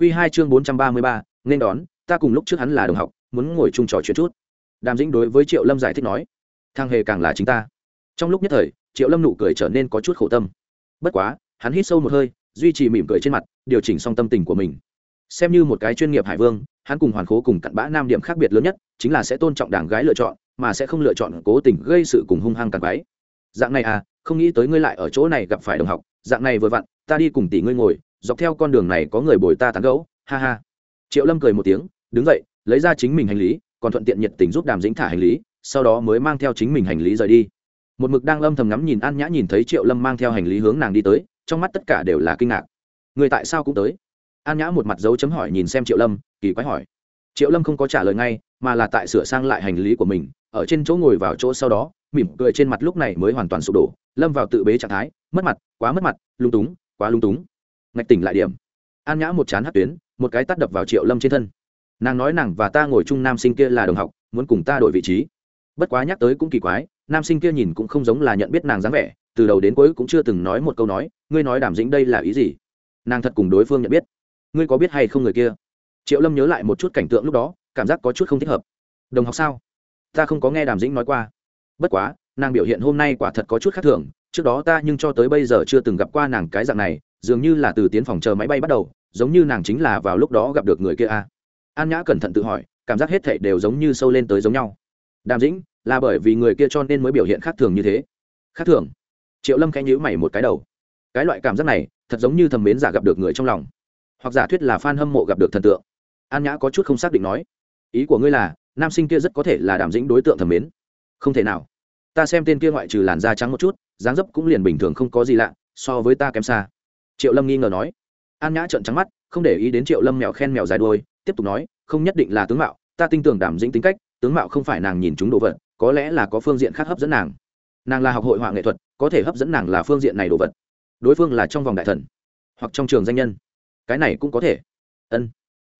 Quy hai chương bốn trăm ba mươi ba, nên đón, ta cùng lúc trước hắn là đồng học, muốn ngồi chung trò chuyện chút. Đàm dĩnh đối với triệu lâm giải thích nói thang hề càng là chính ta. Trong lúc nhất thời, triệu lâm nụ cười trở nên có chút khổ tâm. Bất quá, hắn hít sâu một hơi, duy trì mỉm cười trên mặt, điều chỉnh xong tâm tình của mình. Xem như một cái chuyên nghiệp hải vương, hắn cùng hoàn khố cùng cặn bã nam điểm khác biệt lớn nhất, chính là sẽ tôn trọng đảng gái lựa chọn, mà sẽ không lựa chọn cố tình gây sự cùng hung hăng cặn bã. dạng này à không nghĩ tới ngươi lại ở chỗ này gặp phải đồng học, dạng này vừa vặn, ta đi cùng tỷ ngươi ngồi dọc theo con đường này có người bồi ta tán gẫu, ha ha. Triệu lâm cười một tiếng, đứng dậy, lấy ra chính mình hành lý, còn thuận tiện nhiệt tình giúp đàm dĩnh thả hành lý, sau đó mới mang theo chính mình hành lý rời đi. Một mực đang âm thầm ngắm nhìn an nhã nhìn thấy triệu lâm mang theo hành lý hướng nàng đi tới, trong mắt tất cả đều là kinh ngạc. Người tại sao cũng tới? An nhã một mặt dấu chấm hỏi nhìn xem triệu lâm, kỳ quái hỏi. Triệu lâm không có trả lời ngay, mà là tại sửa sang lại hành lý của mình, ở trên chỗ ngồi vào chỗ sau đó, mỉm cười trên mặt lúc này mới hoàn toàn sụp đổ, lâm vào tự bế trạng thái, mất mặt, quá mất mặt, lung túng, quá lung túng ngạch tỉnh lại điểm. An nhã một chán hát tuyến, một cái tắt đập vào triệu lâm trên thân. Nàng nói nàng và ta ngồi chung nam sinh kia là đồng học, muốn cùng ta đổi vị trí. Bất quá nhắc tới cũng kỳ quái, nam sinh kia nhìn cũng không giống là nhận biết nàng dáng vẻ, từ đầu đến cuối cũng chưa từng nói một câu nói, ngươi nói đàm dĩnh đây là ý gì? Nàng thật cùng đối phương nhận biết. Ngươi có biết hay không người kia? Triệu lâm nhớ lại một chút cảnh tượng lúc đó, cảm giác có chút không thích hợp. Đồng học sao? Ta không có nghe đàm dĩnh nói qua. Bất quá, nàng biểu hiện hôm nay quả thật có chút khác thường, trước đó ta nhưng cho tới bây giờ chưa từng gặp qua nàng cái dạng này dường như là từ tiến phòng chờ máy bay bắt đầu, giống như nàng chính là vào lúc đó gặp được người kia a. An nhã cẩn thận tự hỏi, cảm giác hết thảy đều giống như sâu lên tới giống nhau. Đàm dĩnh, là bởi vì người kia cho nên mới biểu hiện khác thường như thế. Khác thường? Triệu lâm khẽ nhíu mày một cái đầu. Cái loại cảm giác này, thật giống như thầm mến giả gặp được người trong lòng. Hoặc giả thuyết là f a n hâm mộ gặp được thần tượng. An nhã có chút không xác định nói. Ý của ngươi là, nam sinh kia rất có thể là đàm dĩnh đối tượng thầm mến. Không thể nào. Ta xem tên kia ngoại trừ làn da trắng một chút, dáng dấp cũng liền bình thường không có gì lạ, so với ta kém xa triệu lâm nghi ngờ nói. An nhã trợn trắng mắt, không để ý đến triệu lâm mèo khen mèo dài đuôi, tiếp tục nói, không nhất định là tướng mạo, ta tin tưởng đảm dĩnh tính cách, tướng mạo không phải nàng nhìn chúng đồ vật, có lẽ là có phương diện khác hấp dẫn nàng. Nàng là học hội họa nghệ thuật, có thể hấp dẫn nàng là phương diện này đồ vật. Đối phương là trong vòng đại thần, hoặc trong trường danh nhân. Cái này cũng có thể. Ân.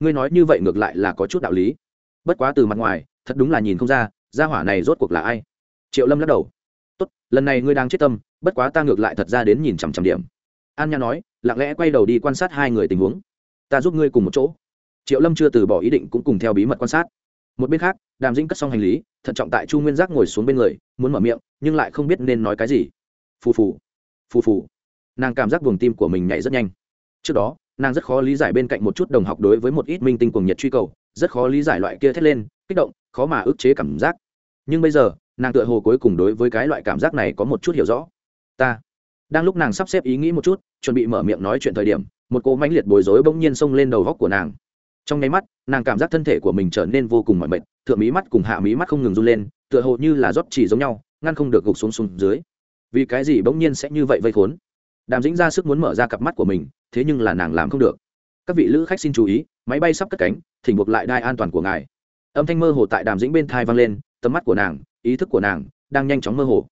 Ngươi nói như vậy ngược lại là có chút đạo lý. Bất quá từ mặt ngoài, thật đúng là nhìn không ra, gia hỏa này rốt cuộc là ai? Triệu lâm lắc đầu. Tốt, lần này ngươi đang chết tâm, bất quá ta ngược lại thật ra đến nhìn chằm chằm điểm an nha nói, lặng lẽ quay đầu đi quan sát hai người tình huống. Ta giúp ngươi cùng một chỗ. Triệu lâm chưa từ bỏ ý định cũng cùng theo bí mật quan sát. Một bên khác, đàm dĩnh cất xong hành lý, thận trọng tại chu nguyên giác ngồi xuống bên người, muốn mở miệng, nhưng lại không biết nên nói cái gì. Phù phù phù phù. Nàng cảm giác buồng tim của mình nhảy rất nhanh. Trước đó, nàng rất khó lý giải bên cạnh một chút đồng học đối với một ít minh tinh cuồng nhiệt truy cầu, rất khó lý giải loại kia thét lên, kích động, khó mà ức chế cảm giác. Nhưng bây giờ, nàng tựa hồ cuối cùng đối với cái loại cảm giác này có một chút hiểu rõ. Ta đang lúc nàng sắp xếp ý nghĩ một chút, chuẩn bị mở miệng nói chuyện thời điểm, một cỗ mãnh liệt bối rối bỗng nhiên xông lên đầu góc của nàng. Trong nháy mắt, nàng cảm giác thân thể của mình trở nên vô cùng mỏi mệt, thượng mí mắt cùng hạ mí mắt không ngừng run lên, tựa hồ như là rót chỉ giống nhau, ngăn không được gục xuống xuống dưới. Vì cái gì bỗng nhiên sẽ như vậy vây khốn? Đàm dĩnh ra sức muốn mở ra cặp mắt của mình, thế nhưng là nàng làm không được. Các vị lữ khách xin chú ý, máy bay sắp cất cánh, thỉnh buộc lại đai an toàn của ngài. Âm thanh mơ hồ tại đàm dĩnh bên thai vang lên, tầm mắt của nàng, ý thức của nàng đang nhanh chóng mơ hồ.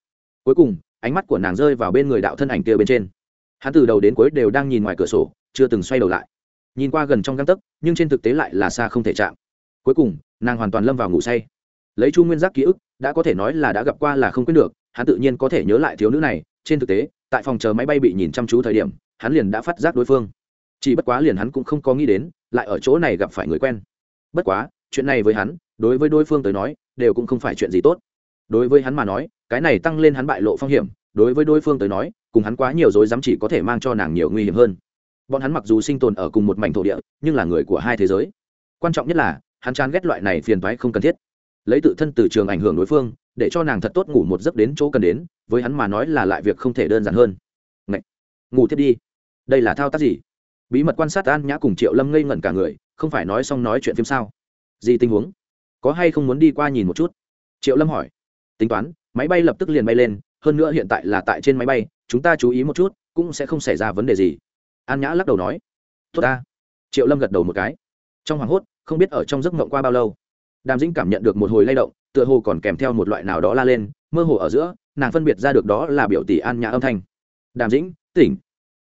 Cuối cùng ánh mắt của nàng rơi vào bên người đạo thân ảnh kia bên trên. Hắn từ đầu đến cuối đều đang nhìn ngoài cửa sổ, chưa từng xoay đầu lại. Nhìn qua gần trong găng tấc, nhưng trên thực tế lại là xa không thể chạm. Cuối cùng, nàng hoàn toàn lâm vào ngủ say. Lấy chu nguyên giác ký ức, đã có thể nói là đã gặp qua là không quyết được, hắn tự nhiên có thể nhớ lại thiếu nữ này. Trên thực tế, tại phòng chờ máy bay bị nhìn chăm chú thời điểm, hắn liền đã phát giác đối phương. Chỉ bất quá liền hắn cũng không có nghĩ đến, lại ở chỗ này gặp phải người quen. Bất quá, chuyện này với hắn, đối với đối phương tới nói, đều cũng không phải chuyện gì tốt. Đối với hắn mà nói cái này tăng lên hắn bại lộ phong hiểm, đối với đối phương tới nói, cùng hắn quá nhiều dối dám chỉ có thể mang cho nàng nhiều nguy hiểm hơn. Bọn hắn mặc dù sinh tồn ở cùng một mảnh thổ địa, nhưng là người của hai thế giới. Quan trọng nhất là, hắn chán ghét loại này phiền toái không cần thiết. Lấy tự thân từ trường ảnh hưởng đối phương, để cho nàng thật tốt ngủ một giấc đến chỗ cần đến, với hắn mà nói là lại việc không thể đơn giản hơn. Ngậy! ngủ thiết đi! Đây là thao tác gì? Bí mật quan sát an nhã cùng triệu lâm ngây ngẩn cả người, không phải nói xong nói chuyện phim sao? Gì tình huống? Có hay không muốn đi qua nhìn một chút? Triệu lâm hỏi. Tính toán máy bay lập tức liền bay lên, hơn nữa hiện tại là tại trên máy bay, chúng ta chú ý một chút, cũng sẽ không xảy ra vấn đề gì. An nhã lắc đầu nói. Tốt ta. Triệu lâm gật đầu một cái. Trong hoảng hốt, không biết ở trong giấc mộng qua bao lâu, đàm dĩnh cảm nhận được một hồi lay động, tựa hồ còn kèm theo một loại nào đó la lên, mơ hồ ở giữa, nàng phân biệt ra được đó là biểu tỷ an nhã âm thanh. Đàm dĩnh, tỉnh.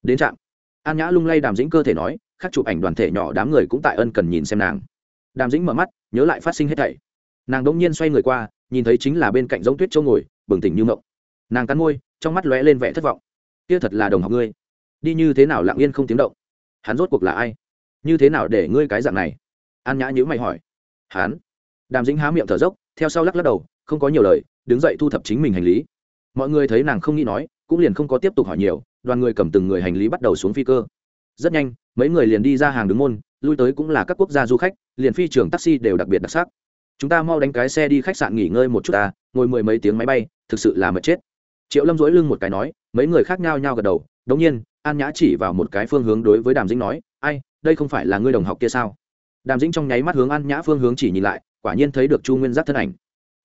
Đến trạm. An nhã lung lay đàm dĩnh cơ thể nói, khắc chụp ảnh đoàn thể nhỏ đám người cũng tại ân cần nhìn xem nàng. Đàm dĩnh mở mắt, nhớ lại phát sinh hết thảy. Nàng đ ỗ n g nhiên xoay người qua nhìn thấy chính là bên cạnh giống tuyết châu ngồi, bừng tỉnh như mộng. Nàng cắn môi, trong mắt lóe lên vẻ thất vọng. Kia thật là đồng học ngươi. Đi như thế nào lặng yên không tiếng động? Hắn rốt cuộc là ai? Như thế nào để ngươi cái dạng này? An nhã nhữ mày hỏi. Hắn? Đàm dĩnh há miệng thở dốc, theo sau lắc lắc đầu, không có nhiều lời, đứng dậy thu thập chính mình hành lý. Mọi người thấy nàng không nghĩ nói, cũng liền không có tiếp tục hỏi nhiều, đoàn người cầm từng người hành lý bắt đầu xuống phi cơ. Rất nhanh, mấy người liền đi ra hàng đứng môn, lui tới cũng là các quốc gia du khách, liền phi trường taxi đều đặc biệt đặc sắc chúng ta mau đánh cái xe đi khách sạn nghỉ ngơi một chút ta, ngồi mười mấy tiếng máy bay, thực sự là mệt chết. Triệu lâm dối lưng một cái nói, mấy người khác nhau nhau gật đầu đống nhiên, an nhã chỉ vào một cái phương hướng đối với đàm dĩnh nói, ai, đây không phải là ngươi đồng học kia sao? Đàm dĩnh trong nháy mắt hướng an nhã phương hướng chỉ nhìn lại, quả nhiên thấy được chu nguyên giác thân ảnh.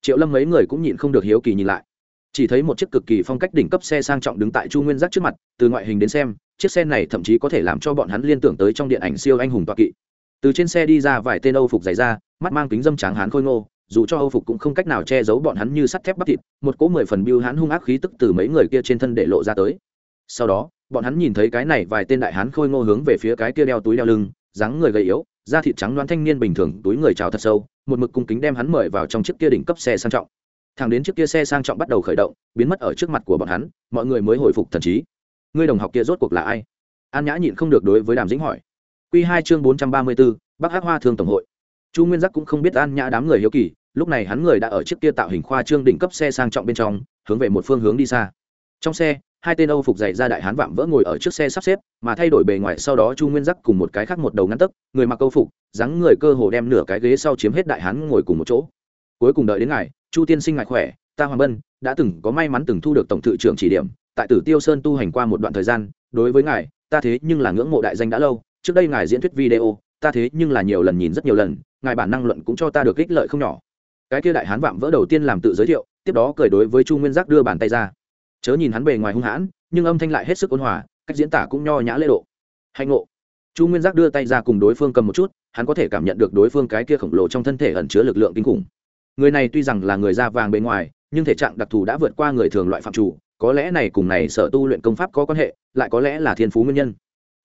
Triệu lâm mấy người cũng nhịn không được hiếu kỳ nhìn lại. Chỉ thấy một chiếc cực kỳ phong cách đỉnh cấp xe sang trọng đứng tại chu nguyên giác trước mặt, từ ngoại hình đến xem, chiếc xe này thậm chí có thể làm cho bọn hắn liên tưởng tới trong điện ảnh siêu anh hùng toa kỵ từ trên xe đi ra vài tên âu phục dày ra mắt mang kính dâm tráng hán khôi ngô, dù cho âu phục cũng không cách nào che giấu bọn hắn như sắt thép bắp thịt, một cỗ mười phần biêu hán hung ác khí tức từ mấy người kia trên thân để lộ ra tới. Sau đó, bọn hắn nhìn thấy cái này vài tên đại hán khôi ngô hướng về phía cái kia đeo túi đeo lưng, dáng người gầy yếu, da thịt trắng đoán thanh niên bình thường, túi người trào thật sâu, một mực cung kính đem hắn mời vào trong chiếc kia đỉnh cấp xe sang trọng. Thằng đến chiếc kia xe sang trọng bắt đầu khởi động, biến mất ở trước mặt của bọn hắn, mọi người mới hồi phục thần trí. Ngươi đồng học kia rốt cuộc là ai? An nhã nhịn không được đối với đàm dĩnh hỏi. Quy hai chương bốn trăm ba mươi b ố bắc Hắc hoa thương tổng hội. Chu nguyên giác cũng không biết an nhã đám người hiếu kỳ, lúc này hắn người đã ở chiếc kia tạo hình khoa trương đỉnh cấp xe sang trọng bên trong, hướng về một phương hướng đi xa. Trong xe, hai tên âu phục dày ra đại hán vạm vỡ ngồi ở trước xe sắp xếp, mà thay đổi bề ngoài sau đó chu nguyên giác cùng một cái khác một đầu ngăn tấc, người mặc câu phục, dáng người cơ hồ đem nửa cái ghế sau chiếm hết đại hán ngồi cùng một chỗ. Cuối cùng đợi đến ngài, chu tiên sinh ngài khỏe, ta hoàng bân, đã từng có may mắn từng thu được tổng thự trưởng chỉ điểm, tại tử tiêu sơn tu hành qua một đoạn thời gian, đối với ngài, ta thế nhưng là ngưỡng mộ đại danh đã lâu trước đây ngài diễn thuyết video, ta thế nhưng là nhiều lần nhìn rất nhiều lần, ngài bản năng luận cũng cho ta được ích lợi không nhỏ. Cái kia đại hán vạm vỡ đầu tiên làm tự giới thiệu, tiếp đó cười đối với chu nguyên giác đưa bàn tay ra. Chớ nhìn hắn bề ngoài hung hãn, nhưng âm thanh lại hết sức ôn hòa, cách diễn tả cũng nho nhã lễ độ. Hạnh ngộ. Chu nguyên giác đưa tay ra cùng đối phương cầm một chút, hắn có thể cảm nhận được đối phương cái kia khổng lồ trong thân thể ẩn chứa lực lượng kinh khủng. Người này tuy rằng là người da vàng bề ngoài, nhưng thể trạng đặc thù đã vượt qua người thường loại phạm chủ, có lẽ này cùng này sở tu luyện công pháp có quan hệ, lại có lẽ là thiên phú nguyên nhân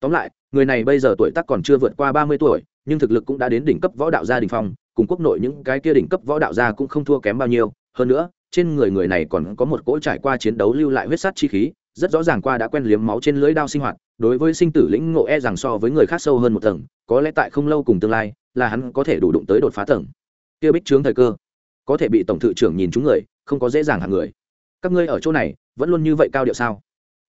tóm lại, người này bây giờ tuổi tác còn chưa vượt qua ba mươi tuổi, nhưng thực lực cũng đã đến đỉnh cấp võ đạo gia đình phong, cùng quốc nội những cái kia đỉnh cấp võ đạo gia cũng không thua kém bao nhiêu. Hơn nữa, trên người người này còn có một cỗ trải qua chiến đấu lưu lại huyết sát chi khí, rất rõ ràng qua đã quen liếm máu trên lưỡi đao sinh hoạt, đối với sinh tử lĩnh ngộ e rằng so với người khác sâu hơn một tầng, có lẽ tại không lâu cùng tương lai, là hắn có thể đủ đụng tới đột phá tầng. Kia bích trướng thời cơ, có thể bị tổng thự trưởng nhìn chúng người, không có dễ dàng hàng người. Các ngươi ở chỗ này, vẫn luôn như vậy cao điệu sao?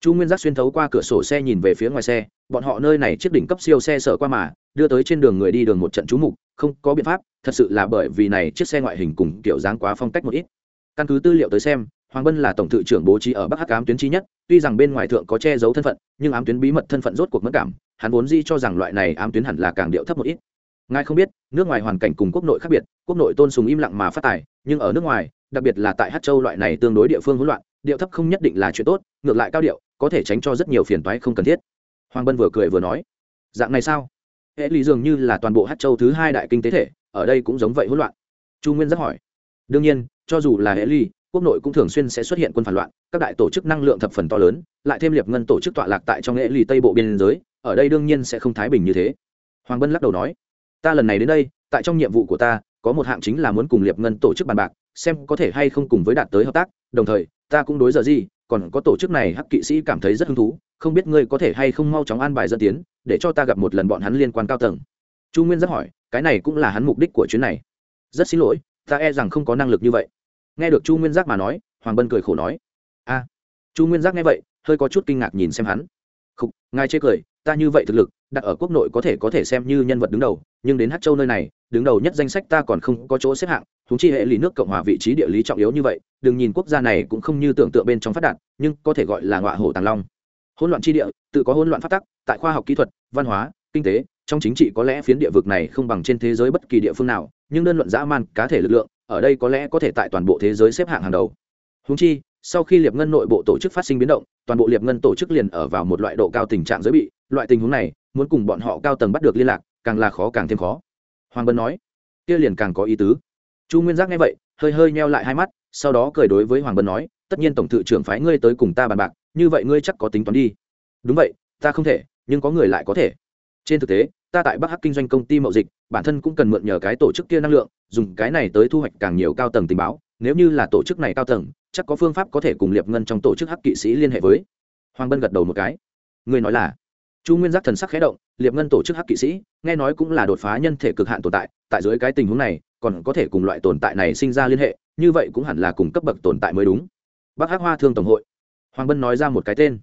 Chu nguyên giác xuyên thấu qua cửa sổ xe nhìn về phía ngoài xe, bọn họ nơi này chiếc đỉnh cấp siêu xe sở qua mà, đưa tới trên đường người đi đường một trận trú mục, không có biện pháp, thật sự là bởi vì này chiếc xe ngoại hình cùng kiểu dáng quá phong cách một ít. Căn cứ tư liệu tới xem, hoàng bân là tổng thự trưởng bố trí ở bắc hắc ám tuyến trí nhất, tuy rằng bên ngoài thượng có che giấu thân phận, nhưng ám tuyến bí mật thân phận rốt cuộc mất cảm, hắn vốn di cho rằng loại này ám tuyến hẳn là càng điệu thấp một ít. Ngài không biết, nước ngoài hoàn cảnh cùng quốc nội khác biệt, quốc nội tôn sùng im lặng mà phát tài, nhưng ở nước ngoài, đặc biệt là tại hát châu loại này tương đối địa phương hỗn loạn, điệu thấp không nhất định là chuyện tốt, ngược lại cao điệu có thể tránh cho rất nhiều phiền toái không cần thiết. Hoàng bân vừa cười vừa nói, dạng này sao? Hệ lý dường như là toàn bộ hát châu thứ hai đại kinh tế thể, ở đây cũng giống vậy hỗn loạn. Chu nguyên rất hỏi, đương nhiên, cho dù là hệ ly quốc nội cũng thường xuyên sẽ xuất hiện quân phản loạn, các đại tổ chức năng lượng thập phần to lớn, lại thêm liệp ngân tổ chức tọa lạc tại trong hệ ly tây bộ biên giới, ở đây đương nhiên sẽ không thái bình như thế. Hoàng bân lắc đầu nói, ta lần này đến đây, tại trong nhiệm vụ của ta, có một hạng chính là muốn cùng liệp ngân tổ chức bàn bạc, xem có thể hay không cùng với đạt tới hợp tác, đồng thời, ta cũng đối giờ gì còn có tổ chức này hắc kỵ sĩ cảm thấy rất hứng thú không biết ngươi có thể hay không mau chóng an bài dẫn tiến để cho ta gặp một lần bọn hắn liên quan cao tầng. Chu nguyên rất hỏi cái này cũng là hắn mục đích của chuyến này. Rất xin lỗi ta e rằng không có năng lực như vậy. Nghe được chu nguyên giác mà nói hoàng bân cười khổ nói. A chu nguyên giác nghe vậy hơi có chút kinh ngạc nhìn xem hắn. Khúc, ngài chê cười ta như vậy thực lực đặt ở quốc nội có thể có thể xem như nhân vật đứng đầu nhưng đến hát châu nơi này đứng đầu nhất danh sách ta còn không có chỗ xếp hạng thúng chi hệ lý nước cộng hòa vị trí địa lý trọng yếu như vậy, đừng nhìn quốc gia này cũng không như tưởng tượng bên trong phát đạt, nhưng có thể gọi là ngọa hổ tàng long. Hỗn loạn tri địa, tự có hỗn loạn phát tắc, tại khoa học kỹ thuật, văn hóa, kinh tế, trong chính trị có lẽ phiến địa vực này không bằng trên thế giới bất kỳ địa phương nào, nhưng đơn luận dã man cá thể lực lượng, ở đây có lẽ có thể tại toàn bộ thế giới xếp hạng hàng đầu. Húng chi, sau khi liệp ngân nội bộ tổ chức phát sinh biến động, toàn bộ liệp ngân tổ chức liền ở vào một loại độ cao tình trạng giới bị, loại tình huống này, muốn cùng bọn họ cao tầng bắt được liên lạc, càng là khó càng thêm khó hoàng bân nói, kia liền càng có ý tứ. Chu nguyên giác nghe vậy, hơi hơi neo lại hai mắt, sau đó cười đối với hoàng bân nói, tất nhiên tổng thự trưởng phái ngươi tới cùng ta bàn bạc, như vậy ngươi chắc có tính toán đi. Đúng vậy, ta không thể, nhưng có người lại có thể. Trên thực tế, ta tại bắc hắc kinh doanh công ty mậu dịch, bản thân cũng cần mượn nhờ cái tổ chức kia năng lượng, dùng cái này tới thu hoạch càng nhiều cao tầng tình báo, nếu như là tổ chức này cao tầng, chắc có phương pháp có thể cùng liệp ngân trong tổ chức hắc kỵ sĩ liên hệ với. Hoàng bân gật đầu một cái. Người nói là, chu nguyên giác thần sắc khé động, liệp ngân tổ chức hắc kỵ sĩ nghe nói cũng là đột phá nhân thể cực hạn tồn tại tại dưới cái tình huống này, còn có thể cùng loại tồn tại này sinh ra liên hệ, như vậy cũng hẳn là cùng cấp bậc tồn tại mới đúng. Bắc hắc hoa thương tổng hội. Hoàng bân nói ra một cái tên.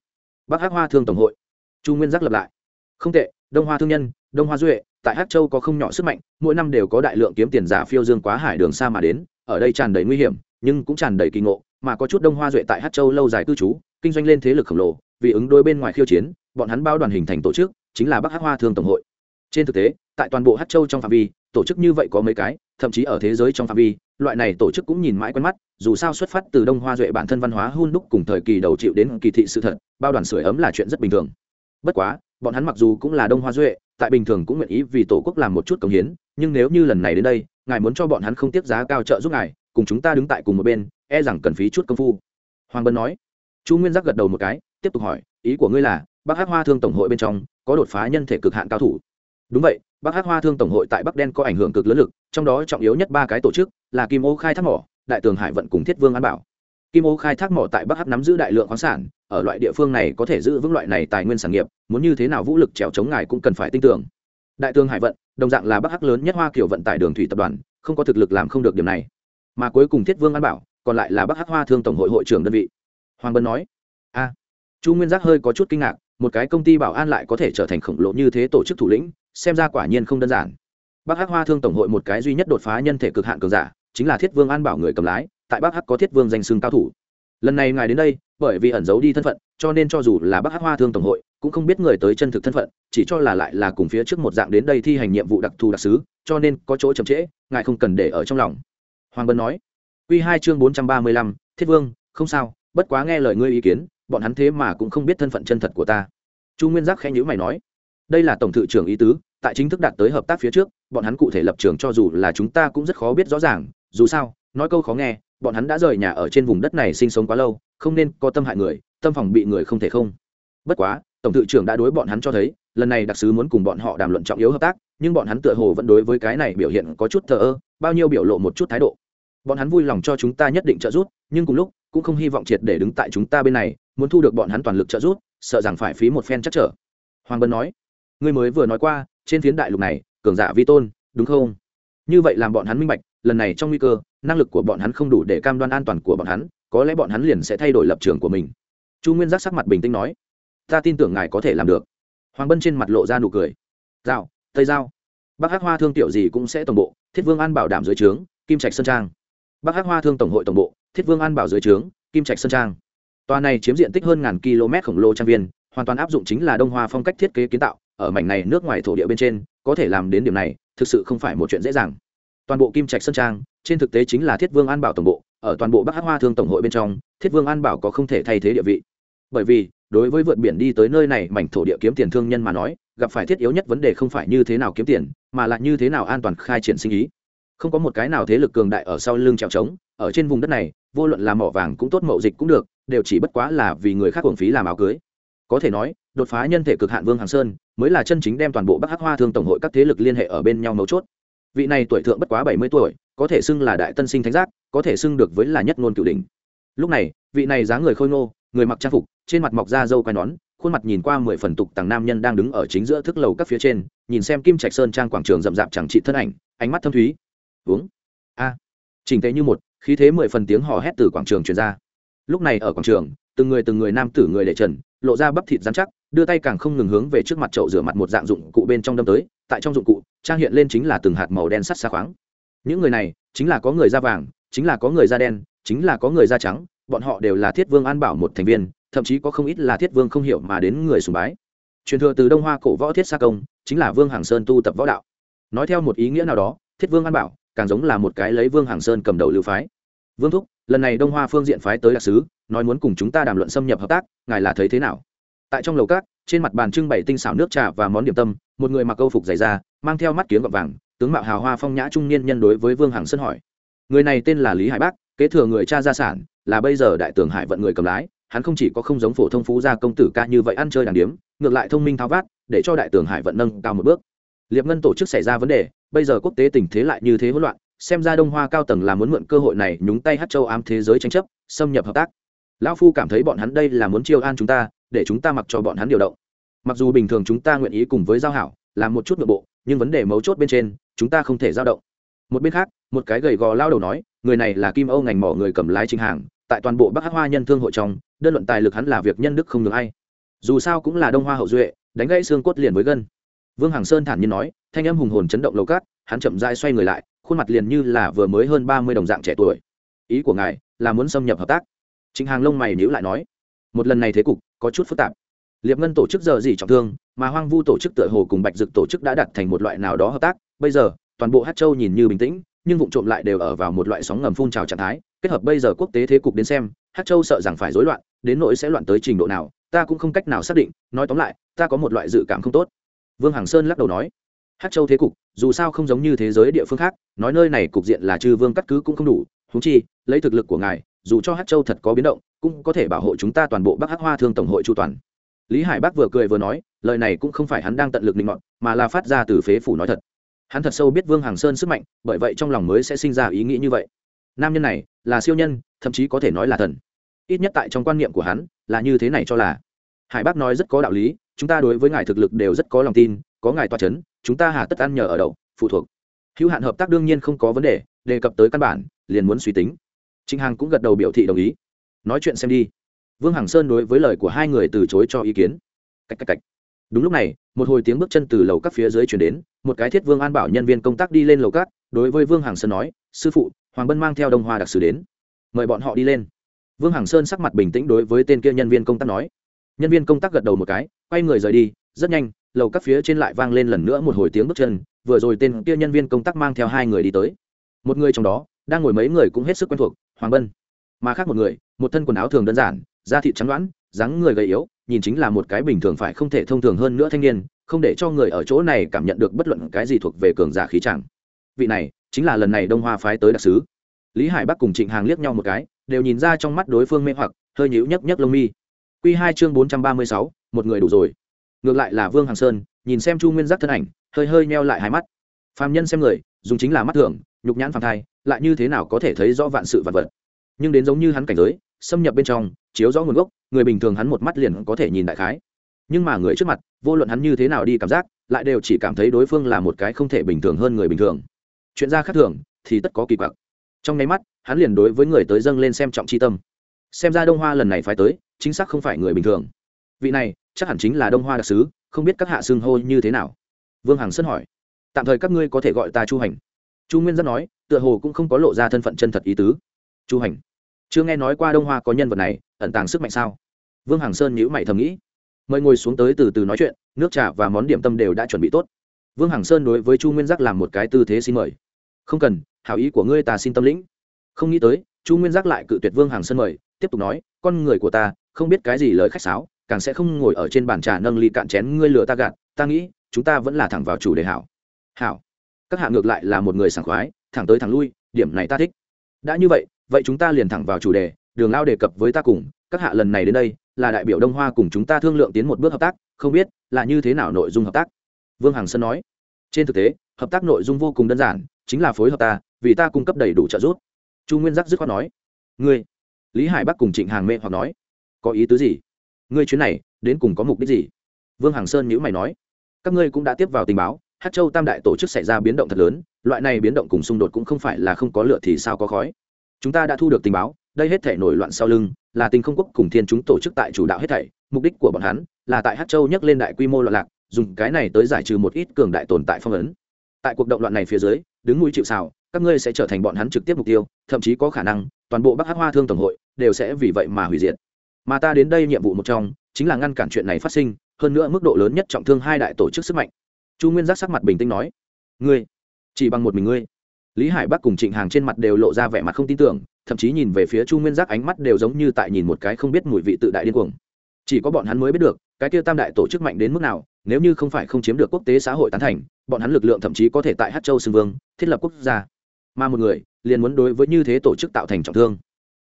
Bắc hắc hoa thương tổng hội. Chu nguyên giác lập lại. Không tệ, đông hoa thương nhân, đông hoa duệ, tại hát châu có không nhỏ sức mạnh, mỗi năm đều có đại lượng kiếm tiền giả phiêu dương quá hải đường xa mà đến, ở đây tràn đầy nguy hiểm, nhưng cũng tràn đầy kỳ ngộ, mà có chút đông hoa duệ tại hát châu lâu dài cư trú, kinh doanh lên thế lực khổng lồ, vì ứng đối bên ngoài khiêu chiến, bọn hắn bao đoàn hình thành tổ chức, chính là bắc hát hoa thương tổng hội trên thực tế, tại toàn bộ hát châu trong phạm vi, tổ chức như vậy có mấy cái, thậm chí ở thế giới trong phạm vi, loại này tổ chức cũng nhìn mãi quen mắt, dù sao xuất phát từ đông hoa duệ bản thân văn hóa hôn đúc cùng thời kỳ đầu chịu đến kỳ thị sự thật, bao đoàn sưởi ấm là chuyện rất bình thường. Bất quá, bọn hắn mặc dù cũng là đông hoa duệ, tại bình thường cũng nguyện ý vì tổ quốc làm một chút công hiến, nhưng nếu như lần này đến đây, ngài muốn cho bọn hắn không tiếp giá cao trợ giúp ngài, cùng chúng ta đứng tại cùng một bên e rằng cần phí chút công phu. Hoàng bân nói. Chu nguyên giác gật đầu một cái, tiếp tục hỏi, ý của ngươi là, bắc hát hoa thương tổng hội bên trong, có đột phá nhân thể cực hạn cao thủ đúng vậy, bắc hát hoa thương tổng hội tại bắc đen có ảnh hưởng cực lớn lực, trong đó trọng yếu nhất ba cái tổ chức là kim ô khai thác mỏ, đại tường hải vận cùng thiết vương an bảo. Kim ô khai thác mỏ tại bắc hát nắm giữ đại lượng khoáng sản, ở loại địa phương này có thể giữ vững loại này tài nguyên sản nghiệp, muốn như thế nào vũ lực trèo chống ngài cũng cần phải tin tưởng. Đại tường hải vận, đồng dạng là bắc hắc lớn nhất hoa kiểu vận tải đường thủy tập đoàn, không có thực lực làm không được điểm này. Mà cuối cùng thiết vương an bảo, còn lại là bắc hắc hoa thương tổng hội hội trưởng đơn vị. Hoàng bân nói, a. Chu nguyên giác hơi có chút kinh ngạc một cái công ty bảo an lại có thể trở thành khổng lồ như thế tổ chức thủ lĩnh, xem ra quả nhiên không đơn giản. Bắc hắc hoa thương tổng hội một cái duy nhất đột phá nhân thể cực hạn cường giả, chính là thiết vương an bảo người cầm lái, tại bắc hắc có thiết vương danh xưng cao thủ. Lần này ngài đến đây, bởi vì ẩn giấu đi thân phận, cho nên cho dù là bắc hắc hoa thương tổng hội, cũng không biết người tới chân thực thân phận, chỉ cho là lại là cùng phía trước một dạng đến đây thi hành nhiệm vụ đặc thù đặc sứ, cho nên có chỗ chậm trễ, ngài không cần để ở trong lòng. Hoàng bân nói. Q hai chương bốn trăm ba mươi lăm, thiết vương, không sao, bất quá nghe lời ngươi ý kiến bọn hắn thế mà cũng không biết thân phận chân thật của ta. Chu nguyên giác khẽ nhữ mày nói, đây là tổng thự trưởng ý tứ, tại chính thức đạt tới hợp tác phía trước, bọn hắn cụ thể lập trường cho dù là chúng ta cũng rất khó biết rõ ràng. Dù sao, nói câu khó nghe, bọn hắn đã rời nhà ở trên vùng đất này sinh sống quá lâu, không nên có tâm hại người, tâm phòng bị người không thể không. Bất quá, tổng thự trưởng đã đối bọn hắn cho thấy, lần này đặc sứ muốn cùng bọn họ đàm luận trọng yếu hợp tác, nhưng bọn hắn tựa hồ vẫn đối với cái này biểu hiện có chút thờ ơ, bao nhiêu biểu lộ một chút thái độ. Bọn hắn vui lòng cho chúng ta nhất định trợ giúp, nhưng cùng lúc, cũng không hy vọng triệt để đứng tại chúng ta bên này muốn thu được bọn hắn toàn lực trợ giúp, sợ rằng phải phí một phen chắc trở. Hoàng bân nói, ngươi mới vừa nói qua, trên phiến đại lục này, cường giả vi tôn, đúng không? Như vậy làm bọn hắn minh bạch, lần này trong nguy cơ, năng lực của bọn hắn không đủ để cam đoan an toàn của bọn hắn, có lẽ bọn hắn liền sẽ thay đổi lập trường của mình. Chu nguyên giác sắc mặt bình tĩnh nói, ta tin tưởng ngài có thể làm được. Hoàng bân trên mặt lộ ra nụ cười giao tây giao, bắc hắc hoa thương tiểu gì cũng sẽ tổng bộ, thiết vương an bảo đảm dưới trướng, kim trạch sơn trang. Bắc hắc hoa thương tổng hội tổng bộ, thiết vương an bảo dưới trướng, kim trạch sơn trang tòa này chiếm diện tích hơn ngàn km khổng lồ trang viên, hoàn toàn áp dụng chính là đông hoa phong cách thiết kế kiến tạo, ở mảnh này nước ngoài thổ địa bên trên, có thể làm đến điểm này, thực sự không phải một chuyện dễ dàng. Toàn bộ kim trạch sơn trang, trên thực tế chính là thiết vương an bảo tổng bộ, ở toàn bộ bắc hát hoa thương tổng hội bên trong, thiết vương an bảo có không thể thay thế địa vị. Bởi vì, đối với vượt biển đi tới nơi này mảnh thổ địa kiếm tiền thương nhân mà nói, gặp phải thiết yếu nhất vấn đề không phải như thế nào kiếm tiền, mà là như thế nào an toàn khai triển sinh ý. Không có một cái nào thế lực cường đại ở sau lưng trèo trống, ở trên vùng đất này, vô luận là mỏ vàng cũng tốt, mậu dịch cũng được đều chỉ bất quá là vì người khác hưởng phí làm áo cưới. Có thể nói, đột phá nhân thể cực hạn vương hàng sơn mới là chân chính đem toàn bộ bắc hắc hoa thương tổng hội các thế lực liên hệ ở bên nhau mấu chốt. Vị này tuổi thượng bất quá bảy mươi tuổi, có thể xưng là đại tân sinh thánh giác, có thể xưng được với là nhất ngôn cửu đỉnh. lúc này, vị này dáng người khôi ngô, người mặc trang phục, trên mặt mọc da râu quai nón, khuôn mặt nhìn qua mười phần tục tàng nam nhân đang đứng ở chính giữa thức lầu các phía trên, nhìn xem kim trạch sơn trang quảng trường rậm rạp chẳng trị thân ảnh, ánh mắt thâm thúy. Uống. A. À. chỉnh tế như một, khí thế mười phần tiếng hò hét từ quảng trường truyền ra lúc này ở quảng trường, từng người từng người nam tử người đệ trần, lộ ra bắp thịt dán chắc, đưa tay càng không ngừng hướng về trước mặt chậu rửa mặt một dạng dụng cụ bên trong đâm tới, tại trong dụng cụ, trang hiện lên chính là từng hạt màu đen sắt xa khoáng. Những người này, chính là có người da vàng, chính là có người da đen, chính là có người da trắng, bọn họ đều là thiết vương an bảo một thành viên, thậm chí có không ít là thiết vương không hiểu mà đến người sùng bái. Truyền thừa từ đông hoa cổ võ thiết xa công, chính là vương hàng sơn tu tập võ đạo. Nói theo một ý nghĩa nào đó, thiết vương an bảo càng giống là một cái lấy vương hàng sơn cầm đầu lưu phái. Vương thúc lần này đông hoa phương diện phái tới đặc sứ, nói muốn cùng chúng ta đàm luận xâm nhập hợp tác, ngài là thấy thế nào? Tại trong lầu cát trên mặt bàn trưng bày tinh xảo nước trà và món điểm tâm, một người mặc câu phục dày da, mang theo mắt kiếm gọt vàng, tướng mạo hào hoa phong nhã trung niên nhân đối với vương hằng sơn hỏi. Người này tên là lý hải Bắc, kế thừa người cha gia sản, là bây giờ đại tường hải vận người cầm lái, hắn không chỉ có không giống phổ thông phú gia công tử ca như vậy ăn chơi đàng điếm, ngược lại thông minh tháo vát, để cho đại tường hải vận nâng cao một bước. Liệp ngân tổ chức xảy ra vấn đề, bây giờ quốc tế tình thế lại như thế hỗn loạn xem ra đông hoa cao tầng là muốn mượn cơ hội này nhúng tay hát châu ám thế giới tranh chấp, xâm nhập hợp tác. Lão phu cảm thấy bọn hắn đây là muốn chiêu an chúng ta, để chúng ta mặc cho bọn hắn điều động. Mặc dù bình thường chúng ta nguyện ý cùng với giao hảo, làm một chút nội bộ, nhưng vấn đề mấu chốt bên trên, chúng ta không thể giao động. Một bên khác, một cái gầy gò lao đầu nói, người này là kim âu ngành mỏ người cầm lái trình hàng, tại toàn bộ bắc hắc hoa nhân thương hội trong, đơn luận tài lực hắn là việc nhân đức không được hay dù sao cũng là đông hoa hậu duệ, đánh gãy xương cốt liền với gân. Vương hằng sơn thản nhiên nói, thanh âm hùng hồn chấn động lầu cát, hắn chậm dai xoay người lại khuôn mặt liền như là vừa mới hơn ba mươi đồng dạng trẻ tuổi. Ý của ngài là muốn xâm nhập hợp tác. Trịnh hàng lông mày nhữ lại nói, một lần này thế cục có chút phức tạp. Liệp ngân tổ chức giờ gì trọng thương, mà hoang vu tổ chức tựa hồ cùng bạch dực tổ chức đã đặt thành một loại nào đó hợp tác. Bây giờ, toàn bộ hát châu nhìn như bình tĩnh, nhưng vụ trộm lại đều ở vào một loại sóng ngầm phun trào trạng thái. Kết hợp bây giờ quốc tế thế cục đến xem, hát châu sợ rằng phải rối loạn, đến nỗi sẽ loạn tới trình độ nào, ta cũng không cách nào xác định. Nói tóm lại, ta có một loại dự cảm không tốt. Vương hằng sơn lắc đầu nói hát châu thế cục, dù sao không giống như thế giới địa phương khác, nói nơi này cục diện là chư vương cắt cứ cũng không đủ húng chi, lấy thực lực của ngài, dù cho hát châu thật có biến động, cũng có thể bảo hộ chúng ta toàn bộ bắc hát hoa thương tổng hội chu toàn. Lý hải bắc vừa cười vừa nói, lời này cũng không phải hắn đang tận lực định mọn mà là phát ra từ phế phủ nói thật. Hắn thật sâu biết vương hàng sơn sức mạnh, bởi vậy trong lòng mới sẽ sinh ra ý nghĩ như vậy. Nam nhân này, là siêu nhân, thậm chí có thể nói là thần. Ít nhất tại trong quan niệm của hắn, là như thế này cho là. Hải bắc nói rất có đạo lý, chúng ta đối với ngài thực lực đều rất có lòng tin, có ngài toa c h ấ n chúng ta hà tất ăn nhờ ở đậu, phụ thuộc. Hữu hạn hợp tác đương nhiên không có vấn đề đề cập tới căn bản, liền muốn suy tính. Trịnh hằng cũng gật đầu biểu thị đồng ý. Nói chuyện xem đi. Vương hằng sơn đối với lời của hai người từ chối cho ý kiến. Cách cách cách. Đúng lúc này, một hồi tiếng bước chân từ lầu các phía dưới chuyển đến, một cái thiết vương an bảo nhân viên công tác đi lên lầu các, đối với vương hằng sơn nói, sư phụ, hoàng bân mang theo đông hoa đặc sử đến. Mời bọn họ đi lên. Vương hằng sơn sắc mặt bình tĩnh đối với tên kia nhân viên công tác nói. Nhân viên công tác gật đầu một cái, quay người rời đi, rất nhanh lầu các phía trên lại vang lên lần nữa một hồi tiếng bước chân, vừa rồi tên kia nhân viên công tác mang theo hai người đi tới. Một người trong đó, đang ngồi mấy người cũng hết sức quen thuộc, hoàng bân. Mà khác một người, một thân quần áo thường đơn giản, da thịt trắng đoán dáng người gầy yếu, nhìn chính là một cái bình thường phải không thể thông thường hơn nữa thanh niên, không để cho người ở chỗ này cảm nhận được bất luận cái gì thuộc về cường giả khí chẳng vị này, chính là lần này đông hoa phái tới đặc sứ. Lý hải bắc cùng trịnh hàng liếc nhau một cái, đều nhìn ra trong mắt đối phương mê hoặc, hơi nhíu nhấc nhấc lông mi. Q hai chương bốn trăm ba mươi sáu, một người đủ rồi ngược lại là vương hàng sơn, nhìn xem chu nguyên giác thân ảnh, hơi hơi neo lại hai mắt. Phàm nhân xem người, dùng chính là mắt thường, nhục nhãn phàm thai, lại như thế nào có thể thấy rõ vạn sự vật vật. Nhưng đến giống như hắn cảnh giới, xâm nhập bên trong, chiếu rõ nguồn gốc, người bình thường hắn một mắt liền có thể nhìn đại khái. Nhưng mà người trước mặt, vô luận hắn như thế nào đi cảm giác, lại đều chỉ cảm thấy đối phương là một cái không thể bình thường hơn người bình thường. Chuyện ra khác thường, thì tất có kỳ quặc. Trong nháy mắt, hắn liền đối với người tới dâng lên xem trọng c h i tâm. Xem ra đông hoa lần này phải tới, chính xác không phải người bình thường vị này, chắc hẳn chính là đông hoa đặc sứ, không biết các hạ xưng hô như thế nào. Vương hằng sân hỏi. Tạm thời các ngươi có thể gọi ta chu hành. Chu nguyên dân nói, tựa hồ cũng không có lộ ra thân phận chân thật ý tứ. Chu hành. Chưa nghe nói qua đông hoa có nhân vật này, ẩn tàng sức mạnh sao? Vương hằng sơn nhữ mày thầm nghĩ. Mời ngồi xuống tới từ từ nói chuyện, nước trà và món điểm tâm đều đã chuẩn bị tốt. Vương hằng sơn đối với chu nguyên giác làm một cái tư thế xin mời. Không cần, hảo ý của ngươi ta xin tâm lĩnh. Không nghĩ tới, chu nguyên giác lại cự tuyệt vương hằng sơn mời, tiếp tục nói, con người của ta, không biết cái gì lời khách sáo càng sẽ không ngồi ở trên bàn trà nâng ly cạn chén, ngươi lừa ta gạt, ta nghĩ, chúng ta vẫn là thẳng vào chủ đề hảo. Hảo. Các hạ ngược lại là một người sảng khoái, thẳng tới thẳng lui, điểm này ta thích. Đã như vậy vậy chúng ta liền thẳng vào chủ đề, đường lao đề cập với ta cùng, các hạ lần này đến đây, là đại biểu đông hoa cùng chúng ta thương lượng tiến một bước hợp tác, không biết là như thế nào nội dung hợp tác. Vương hằng sơn nói. Trên thực tế, hợp tác nội dung vô cùng đơn giản, chính là phối hợp ta, vì ta cung cấp đầy đủ trợ giúp. Chu nguyên giác dứt khoát nói. Ngươi, lý hải bắc cùng trịnh hàng mê hoặc nói. Có ý tứ gì? Ngươi chuyến này, đến cùng có mục đích gì? Vương hằng sơn nhữ mày nói. Các ngươi cũng đã tiếp vào tình báo hát châu tam đại tổ chức xảy ra biến động thật lớn, loại này biến động cùng xung đột cũng không phải là không có lửa thì sao có khói. Chúng ta đã thu được tình báo, đây hết thể nổi loạn sau lưng, là tình không quốc cùng thiên chúng tổ chức tại chủ đạo hết thảy, mục đích của bọn hắn là tại hát châu nhắc lên đại quy mô loạn lạc, dùng cái này tới giải trừ một ít cường đại tồn tại phong ấn. Tại cuộc động loạn này phía dưới, đứng mũi chịu xào các ngươi sẽ trở thành bọn hắn trực tiếp mục tiêu, thậm chí có khả năng, toàn bộ bắc hát hoa thương tổng hội đều sẽ vì vậy mà hủy diệt mà ta đến đây nhiệm vụ một trong, chính là ngăn cản chuyện này phát sinh, hơn nữa mức độ lớn nhất trọng thương hai đại tổ chức sức mạnh. Chu nguyên giác sắc mặt bình tĩnh nói. Ngươi, chỉ bằng một mình ngươi. Lý hải bắc cùng trịnh hàng trên mặt đều lộ ra vẻ mặt không tin tưởng, thậm chí nhìn về phía chu nguyên giác ánh mắt đều giống như tại nhìn một cái không biết mùi vị tự đại điên cuồng. Chỉ có bọn hắn mới biết được, cái kia tam đại tổ chức mạnh đến mức nào, nếu như không phải không chiếm được quốc tế xã hội tán thành, bọn hắn lực lượng thậm chí có thể tại hát châu xưng vương, thiết lập quốc gia. Mà một người, liền muốn đối với như thế tổ chức tạo thành trọng thương.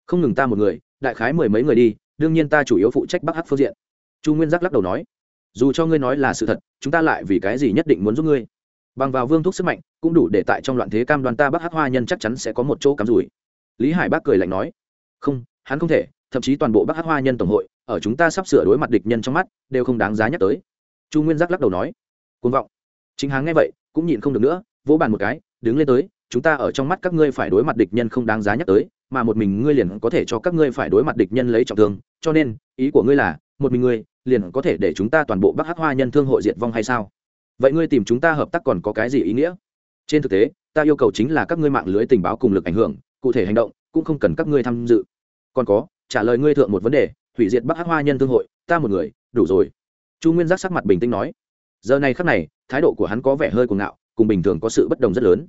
Không ngừng ta một người, đại khái mười mấy người đi đương nhiên ta chủ yếu phụ trách bắc hắc phương diện. Chu nguyên giác lắc đầu nói, dù cho ngươi nói là sự thật, chúng ta lại vì cái gì nhất định muốn giúp ngươi? Bằng vào vương thuốc sức mạnh, cũng đủ để tại trong loạn thế cam đoan ta bắc hắc hoa nhân chắc chắn sẽ có một chỗ cắm rủi. Lý hải bác cười lạnh nói, không, hắn không thể, thậm chí toàn bộ bắc hắc hoa nhân tổng hội, ở chúng ta sắp sửa đối mặt địch nhân trong mắt, đều không đáng giá nhắc tới. Chu nguyên giác lắc đầu nói côn vọng. Chính háng nghe vậy, cũng nhịn không được nữa, vỗ bàn một cái, đứng lên tới, chúng ta ở trong mắt các ngươi phải đối mặt địch nhân không đáng giá nhắc tới mà một mình ngươi liền có thể cho các ngươi phải đối mặt địch nhân lấy trọng thương, cho nên, ý của ngươi là, một mình ngươi, liền có thể để chúng ta toàn bộ bắc hắc hoa nhân thương hội diệt vong hay sao? Vậy ngươi tìm chúng ta hợp tác còn có cái gì ý nghĩa? Trên thực tế, ta yêu cầu chính là các ngươi mạng lưới tình báo cùng lực ảnh hưởng, cụ thể hành động, cũng không cần các ngươi tham dự. Còn có, trả lời ngươi thượng một vấn đề, hủy diệt bắc hắc hoa nhân thương hội, ta một người, đủ rồi. Chu nguyên giác sắc mặt bình tĩnh nói. Giờ này khắc này, thái độ của hắn có vẻ hơi cuồng ngạo, cùng bình thường có sự bất đồng rất lớn.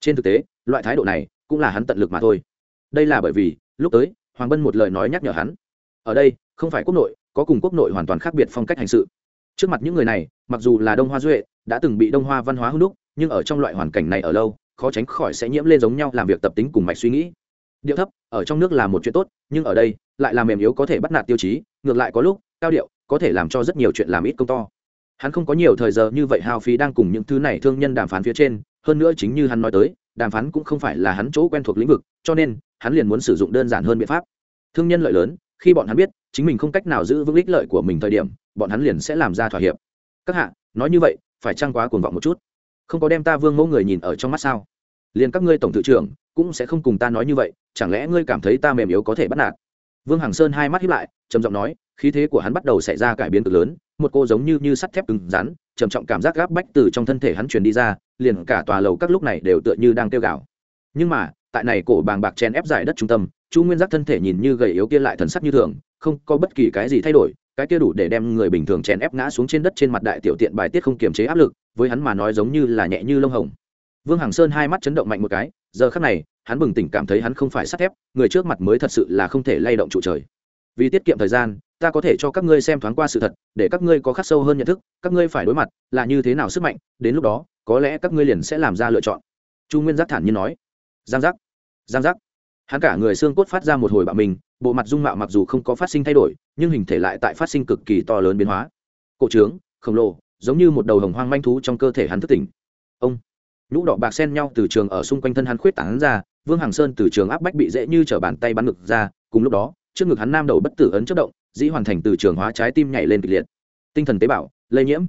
Trên thực tế, loại thái độ này, cũng là hắn tận lực mà thôi đây là bởi vì, lúc tới, hoàng bân một lời nói nhắc nhở hắn. Ở đây, không phải quốc nội, có cùng quốc nội hoàn toàn khác biệt phong cách hành sự. Trước mặt những người này, mặc dù là đông hoa duệ, đã từng bị đông hoa văn hóa hưng đúc, nhưng ở trong loại hoàn cảnh này ở lâu, khó tránh khỏi sẽ nhiễm lên giống nhau làm việc tập tính cùng mạch suy nghĩ. Điệu thấp, ở trong nước là một chuyện tốt, nhưng ở đây, lại là mềm yếu có thể bắt nạt tiêu chí, ngược lại có lúc, cao điệu, có thể làm cho rất nhiều chuyện làm ít công to. Hắn không có nhiều thời giờ như vậy hao phí đang cùng những thứ này thương nhân đàm phán phía trên, hơn nữa chính như hắn nói tới đàm phán cũng không phải là hắn chỗ quen thuộc lĩnh vực, cho nên, hắn liền muốn sử dụng đơn giản hơn biện pháp. Thương nhân lợi lớn, khi bọn hắn biết chính mình không cách nào giữ vững ích lợi của mình thời điểm, bọn hắn liền sẽ làm ra thỏa hiệp. Các hạ, nói như vậy, phải trăng quá cuồng vọng một chút? Không có đem ta vương mẫu người nhìn ở trong mắt sao? Liền các ngươi tổng thự trưởng, cũng sẽ không cùng ta nói như vậy, chẳng lẽ ngươi cảm thấy ta mềm yếu có thể bắt nạt? Vương hằng sơn hai mắt hiếp lại, trầm giọng nói, khí thế của hắn bắt đầu xảy ra cải biến cực lớn, một cô giống như như sắt thép cứng rắn, trầm trọng cảm giác gáp bách từ trong thân thể hắn truyền đi ra liền cả tòa lầu các lúc này đều tựa như đang tiêu gạo nhưng mà, tại này cổ bàng bạc chen ép dài đất trung tâm, chu nguyên giác thân thể nhìn như gầy yếu kia lại thần sắc như thường, không có bất kỳ cái gì thay đổi, cái kia đủ để đem người bình thường chèn ép ngã xuống trên đất trên mặt đại tiểu tiện bài tiết không kiềm chế áp lực, với hắn mà nói giống như là nhẹ như lông hồng. Vương hằng sơn hai mắt chấn động mạnh một cái, giờ khắc này, hắn bừng tỉnh cảm thấy hắn không phải sắt thép, người trước mặt mới thật sự là không thể lay động trụ trời. Vì tiết kiệm thời gian, ta có thể cho các ngươi xem thoáng qua sự thật, để các ngươi có khắc sâu hơn nhận thức, các ngươi phải đối mặt là như thế nào sức mạnh, đến lúc đó có lẽ các ngươi liền sẽ làm ra lựa chọn. Chu nguyên giác thản nhiên nói. Giang giác giang giác. Hắn cả người xương cốt phát ra một hồi bạo mình, bộ mặt dung mạo mặc dù không có phát sinh thay đổi, nhưng hình thể lại tại phát sinh cực kỳ to lớn biến hóa. Cổ trướng, khổng lồ, giống như một đầu hồng hoang manh thú trong cơ thể hắn thức tỉnh. Ông, nhũ đỏ bạc xen nhau từ trường ở xung quanh thân hắn khuyết tảng ra, vương hàng sơn từ trường áp bách bị dễ như t bàn tay bắn ngực ra, cùng lúc đó, trước ngực hắn nam đầu bất tử ấn chất động, dĩ hoàn thành từ trường hóa trái tim nhảy lên kịch liệt. Tinh thần tế bào, lây nhiễm.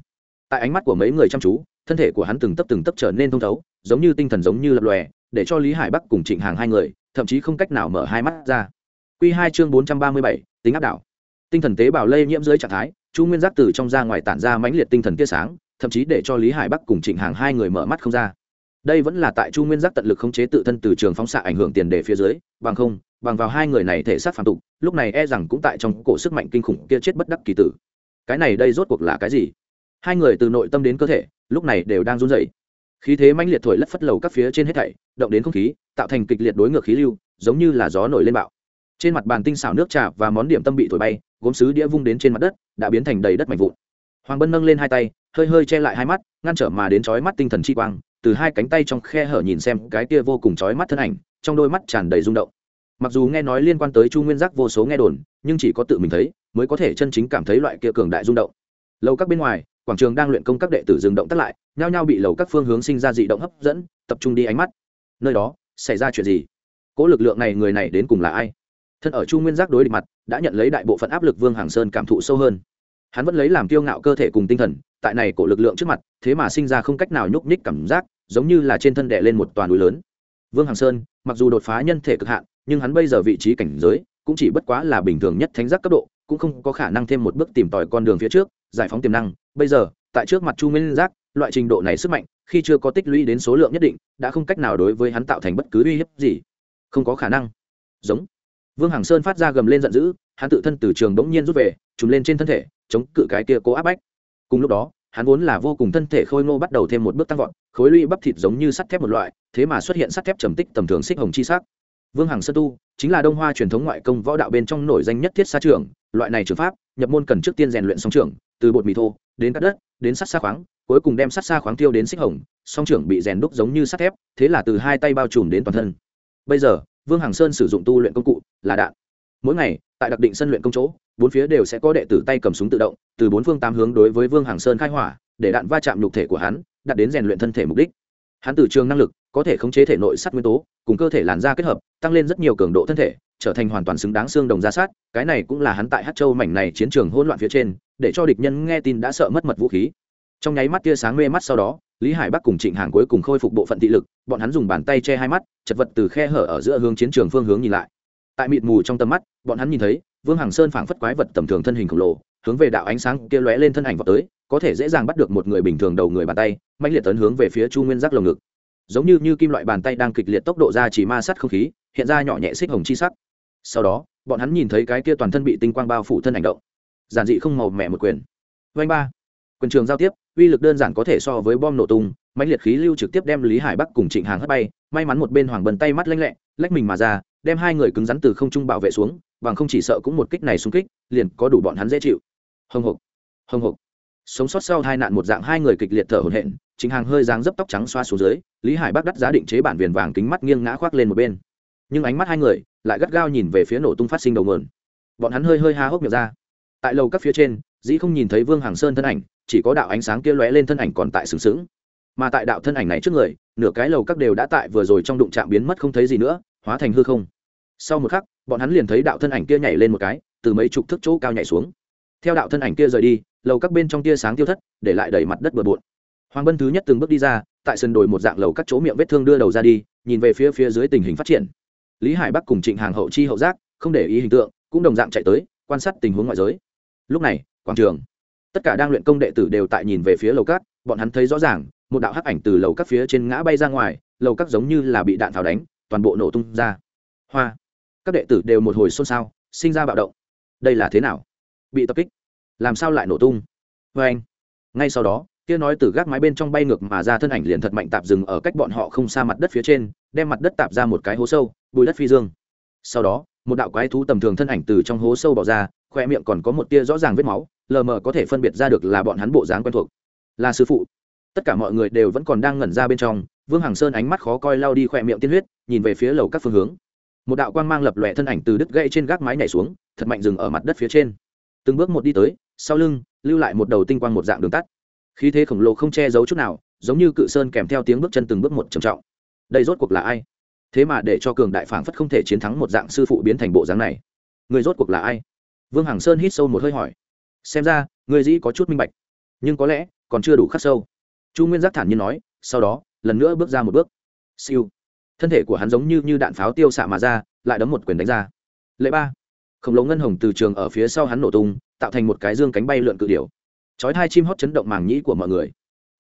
Tại ánh mắt của mấy người chăm chú thân thể của hắn từng tấp từng tấp trở nên thông thấu, giống như tinh thần giống như lập lòe, để cho lý hải bắc cùng trịnh hàng hai người, thậm chí không cách nào mở hai mắt ra. Q hai chương bốn trăm ba mươi bảy, tính áp đảo. Tinh thần tế bào lây nhiễm dưới trạng thái, chu nguyên giác từ trong ra ngoài tản ra mãnh liệt tinh thần tia sáng, thậm chí để cho lý hải bắc cùng trịnh hàng hai người mở mắt không ra. Đây vẫn là tại chu nguyên giác tận lực khống chế tự thân từ trường phóng xạ ảnh hưởng tiền đề phía dưới, bằng không, bằng vào hai người này thể xác phản tục, lúc này e rằng cũng tại trong cổ sức mạnh kinh khủng kia chết bất đắc kỳ tử. Cái này đây rốt cuộc là cái gì? Hai người từ nội tâm đến cơ thể lúc này đều đang run rẩy. Khí thế mãnh liệt thổi lất phất lầu các phía trên hết thảy, động đến không khí, tạo thành kịch liệt đối ngược khí lưu, giống như là gió nổi lên bạo. Trên mặt bàn tinh xảo nước trà và món điểm tâm bị thổi bay, gốm sứ đĩa vung đến trên mặt đất, đã biến thành đầy đất mảnh vụn. Hoàng bân nâng lên hai tay, hơi hơi che lại hai mắt, ngăn trở mà đến chói mắt tinh thần chi quang, từ hai cánh tay trong khe hở nhìn xem cái kia vô cùng chói mắt thân ảnh, trong đôi mắt tràn đầy rung động. Mặc dù nghe nói liên quan tới chu nguyên giác vô số nghe đồn, nhưng chỉ có tự mình thấy, mới có thể chân chính cảm thấy loại kia cường đại rung động. Lâu các bên ngoài quảng trường đang luyện công các đệ tử dừng động tắt lại, nhao nhao bị lầu các phương hướng sinh ra dị động hấp dẫn, tập trung đi ánh mắt. Nơi đó, xảy ra chuyện gì? Cỗ lực lượng này, người này đến cùng là ai? Thân ở chu nguyên giác đối địch mặt, đã nhận lấy đại bộ phận áp lực vương hàng sơn cảm thụ sâu hơn. Hắn vẫn lấy làm kiêu ngạo cơ thể cùng tinh thần, tại này cổ lực lượng trước mặt, thế mà sinh ra không cách nào nhúc nhích cảm giác, giống như là trên thân đè lên một toàn núi lớn. Vương hàng sơn, mặc dù đột phá nhân thể cực hạn, nhưng hắn bây giờ vị trí cảnh giới, cũng chỉ bất quá là bình thường nhất thánh giác cấp độ cũng không có khả năng thêm một bước tìm tòi con đường phía trước, giải phóng tiềm năng. Bây giờ, tại trước mặt chu nguyên giác, loại trình độ này sức mạnh, khi chưa có tích lũy đến số lượng nhất định, đã không cách nào đối với hắn tạo thành bất cứ uy hiếp gì. Không có khả năng. Giống. Vương hằng sơn phát ra gầm lên giận dữ, hắn tự thân từ trường bỗng nhiên rút về, trùm lên trên thân thể, chống cự cái kia cố áp bách. Cùng lúc đó, hắn vốn là vô cùng thân thể khôi ngô bắt đầu thêm một bước tăng vọt, khối lũy bắp thịt giống như sắt thép một loại, thế mà xuất hiện sắt thép trầm tích tầm thường xích hồng chi sắc. Vương hằng sơn tu, chính là đông hoa truyền thống ngoại công võ đạo bên trong nổi danh nhất thiết xa trường loại này trường pháp nhập môn cần trước tiên rèn luyện song trưởng, từ bột mì thô đến cắt đất đến sắt xa khoáng cuối cùng đem sắt xa khoáng tiêu đến xích hồng song trưởng bị rèn đúc giống như sắt thép thế là từ hai tay bao trùm đến toàn thân. Bây giờ vương hằng sơn sử dụng tu luyện công cụ là đạn. Mỗi ngày tại đặc định sân luyện công chỗ bốn phía đều sẽ có đệ tử tay cầm súng tự động từ bốn phương tám hướng đối với vương hằng sơn khai hỏa để đạn va chạm nhục thể của hắn đặt đến rèn luyện thân thể mục đích. Hắn từ trường năng lực có thể khống chế thể nội sắt nguyên tố cùng cơ thể làn da kết hợp tăng lên rất nhiều cường độ thân thể trở thành hoàn toàn xứng đáng xương đồng ra sát, cái này cũng là hắn tại hát châu mảnh này chiến trường hỗn loạn phía trên, để cho địch nhân nghe tin đã sợ mất mật vũ khí. Trong nháy mắt tia sáng mê mắt sau đó, lý hải bắc cùng trịnh hàng cuối cùng khôi phục bộ phận thị lực, bọn hắn dùng bàn tay che hai mắt, chật vật từ khe hở ở giữa hướng chiến trường phương hướng nhìn lại. Tại mịt mù trong tầm mắt, bọn hắn nhìn thấy, vương hằng sơn phảng phất quái vật tầm thường thân hình khổng lồ, hướng về đạo ánh sáng kia lóe lên thân ảnh vào tới, có thể dễ dàng bắt được một người bình thường đầu người bàn tay mạnh liệt tấn hướng về phía chu nguyên giác lồng ngực. Giống như như kim loại bàn tay đang kịch liệt tốc độ ra chỉ ma sát không khí, hiện ra nhỏ nhẹ xích hồng chi sắc sau đó, bọn hắn nhìn thấy cái kia toàn thân bị tinh quang bao phủ thân hành động. Giản dị không màu mẹ một quyền. Vanh ba. Quyền trường giao tiếp, uy lực đơn giản có thể so với bom nổ tung mạnh liệt khí lưu trực tiếp đem lý hải bắc cùng trịnh hàng hất bay, may mắn một bên hoàng bần tay mắt lanh lẹ, lách mình mà ra, đem hai người cứng rắn từ không trung bảo vệ xuống, bằng không chỉ sợ cũng một kích này xung kích, liền có đủ bọn hắn dễ chịu. Hồng hộc hồng hộc. Sống sót sau hai nạn một dạng hai người kịch liệt thở hổn hển chính hàng hơi dáng dấp tóc trắng xoa xuống dưới, lý hải bắc đắt giá định chế bản viền vàng kính mắt nghiêng ngã khoác lên một bên nhưng ánh mắt hai người lại gắt gao nhìn về phía nổ tung phát sinh đầu mườn. Bọn hắn hơi hơi há hốc miệng ra. Tại lầu các phía trên, dĩ không nhìn thấy vương hàng sơn thân ảnh, chỉ có đạo ánh sáng kia lóe lên thân ảnh còn tại sừng sững. Mà tại đạo thân ảnh này trước người, nửa cái lầu các đều đã tại vừa rồi trong đụng chạm biến mất không thấy gì nữa, hóa thành hư không. Sau một khắc, bọn hắn liền thấy đạo thân ảnh kia nhảy lên một cái, từ mấy chục thước chỗ cao nhảy xuống. Theo đạo thân ảnh kia rời đi, lầu các bên trong tia sáng tiêu thất, để lại đầy mặt đất bừa bộn. Hoàng bân thứ nhất từng bước đi ra, tại sân đồi một dạng lầu các chỗ miệng vết thương đưa đầu ra đi, nhìn về phía phía dưới tình hình phát triển lý hải bắc cùng trịnh hàng hậu chi hậu giác, không để ý hình tượng, cũng đồng dạng chạy tới, quan sát tình huống ngoại giới. Lúc này, quảng trường. Tất cả đang luyện công đệ tử đều tại nhìn về phía lầu cát, bọn hắn thấy rõ ràng, một đạo hắc ảnh từ lầu các phía trên ngã bay ra ngoài, lầu các giống như là bị đạn pháo đánh, toàn bộ nổ tung ra. Hoa. Các đệ tử đều một hồi xôn xao, sinh ra bạo động. Đây là thế nào? Bị tập kích. Làm sao lại nổ tung? Vê anh. Ngay sau đó, kia nói từ gác mái bên trong bay ngược mà ra thân ảnh liền thật mạnh tạp dừng ở cách bọn họ không xa mặt đất phía trên, đem mặt đất tạp ra một cái hố sâu bùi đất phi dương. Sau đó, một đạo quái thú tầm thường thân ảnh từ trong hố sâu bỏ ra, khoe miệng còn có một tia rõ ràng vết máu, lờ mờ có thể phân biệt ra được là bọn hắn bộ dáng quen thuộc. Là sư phụ. Tất cả mọi người đều vẫn còn đang ngẩn ra bên trong, vương hằng sơn ánh mắt khó coi lao đi khoe miệng tiên huyết, nhìn về phía lầu các phương hướng. Một đạo quang mang lập lòe thân ảnh từ đứt gãy trên gác mái nhảy xuống, thật mạnh dừng ở mặt đất phía trên. Từng bước một đi tới, sau lưng, lưu lại một đầu tinh quang một dạng đường tắt. Khí thế khổng lồ không che giấu chút nào, giống như cự sơn kèm theo tiếng bước chân từng bước một trầm trọng. Đây rốt cuộc là ai? Thế mà để cho cường đại phảng phất không thể chiến thắng một dạng sư phụ biến thành bộ dáng này. Người rốt cuộc là ai? Vương hằng sơn hít sâu một hơi hỏi. Xem ra, người dĩ có chút minh bạch. Nhưng có lẽ, còn chưa đủ khắc sâu. Chu nguyên giác thản nhiên nói, sau đó, lần nữa bước ra một bước. Siêu. Thân thể của hắn giống như như đạn pháo tiêu xạ mà ra, lại đấm một quyền đánh ra. Lệ ba. Khổng lồ ngân hồng từ trường ở phía sau hắn nổ tung, tạo thành một cái dương cánh bay lượn cự điểu. Chói hai chim hót chấn động màng nhĩ của mọi người.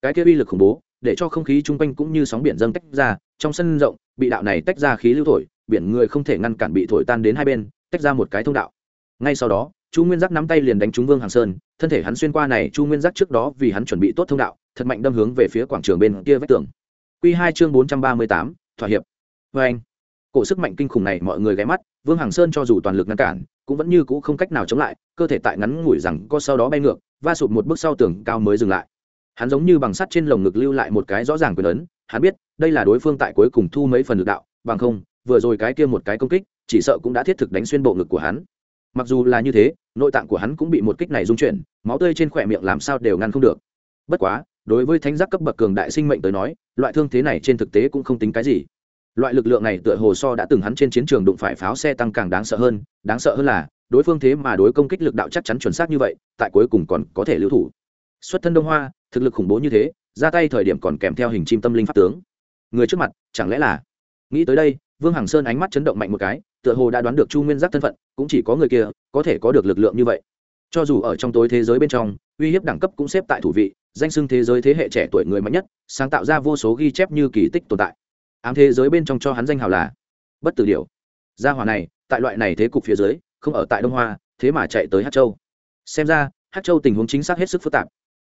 Cái kia uy lực khủng bố, để cho không khí chung quanh cũng như sóng biển dâng tách ra trong sân rộng, bị đạo này tách ra khí lưu thổi, biển người không thể ngăn cản bị thổi tan đến hai bên, tách ra một cái thông đạo. Ngay sau đó, chu nguyên giác nắm tay liền đánh trúng vương hàng sơn, thân thể hắn xuyên qua này, chu nguyên giác trước đó vì hắn chuẩn bị tốt thông đạo, thật mạnh đâm hướng về phía quảng trường bên kia vách tường. Q hai chương bốn trăm ba mươi tám, thỏa hiệp. Vê anh, cổ sức mạnh kinh khủng này mọi người ghé mắt, vương hàng sơn cho dù toàn lực ngăn cản, cũng vẫn như cũ không cách nào chống lại, cơ thể tại ngắn ngủi rằng có sau đó bay ngược, va sụp một bước sau tường cao mới dừng lại. Hắn giống như bằng sắt trên lồng ngực lưu lại một cái rõ ràng quyền ấn hắn biết, đây là đối phương tại cuối cùng thu mấy phần lực đạo, bằng không, vừa rồi cái kia một cái công kích, chỉ sợ cũng đã thiết thực đánh xuyên bộ ngực của hắn. Mặc dù là như thế, nội tạng của hắn cũng bị một kích này rung chuyển, máu tươi trên khỏe miệng làm sao đều ngăn không được. Bất quá, đối với thánh giác cấp bậc cường đại sinh mệnh tới nói, loại thương thế này trên thực tế cũng không tính cái gì. Loại lực lượng này tựa hồ so đã từng hắn trên chiến trường đụng phải pháo xe tăng càng đáng sợ hơn, đáng sợ hơn là, đối phương thế mà đối công kích lực đạo chắc chắn chuẩn xác như vậy, tại cuối cùng còn có thể lưu thủ. Xuất thân đông hoa, thực lực khủng bố như thế ra tay thời điểm còn kèm theo hình chim tâm linh pháp tướng. Người trước mặt, chẳng lẽ là? Nghĩ tới đây, vương hằng sơn ánh mắt chấn động mạnh một cái, tựa hồ đã đoán được chu nguyên giác thân phận, cũng chỉ có người kia, có thể có được lực lượng như vậy. Cho dù ở trong tối thế giới bên trong, uy hiếp đẳng cấp cũng xếp tại thủ vị, danh xưng thế giới thế hệ trẻ tuổi người mạnh nhất, sáng tạo ra vô số ghi chép như kỳ tích tồn tại. Ám thế giới bên trong cho hắn danh hào là bất tử điều gia hòa này, tại loại này thế cục phía dưới, không ở tại đông hoa, thế mà chạy tới hát châu. Xem ra hát châu tình huống chính xác hết sức phức tạp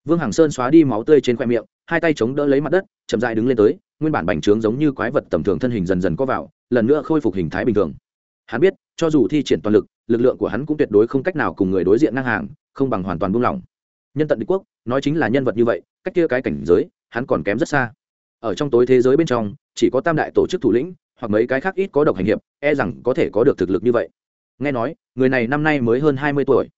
vương hằng sơn xóa đi máu tươi trên khoe miệng, hai tay chống đỡ lấy mặt đất, chậm dại đứng lên tới, nguyên bản bành trướng giống như quái vật tầm thường thân hình dần dần có vào, lần nữa khôi phục hình thái bình thường. Hắn biết, cho dù thi triển toàn lực lực lượng của hắn cũng tuyệt đối không cách nào cùng người đối diện ngang hàng, không bằng hoàn toàn buông lỏng. Nhân tận đế quốc, nói chính là nhân vật như vậy, cách kia cái cảnh giới, hắn còn kém rất xa. Ở trong tối thế giới bên trong, chỉ có tam đại tổ chức thủ lĩnh, hoặc mấy cái khác ít có độc hành hiệp e rằng có thể có được thực lực như vậy. Nghe nói, người này năm nay mới hơn hai mươi tuổi.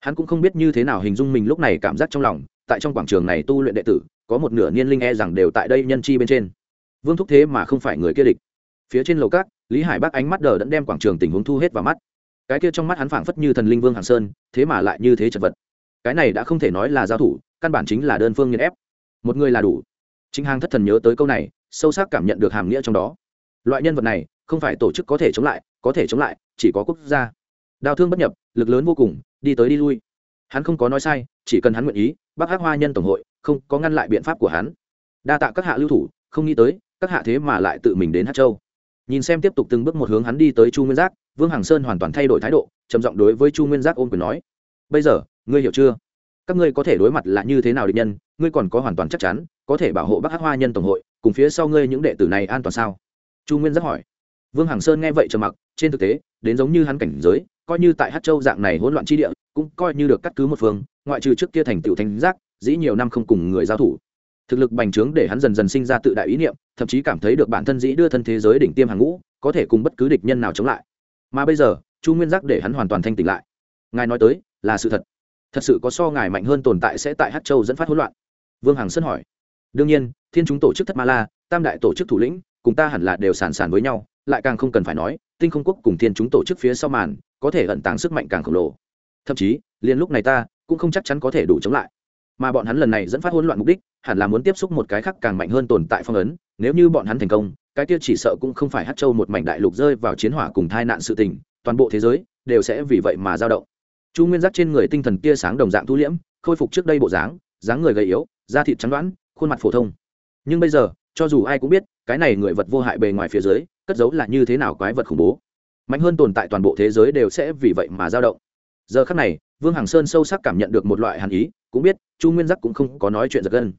Hắn cũng không biết như thế nào hình dung mình lúc này cảm giác trong lòng tại trong quảng trường này tu luyện đệ tử, có một nửa niên linh e rằng đều tại đây nhân chi bên trên. Vương thúc thế mà không phải người kia địch. Phía trên lầu cát lý hải bác ánh mắt đờ đẫn đem quảng trường tình huống thu hết vào mắt. Cái kia trong mắt hắn phảng phất như thần linh vương hàng sơn, thế mà lại như thế chật vật. Cái này đã không thể nói là giao thủ, căn bản chính là đơn phương nghiên ép. Một người là đủ. Chính hàng thất thần nhớ tới câu này, sâu sắc cảm nhận được hàm nghĩa trong đó. Loại nhân vật này, không phải tổ chức có thể chống lại, có thể chống lại, chỉ có quốc gia. Đau thương bất nhập, lực lớn vô cùng, đi tới đi lui. Hắn không có nói sai, chỉ cần hắn nguyện ý bắc hát hoa nhân tổng hội, không có ngăn lại biện pháp của hắn. Đa tạ các hạ lưu thủ, không nghĩ tới, các hạ thế mà lại tự mình đến hát châu. Nhìn xem tiếp tục từng bước một hướng hắn đi tới chu nguyên giác, vương hằng sơn hoàn toàn thay đổi thái độ, trầm giọng đối với chu nguyên giác ôm quyền nói. Bây giờ, ngươi hiểu chưa? Các ngươi có thể đối mặt là như thế nào địch nhân, ngươi còn có hoàn toàn chắc chắn, có thể bảo hộ bắc hát hoa nhân tổng hội, cùng phía sau ngươi những đệ tử này an toàn sao? Chu nguyên giác hỏi. Vương hằng sơn nghe vậy trầm mặc, trên thực tế, đến giống như hắn cảnh giới coi như tại hát châu dạng này hỗn loạn chi địa, cũng coi như được cắt cứ một phương, ngoại trừ trước kia thành tựu thánh giác, dĩ nhiều năm không cùng người giao thủ. Thực lực bành trướng để hắn dần dần sinh ra tự đại ý niệm, thậm chí cảm thấy được bản thân dĩ đưa thân thế giới đỉnh tiêm hàng ngũ, có thể cùng bất cứ địch nhân nào chống lại. Mà bây giờ, chu nguyên giác để hắn hoàn toàn thanh tỉnh lại. Ngài nói tới, là sự thật. Thật sự có so ngài mạnh hơn tồn tại sẽ tại hát châu dẫn phát hỗn loạn? Vương hằng sơn hỏi. Đương nhiên, thiên chúng tổ chức thất ma la, tam đại tổ chức thủ lĩnh, cùng ta hẳn là đều sàn sàn với nhau, lại càng không cần phải nói tinh không quốc cùng thiên chúng tổ chức phía sau màn, có thể ẩn tàng sức mạnh càng khổng lồ. Thậm chí, liền lúc này ta, cũng không chắc chắn có thể đủ chống lại. Mà bọn hắn lần này dẫn phát hỗn loạn mục đích, hẳn là muốn tiếp xúc một cái khác càng mạnh hơn tồn tại phong ấn, nếu như bọn hắn thành công, cái kia chỉ sợ cũng không phải hát châu một mảnh đại lục rơi vào chiến hỏa cùng tai nạn sự tình, toàn bộ thế giới đều sẽ vì vậy mà dao động. Chu nguyên giác trên người tinh thần tia sáng đồng dạng thu liễm, khôi phục trước đây bộ dáng dáng người gầy yếu, da thịt trắng đoán khuôn mặt phổ thông. Nhưng bây giờ, cho dù ai cũng biết, cái này người vật vô hại bề ngoài phía dưới cất giấu là như thế nào quái vật khủng bố. Mạnh hơn tồn tại toàn bộ thế giới đều sẽ vì vậy mà dao động. Giờ khắc này, vương hằng sơn sâu sắc cảm nhận được một loại hàn ý, cũng biết, chu nguyên giác cũng không có nói chuyện giật gân.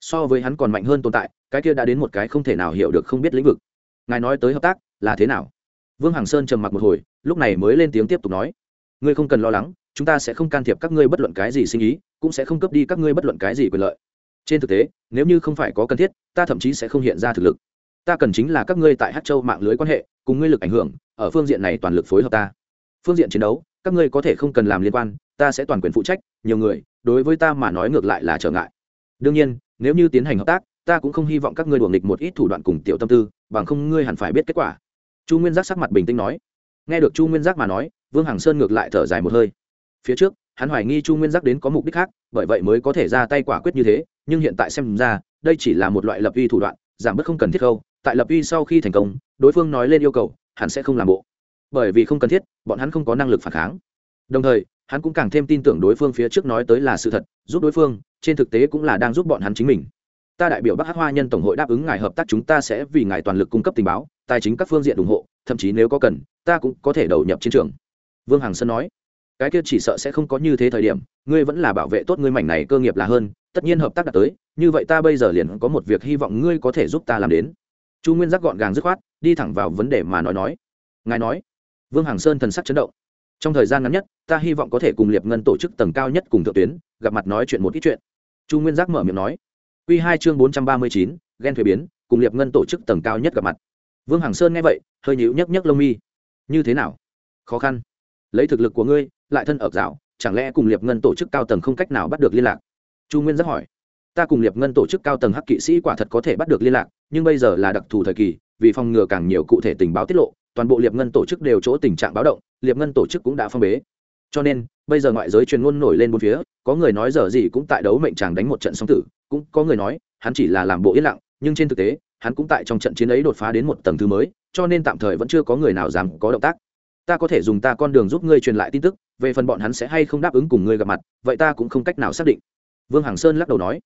So với hắn còn mạnh hơn tồn tại, cái kia đã đến một cái không thể nào hiểu được không biết lĩnh vực. Ngài nói tới hợp tác, là thế nào? Vương hằng sơn trầm mặc một hồi, lúc này mới lên tiếng tiếp tục nói. Ngươi không cần lo lắng, chúng ta sẽ không can thiệp các ngươi bất luận cái gì sinh ý, cũng sẽ không cấp đi các ngươi bất luận cái gì quyền lợi. Trên thực tế, nếu như không phải có cần thiết, ta thậm chí sẽ không hiện ra thực lực ta cần chính là các ngươi tại hát châu mạng lưới quan hệ, cùng ngươi lực ảnh hưởng, ở phương diện này toàn lực phối hợp ta. Phương diện chiến đấu, các ngươi có thể không cần làm liên quan, ta sẽ toàn quyền phụ trách, nhiều người, đối với ta mà nói ngược lại là trở ngại. Đương nhiên, nếu như tiến hành hợp tác, ta cũng không hy vọng các ngươi đuồng nghịch một ít thủ đoạn cùng tiểu tâm tư, bằng không ngươi hẳn phải biết kết quả. Chu nguyên giác sắc mặt bình tĩnh nói. Nghe được chu nguyên giác mà nói, vương hằng sơn ngược lại thở dài một hơi. Phía trước, hắn hoài nghi chu nguyên giác đến có mục đích khác, bởi vậy mới có thể ra tay quả quyết như thế, nhưng hiện tại xem ra, đây chỉ là một loại lập uy thủ đoạn, giảm bớt không cần thiết khâu tại lập uy sau khi thành công, đối phương nói lên yêu cầu, hắn sẽ không làm bộ. Bởi vì không cần thiết, bọn hắn không có năng lực phản kháng. Đồng thời, hắn cũng càng thêm tin tưởng đối phương phía trước nói tới là sự thật, giúp đối phương, trên thực tế cũng là đang giúp bọn hắn chính mình. Ta đại biểu bắc hát hoa nhân tổng hội đáp ứng ngài hợp tác chúng ta sẽ vì ngài toàn lực cung cấp tình báo, tài chính các phương diện ủng hộ, thậm chí nếu có cần, ta cũng có thể đầu nhập chiến trường. Vương hằng sơn nói. Cái kia chỉ sợ sẽ không có như thế thời điểm, ngươi vẫn là bảo vệ tốt ngươi mảnh này cơ nghiệp là hơn, tất nhiên hợp tác đã tới, như vậy ta bây giờ liền có một việc hy vọng ngươi có thể giúp ta làm đến chu nguyên giác gọn gàng dứt khoát, đi thẳng vào vấn đề mà nói nói. Ngài nói, vương hằng sơn thần sắc chấn động. Trong thời gian ngắn nhất, ta hy vọng có thể cùng liệp ngân tổ chức tầng cao nhất cùng thượng tuyến, gặp mặt nói chuyện một ít chuyện. Chu nguyên giác mở miệng nói. Q hai chương bốn trăm ba mươi chín, ghen thuế biến, cùng liệp ngân tổ chức tầng cao nhất gặp mặt. Vương hằng sơn nghe vậy, hơi nhịu nhấc nhấc lông mi. Như thế nào? Khó khăn. Lấy thực lực của ngươi, lại thân ở dạo chẳng lẽ cùng liệp ngân tổ chức cao tầng không cách nào bắt được liên lạc? Chu nguyên giác hỏi ta cùng liệp ngân tổ chức cao tầng hắc kỵ sĩ quả thật có thể bắt được liên lạc, nhưng bây giờ là đặc thù thời kỳ, vì phòng ngừa càng nhiều cụ thể tình báo tiết lộ, toàn bộ liệp ngân tổ chức đều chỗ tình trạng báo động, liệp ngân tổ chức cũng đã phong bế. Cho nên, bây giờ ngoại giới truyền ngôn nổi lên bốn phía, có người nói giờ gì cũng tại đấu mệnh chàng đánh một trận song tử, cũng có người nói, hắn chỉ là làm bộ yên lặng, nhưng trên thực tế, hắn cũng tại trong trận chiến ấy đột phá đến một tầng thứ mới, cho nên tạm thời vẫn chưa có người nào dám có động tác. Ta có thể dùng ta con đường giúp ngươi truyền lại tin tức, về phần bọn hắn sẽ hay không đáp ứng cùng ngươi gặp mặt, vậy ta cũng không cách nào xác định. Vương hằng sơn lắc đầu nói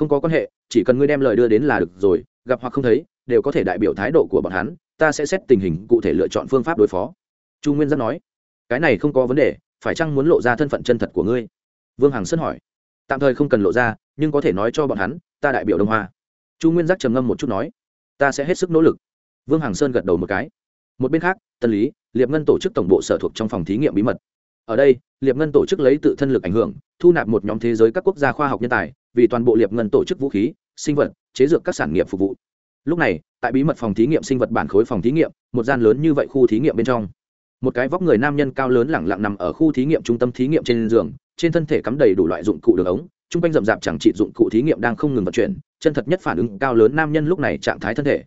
không có quan hệ, chỉ cần ngươi đem lời đưa đến là được rồi, gặp hoặc không thấy, đều có thể đại biểu thái độ của bọn hắn, ta sẽ xét tình hình, cụ thể lựa chọn phương pháp đối phó. Chu nguyên giác nói. Cái này không có vấn đề, phải chăng muốn lộ ra thân phận chân thật của ngươi? Vương hằng sơn hỏi. Tạm thời không cần lộ ra, nhưng có thể nói cho bọn hắn, ta đại biểu đông hoa. Chu nguyên giác trầm ngâm một chút nói. Ta sẽ hết sức nỗ lực. Vương hằng sơn gật đầu một cái. Một bên khác tân lý, liệp ngân tổ chức tổng bộ sở thuộc trong phòng thí nghiệm bí mật ở đây, liệp ngân tổ chức lấy tự thân lực ảnh hưởng, thu nạp một nhóm thế giới các quốc gia khoa học nhân tài, vì toàn bộ liệp ngân tổ chức vũ khí, sinh vật, chế dược các sản nghiệp phục vụ. Lúc này, tại bí mật phòng thí nghiệm sinh vật bản khối phòng thí nghiệm, một gian lớn như vậy khu thí nghiệm bên trong. Một cái vóc người nam nhân cao lớn lẳng lặng nằm ở khu thí nghiệm trung tâm thí nghiệm trên giường, trên thân thể cắm đầy đủ loại dụng cụ đường ống t r u n g quanh rậm rạp chẳng trị dụng cụ thí nghiệm đang không ngừng vận chuyển, chân thật nhất phản ứng cao lớn nam nhân lúc này trạng thái thân thể.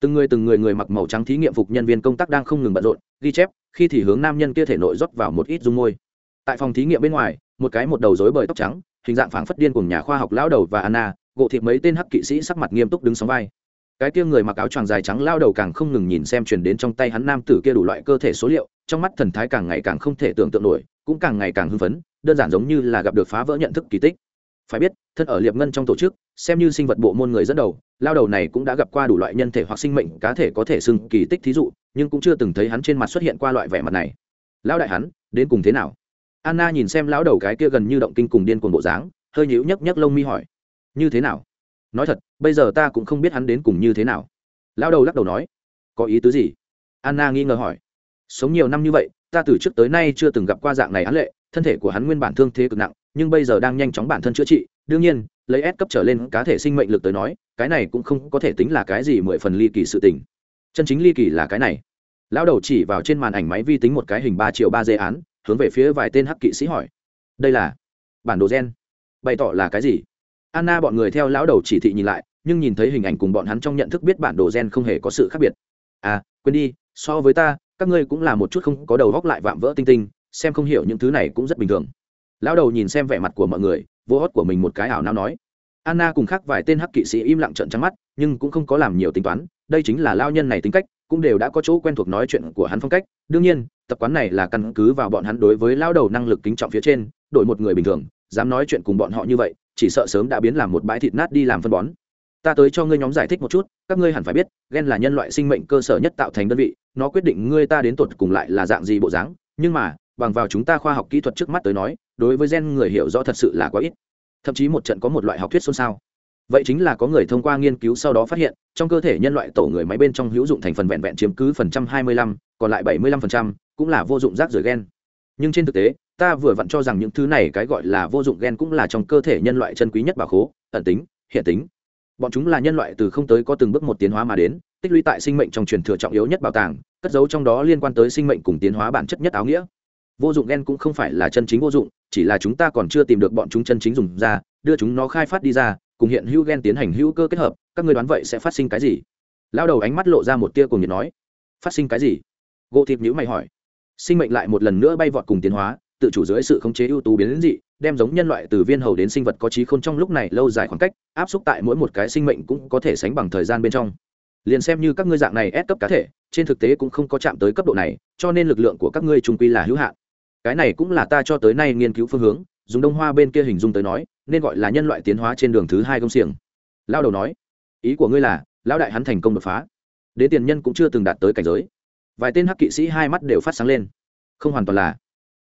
Từng người từng người người mặc màu trắng thí nghiệm phục nhân viên công tác đang không ngừng bận rộn, ghi chép khi thì hướng nam nhân kia thể nội rót vào một ít dung môi. Tại phòng thí nghiệm bên ngoài, một cái một đầu rối bời tóc trắng, hình dạng phảng phất điên cùng nhà khoa học lão đầu và anna, gộ thịt mấy tên hắc kỵ sĩ sắc mặt nghiêm túc đứng sóng vai. Cái kia người mặc áo choàng dài trắng lao đầu càng không ngừng nhìn xem truyền đến trong tay hắn nam tử kia đủ loại cơ thể số liệu, trong mắt thần thái càng ngày càng không thể tưởng tượng nổi, cũng càng ngày càng hưng phấn, đơn giản giống như là gặp được phá vỡ nhận thức kỳ tích. Phải biết, thân ở liệp ngân trong tổ chức, xem như sinh vật bộ môn người dẫn đầu lao đầu này cũng đã gặp qua đủ loại nhân thể hoặc sinh mệnh cá thể có thể xưng kỳ tích thí dụ, nhưng cũng chưa từng thấy hắn trên mặt xuất hiện qua loại vẻ mặt này. Lão đại hắn, đến cùng thế nào? Anna nhìn xem lão đầu cái kia gần như động kinh cùng điên cuồng bộ dáng, hơi nhíu nhấc nhấc lông mi hỏi. Như thế nào? Nói thật, bây giờ ta cũng không biết hắn đến cùng như thế nào. Lão đầu lắc đầu nói. Có ý tứ gì? Anna nghi ngờ hỏi. Sống nhiều năm như vậy, ta từ trước tới nay chưa từng gặp qua dạng này án lệ, thân thể của hắn nguyên bản thương thế cực nặng, nhưng bây giờ đang nhanh chóng bản thân chữa trị đương nhiên, lấy S cấp trở lên cá thể sinh mệnh lực tới nói, cái này cũng không có thể tính là cái gì mười phần ly kỳ sự tình. Chân chính ly kỳ là cái này. Lão đầu chỉ vào trên màn ảnh máy vi tính một cái hình ba triệu ba dê án, hướng về phía vài tên hắc kỵ sĩ hỏi. Đây là bản đồ gen. Bày tỏ là cái gì? Anna bọn người theo lão đầu chỉ thị nhìn lại, nhưng nhìn thấy hình ảnh cùng bọn hắn trong nhận thức biết bản đồ gen không hề có sự khác biệt. À quên đi, so với ta, các ngươi cũng là một chút không có đầu góc lại vạm vỡ tinh tinh, xem không hiểu những thứ này cũng rất bình thường. Lão đầu nhìn xem vẻ mặt của mọi người vô hót của mình một cái ảo não nói. Anna cùng khác vài tên hắc kỵ sĩ im lặng trợn trắng mắt, nhưng cũng không có làm nhiều tính toán, đây chính là lao nhân này tính cách, cũng đều đã có chỗ quen thuộc nói chuyện của hắn phong cách. Đương nhiên, tập quán này là căn cứ vào bọn hắn đối với lao đầu năng lực kính trọng phía trên, đổi một người bình thường, dám nói chuyện cùng bọn họ như vậy, chỉ sợ sớm đã biến làm một bãi thịt nát đi làm phân bón. Ta tới cho ngươi nhóm giải thích một chút, các ngươi hẳn phải biết ghen là nhân loại sinh mệnh cơ sở nhất tạo thành đơn vị, nó quyết định ngươi ta đến tột cùng lại là dạng gì bộ dáng, nhưng mà bằng vào chúng ta khoa học kỹ thuật trước mắt tới nói, đối với gen người hiểu rõ thật sự là quá ít. Thậm chí một trận có một loại học thuyết xôn xao. Vậy chính là có người thông qua nghiên cứu sau đó phát hiện, trong cơ thể nhân loại tổ người máy bên trong hữu dụng thành phần vẹn vẹn chiếm cứ phần trăm hai mươi lăm, còn lại bảy mươi lăm phần trăm cũng là vô dụng rác rưởi gen. Nhưng trên thực tế, ta vừa vặn cho rằng những thứ này cái gọi là vô dụng gen cũng là trong cơ thể nhân loại chân quý nhất bà khố, ẩn tính, hiện tính. Bọn chúng là nhân loại từ không tới có từng bước một tiến hóa mà đến, tích lũy tại sinh mệnh trong truyền thừa trọng yếu nhất bảo tàng, cất giấu trong đó liên quan tới sinh mệnh cùng tiến hóa bản chất nhất áo nghĩa vô dụng gen cũng không phải là chân chính vô dụng, chỉ là chúng ta còn chưa tìm được bọn chúng chân chính dùng ra, đưa chúng nó khai phát đi ra, cùng hiện hữu gen tiến hành hữu cơ kết hợp, các người đoán vậy sẽ phát sinh cái gì? Lao đầu ánh mắt lộ ra một tia cùng nhiệt nói, phát sinh cái gì? Gỗ thịt nhữ mày hỏi. Sinh mệnh lại một lần nữa bay vọt cùng tiến hóa, tự chủ dưới sự khống chế ưu tú biến đến dị, đem giống nhân loại từ viên hầu đến sinh vật có trí khôn trong lúc này lâu dài khoảng cách, áp xúc tại mỗi một cái sinh mệnh cũng có thể sánh bằng thời gian bên trong. Liền xem như các ngươi dạng này ép cấp cá thể, trên thực tế cũng không có chạm tới cấp độ này, cho nên lực lượng của các ngươi trung quy là hữu hạn cái này cũng là ta cho tới nay nghiên cứu phương hướng, dùng đông hoa bên kia hình dung tới nói, nên gọi là nhân loại tiến hóa trên đường thứ hai công xiềng. Lao đầu nói, ý của ngươi là, lão đại hắn thành công đột phá. Đế tiền nhân cũng chưa từng đạt tới cảnh giới. Vài tên hắc kỵ sĩ hai mắt đều phát sáng lên. Không hoàn toàn là.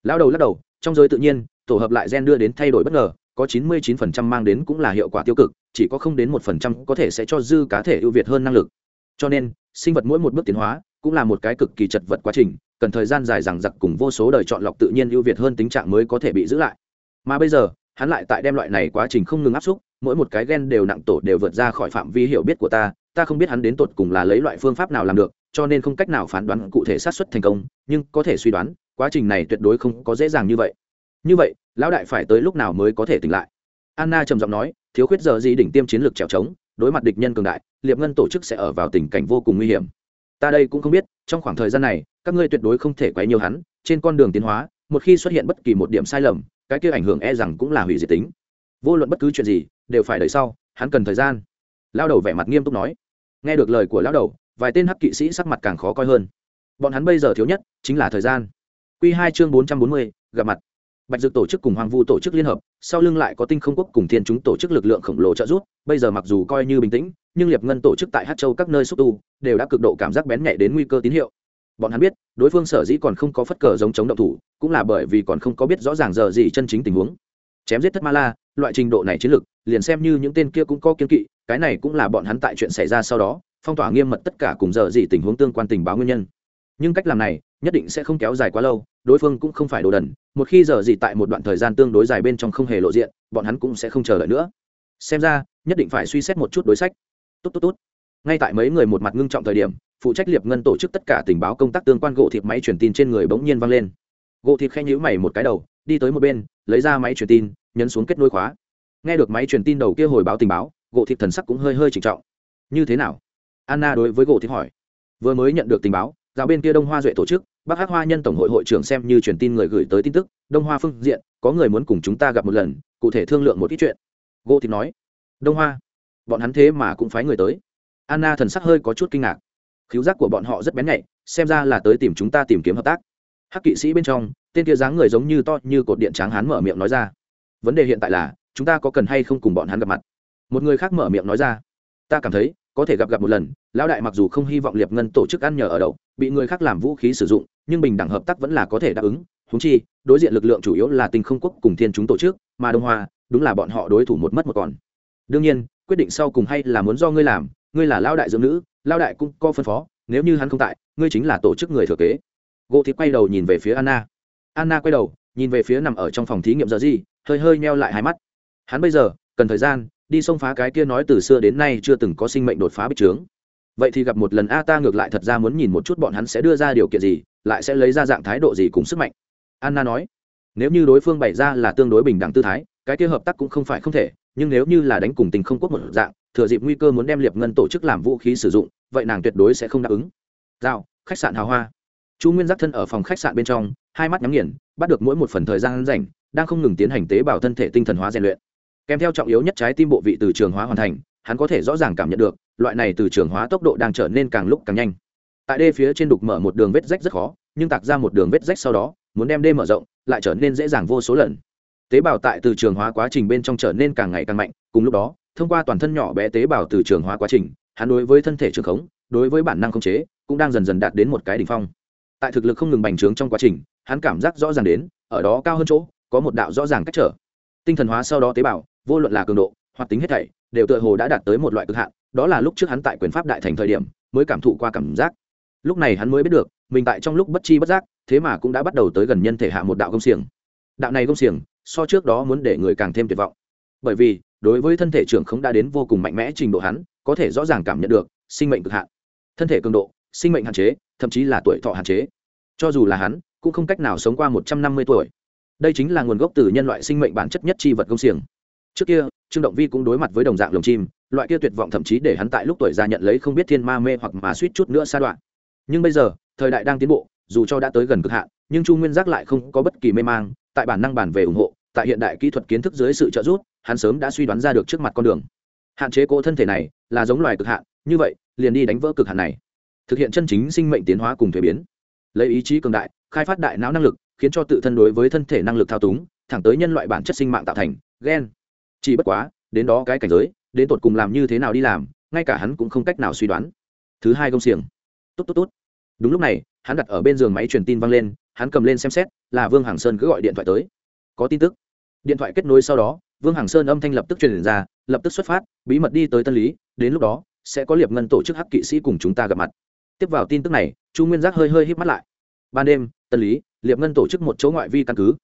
Lao đầu lắc đầu, trong giới tự nhiên, tổ hợp lại gen đưa đến thay đổi bất ngờ, có 99% mang đến cũng là hiệu quả tiêu cực, chỉ có không đến một phần trăm có thể sẽ cho dư cá thể ưu việt hơn năng lực. Cho nên, sinh vật mỗi một bước tiến hóa cũng là một cái cực kỳ chật vật quá trình, cần thời gian dài rằng giặc cùng vô số đời chọn lọc tự nhiên ưu việt hơn tính trạng mới có thể bị giữ lại. Mà bây giờ, hắn lại tại đem loại này quá trình không ngừng áp xúc, mỗi một cái gen đều nặng tổ đều vượt ra khỏi phạm vi hiểu biết của ta ta không biết hắn đến tột cùng là lấy loại phương pháp nào làm được, cho nên không cách nào phán đoán cụ thể sát xuất thành công, nhưng có thể suy đoán, quá trình này tuyệt đối không có dễ dàng như vậy. Như vậy, lão đại phải tới lúc nào mới có thể tỉnh lại? Anna trầm giọng nói, thiếu khuyết giờ gì đỉnh tiêm chiến lược trèo trống, đối mặt địch nhân cường đại, liệp ngân tổ chức sẽ ở vào tình cảnh vô cùng nguy hiểm ta đây cũng không biết, trong khoảng thời gian này, các ngươi tuyệt đối không thể quấy nhiều hắn, trên con đường tiến hóa, một khi xuất hiện bất kỳ một điểm sai lầm, cái kia ảnh hưởng e rằng cũng là hủy diệt tính. Vô luận bất cứ chuyện gì, đều phải đợi sau, hắn cần thời gian. Lao đầu vẻ mặt nghiêm túc nói. Nghe được lời của lao đầu, vài tên hắc kỵ sĩ sắc mặt càng khó coi hơn. Bọn hắn bây giờ thiếu nhất chính là thời gian. Q hai chương bốn trăm bốn mươi, gặp mặt. Bạch dược tổ chức cùng hoàng vu tổ chức liên hợp sau lưng lại có tinh không quốc cùng thiên chúng tổ chức lực lượng khổng lồ trợ giúp, bây giờ mặc dù coi như bình tĩnh, nhưng liệp ngân tổ chức tại hát châu các nơi xúc tu, đều đã cực độ cảm giác bén nhạy đến nguy cơ tín hiệu. Bọn hắn biết, đối phương sở dĩ còn không có phất cờ giống chống động thủ, cũng là bởi vì còn không có biết rõ ràng giờ gì chân chính tình huống. Chém giết thất ma la, loại trình độ này chiến lược liền xem như những tên kia cũng có kiên kỵ, cái này cũng là bọn hắn tại chuyện xảy ra sau đó, phong tỏa nghiêm mật tất cả cùng giờ gì tình huống tương quan tình báo nguyên nhân nhưng cách làm này, nhất định sẽ không kéo dài quá lâu, đối phương cũng không phải đồ đần, một khi giờ gì tại một đoạn thời gian tương đối dài bên trong không hề lộ diện, bọn hắn cũng sẽ không chờ đợi nữa. Xem ra, nhất định phải suy xét một chút đối sách. Tốt tốt tốt. Ngay tại mấy người một mặt ngưng trọng thời điểm, phụ trách liệp ngân tổ chức tất cả tình báo công tác tương quan gỗ thịt máy truyền tin trên người bỗng nhiên vang lên. Gỗ thịt khen nhữ mày một cái đầu, đi tới một bên, lấy ra máy truyền tin, nhấn xuống kết nối khóa. Nghe được máy truyền tin đầu kia hồi báo tình báo, gỗ thịt thần sắc cũng hơi hơi trịnh trọng. Như thế nào? Anna đối với gỗ thịt hỏi. Vừa mới nhận được tình báo giáo bên kia đông hoa duệ tổ chức, bắc hắc hoa nhân tổng hội hội trưởng xem như truyền tin người gửi tới tin tức, đông hoa phương diện, có người muốn cùng chúng ta gặp một lần, cụ thể thương lượng một ít chuyện. Gô thì nói, đông hoa, bọn hắn thế mà cũng phái người tới. Anna thần sắc hơi có chút kinh ngạc. Khiếu giác của bọn họ rất bén nhạy, xem ra là tới tìm chúng ta tìm kiếm hợp tác. Hắc kỵ sĩ bên trong, tên kia dáng người giống như to như cột điện tráng hắn mở miệng nói ra, vấn đề hiện tại là, chúng ta có cần hay không cùng bọn hắn gặp mặt? Một người khác mở miệng nói ra, ta cảm thấy có thể gặp gặp một lần, lão đại mặc dù không hy vọng liệp ngân tổ chức ăn nhờ ở đậu, bị người khác làm vũ khí sử dụng, nhưng bình đẳng hợp tác vẫn là có thể đáp ứng. Húng chi, đối diện lực lượng chủ yếu là tinh không quốc cùng thiên chúng tổ chức, mà đông hoa, đúng là bọn họ đối thủ một mất một còn. Đương nhiên, quyết định sau cùng hay là muốn do ngươi làm, ngươi là lao đại dưỡng nữ lao đại cũng có phân phó, nếu như hắn không tại, ngươi chính là tổ chức người thừa kế. Gỗ thì quay đầu nhìn về phía anna. Anna quay đầu, nhìn về phía nằm ở trong phòng thí nghiệm giờ gì, hơi hơi meo lại hai mắt. Hắn bây giờ, cần thời gian đi xông phá cái kia nói từ xưa đến nay chưa từng có sinh mệnh đột phá bích trướng. Vậy thì gặp một lần a ta ngược lại thật ra muốn nhìn một chút bọn hắn sẽ đưa ra điều kiện gì, lại sẽ lấy ra dạng thái độ gì cùng sức mạnh. Anna nói, nếu như đối phương bày ra là tương đối bình đẳng tư thái, cái kia hợp tác cũng không phải không thể, nhưng nếu như là đánh cùng tình không quốc một dạng, thừa dịp nguy cơ muốn đem liệp ngân tổ chức làm vũ khí sử dụng, vậy nàng tuyệt đối sẽ không đáp ứng. Giao, khách sạn hào hoa. Chu nguyên giác thân ở phòng khách sạn bên trong, hai mắt nhắm nghiền, bắt được mỗi một phần thời gian rảnh, đang không ngừng tiến hành tế bào thân thể tinh thần hóa rèn luyện kèm theo trọng yếu nhất trái tim bộ vị từ trường hóa hoàn thành, hắn có thể rõ ràng cảm nhận được, loại này từ trường hóa tốc độ đang trở nên càng lúc càng nhanh. Tại đê phía trên đục mở một đường vết rách rất khó, nhưng tạc ra một đường vết rách sau đó, muốn đem đê mở rộng, lại trở nên dễ dàng vô số lần. Tế bào tại từ trường hóa quá trình bên trong trở nên càng ngày càng mạnh, cùng lúc đó, thông qua toàn thân nhỏ bé tế bào từ trường hóa quá trình, hắn đối với thân thể trường khống, đối với bản năng khống chế, cũng đang dần dần đạt đến một cái đỉnh phong. Tại thực lực không ngừng bành trướng trong quá trình, hắn cảm giác rõ ràng đến, ở đó cao hơn chỗ, có một đạo rõ ràng cách trở. Tinh thần hóa sau đó tế bào vô luận là cường độ, hoặc tính hết thảy, đều tựa hồ đã đạt tới một loại cực hạn, đó là lúc trước hắn tại quyền pháp đại thành thời điểm mới cảm thụ qua cảm giác. Lúc này hắn mới biết được, mình tại trong lúc bất chi bất giác, thế mà cũng đã bắt đầu tới gần nhân thể hạ một đạo công xiềng. Đạo này công xiềng, so trước đó muốn để người càng thêm tuyệt vọng. Bởi vì, đối với thân thể trưởng không đã đến vô cùng mạnh mẽ trình độ hắn, có thể rõ ràng cảm nhận được, sinh mệnh cực hạn. Thân thể cường độ, sinh mệnh hạn chế, thậm chí là tuổi thọ hạn chế. Cho dù là hắn, cũng không cách nào sống qua một trăm năm mươi tuổi. Đây chính là nguồn gốc từ nhân loại sinh mệnh bản chất nhất chi vật công xiềng trước kia, trương động vi cũng đối mặt với đồng dạng lồng chim, loại kia tuyệt vọng thậm chí để hắn tại lúc tuổi già nhận lấy không biết thiên ma mê hoặc mà suýt chút nữa xa đoạn. Nhưng bây giờ, thời đại đang tiến bộ, dù cho đã tới gần cực hạn, nhưng chu nguyên giác lại không có bất kỳ mê mang, tại bản năng bản về ủng hộ, tại hiện đại kỹ thuật kiến thức dưới sự trợ giúp, hắn sớm đã suy đoán ra được trước mặt con đường. Hạn chế cỗ thân thể này là giống loài cực hạn, như vậy, liền đi đánh vỡ cực hạn này. Thực hiện chân chính sinh mệnh tiến hóa cùng thuế biến. Lấy ý chí cường đại, khai phát đại não năng lực, khiến cho tự thân đối với thân thể năng lực thao túng, thẳng tới nhân loại bản chất sinh mạng tạo thành, gen chỉ bất quá, đến đó cái cảnh giới, đến tột cùng làm như thế nào đi làm, ngay cả hắn cũng không cách nào suy đoán. Thứ hai công xiềng. Tốt tốt tốt đúng lúc này, hắn đặt ở bên giường máy truyền tin văng lên, hắn cầm lên xem xét, là vương hàng sơn cứ gọi điện thoại tới. Có tin tức. Điện thoại kết nối sau đó, vương hàng sơn âm thanh lập tức truyền ra, lập tức xuất phát, bí mật đi tới tân lý, đến lúc đó, sẽ có liệp ngân tổ chức hắc kỵ sĩ cùng chúng ta gặp mặt. Tiếp vào tin tức này, chu nguyên giác hơi hơi hít mắt lại. Ban đêm, tân lý, liệp ngân tổ chức một chỗ ngoại vi căn cứ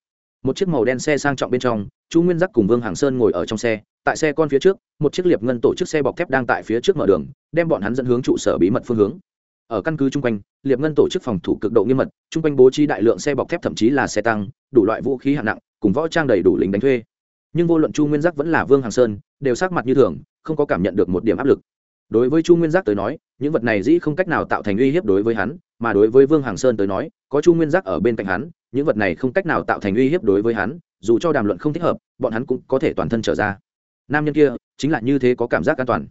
một chiếc màu đen xe sang trọng bên trong, chu nguyên giác cùng vương hàng sơn ngồi ở trong xe, tại xe con phía trước, một chiếc liệp ngân tổ chức xe bọc thép đang tại phía trước mở đường, đem bọn hắn dẫn hướng trụ sở bí mật phương hướng. Ở căn cứ chung quanh, liệp ngân tổ chức phòng thủ cực độ nghiêm mật, chung quanh bố trí đại lượng xe bọc thép thậm chí là xe tăng, đủ loại vũ khí hạng nặng, cùng võ trang đầy đủ lính đánh thuê. Nhưng vô luận chu nguyên giác vẫn là vương hàng sơn, đều sát mặt như thường, không có cảm nhận được một điểm áp lực. Đối với chu nguyên giác tới nói, những vật này dĩ không cách nào tạo thành uy hiếp đối với hắn mà đối với vương hàng sơn tới nói, có chu nguyên giác ở bên cạnh hắn, những vật này không cách nào tạo thành uy hiếp đối với hắn, dù cho đàm luận không thích hợp, bọn hắn cũng có thể toàn thân trở ra. Nam nhân kia, chính là như thế có cảm giác an toàn.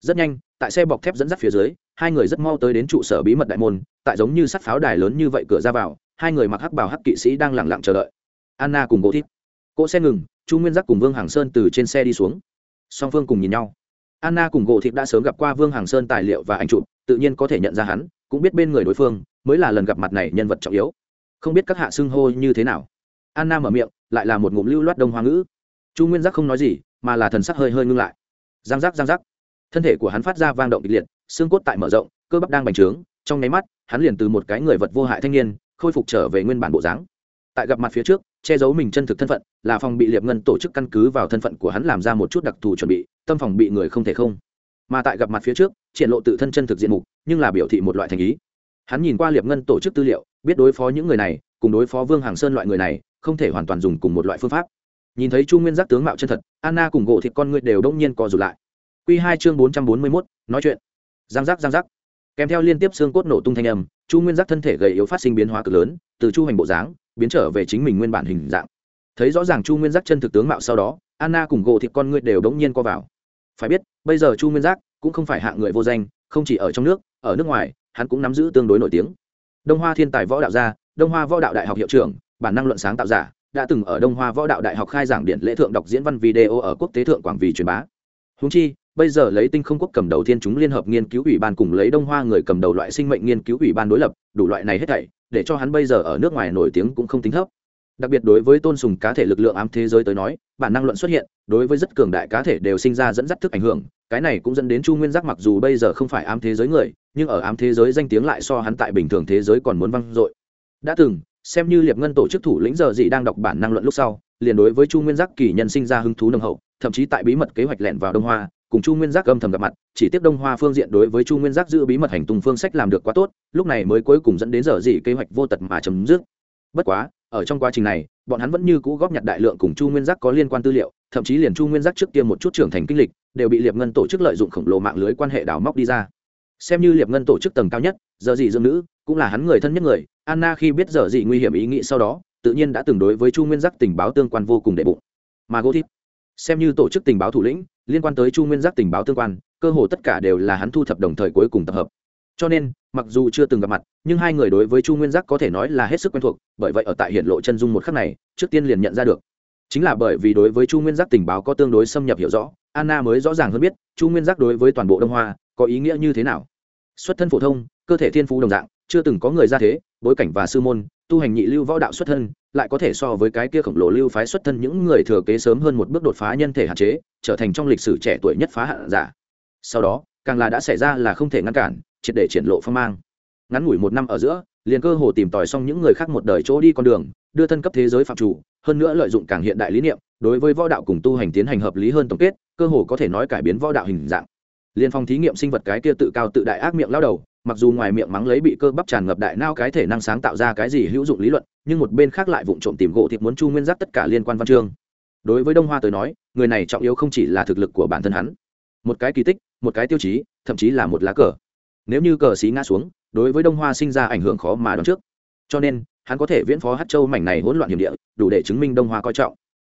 Rất nhanh, tại xe bọc thép dẫn dắt phía dưới, hai người rất mau tới đến trụ sở bí mật đại môn, tại giống như sắt pháo đài lớn như vậy cửa ra vào, hai người mặc hắc bảo hắc kỵ sĩ đang lẳng lặng chờ đợi. Anna cùng gỗ thít cỗ xe ngừng, chu nguyên giác cùng vương hàng sơn từ trên xe đi xuống. Song phương cùng nhìn nhau. Anna cùng gỗ thịt đã sớm gặp qua vương hàng sơn tài liệu và ảnh chụp tự nhiên có thể nhận ra hắn, cũng biết bên người đối phương mới là lần gặp mặt này nhân vật trọng yếu. Không biết các hạ xưng hô như thế nào. Anna mở miệng, lại là một ngụm lưu loát đông hoa ngữ. Chu nguyên giác không nói gì, mà là thần sắc hơi hơi ngưng lại. Giang giác giang giác. Thân thể của hắn phát ra vang động kịch liệt, xương cốt tại mở rộng, cơ bắp đang bành trướng, trong nháy mắt, hắn liền từ một cái người vật vô hại thanh niên, khôi phục trở về nguyên bản bộ dáng. Tại gặp mặt phía trước, che giấu mình chân thực thân phận, là phòng bị liệp ngân tổ chức căn cứ vào thân phận của hắn làm ra một chút đặc thù chuẩn bị, tâm phòng bị người không thể không mà tại gặp mặt phía trước, triển lộ tự thân chân thực diện mục, nhưng là biểu thị một loại thành ý. Hắn nhìn qua liệp ngân tổ chức tư liệu, biết đối phó những người này, cùng đối phó vương hàng sơn loại người này, không thể hoàn toàn dùng cùng một loại phương pháp. Nhìn thấy chu nguyên giác tướng mạo chân thật, anna cùng gỗ thịt con người đều đông nhiên co rụt lại. Q hai chương bốn trăm bốn mươi mốt, nói chuyện. Giang giác giang giác. Kèm theo liên tiếp xương cốt nổ tung thanh âm, chu nguyên giác thân thể gầy yếu phát sinh biến hóa cực lớn, từ chu hành bộ dáng, biến trở về chính mình nguyên bản hình dạng. Thấy rõ ràng chu nguyên giác chân thực tướng mạo sau đó, anna cùng gỗ thịt con người đều đống nhiên co vào phải biết, bây giờ chu nguyên giác cũng không phải hạng người vô danh, không chỉ ở trong nước, ở nước ngoài, hắn cũng nắm giữ tương đối nổi tiếng. Đông hoa thiên tài võ đạo gia, đông hoa võ đạo đại học hiệu trưởng, bản năng luận sáng tạo giả, đã từng ở đông hoa võ đạo đại học khai giảng điện lễ thượng đọc diễn văn video ở quốc tế thượng quảng vì truyền bá. Húng chi, bây giờ lấy tinh không quốc cầm đầu thiên chúng liên hợp nghiên cứu ủy ban cùng lấy đông hoa người cầm đầu loại sinh mệnh nghiên cứu ủy ban đối lập, đủ loại này hết thảy, để cho hắn bây giờ ở nước ngoài nổi tiếng cũng không tính thấp đặc biệt đối với tôn sùng cá thể lực lượng ám thế giới tới nói, bản năng luận xuất hiện, đối với rất cường đại cá thể đều sinh ra dẫn dắt thức ảnh hưởng, cái này cũng dẫn đến chu nguyên giác mặc dù bây giờ không phải ám thế giới người, nhưng ở ám thế giới danh tiếng lại so hắn tại bình thường thế giới còn muốn văng dội. Đã từng, xem như liệp ngân tổ chức thủ lĩnh giờ gì đang đọc bản năng luận lúc sau, liền đối với chu nguyên giác kỳ nhân sinh ra hứng thú nồng hậu, thậm chí tại bí mật kế hoạch lẹn vào đông hoa, cùng chu nguyên giác âm thầm gặp mặt, chỉ tiếp đông hoa phương diện đối với chu nguyên giác giữ bí mật hành tung phương sách làm được quá tốt, lúc này mới cuối cùng dẫn đến giờ gì kế hoạch vô tật mà chấm dứt. Bất quá ở trong quá trình này, bọn hắn vẫn như cũ góp nhặt đại lượng cùng chu nguyên giác có liên quan tư liệu, thậm chí liền chu nguyên giác trước tiên một chút trưởng thành kinh lịch, đều bị liệp ngân tổ chức lợi dụng khổng lồ mạng lưới quan hệ đào móc đi ra. Xem như liệp ngân tổ chức tầng cao nhất, giờ gì dương nữ cũng là hắn người thân nhất người, anna khi biết giờ gì nguy hiểm ý nghĩ sau đó, tự nhiên đã từng đối với chu nguyên giác tình báo tương quan vô cùng đệ bụng. Mà gỗ thít xem như tổ chức tình báo thủ lĩnh, liên quan tới chu nguyên giác tình báo tương quan, cơ hồ tất cả đều là hắn thu thập đồng thời cuối cùng tập hợp cho nên, mặc dù chưa từng gặp mặt, nhưng hai người đối với chu nguyên giác có thể nói là hết sức quen thuộc, bởi vậy ở tại hiện lộ chân dung một khắc này, trước tiên liền nhận ra được. Chính là bởi vì đối với chu nguyên giác tình báo có tương đối xâm nhập hiểu rõ, anna mới rõ ràng hơn biết, chu nguyên giác đối với toàn bộ đông hoa, có ý nghĩa như thế nào. Xuất thân phổ thông, cơ thể thiên phú đồng dạng, chưa từng có người ra thế, bối cảnh và sư môn, tu hành nhị lưu võ đạo xuất thân, lại có thể so với cái kia khổng lồ lưu phái xuất thân những người thừa kế sớm hơn một bước đột phá nhân thể hạn chế, trở thành trong lịch sử trẻ tuổi nhất phá hạn giả. Sau đó, càng là đã xảy ra là không thể ngăn cản triệt để triển lộ phong mang. Ngắn ngủi một năm ở giữa, liền cơ hồ tìm tòi xong những người khác một đời chỗ đi con đường, đưa thân cấp thế giới phạm chủ, hơn nữa lợi dụng càng hiện đại lý niệm, đối với võ đạo cùng tu hành tiến hành hợp lý hơn tổng kết, cơ hồ có thể nói cải biến võ đạo hình dạng. Liên phong thí nghiệm sinh vật cái kia tự cao tự đại ác miệng lao đầu, mặc dù ngoài miệng mắng lấy bị cơ bắp tràn ngập đại nao cái thể năng sáng tạo ra cái gì hữu dụng lý luận, nhưng một bên khác lại vụng trộm tìm gỗ thịt muốn chu nguyên giác tất cả liên quan văn chương. Đối với đông hoa tới nói, người này trọng yếu không chỉ là thực lực của bản thân hắn, một cái kỳ tích, một cái tiêu chí, thậm chí là một lá cờ nếu như cờ xí ngã xuống, đối với đông hoa sinh ra ảnh hưởng khó mà đoán trước. Cho nên, hắn có thể viễn phó hát châu mảnh này hỗn loạn hiểm địa, đủ để chứng minh đông hoa coi trọng.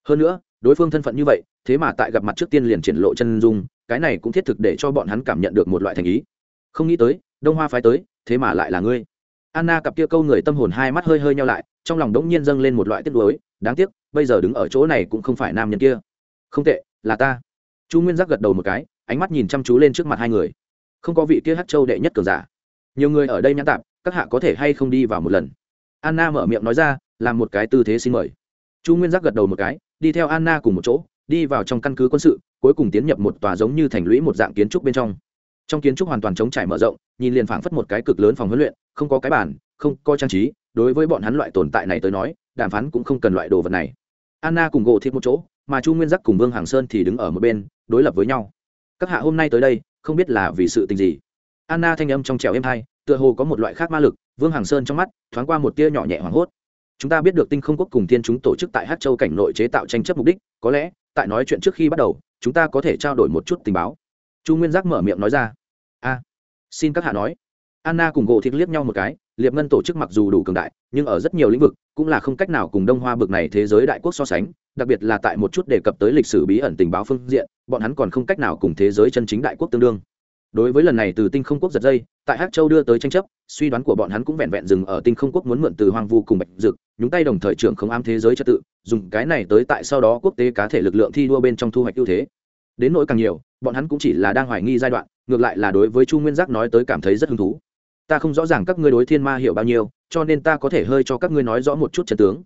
Hơn nữa, đối phương thân phận như vậy, thế mà tại gặp mặt trước tiên liền triển lộ chân dung, cái này cũng thiết thực để cho bọn hắn cảm nhận được một loại thành ý. Không nghĩ tới, đông hoa phái tới, thế mà lại là ngươi. Anna cặp kia câu người tâm hồn hai mắt hơi hơi nhau lại, trong lòng đống nhiên dâng lên một loại tiếc nuối, đáng tiếc, bây giờ đứng ở chỗ này cũng không phải nam nhân kia. Không tệ, là ta. Chu nguyên giác gật đầu một cái, ánh mắt nhìn chăm chú lên trước mặt hai người không có vị kia hát châu đệ nhất cường giả. Nhiều người ở đây nhãn tạp các hạ có thể hay không đi vào một lần? Anna mở miệng nói ra làm một cái tư thế xin mời. Chu nguyên giác gật đầu một cái đi theo anna cùng một chỗ đi vào trong căn cứ quân sự cuối cùng tiến nhập một tòa giống như thành lũy một dạng kiến trúc bên trong. Trong kiến trúc hoàn toàn chống trải mở rộng nhìn liền phảng phất một cái cực lớn phòng huấn luyện không có cái bàn, không có trang trí đối với bọn hắn loại tồn tại này tới nói đàm phán cũng không cần loại đồ vật này. Anna cùng gỗ thịt một chỗ mà chu nguyên giác cùng vương hàng sơn thì đứng ở một bên đối lập với nhau. Các hạ hôm nay tới đây không biết là vì sự tình gì. Anna thanh âm trong trèo êm hai, tựa hồ có một loại khác ma lực, vương hàng sơn trong mắt, thoáng qua một tia nhỏ nhẹ hoảng hốt. Chúng ta biết được tinh không quốc cùng thiên chúng tổ chức tại hát châu cảnh nội chế tạo tranh chấp mục đích, có lẽ, tại nói chuyện trước khi bắt đầu, chúng ta có thể trao đổi một chút tình báo. Chu nguyên giác mở miệng nói ra. A, xin các hạ nói. Anna cùng gỗ thịt liếc nhau một cái, liệp ngân tổ chức mặc dù đủ cường đại, nhưng ở rất nhiều lĩnh vực, cũng là không cách nào cùng đông hoa bực này thế giới đại quốc so sánh đặc biệt là tại một chút đề cập tới lịch sử bí ẩn tình báo phương diện, bọn hắn còn không cách nào cùng thế giới chân chính đại quốc tương đương. Đối với lần này từ tinh không quốc giật dây, tại hát châu đưa tới tranh chấp, suy đoán của bọn hắn cũng vẹn vẹn dừng ở tinh không quốc muốn mượn từ hoang vu cùng bạch dực, nhúng tay đồng thời trưởng không ám thế giới trật tự, dùng cái này tới tại sau đó quốc tế cá thể lực lượng thi đua bên trong thu hoạch ưu thế. Đến nỗi càng nhiều, bọn hắn cũng chỉ là đang hoài nghi giai đoạn, ngược lại là đối với chu nguyên giác nói tới cảm thấy rất hứng thú. Ta không rõ ràng các ngươi đối thiên ma hiểu bao nhiêu, cho nên ta có thể hơi cho các ngươi nói rõ một chút trận tướng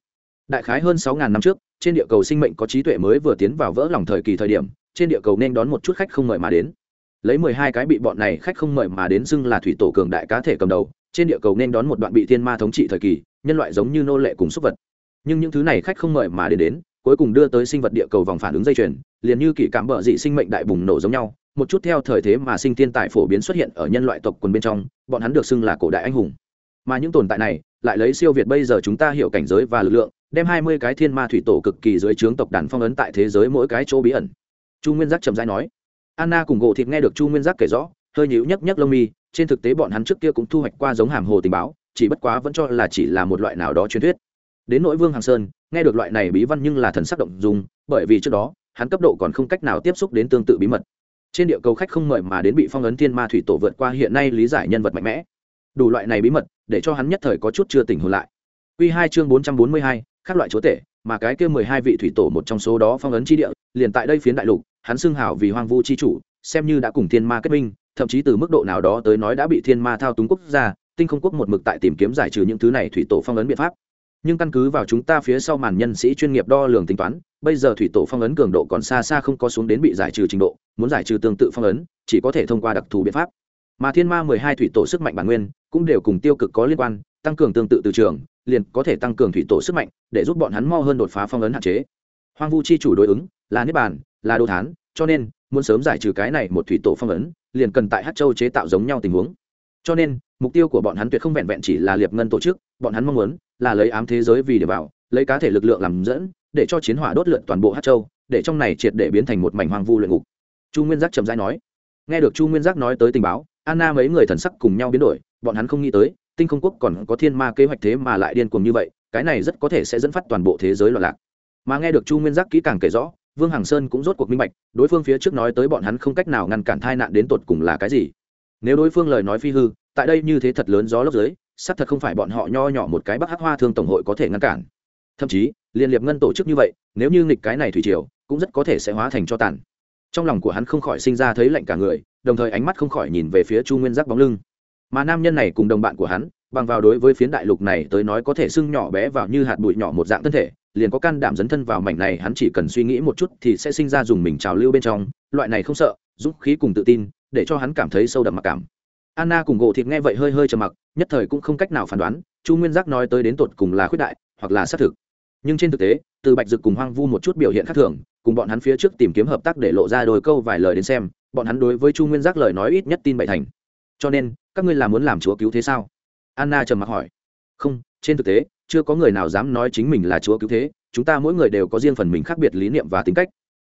đại khái hơn sáu ngàn năm trước, trên địa cầu sinh mệnh có trí tuệ mới vừa tiến vào vỡ lòng thời kỳ thời điểm, trên địa cầu nên đón một chút khách không mời mà đến. Lấy mười hai cái bị bọn này khách không mời mà đến xưng là thủy tổ cường đại cá thể cầm đầu, trên địa cầu nên đón một đoạn bị thiên ma thống trị thời kỳ, nhân loại giống như nô lệ cùng súc vật. Nhưng những thứ này khách không mời mà đến đến, cuối cùng đưa tới sinh vật địa cầu vòng phản ứng dây chuyền, liền như kỷ cảm bợ dị sinh mệnh đại bùng nổ giống nhau, một chút theo thời thế mà sinh thiên tài phổ biến xuất hiện ở nhân loại tộc quần bên trong, bọn hắn được xưng là cổ đại anh hùng mà những tồn tại này lại lấy siêu việt bây giờ chúng ta hiểu cảnh giới và lực lượng, đem hai mươi cái thiên ma thủy tổ cực kỳ dưới trướng tộc đàn phong ấn tại thế giới mỗi cái chỗ bí ẩn. Chu nguyên giác trầm dai nói. Anna cùng gỗ thịt nghe được chu nguyên giác kể rõ, hơi nhíu nhấc nhấc lông mi, trên thực tế bọn hắn trước kia cũng thu hoạch qua giống hàm hồ tình báo, chỉ bất quá vẫn cho là chỉ là một loại nào đó truyền thuyết. Đến nội vương hàng sơn, nghe được loại này bí văn nhưng là thần sắc động dùng bởi vì trước đó, hắn cấp độ còn không cách nào tiếp xúc đến tương tự bí mật. Trên địa cầu khách không mời mà đến bị phong ấn thiên ma thủy tổ vượt qua hiện nay lý giải nhân vật mạnh mẽ đủ loại này bí mật, để cho hắn nhất thời có chút chưa tỉnh hồn lại. Quy 2 chương bốn trăm bốn mươi hai các loại chúa tể, mà cái kia mười hai vị thủy tổ một trong số đó phong ấn chi địa, liền tại đây phiến đại lục, hắn xưng hào vì hoang vu chi chủ, xem như đã cùng thiên ma kết minh, thậm chí từ mức độ nào đó tới nói đã bị thiên ma thao túng quốc gia, tinh không quốc một mực tại tìm kiếm giải trừ những thứ này thủy tổ phong ấn biện pháp. Nhưng căn cứ vào chúng ta phía sau màn nhân sĩ chuyên nghiệp đo lường tính toán, bây giờ thủy tổ phong ấn cường độ còn xa xa không có xuống đến bị giải trừ trình độ, muốn giải trừ tương tự phong ấn, chỉ có thể thông qua đặc thù biện pháp. Mà thiên ma mười hai thủy tổ sức mạnh bản nguyên cũng đều cùng tiêu cực có liên quan, tăng cường tương tự từ trường, liền có thể tăng cường thủy tổ sức mạnh, để giúp bọn hắn mo hơn đột phá phong ấn hạn chế. Hoang vu chi chủ đối ứng, là niết bàn, là đồ thán, cho nên, muốn sớm giải trừ cái này một thủy tổ phong ấn, liền cần tại hát châu chế tạo giống nhau tình huống. Cho nên, mục tiêu của bọn hắn tuyệt không vẹn vẹn chỉ là liệp ngân tổ chức, bọn hắn mong muốn là lấy ám thế giới vì để vào, lấy cá thể lực lượng làm dẫn, để cho chiến hỏa đốt lượn toàn bộ hát châu, để trong này triệt để biến thành một mảnh hoang vu luyện ngục. Chu nguyên giác trầm dai nói. Nghe được chu nguyên giác nói tới tình báo, anna mấy người thần sắc cùng nhau biến đổi bọn hắn không nghĩ tới, tinh không quốc còn có thiên ma kế hoạch thế mà lại điên cuồng như vậy, cái này rất có thể sẽ dẫn phát toàn bộ thế giới loạn lạc. Mà nghe được chu nguyên giác kỹ càng kể rõ, vương hằng sơn cũng rốt cuộc minh bạch, đối phương phía trước nói tới bọn hắn không cách nào ngăn cản thai nạn đến tột cùng là cái gì. Nếu đối phương lời nói phi hư, tại đây như thế thật lớn gió lốc dưới, xác thật không phải bọn họ nho nhỏ một cái bắc hắc hoa thương tổng hội có thể ngăn cản. Thậm chí, liên liệp ngân tổ chức như vậy, nếu như nghịch cái này thủy triều, cũng rất có thể sẽ hóa thành cho tàn. Trong lòng của hắn không khỏi sinh ra thấy lạnh cả người, đồng thời ánh mắt không khỏi nhìn về phía chu nguyên giác bóng lưng mà nam nhân này cùng đồng bạn của hắn, bằng vào đối với phiến đại lục này tới nói có thể sưng nhỏ bé vào như hạt bụi nhỏ một dạng thân thể, liền có can đảm dấn thân vào mảnh này, hắn chỉ cần suy nghĩ một chút thì sẽ sinh ra dùng mình trào lưu bên trong, loại này không sợ, dũng khí cùng tự tin, để cho hắn cảm thấy sâu đậm mặc cảm. Anna cùng gỗ thịt nghe vậy hơi hơi trầm mặc, nhất thời cũng không cách nào phán đoán, chu nguyên giác nói tới đến tột cùng là khuyết đại, hoặc là xác thực. Nhưng trên thực tế, từ bạch dực cùng hoang vu một chút biểu hiện khác thường, cùng bọn hắn phía trước tìm kiếm hợp tác để lộ ra đôi câu vài lời đến xem, bọn hắn đối với chu nguyên giác lời nói ít nhất tin bậy thành. Cho nên các ngươi là muốn làm chúa cứu thế sao? Anna trầm mặc hỏi. Không, trên thực tế, chưa có người nào dám nói chính mình là chúa cứu thế, chúng ta mỗi người đều có riêng phần mình khác biệt lý niệm và tính cách.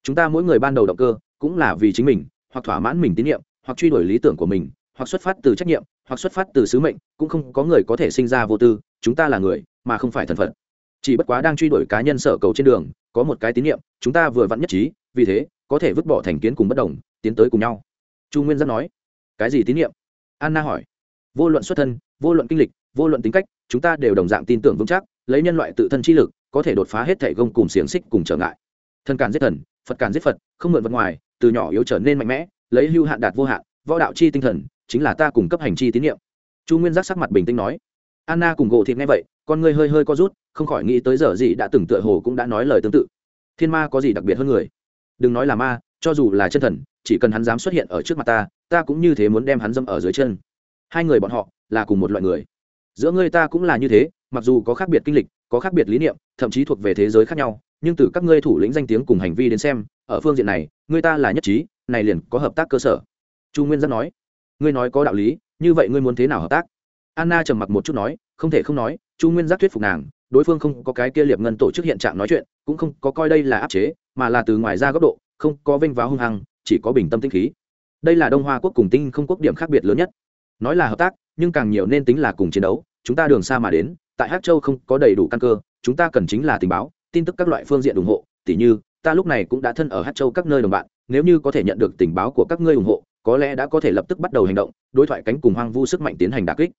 Chúng ta mỗi người ban đầu động cơ, cũng là vì chính mình, hoặc thỏa mãn mình tín nhiệm, hoặc truy đuổi lý tưởng của mình, hoặc xuất phát từ trách nhiệm, hoặc xuất phát từ sứ mệnh, cũng không có người có thể sinh ra vô tư, chúng ta là người, mà không phải thần phận chỉ bất quá đang truy đuổi cá nhân sở cầu trên đường, có một cái tín nhiệm, chúng ta vừa vặn nhất trí, vì thế, có thể vứt bỏ thành kiến cùng bất đồng, tiến tới cùng nhau. Chu nguyên giác nói. Cái gì tín nhiệm? Anna hỏi. Vô luận xuất thân, vô luận kinh lịch, vô luận tính cách, chúng ta đều đồng dạng tin tưởng vững chắc, lấy nhân loại tự thân chi lực, có thể đột phá hết thể gông cùng xiềng xích cùng trở ngại. Thân càn giết thần, phật càn giết phật, không mượn vật ngoài, từ nhỏ yếu trở nên mạnh mẽ, lấy hưu hạn đạt vô hạn, võ đạo chi tinh thần, chính là ta cùng cấp hành chi tín nhiệm chu nguyên giác sắc mặt bình tĩnh nói. Anna cùng gỗ thịt nghe vậy, con người hơi hơi co rút, không khỏi nghĩ tới giờ gì đã từng tựa hồ cũng đã nói lời tương tự. Thiên ma có gì đặc biệt hơn người? Đừng nói là ma, cho dù là chân thần, chỉ cần hắn dám xuất hiện ở trước mặt ta ta cũng như thế muốn đem hắn dâm ở dưới chân. Hai người bọn họ là cùng một loại người. Giữa ngươi ta cũng là như thế, mặc dù có khác biệt kinh lịch, có khác biệt lý niệm, thậm chí thuộc về thế giới khác nhau, nhưng từ các ngươi thủ lĩnh danh tiếng cùng hành vi đến xem, ở phương diện này, ngươi ta là nhất trí, này liền có hợp tác cơ sở. Chu nguyên giác nói. Ngươi nói có đạo lý, như vậy ngươi muốn thế nào hợp tác? Anna trầm mặc một chút nói, không thể không nói, chu nguyên giác thuyết phục nàng, đối phương không có cái kia liệp ngân tổ chức hiện trạng nói chuyện, cũng không có coi đây là áp chế, mà là từ ngoài ra góc độ, không có vinh váo hung hăng, chỉ có bình tâm tinh khí đây là đông hoa quốc cùng tinh không quốc điểm khác biệt lớn nhất. Nói là hợp tác, nhưng càng nhiều nên tính là cùng chiến đấu, chúng ta đường xa mà đến, tại hát châu không có đầy đủ căn cơ, chúng ta cần chính là tình báo, tin tức các loại phương diện ủng hộ, tỉ như, ta lúc này cũng đã thân ở hát châu các nơi đồng bạn, nếu như có thể nhận được tình báo của các ngươi ủng hộ, có lẽ đã có thể lập tức bắt đầu hành động, đối thoại cánh cùng hoang vu sức mạnh tiến hành đà kích.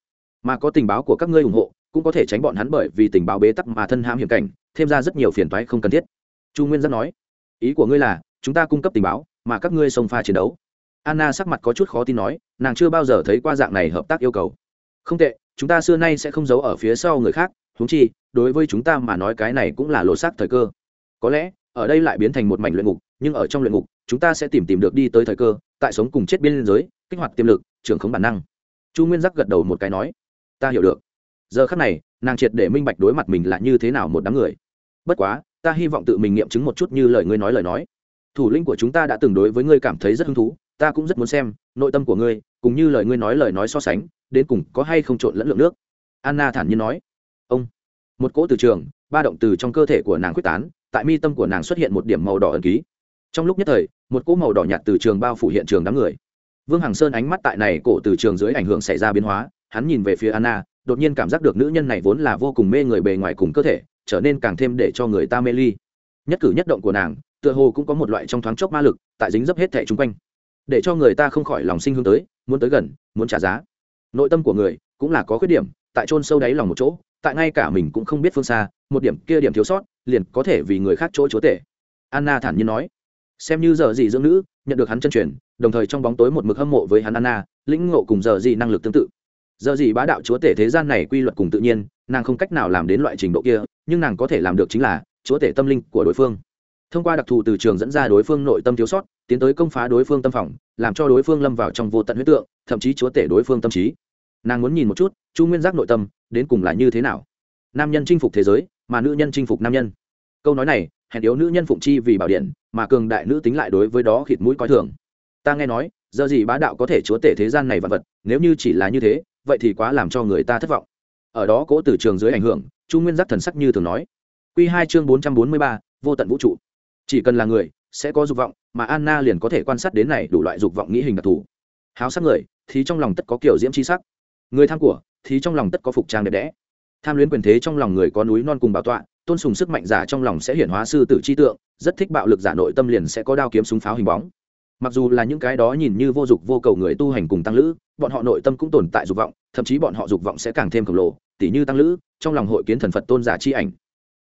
Mà có tình báo của các ngươi ủng hộ, cũng có thể tránh bọn hắn bởi vì tình báo bế tắc mà thân hãm hiểm cảnh, thêm ra rất nhiều phiền toái không cần thiết. Chu nguyên giác nói. Ý của ngươi là, chúng ta cung cấp tình báo, mà các ngươi xông pha chiến đấu anna sắc mặt có chút khó tin nói, nàng chưa bao giờ thấy qua dạng này hợp tác yêu cầu. Không tệ, chúng ta xưa nay sẽ không giấu ở phía sau người khác húng chi, đối với chúng ta mà nói cái này cũng là lột xác thời cơ. Có lẽ, ở đây lại biến thành một mảnh luyện ngục, nhưng ở trong luyện ngục, chúng ta sẽ tìm tìm được đi tới thời cơ, tại sống cùng chết biên giới kích hoạt tiềm lực, trưởng khống bản năng. Chu nguyên giác gật đầu một cái nói, ta hiểu được. Giờ khắc này, nàng triệt để minh bạch đối mặt mình là như thế nào một đám người. Bất quá, ta hy vọng tự mình nghiệm chứng một chút như lời ngươi nói lời nói. Thủ lĩnh của chúng ta đã từng đối với ngươi cảm thấy rất hứng thú ta cũng rất muốn xem, nội tâm của ngươi, cùng như lời ngươi nói lời nói so sánh, đến cùng có hay không trộn lẫn lượng nước? Anna thản nhiên nói. Ông. Một cỗ từ trường, ba động từ trong cơ thể của nàng quyết tán, tại mi tâm của nàng xuất hiện một điểm màu đỏ ẩn ký. Trong lúc nhất thời, một cỗ màu đỏ nhạt từ trường bao phủ hiện trường đám người. Vương hằng sơn ánh mắt tại này cổ từ trường dưới ảnh hưởng xảy ra biến hóa, hắn nhìn về phía anna, đột nhiên cảm giác được nữ nhân này vốn là vô cùng mê người bề ngoài cùng cơ thể, trở nên càng thêm để cho người ta mê ly. Nhất cử nhất động của nàng, tựa hồ cũng có một loại trong thoáng chốc ma lực, tại dính dấp hết thẻ chung quanh để cho người ta không khỏi lòng sinh hướng tới, muốn tới gần, muốn trả giá. Nội tâm của người cũng là có khuyết điểm, tại chôn sâu đáy lòng một chỗ, tại ngay cả mình cũng không biết phương xa, một điểm kia điểm thiếu sót, liền có thể vì người khác chỗ chúa tể. Anna thản nhiên nói. Xem như giờ gì dưỡng nữ, nhận được hắn chân truyền, đồng thời trong bóng tối một mực hâm mộ với hắn anna, lĩnh ngộ cùng giờ gì năng lực tương tự. Giờ gì bá đạo chúa tể thế gian này quy luật cùng tự nhiên, nàng không cách nào làm đến loại trình độ kia, nhưng nàng có thể làm được chính là chúa tể tâm linh của đối phương. Thông qua đặc thù từ trường dẫn ra đối phương nội tâm thiếu sót tiến tới công phá đối phương tâm phòng, làm cho đối phương lâm vào trong vô tận huyết tượng, thậm chí chúa tể đối phương tâm trí. Nàng muốn nhìn một chút, chu nguyên giác nội tâm, đến cùng là như thế nào? Nam nhân chinh phục thế giới, mà nữ nhân chinh phục nam nhân. Câu nói này, hèn yếu nữ nhân phụng chi vì bảo điện, mà cường đại nữ tính lại đối với đó khịt mũi coi thường. Ta nghe nói, giờ gì bá đạo có thể chúa tể thế gian này vật vật, nếu như chỉ là như thế, vậy thì quá làm cho người ta thất vọng. Ở đó cố từ trường dưới ảnh hưởng, chu nguyên giác thần sắc như thường nói. Q hai chương bốn trăm bốn mươi ba, vô tận vũ trụ. Chỉ cần là người sẽ có dục vọng, mà anna liền có thể quan sát đến này đủ loại dục vọng nghĩ hình đặc thù. Háo sắc người, thì trong lòng tất có kiểu diễm c h i sắc. Người tham của, thì trong lòng tất có phục trang đẹp đẽ. Tham luyến quyền thế trong lòng người có núi non cùng bảo tọa, tôn sùng sức mạnh giả trong lòng sẽ hiển hóa sư tử chi tượng, rất thích bạo lực giả nội tâm liền sẽ có đao kiếm súng pháo hình bóng. Mặc dù là những cái đó nhìn như vô dục vô cầu người tu hành cùng tăng lữ, bọn họ nội tâm cũng tồn tại dục vọng, thậm chí bọn họ dục vọng sẽ càng thêm khổng lồ, tỉ như tăng lữ, trong lòng hội kiến thần phật tôn giả chi ảnh.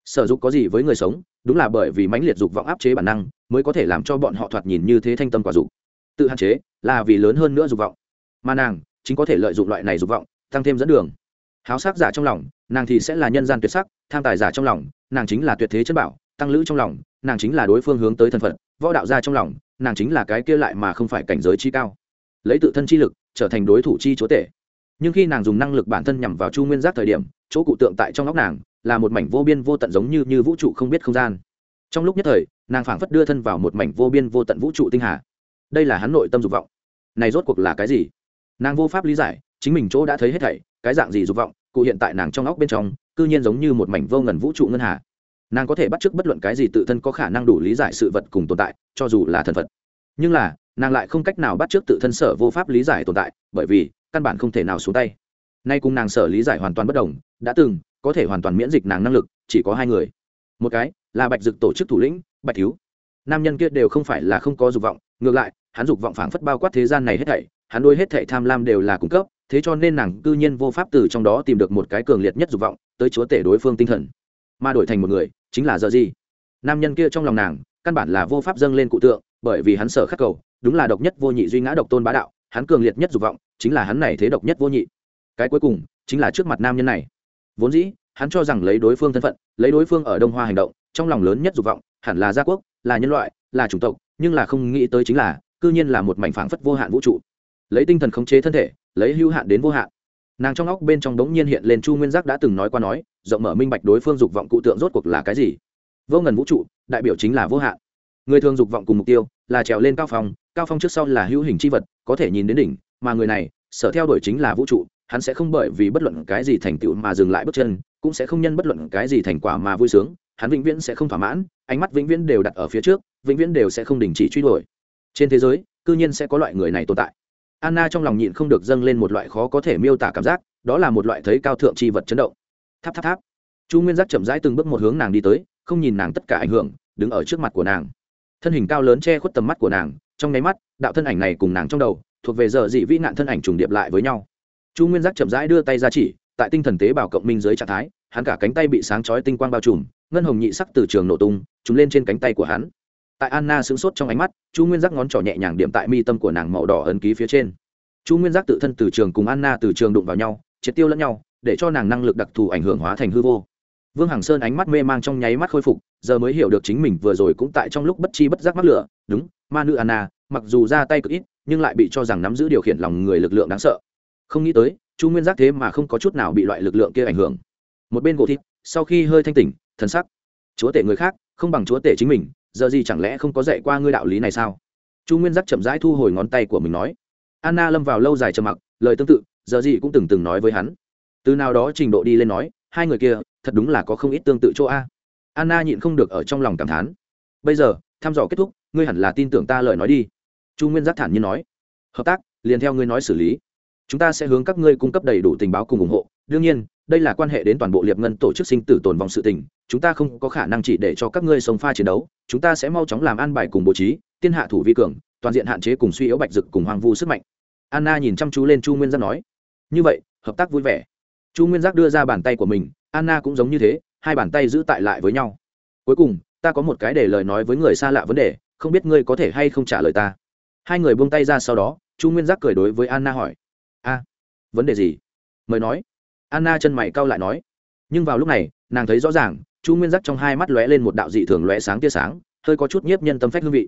Sở dục có gì với người sống? Đúng là bởi vì mãnh liệt dục vọng áp chế bản năng mới có thể làm cho bọn họ thoạt nhìn như thế thanh tâm quả dục. Tự hạn chế là vì lớn hơn nữa dục vọng. Mà nàng chính có thể lợi dụng loại này dục vọng, tăng thêm dẫn đường. Háo sắc giả trong lòng, nàng thì sẽ là nhân gian tuyệt sắc, tham tài giả trong lòng, nàng chính là tuyệt thế chân bảo, tăng lữ trong lòng, nàng chính là đối phương hướng tới thân phận võ đạo gia trong lòng, nàng chính là cái kia lại mà không phải cảnh giới chi cao. Lấy tự thân chi lực, trở thành đối thủ chi chúa tể. Nhưng khi nàng dùng năng lực bản thân nhằm vào chu nguyên giác thời điểm, chỗ cụ tượng tại trong óc nàng là một mảnh vô biên vô tận giống như như vũ trụ không biết không gian. Trong lúc nhất thời nàng phảng phất đưa thân vào một mảnh vô biên vô tận vũ trụ tinh hà. Đây là hắn nội tâm dục vọng. Này rốt cuộc là cái gì? Nàng vô pháp lý giải, chính mình chỗ đã thấy hết thảy, cái dạng gì dục vọng, cụ hiện tại nàng trong óc bên trong, cư nhiên giống như một mảnh vô ngần vũ trụ ngân hà. Nàng có thể bắt chước bất luận cái gì tự thân có khả năng đủ lý giải sự vật cùng tồn tại, cho dù là thần vật nhưng là, nàng lại không cách nào bắt chước tự thân sở vô pháp lý giải tồn tại, bởi vì, căn bản không thể nào xuống tay. Nay cùng nàng sở lý giải hoàn toàn bất đồng, đã từng, có thể hoàn toàn miễn dịch nàng năng lực, chỉ có hai người. Một cái là bạch dực tổ chức thủ lĩnh, bạch thiếu. Nam nhân kia đều không phải là không có dục vọng, ngược lại, hắn dục vọng phảng phất bao quát thế gian này hết thảy, hắn đôi hết thảy tham lam đều là cung cấp, thế cho nên nàng cư nhiên vô pháp từ trong đó tìm được một cái cường liệt nhất dục vọng, tới chúa tể đối phương tinh thần. Mà đổi thành một người, chính là giờ gì nam nhân kia trong lòng nàng, căn bản là vô pháp dâng lên cụ tượng, bởi vì hắn sở khắc cầu, đúng là độc nhất vô nhị duy ngã độc tôn bá đạo, hắn cường liệt nhất dục vọng, chính là hắn này thế độc nhất vô nhị. Cái cuối cùng, chính là trước mặt nam nhân này. Vốn dĩ, hắn cho rằng lấy đối phương thân phận, lấy đối phương ở đông hoa hành động trong lòng lớn nhất dục vọng, hẳn là gia quốc, là nhân loại, là chủng tộc, nhưng là không nghĩ tới chính là, cư nhiên là một mảnh phảng phất vô hạn vũ trụ. Lấy tinh thần khống chế thân thể, lấy hữu hạn đến vô hạn. Nàng trong óc bên trong đống nhiên hiện lên chu nguyên giác đã từng nói qua nói, rộng mở minh bạch đối phương dục vọng cụ tượng rốt cuộc là cái gì. Vô ngần vũ trụ, đại biểu chính là vô hạn. Người thường dục vọng cùng mục tiêu là trèo lên cao phong cao phong trước sau là hữu hình c h i vật, có thể nhìn đến đỉnh, mà người này, sở theo đuổi chính là vũ trụ, hắn sẽ không bởi vì bất luận cái gì thành tựu mà dừng lại bước chân, cũng sẽ không nhân bất luận cái gì thành quả mà vui sướng hắn vĩnh viễn sẽ không thỏa mãn, ánh mắt vĩnh viễn đều đặt ở phía trước, vĩnh viễn đều sẽ không đình chỉ truy đuổi. Trên thế giới, cư nhiên sẽ có loại người này tồn tại. Anna trong lòng nhịn không được dâng lên một loại khó có thể miêu tả cảm giác, đó là một loại thấy cao thượng tri vật chấn động. Tháp tháp tháp. Chu nguyên giác chậm rãi từng bước một hướng nàng đi tới, không nhìn nàng tất cả ảnh hưởng, đứng ở trước mặt của nàng. Thân hình cao lớn che khuất tầm mắt của nàng, trong nháy mắt, đạo thân ảnh này cùng nàng trong đầu, thuộc về giờ dị vĩ nạn thân ảnh trùng điệp lại với nhau. Chu nguyên giác chậm rãi đưa tay ra chỉ, tại tinh thần tế bào cộng minh dưới trạng thái, hắn cả cánh tay bị sáng chói tinh quang bao trùm ngân hồng nhị sắc từ trường nổ tung chúng lên trên cánh tay của hắn. Tại anna sững sốt trong ánh mắt, chu nguyên giác ngón trỏ nhẹ nhàng điểm tại mi tâm của nàng màu đỏ ấn ký phía trên. Chu nguyên giác tự thân từ trường cùng anna từ trường đụng vào nhau, triệt tiêu lẫn nhau, để cho nàng năng lực đặc thù ảnh hưởng hóa thành hư vô. Vương hằng sơn ánh mắt mê mang trong nháy mắt khôi phục, giờ mới hiểu được chính mình vừa rồi cũng tại trong lúc bất chi bất giác mắc lửa. Đúng, ma nữ anna, mặc dù ra tay cực ít, nhưng lại bị cho rằng nắm giữ điều khiển lòng người lực lượng đáng sợ. Không nghĩ tới, chu nguyên giác thế mà không có chút nào bị loại lực lượng kia ảnh hưởng. Một bên gỗ thịt, sau khi hơi thanh tỉnh thần sắc. Chúa tể người khác, không bằng chúa tể chính mình, giờ gì chẳng lẽ không có dạy qua ngươi đạo lý này sao? Chu nguyên giác chậm rãi thu hồi ngón tay của mình nói. Anna lâm vào lâu dài trầm mặc, lời tương tự, giờ gì cũng từng từng nói với hắn. Từ nào đó trình độ đi lên nói, hai người kia, thật đúng là có không ít tương tự chỗ a. Anna nhịn không được ở trong lòng cảm thán. Bây giờ, thăm dò kết thúc, ngươi hẳn là tin tưởng ta lời nói đi. Chu nguyên giác thản nhiên nói. Hợp tác, liền theo ngươi nói xử lý. Chúng ta sẽ hướng các ngươi cung cấp đầy đủ tình báo cùng ủng hộ đương nhiên, đây là quan hệ đến toàn bộ liệp ngân tổ chức sinh tử tồn vong sự tình, chúng ta không có khả năng chỉ để cho các ngươi sống pha chiến đấu, chúng ta sẽ mau chóng làm an bài cùng bố trí, tiên hạ thủ vi cường, toàn diện hạn chế cùng suy yếu bạch dực cùng hoàng vu sức mạnh. Anna nhìn chăm chú lên chu nguyên giác nói. Như vậy, hợp tác vui vẻ. Chu nguyên giác đưa ra bàn tay của mình, anna cũng giống như thế, hai bàn tay giữ tại lại với nhau. Cuối cùng, ta có một cái để lời nói với người xa lạ vấn đề, không biết ngươi có thể hay không trả lời ta. Hai người buông tay ra sau đó, chu nguyên giác cười đối với anna hỏi. A, vấn đề gì? Mời nói anna chân mày cau lại nói. Nhưng vào lúc này, nàng thấy rõ ràng, chu nguyên giác trong hai mắt lóe lên một đạo dị thường lóe sáng tia sáng, hơi có chút nhiếp nhân tâm phách hương vị.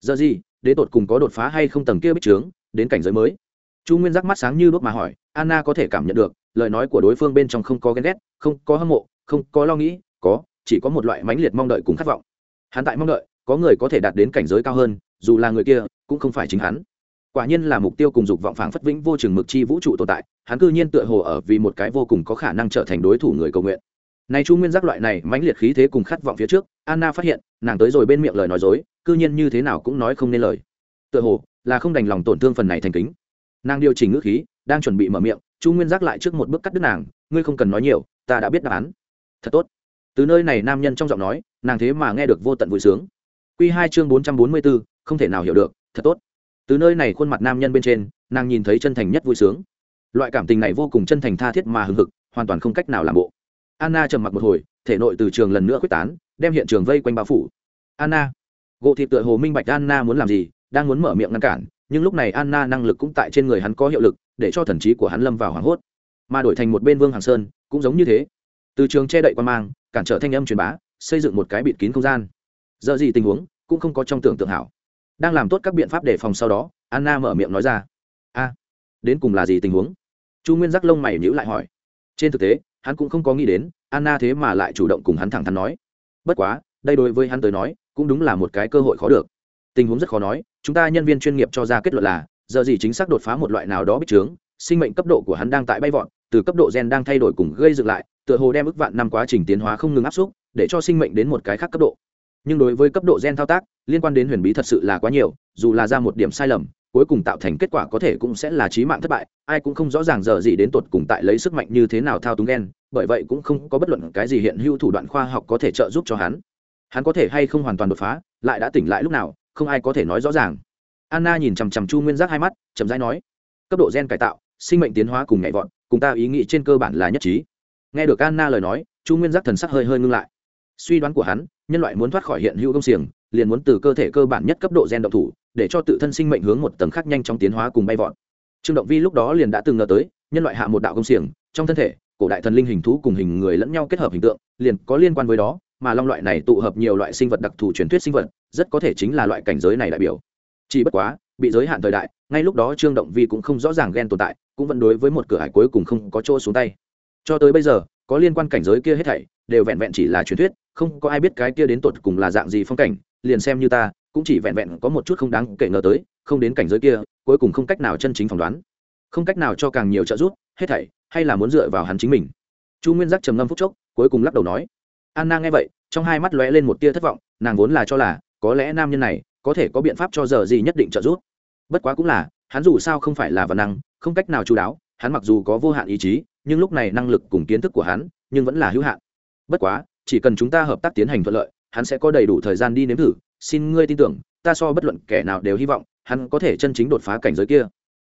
Giờ gì đến tột cùng có đột phá hay không tầng kia bích trướng, đến cảnh giới mới? Chu nguyên giác mắt sáng như bước mà hỏi, anna có thể cảm nhận được, lời nói của đối phương bên trong không có ghen ghét, không có hâm mộ, không có lo nghĩ, có, chỉ có một loại mãnh liệt mong đợi cùng khát vọng. Hắn tại mong đợi, có người có thể đạt đến cảnh giới cao hơn, dù là người kia, cũng không phải chính hắn quả nhiên là mục tiêu cùng dục vọng phảng phất vĩnh vô chừng mực chi vũ trụ tồn tại, hắn cư nhiên tựa hồ ở vì một cái vô cùng có khả năng trở thành đối thủ người cầu nguyện. Này chu nguyên giác loại này mãnh liệt khí thế cùng khát vọng phía trước, anna phát hiện, nàng tới rồi bên miệng lời nói dối, cư nhiên như thế nào cũng nói không nên lời. Tựa hồ, là không đành lòng tổn thương phần này thành kính. Nàng điều chỉnh ngữ khí, đang chuẩn bị mở miệng, chu nguyên giác lại trước một bước cắt đứt nàng, ngươi không cần nói nhiều, ta đã biết đáp án. Thật tốt. Từ nơi này nam nhân trong giọng nói, nàng thế mà nghe được vô tận vui sướng. Q hai chương bốn trăm bốn mươi bốn không thể nào hiểu được, thật tốt từ nơi này khuôn mặt nam nhân bên trên, nàng nhìn thấy chân thành nhất vui sướng. Loại cảm tình này vô cùng chân thành tha thiết mà hừng hực, hoàn toàn không cách nào làm bộ. Anna trầm mặc một hồi, thể nội từ trường lần nữa quyết tán, đem hiện trường vây quanh bao phủ. Anna gộ thịt tựa hồ minh bạch anna muốn làm gì, đang muốn mở miệng ngăn cản, nhưng lúc này anna năng lực cũng tại trên người hắn có hiệu lực, để cho thần trí của hắn lâm vào hoảng hốt. Mà đổi thành một bên vương hàng sơn, cũng giống như thế. Từ trường che đậy qua mang, cản trở thanh âm truyền bá, xây dựng một cái bịt kín không gian. Giờ gì tình huống, cũng không có trong tưởng tượng hảo đang làm tốt các biện pháp đề phòng sau đó, anna mở miệng nói ra. A, đến cùng là gì tình huống? Chu nguyên giác lông mày nhữ lại hỏi. Trên thực tế, hắn cũng không có nghĩ đến, anna thế mà lại chủ động cùng hắn thẳng thắn nói. Bất quá, đây đối với hắn tới nói, cũng đúng là một cái cơ hội khó được. Tình huống rất khó nói, chúng ta nhân viên chuyên nghiệp cho ra kết luận là, giờ gì chính xác đột phá một loại nào đó bích trướng sinh mệnh cấp độ của hắn đang tại bay vọt, từ cấp độ gen đang thay đổi cùng gây dựng lại, tựa hồ đem ức vạn năm quá trình tiến hóa không ngừng áp xúc để cho sinh mệnh đến một cái khác cấp độ nhưng đối với cấp độ gen thao tác, liên quan đến huyền bí thật sự là quá nhiều, dù là ra một điểm sai lầm, cuối cùng tạo thành kết quả có thể cũng sẽ là trí mạng thất bại, ai cũng không rõ ràng giờ gì đến tột cùng tại lấy sức mạnh như thế nào thao túng gen, bởi vậy cũng không có bất luận cái gì hiện hữu thủ đoạn khoa học có thể trợ giúp cho hắn. Hắn có thể hay không hoàn toàn đột phá, lại đã tỉnh lại lúc nào, không ai có thể nói rõ ràng. Anna nhìn chằm chằm chu nguyên giác hai mắt, chậm rãi nói, cấp độ gen cải tạo, sinh mệnh tiến hóa cùng nhảy vọt, cùng ta ý nghĩ trên cơ bản là nhất trí. Nghe được anna lời nói, chu nguyên giác thần sắc hơi hơi ngưng lại. Suy đoán của hắn nhân loại muốn thoát khỏi hiện hữu công xiềng, liền muốn từ cơ thể cơ bản nhất cấp độ gen động thủ, để cho tự thân sinh mệnh hướng một tầng khác nhanh trong tiến hóa cùng bay vọt. Trương động vi lúc đó liền đã từng ngờ tới, nhân loại hạ một đạo công xiềng, trong thân thể, cổ đại thần linh hình thú cùng hình người lẫn nhau kết hợp hình tượng, liền có liên quan với đó, mà long loại này tụ hợp nhiều loại sinh vật đặc thù truyền thuyết sinh vật, rất có thể chính là loại cảnh giới này đại biểu. Chỉ bất quá, bị giới hạn thời đại, ngay lúc đó trương động vi cũng không rõ ràng ghen tồn tại, cũng vẫn đối với một cửa hải cuối cùng không có chỗ xuống tay. Cho tới bây giờ có liên quan cảnh giới kia hết thảy, đều vẹn vẹn chỉ là truyền thuyết, không có ai biết cái kia đến tột cùng là dạng gì phong cảnh, liền xem như ta, cũng chỉ vẹn vẹn có một chút không đáng kể ngờ tới, không đến cảnh giới kia, cuối cùng không cách nào chân chính phỏng đoán. Không cách nào cho càng nhiều trợ giúp, hết thảy, hay là muốn dựa vào hắn chính mình. Chu nguyên giác trầm ngâm phút chốc, cuối cùng lắc đầu nói. Anna nghe vậy, trong hai mắt lóe lên một tia thất vọng, nàng vốn là cho là, có lẽ nam nhân này, có thể có biện pháp cho giờ gì nhất định trợ giúp. Bất quá cũng là, hắn dù sao không phải là văn năng, không cách nào chú đáo hắn mặc dù có vô hạn ý chí, nhưng lúc này năng lực cùng kiến thức của hắn, nhưng vẫn là hữu hạn. Bất quá, chỉ cần chúng ta hợp tác tiến hành thuận lợi, hắn sẽ có đầy đủ thời gian đi nếm thử. Xin ngươi tin tưởng, ta so bất luận kẻ nào đều hy vọng, hắn có thể chân chính đột phá cảnh giới kia.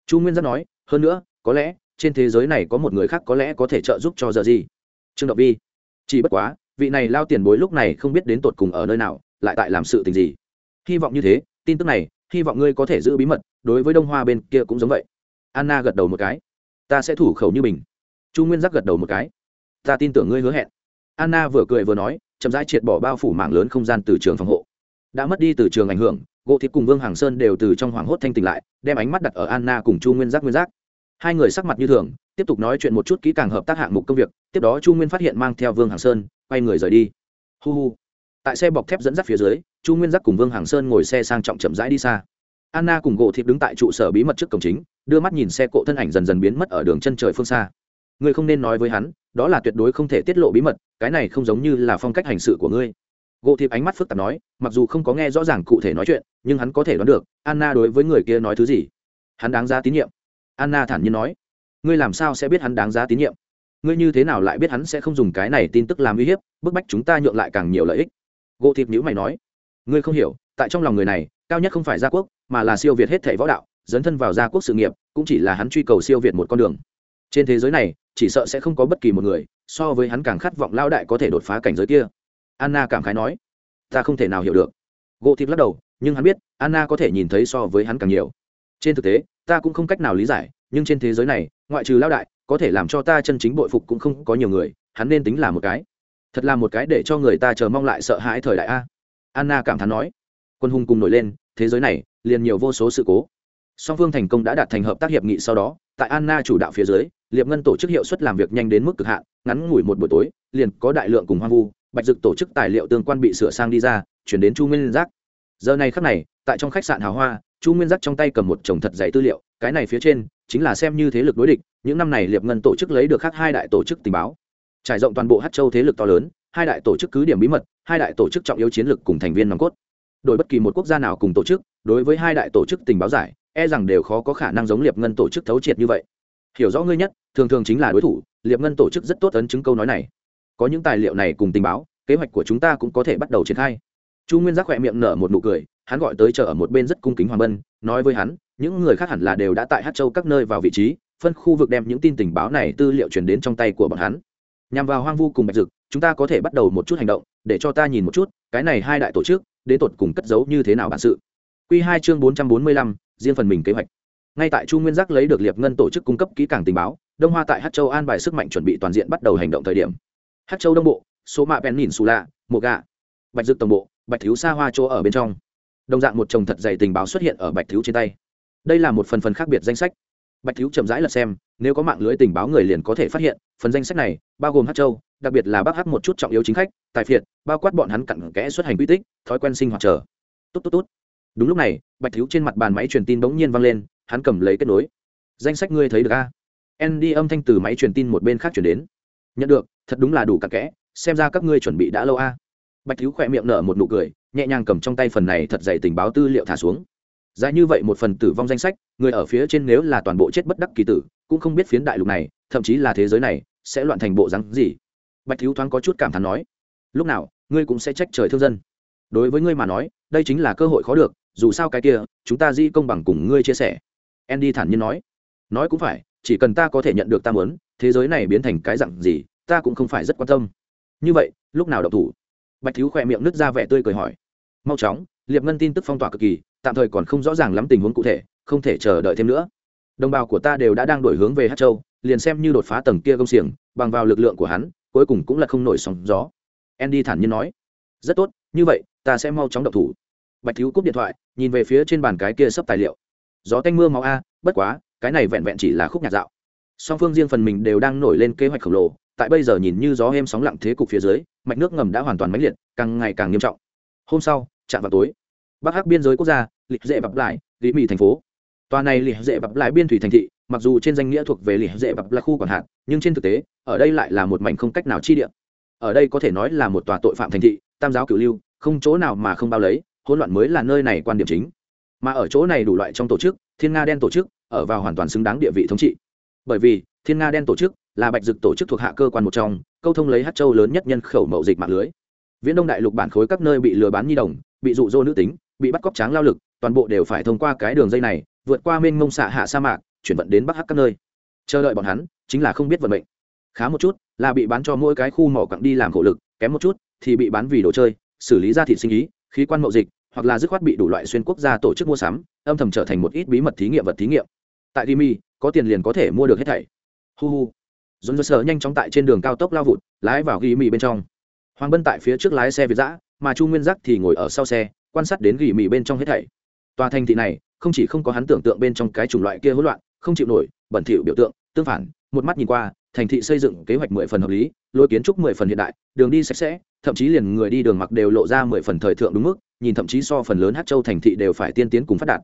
Chu nguyên giác nói, hơn nữa, có lẽ, trên thế giới này có một người khác có lẽ có thể trợ giúp cho giờ gì trương động vi, chỉ bất quá, vị này lao tiền bối lúc này không biết đến tột cùng ở nơi nào, lại tại làm sự tình gì? Hy vọng như thế, tin tức này, hy vọng ngươi có thể giữ bí mật, đối với đông hoa bên kia cũng giống vậy. Anna gật đầu một cái ta sẽ thủ khẩu như mình. Chu nguyên giác gật đầu một cái. Ta tin tưởng ngươi hứa hẹn. Anna vừa cười vừa nói, chậm rãi triệt bỏ bao phủ mạng lớn không gian từ trường phòng hộ. Đã mất đi từ trường ảnh hưởng, gỗ thịt cùng vương hàng sơn đều từ trong hoảng hốt thanh tỉnh lại, đem ánh mắt đặt ở anna cùng chu nguyên giác nguyên giác. Hai người sắc mặt như thường, tiếp tục nói chuyện một chút kỹ càng hợp tác hạng mục công việc, tiếp đó chu nguyên phát hiện mang theo vương hàng sơn, quay người rời đi. Hu hu. Tại xe bọc thép dẫn dắt phía dưới, chu nguyên giác cùng vương hàng sơn ngồi xe sang trọng chậm rãi đi xa anna cùng gỗ thịt đứng tại trụ sở bí mật trước cổng chính, đưa mắt nhìn xe cộ thân ảnh dần dần biến mất ở đường chân trời phương xa. Ngươi không nên nói với hắn, đó là tuyệt đối không thể tiết lộ bí mật, cái này không giống như là phong cách hành sự của ngươi. Gỗ thịt ánh mắt phức tạp nói, mặc dù không có nghe rõ ràng cụ thể nói chuyện, nhưng hắn có thể đoán được, anna đối với người kia nói thứ gì. Hắn đáng giá tín nhiệm. Anna thản nhiên nói, ngươi làm sao sẽ biết hắn đáng giá tín nhiệm? Ngươi như thế nào lại biết hắn sẽ không dùng cái này tin tức làm uy hiếp, bức bách chúng ta nhượng lại càng nhiều lợi ích? Gỗ thịt nhữ mày nói, ngươi không hiểu, tại trong lòng người này cao nhất không phải gia quốc, mà là siêu việt hết thể võ đạo, dấn thân vào gia quốc sự nghiệp, cũng chỉ là hắn truy cầu siêu việt một con đường. Trên thế giới này, chỉ sợ sẽ không có bất kỳ một người, so với hắn càng khát vọng lao đại có thể đột phá cảnh giới kia. Anna cảm khái nói, ta không thể nào hiểu được. Gỗ thịt lắc đầu, nhưng hắn biết, anna có thể nhìn thấy so với hắn càng nhiều. Trên thực tế, ta cũng không cách nào lý giải, nhưng trên thế giới này, ngoại trừ lao đại, có thể làm cho ta chân chính bội phục cũng không có nhiều người, hắn nên tính là một cái. Thật là một cái để cho người ta chờ mong lại sợ hãi thời đại a. Anna cảm thán nói quân hùng cùng nổi lên, thế giới này, liền nhiều vô số sự cố. Song phương thành công đã đạt thành hợp tác hiệp nghị sau đó, tại anna chủ đạo phía dưới, liệp ngân tổ chức hiệu suất làm việc nhanh đến mức cực hạn, ngắn ngủi một buổi tối, liền có đại lượng cùng hoang vu, bạch dực tổ chức tài liệu tương quan bị sửa sang đi ra, chuyển đến chu nguyên giác. Giờ này khắc này, tại trong khách sạn hào hoa, chu nguyên giác trong tay cầm một chồng thật dày tư liệu, cái này phía trên, chính là xem như thế lực đối địch, những năm này liệp ngân tổ chức lấy được khác hai đại tổ chức tình báo. Trải rộng toàn bộ hát châu thế lực to lớn, hai đại tổ chức cứ điểm bí mật, hai đại tổ chức trọng yếu chiến lược cùng thành viên nòng cốt đổi bất kỳ một quốc gia nào cùng tổ chức, đối với hai đại tổ chức tình báo giải e rằng đều khó có khả năng giống liệp ngân tổ chức thấu triệt như vậy. Hiểu rõ ngươi nhất, thường thường chính là đối thủ, liệp ngân tổ chức rất tốt ấn chứng câu nói này. Có những tài liệu này cùng tình báo, kế hoạch của chúng ta cũng có thể bắt đầu triển khai. Chu nguyên giác khỏe miệng nở một nụ cười, hắn gọi tới chờ ở một bên rất cung kính hoàng bân, nói với hắn, những người khác hẳn là đều đã tại hát châu các nơi vào vị trí, phân khu vực đem những tin tình báo này tư liệu truyền đến trong tay của bọn hắn. Nhằm vào hoang vu cùng bạch dực, chúng ta có thể bắt đầu một chút hành động, để cho ta nhìn một chút, cái này hai đại tổ chức đến tột cùng cất giấu như thế nào bản sự. Q hai chương bốn trăm bốn mươi lăm, riêng phần mình kế hoạch. Ngay tại chu nguyên giác lấy được liệp ngân tổ chức cung cấp kỹ càng tình báo, đông hoa tại hát châu an bài sức mạnh chuẩn bị toàn diện bắt đầu hành động thời điểm. Hát châu đông bộ, số mạ bèn nhìn xù lạ, một gạ. Bạch dực tổng bộ, bạch thiếu xa hoa chỗ ở bên trong. Đồng dạng một chồng thật dày tình báo xuất hiện ở bạch thiếu trên tay. Đây là một phần phần khác biệt danh sách. Bạch thiếu chậm rãi lật xem, nếu có mạng lưới tình báo người liền có thể phát hiện, phần danh sách này bao gồm hát châu đặc biệt là bác hắc một chút trọng yếu chính khách, tài phiệt, bao quát bọn hắn cặn kẽ xuất hành quy tích, thói quen sinh hoạt chờ. Tốt tốt tốt. Đúng lúc này, bạch thiếu trên mặt bàn máy truyền tin bỗng nhiên vang lên, hắn cầm lấy kết nối. Danh sách ngươi thấy được a? Andy âm thanh từ máy truyền tin một bên khác chuyển đến. Nhận được, thật đúng là đủ cặn kẽ, xem ra các ngươi chuẩn bị đã lâu a. Bạch thiếu khỏe miệng nở một nụ cười, nhẹ nhàng cầm trong tay phần này thật dày tình báo tư liệu thả xuống. Dài như vậy một phần tử vong danh sách, người ở phía trên nếu là toàn bộ chết bất đắc kỳ tử, cũng không biết phiến đại lục này, thậm chí là thế giới này, sẽ loạn thành bộ rắn gì bạch thiếu thoáng có chút cảm thán nói, lúc nào, ngươi cũng sẽ trách trời thương dân. Đối với ngươi mà nói, đây chính là cơ hội khó được, dù sao cái kia, chúng ta di công bằng cùng ngươi chia sẻ. Andy thản nhiên nói nói cũng phải, chỉ cần ta có thể nhận được ta muốn, thế giới này biến thành cái dặn gì, ta cũng không phải rất quan tâm. Như vậy, lúc nào đậu thủ? Bạch thiếu khỏe miệng nứt ra vẻ tươi cười hỏi, mau chóng, liệp ngân tin tức phong tỏa cực kỳ, tạm thời còn không rõ ràng lắm tình huống cụ thể, không thể chờ đợi thêm nữa. Đồng bào của ta đều đã đang đổi hướng về hát châu, liền xem như đột phá tầng kia công xiềng, bằng vào lực lượng của hắn cuối cùng cũng là không nổi sóng gió. Andy thản nhiên nói, rất tốt, như vậy, ta sẽ mau chóng độc thủ. Bạch thiếu cúp điện thoại, nhìn về phía trên bàn cái kia sắp tài liệu. Gió tanh mưa máu a, bất quá, cái này vẹn vẹn chỉ là khúc nhạc dạo. Song phương riêng phần mình đều đang nổi lên kế hoạch khổng lồ, tại bây giờ nhìn như gió êm sóng lặng thế cục phía dưới, mạch nước ngầm đã hoàn toàn mãnh liệt, càng ngày càng nghiêm trọng. Hôm sau, chạm vào tối, bắc hắc biên giới quốc gia, lịch dễ bập lại, lý mỹ thành phố. Tòa này lịch dễ bập lại biên thủy thành thị mặc dù trên danh nghĩa thuộc về lịch dễ bập là khu quản hạt, nhưng trên thực tế, ở đây lại là một mảnh không cách nào chi địa. Ở đây có thể nói là một tòa tội phạm thành thị, tam giáo cửu lưu, không chỗ nào mà không bao lấy, hỗn loạn mới là nơi này quan điểm chính. Mà ở chỗ này đủ loại trong tổ chức, thiên nga đen tổ chức, ở vào hoàn toàn xứng đáng địa vị thống trị. Bởi vì, thiên nga đen tổ chức là bạch dực tổ chức thuộc hạ cơ quan một trong, câu thông lấy hát châu lớn nhất nhân khẩu mậu dịch mạng lưới. Viễn đông đại lục bản khối các nơi bị lừa bán nhi đồng, bị dụ dỗ nữ tính, bị bắt cóc tráng lao lực, toàn bộ đều phải thông qua cái đường dây này, vượt qua mênh mông xạ hạ sa mạc chuyển vận đến bắc hắc các nơi. Chờ đợi bọn hắn chính là không biết vận mệnh. Khá một chút là bị bán cho mỗi cái khu mỏ quặng đi làm khổ lực kém một chút thì bị bán vì đồ chơi xử lý ra thị sinh ý khí quan mậu dịch hoặc là dứt khoát bị đủ loại xuyên quốc gia tổ chức mua sắm âm thầm trở thành một ít bí mật thí nghiệm vật thí nghiệm. Tại Dimi, có tiền liền có thể mua được hết thảy. Hu hu. Dồn dơ sờ nhanh chóng tại trên đường cao tốc lao vụt lái vào ghi mì bên trong. Hoàng bân tại phía trước lái xe việt giã mà chu nguyên giác thì ngồi ở sau xe quan sát đến ghi mì bên trong hết thảy. Tòa thành thị này không chỉ không có hắn tưởng tượng bên trong cái chủng loại kia hỗn loạn không chịu nổi, bẩn thỉu biểu tượng, tương phản, một mắt nhìn qua, thành thị xây dựng kế hoạch mười phần hợp lý lối kiến trúc mười phần hiện đại, đường đi sạch sẽ, thậm chí liền người đi đường mặc đều lộ ra mười phần thời thượng đúng mức, nhìn thậm chí so phần lớn hát châu thành thị đều phải tiên tiến cùng phát đạt.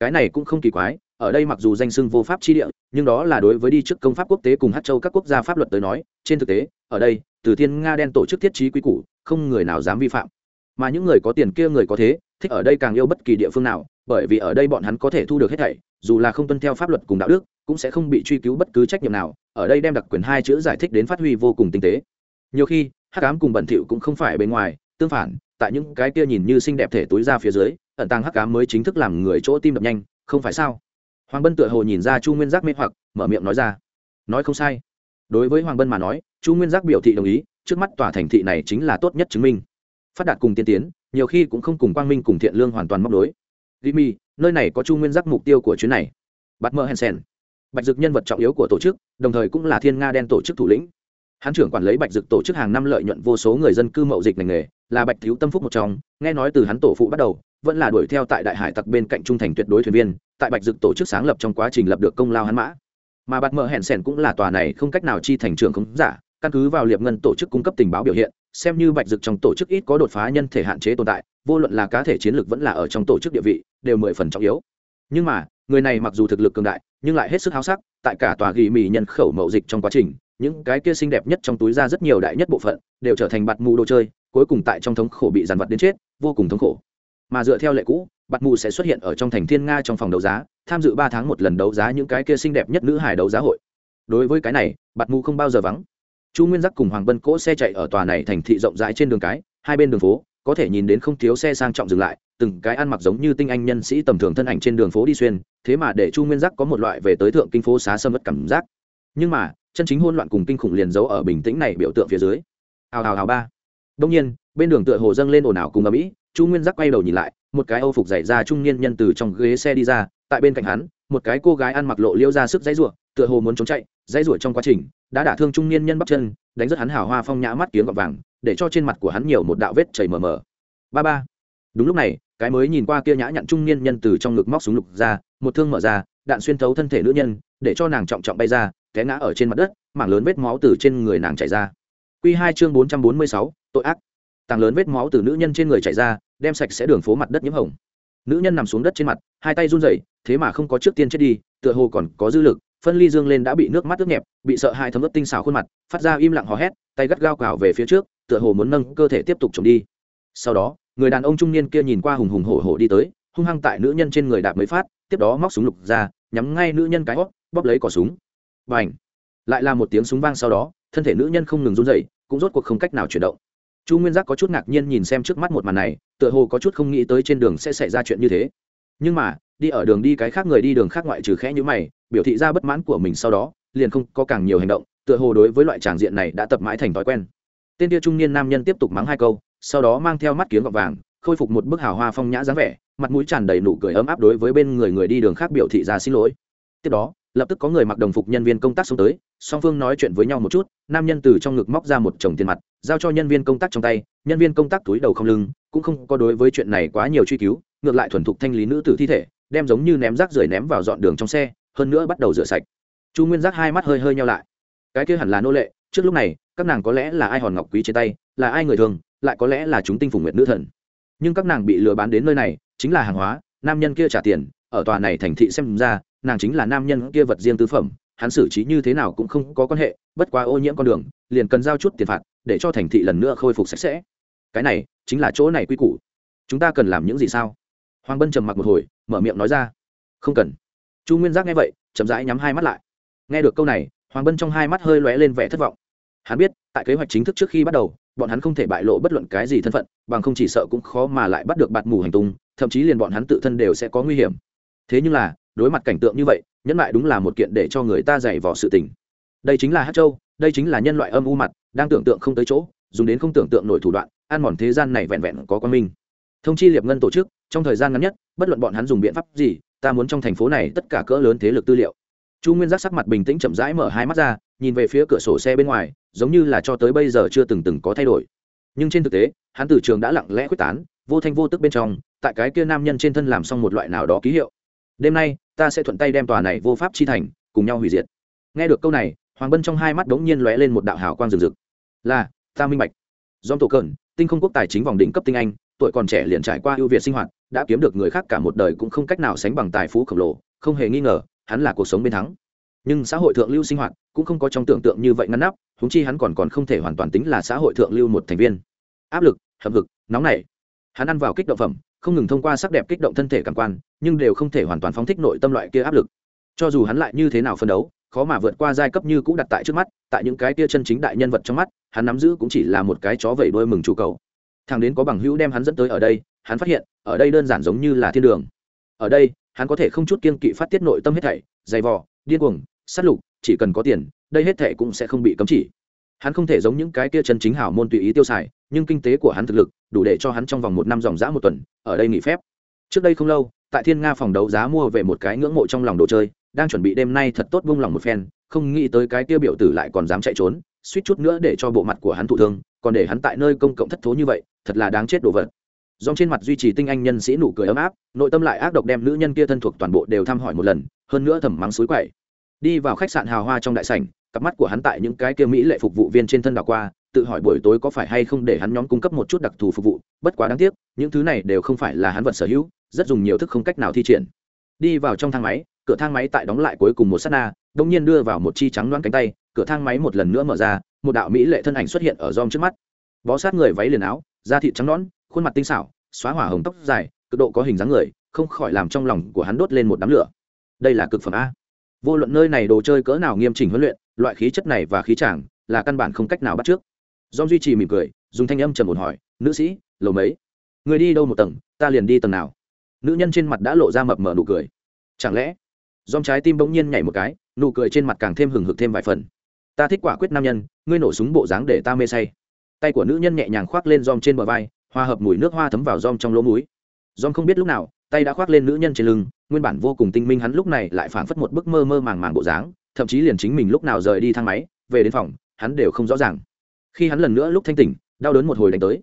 Cái này cũng không kỳ quái, ở đây mặc dù danh sưng vô pháp chi địa, nhưng đó là đối với đi trước công pháp quốc tế cùng hát châu các quốc gia pháp luật tới nói, trên thực tế, ở đây, từ thiên nga đen tổ chức thiết trí quý củ, không người nào dám vi phạm. Mà những người có tiền kia người có thế, thích ở đây càng yêu bất kỳ địa phương nào, bởi vì ở đây bọn hắn có thể thu được hết thảy dù là không tuân theo pháp luật cùng đạo đức cũng sẽ không bị truy cứu bất cứ trách nhiệm nào ở đây đem đặc quyền hai chữ giải thích đến phát huy vô cùng tinh tế. Nhiều khi hắc ám cùng bẩn thỉu cũng không phải bên ngoài tương phản tại những cái kia nhìn như xinh đẹp thể túi ra phía dưới ẩn tàng hắc cám mới chính thức làm người chỗ tim đập nhanh không phải sao? Hoàng bân tựa hồ nhìn ra chu nguyên giác mê hoặc mở miệng nói ra. Nói không sai. Đối với hoàng bân mà nói chu nguyên giác biểu thị đồng ý trước mắt tòa thành thị này chính là tốt nhất chứng minh. Phát đạt cùng tiên tiến nhiều khi cũng không cùng quang minh cùng thiện lương hoàn toàn móc đối Jimmy, nơi này có chu nguyên giác mục tiêu của chuyến này. Bắt mơ hensen bạch dực nhân vật trọng yếu của tổ chức, đồng thời cũng là thiên nga đen tổ chức thủ lĩnh. Hắn trưởng quản lý bạch dực tổ chức hàng năm lợi nhuận vô số người dân cư mậu dịch ngành nghề, là bạch thiếu tâm phúc một trong. Nghe nói từ hắn tổ phụ bắt đầu, vẫn là đuổi theo tại đại hải tặc bên cạnh trung thành tuyệt đối thuyền viên, tại bạch dực tổ chức sáng lập trong quá trình lập được công lao hắn mã. Mà bạt Mơ hẹn sẻn cũng là tòa này không cách nào chi thành trường không giả, căn cứ vào liệp ngân tổ chức cung cấp tình báo biểu hiện, xem như bạch dực trong tổ chức ít có đột phá nhân thể hạn chế tồn tại vô luận là cá thể chiến lược vẫn là ở trong tổ chức địa vị, đều mười phần trọng yếu. Nhưng mà, người này mặc dù thực lực cường đại, nhưng lại hết sức háo sắc, tại cả tòa ghi mì nhân khẩu mậu dịch trong quá trình, những cái kia xinh đẹp nhất trong túi ra rất nhiều đại nhất bộ phận, đều trở thành bạt mù đồ chơi, cuối cùng tại trong thống khổ bị dàn vật đến chết, vô cùng thống khổ. Mà dựa theo lệ cũ, bạt mù sẽ xuất hiện ở trong thành thiên nga trong phòng đấu giá, tham dự ba tháng một lần đấu giá những cái kia xinh đẹp nhất nữ hài đấu giá hội. Đối với cái này, bạt mù không bao giờ vắng. Chu nguyên giác cùng hoàng bân cỗ xe chạy ở tòa này thành thị rộng rãi trên đường cái, hai bên đường phố có thể nhìn đến không thiếu xe sang trọng dừng lại, từng cái ăn mặc giống như tinh anh nhân sĩ tầm thường thân ảnh trên đường phố đi xuyên, thế mà để chu nguyên giác có một loại về tới thượng kinh phố xá sâm mất cảm giác. Nhưng mà, chân chính hôn loạn cùng kinh khủng liền giấu ở bình tĩnh này biểu tượng phía dưới. Hào hào hào ba. Đông nhiên, bên đường tựa hồ dâng lên ồn ào cùng ở mỹ chu nguyên giác quay đầu nhìn lại, một cái âu phục dày ra trung niên nhân từ trong ghế xe đi ra, tại bên cạnh hắn, một cái cô gái ăn mặc lộ liêu ra sức dãy rủa, tựa hồ muốn trốn chạy, dãy rủa trong quá trình đã đả thương trung niên nhân bắp chân, đánh rất hắn hào hoa phong nhã mắt tiếng gọt vàng, để cho trên mặt của hắn nhiều một đạo vết chảy mờ mờ. Ba ba. Đúng lúc này, cái mới nhìn qua kia nhã nhặn trung niên nhân từ trong ngực móc súng lục ra, một thương mở ra, đạn xuyên thấu thân thể nữ nhân, để cho nàng trọng trọng bay ra, té ngã ở trên mặt đất, mảng lớn vết máu từ trên người nàng chảy ra. Q hai chương bốn trăm bốn mươi sáu, tội ác. Tàng lớn vết máu từ nữ nhân trên người chảy ra, đem sạch sẽ đường phố mặt đất nhiễm hồng. Nữ nhân nằm xuống đất trên mặt, hai tay run rẩy, thế mà không có trước tiên chết đi, tựa hồ còn có dư lực phân ly dương lên đã bị nước mắt ướt nhẹp, bị sợ hai thấm ướt tinh xào khuôn mặt, phát ra im lặng hò hét, tay gắt gao cào về phía trước, tựa hồ muốn nâng cơ thể tiếp tục trồng đi. Sau đó, người đàn ông trung niên kia nhìn qua hùng hùng hổ hổ đi tới, hung hăng tại nữ nhân trên người đạp mới phát, tiếp đó móc súng lục ra, nhắm ngay nữ nhân cái hót bóp lấy cỏ súng. Và ảnh lại là một tiếng súng vang sau đó, thân thể nữ nhân không ngừng run dậy cũng rốt cuộc không cách nào chuyển động. Chu nguyên giác có chút ngạc nhiên nhìn xem trước mắt một màn này, tựa hồ có chút không nghĩ tới trên đường sẽ xảy ra chuyện như thế. Nhưng mà, đi ở đường đi cái khác người đi đường khác ngoại trừ khẽ như mày biểu thị ra bất mãn của mình sau đó, liền không có càng nhiều hành động, tựa hồ đối với loại tràng diện này đã tập mãi thành thói quen. Tên tia trung niên nam nhân tiếp tục mắng hai câu, sau đó mang theo mắt kiếm gọt vàng, khôi phục một bức hào hoa phong nhã dáng vẻ, mặt mũi tràn đầy nụ cười ấm áp đối với bên người người đi đường khác biểu thị ra xin lỗi. Tiếp đó, lập tức có người mặc đồng phục nhân viên công tác xuống tới, song phương nói chuyện với nhau một chút, nam nhân từ trong ngực móc ra một chồng tiền mặt, giao cho nhân viên công tác trong tay, nhân viên công tác túi đầu không lưng, cũng không có đối với chuyện này quá nhiều truy cứu, ngược lại thuần thục thanh lý nữ tử thi thể, đem giống như ném rác rưởi ném vào dọn đường trong xe hơn nữa bắt đầu rửa sạch. Chu nguyên giác hai mắt hơi hơi nhau lại. Cái kia hẳn là nô lệ, trước lúc này, các nàng có lẽ là ai hòn ngọc quý trên tay, là ai người thường, lại có lẽ là chúng tinh phủ nguyệt nữ thần. Nhưng các nàng bị lừa bán đến nơi này, chính là hàng hóa, nam nhân kia trả tiền, ở tòa này thành thị xem ra, nàng chính là nam nhân kia vật riêng tư phẩm, hắn xử trí như thế nào cũng không có quan hệ, bất quá ô nhiễm con đường, liền cần giao chút tiền phạt, để cho thành thị lần nữa khôi phục sạch sẽ. Cái này, chính là chỗ này quy củ. Chúng ta cần làm những gì sao? Hoàng bân trầm mặc một hồi, mở miệng nói ra. Không cần chu nguyên giác nghe vậy, chậm rãi nhắm hai mắt lại. Nghe được câu này, hoàng bân trong hai mắt hơi lóe lên vẻ thất vọng. Hắn biết, tại kế hoạch chính thức trước khi bắt đầu, bọn hắn không thể bại lộ bất luận cái gì thân phận, bằng không chỉ sợ cũng khó mà lại bắt được bạt mù hành tung, thậm chí liền bọn hắn tự thân đều sẽ có nguy hiểm. Thế nhưng là, đối mặt cảnh tượng như vậy, nhẫn lại đúng là một kiện để cho người ta dày vò sự tình. Đây chính là hát châu, đây chính là nhân loại âm u mặt, đang tưởng tượng không tới chỗ, dùng đến không tưởng tượng nổi thủ đoạn, ăn mòn thế gian này vẹn vẹn có quan minh. Thông chi liệp ngân tổ chức, trong thời gian ngắn nhất, bất luận bọn hắn dùng biện pháp gì ta muốn trong thành phố này tất cả cỡ lớn thế lực tư liệu. Chu nguyên giác sắc mặt bình tĩnh chậm rãi mở hai mắt ra, nhìn về phía cửa sổ xe bên ngoài, giống như là cho tới bây giờ chưa từng từng có thay đổi. Nhưng trên thực tế, hắn từ trường đã lặng lẽ quyết tán, vô thanh vô tức bên trong, tại cái kia nam nhân trên thân làm xong một loại nào đó ký hiệu. Đêm nay, ta sẽ thuận tay đem tòa này vô pháp chi thành, cùng nhau hủy diệt. Nghe được câu này, hoàng bân trong hai mắt đống nhiên lóe lên một đạo hào quang rừng rực. Là, ta minh bạch. Dom tổ cẩn tinh không quốc tài chính vòng đỉnh cấp tinh anh tuổi còn trẻ liền trải qua ưu việt sinh hoạt, đã kiếm được người khác cả một đời cũng không cách nào sánh bằng tài phú khổng lồ, không hề nghi ngờ, hắn là cuộc sống bên thắng. Nhưng xã hội thượng lưu sinh hoạt cũng không có trong tưởng tượng như vậy ngăn nắp húng chi hắn còn còn không thể hoàn toàn tính là xã hội thượng lưu một thành viên. Áp lực, hậm hực, nóng nảy. Hắn ăn vào kích động phẩm, không ngừng thông qua sắc đẹp kích động thân thể cảm quan, nhưng đều không thể hoàn toàn phóng thích nội tâm loại kia áp lực. Cho dù hắn lại như thế nào phân đấu, khó mà vượt qua giai cấp như cũ đặt tại trước mắt, tại những cái kia chân chính đại nhân vật trong mắt, hắn nắm giữ cũng chỉ là một cái chó vẩy đuôi mừng chủ cầu thằng đến có bằng hữu đem hắn dẫn tới ở đây, hắn phát hiện, ở đây đơn giản giống như là thiên đường. Ở đây, hắn có thể không chút kiên kỵ phát tiết nội tâm hết thảy, dày vò, điên cuồng, sát lục, chỉ cần có tiền, đây hết thảy cũng sẽ không bị cấm chỉ. Hắn không thể giống những cái kia chân chính hảo môn tùy ý tiêu xài, nhưng kinh tế của hắn thực lực, đủ để cho hắn trong vòng một năm dòng dã một tuần, ở đây nghỉ phép. Trước đây không lâu, tại thiên nga phòng đấu giá mua về một cái ngưỡng mộ trong lòng đồ chơi, đang chuẩn bị đêm nay thật tốt vung lòng một phen, không nghĩ tới cái kia biểu tử lại còn dám chạy trốn, suýt chút nữa để cho bộ mặt của hắn thụ thương, còn để hắn tại nơi công cộng thất thố như vậy thật là đáng chết đồ vật. Dòng trên mặt duy trì tinh anh nhân sĩ nụ cười ấm áp, nội tâm lại ác độc đem nữ nhân kia thân thuộc toàn bộ đều thăm hỏi một lần, hơn nữa thầm mắng suối quậy. Đi vào khách sạn hào hoa trong đại sảnh, cặp mắt của hắn tại những cái kia mỹ lệ phục vụ viên trên thân đảo qua, tự hỏi buổi tối có phải hay không để hắn nhóm cung cấp một chút đặc thù phục vụ, bất quá đáng tiếc, những thứ này đều không phải là hắn vật sở hữu, rất dùng nhiều thức không cách nào thi triển. Đi vào trong thang máy, cửa thang máy tại đóng lại cuối cùng một s á t na, đông nhiên đưa vào một chi trắng đoán cánh tay, cửa thang máy một lần nữa mở ra, một đạo mỹ lệ thân ảnh xuất hiện ở dom trước mắt. Bó sát người váy liền áo da thịt trắng nõn, khuôn mặt tinh xảo, xóa hỏa hồng tóc dài, cực độ có hình dáng người, không khỏi làm trong lòng của hắn đốt lên một đám lửa. Đây là cực phẩm a. Vô luận nơi này đồ chơi cỡ nào nghiêm chỉnh huấn luyện, loại khí chất này và khí chàng là căn bản không cách nào bắt trước. Dom duy trì mỉm cười, dùng thanh âm trầm ổn hỏi, nữ sĩ, lầu mấy? Người đi đâu một tầng, ta liền đi tầng nào? Nữ nhân trên mặt đã lộ ra mập mờ nụ cười. Chẳng lẽ? Dom trái tim bỗng nhiên nhảy một cái, nụ cười trên mặt càng thêm hừng hực thêm vài phần. Ta thích quả quyết nam nhân, ngươi nổ súng bộ dáng để ta mê say tay của nữ nhân nhẹ nhàng khoác lên dòm trên bờ vai, hòa hợp mùi nước hoa thấm vào dòm trong lỗ mũi. Dòm không biết lúc nào, tay đã khoác lên nữ nhân trên lưng, nguyên bản vô cùng tinh minh hắn lúc này lại phảng phất một bức mơ mơ màng màng bộ dáng, thậm chí liền chính mình lúc nào rời đi thang máy, về đến phòng, hắn đều không rõ ràng. Khi hắn lần nữa lúc thanh tỉnh, đau đớn một hồi đánh tới.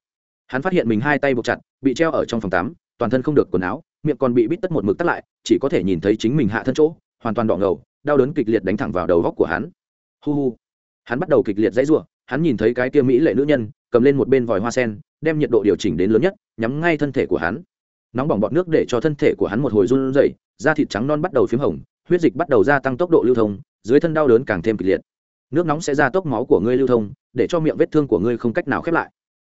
Hắn phát hiện mình hai tay buộc chặt, bị treo ở trong phòng tắm, toàn thân không được quần áo, miệng còn bị bít tất một mực tắt lại, chỉ có thể nhìn thấy chính mình hạ thân chỗ, hoàn toàn đỏ ngầu, đau đớn kịch liệt đánh thẳng vào đầu góc của hắn. Hu hu. Hắn bắt đầu kịch liệt dãy rủa hắn nhìn thấy cái kia mỹ lệ nữ nhân, cầm lên một bên vòi hoa sen, đem nhiệt độ điều chỉnh đến lớn nhất, nhắm ngay thân thể của hắn. Nóng bỏng bọt nước để cho thân thể của hắn một hồi run rẩy, da thịt trắng non bắt đầu p h í m hồng, huyết dịch bắt đầu gia tăng tốc độ lưu thông, dưới thân đau đớn càng thêm kịch liệt. Nước nóng sẽ ra tốc máu của ngươi lưu thông, để cho miệng vết thương của ngươi không cách nào khép lại.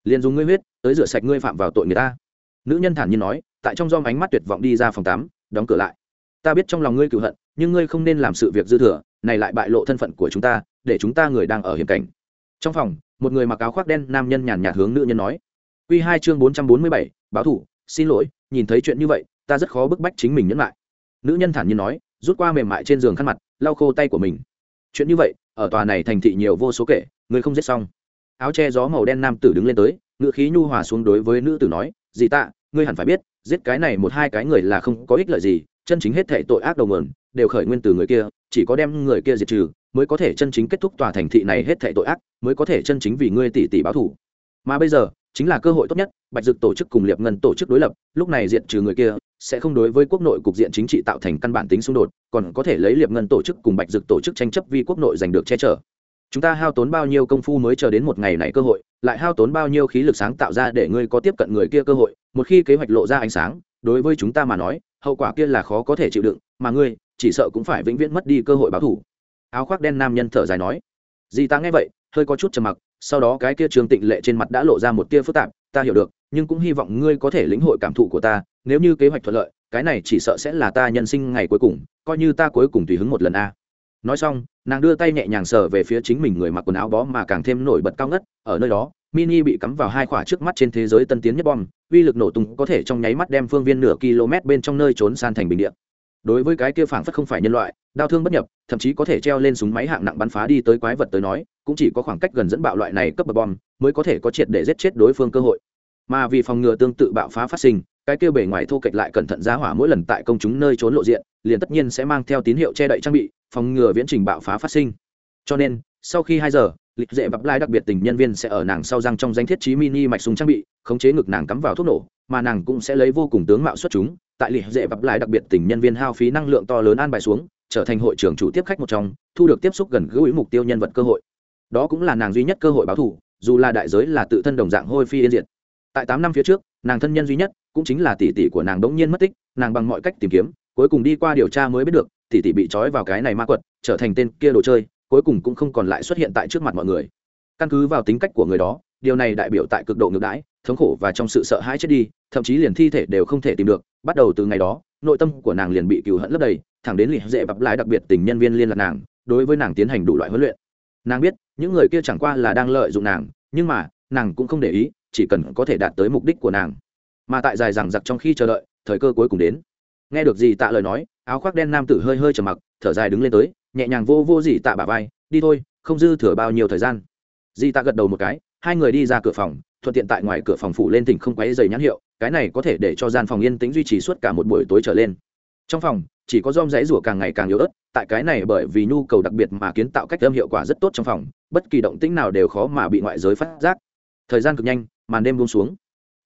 Liền dùng ngươi huyết, tới rửa sạch ngươi phạm vào tội người ta. Nữ nhân thản nhiên nói, tại trong dom ánh mắt tuyệt vọng đi ra phòng tắm, đóng cửa lại. Ta biết trong lòng ngươi cựu hận, nhưng ngươi không nên làm sự việc dư thừa, này lại bại lộ thân phận của chúng ta, để chúng ta người đang ở hiểm cảnh trong phòng, một người mặc áo khoác đen nam nhân nhàn nhạt hướng nữ nhân nói q hai chương bốn trăm bốn mươi bảy, báo thủ, xin lỗi, nhìn thấy chuyện như vậy, ta rất khó bức bách chính mình nhẫn lại. Nữ nhân thản nhiên nói, rút qua mềm mại trên giường khăn mặt, lau khô tay của mình. Chuyện như vậy, ở tòa này thành thị nhiều vô số kể, người không giết xong. Áo che gió màu đen nam tử đứng lên tới ngựa khí nhu hòa xuống đối với nữ tử nói gì tạ, ngươi hẳn phải biết giết cái này một hai cái người là không có ích lợi gì, chân chính hết thể tội ác đầu nguồn, đều khởi nguyên từ người kia, chỉ có đem người kia diệt trừ, mới có thể chân chính kết thúc tòa thành thị này hết thể tội ác, mới có thể chân chính vì ngươi tỷ tỷ báo thủ mà bây giờ, chính là cơ hội tốt nhất, bạch dực tổ chức cùng liệp ngân tổ chức đối lập, lúc này diệt trừ người kia, sẽ không đối với quốc nội cục diện chính trị tạo thành căn bản tính xung đột, còn có thể lấy liệp ngân tổ chức cùng bạch dực tổ chức tranh chấp vì quốc nội giành được che chở chúng ta hao tốn bao nhiêu công phu mới chờ đến một ngày này cơ hội, lại hao tốn bao nhiêu khí lực sáng tạo ra để ngươi có tiếp cận người kia cơ hội, một khi kế hoạch lộ ra ánh sáng, đối với chúng ta mà nói, hậu quả kia là khó có thể chịu đựng, mà ngươi, chỉ sợ cũng phải vĩnh viễn mất đi cơ hội báo thủ. Áo khoác đen nam nhân thở dài nói. Dì ta nghe vậy, hơi có chút trầm mặc, sau đó cái kia trường tịnh lệ trên mặt đã lộ ra một tia phức tạp, ta hiểu được, nhưng cũng hy vọng ngươi có thể lĩnh hội cảm thụ của ta, nếu như kế hoạch thuận lợi, cái này chỉ sợ sẽ là ta nhân sinh ngày cuối cùng, coi như ta cuối cùng tùy hứng một lần a nói xong, nàng đưa tay nhẹ nhàng sờ về phía chính mình người mặc quần áo bó mà càng thêm nổi bật cao ngất, ở nơi đó, mini bị cắm vào hai khỏa trước mắt trên thế giới tân tiến nhất bom, uy lực nổ tung có thể trong nháy mắt đem phương viên nửa km bên trong nơi trốn san thành bình địa. Đối với cái kia phảng phất không phải nhân loại, đau thương bất nhập, thậm chí có thể treo lên súng máy hạng nặng bắn phá đi tới quái vật tới nói, cũng chỉ có khoảng cách gần dẫn bạo loại này cấp bậc bom mới có thể có triệt để giết chết đối phương cơ hội. Mà vì phòng ngừa tương tự bạo phá phát sinh, cái kia bề ngoài thô kệch lại cẩn thận giá hỏa mỗi lần tại công chúng nơi trốn lộ diện, liền tất nhiên sẽ mang theo tín hiệu che đậy trang bị phòng ngừa viễn trình bạo phá phát sinh. Cho nên, sau khi hai giờ, lịch dễ bắp lai đặc biệt tình nhân viên sẽ ở nàng sau răng trong danh thiết trí mini mạch súng trang bị, khống chế ngực nàng cắm vào thuốc nổ, mà nàng cũng sẽ lấy vô cùng tướng mạo xuất chúng. Tại lịch dễ bắp lai đặc biệt tình nhân viên hao phí năng lượng to lớn an bài xuống, trở thành hội trưởng chủ tiếp khách một trong, thu được tiếp xúc gần gũi mục tiêu nhân vật cơ hội. Đó cũng là nàng duy nhất cơ hội báo thù, dù là đại giới là tự thân đồng dạng hôi phi yên diệt. Tại tám năm phía trước, nàng thân nhân duy nhất cũng chính là tỷ tỷ của nàng đống nhiên mất tích, nàng bằng mọi cách tìm kiếm, cuối cùng đi qua điều tra mới biết được tỷ tỷ bị trói vào cái này ma quật, trở thành tên kia đồ chơi, cuối cùng cũng không còn lại xuất hiện tại trước mặt mọi người. Căn cứ vào tính cách của người đó, điều này đại biểu tại cực độ ngược đãi, thống khổ và trong sự sợ hãi chết đi, thậm chí liền thi thể đều không thể tìm được. Bắt đầu từ ngày đó, nội tâm của nàng liền bị cừu hận lấp đầy, thẳng đến lì dễ bập lái đặc biệt tình nhân viên liên lạc nàng, đối với nàng tiến hành đủ loại huấn luyện. Nàng biết, những người kia chẳng qua là đang lợi dụng nàng, nhưng mà, nàng cũng không để ý, chỉ cần có thể đạt tới mục đích của nàng. Mà tại dài rằng giặc trong khi chờ đợi, thời cơ cuối cùng đến. Nghe được gì tạ lời nói áo khoác đen nam tử hơi hơi trầm mặc thở dài đứng lên tới nhẹ nhàng vô vô gì tạ bà vai đi thôi không dư thừa bao nhiêu thời gian. Di tạ gật đầu một cái hai người đi ra cửa phòng thuận tiện tại ngoài cửa phòng phủ lên tỉnh không quấy dày nhãn hiệu cái này có thể để cho gian phòng yên tĩnh duy trì suốt cả một buổi tối trở lên. Trong phòng chỉ có dom rẽ rủa càng ngày càng yếu ớt tại cái này bởi vì nhu cầu đặc biệt mà kiến tạo cách âm hiệu quả rất tốt trong phòng bất kỳ động tĩnh nào đều khó mà bị ngoại giới phát giác. Thời gian cực nhanh màn đêm buông xuống.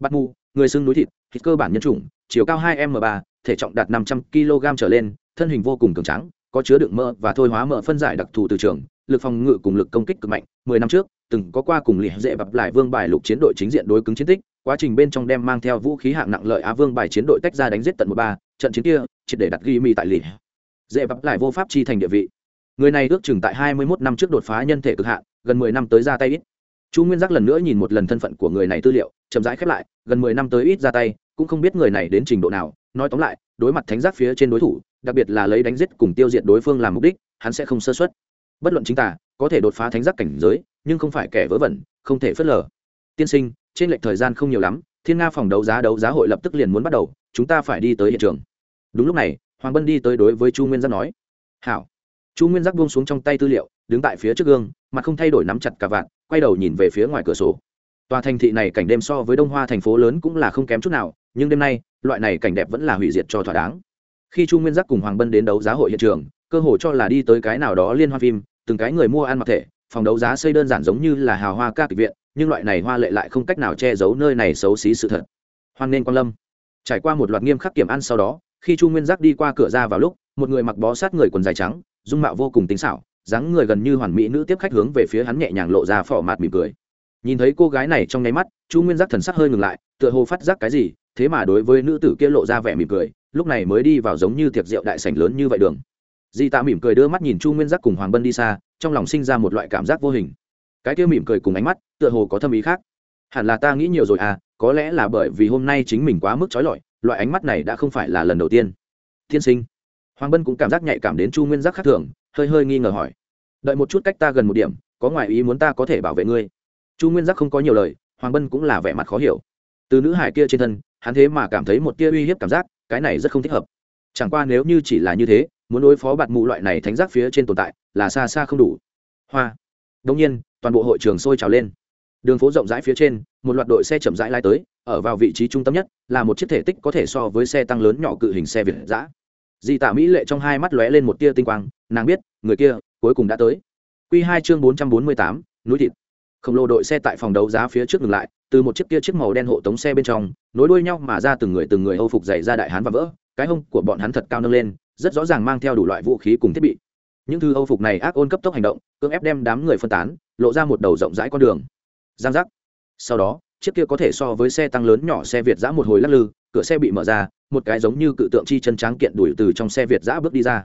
Bắt mu, người xưng núi thịt hít cơ bản nhân chủng, chiều cao 2 m 3 thể trọng đạt 500 kg trở lên, thân hình vô cùng cường tráng, có chứa đựng mỡ và thôi hóa mỡ phân giải đặc thù từ trường, lực phòng ngự cùng lực công kích cực mạnh, mười năm trước, từng có qua cùng lìa dễ bập lại vương bài lục chiến đội chính diện đối cứng chiến tích, quá trình bên trong đem mang theo vũ khí hạng nặng lợi á vương bài chiến đội tách ra đánh giết tận một ba, trận chiến kia, triệt để đặt ghi mi tại lìa dễ bập lại vô pháp chi thành địa vị. Người này ước chừng tại hai mươi 21 năm trước đột phá nhân thể cực hạn, gần mười năm tới ra tay ít. Chu nguyên giác lần nữa nhìn một lần thân phận của người này tư liệu, chậm rãi khép lại, gần mười năm tới ít ra tay cũng không biết người này đến trình độ nào, nói tóm lại, đối mặt thánh giác phía trên đối thủ, đặc biệt là lấy đánh giết cùng tiêu diệt đối phương làm mục đích, hắn sẽ không sơ xuất bất luận chính tả có thể đột phá thánh giác cảnh giới, nhưng không phải kẻ vớ vẩn, không thể phớt lờ. Tiên sinh, trên lệch thời gian không nhiều lắm, thiên nga phòng đấu giá đấu giá hội lập tức liền muốn bắt đầu, chúng ta phải đi tới hiện trường. Đúng lúc này, hoàng bân đi tới đối với chu nguyên giác nói. Hảo. Chu nguyên giác buông xuống trong tay tư liệu, đứng tại phía trước gương, mặt không thay đổi nắm chặt cả vạn quay đầu nhìn về phía ngoài cửa sổ. Tòa thành thị này cảnh đêm so với đông hoa thành phố lớn cũng là không kém chút nào nhưng đêm nay, loại này cảnh đẹp vẫn là hủy diệt cho thỏa đáng. Khi chu nguyên giác cùng hoàng bân đến đấu giá hội hiện trường, cơ hội cho là đi tới cái nào đó liên hoa phim, từng cái người mua ăn mặc thể, phòng đấu giá xây đơn giản giống như là hào hoa ca kịch viện, nhưng loại này hoa lệ lại không cách nào che giấu nơi này xấu xí sự thật. Hoan nên quan lâm. Trải qua một loạt nghiêm khắc kiểm ăn sau đó, khi chu nguyên giác đi qua cửa ra vào lúc, một người mặc bó sát người quần dài trắng, dung mạo vô cùng tính xảo, dáng người gần như hoàn mỹ nữ tiếp khách hướng về phía hắn nhẹ nhàng lộ ra phỏ mạt mỉm cười. Nhìn thấy cô gái này trong nháy mắt, chu nguyên giác thần sắc hơi ngừng lại, tựa hồ phát giác cái gì thế mà đối với nữ tử kia lộ ra vẻ mỉm cười, lúc này mới đi vào giống như tiệc rượu đại sảnh lớn như vậy đường. Di tạ mỉm cười đưa mắt nhìn chu nguyên giác cùng hoàng bân đi xa, trong lòng sinh ra một loại cảm giác vô hình. Cái kia mỉm cười cùng ánh mắt, tựa hồ có thâm ý khác. Hẳn là ta nghĩ nhiều rồi à có lẽ là bởi vì hôm nay chính mình quá mức trói lọi, loại ánh mắt này đã không phải là lần đầu tiên. Tiên sinh. Hoàng bân cũng cảm giác nhạy cảm đến chu nguyên giác khác thường, hơi hơi nghi ngờ hỏi. Đợi một chút cách ta gần một điểm, có ngoại ý muốn ta có thể bảo vệ ngươi. Chu nguyên giác không có nhiều lời, hoàng bân cũng là vẻ mặt khó hiểu. Từ nữ hải kia trên thân hắn thế mà cảm thấy một tia uy hiếp cảm giác, cái này rất không thích hợp. Chẳng qua nếu như chỉ là như thế, muốn đối phó bạt mụ loại này thánh giác phía trên tồn tại, là xa xa không đủ. Hoa. Đông nhiên, toàn bộ hội trường sôi trào lên. Đường phố rộng rãi phía trên, một loạt đội xe chậm rãi lai tới, ở vào vị trí trung tâm nhất, là một chiếc thể tích có thể so với xe tăng lớn nhỏ cự hình xe việt giã di tạ mỹ lệ trong hai mắt lóe lên một tia tinh quang, nàng biết, người kia, cuối cùng đã tới. Q hai chương bốn trăm bốn mươi tám, núi thịt. Khổng lồ đội xe tại phòng đấu giá phía trước ngừng lại từ một chiếc kia chiếc màu đen hộ tống xe bên trong, nối đuôi nhau mà ra từng người từng người âu phục dày ra đại hán và vỡ, cái hông của bọn hắn thật cao nâng lên, rất rõ ràng mang theo đủ loại vũ khí cùng thiết bị. Những thư âu phục này ác ôn cấp tốc hành động, cưỡng ép đem đám người phân tán, lộ ra một đầu rộng rãi con đường. Giang giác. Sau đó, chiếc kia có thể so với xe tăng lớn nhỏ xe việt giã một hồi lắc lư, cửa xe bị mở ra, một cái giống như cự tượng chi chân tráng kiện đuổi từ trong xe việt giã bước đi ra.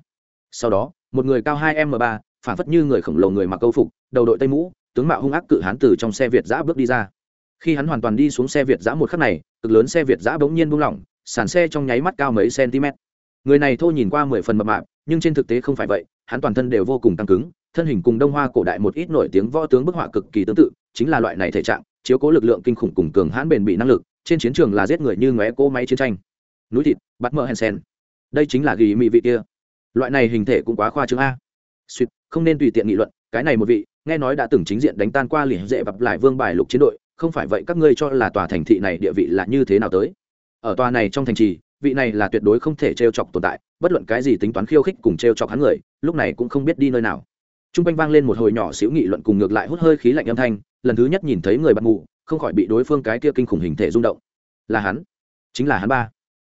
Sau đó, một người cao hai m ba, phản phất như người khổng lồ người mặc câu phục, đầu đội tây mũ, tướng mạo hung ác cự hán từ trong xe việt giã bước đi ra khi hắn hoàn toàn đi xuống xe việt giã một khắc này, cực lớn xe việt giã bỗng nhiên buông lỏng, sàn xe trong nháy mắt cao mấy cm. Người này thô nhìn qua mười phần mập mạp, nhưng trên thực tế không phải vậy, hắn toàn thân đều vô cùng tăng cứng, thân hình cùng đông hoa cổ đại một ít nổi tiếng võ tướng bức họa cực kỳ tương tự, chính là loại này thể trạng, chiếu cố lực lượng kinh khủng cùng cường hãn bền bị năng lực, trên chiến trường là giết người như ngóe cỗ máy chiến tranh. Núi thịt, bắt mỡ hensen đây chính là ghi mị vị kia. Loại này hình thể cũng quá khoa trương a. Suýt, không nên tùy tiện nghị luận, cái này một vị, nghe nói đã từng chính diện đánh tan qua liền dễ bập lại vương bài lục chiến đội không phải vậy các ngươi cho là tòa thành thị này địa vị là như thế nào tới? Ở tòa này trong thành trì vị này là tuyệt đối không thể t chọc tồn tại bất luận cái gì tính toán khiêu khích cùng t chọc hắn người lúc này cũng không biết đi nơi nào. T r u n g quanh vang lên một hồi nhỏ xíu nghị luận cùng ngược lại hút hơi khí lạnh âm thanh lần thứ nhất nhìn thấy người bạn ngủ, không khỏi bị đối phương cái kia kinh khủng hình thể rung động. Là hắn. Chính là hắn ba.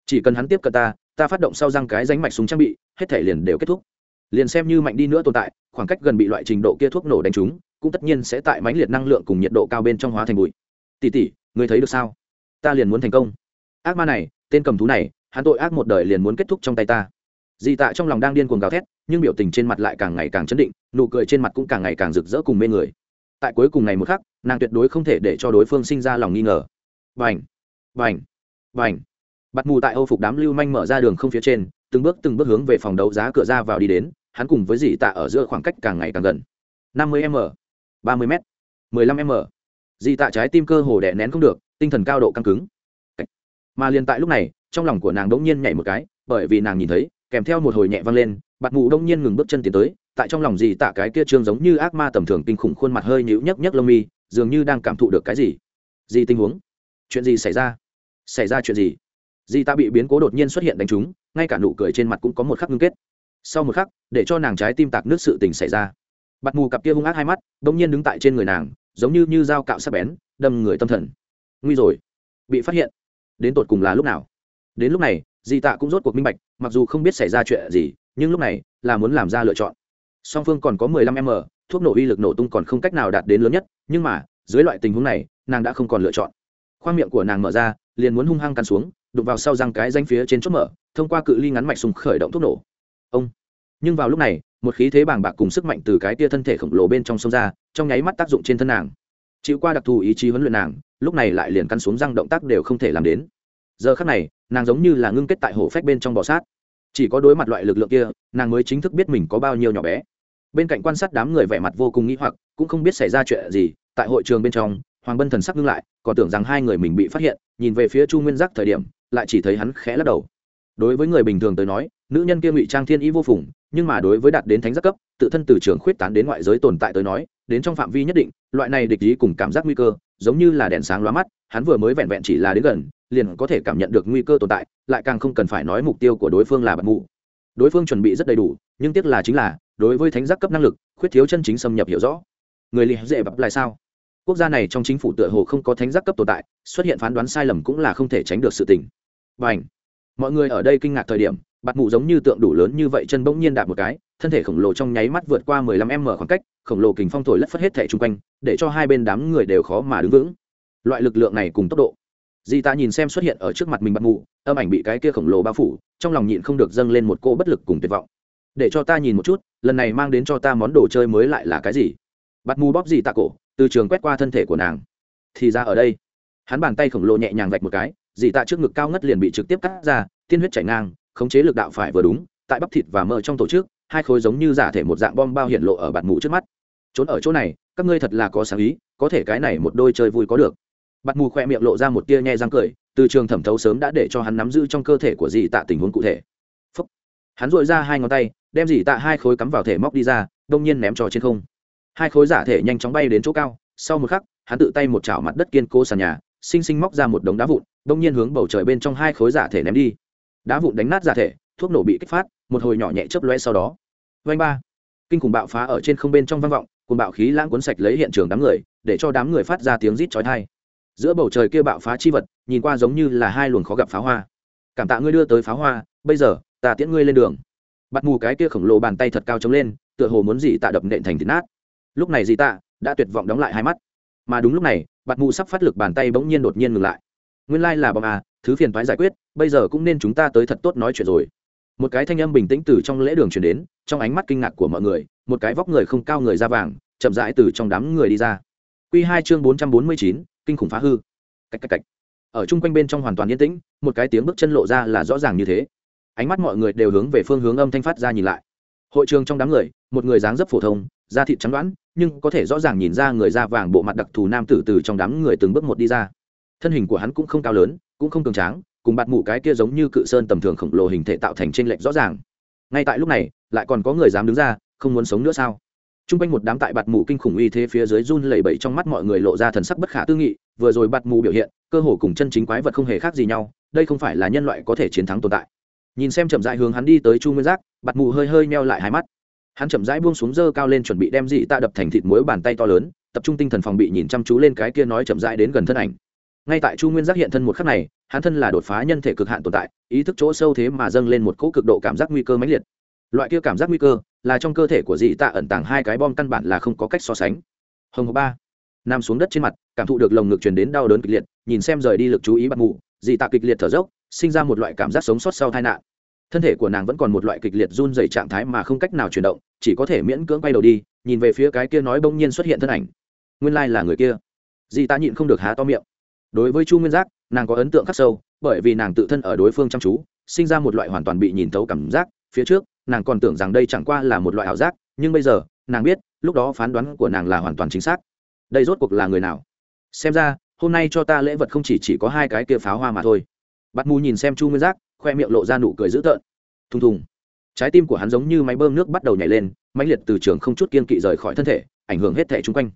Chỉ cần hắn tiếp cận ta ta phát động sau răng cái ránh mạch súng trang bị hết thể liền đều kết thúc. Liền xem như mạnh đi nữa tồn tại khoảng cách gần bị loại trình độ kia thuốc nổ đánh trúng cũng tất nhiên sẽ tại mãnh liệt năng lượng cùng nhiệt độ cao bên trong hóa thành bụi. Tỉ tỉ ngươi thấy được sao? Ta liền muốn thành công. Ác ma này, tên cầm thú này, hắn tội ác một đời liền muốn kết thúc trong tay ta. Dị tạ trong lòng đang điên cuồng gào thét, nhưng biểu tình trên mặt lại càng ngày càng chấn định, nụ cười trên mặt cũng càng ngày càng rực rỡ cùng mê người. Tại cuối cùng này một khắc, nàng tuyệt đối không thể để cho đối phương sinh ra lòng nghi ngờ. Vành vành vành bắt mù tại âu phục đám lưu manh mở ra đường không phía trên, từng bước từng bước hướng về phòng đấu giá cửa ra vào đi đến, hắn cùng với dì tạ ở giữa khoảng cách càng ngày càng gần. Năm mươi m ba mươi m, mười lăm m. Di tạ trái tim cơ hồ đè nén không được, tinh thần cao độ căng cứng. Mà liền tại lúc này, trong lòng của nàng đống nhiên nhảy một cái, bởi vì nàng nhìn thấy, kèm theo một hồi nhẹ vang lên, bạt mù đông nhiên ngừng bước chân tiến tới, tại trong lòng Dì tạ cái kia trương giống như ác ma tầm thường kinh khủng khuôn mặt hơi nhíu nhấc nhấc lông mi, dường như đang cảm thụ được cái gì. Gì tình huống? Chuyện gì xảy ra? Xảy ra chuyện gì? Dì ta bị biến cố đột nhiên xuất hiện đánh trúng, ngay cả nụ cười trên mặt cũng có một khắc ngưng kết. Sau một khắc, để cho nàng trái tim tạc nước sự tình xảy ra. Bạt mù cặp kia hung ác hai mắt đột nhiên đứng tại trên người nàng, giống như như dao cạo sắc bén, đâm người tâm thần. Nguy rồi. Bị phát hiện. Đến tột cùng là lúc nào? Đến lúc này, Di tạ cũng rốt cuộc minh bạch, mặc dù không biết xảy ra chuyện gì, nhưng lúc này, là muốn làm ra lựa chọn. Song phương còn có mười lăm m thuốc nổ uy lực nổ tung còn không cách nào đạt đến lớn nhất, nhưng mà, dưới loại tình huống này, nàng đã không còn lựa chọn. Khoang miệng của nàng mở ra, liền muốn hung hăng cắn xuống, đụng vào sau răng cái danh phía trên chốt mở, thông qua cự ly ngắn mạch sùng khởi động thuốc nổ. Ông. Nhưng vào lúc này một khí thế bàng bạc cùng sức mạnh từ cái tia thân thể khổng lồ bên trong sông ra, trong nháy mắt tác dụng trên thân nàng. Chịu qua đặc thù ý chí huấn luyện nàng, lúc này lại liền căn xuống răng động tác đều không thể làm đến. Giờ khắc này, nàng giống như là ngưng kết tại hổ phách bên trong bò sát. Chỉ có đối mặt loại lực lượng kia, nàng mới chính thức biết mình có bao nhiêu nhỏ bé. Bên cạnh quan sát đám người vẻ mặt vô cùng nghĩ hoặc, cũng không biết xảy ra chuyện gì, tại hội trường bên trong, hoàng bân thần sắc ngưng lại, còn tưởng rằng hai người mình bị phát hiện, nhìn về phía chu nguyên giác thời điểm, lại chỉ thấy hắn khẽ lắc đầu. Đối với người bình thường tới nói nữ nhân kia ngụy trang thiên ý vô phùng, nhưng mà đối với đạt đến thánh giác cấp, tự thân từ trường khuyết tán đến ngoại giới tồn tại tới nói, đến trong phạm vi nhất định, loại này địch ý cùng cảm giác nguy cơ, giống như là đèn sáng lóa mắt, hắn vừa mới vẹn vẹn chỉ là đến gần, liền có thể cảm nhận được nguy cơ tồn tại, lại càng không cần phải nói mục tiêu của đối phương là bật mù. Đối phương chuẩn bị rất đầy đủ, nhưng tiếc là chính là, đối với thánh giác cấp năng lực, khuyết thiếu chân chính xâm nhập hiểu rõ. Người liền dễ bập lại sao? Quốc gia này trong chính phủ tựa hồ không có thánh giác cấp tồn tại, xuất hiện phán đoán sai lầm cũng là không thể tránh được sự tình. Và ảnh mọi người ở đây kinh ngạc thời điểm bạt mụ giống như tượng đủ lớn như vậy, chân bỗng nhiên đạp một cái, thân thể khổng lồ trong nháy mắt vượt qua mười lăm m khoảng cách, khổng lồ kình phong thổi lất phất hết thẻ chung quanh, để cho hai bên đám người đều khó mà đứng vững. Loại lực lượng này cùng tốc độ. Di ta nhìn xem xuất hiện ở trước mặt mình bạt mụ, âm ảnh bị cái kia khổng lồ bao phủ, trong lòng nhịn không được dâng lên một cô bất lực cùng tuyệt vọng. Để cho ta nhìn một chút, lần này mang đến cho ta món đồ chơi mới lại là cái gì? Bạt mù bóp gì tạ cổ, từ trường quét qua thân thể của nàng. Thì ra ở đây. Hắn bàn tay khổng lồ nhẹ nhàng vạch một cái dì tạ trước ngực cao ngất liền bị trực tiếp cắt ra, tiên huyết chảy ngang khống chế lực đạo phải vừa đúng, tại bắp thịt và mỡ trong tổ chức, hai khối giống như giả thể một dạng bom bao hiện lộ ở bạt mũ trước mắt. Trốn ở chỗ này, các ngươi thật là có sáng ý, có thể cái này một đôi chơi vui có được. Bạt mù khoe miệng lộ ra một tia nhe răng cười, từ trường thẩm thấu sớm đã để cho hắn nắm giữ trong cơ thể của dì tạ tình huống cụ thể. Phúc. hắn dội ra hai ngón tay, đem dì tạ hai khối cắm vào thể móc đi ra, đông nhiên ném trò trên không. Hai khối giả thể nhanh chóng bay đến chỗ cao, sau một khắc, hắn tự tay một chảo mặt đất kiên cố sàn nhà xinh xinh móc ra một đống đá vụn, đông nhiên hướng bầu trời bên trong hai khối giả thể ném đi đá vụn đánh nát giả thể, thuốc nổ bị kích phát, một hồi nhỏ nhẹ chớp lóe sau đó. Vanh ba. Kinh khủng bạo phá ở trên không bên trong vang vọng cùng bạo khí lãng cuốn sạch lấy hiện trường đám người, để cho đám người phát ra tiếng rít chói tai. Giữa bầu trời kia bạo phá chi vật, nhìn qua giống như là hai luồng khó gặp pháo hoa. Cảm tạ ngươi đưa tới pháo hoa, bây giờ, ta tiễn ngươi lên đường. Bắt mù cái kia khổng lồ bàn tay thật cao chống lên, tựa hồ muốn gì tạ đập nện thành thịt nát. Lúc này dị tạ, đã tuyệt vọng đóng lại hai mắt. Mà đúng lúc này, bạt mù sắp phát lực bàn tay bỗng nhiên đột nhiên ngừng lại nguyên lai là bom à thứ phiền thoái giải quyết, bây giờ cũng nên chúng ta tới thật tốt nói chuyện rồi. Một cái thanh âm bình tĩnh từ trong lễ đường chuyển đến, trong ánh mắt kinh ngạc của mọi người, một cái vóc người không cao người da vàng, chậm rãi từ trong đám người đi ra. Q hai chương bốn trăm bốn mươi chín, kinh khủng phá hư. Cách cách cách. Ở chung quanh bên trong hoàn toàn yên tĩnh, một cái tiếng bước chân lộ ra là rõ ràng như thế. Ánh mắt mọi người đều hướng về phương hướng âm thanh phát ra nhìn lại. Hội trường trong đám người, một người dáng dấp phổ thông, da thịt trắng đoán, nhưng có thể rõ ràng nhìn ra người da vàng bộ mặt đặc thù nam tử từ trong đám người từng bước một đi ra thân hình của hắn cũng không cao lớn, cũng không cường tráng, cùng bạt mụ cái kia giống như cự sơn tầm thường khổng lồ hình thể tạo thành trên lệch rõ ràng. Ngay tại lúc này, lại còn có người dám đứng ra, không muốn sống nữa sao? T r u n g quanh một đám tại bạt mù kinh khủng uy thế phía dưới run lẩy bẩy trong mắt mọi người lộ ra thần sắc bất khả tư nghị, vừa rồi bạt mù biểu hiện, cơ hồ cùng chân chính quái vật không hề khác gì nhau, đây không phải là nhân loại có thể chiến thắng tồn tại. Nhìn xem chậm dại hướng hắn đi tới chu nguyên giác, bạt mù hơi hơi meo lại hai mắt. Hắn chậm rãi buông xuống dơ cao lên chuẩn bị đem dị ta đập thành thịt muối bàn tay to lớn, tập trung tinh thần phòng bị nhìn chăm chú lên cái kia nói chậm rãi đến gần thân ảnh ngay tại chu nguyên giác hiện thân một khắc này, hắn thân là đột phá nhân thể cực hạn tồn tại, ý thức chỗ sâu thế mà dâng lên một cỗ cực độ cảm giác nguy cơ mãnh liệt. Loại kia cảm giác nguy cơ là trong cơ thể của dị tạ ẩn tàng hai cái bom căn bản là không có cách so sánh. Hồng hộc ba, nằm xuống đất trên mặt, cảm thụ được lồng ngực truyền đến đau đớn kịch liệt, nhìn xem rời đi lực chú ý bạt mù dị tạ kịch liệt thở dốc, sinh ra một loại cảm giác sống sót sau tai nạn. Thân thể của nàng vẫn còn một loại kịch liệt run dày trạng thái mà không cách nào chuyển động, chỉ có thể miễn cưỡng quay đầu đi, nhìn về phía cái kia nói bỗng nhiên xuất hiện thân ảnh. Nguyên lai là người kia. Dị tạ nhịn không được há to miệng đối với chu nguyên giác, nàng có ấn tượng khắc sâu, bởi vì nàng tự thân ở đối phương chăm chú, sinh ra một loại hoàn toàn bị nhìn thấu cảm giác. Phía trước, nàng còn tưởng rằng đây chẳng qua là một loại ảo giác, nhưng bây giờ, nàng biết, lúc đó phán đoán của nàng là hoàn toàn chính xác. Đây rốt cuộc là người nào? Xem ra, hôm nay cho ta lễ vật không chỉ chỉ có hai cái kia pháo hoa mà thôi. Bắt mù nhìn xem chu nguyên giác, khoe miệng lộ ra nụ cười dữ tợn. Thùng thùng. Trái tim của hắn giống như máy bơm nước bắt đầu nhảy lên, mãnh liệt từ trường không chút kiên kỵ rời khỏi thân thể, ảnh hưởng hết thể chung quanh.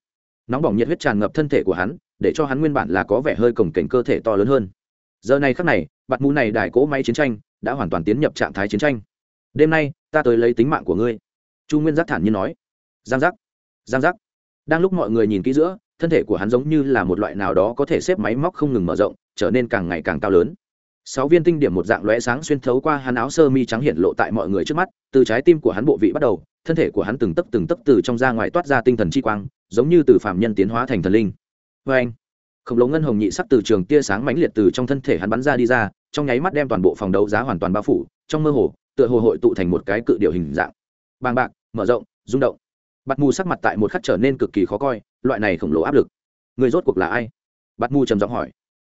Nóng bỏng nhiệt huyết tràn ngập thân thể của hắn để cho hắn nguyên bản là có vẻ hơi cổng cảnh cơ thể to lớn hơn. Giờ này khắc này, bạt mù này đài cỗ máy chiến tranh đã hoàn toàn tiến nhập trạng thái chiến tranh. Đêm nay, ta tới lấy tính mạng của ngươi. Chu nguyên giác thản nhiên nói. Giang giác giang giác. Đang lúc mọi người nhìn kỹ giữa, thân thể của hắn giống như là một loại nào đó có thể xếp máy móc không ngừng mở rộng, trở nên càng ngày càng cao lớn. Sáu viên tinh điểm một dạng lóe sáng xuyên thấu qua hắn áo sơ mi trắng hiện lộ tại mọi người trước mắt, từ trái tim của hắn bộ vị bắt đầu, thân thể của hắn từng tấc từng tấc từ trong ra ngoài toát ra tinh thần chi quang, giống như từ phạm nhân tiến hóa thành thần linh vê anh, khổng lồ ngân hồng nhị sắc từ trường tia sáng mãnh liệt từ trong thân thể hắn bắn ra đi ra, trong nháy mắt đem toàn bộ phòng đấu giá hoàn toàn bao phủ, trong mơ hồ, tựa hồ hội tụ thành một cái cự điệu hình dạng. Bàng bạc, mở rộng, rung động. Bạt mù sắc mặt tại một khắc trở nên cực kỳ khó coi, loại này khổng lồ áp lực. Người rốt cuộc là ai? Bạt mù trầm giọng hỏi.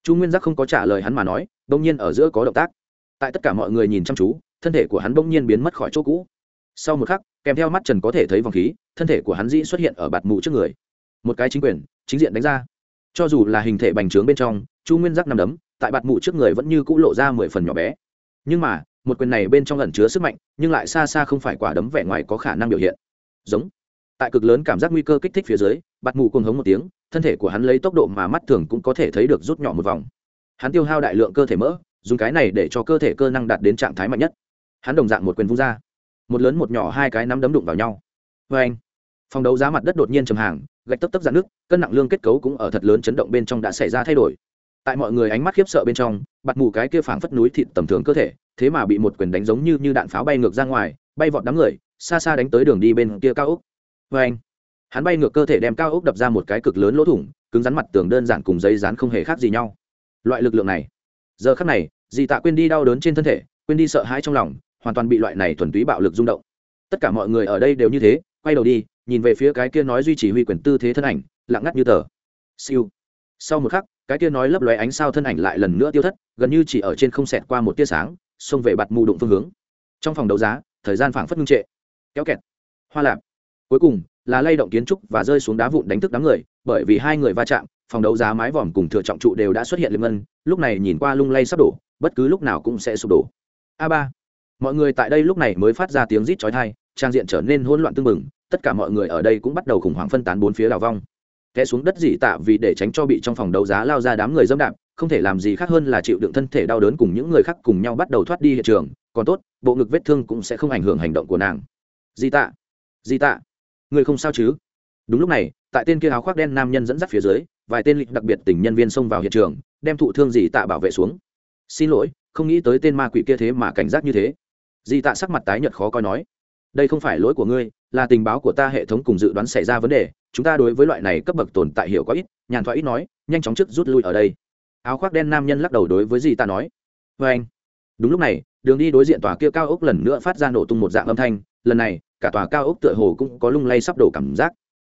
Chu nguyên giác không có trả lời hắn mà nói, đông nhiên ở giữa có động tác. Tại tất cả mọi người nhìn chăm chú, thân thể của hắn bỗng nhiên biến mất khỏi chỗ cũ. Sau một khắc, kèm theo mắt trần có thể thấy vòng khí, thân thể của hắn dĩ xuất hiện ở bạt mù trước người. Một cái chính quyền, chính diện đánh ra cho dù là hình thể bành trướng bên trong, chu nguyên giác nằm đấm, tại bạt mụ trước người vẫn như cũ lộ ra mười phần nhỏ bé. Nhưng mà, một quyền này bên trong ẩn chứa sức mạnh, nhưng lại xa xa không phải quả đấm vẻ ngoài có khả năng biểu hiện. Giống. Tại cực lớn cảm giác nguy cơ kích thích phía dưới, bạt mụ cùng hống một tiếng, thân thể của hắn lấy tốc độ mà mắt thường cũng có thể thấy được rút nhỏ một vòng. Hắn tiêu hao đại lượng cơ thể mỡ, dùng cái này để cho cơ thể cơ năng đạt đến trạng thái mạnh nhất. Hắn đồng dạng một quyền vung ra. Một lớn một nhỏ hai cái nắm đấm đụng vào nhau. Vê anh phòng đấu giá mặt đất đột nhiên chầm hàng gạch tấp tấp dạn nước, cân nặng lương kết cấu cũng ở thật lớn chấn động bên trong đã xảy ra thay đổi. Tại mọi người ánh mắt khiếp sợ bên trong, bạt mù cái kia phảng phất núi thịt tầm thường cơ thể, thế mà bị một quyền đánh giống như như đạn pháo bay ngược ra ngoài, bay vọt đám người, xa xa đánh tới đường đi bên kia cao ốc. Vê anh, hắn bay ngược cơ thể đem cao ốc đập ra một cái cực lớn lỗ thủng, cứng rắn mặt tường đơn giản cùng giấy rán không hề khác gì nhau. Loại lực lượng này, giờ khắc này, dì tạ quên đi đau đớn trên thân thể, quên đi sợ hãi trong lòng, hoàn toàn bị loại này thuần túy bạo lực rung động. Tất cả mọi người ở đây đều như thế, quay đầu đi nhìn về phía cái kia nói duy trì huy quyền tư thế thân ảnh, lặng ngắt như tờ. Siêu. Sau một khắc, cái kia nói lấp lóe ánh sao thân ảnh lại lần nữa tiêu thất, gần như chỉ ở trên không xẹt qua một tia sáng, xông về bạt mù đụng phương hướng. Trong phòng đấu giá, thời gian phảng phất ngưng trệ. Kéo kẹt. Hoa lạp. Cuối cùng, là lay động kiến trúc và rơi xuống đá vụn đánh thức đám người, bởi vì hai người va chạm, phòng đấu giá mái vòm cùng thừa trọng trụ đều đã xuất hiện liêm ngân, lúc này nhìn qua lung lay sắp đổ, bất cứ lúc nào cũng sẽ sụp đổ. A ba. Mọi người tại đây lúc này mới phát ra tiếng rít chói tai, trang diện trở nên hỗn loạn tưng bừng tất cả mọi người ở đây cũng bắt đầu khủng hoảng phân tán bốn phía đào vong. Té xuống đất dỉ tạ vì để tránh cho bị trong phòng đấu giá lao ra đám người dâm đạp, không thể làm gì khác hơn là chịu đựng thân thể đau đớn cùng những người khác cùng nhau bắt đầu thoát đi hiện trường. Còn tốt, bộ ngực vết thương cũng sẽ không ảnh hưởng hành động của nàng. Dị tạ dị tạ, người không sao chứ? Đúng lúc này, tại tên kia áo khoác đen nam nhân dẫn dắt phía dưới, vài tên lịch đặc biệt tình nhân viên xông vào hiện trường, đem thụ thương dì tạ bảo vệ xuống. Xin lỗi, không nghĩ tới tên ma quỷ kia thế mà cảnh giác như thế. Dì tạ sắc mặt tái nhợt khó coi nói, đây không phải lỗi của ngươi là tình báo của ta hệ thống cùng dự đoán xảy ra vấn đề, chúng ta đối với loại này cấp bậc tồn tại hiểu có ít, nhàn thoại ít nói, nhanh chóng trước rút lui ở đây. Áo khoác đen nam nhân lắc đầu đối với gì ta nói. Vê anh. Đúng lúc này, đường đi đối diện tòa kia cao ốc lần nữa phát ra nổ tung một dạng âm thanh, lần này, cả tòa cao ốc tựa hồ cũng có lung lay sắp đổ cảm giác.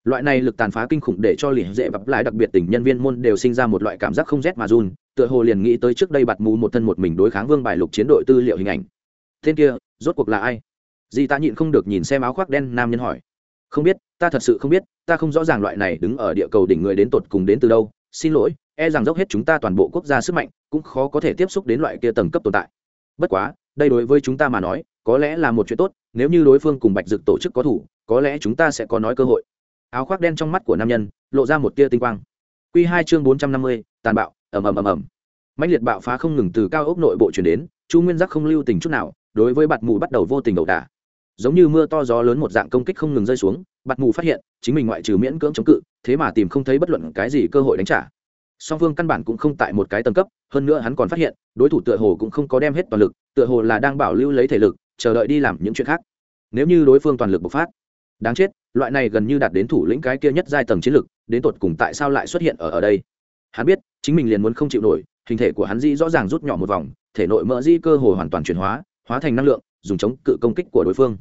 Loại này lực tàn phá kinh khủng để cho liền dễ bập lại đặc biệt tình nhân viên môn đều sinh ra một loại cảm giác không rét mà run, tựa hồ liền nghĩ tới trước đây bạt mù một thân một mình đối kháng vương bài lục chiến đội tư liệu hình ảnh. Tên kia, rốt cuộc là ai? Dì ta nhịn không được nhìn xem áo khoác đen nam nhân hỏi. Không biết, ta thật sự không biết, ta không rõ ràng loại này đứng ở địa cầu đỉnh người đến tột cùng đến từ đâu. Xin lỗi e rằng dốc hết chúng ta toàn bộ quốc gia sức mạnh, cũng khó có thể tiếp xúc đến loại kia tầng cấp tồn tại. Bất quá, đây đối với chúng ta mà nói, có lẽ là một chuyện tốt, nếu như đối phương cùng bạch dực tổ chức có thủ, có lẽ chúng ta sẽ có nói cơ hội. Áo khoác đen trong mắt của nam nhân, lộ ra một tia tinh quang. Q hai chương bốn trăm năm mươi, tàn bạo, ầm ầm ầm ầm. Mạnh liệt bạo phá không ngừng từ cao ốc nội bộ chuyển đến, chu nguyên giác không lưu tình chút nào, đối với bạt mù bắt đầu vô tình ẩu đả giống như mưa to gió lớn một dạng công kích không ngừng rơi xuống, bạt mù phát hiện, chính mình ngoại trừ miễn cưỡng chống cự, thế mà tìm không thấy bất luận cái gì cơ hội đánh trả. Song phương căn bản cũng không tại một cái tầng cấp, hơn nữa hắn còn phát hiện, đối thủ tựa hồ cũng không có đem hết toàn lực, tựa hồ là đang bảo lưu lấy thể lực, chờ đợi đi làm những chuyện khác. Nếu như đối phương toàn lực bộc phát, đáng chết, loại này gần như đạt đến thủ lĩnh cái kia nhất giai tầng chiến lực, đến tột cùng tại sao lại xuất hiện ở ở đây? Hắn biết, chính mình liền muốn không chịu nổi, hình thể của hắn di rõ ràng rút nhỏ một vòng, thể nội mỡ di cơ hồ hoàn toàn chuyển hóa hóa thành năng lượng dùng chống cự công kích của đối phương.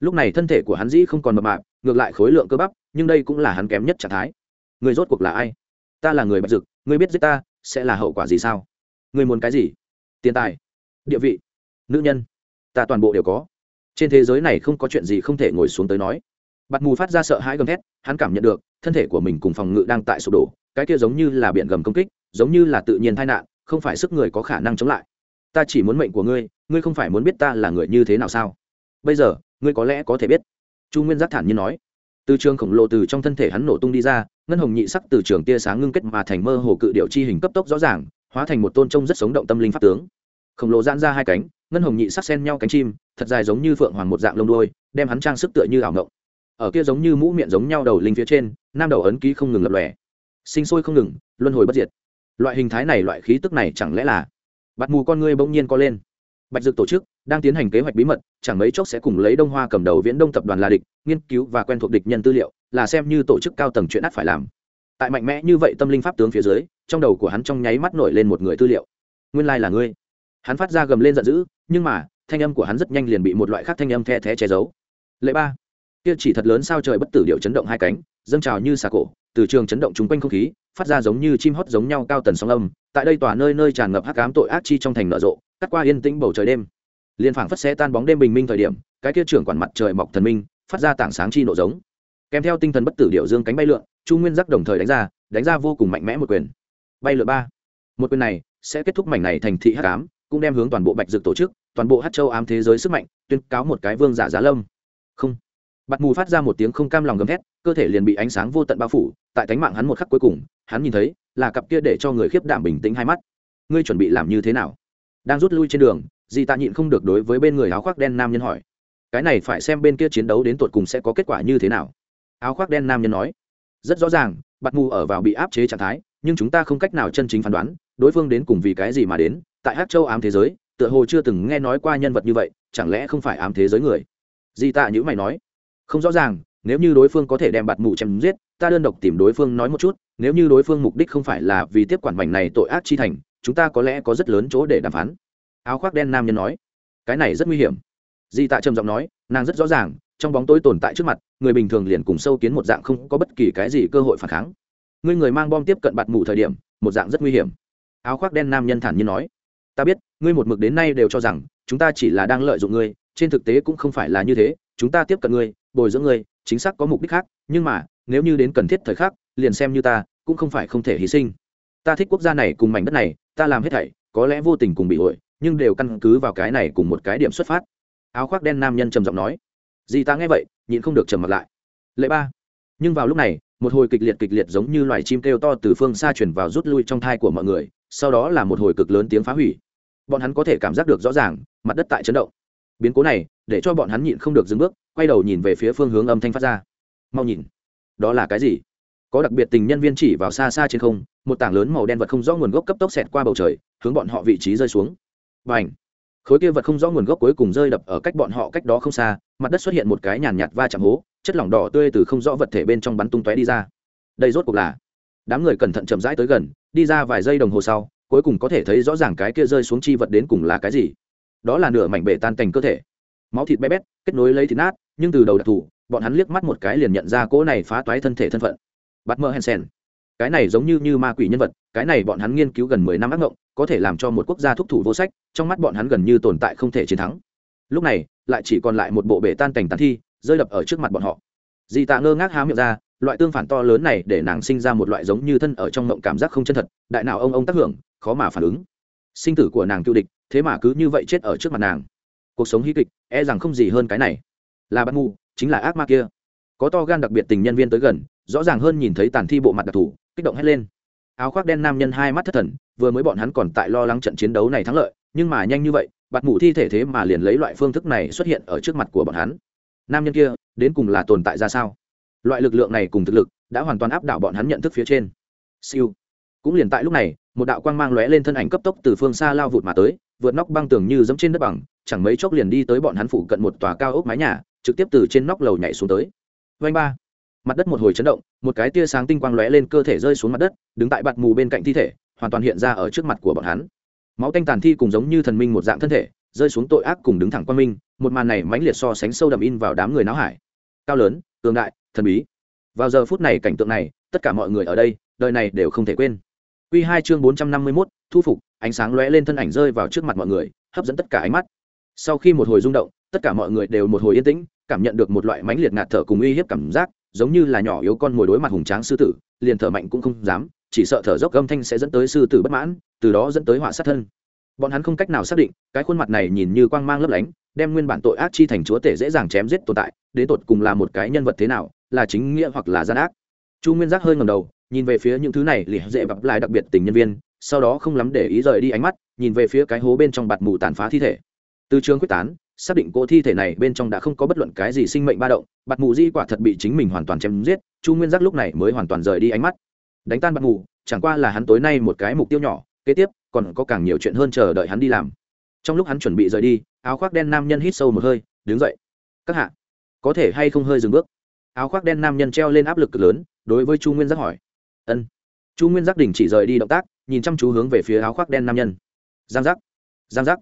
Lúc này thân thể của hắn dĩ không còn mập mạp, ngược lại khối lượng cơ bắp, nhưng đây cũng là hắn kém nhất trạng thái. Người rốt cuộc là ai? Ta là người bạch dực, ngươi biết giết ta, sẽ là hậu quả gì sao? Ngươi muốn cái gì? Tiền tài, địa vị, nữ nhân, ta toàn bộ đều có. Trên thế giới này không có chuyện gì không thể ngồi xuống tới nói. Bạt mù phát ra sợ hãi gầm thét, hắn cảm nhận được, thân thể của mình cùng phòng ngự đang tại sụp đổ, cái kia giống như là biển gầm công kích, giống như là tự nhiên tai nạn, không phải sức người có khả năng chống lại. Ta chỉ muốn mệnh của ngươi ngươi không phải muốn biết ta là người như thế nào sao? Bây giờ, ngươi có lẽ có thể biết. Chu nguyên giác thản nhiên nói. Từ trường khổng lồ từ trong thân thể hắn nổ tung đi ra, ngân hồng nhị sắc từ trường tia sáng ngưng kết mà thành mơ hồ cự điệu chi hình cấp tốc rõ ràng, hóa thành một tôn trông rất sống động tâm linh pháp tướng. Khổng lồ giãn ra hai cánh, ngân hồng nhị sắc xen nhau cánh chim, thật dài giống như phượng hoàng một dạng lông đôi đem hắn trang sức tựa như ảo ngộng ở kia giống như mũ miệng giống nhau đầu linh phía trên, nam đầu ấn ký không ngừng lập lòe. Sinh sôi không ngừng, luân hồi bất diệt. Loại hình thái này, loại khí tức này chẳng lẽ là bạt mù con ngươi bỗng nhiên co lên bạch Dược tổ chức đang tiến hành kế hoạch bí mật, chẳng mấy chốc sẽ cùng lấy đông hoa cầm đầu viễn đông tập đoàn là địch, nghiên cứu và quen thuộc địch nhân tư liệu, là xem như tổ chức cao tầng chuyện ắt phải làm. Tại mạnh mẽ như vậy tâm linh pháp tướng phía dưới, trong đầu của hắn trong nháy mắt nổi lên một người tư liệu. Nguyên lai là ngươi. Hắn phát ra gầm lên giận dữ, nhưng mà, thanh âm của hắn rất nhanh liền bị một loại khác thanh âm the thé che giấu. Lệ ba. Kia chỉ thật lớn sao trời bất tử điệu chấn động hai cánh, dâng trào như xà cổ, từ trường chấn động chung quanh không khí, phát ra giống như chim hót giống nhau cao tần sóng âm, tại đây tòa nơi nơi tràn ngập hắc ám tội ác chi trong thành nở rộ cắt qua yên tĩnh bầu trời đêm. Liên phảng phất xe tan bóng đêm bình minh thời điểm, cái kia trưởng quản mặt trời mọc thần minh, phát ra tảng sáng chi nổ giống. Kèm theo tinh thần bất tử điệu dương cánh bay lượn, chu nguyên giác đồng thời đánh ra đánh ra vô cùng mạnh mẽ một quyền. Bay lượn ba. Một quyền này sẽ kết thúc mảnh này thành thị hắc ám, cũng đem hướng toàn bộ bạch dược tổ chức, toàn bộ hát châu ám thế giới sức mạnh, tuyên cáo một cái vương giả giá lâm. Không. Bạt mù phát ra một tiếng không cam lòng gầm thét, cơ thể liền bị ánh sáng vô tận bao phủ, tại cánh mạng hắn một khắc cuối cùng, hắn nhìn thấy là cặp kia để cho người khiếp đảm bình tĩnh hai mắt. Ngươi chuẩn bị làm như thế nào? Đang rút lui trên đường, Di tạ nhịn không được đối với bên người áo khoác đen nam nhân hỏi, cái này phải xem bên kia chiến đấu đến tột cùng sẽ có kết quả như thế nào. Áo khoác đen nam nhân nói, rất rõ ràng, bạt mù ở vào bị áp chế trạng thái, nhưng chúng ta không cách nào chân chính phán đoán, đối phương đến cùng vì cái gì mà đến, tại hát châu ám thế giới, tựa hồ chưa từng nghe nói qua nhân vật như vậy, chẳng lẽ không phải ám thế giới người? Di tạ nhữ mày nói, không rõ ràng, nếu như đối phương có thể đem bạt mù chém giết, ta đơn độc tìm đối phương nói một chút, nếu như đối phương mục đích không phải là vì tiếp quản mảnh này tội ác chi thành chúng ta có lẽ có rất lớn chỗ để đàm phán. Áo khoác đen nam nhân nói, cái này rất nguy hiểm. Di tạ trầm giọng nói, nàng rất rõ ràng, trong bóng tối tồn tại trước mặt, người bình thường liền cùng sâu kiến một dạng không có bất kỳ cái gì cơ hội phản kháng. Ngươi người mang bom tiếp cận bạt mù thời điểm, một dạng rất nguy hiểm. Áo khoác đen nam nhân thản nhiên nói, ta biết, ngươi một mực đến nay đều cho rằng, chúng ta chỉ là đang lợi dụng ngươi, trên thực tế cũng không phải là như thế, chúng ta tiếp cận ngươi, bồi dưỡng ngươi, chính xác có mục đích khác, nhưng mà, nếu như đến cần thiết thời khắc, liền xem như ta, cũng không phải không thể hy sinh ta thích quốc gia này cùng mảnh đất này, ta làm hết thảy, có lẽ vô tình cùng bị hội, nhưng đều căn cứ vào cái này cùng một cái điểm xuất phát. Áo khoác đen nam nhân trầm giọng nói. Dì ta nghe vậy, nhịn không được trầm mặt lại. Lệ ba. Nhưng vào lúc này, một hồi kịch liệt kịch liệt giống như loài chim kêu to từ phương xa chuyển vào rút lui trong thai của mọi người, sau đó là một hồi cực lớn tiếng phá hủy. Bọn hắn có thể cảm giác được rõ ràng, mặt đất tại chấn động. Biến cố này, để cho bọn hắn nhịn không được dừng bước, quay đầu nhìn về phía phương hướng âm thanh phát ra. Mau nhìn, đó là cái gì? Có đặc biệt tình nhân viên chỉ vào xa xa trên không, một tảng lớn màu đen vật không rõ nguồn gốc cấp tốc xẹt qua bầu trời, hướng bọn họ vị trí rơi xuống. Và ảnh khối kia vật không rõ nguồn gốc cuối cùng rơi đập ở cách bọn họ cách đó không xa, mặt đất xuất hiện một cái nhàn nhạt va chạm hố, chất lỏng đỏ tươi từ không rõ vật thể bên trong bắn tung tóe đi ra. Đây rốt cuộc là đám người cẩn thận chậm rãi tới gần, đi ra vài giây đồng hồ sau, cuối cùng có thể thấy rõ ràng cái kia rơi xuống chi vật đến cùng là cái gì. Đó là nửa mảnh bể tan cành cơ thể. Máu thịt bé bét, kết nối lấy thịt nát, nhưng từ đầu đặc thù, bọn hắn liếc mắt một cái liền nhận ra cỗ này phá toái thân thể thân phận bắt mơ hensen cái này giống như như ma quỷ nhân vật, cái này bọn hắn nghiên cứu gần mười năm ác ngộng, có thể làm cho một quốc gia thúc thủ vô sách, trong mắt bọn hắn gần như tồn tại không thể chiến thắng. Lúc này, lại chỉ còn lại một bộ bể tan cảnh tàn thi, rơi đập ở trước mặt bọn họ. Dì tạ ngơ ngác há miệng ra, loại tương phản to lớn này để nàng sinh ra một loại giống như thân ở trong mộng cảm giác không chân thật, đại nào ông ông tác hưởng, khó mà phản ứng. Sinh tử của nàng cựu địch, thế mà cứ như vậy chết ở trước mặt nàng. Cuộc sống hí kịch e rằng không gì hơn cái này. Là bắt ngu, chính là ác ma kia. Có to gan đặc biệt tình nhân viên tới gần rõ ràng hơn nhìn thấy tàn thi bộ mặt đặc thù, kích động hét lên. Áo khoác đen nam nhân hai mắt thất thần, vừa mới bọn hắn còn tại lo lắng trận chiến đấu này thắng lợi, nhưng mà nhanh như vậy, bạt mù thi thể thế mà liền lấy loại phương thức này xuất hiện ở trước mặt của bọn hắn. Nam nhân kia, đến cùng là tồn tại ra sao? Loại lực lượng này cùng thực lực, đã hoàn toàn áp đảo bọn hắn nhận thức phía trên. Siêu. Cũng liền tại lúc này, một đạo quang mang lóe lên thân ảnh cấp tốc từ phương xa lao vụt mà tới, vượt nóc băng tường như dẫm trên đất bằng, chẳng mấy chốc liền đi tới bọn hắn phụ cận một tòa cao ốc mái nhà, trực tiếp từ trên nóc lầu nhảy xuống tới. Vanh ba mặt đất một hồi chấn động một cái tia sáng tinh quang lóe lên cơ thể rơi xuống mặt đất đứng tại bạt mù bên cạnh thi thể hoàn toàn hiện ra ở trước mặt của bọn hắn. Máu tanh tàn thi cùng giống như thần minh một dạng thân thể rơi xuống tội ác cùng đứng thẳng quan minh một màn này mãnh liệt so sánh sâu đậm in vào đám người náo hải. Cao lớn cường đại thần bí. Vào giờ phút này cảnh tượng này tất cả mọi người ở đây đời này đều không thể quên. Quy 2 chương 451, thu phục, ánh sáng lóe lên thân ảnh rơi vào trước mặt mọi người, hấp dẫn tất cả ánh mắt. Sau khi một hồi rung động, tất cả mọi người đều một hồi yên tĩnh, cảm nhận được một loại mãnh liệt ngạt thở cùng uy hiếp cảm giác, giống như là nhỏ yếu con ngồi đối mặt hùng tráng sư tử, liền thở mạnh cũng không dám, chỉ sợ thở dốc âm thanh sẽ dẫn tới sư tử bất mãn từ đó dẫn tới họa sát thân. Bọn hắn không cách nào xác định cái khuôn mặt này nhìn như quang mang lấp lánh đem nguyên bản tội ác chi thành chúa tể dễ dàng chém giết tồn tại đến tột cùng là một cái nhân vật thế nào là chính nghĩa hoặc là gian ác. Chu nguyên giác hơi ngầm đầu nhìn về phía những thứ này lìa dễ bập lại đặc biệt tình nhân viên sau đó không lắm để ý rời đi ánh mắt nhìn về phía cái hố bên trong bạt mù tàn phá thi thể. Từ trường quyết tán xác định cô thi thể này bên trong đã không có bất luận cái gì sinh mệnh ba động, bạt mù di quả thật bị chính mình hoàn toàn chém giết, chu nguyên giác lúc này mới hoàn toàn rời đi ánh mắt. Đánh tan bạt mù, chẳng qua là hắn tối nay một cái mục tiêu nhỏ, kế tiếp, còn có càng nhiều chuyện hơn chờ đợi hắn đi làm. Trong lúc hắn chuẩn bị rời đi, áo khoác đen nam nhân hít sâu một hơi, đứng dậy. Các hạ, có thể hay không hơi dừng bước? Áo khoác đen nam nhân treo lên áp lực cực lớn, đối với chu nguyên giác hỏi. Ân. Chu nguyên giác đình chỉ rời đi động tác, nhìn chăm chú hướng về phía áo khoác đen nam nhân. Giang giác giang giác.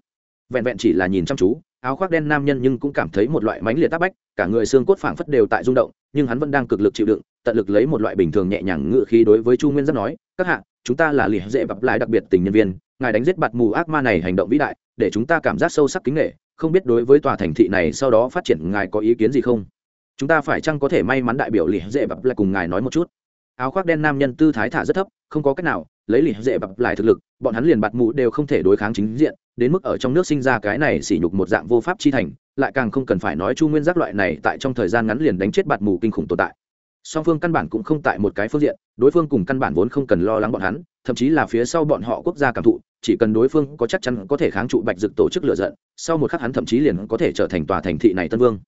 Vẹn vẹn chỉ là nhìn chăm chú áo khoác đen nam nhân nhưng cũng cảm thấy một loại mãnh liệt tác bách, cả người xương cốt phảng phất đều tại rung động, nhưng hắn vẫn đang cực lực chịu đựng, tận lực lấy một loại bình thường nhẹ nhàng ngự khí đối với chu nguyên giác nói, các hạ, chúng ta là lìa dễ bập lại đặc biệt tình nhân viên, ngài đánh giết bạt mù ác ma này hành động vĩ đại, để chúng ta cảm giác sâu sắc kính nghệ không biết đối với tòa thành thị này sau đó phát triển ngài có ý kiến gì không? Chúng ta phải chăng có thể may mắn đại biểu lìa dễ bập lại cùng ngài nói một chút? Áo khoác đen nam nhân tư thái thả rất thấp, không có cách nào, lấy lìa dễ bập lại thực lực, bọn hắn liền bạt mù đều không thể đối kháng chính diện đến mức ở trong nước sinh ra cái này sỉ nhục một dạng vô pháp chi thành, lại càng không cần phải nói chu nguyên giác loại này tại trong thời gian ngắn liền đánh chết bạt mù kinh khủng tồn tại. Song phương căn bản cũng không tại một cái phương diện, đối phương cùng căn bản vốn không cần lo lắng bọn hắn, thậm chí là phía sau bọn họ quốc gia cảm thụ, chỉ cần đối phương có chắc chắn có thể kháng trụ bạch dực tổ chức lựa giận, sau một khắc hắn thậm chí liền có thể trở thành tòa thành thị này tân vương.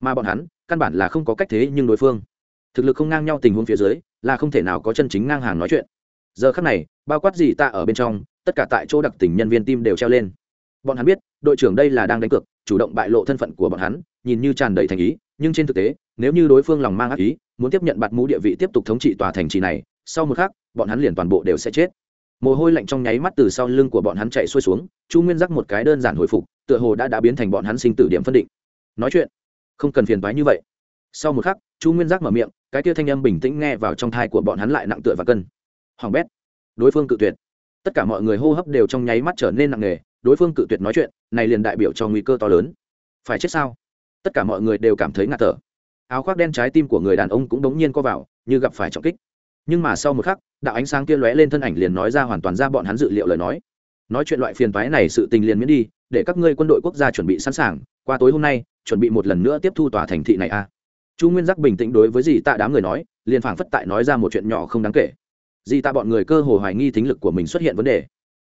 Mà bọn hắn, căn bản là không có cách thế nhưng đối phương. Thực lực không ngang nhau tình huống phía dưới, là không thể nào có chân chính ngang hàng nói chuyện. Giờ khắc này, bao quát gì ta ở bên trong tất cả tại chỗ đặc tình nhân viên tim đều treo lên. Bọn hắn biết, đội trưởng đây là đang đánh cược, chủ động bại lộ thân phận của bọn hắn, nhìn như tràn đầy thành ý, nhưng trên thực tế, nếu như đối phương lòng mang ác ý, muốn tiếp nhận bạt mũ địa vị tiếp tục thống trị tòa thành trì này, sau một khắc, bọn hắn liền toàn bộ đều sẽ chết. Mồ hôi lạnh trong nháy mắt từ sau lưng của bọn hắn chạy xuôi xuống, chu nguyên giác một cái đơn giản hồi phục, tựa hồ đã đã biến thành bọn hắn sinh tử điểm phân định. Nói chuyện, không cần phiền toái như vậy. Sau một khắc, chu nguyên giác mở miệng, cái tia thanh âm bình tĩnh nghe vào trong thai của bọn hắn lại nặng tựa và cân. Hoàng bét, đối phương cự tuyệt tất cả mọi người hô hấp đều trong nháy mắt trở nên nặng nề, đối phương cự tuyệt nói chuyện, này liền đại biểu cho nguy cơ to lớn. Phải chết sao? Tất cả mọi người đều cảm thấy ngạt thở. Áo khoác đen trái tim của người đàn ông cũng đống nhiên co vào, như gặp phải trọng kích. Nhưng mà sau một khắc, đạo ánh sáng kia lóe lên thân ảnh liền nói ra hoàn toàn ra bọn hắn dự liệu lời nói. Nói chuyện loại phiền toái này sự tình liền miễn đi, để các ngươi quân đội quốc gia chuẩn bị sẵn sàng, qua tối hôm nay, chuẩn bị một lần nữa tiếp thu tòa thành thị này a chu nguyên giác bình tĩnh đối với gì tạ đám người nói, liền phảng phất tại nói ra một chuyện nhỏ không đáng kể dì tạ bọn người cơ hồ hoài nghi thính lực của mình xuất hiện vấn đề.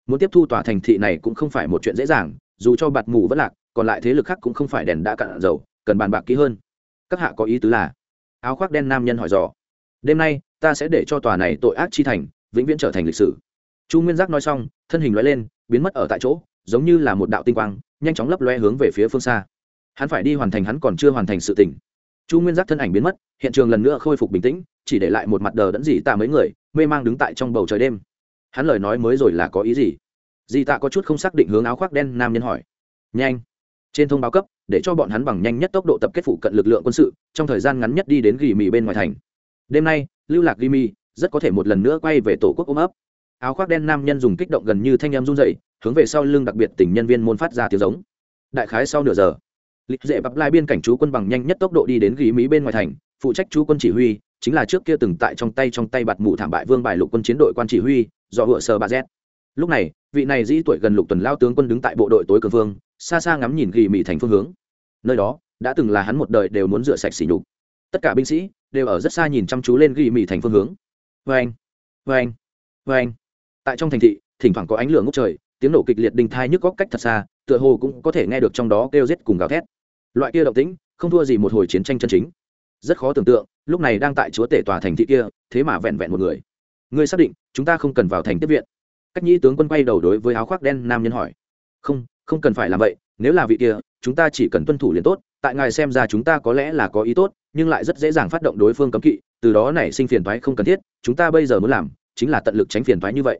Muốn tiếp thu tòa thành thị này cũng không phải một chuyện dễ dàng, dù cho bạt mù vẫn lạc, còn lại thế lực khác cũng không phải đèn đã cạn dầu, cần bàn bạc kỹ hơn. Các hạ có ý tứ là? Áo khoác đen nam nhân hỏi dò. Đêm nay, ta sẽ để cho tòa này tội ác chi thành vĩnh viễn trở thành lịch sử. Chu nguyên giác nói xong, thân hình loại lên, biến mất ở tại chỗ, giống như là một đạo tinh quang, nhanh chóng lấp loe hướng về phía phương xa. Hắn phải đi hoàn thành hắn còn chưa hoàn thành sự tỉnh chu nguyên giác thân ảnh biến mất, hiện trường lần nữa khôi phục bình tĩnh, chỉ để lại một mặt đờ đẫn dỉ tạ mấy người mê mang đứng tại trong bầu trời đêm. Hắn lời nói mới rồi là có ý gì? Di tạ có chút không xác định hướng áo khoác đen nam nhân hỏi. Nhanh, trên thông báo cấp, để cho bọn hắn bằng nhanh nhất tốc độ tập kết phụ cận lực lượng quân sự, trong thời gian ngắn nhất đi đến ghi mì bên ngoài thành. Đêm nay, lưu lạc ghi mì, rất có thể một lần nữa quay về tổ quốc ôm ấp. Áo khoác đen nam nhân dùng kích động gần như thanh em run dậy hướng về sau lưng đặc biệt tỉnh nhân viên môn phát ra tiếng giống. Đại khái sau nửa giờ, lịch dễ bắp lai biên cảnh chú quân bằng nhanh nhất tốc độ đi đến ghi mỹ bên ngoài thành phụ trách chú quân chỉ huy, chính là trước kia từng tại trong tay trong tay bạt mù thảm bại vương bài lục quân chiến đội quan chỉ huy, do vựa sờ bà z. Lúc này, vị này dĩ tuổi gần lục tuần lao tướng quân đứng tại bộ đội tối cường vương, xa xa ngắm nhìn ghi mỹ thành phương hướng. Nơi đó, đã từng là hắn một đời đều muốn rửa sạch xỉ nhục. Tất cả binh sĩ đều ở rất xa nhìn chăm chú lên ghi mỹ thành phương hướng. Vê anh vê anh vê anh tại trong thành thị, thỉnh thoảng có ánh lửa ngốc trời, tiếng nổ kịch liệt đình thai nhức góc cách thật xa, tựa hồ cũng có thể nghe được trong đó kêu rết cùng gào thét. Loại kia động tĩnh, không thua gì một hồi chiến tranh chân chính rất khó tưởng tượng, lúc này đang tại chúa tể tòa thành thị kia, thế mà vẹn vẹn một người. Ngươi xác định, chúng ta không cần vào thành tiếp viện? Cách nhĩ tướng quân quay đầu đối với áo khoác đen nam nhân hỏi. Không không cần phải làm vậy, nếu là vị kia, chúng ta chỉ cần tuân thủ liền tốt, tại ngài xem ra chúng ta có lẽ là có ý tốt, nhưng lại rất dễ dàng phát động đối phương cấm kỵ, từ đó nảy sinh phiền toái không cần thiết, chúng ta bây giờ muốn làm, chính là tận lực tránh phiền toái như vậy.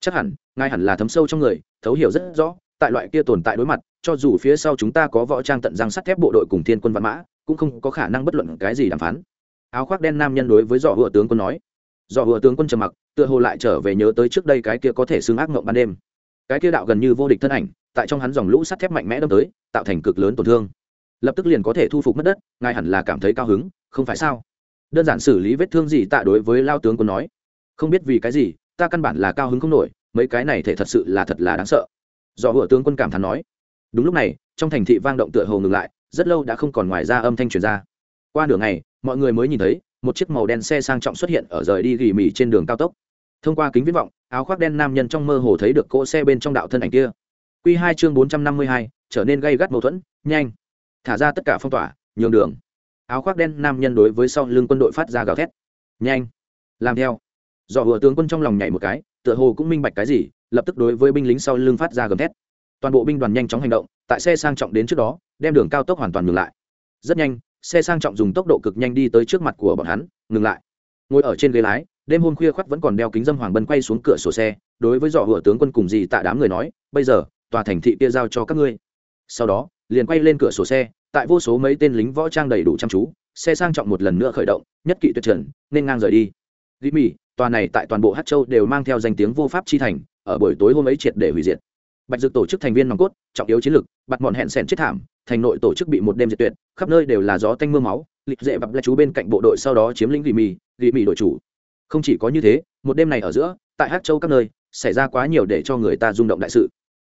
Chắc hẳn, ngài hẳn là thấm sâu trong người, thấu hiểu rất rõ, tại loại kia tồn tại đối mặt, cho dù phía sau chúng ta có võ trang tận răng sắt thép bộ đội cùng thiên quân văn mã cũng không có khả năng bất luận cái gì đàm phán. Áo khoác đen nam nhân đối với dò hựa tướng quân nói. Dò hựa tướng quân trầm mặc, tựa hồ lại trở về nhớ tới trước đây cái kia có thể xương ác mộng ban đêm. Cái kia đạo gần như vô địch thân ảnh, tại trong hắn dòng lũ sắt thép mạnh mẽ đâm tới, tạo thành cực lớn tổn thương. Lập tức liền có thể thu phục mất đất, ngài hẳn là cảm thấy cao hứng, không phải sao? Đơn giản xử lý vết thương gì tạ đối với lao tướng quân nói. Không biết vì cái gì, ta căn bản là cao hứng không nổi, mấy cái này thể thật sự là thật là đáng sợ. Do hựa tướng quân cảm thán nói. Đúng lúc này, trong thành thị vang động tựa hồ ngừng lại rất lâu đã không còn ngoài ra âm thanh truyền ra. Qua nửa ngày, mọi người mới nhìn thấy, một chiếc màu đen xe sang trọng xuất hiện ở rời đi gỉ mỉ trên đường cao tốc. Thông qua kính viễn vọng, áo khoác đen nam nhân trong mơ hồ thấy được cỗ xe bên trong đạo thân ảnh kia. Q hai chương bốn trăm năm mươi hai, trở nên gây gắt mâu thuẫn, nhanh. Thả ra tất cả phong tỏa, nhường đường. Áo khoác đen nam nhân đối với sau lưng quân đội phát ra gào thét. Nhanh. Làm theo. Dò vừa tướng quân trong lòng nhảy một cái, tựa hồ cũng minh bạch cái gì, lập tức đối với binh lính sau lưng phát ra gầm thét toàn bộ binh đoàn nhanh chóng hành động, tại xe sang trọng đến trước đó, đem đường cao tốc hoàn toàn ngừng lại. Rất nhanh, xe sang trọng dùng tốc độ cực nhanh đi tới trước mặt của bọn hắn, ngừng lại. Ngồi ở trên ghế lái, đêm hôm khuya khoắt vẫn còn đeo kính dâm hoàng bân quay xuống cửa sổ xe, đối với dọ hựa tướng quân cùng gì tạ đám người nói, bây giờ, tòa thành thị kia giao cho các ngươi. Sau đó, liền quay lên cửa sổ xe, tại vô số mấy tên lính võ trang đầy đủ chăm chú, xe sang trọng một lần nữa khởi động, nhất kỵ tuyệt trần, nên ngang rời đi. Ghi mì tòa này tại toàn bộ hát châu đều mang theo danh tiếng vô pháp chi thành, ở buổi tối hôm ấy triệt để hủy diệt bạch dược tổ chức thành viên nòng cốt, trọng yếu chiến lược bặt mọn hẹn sẻn chết thảm, thành nội tổ chức bị một đêm diệt tuyệt, khắp nơi đều là gió tanh mưa máu, lịch dễ bặp lại chú bên cạnh bộ đội sau đó chiếm lĩnh ghi mì ghi mì đội chủ. Không chỉ có như thế, một đêm này ở giữa, tại hát châu các nơi, xảy ra quá nhiều để cho người ta rung động đại sự.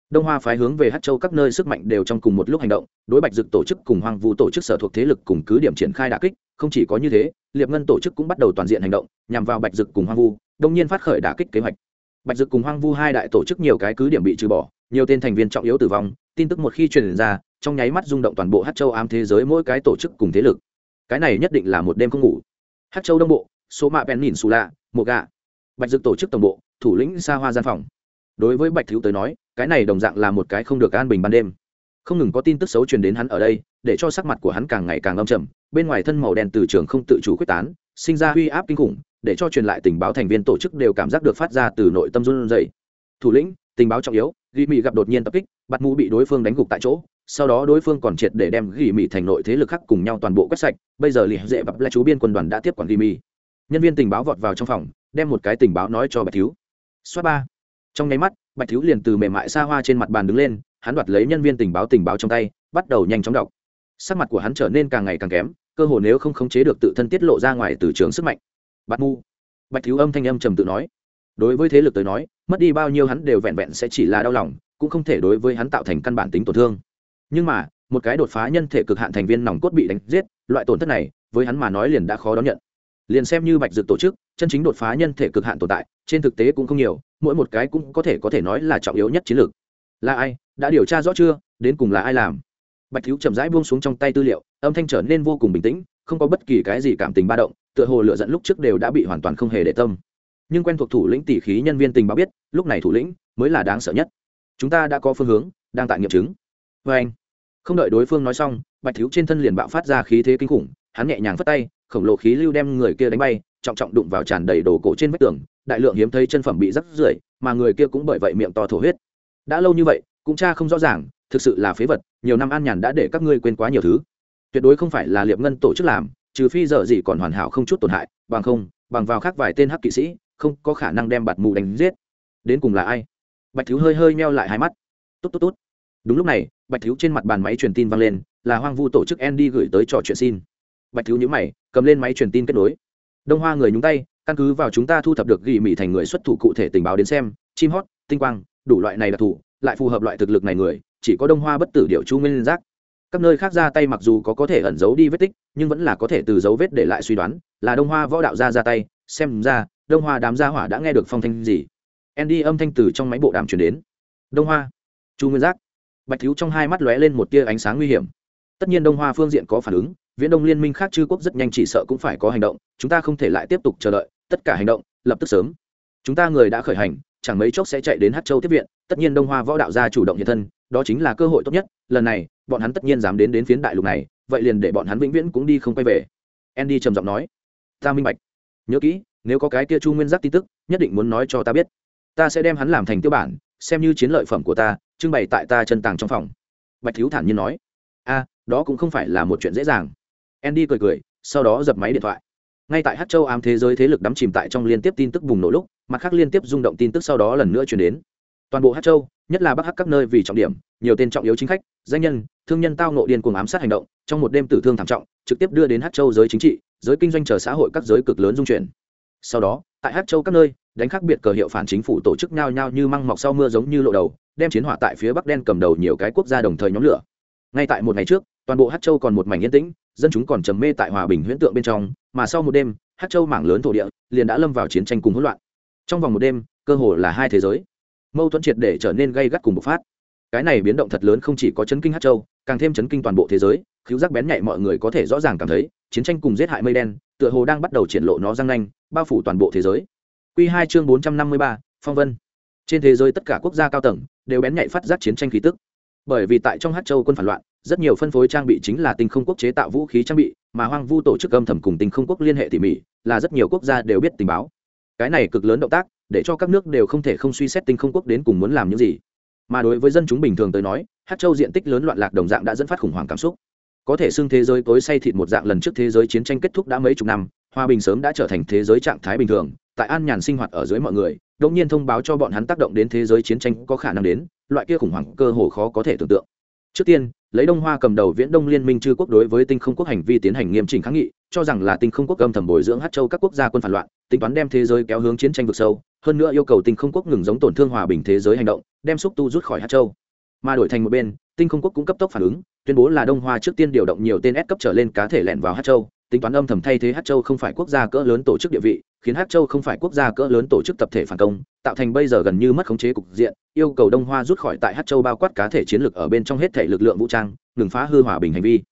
Đông hoa phái hướng về hát châu các nơi sức mạnh đều trong cùng một lúc hành động, đối bạch dực tổ chức cùng hoang vu tổ chức sở thuộc thế lực cùng cứ điểm triển khai đà kích, không chỉ có như thế, liệp ngân tổ chức cũng bắt đầu toàn diện hành động, nhằm vào bạch dực cùng hoang vu đông nhiên phát khởi đà kích kế hoạch. Bạch dực cùng hoang vu hai đại tổ chức nhiều cái cứ điểm bị trừ bỏ nhiều tên thành viên trọng yếu tử vong, tin tức một khi truyền ra, trong nháy mắt rung động toàn bộ hát châu ám thế giới mỗi cái tổ chức cùng thế lực. Cái này nhất định là một đêm không ngủ. Hát châu đông bộ, số mạ bèn nhìn xù lạ, một gạ. Bạch dực tổ chức tổng bộ, thủ lĩnh xa hoa gian phòng. Đối với bạch thiếu tới nói, cái này đồng dạng là một cái không được an bình ban đêm. Không ngừng có tin tức xấu truyền đến hắn ở đây, để cho sắc mặt của hắn càng ngày càng âm trầm, bên ngoài thân màu đen từ trường không tự chủ quyết tán, sinh ra huy áp kinh khủng, để cho truyền lại tình báo thành viên tổ chức đều cảm giác được phát ra từ nội tâm run dày thủ lĩnh, tình báo trọng yếu ghi mị gặp đột nhiên tập kích bạt mũ bị đối phương đánh gục tại chỗ, sau đó đối phương còn triệt để đem ghi mị thành nội thế lực khác cùng nhau toàn bộ quét sạch. Bây giờ lì dễ bập lại chú biên quân đoàn đã tiếp quản ghi mị. Nhân viên tình báo vọt vào trong phòng, đem một cái tình báo nói cho bạch thiếu. Xoát ba. Trong nháy mắt, bạch thiếu liền từ mềm mại xa hoa trên mặt bàn đứng lên, hắn đoạt lấy nhân viên tình báo tình báo trong tay, bắt đầu nhanh chóng đọc. Sắc mặt của hắn trở nên càng ngày càng kém, cơ hồ nếu không khống chế được tự thân tiết lộ ra ngoài từ trường sức mạnh. Bắt mu bạch thiếu âm thanh âm trầm tự nói đối với thế lực tới nói, mất đi bao nhiêu hắn đều vẹn vẹn sẽ chỉ là đau lòng, cũng không thể đối với hắn tạo thành căn bản tính tổn thương. Nhưng mà, một cái đột phá nhân thể cực hạn thành viên nòng cốt bị đánh giết, loại tổn thất này, với hắn mà nói liền đã khó đón nhận. Liền xem như bạch dược tổ chức, chân chính đột phá nhân thể cực hạn tồn tại, trên thực tế cũng không nhiều, mỗi một cái cũng có thể có thể nói là trọng yếu nhất chiến lược. Là ai, đã điều tra rõ chưa, đến cùng là ai làm? Bạch thiếu chậm rãi buông xuống trong tay tư liệu, âm thanh trở nên vô cùng bình tĩnh, không có bất kỳ cái gì cảm tình ba động, tựa hồ lựa dẫn lúc trước đều đã bị hoàn toàn không hề để tâm nhưng quen thuộc thủ lĩnh tỷ khí nhân viên tình báo biết, lúc này thủ lĩnh mới là đáng sợ nhất. Chúng ta đã có phương hướng, đang tại nghiệm chứng. Vê anh, không đợi đối phương nói xong, bạch thiếu trên thân liền bạo phát ra khí thế kinh khủng, hắn nhẹ nhàng phất tay, khổng lồ khí lưu đem người kia đánh bay, trọng trọng đụng vào tràn đầy đồ cổ trên vách tường, đại lượng hiếm thấy chân phẩm bị rắc rưởi, mà người kia cũng bởi vậy miệng to thổ huyết. Đã lâu như vậy, cũng cha không rõ ràng, thực sự là phế vật, nhiều năm an nhàn đã để các ngươi quên quá nhiều thứ. Tuyệt đối không phải là liệp ngân tổ chức làm, trừ phi giờ gì còn hoàn hảo không chút tổn hại, bằng không, bằng vào khác vài tên hắc kỵ sĩ không có khả năng đem bạt mù đánh giết. Đến cùng là ai? Bạch thiếu hơi hơi meo lại hai mắt. Tốt tốt tốt. Đúng lúc này, bạch thiếu trên mặt bàn máy truyền tin vang lên, là hoang vu tổ chức andy gửi tới trò chuyện xin. Bạch thiếu nhữ mày, cầm lên máy truyền tin kết nối. Đông hoa người nhúng tay, căn cứ vào chúng ta thu thập được ghi mỹ thành người xuất thủ cụ thể tình báo đến xem, chim hót, tinh quang, đủ loại này đặc thù lại phù hợp loại thực lực này người, chỉ có đông hoa bất tử điệu chu nguyên giác. Các nơi khác ra tay mặc dù có có thể ẩn giấu đi vết tích, nhưng vẫn là có thể từ dấu vết để lại suy đoán, là đông hoa võ đạo ra ra tay, xem ra đông hoa đám gia hỏa đã nghe được phong thanh gì? Andy âm thanh từ trong máy bộ đàm truyền đến. Đông hoa, chu nguyên giác. Bạch thiếu trong hai mắt lóe lên một tia ánh sáng nguy hiểm. Tất nhiên đông hoa phương diện có phản ứng, viễn đông liên minh khác chư quốc rất nhanh chỉ sợ cũng phải có hành động, chúng ta không thể lại tiếp tục chờ đợi, tất cả hành động, lập tức sớm. Chúng ta người đã khởi hành, chẳng mấy chốc sẽ chạy đến hát châu tiếp viện, tất nhiên đông hoa võ đạo gia chủ động hiện thân, đó chính là cơ hội tốt nhất, lần này, bọn hắn tất nhiên dám đến đến phiến đại lục này, vậy liền để bọn hắn vĩnh viễn cũng đi không quay về. Andy trầm giọng nói, ta minh bạch. Nhớ kỹ nếu có cái kia chu nguyên giác tin tức, nhất định muốn nói cho ta biết. Ta sẽ đem hắn làm thành tiêu bản, xem như chiến lợi phẩm của ta, trưng bày tại ta chân tàng trong phòng. Bạch thiếu thản nhiên nói. A, đó cũng không phải là một chuyện dễ dàng. Andy cười cười, sau đó dập máy điện thoại. Ngay tại hát châu ám thế giới thế lực đắm chìm tại trong liên tiếp tin tức bùng nổ lúc, mặt khác liên tiếp rung động tin tức sau đó lần nữa chuyển đến. Toàn bộ hát châu, nhất là bắc hắc các nơi vì trọng điểm, nhiều tên trọng yếu chính khách, danh nhân, thương nhân tao nộ điên cuồng ám sát hành động, trong một đêm tử thương thảm trọng, trực tiếp đưa đến hát châu giới chính trị, giới kinh doanh chờ xã hội các giới cực lớn dung chuyển sau đó, tại hát châu các nơi, đánh khác biệt cờ hiệu phản chính phủ tổ chức nhao nhao như măng mọc sau mưa giống như lộ đầu, đem chiến hỏa tại phía bắc đen cầm đầu nhiều cái quốc gia đồng thời nhóm lửa. Ngay tại một ngày trước, toàn bộ hát châu còn một mảnh yên tĩnh, dân chúng còn trầm mê tại hòa bình huyễn tượng bên trong, mà sau một đêm hát châu mảng lớn thổ địa liền đã lâm vào chiến tranh cùng hỗn loạn. Trong vòng một đêm, cơ hồ là hai thế giới. Mâu thuẫn triệt để trở nên gây gắt cùng bộc phát. Cái này biến động thật lớn không chỉ có chấn kinh hát châu, càng thêm chấn kinh toàn bộ thế giới cứu giác bén nhạy mọi người có thể rõ ràng cảm thấy, chiến tranh cùng giết hại mây đen, tựa hồ đang bắt đầu triển lộ nó răng nanh bao phủ toàn bộ thế giới. Q hai chương bốn trăm năm mươi ba, phong vân. Trên thế giới tất cả quốc gia cao tầng đều bén nhạy phát giác chiến tranh khí tức. Bởi vì tại trong hát châu quân phản loạn, rất nhiều phân phối trang bị chính là tinh không quốc chế tạo vũ khí trang bị, mà hoang vu tổ chức âm thầm cùng tinh không quốc liên hệ tỉ mỉ, là rất nhiều quốc gia đều biết tình báo. Cái này cực lớn động tác, để cho các nước đều không thể không suy xét tinh không quốc đến cùng muốn làm những gì. Mà đối với dân chúng bình thường tới nói hát châu diện tích lớn loạn lạc đồng dạng đã dẫn phát khủng hoảng cảm xúc. Có thể xưng thế giới tối say thịt một dạng lần trước thế giới chiến tranh kết thúc đã mấy chục năm hòa bình sớm đã trở thành thế giới trạng thái bình thường, tại an nhàn sinh hoạt ở dưới mọi người đống nhiên thông báo cho bọn hắn tác động đến thế giới chiến tranh có khả năng đến, loại kia khủng hoảng cơ hồ khó có thể tưởng tượng. Trước tiên, lấy đông hoa cầm đầu viễn đông liên minh chư quốc đối với tinh không quốc hành vi tiến hành nghiêm chỉnh kháng nghị, cho rằng là tinh không quốc âm thầm bồi dưỡng hát châu các quốc gia quân phản loạn, tính toán đem thế giới kéo hướng chiến tranh vực sâu, hơn nữa yêu cầu tinh không quốc ngừng giống tổn thương hòa bình thế giới hành động, đem xúc tu rút khỏi hát châu. Mà đổi thành một bên, tinh không quốc cũng cấp tốc phản ứng, tuyên bố là đông hoa trước tiên điều động nhiều tên S cấp trở lên cá thể lẻn vào hát châu tính toán âm thầm thay thế hát châu không phải quốc gia cỡ lớn tổ chức địa vị, khiến hát châu không phải quốc gia cỡ lớn tổ chức tập thể phản công, tạo thành bây giờ gần như mất khống chế cục diện, yêu cầu đông hoa rút khỏi tại hát châu bao quát cá thể chiến lược ở bên trong hết thể lực lượng vũ trang, ngừng phá hư hòa bình hành vi.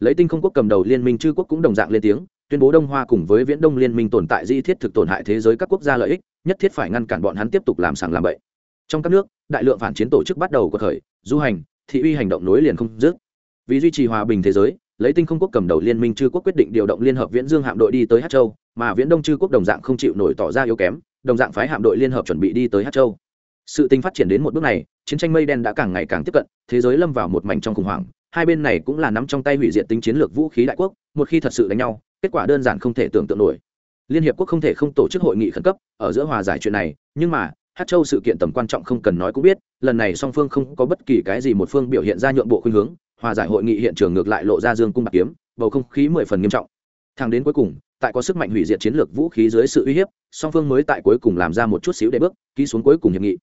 Lấy tinh không quốc cầm đầu liên minh chư quốc cũng đồng dạng lên tiếng, tuyên bố đông hoa cùng với viễn đông liên minh tồn tại di thiết thực tổn hại thế giới các quốc gia lợi ích, nhất thiết phải ngăn cản bọn hắn tiếp tục làm sàng làm bậy. Trong các nước, đại lượng phản chiến tổ chức bắt đầu có khởi, du hành, thị uy hành động nối liền không dứt. Vì duy trì hòa bình thế giới lấy tinh không quốc cầm đầu liên minh chư quốc quyết định điều động liên hợp viễn dương hạm đội đi tới hát châu, mà viễn đông chư quốc đồng dạng không chịu nổi tỏ ra yếu kém, đồng dạng phái hạm đội liên hợp chuẩn bị đi tới hát châu. Sự tình phát triển đến một bước này, chiến tranh mây đen đã càng ngày càng tiếp cận, thế giới lâm vào một mảnh trong khủng hoảng, hai bên này cũng là nắm trong tay hủy diệt tính chiến lược vũ khí đại quốc, một khi thật sự đánh nhau, kết quả đơn giản không thể tưởng tượng nổi. Liên hiệp quốc không thể không tổ chức hội nghị khẩn cấp ở giữa hòa giải chuyện này, nhưng mà, hát châu sự kiện tầm quan trọng không cần nói cũng biết, lần này song phương không có bất kỳ cái gì, một phương biểu hiện ra nhượng bộ khuynh hướng hòa giải hội nghị hiện trường ngược lại lộ ra dương cung bạc kiếm, bầu không khí mười phần nghiêm trọng. Thang đến cuối cùng, tại có sức mạnh hủy diệt chiến lược vũ khí dưới sự uy hiếp, song phương mới tại cuối cùng làm ra một chút xíu để bước, ký xuống cuối cùng hiệp nghị.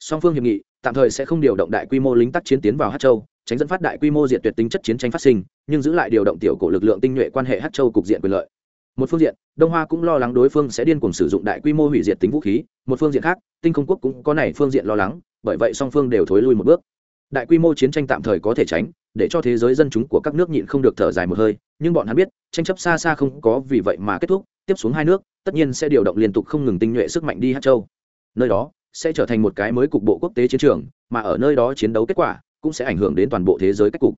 Song phương hiệp nghị tạm thời sẽ không điều động đại quy mô lính tác chiến tiến vào hát châu, tránh dẫn phát đại quy mô diện tuyệt tính chất chiến tranh phát sinh, nhưng giữ lại điều động tiểu cổ lực lượng tinh nhuệ quan hệ hát châu cục diện quyền lợi. Một phương diện, đông hoa cũng lo lắng đối phương sẽ điên cuồng sử dụng đại quy mô hủy diệt tính vũ khí, một phương diện khác, tinh không quốc cũng có này phương diện lo lắng, bởi vậy song phương đều thối lui một bước. Đại quy mô chiến tranh tạm thời có thể tránh để cho thế giới dân chúng của các nước nhịn không được thở dài một hơi, nhưng bọn hắn biết, tranh chấp xa xa không có vì vậy mà kết thúc, tiếp xuống hai nước, tất nhiên sẽ điều động liên tục không ngừng tinh nhuệ sức mạnh đi hát châu. Nơi đó, sẽ trở thành một cái mới cục bộ quốc tế chiến trường, mà ở nơi đó chiến đấu kết quả, cũng sẽ ảnh hưởng đến toàn bộ thế giới cách cục.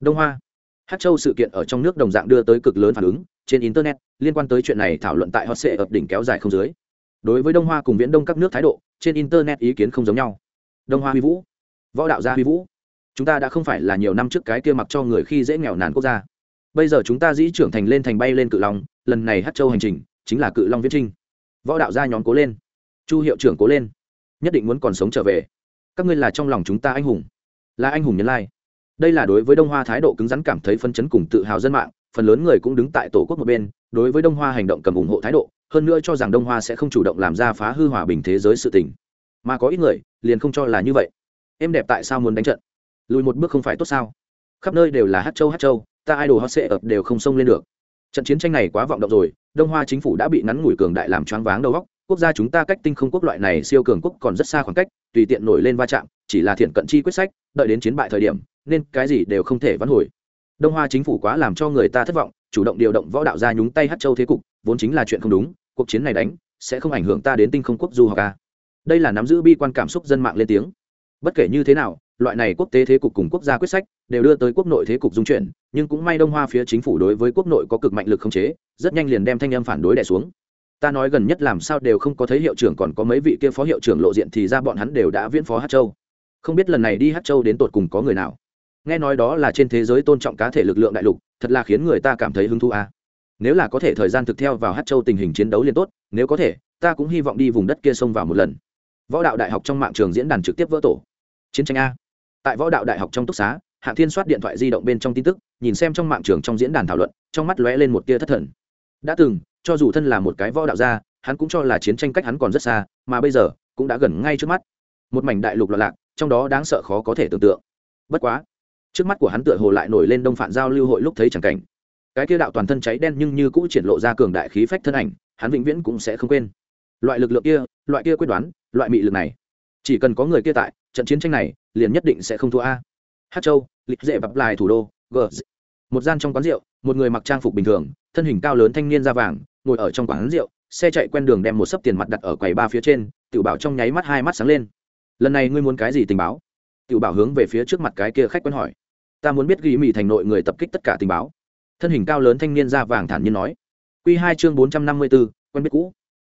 Đông hoa. Hát châu sự kiện ở trong nước đồng dạng đưa tới cực lớn phản ứng, trên internet, liên quan tới chuyện này thảo luận tại hot sệ ập đỉnh kéo dài không dưới. Đối với đông hoa cùng viễn đông các nước thái độ, trên internet ý kiến không giống nhau. Đông hoa huy vũ. Võ đạo gia huy vũ chúng ta đã không phải là nhiều năm trước cái kia mặc cho người khi dễ nghèo nàn quốc gia. Bây giờ chúng ta dĩ trưởng thành lên thành bay lên cự long, lần này hát châu hành trình chính là cự long viễn trinh. Võ đạo gia nhóm cố lên. Chu hiệu trưởng cố lên. Nhất định muốn còn sống trở về. Các ngươi là trong lòng chúng ta anh hùng. Là anh hùng nhân lai. Đây là đối với đông hoa thái độ cứng rắn cảm thấy phân chấn cùng tự hào dân mạng, phần lớn người cũng đứng tại tổ quốc một bên, đối với đông hoa hành động cầm ủng hộ thái độ, hơn nữa cho rằng đông hoa sẽ không chủ động làm ra phá hư hòa bình thế giới sự tình. Mà có ít người liền không cho là như vậy. Em đẹp tại sao muốn đánh trận? Lùi một bước không phải tốt sao? Khắp nơi đều là hát châu hát châu, ta idol hot sệ ập đều không xông lên được. Trận chiến tranh này quá vọng động rồi, đông hoa chính phủ đã bị ngắn ngủi cường đại làm choáng váng đầu góc quốc gia chúng ta cách tinh không quốc loại này siêu cường quốc còn rất xa khoảng cách, tùy tiện nổi lên va chạm, chỉ là thiện cận chi quyết sách, đợi đến chiến bại thời điểm, nên cái gì đều không thể vãn hồi. Đông hoa chính phủ quá làm cho người ta thất vọng, chủ động điều động võ đạo ra nhúng tay hát châu thế cục, vốn chính là chuyện không đúng, cuộc chiến này đánh, sẽ không ảnh hưởng ta đến tinh không quốc du học ca đây là nắm giữ bi quan cảm xúc dân mạng lên tiếng. Bất kể như thế nào loại này quốc tế thế cục cùng quốc gia quyết sách đều đưa tới quốc nội thế cục dung chuyển, nhưng cũng may đông hoa phía chính phủ đối với quốc nội có cực mạnh lực không chế, rất nhanh liền đem thanh âm phản đối đẻ xuống. Ta nói gần nhất làm sao đều không có thấy hiệu trưởng, còn có mấy vị kia phó hiệu trưởng lộ diện thì ra bọn hắn đều đã viễn phó hát châu. Không biết lần này đi hát châu đến tột cùng có người nào. Nghe nói đó là trên thế giới tôn trọng cá thể lực lượng đại lục, thật là khiến người ta cảm thấy hứng thú à. nếu là có thể thời gian thực theo vào hát châu tình hình chiến đấu liên tốt, nếu có thể, ta cũng hy vọng đi vùng đất kia xông vào một lần. Võ đạo đại học trong mạng trường diễn đàn trực tiếp vỡ tổ. Chiến tranh a tại võ đạo đại học trong túc xá, hạng thiên soát điện thoại di động bên trong tin tức, nhìn xem trong mạng trường trong diễn đàn thảo luận, trong mắt lóe lên một tia thất thần. Đã từng, cho dù thân là một cái võ đạo gia, hắn cũng cho là chiến tranh cách hắn còn rất xa, mà bây giờ, cũng đã gần ngay trước mắt. Một mảnh đại lục loạn lạc, trong đó đáng sợ khó có thể tưởng tượng. Bất quá, trước mắt của hắn tựa hồ lại nổi lên đông phản giao lưu hội lúc thấy chẳng cảnh. Cái kia đạo toàn thân cháy đen nhưng như cũ triển lộ ra cường đại khí phách thân ảnh, hắn vĩnh viễn cũng sẽ không quên. Loại lực lượng kia, loại kia quyết đoán, loại mị lực này chỉ cần có người kia tại, trận chiến tranh này liền nhất định sẽ không thua a. Hát châu, lịch dễ bập lại thủ đô, g. Một gian trong quán rượu, một người mặc trang phục bình thường, thân hình cao lớn thanh niên da vàng, ngồi ở trong quán rượu, xe chạy quen đường đem một sấp tiền mặt đặt ở quầy ba phía trên, tiểu bảo trong nháy mắt hai mắt sáng lên. Lần này ngươi muốn cái gì tình báo? Tiểu bảo hướng về phía trước mặt cái kia khách quen hỏi. Ta muốn biết ghi mì thành nội người tập kích tất cả tình báo. Thân hình cao lớn thanh niên da vàng thản nhiên nói. Q hai chương bốn trăm năm mươi b ố quen biết cũ.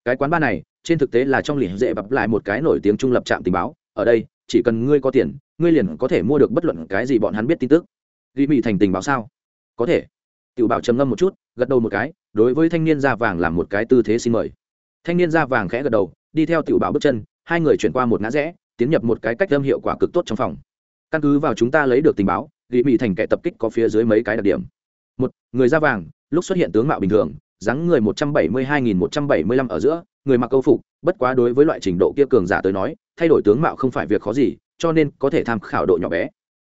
Cái quán ba này trên thực tế là trong lì dễ bập lại một cái nổi tiếng trung lập trạm tình báo, ở đây, chỉ cần ngươi có tiền, ngươi liền có thể mua được bất luận cái gì bọn hắn biết tin tức. Ghi mì thành tình báo sao? Có thể. Tiểu bảo trầm ngâm một chút, gật đầu một cái, đối với thanh niên da vàng làm một cái tư thế xin mời. Thanh niên da vàng khẽ gật đầu, đi theo tiểu bảo bước chân, hai người chuyển qua một ngã rẽ, tiến nhập một cái cách âm hiệu quả cực tốt trong phòng. Căn cứ vào chúng ta lấy được tình báo, ghi mì thành kẻ tập kích có phía dưới mấy cái đặc điểm. Một, người da vàng, lúc xuất hiện tướng mạo bình thường, dáng người một trăm bảy mươi hai nghìn một trăm bảy mươi lăm ở giữa người mặc câu phục, bất quá đối với loại trình độ kia cường giả tới nói, thay đổi tướng mạo không phải việc khó gì, cho nên có thể tham khảo độ nhỏ bé.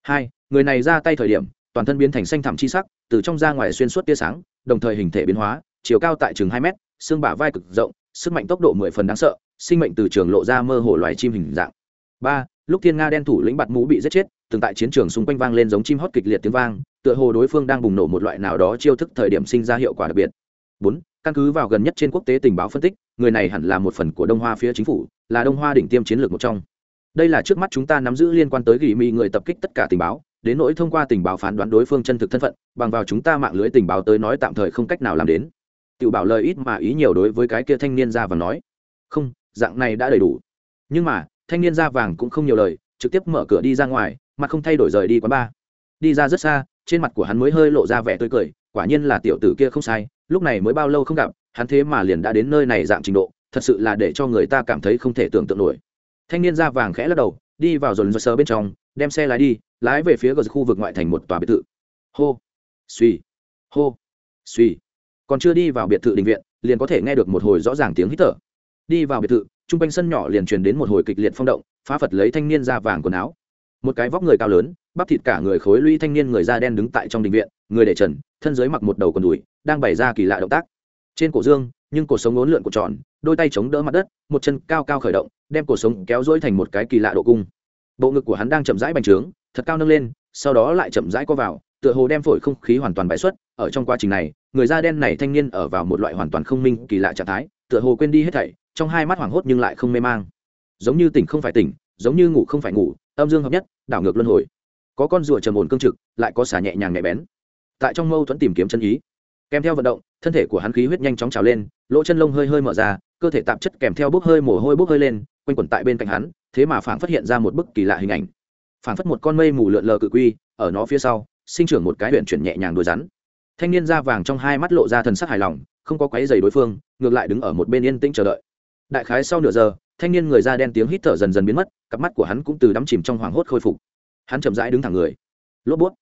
Hai, người này ra tay thời điểm, toàn thân biến thành xanh thẳm chi sắc, từ trong ra ngoài xuyên suốt tia sáng, đồng thời hình thể biến hóa, chiều cao tại chừng hai mét, xương bả vai cực rộng, sức mạnh tốc độ mười phần đáng sợ, sinh mệnh từ trường lộ ra mơ hồ loài chim hình dạng. Ba, lúc thiên nga đen thủ lĩnh bạt mũ bị giết chết, từng tại chiến trường xung quanh vang lên giống chim hót kịch liệt tiếng vang, tựa hồ đối phương đang bùng nổ một loại nào đó chiêu thức thời điểm sinh ra hiệu quả đặc biệt. Bốn căn cứ vào gần nhất trên quốc tế tình báo phân tích, người này hẳn là một phần của đông hoa phía chính phủ, là đông hoa đỉnh tiêm chiến lược một trong. Đây là trước mắt chúng ta nắm giữ liên quan tới gỉ mị người tập kích tất cả tình báo, đến nỗi thông qua tình báo phán đoán đối phương chân thực thân phận, bằng vào chúng ta mạng lưới tình báo tới nói tạm thời không cách nào làm đến. Tự bảo lời ít mà ý nhiều đối với cái kia thanh niên da vàng nói. Không, dạng này đã đầy đủ. Nhưng mà, thanh niên da vàng cũng không nhiều lời, trực tiếp mở cửa đi ra ngoài mặt không thay đổi rời đi quán bar. Đi ra rất xa, trên mặt của hắn mới hơi lộ ra vẻ tươi cười, quả nhiên là tiểu tử kia không sai lúc này mới bao lâu không gặp, hắn thế mà liền đã đến nơi này dạng trình độ, thật sự là để cho người ta cảm thấy không thể tưởng tượng nổi. Thanh niên da vàng khẽ lắc đầu, đi vào dồn dơ sơ bên trong, đem xe lái đi, lái về phía gần khu vực ngoại thành một tòa biệt thự. Hô, suy hô, suy. Còn chưa đi vào biệt thự đình viện, liền có thể nghe được một hồi rõ ràng tiếng hít thở. Đi vào biệt thự, trung quanh sân nhỏ liền truyền đến một hồi kịch liệt phong động, phá phật lấy thanh niên da vàng quần áo. Một cái vóc người cao lớn, bắp thịt cả người khối lũy thanh niên người da đen đứng tại trong đình viện, người để trần, thân dưới mặc một đầu quần đùi đang bày ra kỳ lạ động tác. Trên cổ dương, nhưng cổ sống uốn lượn của tròn, đôi tay chống đỡ mặt đất, một chân cao cao khởi động, đem cổ sống kéo dỗi thành một cái kỳ lạ độ cung. Bộ ngực của hắn đang chậm rãi bành trướng, thật cao nâng lên, sau đó lại chậm rãi co vào, tựa hồ đem phổi không khí hoàn toàn bãi xuất. Ở trong quá trình này, người da đen này thanh niên ở vào một loại hoàn toàn không minh kỳ lạ trạng thái, tựa hồ quên đi hết thảy, trong hai mắt hoảng hốt nhưng lại không mê mang. Giống như tỉnh không phải tỉnh, giống như ngủ không phải ngủ, âm dương hợp nhất, đảo ngược luân hồi. Có con rùa trầm ổn cương trực, lại có xả nhẹ nhàng nhẹ bén. Tại trong mâu thuẫn tìm kiếm chân ý kèm theo vận động, thân thể của hắn khí huyết nhanh chóng trào lên, lỗ chân lông hơi hơi mở ra, cơ thể tạp chất kèm theo bốc hơi, mồ hôi bốc hơi lên, quanh quẩn tại bên cạnh hắn, thế mà phảng phát hiện ra một bức kỳ lạ hình ảnh. Phảng phất một con mây mù lượn lờ cự quy, ở nó phía sau, sinh trưởng một cái huyện chuyển nhẹ nhàng đuôi rắn. Thanh niên da vàng trong hai mắt lộ ra thần sắc hài lòng, không có quấy giày đối phương, ngược lại đứng ở một bên yên tĩnh chờ đợi. Đại khái sau nửa giờ, thanh niên người da đen tiếng hít thở dần dần biến mất, cặp mắt của hắn cũng từ đắm chìm trong hoảng hốt khôi phục. Hắn chậm rãi đứng thẳng người. Lốp bút.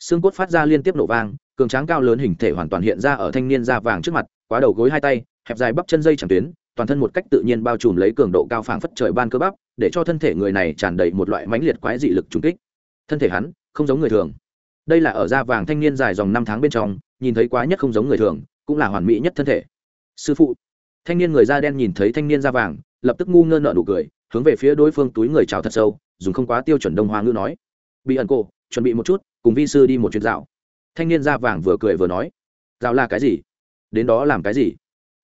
Xương cốt phát ra liên tiếp nổ vang cường tráng cao lớn hình thể hoàn toàn hiện ra ở thanh niên da vàng trước mặt, quá đầu gối hai tay, hẹp dài bắp chân dây chẳng tuyến, toàn thân một cách tự nhiên bao trùm lấy cường độ cao phảng phất trời ban cơ bắp, để cho thân thể người này tràn đầy một loại mãnh liệt quái dị lực trùng kích. Thân thể hắn, không giống người thường. Đây là ở da vàng thanh niên dài dòng năm tháng bên trong, nhìn thấy quá nhất không giống người thường, cũng là hoàn mỹ nhất thân thể. Sư phụ. Thanh niên người da đen nhìn thấy thanh niên da vàng, lập tức ngu ngơ nợ nụ cười, hướng về phía đối phương túi người chào thật sâu, dùng không quá tiêu chuẩn đông hoa ngữ nói. Bị ẩn cô chuẩn bị một chút, cùng vi sư đi một chuyến dạo thanh niên da vàng vừa cười vừa nói Rào là cái gì? Đến đó làm cái gì?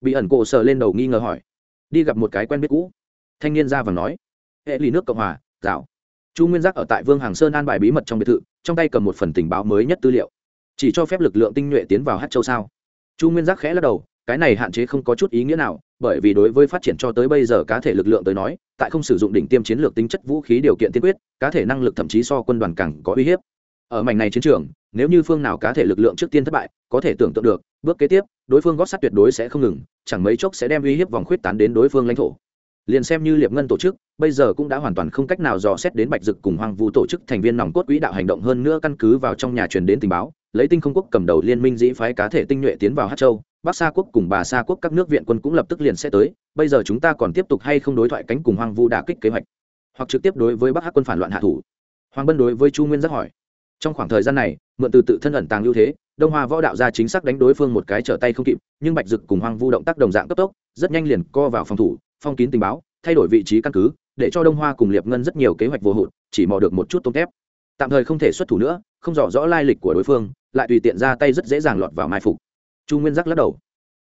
Bị ẩn cổ sờ lên đầu nghi ngờ hỏi, đi gặp một cái quen biết cũ. Thanh niên da vàng nói, hệ lì nước cộng hòa Rào. chu nguyên giác ở tại vương hàng sơn an bài bí mật trong biệt thự, trong tay cầm một phần tình báo mới nhất tư liệu. Chỉ cho phép lực lượng tinh nhuệ tiến vào hát châu sao? Chu nguyên giác khẽ lắc đầu, cái này hạn chế không có chút ý nghĩa nào, bởi vì đối với phát triển cho tới bây giờ cá thể lực lượng tới nói, tại không sử dụng đỉnh tiêm chiến lược tính chất vũ khí điều kiện tiên quyết, cá thể năng lực thậm chí so quân đoàn càng có uy hiếp. Ở mảnh này chiến trường nếu như phương nào cá thể lực lượng trước tiên thất bại, có thể tưởng tượng được, bước kế tiếp, đối phương gót sắt tuyệt đối sẽ không ngừng, chẳng mấy chốc sẽ đem uy hiếp vòng khuyết tán đến đối phương lãnh thổ. Liền xem như liệp ngân tổ chức, bây giờ cũng đã hoàn toàn không cách nào dò xét đến bạch dực cùng hoang vũ tổ chức thành viên nòng cốt quỹ đạo hành động hơn nữa căn cứ vào trong nhà truyền đến tình báo, lấy tinh không quốc cầm đầu liên minh dĩ phái cá thể tinh nhuệ tiến vào hát châu, bắc sa quốc cùng bà sa quốc các nước viện quân cũng lập tức liền sẽ tới, bây giờ chúng ta còn tiếp tục hay không đối thoại cánh cùng hoang vu đà kích kế hoạch? Hoặc trực tiếp đối với bắc hắc quân phản loạn hạ thủ? Hoàng bân đối với chu nguyên giác hỏi. Trong khoảng thời gian này mượn từ tự thân ẩn tàng ưu thế, đông hoa võ đạo ra chính xác đánh đối phương một cái trở tay không kịp, nhưng bạch dực cùng hoang vu động tác đồng dạng cấp tốc, rất nhanh liền co vào phòng thủ, phong kín tình báo, thay đổi vị trí căn cứ, để cho đông hoa cùng liệp ngân rất nhiều kế hoạch vô hụt, chỉ mò được một chút tôm tép. Tạm thời không thể xuất thủ nữa, không rõ rõ lai lịch của đối phương, lại tùy tiện ra tay rất dễ dàng lọt vào mai phục. Chu nguyên giác lắc đầu.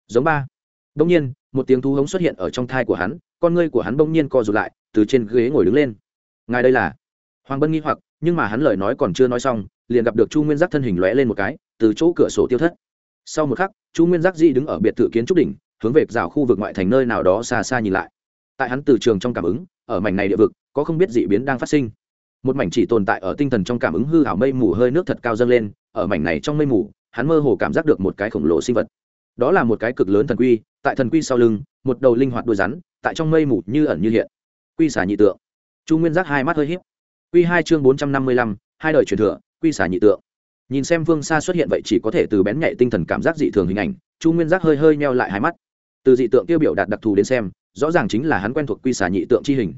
Giống ba. Đông nhiên, một tiếng thú hống xuất hiện ở trong thai của hắn, con ngươi của hắn bỗng nhiên co rụt lại, từ trên ghế ngồi đứng lên. Ngài đây là? Hoàng bân nghi hoặc nhưng mà hắn lời nói còn chưa nói xong, liền gặp được chu nguyên giác thân hình lóe lên một cái, từ chỗ cửa sổ tiêu thất. Sau một khắc, chu nguyên giác di đứng ở biệt thự kiến trúc đỉnh, hướng về rào khu vực ngoại thành nơi nào đó xa xa nhìn lại. Tại hắn từ trường trong cảm ứng, ở mảnh này địa vực, có không biết dị biến đang phát sinh. Một mảnh chỉ tồn tại ở tinh thần trong cảm ứng hư hảo mây mù hơi nước thật cao dâng lên, ở mảnh này trong mây mù, hắn mơ hồ cảm giác được một cái khổng lồ sinh vật. Đó là một cái cực lớn thần quy, tại thần quy sau lưng, một đầu linh hoạt đuôi rắn, tại trong mây mù như ẩn như hiện. Quy xả nhị tượng. Chu nguyên giác hai mắt hơi h í p quy hai chương bốn trăm năm mươi lăm, hai đời truyền thừa, quy xả nhị tượng. Nhìn xem vương xa xuất hiện vậy chỉ có thể từ bén nhạy tinh thần cảm giác dị thường hình ảnh, chu nguyên giác hơi hơi nheo lại hai mắt. Từ dị tượng tiêu biểu đạt đặc thù đến xem, rõ ràng chính là hắn quen thuộc quy xả nhị tượng chi hình.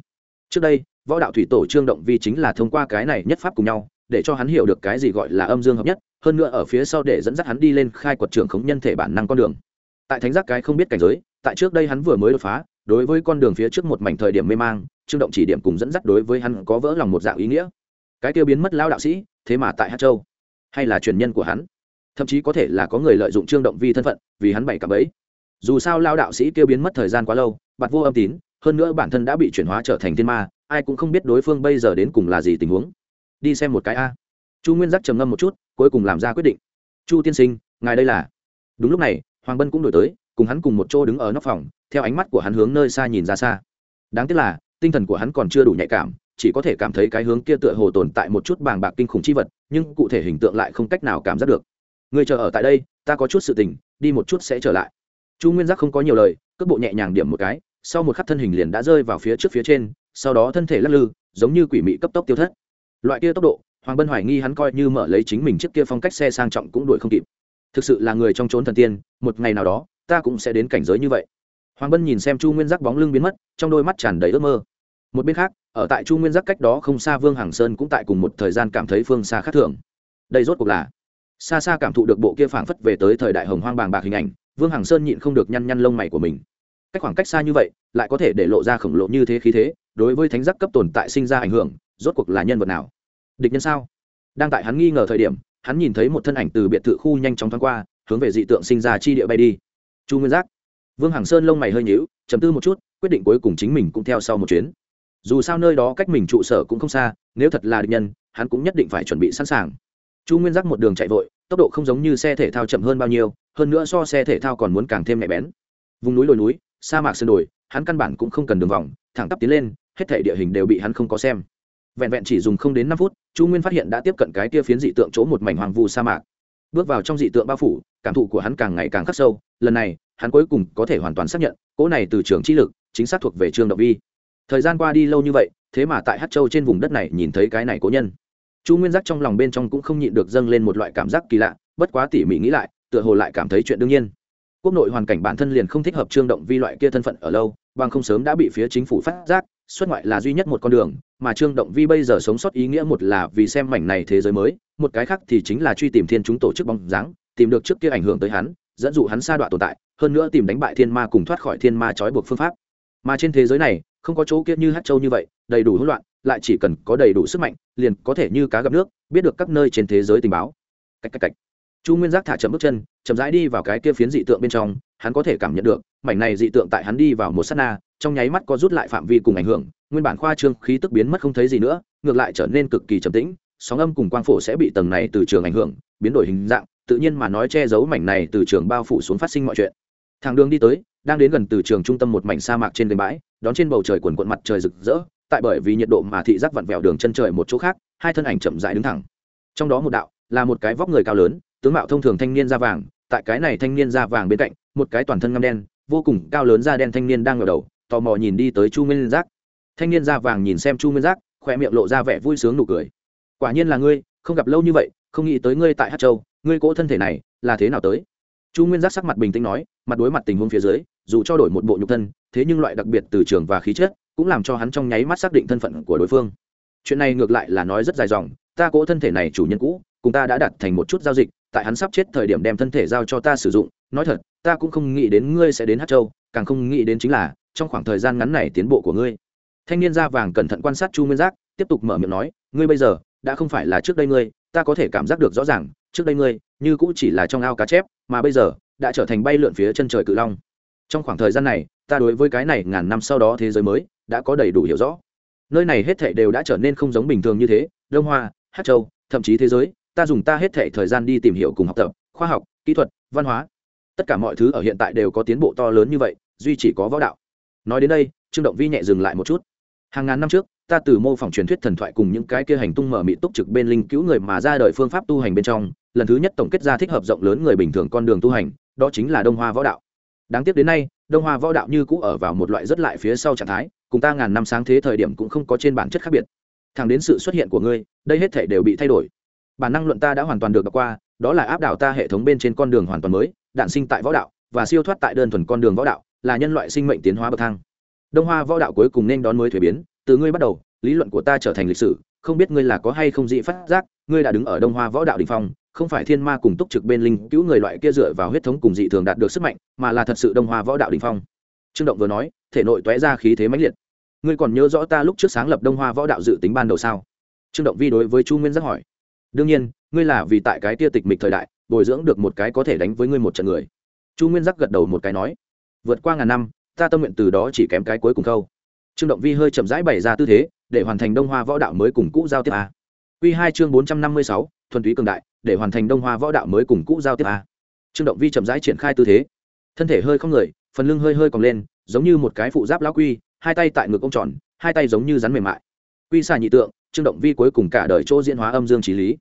Trước đây, võ đạo thủy tổ trương động vi chính là thông qua cái này nhất pháp cùng nhau, để cho hắn hiểu được cái gì gọi là âm dương hợp nhất, hơn nữa ở phía sau để dẫn dắt hắn đi lên khai quật trưởng khống nhân thể bản năng con đường. Tại thánh giác cái không biết cảnh giới, tại trước đây hắn vừa mới đột phá, đối với con đường phía trước một mảnh thời điểm mê mang trương động chỉ điểm cùng dẫn dắt đối với hắn có vỡ lòng một dạng ý nghĩa. Cái tiêu biến mất lao đạo sĩ, thế mà tại hát châu. Hay là truyền nhân của hắn? Thậm chí có thể là có người lợi dụng trương động vi thân phận, vì hắn bày cặp ấy dù sao lao đạo sĩ tiêu biến mất thời gian quá lâu bặt vô âm tín, hơn nữa bản thân đã bị chuyển hóa trở thành thiên ma, ai cũng không biết đối phương bây giờ đến cùng là gì tình huống. Đi xem một cái a. Chu nguyên giác trầm ngâm một chút, cuối cùng làm ra quyết định. Chu tiên sinh, ngài đây là. Đúng lúc này, hoàng bân cũng đổi tới, cùng hắn cùng một chỗ đứng ở nóc phòng, theo ánh mắt của hắn hướng nơi xa nhìn ra xa. Đáng tiếc là tinh thần của hắn còn chưa đủ nhạy cảm, chỉ có thể cảm thấy cái hướng kia tựa hồ tồn tại một chút bàng bạc kinh khủng chi vật, nhưng cụ thể hình tượng lại không cách nào cảm giác được. Người chờ ở tại đây, ta có chút sự tình, đi một chút sẽ trở lại. Chu nguyên giác không có nhiều lời, cước bộ nhẹ nhàng điểm một cái, sau một khắc thân hình liền đã rơi vào phía trước phía trên, sau đó thân thể lắc lư, giống như quỷ mị cấp tốc tiêu thất. Loại kia tốc độ, hoàng bân hoài nghi hắn coi như mở lấy chính mình trước kia phong cách xe sang trọng cũng đuổi không kịp. Thực sự là người trong trốn thần tiên, một ngày nào đó, ta cũng sẽ đến cảnh giới như vậy hoàng bân nhìn xem chu nguyên giác bóng lưng biến mất, trong đôi mắt tràn đầy ước mơ. Một bên khác, ở tại chu nguyên giác cách đó không xa vương hàng sơn cũng tại cùng một thời gian cảm thấy phương xa khác thường. Đây rốt cuộc là xa xa cảm thụ được bộ kia phảng phất về tới thời đại hồng hoang bàng bạc hình ảnh, vương hàng sơn nhịn không được nhăn nhăn lông mày của mình. Cách khoảng cách xa như vậy, lại có thể để lộ ra khổng lồ như thế khí thế, đối với thánh giác cấp tồn tại sinh ra ảnh hưởng, rốt cuộc là nhân vật nào? Địch nhân sao? Đang tại hắn nghi ngờ thời điểm, hắn nhìn thấy một thân ảnh từ biệt thự khu nhanh chóng thoáng qua, hướng về dị tượng sinh ra chi địa bay đi. Chu nguyên giác vương hằng sơn lông mày hơi nhíu chấm tư một chút, quyết định cuối cùng chính mình cũng theo sau một chuyến. Dù sao nơi đó cách mình trụ sở cũng không xa, nếu thật là địch nhân, hắn cũng nhất định phải chuẩn bị sẵn sàng. Chu nguyên giác một đường chạy vội, tốc độ không giống như xe thể thao chậm hơn bao nhiêu, hơn nữa so xe thể thao còn muốn càng thêm nhạy bén. Vùng núi đồi núi, sa mạc sơn đồi, hắn căn bản cũng không cần đường vòng, thẳng tắp tiến lên, hết thể địa hình đều bị hắn không có xem. Vẹn vẹn chỉ dùng không đến năm phút, chu nguyên phát hiện đã tiếp cận cái kia phiến dị tượng chỗ một mảnh hoàng vu sa mạc. Bước vào trong dị tượng bao phủ, cảm thụ của hắn càng ngày càng khắc sâu, lần này hắn cuối cùng có thể hoàn toàn xác nhận, cỗ này từ trường trí lực chính xác thuộc về trương động vi. Thời gian qua đi lâu như vậy, thế mà tại hát châu trên vùng đất này nhìn thấy cái này cố nhân. Chu nguyên giác trong lòng bên trong cũng không nhịn được dâng lên một loại cảm giác kỳ lạ, bất quá tỉ mỉ nghĩ lại, tựa hồ lại cảm thấy chuyện đương nhiên. Quốc nội hoàn cảnh bản thân liền không thích hợp trương động vi loại kia thân phận ở lâu, bằng không sớm đã bị phía chính phủ phát giác, xuất ngoại là duy nhất một con đường, mà trương động vi bây giờ sống sót ý nghĩa một là vì xem mảnh này thế giới mới, một cái khác thì chính là truy tìm thiên chúng tổ chức bóng dáng, tìm được trước kia ảnh hưởng tới hắn, dẫn dụ hắn sa đoạn tồn tại hơn nữa tìm đánh bại thiên ma cùng thoát khỏi thiên ma trói buộc phương pháp. Mà trên thế giới này, không có chỗ kia như hát châu như vậy, đầy đủ hỗn loạn, lại chỉ cần có đầy đủ sức mạnh, liền có thể như cá gặp nước, biết được các nơi trên thế giới tình báo. Cách cách cách. Chu nguyên giác thả chậm bước chân, chậm rãi đi vào cái kia phiến dị tượng bên trong, hắn có thể cảm nhận được, mảnh này dị tượng tại hắn đi vào một s á t na, trong nháy mắt có rút lại phạm vi cùng ảnh hưởng, nguyên bản khoa trương khí tức biến mất không thấy gì nữa, ngược lại trở nên cực kỳ trầm tĩnh, sóng âm cùng quang phổ sẽ bị tầng này từ trường ảnh hưởng, biến đổi hình dạng, tự nhiên mà nói che giấu mảnh này từ trường bao phủ xuống phát sinh mọi chuyện thằng đường đi tới, đang đến gần từ trường trung tâm một mảnh sa mạc trên gành bãi, đón trên bầu trời quần quận mặt trời rực rỡ, tại bởi vì nhiệt độ mà thị giác vặn vẹo đường chân trời một chỗ khác, hai thân ảnh chậm dại đứng thẳng. Trong đó một đạo, là một cái vóc người cao lớn, tướng mạo thông thường thanh niên da vàng, tại cái này thanh niên da vàng bên cạnh, một cái toàn thân ngâm đen, vô cùng cao lớn da đen thanh niên đang ngẩng đầu, tò mò nhìn đi tới chu nguyên giác. Thanh niên da vàng nhìn xem chu nguyên giác khoe miệng lộ ra vẻ vui sướng nụ cười. Quả nhiên là ngươi, không gặp lâu như vậy, không nghĩ tới ngươi tại hát châu, ngươi cỗ thân thể này là thế nào tới? Chu nguyên giác sắc mặt bình tĩnh nói, mặt đối mặt tình huống phía dưới, dù cho đổi một bộ nhục thân, thế nhưng loại đặc biệt từ trường và khí chất, cũng làm cho hắn trong nháy mắt xác định thân phận của đối phương. Chuyện này ngược lại là nói rất dài dòng, ta cỗ thân thể này chủ nhân cũ, cùng ta đã đặt thành một chút giao dịch, tại hắn sắp chết thời điểm đem thân thể giao cho ta sử dụng, nói thật, ta cũng không nghĩ đến ngươi sẽ đến hát châu, càng không nghĩ đến chính là, trong khoảng thời gian ngắn này tiến bộ của ngươi. Thanh niên da vàng cẩn thận quan sát chu nguyên giác, tiếp tục mở miệng nói, ngươi bây giờ, đã không phải là trước đây ngươi ta có thể cảm giác được rõ ràng, trước đây ngươi, như cũng chỉ là trong ao cá chép, mà bây giờ, đã trở thành bay lượn phía chân trời cự long. Trong khoảng thời gian này, ta đối với cái này ngàn năm sau đó thế giới mới, đã có đầy đủ hiểu rõ. Nơi này hết thảy đều đã trở nên không giống bình thường như thế, đông hoa hát châu, thậm chí thế giới, ta dùng ta hết thảy thời gian đi tìm hiểu cùng học tập, khoa học, kỹ thuật, văn hóa. Tất cả mọi thứ ở hiện tại đều có tiến bộ to lớn như vậy, duy chỉ có võ đạo. Nói đến đây, trương động vi nhẹ dừng lại một chút. Hàng ngàn năm trước ta từ mô phỏng truyền thuyết thần thoại cùng những cái kia hành tung mở mị túc trực bên linh cứu người mà ra đời phương pháp tu hành bên trong, lần thứ nhất tổng kết ra thích hợp rộng lớn người bình thường con đường tu hành, đó chính là đông hoa võ đạo. Đáng tiếc đến nay, đông hoa võ đạo như cũ ở vào một loại rất lại phía sau trạng thái, cùng ta ngàn năm sáng thế thời điểm cũng không có trên bản chất khác biệt. Thẳng đến sự xuất hiện của ngươi, đây hết thể đều bị thay đổi. Bản năng luận ta đã hoàn toàn được đọc qua, đó là áp đảo ta hệ thống bên trên con đường hoàn toàn mới, đạn sinh tại võ đạo, và siêu thoát tại đơn thuần con đường võ đạo, là nhân loại sinh mệnh tiến hóa bậc thang. Đông hoa võ đạo cuối cùng nên đón mới thuế biến từ ngươi bắt đầu, lý luận của ta trở thành lịch sử, không biết ngươi là có hay không dị phát giác, ngươi đã đứng ở đông hoa võ đạo đình phong, không phải thiên ma cùng túc trực bên linh cứu người loại kia dựa vào huyết thống cùng dị thường đạt được sức mạnh, mà là thật sự đông hoa võ đạo đình phong. Trương động vừa nói, thể nội toé ra khí thế mãnh liệt. Ngươi còn nhớ rõ ta lúc trước sáng lập đông hoa võ đạo dự tính ban đầu sao? Trương động vi đối với chu nguyên giác hỏi. Đương nhiên, ngươi là vì tại cái tia tịch mịch thời đại, bồi dưỡng được một cái có thể đánh với ngươi một trận người. Chu nguyên giác gật đầu một cái nói, vượt qua ngàn năm, ta tâm nguyện từ đó chỉ kém cái cuối cùng câu trương động vi hơi chậm rãi bày ra tư thế, để hoàn thành đông hoa võ đạo mới cùng cũ giao tiếp a. Q hai chương bốn trăm năm mươi sáu, thuần túy cường đại, để hoàn thành đông hoa võ đạo mới cùng cũ giao tiếp a. Trương động vi chậm rãi triển khai tư thế. Thân thể hơi không người, phần lưng hơi hơi còn lên, giống như một cái phụ giáp lão quy, hai tay tại ngực ông tròn, hai tay giống như rắn mềm mại. Quy xà nhị tượng, trương động vi cuối cùng cả đời chỗ diễn hóa âm dương trí lý.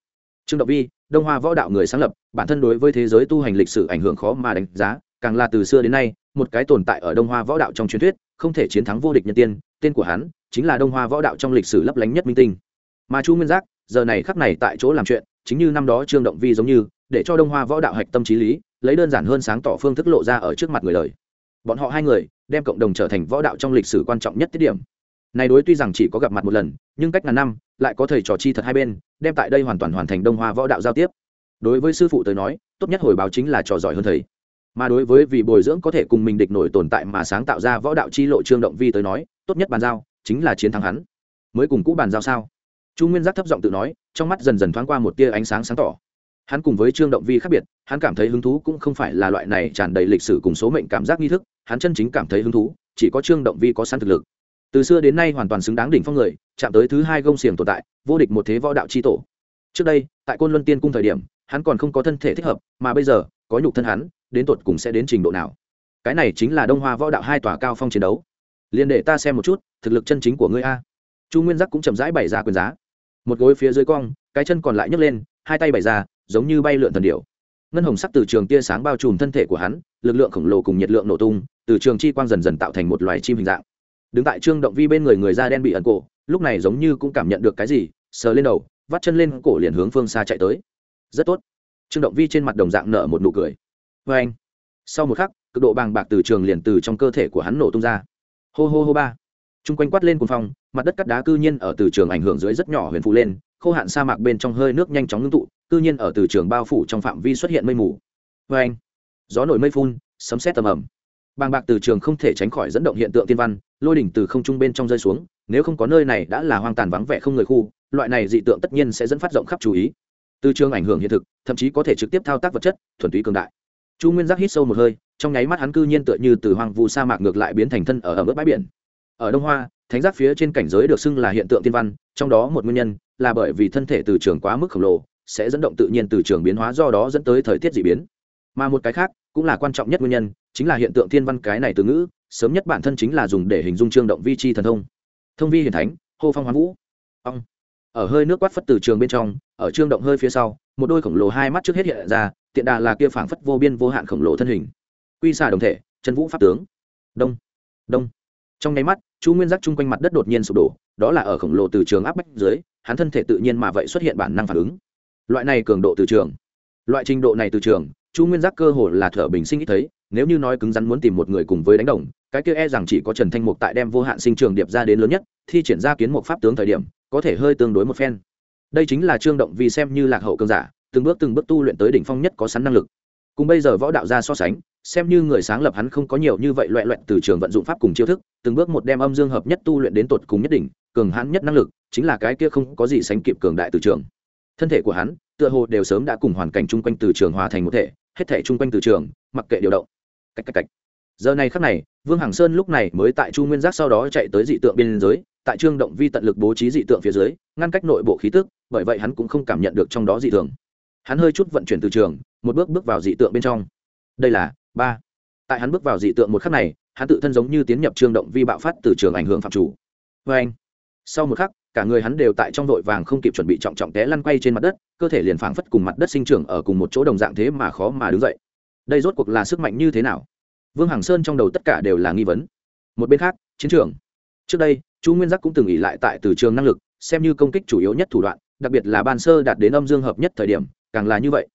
Trương động vi, đông hoa võ đạo người sáng lập, bản thân đối với thế giới tu hành lịch sử ảnh hưởng khó mà đánh giá, càng là từ xưa đến nay, một cái tồn tại ở đông hoa võ đạo trong truyền thuyết không thể chiến thắng vô địch nhân tiên, tên của hắn chính là đông hoa võ đạo trong lịch sử lấp lánh nhất minh tinh. Mà chu nguyên giác, giờ này khắc này tại chỗ làm chuyện, chính như năm đó trương động vi giống như, để cho đông hoa võ đạo hạch tâm trí lý, lấy đơn giản hơn sáng tỏ phương thức lộ ra ở trước mặt người đời. Bọn họ hai người, đem cộng đồng trở thành võ đạo trong lịch sử quan trọng nhất tiết điểm. Này đối tuy rằng chỉ có gặp mặt một lần, nhưng cách ngàn năm, lại có thầy trò chi thật hai bên, đem tại đây hoàn toàn hoàn thành đông hoa võ đạo giao tiếp. Đối với sư phụ tới nói, tốt nhất hồi báo chính là trò giỏi hơn thầy mà đối với vì bồi dưỡng có thể cùng mình địch nổi tồn tại mà sáng tạo ra võ đạo chi lộ trương động vi tới nói, tốt nhất bàn giao chính là chiến thắng hắn. Mới cùng cũ bàn giao sao? Chu nguyên giác thấp giọng tự nói, trong mắt dần dần thoáng qua một tia ánh sáng sáng tỏ. Hắn cùng với trương động vi khác biệt, hắn cảm thấy hứng thú cũng không phải là loại này tràn đầy lịch sử cùng số mệnh cảm giác nghi thức, hắn chân chính cảm thấy hứng thú, chỉ có trương động vi có săn thực lực. Từ xưa đến nay hoàn toàn xứng đáng đỉnh phong người, chạm tới thứ hai gông xiềng tồn tại, vô địch một thế võ đạo c h i tổ. Trước đây, tại côn luân tiên cung thời điểm, hắn còn không có thân thể thích hợp, mà bây giờ, có nhục thân hắn đến tột cùng sẽ đến trình độ nào. Cái này chính là đông hoa võ đạo hai tòa cao phong chiến đấu. Liền để ta xem một chút, thực lực chân chính của ngươi a. Chu nguyên giác cũng chậm rãi bày ra quyền giá. Một gối phía dưới cong, cái chân còn lại nhấc lên, hai tay bày ra, giống như bay lượn thần điệu ngân hồng sắc từ trường tia sáng bao trùm thân thể của hắn, lực lượng khổng lồ cùng nhiệt lượng nổ tung, từ trường chi quang dần dần tạo thành một loài chim hình dạng. Đứng tại trương động vi bên người người da đen bị ẩn cổ, lúc này giống như cũng cảm nhận được cái gì, sờ lên đầu, vắt chân lên cổ liền hướng phương xa chạy tới. Rất tốt. Trương động vi trên mặt đồng dạng nở một nụ cười vê anh. Sau một khắc, cực độ bàng bạc từ trường liền từ trong cơ thể của hắn nổ tung ra. Hô hô hô ba. T r u n g quanh quát lên cuồng phong, mặt đất cắt đá cư nhiên ở từ trường ảnh hưởng dưới rất nhỏ huyền phụ lên, khô hạn sa mạc bên trong hơi nước nhanh chóng ngưng tụ, cư nhiên ở từ trường bao phủ trong phạm vi xuất hiện mây mù. Vê anh. Gió nổi mây phun, sấm xét tầm ẩm bàng bạc từ trường không thể tránh khỏi dẫn động hiện tượng tiên văn, lôi đỉnh từ không trung bên trong rơi xuống, nếu không có nơi này đã là hoang tàn vắng vẻ không người khu, loại này dị tượng tất nhiên sẽ dẫn phát rộng khắp chú ý. Từ trường ảnh hưởng hiện thực, thậm chí có thể trực tiếp thao tác vật chất, thuần túy cường đại chu nguyên giác hít sâu một hơi, trong nháy mắt hắn cư nhiên tựa như từ hoang vu sa mạc ngược lại biến thành thân ở ở mức bãi biển. Ở đông hoa, thánh giác phía trên cảnh giới được xưng là hiện tượng tiên văn, trong đó một nguyên nhân là bởi vì thân thể từ trường quá mức khổng lồ, sẽ dẫn động tự nhiên từ trường biến hóa do đó dẫn tới thời tiết d ị biến. Mà một cái khác, cũng là quan trọng nhất nguyên nhân, chính là hiện tượng thiên văn cái này từ ngữ, sớm nhất bản thân chính là dùng để hình dung trương động vi chi thần thông. Thông vi hiển thánh, hô phong hoán vũ. Ông ở hơi nước quát phất từ trường bên trong, ở trương động hơi phía sau, một đôi khổng lồ hai mắt trước hết hiện ra tiện đà là kia phảng phất vô biên vô hạn khổng lồ thân hình. Quy xà đồng thể, chân vũ pháp tướng. Đông đông. Trong nháy mắt, chu nguyên giác chung quanh mặt đất đột nhiên sụp đổ, đó là ở khổng lồ từ trường áp bách dưới, hắn thân thể tự nhiên mà vậy xuất hiện bản năng phản ứng. Loại này cường độ từ trường. Loại trình độ này từ trường, chu nguyên giác cơ hồ là thở bình sinh ít thấy, nếu như nói cứng rắn muốn tìm một người cùng với đánh đồng, cái kia e rằng chỉ có trần thanh mục tại đem vô hạn sinh trường điệp ra đến lớn nhất, thi triển ra kiến một pháp tướng thời điểm, có thể hơi tương đối một phen. Đây chính là trương động vì xem như lạc hậu cơn giả từng bước từng bước tu luyện tới đỉnh phong nhất có sẵn năng lực. Cùng bây giờ võ đạo ra so sánh xem như người sáng lập hắn không có nhiều như vậy loẹ loẹt từ trường vận dụng pháp cùng chiêu thức từng bước một đem âm dương hợp nhất tu luyện đến tột cùng nhất đỉnh, cường hãn nhất năng lực chính là cái kia không có gì sánh kịp cường đại từ trường. Thân thể của hắn tựa hồ đều sớm đã cùng hoàn cảnh chung quanh từ trường hòa thành một thể hết thể chung quanh từ trường mặc kệ điều động. Cách cách cách. Giờ này khắc này vương hằng sơn lúc này mới tại chu nguyên giác sau đó chạy tới dị tượng biên giới tại trương động vi tận lực bố trí dị tượng phía dưới ngăn cách nội bộ khí tức bởi vậy hắn cũng không cảm nhận được trong đó dị thường hắn hơi chút vận chuyển từ trường, một bước bước vào dị tượng bên trong. Đây là ba. Tại hắn bước vào dị tượng một khắc này, hắn tự thân giống như tiến nhập trương động vi bạo phát từ trường ảnh hưởng phạm chủ. Vê anh, sau một khắc, cả người hắn đều tại trong vội vàng không kịp chuẩn bị trọng trọng té lăn quay trên mặt đất, cơ thể liền phảng phất cùng mặt đất sinh trưởng ở cùng một chỗ đồng dạng thế mà khó mà đứng dậy. Đây rốt cuộc là sức mạnh như thế nào? Vương hằng sơn trong đầu tất cả đều là nghi vấn. Một bên khác, chiến trường. Trước đây, chu nguyên giác cũng từng nghỉ lại tại từ trường năng lực, xem như công kích chủ yếu nhất thủ đoạn, đặc biệt là ban sơ đạt đến âm dương hợp nhất thời điểm càng là như vậy.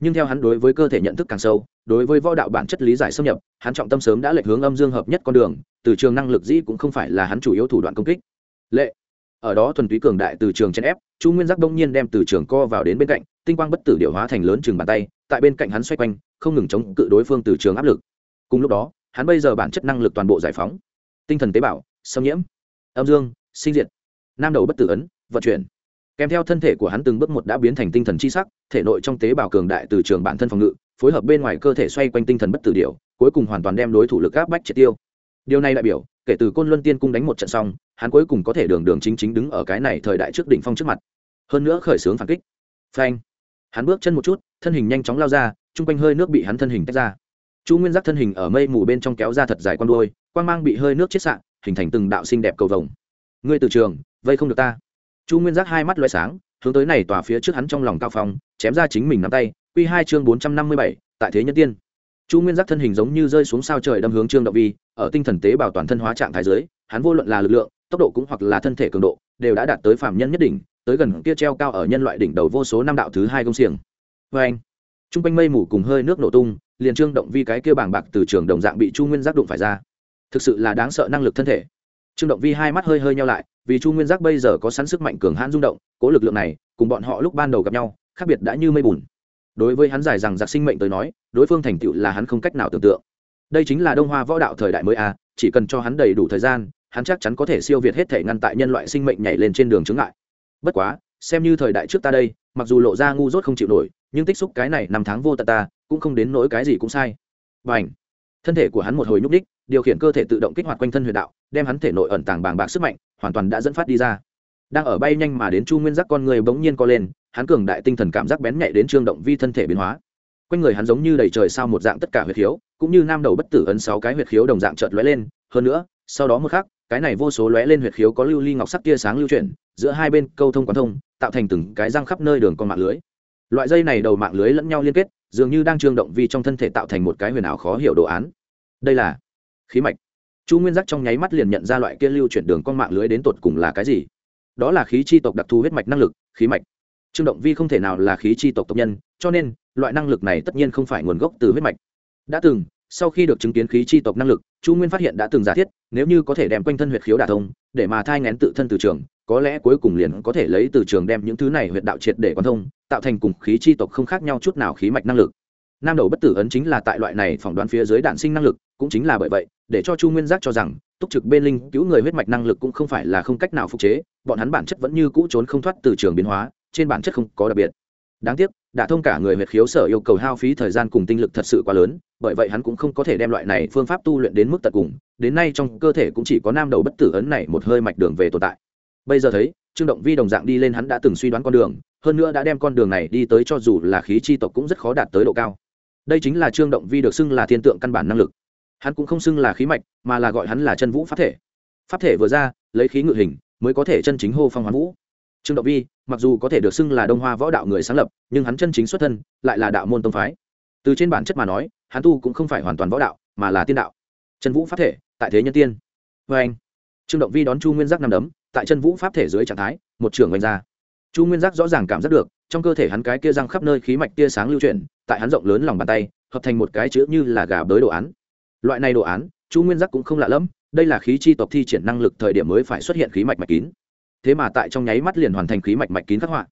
Nhưng theo hắn đối với cơ thể nhận thức càng sâu, đối với võ đạo bản chất lý giải xâm nhập, hắn trọng tâm sớm đã lệch hướng âm dương hợp nhất con đường, từ trường năng lực dĩ cũng không phải là hắn chủ yếu thủ đoạn công kích. Lệ. Ở đó thuần túy cường đại từ trường chen ép, chu nguyên giác đông nhiên đem từ trường co vào đến bên cạnh, tinh quang bất tử điệu hóa thành lớn chừng bàn tay, tại bên cạnh hắn xoay quanh, không ngừng chống cự đối phương từ trường áp lực. Cùng lúc đó, hắn bây giờ bản chất năng lực toàn bộ giải phóng. Tinh thần tế bào, xâm nhiễm, âm dương, sinh diệt, nam đầu bất tử ấn, vận chuyển kèm theo thân thể của hắn từng bước một đã biến thành tinh thần chi sắc thể nội trong tế bào cường đại từ trường bản thân phòng ngự phối hợp bên ngoài cơ thể xoay quanh tinh thần bất tử điều, cuối cùng hoàn toàn đem đối thủ lực áp bách triệt tiêu. Điều này đại biểu kể từ côn luân tiên cung đánh một trận xong hắn cuối cùng có thể đường đường chính chính đứng ở cái này thời đại trước đỉnh phong trước mặt. Hơn nữa khởi xướng phản kích. Phanh. Hắn bước chân một chút thân hình nhanh chóng lao ra chung quanh hơi nước bị hắn thân hình tách ra. Chu nguyên giác thân hình ở mây mù bên trong kéo ra thật dài con đôi quang mang bị hơi nước chết sạn hình thành từng đạo xinh đẹp cầu vồng. Ngươi từ trường vây không được ta chu nguyên giác hai mắt loay sáng, hướng tới này tòa phía trước hắn trong lòng cao phong, chém ra chính mình nắm tay q hai chương bốn trăm năm mươi bảy, tại thế nhân tiên. Chu nguyên giác thân hình giống như rơi xuống sao trời đâm hướng trương động vi, ở tinh thần tế bảo toàn thân hóa trạng thái giới hắn vô luận là lực lượng, tốc độ cũng hoặc là thân thể cường độ, đều đã đạt tới phạm nhân nhất định tới gần kia treo cao ở nhân loại đỉnh đầu vô số năm đạo thứ hai công xiềng. Vê anh t r u n g quanh mây mù cùng hơi nước nổ tung, liền trương động vi cái kia bảng bạc từ trường đồng dạng bị chu nguyên giác đụng phải ra. Thực sự là đáng sợ năng lực thân thể. Trương động vi hai mắt hơi hơi nhau lại vì chu nguyên giác bây giờ có sẵn sức mạnh cường hãn rung động, cố lực lượng này, cùng bọn họ lúc ban đầu gặp nhau, khác biệt đã như mây bùn. Đối với hắn giải rằng giặc sinh mệnh tới nói, đối phương thành tựu là hắn không cách nào tưởng tượng. Đây chính là đông hoa võ đạo thời đại mới a chỉ cần cho hắn đầy đủ thời gian, hắn chắc chắn có thể siêu việt hết thể ngăn tại nhân loại sinh mệnh nhảy lên trên đường chứng lại. bất quá, xem như thời đại trước ta đây, mặc dù lộ ra ngu dốt không chịu nổi, nhưng tích xúc cái này năm tháng vô tận ta, cũng không đến nỗi cái gì cũng sai. Và ảnh thân thể của hắn một hồi nhúc đích điều khiển cơ thể tự động kích hoạt quanh thân huyền đạo, đem hắn thể nội ẩn tàng bàng bạc sức mạnh, hoàn toàn đã dẫn phát đi ra. Đang ở bay nhanh mà đến chu nguyên giác con người bỗng nhiên co lên, hắn cường đại tinh thần cảm giác bén nhạy đến trương động vi thân thể biến hóa. Quanh người hắn giống như đầy trời sao một dạng tất cả huyệt khiếu, cũng như nam đầu bất tử ấn sáu cái huyệt khiếu đồng dạng chợt lóe lên. Hơn nữa, sau đó một khắc, cái này vô số lóe lên huyệt khiếu có lưu ly ngọc sắc tia sáng lưu chuyển, giữa hai bên câu thông quán thông, tạo thành từng cái răng khắp nơi đường con mạng lưới. Loại dây này đầu mạng lưới lẫn nhau liên kết, dường như đang trương động vi trong thân thể tạo thành một cái huyền ảo khó hiểu đồ án. Đây là khí mạch. Chu nguyên giác trong nháy mắt liền nhận ra loại kia lưu chuyển đường con mạng lưới đến tột cùng là cái gì. Đó là khí chi tộc đặc thù huyết mạch năng lực, khí mạch. Trương động vi không thể nào là khí chi tộc tộc nhân, cho nên, loại năng lực này tất nhiên không phải nguồn gốc từ huyết mạch. Đã từng, sau khi được chứng kiến khí chi tộc năng lực, chu nguyên phát hiện đã từng giả thiết, nếu như có thể đem quanh thân huyệt khiếu đả thông, để mà thai ngén tự thân từ trường, có lẽ cuối cùng liền có thể lấy từ trường đem những thứ này huyệt đạo triệt để quan thông, tạo thành cùng khí chi tộc không khác nhau chút nào khí mạch năng lực. Nam đầu bất tử ấn chính là tại loại này phỏng đoán phía dưới đạn sinh năng lực cũng chính là bởi vậy, để cho chu nguyên giác cho rằng, túc trực bên linh cứu người huyết mạch năng lực cũng không phải là không cách nào phục chế, bọn hắn bản chất vẫn như cũ trốn không thoát từ trường biến hóa, trên bản chất không có đặc biệt. Đáng tiếc, đã thông cả người huyệt khiếu sở yêu cầu hao phí thời gian cùng tinh lực thật sự quá lớn, bởi vậy hắn cũng không có thể đem loại này phương pháp tu luyện đến mức tận cùng, đến nay trong cơ thể cũng chỉ có nam đầu bất tử ấn này một hơi mạch đường về tồn tại. Bây giờ thấy, trương động vi đồng dạng đi lên hắn đã từng suy đoán con đường, hơn nữa đã đem con đường này đi tới cho dù là khí chi tộc cũng rất khó đạt tới độ cao. Đây chính là trương động vi được xưng là thiên tượng căn bản năng lực hắn cũng không xưng là khí mạch, mà là gọi hắn là chân vũ pháp thể. Pháp thể vừa ra, lấy khí ngự hình, mới có thể chân chính hô phong hoán vũ. Trương động vi, mặc dù có thể được xưng là đông hoa võ đạo người sáng lập, nhưng hắn chân chính xuất thân lại là đạo môn tông phái. Từ trên bản chất mà nói, hắn tu cũng không phải hoàn toàn võ đạo, mà là tiên đạo. Chân vũ pháp thể, tại thế nhân tiên. Vê anh, trương động vi đón chu nguyên giác nằm đấm, tại chân vũ pháp thể dưới trạng thái, một trưởng oanh ra. Chu nguyên giác rõ ràng cảm giác được, trong cơ thể hắn cái kia răng khắp nơi khí mạch tia sáng lưu chuyển, tại hắn rộng lớn lòng bàn tay, hợp thành một cái chữ như là gà bới đồ án loại này đồ án chu nguyên giác cũng không lạ lẫm đây là khí chi tộc thi triển năng lực thời điểm mới phải xuất hiện khí mạch mạch kín. Thế mà tại trong nháy mắt liền hoàn thành khí mạch mạch kín khắc họa.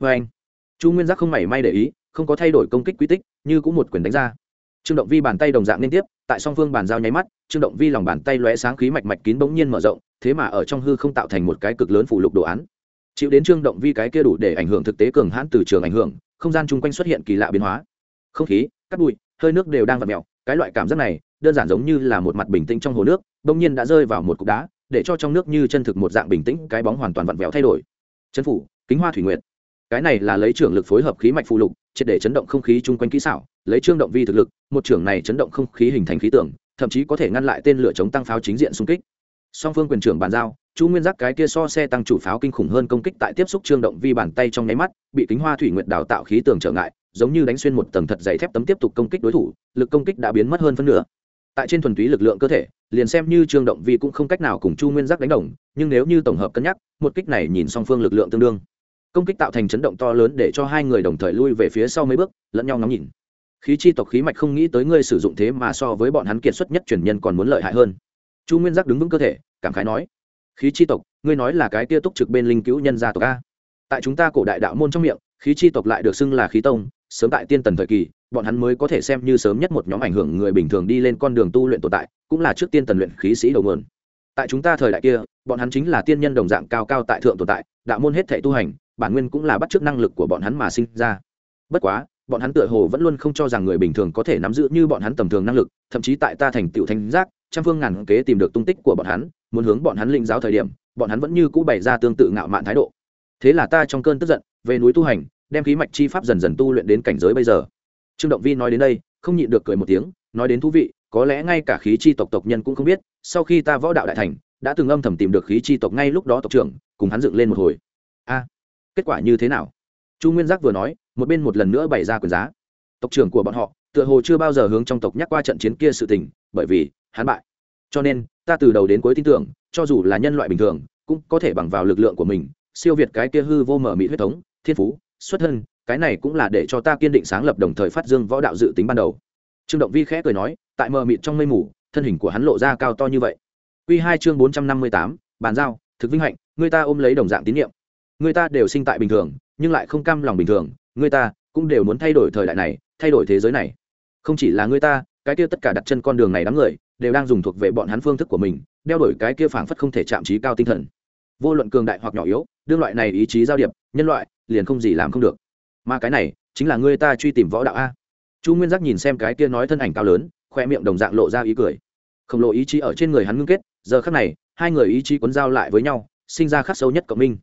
Vê anh chu nguyên giác không mảy may để ý không có thay đổi công kích quy tích như cũng một quyền đánh ra. Trương động vi bàn tay đồng dạng liên tiếp tại song phương bàn giao nháy mắt trương động vi lòng bàn tay lóe sáng khí mạch mạch kín bỗng nhiên mở rộng thế mà ở trong hư không tạo thành một cái cực lớn phụ lục đồ án. Chịu đến trương động vi cái kia đủ để ảnh hưởng thực tế cường hãn từ trường ảnh hưởng không gian chung quanh xuất hiện kỳ lạ biến hóa. Không khí cắt bụi hơi nước đều đang vặt mèo, cái loại cảm giác này đơn giản giống như là một mặt bình tĩnh trong hồ nước, bỗng nhiên đã rơi vào một cục đá, để cho trong nước như chân thực một dạng bình tĩnh, cái bóng hoàn toàn vặn vẹo thay đổi. Chân phủ, kính hoa thủy nguyệt. Cái này là lấy trưởng lực phối hợp khí mạch phụ lục, triệt để chấn động không khí chung quanh kỹ xảo, lấy trương động vi thực lực, một trưởng này chấn động không khí hình thành khí tượng, thậm chí có thể ngăn lại tên lửa chống tăng pháo chính diện xung kích. Song phương quyền trưởng bàn giao, chu nguyên giác cái kia so xe tăng chủ pháo kinh khủng hơn công kích tại tiếp xúc trương động vi bàn tay trong nháy mắt, bị kính hoa thủy nguyệt đào tạo khí tường trở ngại, giống như đánh xuyên một tầng thật dày thép tấm tiếp tục công kích đối thủ, lực công kích đã biến mất hơn phân nửa tại trên thuần túy lực lượng cơ thể, liền xem như trương động vi cũng không cách nào cùng chu nguyên giác đánh đồng, nhưng nếu như tổng hợp cân nhắc, một kích này nhìn song phương lực lượng tương đương. Công kích tạo thành chấn động to lớn để cho hai người đồng thời lui về phía sau mấy bước, lẫn nhau ngắm nhìn. Khí chi tộc khí mạch không nghĩ tới ngươi sử dụng thế mà so với bọn hắn kiệt xuất nhất truyền nhân còn muốn lợi hại hơn. Chu nguyên giác đứng vững cơ thể, cảm khái nói, khí chi tộc, ngươi nói là cái tia túc trực bên linh cứu nhân gia tộc a? Tại chúng ta cổ đại đạo môn trong miệng, khí chi tộc lại được xưng là khí tông sớm tại tiên tần thời kỳ, bọn hắn mới có thể xem như sớm nhất một nhóm ảnh hưởng người bình thường đi lên con đường tu luyện tồn tại, cũng là trước tiên tần luyện khí sĩ đầu nguồn. Tại chúng ta thời đại kia, bọn hắn chính là tiên nhân đồng dạng cao cao tại thượng tồn tại, đạo môn hết thể tu hành, bản nguyên cũng là bắt chước năng lực của bọn hắn mà sinh ra. Bất quá, bọn hắn tựa hồ vẫn luôn không cho rằng người bình thường có thể nắm giữ như bọn hắn tầm thường năng lực, thậm chí tại ta thành tựu thanh giác, trăm phương ngàn kế tìm được tung tích của bọn hắn, muốn hướng bọn hắn linh giáo thời điểm, bọn hắn vẫn như cũ bày ra tương tự ngạo mạn thái độ. Thế là ta trong cơn tức giận, về núi tu hành đem khí mạch chi pháp dần dần tu luyện đến cảnh giới bây giờ. Trương động vi nói đến đây, không nhịn được cười một tiếng, nói đến thú vị, có lẽ ngay cả khí chi tộc tộc nhân cũng không biết, sau khi ta võ đạo đại thành, đã từng âm thầm tìm được khí chi tộc ngay lúc đó tộc trưởng, cùng hắn dựng lên một hồi. A, kết quả như thế nào? Chu nguyên giác vừa nói, một bên một lần nữa bày ra quyền giá. Tộc trưởng của bọn họ, tựa hồ chưa bao giờ hướng trong tộc nhắc qua trận chiến kia sự tình, bởi vì, hắn bại. Cho nên, ta từ đầu đến cuối tin tưởng, cho dù là nhân loại bình thường, cũng có thể bằng vào lực lượng của mình, siêu việt cái kia hư vô mở mị huyết thống, thiên phú xuất thân, cái này cũng là để cho ta kiên định sáng lập đồng thời phát dương võ đạo dự tính ban đầu. Trương động vi khẽ cười nói, tại mờ mịt trong mây mù, thân hình của hắn lộ ra cao to như vậy. Quy hai chương bốn trăm năm mươi tám, bàn giao, thực vinh hạnh, người ta ôm lấy đồng dạng tín nhiệm. Người ta đều sinh tại bình thường, nhưng lại không cam lòng bình thường, người ta cũng đều muốn thay đổi thời đại này, thay đổi thế giới này. Không chỉ là người ta, cái kia tất cả đặt chân con đường này đám người, đều đang dùng thuộc về bọn hắn phương thức của mình, đeo đổi cái kia phảng phất không thể chạm trí cao tinh thần. Vô luận cường đại hoặc nhỏ yếu, đương loại này ý chí giao điệp, nhân loại liền không gì làm không được. Mà cái này, chính là người ta truy tìm võ đạo a. Chu nguyên giác nhìn xem cái kia nói thân ảnh cao lớn, khoe miệng đồng dạng lộ ra ý cười. Khổng lồ ý chí ở trên người hắn ngưng kết, giờ khắc này, hai người ý chí cuốn giao lại với nhau, sinh ra khắc sâu nhất cộng minh.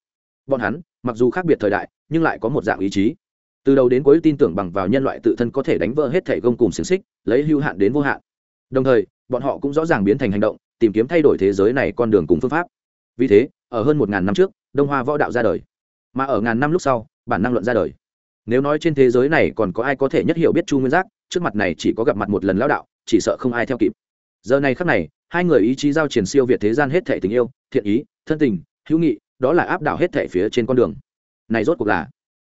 Bọn hắn, mặc dù khác biệt thời đại, nhưng lại có một dạng ý chí. Từ đầu đến cuối tin tưởng bằng vào nhân loại tự thân có thể đánh vỡ hết thể gông cùng xiềng xích, lấy hưu hạn đến vô hạn. Đồng thời, bọn họ cũng rõ ràng biến thành hành động, tìm kiếm thay đổi thế giới này con đường cùng phương pháp. Vì thế, ở hơn một ngàn năm trước, đông hoa võ đạo ra đời mà ở ngàn năm lúc sau, bản năng luận ra đời. Nếu nói trên thế giới này còn có ai có thể nhất hiểu biết chu nguyên giác, trước mặt này chỉ có gặp mặt một lần lão đạo, chỉ sợ không ai theo kịp. Giờ này khắc này, hai người ý chí giao triển siêu việt thế gian hết thể tình yêu, thiện ý, thân tình, hữu nghị, đó là áp đảo hết thể phía trên con đường. Này rốt cuộc là,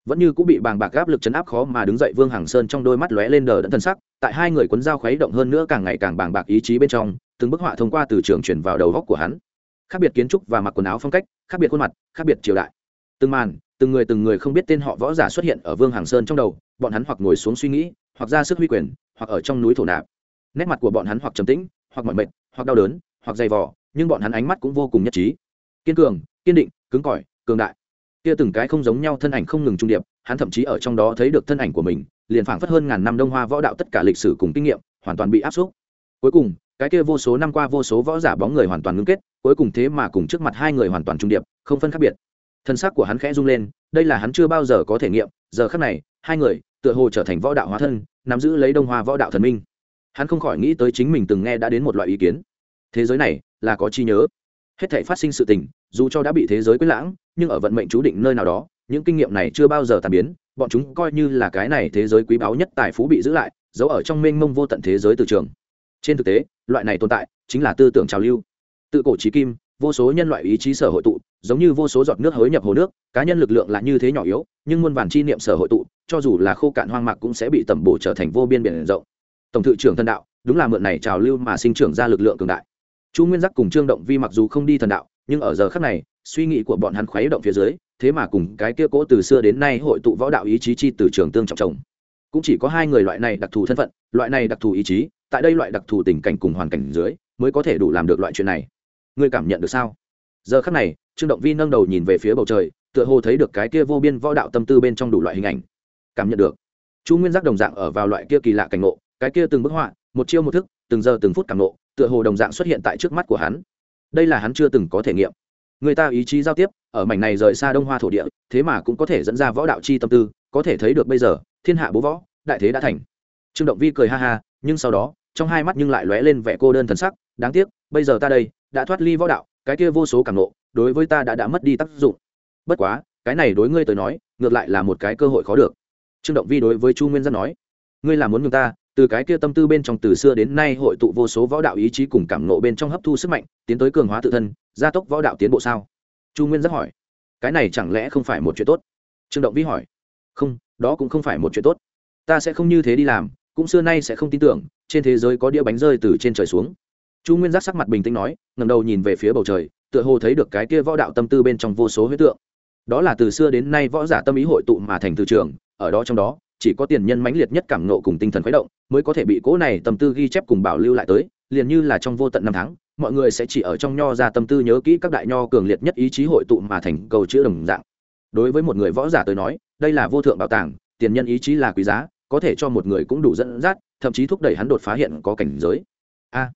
vẫn như cũng bị bàng bạc áp lực chấn áp khó mà đứng dậy vương hàng sơn trong đôi mắt lóe lên đờ đẫn thân sắc, tại hai người quấn dao khuấy động hơn nữa càng ngày càng bàng bạc ý chí bên trong, từng bức họa thông qua từ trường chuyển vào đầu góc của hắn. Khác biệt kiến trúc và mặc quần áo phong cách, khác biệt khuôn mặt, khác biệt triều đại từng màn, từng người từng người không biết tên họ võ giả xuất hiện ở vương hàng sơn trong đầu, bọn hắn hoặc ngồi xuống suy nghĩ, hoặc ra sức huy quyền, hoặc ở trong núi thổ nạp. Nét mặt của bọn hắn hoặc trầm tĩnh, hoặc mỏi mệt, hoặc đau đớn, hoặc dày vò, nhưng bọn hắn ánh mắt cũng vô cùng nhất trí. Kiên cường, kiên định, cứng cỏi, cường đại. Kia từng cái không giống nhau thân ảnh không ngừng trung điệp, hắn thậm chí ở trong đó thấy được thân ảnh của mình, liền phảng phất hơn ngàn năm đông hoa võ đạo tất cả lịch sử cùng kinh nghiệm, hoàn toàn bị áp suất cuối cùng, cái kia vô số năm qua vô số võ giả bóng người hoàn toàn ngưng kết, cuối cùng thế mà cùng trước mặt hai người hoàn toàn trung điệp, không phân khác biệt thân xác của hắn khẽ rung lên, đây là hắn chưa bao giờ có thể nghiệm, giờ khác này, hai người, tựa hồ trở thành võ đạo hóa thân, nắm giữ lấy đông hoa võ đạo thần minh. Hắn không khỏi nghĩ tới chính mình từng nghe đã đến một loại ý kiến. Thế giới này, là có chi nhớ. Hết thể phát sinh sự tình, dù cho đã bị thế giới quyết lãng, nhưng ở vận mệnh chú định nơi nào đó, những kinh nghiệm này chưa bao giờ tàn biến, bọn chúng coi như là cái này thế giới quý báu nhất tài phú bị giữ lại, giấu ở trong mênh mông vô tận thế giới từ trường. Trên thực tế, loại này tồn tại, chính là tư tưởng trào lưu. Tự cổ trí kim, vô số nhân loại ý chí sở hội tụ giống như vô số giọt nước hối nhập hồ nước, cá nhân lực lượng là như thế nhỏ yếu, nhưng muôn vàn chi niệm sở hội tụ, cho dù là khô cạn hoang mạc cũng sẽ bị tẩm bổ trở thành vô biên biển rộng. Tổng thự trưởng thần đạo, đúng là mượn này trào lưu mà sinh trưởng ra lực lượng cường đại. Chu nguyên giác cùng trương động vi mặc dù không đi thần đạo, nhưng ở giờ khắc này, suy nghĩ của bọn hắn khuấy động phía dưới, thế mà cùng cái kia cố từ xưa đến nay hội tụ võ đạo ý chí chi từ trường tương trọng chồng cũng chỉ có hai người loại này đặc thù thân phận, loại này đặc thù ý chí, tại đây loại đặc thù tình cảnh cùng hoàn cảnh dưới, mới có thể đủ làm được loại chuyện này. Ngươi cảm nhận được sao? Giờ khắc này trương động vi nâng đầu nhìn về phía bầu trời, tựa hồ thấy được cái kia vô biên võ đạo tâm tư bên trong đủ loại hình ảnh. Cảm nhận được, chu nguyên giác đồng dạng ở vào loại kia kỳ lạ cảnh ngộ, cái kia từng bức họa, một chiêu một thức, từng giờ từng phút cảm ngộ, tựa hồ đồng dạng xuất hiện tại trước mắt của hắn. Đây là hắn chưa từng có thể nghiệm. Người ta ý chí giao tiếp, ở mảnh này rời xa đông hoa thổ địa, thế mà cũng có thể dẫn ra võ đạo chi tâm tư, có thể thấy được bây giờ, thiên hạ bố võ, đại thế đã thành. Trương động vi cười ha ha, nhưng sau đó, trong hai mắt nhưng lại lóe lên vẻ cô đơn thần sắc, đáng tiếc, bây giờ ta đây, đã thoát ly võ đạo, cái kia vô số cảm nộ đối với ta đã đã mất đi tác dụng. Bất quá, cái này đối ngươi tới nói, ngược lại là một cái cơ hội khó được. Trương động vi đối với chu nguyên giác nói, ngươi là muốn nhường ta, từ cái kia tâm tư bên trong từ xưa đến nay hội tụ vô số võ đạo ý chí cùng cảm nộ bên trong hấp thu sức mạnh, tiến tới cường hóa tự thân, gia tốc võ đạo tiến bộ sao? Chu nguyên giác hỏi. Cái này chẳng lẽ không phải một chuyện tốt? Trương động vi hỏi. Không, đó cũng không phải một chuyện tốt. Ta sẽ không như thế đi làm, cũng xưa nay sẽ không tin tưởng, trên thế giới có đĩa bánh rơi từ trên trời xuống. Chu nguyên giác sắc mặt bình tĩnh nói ngầm đầu nhìn về phía bầu trời tựa hồ thấy được cái kia võ đạo tâm tư bên trong vô số huyết tượng. Đó là từ xưa đến nay võ giả tâm ý hội tụ mà thành từ trường, ở đó trong đó, chỉ có tiền nhân mãnh liệt nhất cảm nộ cùng tinh thần khuấy động, mới có thể bị cố này tâm tư ghi chép cùng bảo lưu lại tới, liền như là trong vô tận năm tháng, mọi người sẽ chỉ ở trong nho ra tâm tư nhớ kỹ các đại nho cường liệt nhất ý chí hội tụ mà thành cầu chữ đồng dạng. Đối với một người võ giả tới nói, đây là vô thượng bảo tàng, tiền nhân ý chí là quý giá, có thể cho một người cũng đủ dẫn dắt, thậm chí thúc đẩy hắn đột phá hiện có cảnh giới. A,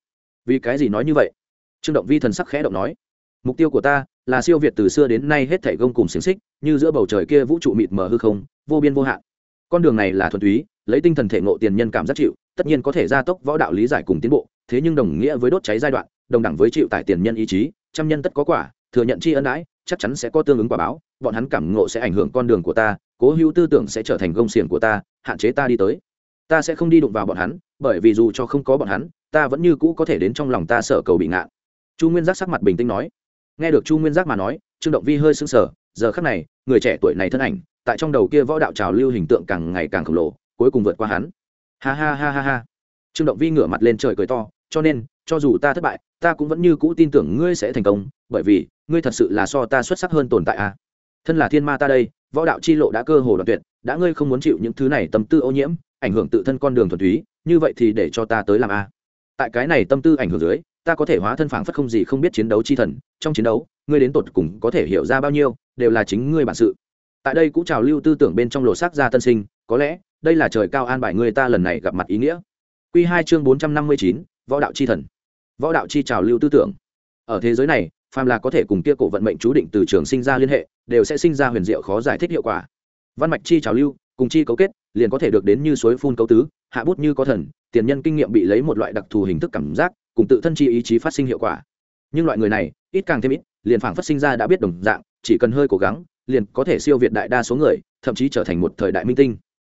vì cái gì nói như vậy? Trương động vi thần sắc khẽ động nói mục tiêu của ta là siêu việt từ xưa đến nay hết thảy gông cùng xiềng xích, như giữa bầu trời kia vũ trụ mịt mờ hư không, vô biên vô hạn. Con đường này là thuần túy, lấy tinh thần thể ngộ tiền nhân cảm giác chịu, tất nhiên có thể gia tốc võ đạo lý giải cùng tiến bộ, thế nhưng đồng nghĩa với đốt cháy giai đoạn, đồng đẳng với chịu tại tiền nhân ý chí, trăm nhân tất có quả, thừa nhận tri ân đãi chắc chắn sẽ có tương ứng quả báo, bọn hắn cảm ngộ sẽ ảnh hưởng con đường của ta, cố hữu tư tưởng sẽ trở thành gông xiềng của ta, hạn chế ta đi tới. Ta sẽ không đi đụng vào bọn hắn, bởi vì dù cho không có bọn hắn, ta vẫn như cũ có thể đến trong lòng ta sợ cầu bị ngạn chu nguyên giác sắc mặt bình tĩnh nói nghe được chu nguyên giác mà nói, trương động vi hơi sững sờ, giờ khắc này, người trẻ tuổi này thân ảnh, tại trong đầu kia võ đạo trào lưu hình tượng càng ngày càng khổng lồ, cuối cùng vượt qua hắn. Ha ha ha ha ha. Trương động vi ngửa mặt lên trời cười to, cho nên, cho dù ta thất bại, ta cũng vẫn như cũ tin tưởng ngươi sẽ thành công, bởi vì, ngươi thật sự là so ta xuất sắc hơn tồn tại à. Thân là thiên ma ta đây, võ đạo chi lộ đã cơ hồ đoạn tuyệt, đã ngươi không muốn chịu những thứ này tâm tư ô nhiễm, ảnh hưởng tự thân con đường thuần túy, như vậy thì để cho ta tới làm a tại cái này tâm tư ảnh hưởng dưới ta có thể hóa thân phản phất không gì không biết chiến đấu chi thần, trong chiến đấu, ngươi đến tột cùng có thể hiểu ra bao nhiêu, đều là chính ngươi bản sự. Tại đây cũng trào lưu tư tưởng bên trong lộ xác ra tân sinh, có lẽ, đây là trời cao an bài ngươi ta lần này gặp mặt ý nghĩa. Q hai chương bốn trăm năm mươi chín, võ đạo chi thần. Võ đạo chi trào lưu tư tưởng. Ở thế giới này, phàm là có thể cùng kia cổ vận mệnh chú định từ trường sinh ra liên hệ, đều sẽ sinh ra huyền diệu khó giải thích hiệu quả. Văn mạch chi trào lưu, cùng chi cấu kết, liền có thể được đến như suối phun cấu tứ, hạ bút như có thần, tiền nhân kinh nghiệm bị lấy một loại đặc thù hình thức cảm giác cùng tự thân chi ý chí phát sinh hiệu quả. Nhưng loại người này, ít càng thêm ít, liền phảng phát sinh ra đã biết đồng dạng, chỉ cần hơi cố gắng, liền có thể siêu việt đại đa số người, thậm chí trở thành một thời đại minh tinh.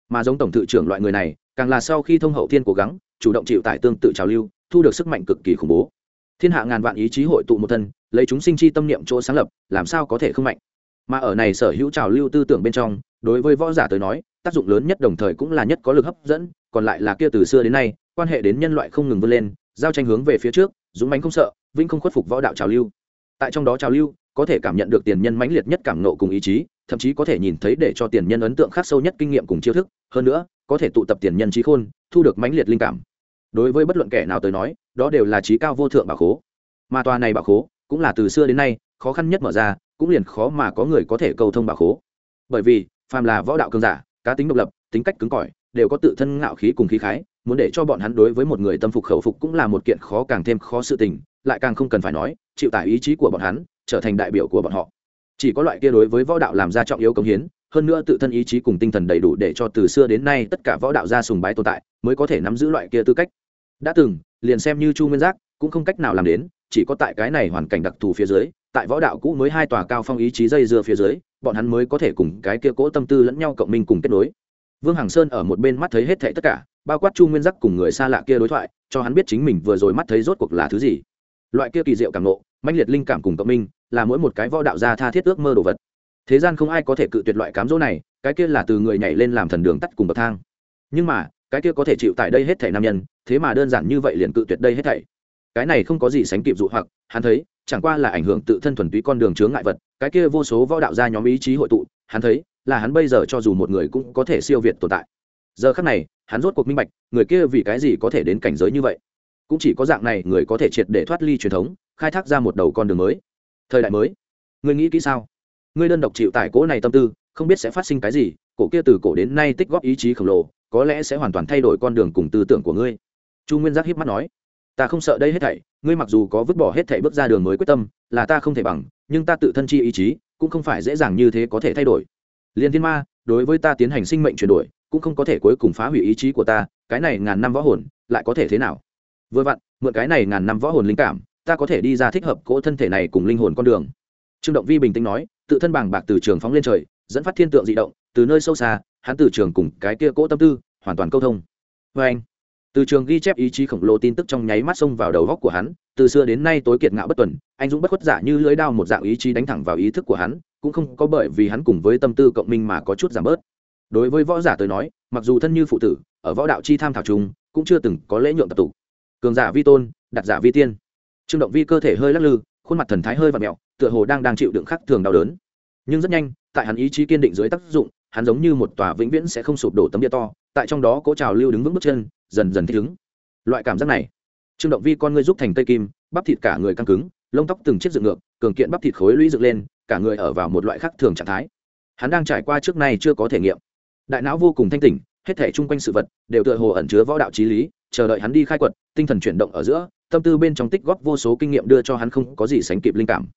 Mà giống tổng thự trưởng loại người này, càng là sau khi thông hậu thiên cố gắng, chủ động chịu tải tương tự trào lưu, thu được sức mạnh cực kỳ khủng bố. Thiên hạ ngàn vạn ý chí hội tụ một thân, lấy chúng sinh chi tâm niệm chỗ sáng lập, làm sao có thể không mạnh? Mà ở này sở hữu trào lưu tư tưởng bên trong, đối với võ giả tới nói, tác dụng lớn nhất đồng thời cũng là nhất có lực hấp dẫn, còn lại là kia từ xưa đến nay, quan hệ đến nhân loại không ngừng vươn lên giao tranh hướng về phía trước, dũng Mánh không sợ Vĩnh không khuất phục võ đạo trào lưu. Tại trong đó trào lưu, có thể cảm nhận được tiền nhân mãnh liệt nhất cảm nộ cùng ý chí, thậm chí có thể nhìn thấy để cho tiền nhân ấn tượng khác sâu nhất kinh nghiệm cùng chiêu thức, hơn nữa, có thể tụ tập tiền nhân trí khôn, thu được mãnh liệt linh cảm. Đối với bất luận kẻ nào tới nói, đó đều là trí cao vô thượng bảo khố. Mà tòa này bảo khố, cũng là từ xưa đến nay, khó khăn nhất mở ra, cũng liền khó mà có người có thể cầu thông bảo khố. Bởi vì, phàm là võ đạo cường giả, cá tính độc lập, tính cách cứng cỏi, đều có tự thân ngạo khí cùng khí khái muốn để cho bọn hắn đối với một người tâm phục khẩu phục cũng là một kiện khó càng thêm khó sự tình, lại càng không cần phải nói, chịu tải ý chí của bọn hắn, trở thành đại biểu của bọn họ. Chỉ có loại kia đối với võ đạo làm ra trọng yếu công hiến, hơn nữa tự thân ý chí cùng tinh thần đầy đủ để cho từ xưa đến nay tất cả võ đạo gia sùng bái tồn tại, mới có thể nắm giữ loại kia tư cách. Đã từng, liền xem như chu nguyên giác, cũng không cách nào làm đến, chỉ có tại cái này hoàn cảnh đặc thù phía dưới, tại võ đạo cũ mới hai tòa cao phong ý chí dây dưa phía dưới, bọn hắn mới có thể cùng cái kia cỗ tâm tư lẫn nhau cộng minh cùng kết nối. Vương hằng sơn ở một bên mắt thấy hết thệ tất cả bao quát chu nguyên giác cùng người xa lạ kia đối thoại, cho hắn biết chính mình vừa rồi mắt thấy rốt cuộc là thứ gì. Loại kia kỳ diệu cảm nộ mãnh liệt linh cảm cùng cộng minh, là mỗi một cái võ đạo gia tha thiết ước mơ đồ vật. Thế gian không ai có thể cự tuyệt loại cám dỗ này, cái kia là từ người nhảy lên làm thần đường tắt cùng bậc thang. Nhưng mà, cái kia có thể chịu tại đây hết thảy nam nhân, thế mà đơn giản như vậy liền cự tuyệt đây hết thảy. Cái này không có gì sánh kịp dụ hoặc, hắn thấy, chẳng qua là ảnh hưởng tự thân thuần túy con đường chướng ngại vật, cái kia vô số võ đạo gia nhóm ý chí hội tụ, hắn thấy, là hắn bây giờ cho dù một người cũng có thể siêu việt tồn tại giờ khắc này, hắn rốt cuộc minh bạch, người kia vì cái gì có thể đến cảnh giới như vậy. Cũng chỉ có dạng này người có thể triệt để thoát ly truyền thống, khai thác ra một đầu con đường mới. Thời đại mới. Ngươi nghĩ kỹ sao? Ngươi đơn độc chịu tại cỗ này tâm tư, không biết sẽ phát sinh cái gì, cổ kia từ cổ đến nay tích góp ý chí khổng lồ, có lẽ sẽ hoàn toàn thay đổi con đường cùng tư tưởng của ngươi. Chu nguyên giác hiếp mắt nói, ta không sợ đây hết thảy, ngươi mặc dù có vứt bỏ hết thảy bước ra đường mới quyết tâm, là ta không thể bằng, nhưng ta tự thân chi ý chí cũng không phải dễ dàng như thế có thể thay đổi. Liên thiên ma, đối với ta tiến hành sinh mệnh chuyển đổi cũng không có thể cuối cùng phá hủy ý chí của ta, cái này ngàn năm võ hồn, lại có thể thế nào? Vừa vặn, mượn cái này ngàn năm võ hồn linh cảm, ta có thể đi ra thích hợp cỗ thân thể này cùng linh hồn con đường. Trương động vi bình tĩnh nói, tự thân bảng bạc từ trường phóng lên trời, dẫn phát thiên tượng dị động, từ nơi sâu xa, hắn từ trường cùng cái kia cỗ tâm tư, hoàn toàn câu thông. Vê anh, từ trường ghi chép ý chí khổng lồ tin tức trong nháy mắt xông vào đầu góc của hắn, từ xưa đến nay tối kiệt ngạo bất tuần, anh dũng bất khuất giả như lưỡi đao một dạng ý chí đánh thẳng vào ý thức của hắn, cũng không có bởi vì hắn cùng với tâm tư cộng minh mà có chút giảm bớt đối với võ giả tới nói, mặc dù thân như phụ tử, ở võ đạo chi tham thảo trung cũng chưa từng có lễ nhượng tập tục. Cường giả vi tôn đặt giả vi tiên. Trương động vi cơ thể hơi lắc lư, khuôn mặt thần thái hơi và mẹo, tựa hồ đang đang chịu đựng khắc thường đau đớn. Nhưng rất nhanh, tại hắn ý chí kiên định dưới tác dụng, hắn giống như một tòa vĩnh viễn sẽ không sụp đổ tấm địa to, tại trong đó cố trào lưu đứng vững bước chân, dần dần thích ứng. Loại cảm giác này, trương động vi con ngươi giúp thành cây kim, bắp thịt cả người căng cứng, lông tóc từng chiếc dựng ngược, cường kiện bắp thịt khối lũy dựng lên, cả người ở vào một loại khác thường trạng thái. Hắn đang trải qua trước nay chưa có thể nghiệm đại não vô cùng thanh tỉnh, hết thể chung quanh sự vật đều tựa hồ ẩn chứa võ đạo trí lý, chờ đợi hắn đi khai quật, tinh thần chuyển động ở giữa, tâm tư bên trong tích góp vô số kinh nghiệm đưa cho hắn không có gì sánh kịp linh cảm.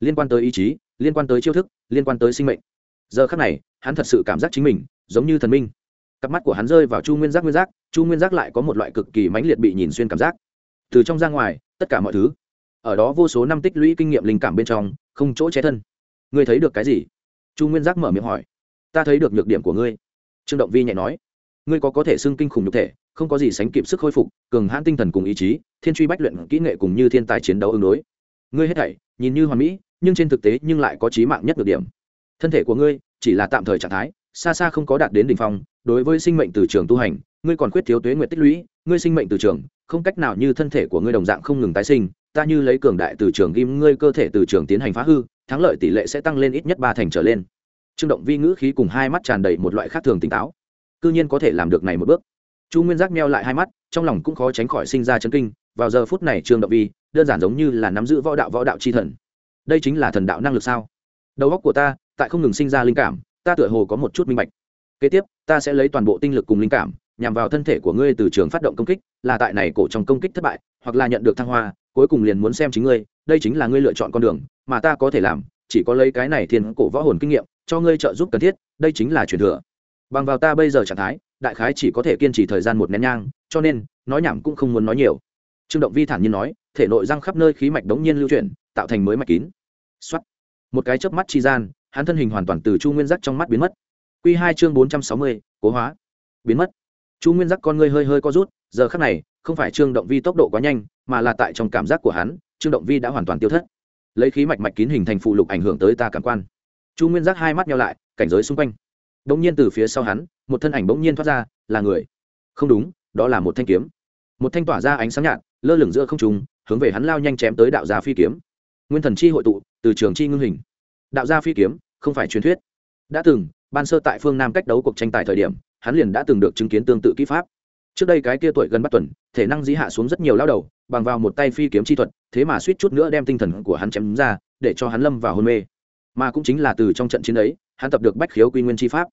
Liên quan tới ý chí, liên quan tới chiêu thức, liên quan tới sinh mệnh. Giờ khắc này, hắn thật sự cảm giác chính mình giống như thần minh. Cặp mắt của hắn rơi vào chu nguyên giác nguyên giác, chu nguyên giác lại có một loại cực kỳ mãnh liệt bị nhìn xuyên cảm giác. Từ trong ra ngoài, tất cả mọi thứ, ở đó vô số năm tích lũy kinh nghiệm linh cảm bên trong, không chỗ che thân. Ngươi thấy được cái gì? Chu nguyên giác mở miệng hỏi. Ta thấy được nhược điểm của ngươi trương động vi nhẹ nói, ngươi có có thể xưng kinh khủng nhục thể, không có gì sánh kịp sức khôi phục, cường hãn tinh thần cùng ý chí, thiên truy bách luyện kỹ nghệ cùng như thiên tài chiến đấu ứng đối. Ngươi hết thảy, nhìn như hoàn mỹ, nhưng trên thực tế nhưng lại có trí mạng nhất được điểm. Thân thể của ngươi chỉ là tạm thời trạng thái, xa xa không có đạt đến đỉnh phong, đối với sinh mệnh từ trường tu hành, ngươi còn khuyết thiếu tuế nguyện tích lũy, ngươi sinh mệnh từ trường, không cách nào như thân thể của ngươi đồng dạng không ngừng tái sinh, ta như lấy cường đại từ trường ghim ngươi cơ thể từ trường tiến hành phá hư, thắng lợi tỷ lệ sẽ tăng lên ít nhất ba thành trở lên trương động vi ngữ khí cùng hai mắt tràn đầy một loại khác thường tỉnh táo. Cư nhiên có thể làm được này một bước. Chu nguyên giác meo lại hai mắt, trong lòng cũng khó tránh khỏi sinh ra chấn kinh. Vào giờ phút này trương động vi, đơn giản giống như là nắm giữ võ đạo võ đạo chi thần. Đây chính là thần đạo năng lực sao? Đầu óc của ta, tại không ngừng sinh ra linh cảm, ta tựa hồ có một chút minh bạch. Kế tiếp, ta sẽ lấy toàn bộ tinh lực cùng linh cảm, nhằm vào thân thể của ngươi từ trường phát động công kích, là tại này cổ trong công kích thất bại, hoặc là nhận được thăng hoa, cuối cùng liền muốn xem chính ngươi, đây chính là ngươi lựa chọn con đường mà ta có thể làm, chỉ có lấy cái này thiên cổ võ hồn kinh nghiệm cho ngươi trợ giúp cần thiết, đây chính là truyền thừa. Bằng vào ta bây giờ trạng thái, đại khái chỉ có thể kiên trì thời gian một nén nhang, cho nên, nói nhảm cũng không muốn nói nhiều. Trương động vi thản nhiên nói, thể nội răng khắp nơi khí mạch đống nhiên lưu chuyển, tạo thành mới mạch kín. Xuất một cái chớp mắt chi gian, hắn thân hình hoàn toàn từ chu nguyên giác trong mắt biến mất. Q hai chương bốn trăm sáu mươi, cố hóa. Biến mất. Chu nguyên giác con ngươi hơi hơi co rút, giờ khắc này, không phải trương động vi tốc độ quá nhanh, mà là tại trong cảm giác của hắn, trương động vi đã hoàn toàn tiêu thất. Lấy khí mạch mạch kín hình thành phụ lục ảnh hưởng tới ta cảm quan chu nguyên giác hai mắt nhau lại, cảnh giới xung quanh. Đ ỗ n g nhiên từ phía sau hắn, một thân ảnh bỗng nhiên thoát ra, là người. Không đúng, đó là một thanh kiếm. Một thanh tỏa ra ánh sáng nhạt, lơ lửng giữa không trùng hướng về hắn lao nhanh chém tới đạo gia phi kiếm. Nguyên thần chi hội tụ, từ trường chi ngưng hình. Đạo gia phi kiếm, không phải truyền thuyết. Đã từng, ban sơ tại phương nam cách đấu cuộc tranh tài thời điểm, hắn liền đã từng được chứng kiến tương tự kỹ pháp. Trước đây cái kia tuổi gần bắt tuần, thể năng dĩ hạ xuống rất nhiều lao đầu, bằng vào một tay phi kiếm chi thuật, thế mà suýt chút nữa đem tinh thần của hắn chém ra, để cho hắn lâm vào hôn mê mà cũng chính là từ trong trận chiến ấy, hắn tập được bách khiếu quy nguyên chi pháp.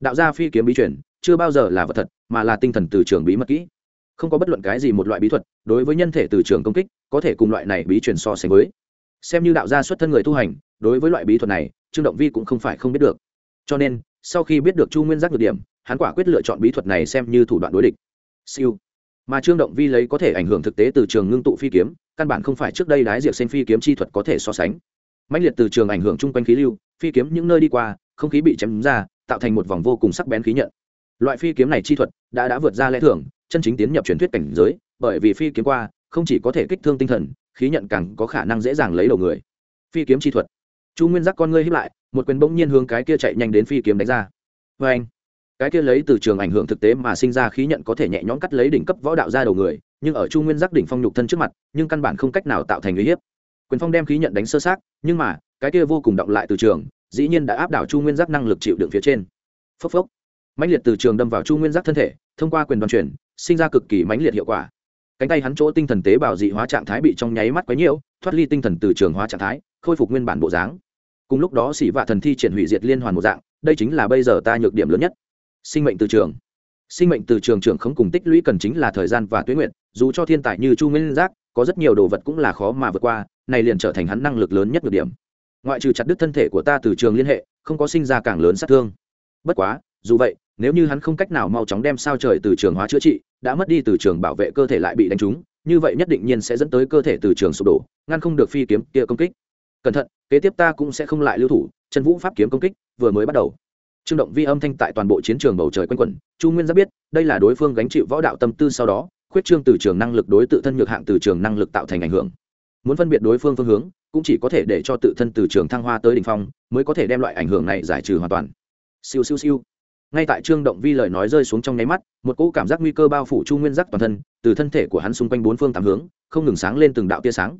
Đạo gia phi kiếm bí chuyển chưa bao giờ là vật thật, mà là tinh thần từ trường bí mật kỹ. Không có bất luận cái gì một loại bí thuật, đối với nhân thể từ trường công kích, có thể cùng loại này bí chuyển so sánh với. Xem như đạo gia xuất thân người tu hành, đối với loại bí thuật này, trương động vi cũng không phải không biết được. Cho nên, sau khi biết được chu nguyên giác nhược điểm, hắn quả quyết lựa chọn bí thuật này xem như thủ đoạn đối địch. Siêu. Mà trương động vi lấy có thể ảnh hưởng thực tế từ trường ngưng tụ phi kiếm, căn bản không phải trước đây đái diệt xanh phi kiếm chi thuật có thể so sánh mãnh liệt từ trường ảnh hưởng chung quanh khí lưu, phi kiếm những nơi đi qua, không khí bị chém ra, tạo thành một vòng vô cùng sắc bén khí nhận. Loại phi kiếm này chi thuật đã đã vượt ra lẽ thường, chân chính tiến nhập truyền thuyết cảnh giới, bởi vì phi kiếm qua, không chỉ có thể kích thương tinh thần, khí nhận càng có khả năng dễ dàng lấy đầu người. Phi kiếm chi thuật. Chu nguyên giác con ngươi hiếp lại, một quyền bỗng nhiên hướng cái kia chạy nhanh đến phi kiếm đánh ra. Vê anh cái kia lấy từ trường ảnh hưởng thực tế mà sinh ra khí nhận có thể nhẹ nhõm cắt lấy đỉnh cấp võ đạo ra đầu người, nhưng ở chu nguyên giác đỉnh phong nhục thân trước mặt, nhưng căn bản không cách nào tạo thành uy hiếp quyền phong đem khí nhận đánh sơ sát nhưng mà, cái kia vô cùng động lại từ trường, dĩ nhiên đã áp đảo chu nguyên giác năng lực chịu đựng phía trên. Phốc phốc. Mãnh liệt từ trường đâm vào chu nguyên giác thân thể, thông qua quyền đoàn chuyển, sinh ra cực kỳ mãnh liệt hiệu quả. Cánh tay hắn chỗ tinh thần tế bào dị hóa trạng thái bị trong nháy mắt quấy nhiễu, thoát ly tinh thần từ trường hóa trạng thái, khôi phục nguyên bản bộ dáng. Cùng lúc đó xỉ vạ thần thi triển hủy diệt liên hoàn một dạng, đây chính là bây giờ ta nhược điểm lớn nhất. Sinh mệnh từ trường. Sinh mệnh từ trường trưởng không cùng tích lũy cần chính là thời gian và tuyến nguyện, dù cho thiên tài như chu nguyên giác, có rất nhiều đồ vật cũng là khó mà vượt qua này liền trở thành hắn năng lực lớn nhất nhược điểm. Ngoại trừ chặt đứt thân thể của ta từ trường liên hệ, không có sinh ra càng lớn sát thương. Bất quá, dù vậy, nếu như hắn không cách nào mau chóng đem sao trời từ trường hóa chữa trị, đã mất đi từ trường bảo vệ cơ thể lại bị đánh trúng, như vậy nhất định nhiên sẽ dẫn tới cơ thể từ trường sụp đổ, ngăn không được phi kiếm kia công kích. Cẩn thận, kế tiếp ta cũng sẽ không lại lưu thủ, chân vũ pháp kiếm công kích vừa mới bắt đầu. Trương động vi âm thanh tại toàn bộ chiến trường bầu trời quanh quẩn, chu nguyên giáp biết, đây là đối phương gánh chịu võ đạo tâm tư sau đó, khuyết trương từ trường năng lực đối tự thân nhược hạng từ trường năng lực tạo thành ảnh hưởng muốn phân biệt đối phương phương hướng, cũng chỉ có thể để cho tự thân từ trường thăng hoa tới đ ỉ n h phong mới có thể đem loại ảnh hưởng này giải trừ hoàn toàn. Siêu siêu siêu. Ngay tại trương động vi lời nói rơi xuống trong nháy mắt, một cỗ cảm giác nguy cơ bao phủ chu nguyên giác toàn thân, từ thân thể của hắn xung quanh bốn phương tám hướng, không ngừng sáng lên từng đạo tia sáng.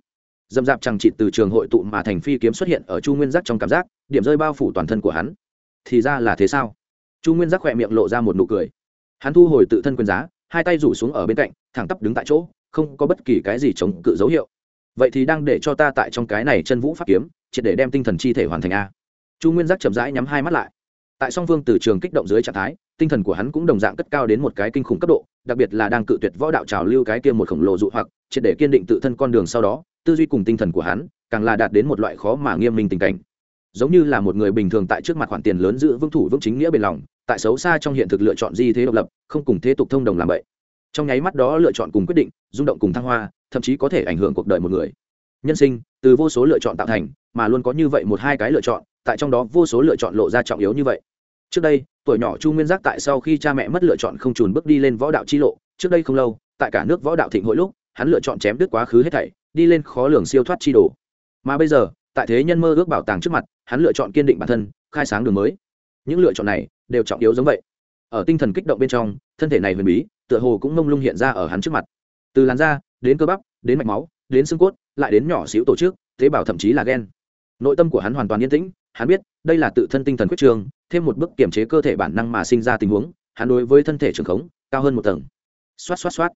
Dầm dạp chẳng trị từ trường hội tụ mà thành phi kiếm xuất hiện ở chu nguyên giác trong cảm giác, điểm rơi bao phủ toàn thân của hắn. Thì ra là thế sao? Chu nguyên giác khỏe miệng lộ ra một nụ cười. Hắn thu hồi tự thân quyền giá, hai tay rủ xuống ở bên cạnh, thẳng tắp đứng tại chỗ, không có bất kỳ cái gì chống cự dấu hiệu vậy thì đang để cho ta tại trong cái này chân vũ pháp kiếm, triệt để đem tinh thần chi thể hoàn thành a. Chu nguyên giác chậm rãi nhắm hai mắt lại. Tại song phương từ trường kích động dưới trạng thái, tinh thần của hắn cũng đồng dạng cất cao đến một cái kinh khủng cấp độ, đặc biệt là đang cự tuyệt võ đạo trào lưu cái kia một khổng lồ dụ hoặc, triệt để kiên định tự thân con đường sau đó, tư duy cùng tinh thần của hắn càng là đạt đến một loại khó mà nghiêm minh tình cảnh. Giống như là một người bình thường tại trước mặt khoản tiền lớn giữ vững thủ vững chính nghĩa bền lòng, tại xấu xa trong hiện thực lựa chọn di thế độc lập, không cùng thế tục thông đồng làm vậy. Trong nháy mắt đó lựa chọn cùng quyết định, rung động cùng thăng hoa thậm chí có thể ảnh hưởng cuộc đời một người. Nhân sinh, từ vô số lựa chọn tạo thành, mà luôn có như vậy một hai cái lựa chọn, tại trong đó vô số lựa chọn lộ ra trọng yếu như vậy. Trước đây, tuổi nhỏ chu nguyên giác tại sau khi cha mẹ mất lựa chọn không trùn bước đi lên võ đạo chi lộ, trước đây không lâu, tại cả nước võ đạo thịnh hội lúc, hắn lựa chọn chém đứt quá khứ hết thảy, đi lên khó lường siêu thoát chi đồ. Mà bây giờ, tại thế nhân mơ ước bảo tàng trước mặt, hắn lựa chọn kiên định bản thân, khai sáng đường mới. Những lựa chọn này, đều trọng yếu giống vậy. Ở tinh thần kích động bên trong, thân thể này huyền bí, tựa hồ cũng mông lung hiện ra ở hắn trước mặt. Từ làn da đến cơ bắp, đến mạch máu, đến xương cốt, lại đến nhỏ xíu tổ chức, tế bào thậm chí là gen. Nội tâm của hắn hoàn toàn yên tĩnh, hắn biết, đây là tự thân tinh thần quyết trường, thêm một bước kiểm chế cơ thể bản năng mà sinh ra tình huống, hắn đối với thân thể trường khống, cao hơn một tầng. Xoát xoát xoát.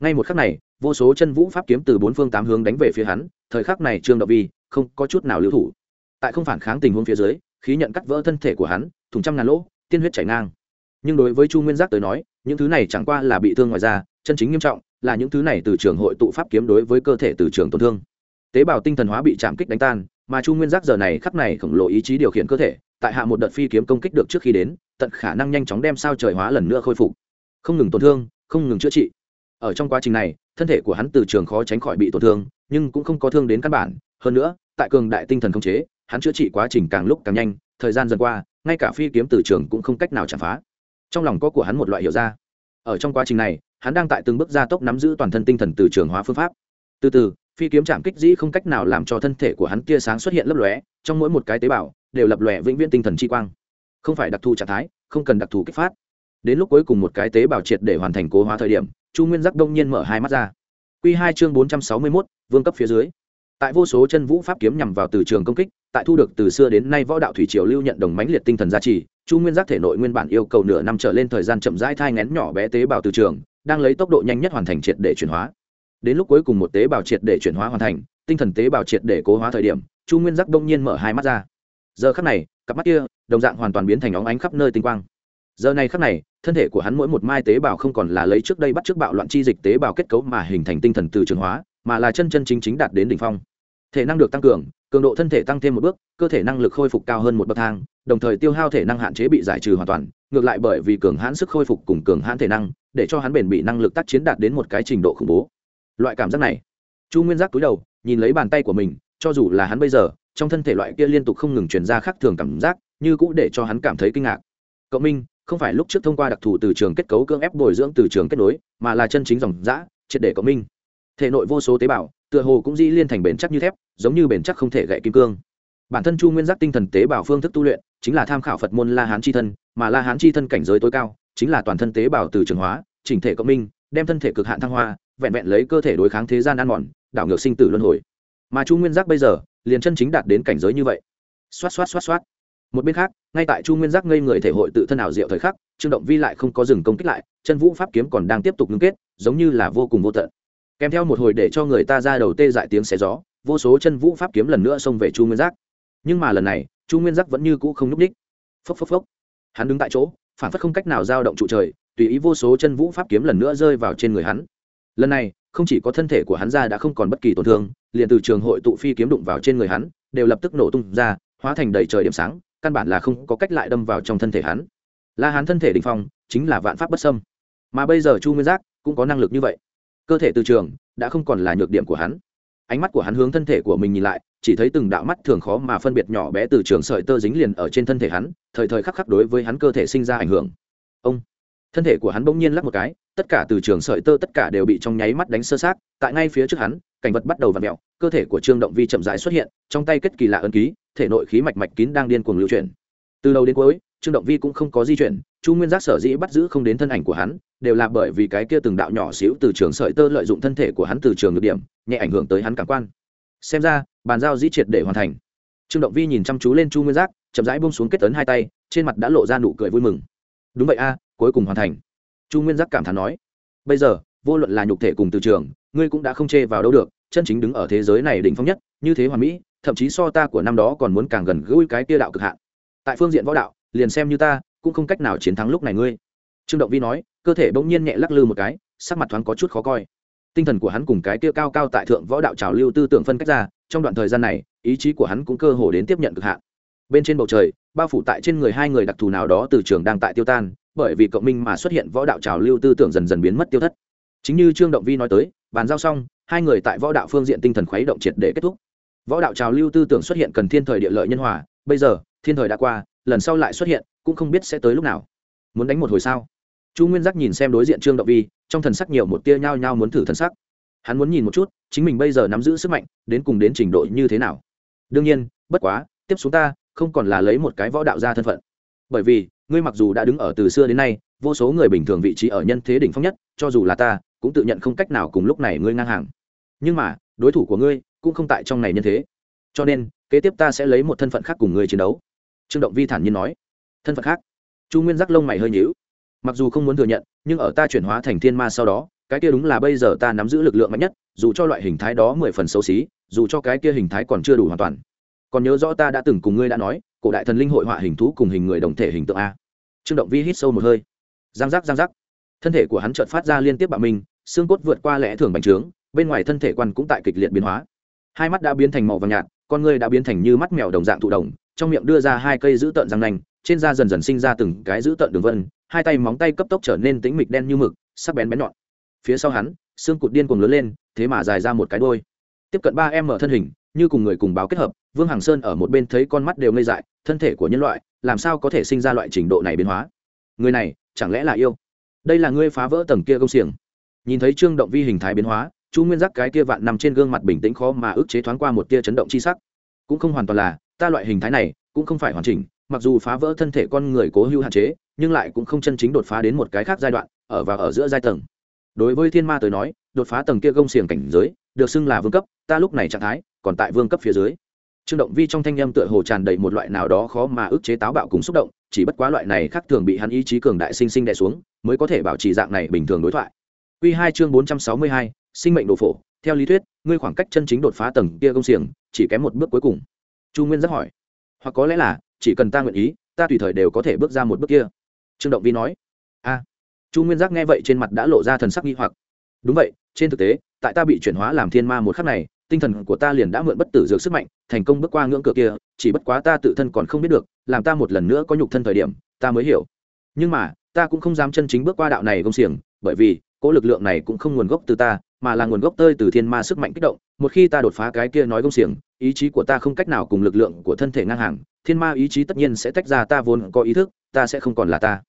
Ngay một khắc này, vô số chân vũ pháp kiếm từ bốn phương tám hướng đánh về phía hắn, thời khắc này trương Đạo vi không có chút nào lưu thủ. Tại không phản kháng tình huống phía dưới, khí nhận cắt vỡ thân thể của hắn, thùng trăm ngàn lỗ, tiên huyết chảy ngang. Nhưng đối với chu nguyên giác tới nói, những thứ này chẳng qua là bị thương ngoài da, chân chính nghiêm trọng là những thứ này từ trường hội tụ pháp kiếm đối với cơ thể từ trường tổn thương. Tế bào tinh thần hóa bị chạm kích đánh tan, mà chu nguyên giác giờ này khắc này khổng lồ ý chí điều khiển cơ thể, tại hạ một đợt phi kiếm công kích được trước khi đến, tận khả năng nhanh chóng đem sao trời hóa lần nữa khôi phục. Không ngừng tổn thương, không ngừng chữa trị. Ở trong quá trình này, thân thể của hắn từ trường khó tránh khỏi bị tổn thương, nhưng cũng không có thương đến căn bản. Hơn nữa, tại cường đại tinh thần không chế, hắn chữa trị quá trình càng lúc càng nhanh, thời gian dần qua, ngay cả phi kiếm từ trường cũng không cách nào chạm phá. Trong lòng có của hắn một loại hiểu ra ở trong quá trình này, hắn đang tại từng bước gia tốc nắm giữ toàn thân tinh thần từ trường hóa phương pháp. Từ từ, phi kiếm chạm kích dĩ không cách nào làm cho thân thể của hắn tia sáng xuất hiện lấp lóe, trong mỗi một cái tế bào, đều lập lòe vĩnh viễn tinh thần chi quang. Không phải đặc thù trạng thái, không cần đặc thù kích phát. Đến lúc cuối cùng một cái tế bào triệt để hoàn thành cố hóa thời điểm, chu nguyên giác đông nhiên mở hai mắt ra. Q hai chương bốn trăm sáu mươi mốt, vương cấp phía dưới. Tại vô số chân vũ pháp kiếm nhằm vào từ trường công kích, tại thu được từ xưa đến nay võ đạo thủy triều lưu nhận đồng mãnh liệt tinh thần gia trì chu nguyên giác thể nội nguyên bản yêu cầu nửa năm trở lên thời gian chậm rãi thai ngén nhỏ bé tế bào từ trường, đang lấy tốc độ nhanh nhất hoàn thành triệt để chuyển hóa. Đến lúc cuối cùng một tế bào triệt để chuyển hóa hoàn thành, tinh thần tế bào triệt để cố hóa thời điểm, chu nguyên giác đông nhiên mở hai mắt ra. Giờ khắc này, cặp mắt kia, đồng dạng hoàn toàn biến thành óng ánh khắp nơi tinh quang. Giờ này khắc này, thân thể của hắn mỗi một mai tế bào không còn là lấy trước đây bắt trước bạo loạn chi dịch tế bào kết cấu mà hình thành tinh thần từ trường hóa, mà là chân chân chính chính đạt đến đỉnh phong. Thể năng được tăng cường cường độ thân thể tăng thêm một bước, cơ thể năng lực khôi phục cao hơn một bậc thang đồng thời tiêu hao thể năng hạn chế bị giải trừ hoàn toàn, ngược lại bởi vì cường hãn sức khôi phục cùng cường hãn thể năng, để cho hắn bền bị năng lực tác chiến đạt đến một cái trình độ khủng bố. Loại cảm giác này, chu nguyên giác cúi đầu, nhìn lấy bàn tay của mình, cho dù là hắn bây giờ, trong thân thể loại kia liên tục không ngừng truyền ra khác thường cảm giác, như cũ để cho hắn cảm thấy kinh ngạc. Cậu minh, không phải lúc trước thông qua đặc thù từ trường kết cấu cưỡng ép bồi dưỡng từ trường kết nối, mà là chân chính dòng giã triệt để cậu minh. Thể nội vô số tế bào, tựa hồ cũng dĩ liên thành bền chắc như thép, giống như bền chắc không thể gậy kim cương. Bản thân chu nguyên giác tinh thần tế bào phương thức tu luyện chính là tham khảo phật môn la hán c h i thân, mà la hán c h i thân cảnh giới tối cao, chính là toàn thân tế bào từ trường hóa, chỉnh thể cộng minh, đem thân thể cực hạn thăng hoa, vẹn vẹn lấy cơ thể đối kháng thế gian ăn mòn, đảo ngược sinh tử luân hồi. Mà chu nguyên giác bây giờ, liền chân chính đạt đến cảnh giới như vậy. Xoát xoát xoát xoát. Một bên khác, ngay tại chu nguyên giác ngây người thể hội tự thân ảo diệu thời khắc, trương động vi lại không có dừng công kích lại, chân vũ pháp kiếm còn đang tiếp tục ngưng kết, giống như là vô cùng vô tận. Kèm theo một hồi để cho người ta ra đầu tê dại tiếng xé gió, vô số chân vũ pháp kiếm lần nữa xông về chu nguyên giác. Nhưng mà lần này chu nguyên giác vẫn như cũ không n ú c ních phốc phốc phốc. Hắn đứng tại chỗ, phản phất không cách nào giao động trụ trời, tùy ý vô số chân vũ pháp kiếm lần nữa rơi vào trên người hắn. Lần này, không chỉ có thân thể của hắn ra đã không còn bất kỳ tổn thương, liền từ trường hội tụ phi kiếm đụng vào trên người hắn, đều lập tức nổ tung ra, hóa thành đầy trời điểm sáng, căn bản là không có cách lại đâm vào trong thân thể hắn. La hắn thân thể đình phong, chính là vạn pháp bất sâm mà bây giờ chu nguyên giác cũng có năng lực như vậy. Cơ thể từ trường đã không còn là nhược điểm của hắn. Ánh mắt của hắn hướng thân thể của mình nhìn lại chỉ thấy từng đạo mắt thường khó mà phân biệt nhỏ bé từ trường sợi tơ dính liền ở trên thân thể hắn, thời thời khắc khắc đối với hắn cơ thể sinh ra ảnh hưởng. Ông, thân thể của hắn bỗng nhiên lắc một cái, tất cả từ trường sợi tơ tất cả đều bị trong nháy mắt đánh sơ sát tại ngay phía trước hắn, cảnh vật bắt đầu v ặ mẹo cơ thể của trương động vi chậm rãi xuất hiện, trong tay kết kỳ lạ ân ký, thể nội khí mạch mạch kín đang điên cuồng lưu chuyển. Từ đầu đến cuối, trương động vi cũng không có di chuyển, chu nguyên giác sở dĩ bắt giữ không đến thân ảnh của hắn, đều là bởi vì cái kia từng đạo nhỏ xíu từ trường sợi tơ lợi dụng thân thể của hắn từ trường ngược điểm, nhẹ ảnh hưởng tới hắn cảm quan xem ra, bàn giao dĩ triệt để hoàn thành. Trương động vi nhìn chăm chú lên chu nguyên giác, chậm rãi bông xuống kết tấn hai tay, trên mặt đã lộ ra nụ cười vui mừng. Đúng vậy a, cuối cùng hoàn thành. Chu nguyên giác cảm thán nói. Bây giờ, vô luận là nhục thể cùng từ trường, ngươi cũng đã không chê vào đâu được, chân chính đứng ở thế giới này đỉnh phong nhất, như thế hoàn mỹ, thậm chí so ta của năm đó còn muốn càng gần gũi cái kia đạo cực hạn. Tại phương diện võ đạo, liền xem như ta, cũng không cách nào chiến thắng lúc này ngươi. Trương động vi nói, cơ thể bỗng nhiên nhẹ lắc lư một cái, sắc mặt thoáng có chút khó coi tinh thần của hắn cùng cái kia cao cao tại thượng võ đạo trào lưu tư tưởng phân cách ra, trong đoạn thời gian này, ý chí của hắn cũng cơ hồ đến tiếp nhận cực hạn. Bên trên bầu trời, bao phủ tại trên người hai người đặc thù nào đó từ trường đang tại tiêu tan, bởi vì cộng minh mà xuất hiện võ đạo trào lưu tư tưởng dần dần biến mất tiêu thất. Chính như trương động vi nói tới, bàn giao xong, hai người tại võ đạo phương diện tinh thần khuấy động triệt để kết thúc. Võ đạo trào lưu tư tưởng xuất hiện cần thiên thời địa lợi nhân hòa, bây giờ, thiên thời đã qua, lần sau lại xuất hiện, cũng không biết sẽ tới lúc nào. Muốn đánh một hồi sao? Chu nguyên giác nhìn xem đối diện trương động vi, trong thần sắc nhiều một tia nhao nhao muốn thử thần sắc. Hắn muốn nhìn một chút, chính mình bây giờ nắm giữ sức mạnh, đến cùng đến trình độ như thế nào. Đương nhiên, bất quá, tiếp xuống ta, không còn là lấy một cái võ đạo ra thân phận. Bởi vì, ngươi mặc dù đã đứng ở từ xưa đến nay, vô số người bình thường vị trí ở nhân thế đỉnh phong nhất, cho dù là ta, cũng tự nhận không cách nào cùng lúc này ngươi ngang hàng. Nhưng mà, đối thủ của ngươi, cũng không tại trong này nhân thế. Cho nên, kế tiếp ta sẽ lấy một thân phận khác cùng ngươi chiến đấu. Trương động vi thản nhiên nói. Thân phận khác? Chu nguyên giác lông mày hơi nhíu mặc dù không muốn thừa nhận, nhưng ở ta chuyển hóa thành thiên ma sau đó, cái kia đúng là bây giờ ta nắm giữ lực lượng mạnh nhất, dù cho loại hình thái đó mười phần xấu xí, dù cho cái kia hình thái còn chưa đủ hoàn toàn. Còn nhớ rõ ta đã từng cùng ngươi đã nói, cổ đại thần linh hội họa hình thú cùng hình người đồng thể hình tượng a. Trương động vi hít sâu một hơi. Giang giác giang giác. Thân thể của hắn chợt phát ra liên tiếp bạo minh, xương cốt vượt qua lẽ thường bành trướng, bên ngoài thân thể quan cũng tại kịch liệt biến hóa. Hai mắt đã biến thành màu vàng nhạt, con ngươi đã biến thành như mắt mèo đồng dạng thụ đồng trong miệng đưa ra hai cây giữ tợn răng nanh, trên da dần dần sinh ra từng cái giữ tợn đường vân hai tay móng tay cấp tốc trở nên tĩnh mịch đen như mực, sắc bén bén nhọn. Phía sau hắn, xương cụt điên cuồng lớn lên, thế mà dài ra một cái đôi tiếp cận ba em mở thân hình, như cùng người cùng báo kết hợp, vương hàng sơn ở một bên thấy con mắt đều ngây dại, thân thể của nhân loại, làm sao có thể sinh ra loại trình độ này biến hóa? Người này, chẳng lẽ là yêu? Đây là ngươi phá vỡ tầng kia công xiềng. Nhìn thấy trương động vi hình thái biến hóa, chu nguyên giác cái kia vạn nằm trên gương mặt bình tĩnh khó mà ức chế thoáng qua một tia chấn động chi sắc. Cũng không hoàn toàn là, ta loại hình thái này, cũng không phải hoàn chỉnh mặc dù phá vỡ thân thể con người cố hữu hạn chế, nhưng lại cũng không chân chính đột phá đến một cái khác giai đoạn, ở và ở giữa giai tầng. Đối với thiên ma tới nói, đột phá tầng kia gông xiềng cảnh giới, được xưng là vương cấp, ta lúc này trạng thái còn tại vương cấp phía dưới. Trương động vi trong thanh â m tựa hồ tràn đầy một loại nào đó khó mà ức chế táo bạo cùng xúc động, chỉ bất quá loại này khác thường bị hắn ý chí cường đại sinh sinh đè xuống, mới có thể bảo trì dạng này bình thường đối thoại. Q hai chương bốn trăm sáu mươi hai, sinh mệnh đồ phổ, theo lý thuyết, ngươi khoảng cách chân chính đột phá tầng kia công xiềng chỉ kém một bước cuối cùng. Chu nguyên rất hỏi, hoặc có lẽ là chỉ cần ta nguyện ý, ta tùy thời đều có thể bước ra một bước kia. Trương động vi nói. A. Chu nguyên giác nghe vậy trên mặt đã lộ ra thần sắc nghi hoặc. Đúng vậy, trên thực tế, tại ta bị chuyển hóa làm thiên ma một khắc này, tinh thần của ta liền đã mượn bất tử dược sức mạnh, thành công bước qua ngưỡng cửa kia, chỉ bất quá ta tự thân còn không biết được, làm ta một lần nữa có nhục thân thời điểm, ta mới hiểu. Nhưng mà, ta cũng không dám chân chính bước qua đạo này công xiềng, bởi vì cỗ lực lượng này cũng không nguồn gốc từ ta mà là nguồn gốc tơi từ thiên ma sức mạnh kích động, một khi ta đột phá cái kia nói công xiềng, ý chí của ta không cách nào cùng lực lượng của thân thể ngang hàng, thiên ma ý chí tất nhiên sẽ tách ra ta vốn có ý thức, ta sẽ không còn là ta.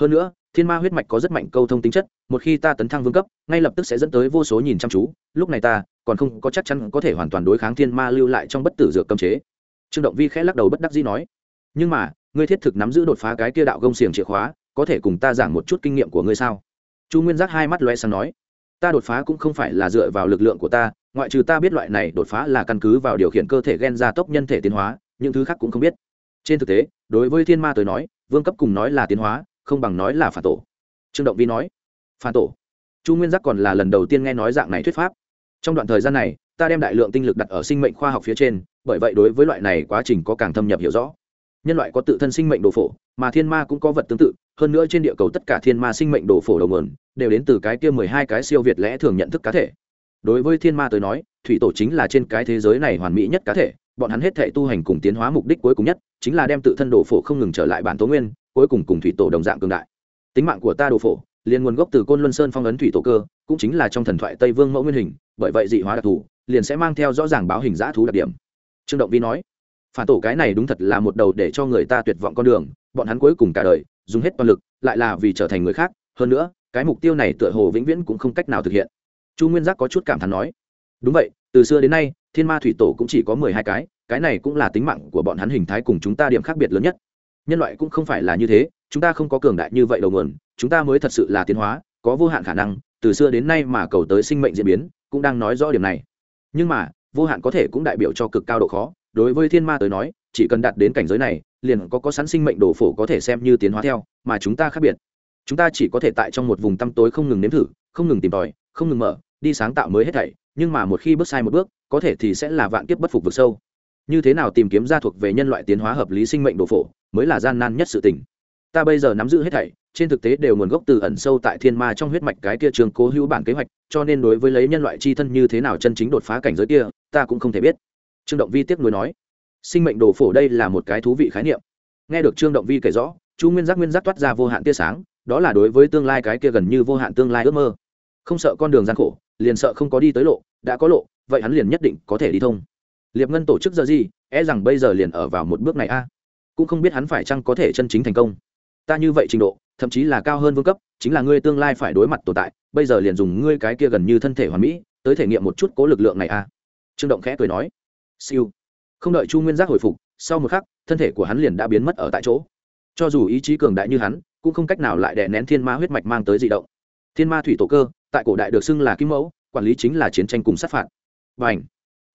Hơn nữa, thiên ma huyết mạch có rất mạnh câu thông tính chất, một khi ta tấn thăng vương cấp, ngay lập tức sẽ dẫn tới vô số nhìn chăm chú, lúc này ta còn không có chắc chắn có thể hoàn toàn đối kháng thiên ma lưu lại trong bất tử dược cấm chế. Trương động vi khẽ lắc đầu bất đắc dĩ nói, nhưng mà, ngươi thiết thực nắm giữ đột phá cái kia đạo gông xiềng chìa khóa, có thể cùng ta giảng một chút kinh nghiệm của ngươi sao? Chu nguyên giác hai mắt loe sáng nói ta đột phá cũng không phải là dựa vào lực lượng của ta, ngoại trừ ta biết loại này đột phá là căn cứ vào điều khiển cơ thể gen gia tốc nhân thể tiến hóa, những thứ khác cũng không biết. Trên thực tế, đối với thiên ma tới nói, vương cấp cùng nói là tiến hóa, không bằng nói là phản tổ. Trương động vi nói, phản tổ? Chu nguyên giác còn là lần đầu tiên nghe nói dạng này thuyết pháp. Trong đoạn thời gian này, ta đem đại lượng tinh lực đặt ở sinh mệnh khoa học phía trên, bởi vậy đối với loại này quá trình có càng thâm nhập hiểu rõ nhân loại có tự thân sinh mệnh đồ phổ, mà thiên ma cũng có vật tương tự, hơn nữa trên địa cầu tất cả thiên ma sinh mệnh đồ phổ đầu nguồn, đều đến từ cái kia mười hai cái siêu việt lẽ thường nhận thức cá thể. Đối với thiên ma tới nói, thủy tổ chính là trên cái thế giới này hoàn mỹ nhất cá thể, bọn hắn hết thể tu hành cùng tiến hóa mục đích cuối cùng nhất, chính là đem tự thân đồ phổ không ngừng trở lại bản tố nguyên, cuối cùng cùng thủy tổ đồng dạng cường đại. Tính mạng của ta đồ phổ, liền nguồn gốc từ côn luân sơn phong ấn thủy tổ cơ, cũng chính là trong thần thoại tây vương mẫu nguyên hình, bởi vậy dị hóa đặc thù, liền sẽ mang theo rõ ràng báo hình dã thú đặc điểm. Trương động vi nói phản tổ cái này đúng thật là một đầu để cho người ta tuyệt vọng con đường, bọn hắn cuối cùng cả đời, dùng hết toàn lực, lại là vì trở thành người khác, hơn nữa, cái mục tiêu này tựa hồ vĩnh viễn cũng không cách nào thực hiện. Chu nguyên giác có chút cảm thán nói, đúng vậy, từ xưa đến nay, thiên ma thủy tổ cũng chỉ có mười hai cái cái này cũng là tính mạng của bọn hắn hình thái cùng chúng ta điểm khác biệt lớn nhất. Nhân loại cũng không phải là như thế, chúng ta không có cường đại như vậy đầu nguồn, chúng ta mới thật sự là tiến hóa, có vô hạn khả năng, từ xưa đến nay mà cầu tới sinh mệnh diễn biến, cũng đang nói rõ điểm này. Nhưng mà, vô hạn có thể cũng đại biểu cho cực cao độ khó đối với thiên ma tới nói, chỉ cần đạt đến cảnh giới này, liền có có sẵn sinh mệnh đồ phổ có thể xem như tiến hóa theo, mà chúng ta khác biệt. Chúng ta chỉ có thể tại trong một vùng tăm tối không ngừng nếm thử, không ngừng tìm tòi, không ngừng mở, đi sáng tạo mới hết thảy, nhưng mà một khi bước sai một bước, có thể thì sẽ là vạn kiếp bất phục vực sâu. Như thế nào tìm kiếm ra thuộc về nhân loại tiến hóa hợp lý sinh mệnh đồ phổ, mới là gian nan nhất sự tình. Ta bây giờ nắm giữ hết thảy, trên thực tế đều nguồn gốc từ ẩn sâu tại thiên ma trong huyết mạch cái kia trường cố hữu bản kế hoạch, cho nên đối với lấy nhân loại c h i thân như thế nào chân chính đột phá cảnh giới kia, ta cũng không thể biết trương động vi tiếc nuối nói, sinh mệnh đồ phổ đây là một cái thú vị khái niệm. Nghe được trương động vi kể rõ, chu nguyên giác nguyên giác toát ra vô hạn tia sáng, đó là đối với tương lai cái kia gần như vô hạn tương lai ước mơ. Không sợ con đường gian khổ, liền sợ không có đi tới lộ, đã có lộ, vậy hắn liền nhất định có thể đi thông. Liệp ngân tổ chức giờ gì e rằng bây giờ liền ở vào một bước này a. Cũng không biết hắn phải chăng có thể chân chính thành công. Ta như vậy trình độ, thậm chí là cao hơn vương cấp, chính là ngươi tương lai phải đối mặt tồn tại, bây giờ liền dùng ngươi cái kia gần như thân thể hoàn mỹ, tới thể nghiệm một chút cố lực lượng này a. Trương động khẽ cười nói siêu. Không đợi chu nguyên giác hồi phục, sau một khắc, thân thể của hắn liền đã biến mất ở tại chỗ. Cho dù ý chí cường đại như hắn, cũng không cách nào lại đè nén thiên ma huyết mạch mang tới dị động. Thiên ma thủy tổ cơ, tại cổ đại được xưng là kim mẫu, quản lý chính là chiến tranh cùng sát phạt. Và ảnh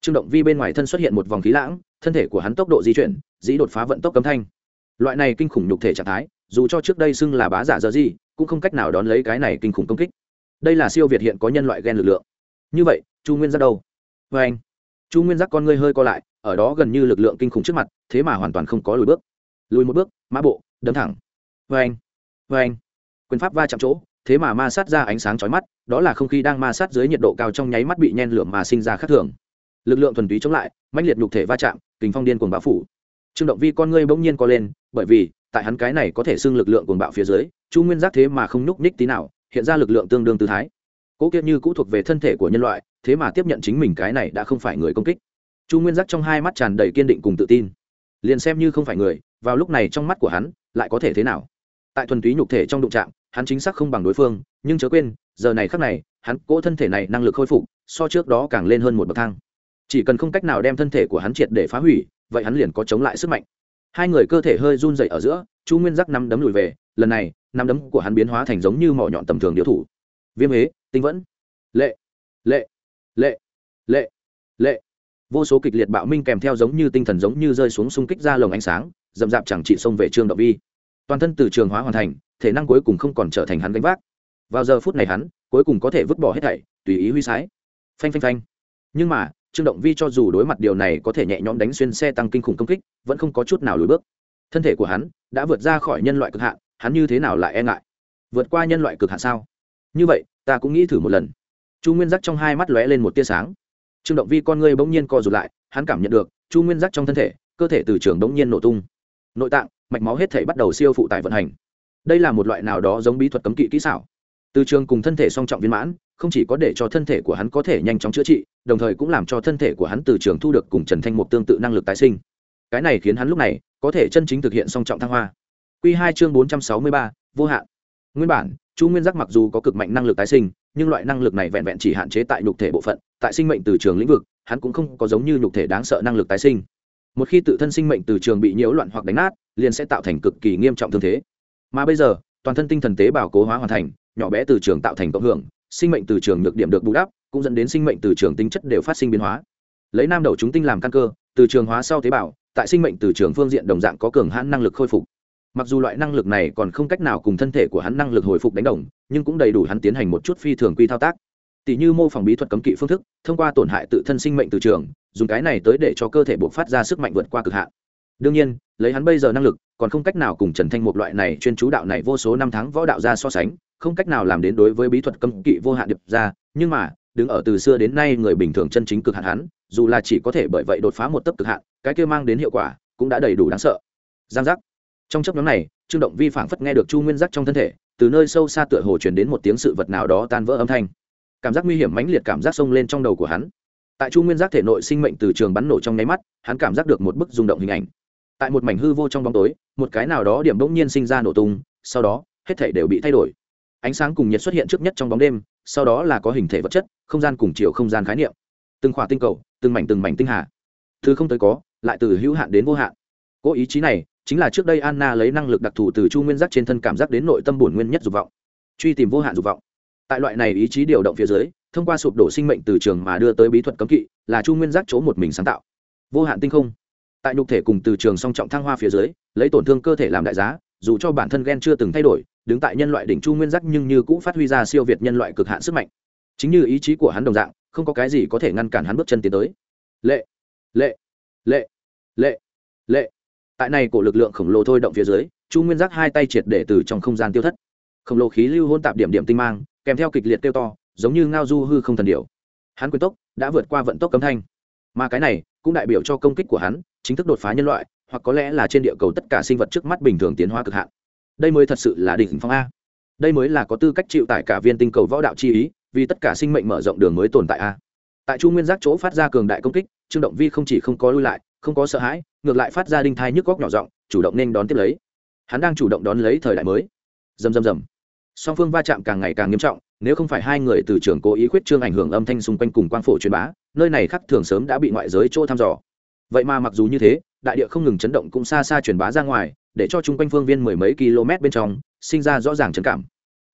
trương động vi bên ngoài thân xuất hiện một vòng khí lãng, thân thể của hắn tốc độ di chuyển, dĩ đột phá vận tốc cấm thanh. Loại này kinh khủng nhục thể trạng thái, dù cho trước đây xưng là bá giả giờ gì, cũng không cách nào đón lấy cái này kinh khủng công kích. Đây là siêu việt hiện có nhân loại gen lực lượng. Như vậy, chu nguyên giác đâu? Vê anh chu nguyên giác con ngươi hơi co lại, ở đó gần như lực lượng kinh khủng trước mặt, thế mà hoàn toàn không có lùi bước. Lùi một bước, mã bộ, đấm thẳng. Vê anh vê anh quyền pháp va chạm chỗ, thế mà ma sát ra ánh sáng chói mắt, đó là không khí đang ma sát dưới nhiệt độ cao trong nháy mắt bị nhen lửa mà sinh ra khác thường. Lực lượng thuần túy chống lại, mãnh liệt nhục thể va chạm, kình phong điên cuồng bão phủ. Trương động vi con ngươi bỗng nhiên co lên, bởi vì, tại hắn cái này có thể xưng lực lượng cuồng bạo phía dưới, chu nguyên giác thế mà không nhúc nhích tí nào, hiện ra lực lượng tương đương tư thái cố kiệt như cũ thuộc về thân thể của nhân loại, thế mà tiếp nhận chính mình cái này đã không phải người công kích. Chu nguyên giác trong hai mắt tràn đầy kiên định cùng tự tin. Liền xem như không phải người, vào lúc này trong mắt của hắn lại có thể thế nào? Tại thuần túy nhục thể trong đụng trạm hắn chính xác không bằng đối phương, nhưng chớ quên, giờ này khắc này, hắn cỗ thân thể này năng lực khôi phục, so trước đó càng lên hơn một bậc thang. Chỉ cần không cách nào đem thân thể của hắn triệt để phá hủy, vậy hắn liền có chống lại sức mạnh. Hai người cơ thể hơi run dậy ở giữa, chu nguyên giác năm đấm lùi về, lần này năm đấm của hắn biến hóa thành giống như mỏ nhọn tầm thường điếu thủ. Viêm hế tinh vẫn. Lệ. Lệ. Lệ. Lệ. Lệ. Vô số kịch liệt bạo minh kèm theo giống như tinh thần giống như rơi xuống xung kích ra lồng ánh sáng d ầ m d ạ p chẳng trị xông về trương động vi. Toàn thân từ trường hóa hoàn thành, thể năng cuối cùng không còn trở thành hắn gánh vác. Vào giờ phút này hắn, cuối cùng có thể vứt bỏ hết thảy, tùy ý huy sái. Phanh phanh phanh. Nhưng mà, trương động vi cho dù đối mặt điều này có thể nhẹ nhõm đánh xuyên xe tăng kinh khủng công kích, vẫn không có chút nào lùi bước. Thân thể của hắn đã vượt ra khỏi nhân loại cực hạn, hắn như thế nào lại e ngại? Vượt qua nhân loại cực hạn sao? Như vậy ta cũng nghĩ thử một lần. Chu nguyên giác trong hai mắt lóe lên một tia sáng. Trương động vi con ngươi bỗng nhiên co rụt lại, hắn cảm nhận được, chu nguyên giác trong thân thể, cơ thể từ trường bỗng nhiên nổ tung. Nội tạng, mạch máu hết thể bắt đầu siêu phụ tải vận hành. Đây là một loại nào đó giống bí thuật cấm kỵ kỹ xảo. Từ trường cùng thân thể song trọng viên mãn, không chỉ có để cho thân thể của hắn có thể nhanh chóng chữa trị, đồng thời cũng làm cho thân thể của hắn từ trường thu được cùng trần thanh mục tương tự năng lực tái sinh. Cái này khiến hắn lúc này, có thể chân chính thực hiện song trọng thăng hoa. Q hai chương bốn trăm sáu mươi ba, vô hạn. Nguyên bản chu nguyên giác mặc dù có cực mạnh năng lực tái sinh, nhưng loại năng lực này vẹn vẹn chỉ hạn chế tại nhục thể bộ phận, tại sinh mệnh từ trường lĩnh vực, hắn cũng không có giống như nhục thể đáng sợ năng lực tái sinh. Một khi tự thân sinh mệnh từ trường bị nhiễu loạn hoặc đánh nát, liền sẽ tạo thành cực kỳ nghiêm trọng thương thế. Mà bây giờ, toàn thân tinh thần tế bào cố hóa hoàn thành, nhỏ bé từ trường tạo thành cộng hưởng, sinh mệnh từ trường nhược điểm được bù đắp, cũng dẫn đến sinh mệnh từ trường tính chất đều phát sinh biến hóa. Lấy nam đầu chúng tinh làm căn cơ, từ trường hóa sau tế bào, tại sinh mệnh từ trường phương diện đồng dạng có cường hãn năng lực khôi phục mặc dù loại năng lực này còn không cách nào cùng thân thể của hắn năng lực hồi phục đánh đồng, nhưng cũng đầy đủ hắn tiến hành một chút phi thường quy thao tác. Tỷ như mô phỏng bí thuật cấm kỵ phương thức, thông qua tổn hại tự thân sinh mệnh từ trường, dùng cái này tới để cho cơ thể buộc phát ra sức mạnh vượt qua cực hạn. Đương nhiên, lấy hắn bây giờ năng lực, còn không cách nào cùng trần thanh một loại này chuyên chú đạo này vô số năm tháng võ đạo ra so sánh, không cách nào làm đến đối với bí thuật cấm kỵ vô hạn điệp ra, nhưng mà, đứng ở từ xưa đến nay người bình thường chân chính cực hạn hắn, dù là chỉ có thể bởi vậy đột phá một tấc cực hạn, cái kia mang đến hiệu quả cũng đã đầy đủ đáng sợ. Giang giác trong chấp nhóm này, trương động vi phảng phất nghe được chu nguyên giác trong thân thể, từ nơi sâu xa tựa hồ truyền đến một tiếng sự vật nào đó tan vỡ âm thanh. Cảm giác nguy hiểm mãnh liệt cảm giác xông lên trong đầu của hắn. Tại chu nguyên giác thể nội sinh mệnh từ trường bắn nổ trong nháy mắt, hắn cảm giác được một bức rung động hình ảnh. Tại một mảnh hư vô trong bóng tối, một cái nào đó điểm bỗng nhiên sinh ra nổ tung, sau đó, hết thể đều bị thay đổi. Ánh sáng cùng nhiệt xuất hiện trước nhất trong bóng đêm, sau đó là có hình thể vật chất, không gian cùng chiều không gian khái niệm. Từng khỏa tinh cầu, từng mảnh từng mảnh tinh hà. Thứ không tới có, lại từ hữu hạn đến vô hạn. Cố ý chí này chính là trước đây anna lấy năng lực đặc thù từ chu nguyên giác trên thân cảm giác đến nội tâm bổn nguyên nhất dục vọng, truy tìm vô hạn dục vọng. Tại loại này ý chí điều động phía dưới, thông qua sụp đổ sinh mệnh từ trường mà đưa tới bí thuật cấm kỵ, là chu nguyên giác chỗ một mình sáng tạo. Vô hạn tinh không. Tại nhục thể cùng từ trường song trọng thăng hoa phía dưới, lấy tổn thương cơ thể làm đại giá, dù cho bản thân gen chưa từng thay đổi, đứng tại nhân loại đỉnh chu nguyên giác nhưng như cũng phát huy ra siêu việt nhân loại cực hạn sức mạnh. Chính như ý chí của hắn đồng dạng, không có cái gì có thể ngăn cản hắn bước chân tiến tới. Lệ. Lệ. Lệ. Lệ. Lệ tại này cổ lực lượng khổng lồ thôi động phía dưới, chu nguyên giác hai tay triệt để từ trong không gian tiêu thất. Khổng lồ khí lưu hôn tạp điểm điểm tinh mang, kèm theo kịch liệt tiêu to, giống như ngao du hư không thần điệu hắn quyền tốc đã vượt qua vận tốc cấm thanh. Mà cái này cũng đại biểu cho công kích của hắn, chính thức đột phá nhân loại, hoặc có lẽ là trên địa cầu tất cả sinh vật trước mắt bình thường tiến hóa cực hạn. Đây mới thật sự là đỉnh phong a. Đây mới là có tư cách chịu tại cả viên tinh cầu võ đạo chi ý, vì tất cả sinh mệnh mở rộng đường mới tồn tại a. Tại chu nguyên giác chỗ phát ra cường đại công kích, trương động vi không chỉ không có lui lại, không có sợ hãi ngược lại phát ra đinh thai nhức góc nhỏ giọng, chủ động nên đón tiếp lấy. Hắn đang chủ động đón lấy thời đại mới. Dầm dầm dầm song phương va chạm càng ngày càng nghiêm trọng, nếu không phải hai người từ trường cố ý khuyết trương ảnh hưởng âm thanh xung quanh cùng quang phổ truyền bá, nơi này khắc thường sớm đã bị ngoại giới chỗ thăm dò. Vậy mà mặc dù như thế, đại địa không ngừng chấn động cũng xa xa truyền bá ra ngoài, để cho chung quanh phương viên mười mấy km bên trong, sinh ra rõ ràng trấn cảm.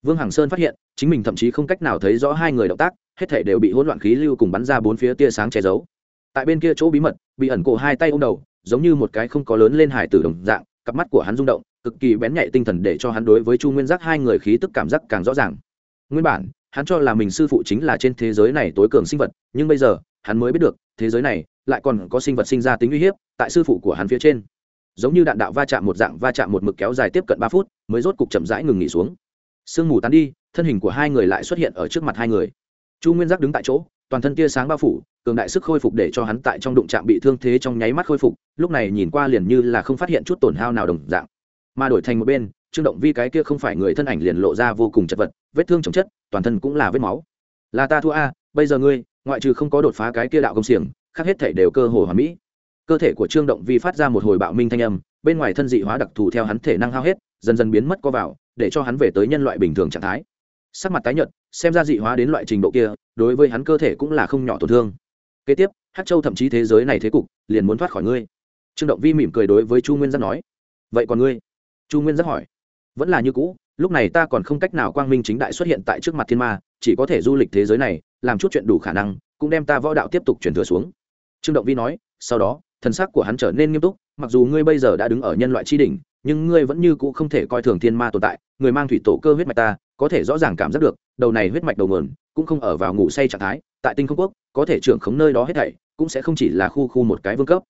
Vương hằng sơn phát hiện, chính mình thậm chí không cách nào thấy rõ hai người động tác, hết thể đều bị hỗn loạn khí lưu cùng bắn ra bốn phía tia sáng che giấu. Tại bên kia chỗ bí mật, bị ẩn cổ hai tay ô m đầu giống như một cái không có lớn lên hải tử đồng dạng, cặp mắt của hắn rung động, cực kỳ bén nhạy tinh thần để cho hắn đối với chu nguyên giác hai người khí tức cảm giác càng rõ ràng. Nguyên bản, hắn cho là mình sư phụ chính là trên thế giới này tối cường sinh vật, nhưng bây giờ, hắn mới biết được, thế giới này lại còn có sinh vật sinh ra tính uy hiếp tại sư phụ của hắn phía trên. Giống như đạn đạo va chạm một dạng va chạm một mực kéo dài tiếp cận ba phút, mới rốt cục chậm rãi ngừng nghỉ xuống. Sương mù tán đi, thân hình của hai người lại xuất hiện ở trước mặt hai người. Chu nguyên giác đứng tại chỗ, toàn thân tia sáng bao phủ cường đại sức khôi phục để cho hắn tại trong đụng chạm bị thương thế trong nháy mắt khôi phục, lúc này nhìn qua liền như là không phát hiện chút tổn hao nào đồng dạng. Mà đổi thành một bên, trương động vi cái kia không phải người thân ảnh liền lộ ra vô cùng chật vật, vết thương chồng chất, toàn thân cũng là vết máu. Là ta thua a, bây giờ ngươi, ngoại trừ không có đột phá cái kia đạo công xiềng, khác hết thể đều cơ hồ hoàn mỹ. Cơ thể của trương động vi phát ra một hồi bạo minh thanh âm, bên ngoài thân dị hóa đặc thù theo hắn thể năng hao hết, dần dần biến mất có vào, để cho hắn về tới nhân loại bình thường trạng thái. Sắc mặt tái nhợt, xem ra dị hóa đến loại trình độ kia, đối với hắn cơ thể cũng là không nhỏ tổn thương kế tiếp hát châu thậm chí thế giới này thế cục, liền muốn thoát khỏi ngươi. Trương động vi mỉm cười đối với chu nguyên giác nói. Vậy còn ngươi? Chu nguyên giác hỏi. Vẫn là như cũ, lúc này ta còn không cách nào quang minh chính đại xuất hiện tại trước mặt thiên ma, chỉ có thể du lịch thế giới này, làm chút chuyện đủ khả năng, cũng đem ta võ đạo tiếp tục chuyển thừa xuống. Trương động vi nói, sau đó, thần sắc của hắn trở nên nghiêm túc, mặc dù ngươi bây giờ đã đứng ở nhân loại tri đỉnh, nhưng ngươi vẫn như cũ không thể coi thường thiên ma tồn tại, người mang thủy tổ cơ huyết mạch ta, có thể rõ ràng cảm giác được, đầu này huyết mạch đầu nguồn, cũng không ở vào ngủ say trạng thái, tại tinh không quốc có thể trưởng khống nơi đó hết thảy, cũng sẽ không chỉ là khu khu một cái vương cấp.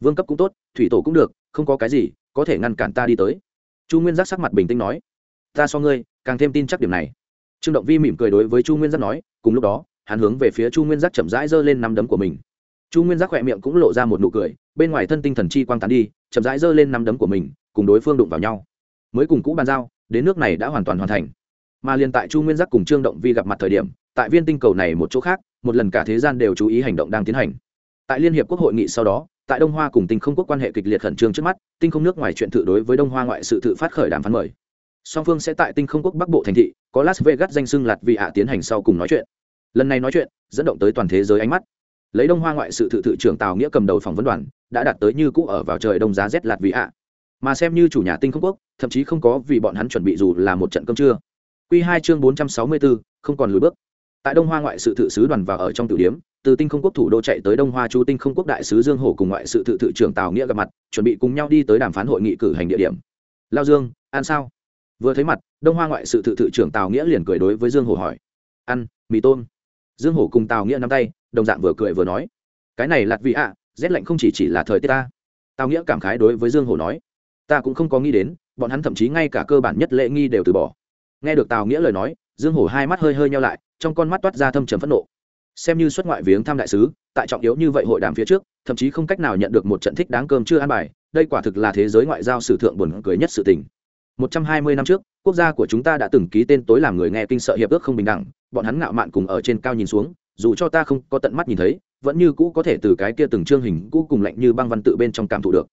Vương cấp cũng tốt, thủy tổ cũng được, không có cái gì, có thể ngăn cản ta đi tới. Chu nguyên giác sắc mặt bình tĩnh nói. Ta so ngươi càng thêm tin chắc điểm này. Trương động vi mỉm cười đối với chu nguyên giác nói, cùng lúc đó, hắn hướng về phía chu nguyên giác chậm rãi giơ lên nắm đấm của mình. Chu nguyên giác khỏe miệng cũng lộ ra một nụ cười, bên ngoài thân tinh thần chi quang tán đi, chậm rãi giơ lên nắm đấm của mình, cùng đối phương đụng vào nhau. Mới cùng cũ bàn giao, đến nước này đã hoàn toàn hoàn thành. Mà liền tại chu nguyên giác cùng trương động vi gặp mặt thời điểm, tại viên tinh cầu này một chỗ khác một lần cả thế gian đều chú ý hành động đang tiến hành. Tại liên hiệp quốc hội nghị sau đó, tại đông hoa cùng tinh không quốc quan hệ kịch liệt khẩn trương trước mắt, tinh không nước ngoài chuyện tự đối với đông hoa ngoại sự tự phát khởi đàm phán mời. Song phương sẽ tại tinh không quốc bắc bộ thành thị, có las vegas danh xưng lạt vị ạ tiến hành sau cùng nói chuyện. Lần này nói chuyện, dẫn động tới toàn thế giới ánh mắt. Lấy đông hoa ngoại sự tự tự trưởng tào nghĩa cầm đầu phỏng vấn đoàn, đã đạt tới như cũ ở vào trời đông giá rét lạt vị ạ. Mà xem như chủ nhà tinh không quốc, thậm chí không có vì bọn hắn chuẩn bị dù là một trận cơm trưa. Q hai chương bốn trăm sáu mươi bốn, không còn lùi bước tại đông hoa ngoại sự thự sứ đoàn và ở trong tử điếm, từ tinh không quốc thủ đô chạy tới đông hoa chu tinh không quốc đại sứ dương hổ cùng ngoại sự thự thự trưởng tào nghĩa gặp mặt, chuẩn bị cùng nhau đi tới đàm phán hội nghị cử hành địa điểm. Lao dương, ăn sao? Vừa thấy mặt, đông hoa ngoại sự thự thự trưởng tào nghĩa liền cười đối với dương hổ hỏi. Ăn, mì tôm. Dương hổ cùng tào nghĩa nắm tay, đồng dạng vừa cười vừa nói. Cái này lạt vị ạ, rét lạnh không chỉ chỉ là thời tiết ta. Tào nghĩa cảm khái đối với dương hổ nói. Ta cũng không có nghĩ đến, bọn hắn thậm chí ngay cả cơ bản nhất lễ nghi đều từ bỏ. Nghe được tào nghĩa lời nói, dương hổ hai mắt hơi hơi nhau lại trong con mắt toát ra thâm trầm phẫn nộ. Xem như xuất ngoại viếng thăm đại sứ, tại trọng yếu như vậy hội đàm phía trước, thậm chí không cách nào nhận được một trận thích đáng cơm chưa ăn bài, đây quả thực là thế giới ngoại giao sử thượng buồn cười nhất sự tình. Một trăm hai mươi năm trước, quốc gia của chúng ta đã từng ký tên tối làm người nghe kinh sợ hiệp ước không bình đẳng, bọn hắn ngạo mạn cùng ở trên cao nhìn xuống, dù cho ta không có tận mắt nhìn thấy, vẫn như cũ có thể từ cái kia từng chương hình cũ cùng lạnh như băng văn tự bên trong cảm thụ được.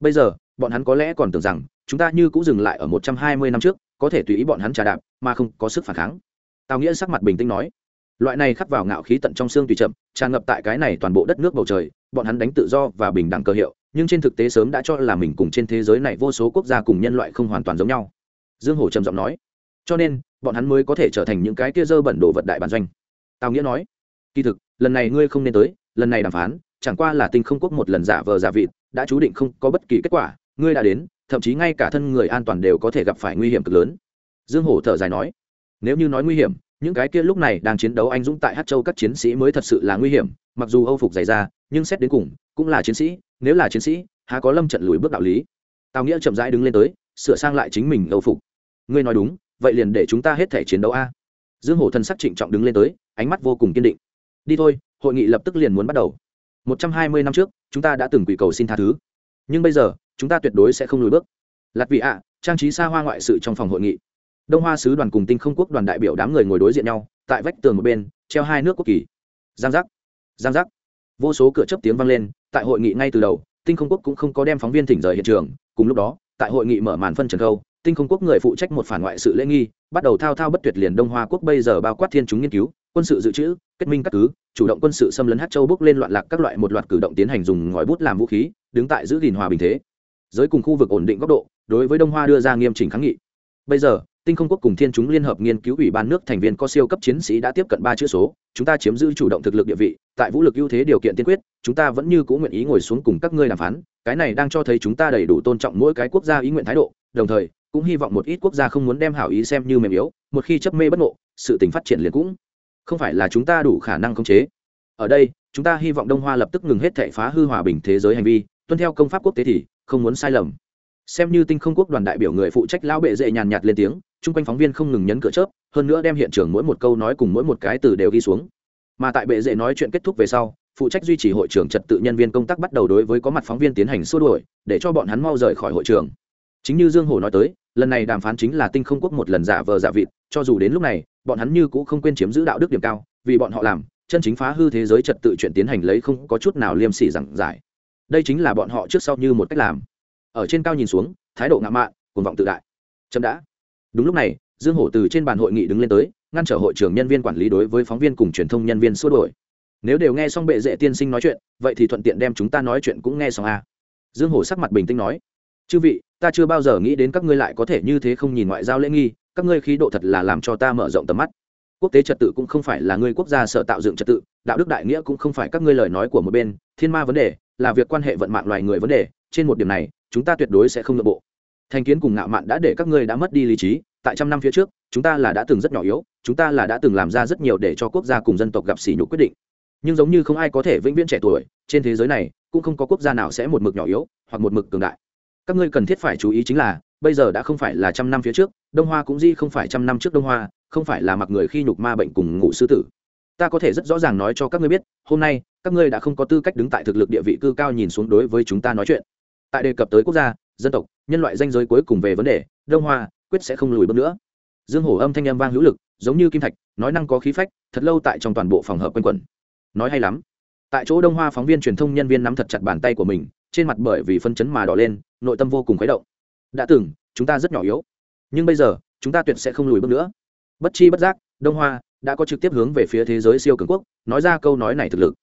Bây giờ, bọn hắn có lẽ còn tưởng rằng, chúng ta như cũ dừng lại ở một trăm hai mươi năm trước, có thể tùy ý bọn hắn trà đạp, mà không có sức phản kháng tào nghĩa sắc mặt bình tĩnh nói, loại này khắc vào ngạo khí tận trong xương tùy chậm, tràn ngập tại cái này toàn bộ đất nước bầu trời, bọn hắn đánh tự do và bình đẳng cơ hiệu, nhưng trên thực tế sớm đã cho là mình cùng trên thế giới này vô số quốc gia cùng nhân loại không hoàn toàn giống nhau. Dương hổ trầm giọng nói, cho nên, bọn hắn mới có thể trở thành những cái kia dơ bẩn đồ vật đại bản doanh. Tào nghĩa nói, kỳ thực, lần này ngươi không nên tới, lần này đàm phán, chẳng qua là tinh không quốc một lần giả vờ giả vịt, đã chú định không có bất kỳ kết quả, ngươi đã đến, thậm chí ngay cả thân người an toàn đều có thể gặp phải nguy hiểm cực lớn. Dương hổ thở dài nói nếu như nói nguy hiểm, những cái kia lúc này đang chiến đấu anh dũng tại hát châu các chiến sĩ mới thật sự là nguy hiểm, mặc dù âu phục dày ra nhưng xét đến cùng, cũng là chiến sĩ, nếu là chiến sĩ, há có lâm trận lùi bước đạo lý. Tào nghĩa chậm rãi đứng lên tới, sửa sang lại chính mình âu phục. Ngươi nói đúng, vậy liền để chúng ta hết thể chiến đấu a. Dương hổ thần sắc trịnh trọng đứng lên tới, ánh mắt vô cùng kiên định. Đi thôi, hội nghị lập tức liền muốn bắt đầu. Một trăm hai mươi năm trước, chúng ta đã từng quỷ cầu xin tha thứ. Nhưng bây giờ, chúng ta tuyệt đối sẽ không lùi bước. Lạt vị ạ, trang trí xa hoa ngoại sự trong phòng hội nghị đông hoa sứ đoàn cùng tinh không quốc đoàn đại biểu đám người ngồi đối diện nhau, tại vách tường một bên, treo hai nước quốc kỳ. Giang giác. Giang giác. Vô số cửa chấp tiếng vang lên, tại hội nghị ngay từ đầu, tinh không quốc cũng không có đem phóng viên thỉnh rời hiện trường. Cùng lúc đó, tại hội nghị mở màn phân trần khâu tinh không quốc người phụ trách một phản ngoại sự lễ nghi, bắt đầu thao thao bất tuyệt liền đông hoa quốc bây giờ bao quát thiên chúng nghiên cứu, quân sự dự trữ, kết minh các cứ chủ động quân sự xâm lấn hát châu bước lên loạn lạc các loại một loạt cử động tiến hành dùng ngòi bút làm vũ khí, đứng tại giữ gìn hòa bình thế. Giới cùng khu vực ổn định góc độ, đối với đông hoa đưa ra nghiêm chỉnh kháng nghị. Bây giờ tinh không quốc cùng thiên chúng liên hợp nghiên cứu ủy ban nước thành viên có siêu cấp chiến sĩ đã tiếp cận ba chữ số, chúng ta chiếm giữ chủ động thực lực địa vị, tại vũ lực ưu thế điều kiện tiên quyết, chúng ta vẫn như cũng nguyện ý ngồi xuống cùng các ngươi đàm phán, cái này đang cho thấy chúng ta đầy đủ tôn trọng mỗi cái quốc gia ý nguyện thái độ, đồng thời, cũng hy vọng một ít quốc gia không muốn đem hảo ý xem như mềm yếu, một khi chấp mê bất ngộ, sự tình phát triển liền cũng không phải là chúng ta đủ khả năng khống chế. Ở đây, chúng ta hy vọng đông hoa lập tức ngừng hết thể phá hư hòa bình thế giới hành vi, tuân theo công pháp quốc tế thì không muốn sai lầm xem như tinh không quốc đoàn đại biểu người phụ trách lão bệ dễ nhàn nhạt lên tiếng, chung quanh phóng viên không ngừng nhấn cửa chớp, hơn nữa đem hiện trường mỗi một câu nói cùng mỗi một cái từ đều ghi xuống. Mà tại bệ dễ nói chuyện kết thúc về sau, phụ trách duy trì hội trưởng trật tự nhân viên công tác bắt đầu đối với có mặt phóng viên tiến hành xua đuổi, để cho bọn hắn mau rời khỏi hội trường. Chính như dương hồ nói tới, lần này đàm phán chính là tinh không quốc một lần giả vờ giả vịt, cho dù đến lúc này, bọn hắn như cũng không quên chiếm giữ đạo đức điểm cao, vì bọn họ làm, chân chính phá hư thế giới trật tự chuyện tiến hành lấy không có chút nào liêm sỉ giảng giải. Đây chính là bọn họ trước sau như một cách làm ở trên cao nhìn xuống, thái độ ngạo mạn, cuồng vọng tự đại. Chậm đã. Đúng lúc này, dương hổ từ trên bàn hội nghị đứng lên tới, ngăn trở hội trưởng nhân viên quản lý đối với phóng viên cùng truyền thông nhân viên xua đổi nếu đều nghe xong bệ dễ tiên sinh nói chuyện, vậy thì thuận tiện đem chúng ta nói chuyện cũng nghe xong a. À. dương hổ sắc mặt bình tĩnh nói. Chư vị, ta chưa bao giờ nghĩ đến các ngươi lại có thể như thế không nhìn ngoại giao lễ nghi, các ngươi khí độ thật là làm cho ta mở rộng tầm mắt. Quốc tế trật tự cũng không phải là ngươi quốc gia sợ tạo dựng trật tự, đạo đức đại nghĩa cũng không phải các ngươi lời nói của một bên, thiên ma vấn đề là việc quan hệ vận mạng loài người vấn đề, trên một điểm này chúng ta tuyệt đối sẽ không nội bộ. Thành kiến cùng ngạo mạn đã để các ngươi đã mất đi lý trí, tại trăm năm phía trước, chúng ta là đã từng rất nhỏ yếu, chúng ta là đã từng làm ra rất nhiều để cho quốc gia cùng dân tộc gặp sỉ nhục quyết định. Nhưng giống như không ai có thể vĩnh viễn trẻ tuổi, trên thế giới này, cũng không có quốc gia nào sẽ một mực nhỏ yếu, hoặc một mực cường đại. Các ngươi cần thiết phải chú ý chính là, bây giờ đã không phải là trăm năm phía trước, đông hoa cũng di không phải trăm năm trước đông hoa, không phải là mặc người khi nhục ma bệnh cùng ngủ sư tử. Ta có thể rất rõ ràng nói cho các ngươi biết, hôm nay, các ngươi đã không có tư cách đứng tại thực lực địa vị cư cao nhìn xuống đối với chúng ta nói chuyện tại đề cập tới quốc gia, dân tộc, nhân loại danh giới cuối cùng về vấn đề, đông hoa, quyết sẽ không lùi bước nữa. Dương hổ âm thanh em vang hữu lực, giống như kim thạch, nói năng có khí phách, thật lâu tại trong toàn bộ phòng hợp quanh quẩn. Nói hay lắm. Tại chỗ đông hoa phóng viên truyền thông nhân viên nắm thật chặt bàn tay của mình, trên mặt bởi vì phân chấn mà đỏ lên, nội tâm vô cùng khuấy động. Đã từng, chúng ta rất nhỏ yếu. Nhưng bây giờ, chúng ta tuyệt sẽ không lùi bước nữa. Bất chi bất giác, đông hoa đã có trực tiếp hướng về phía thế giới siêu cường quốc, nói ra câu nói này thực lực.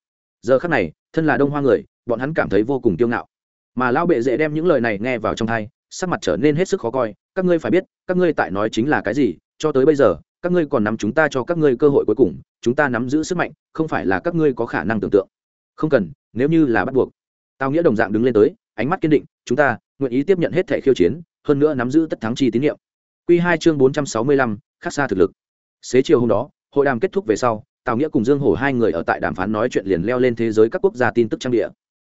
Giờ khắc này, thân là đông hoa người, bọn hắn cảm thấy vô cùng kiêu ngạo mà lão bệ dễ đem những lời này nghe vào trong thai, sắc mặt trở nên hết sức khó coi. Các ngươi phải biết, các ngươi tại nói chính là cái gì, cho tới bây giờ, các ngươi còn nắm chúng ta cho các ngươi cơ hội cuối cùng, chúng ta nắm giữ sức mạnh, không phải là các ngươi có khả năng tưởng tượng. Không cần, nếu như là bắt buộc. Tao nghĩa đồng dạng đứng lên tới, ánh mắt kiên định, chúng ta nguyện ý tiếp nhận hết thẻ khiêu chiến, hơn nữa nắm giữ tất thắng chi tín nhiệm. Q hai chương bốn trăm sáu mươi lăm khác xa thực lực. Xế chiều hôm đó, hội đàm kết thúc về sau, tào nghĩa cùng dương hổ hai người ở tại đàm phán nói chuyện liền leo lên thế giới các quốc gia tin tức trang địa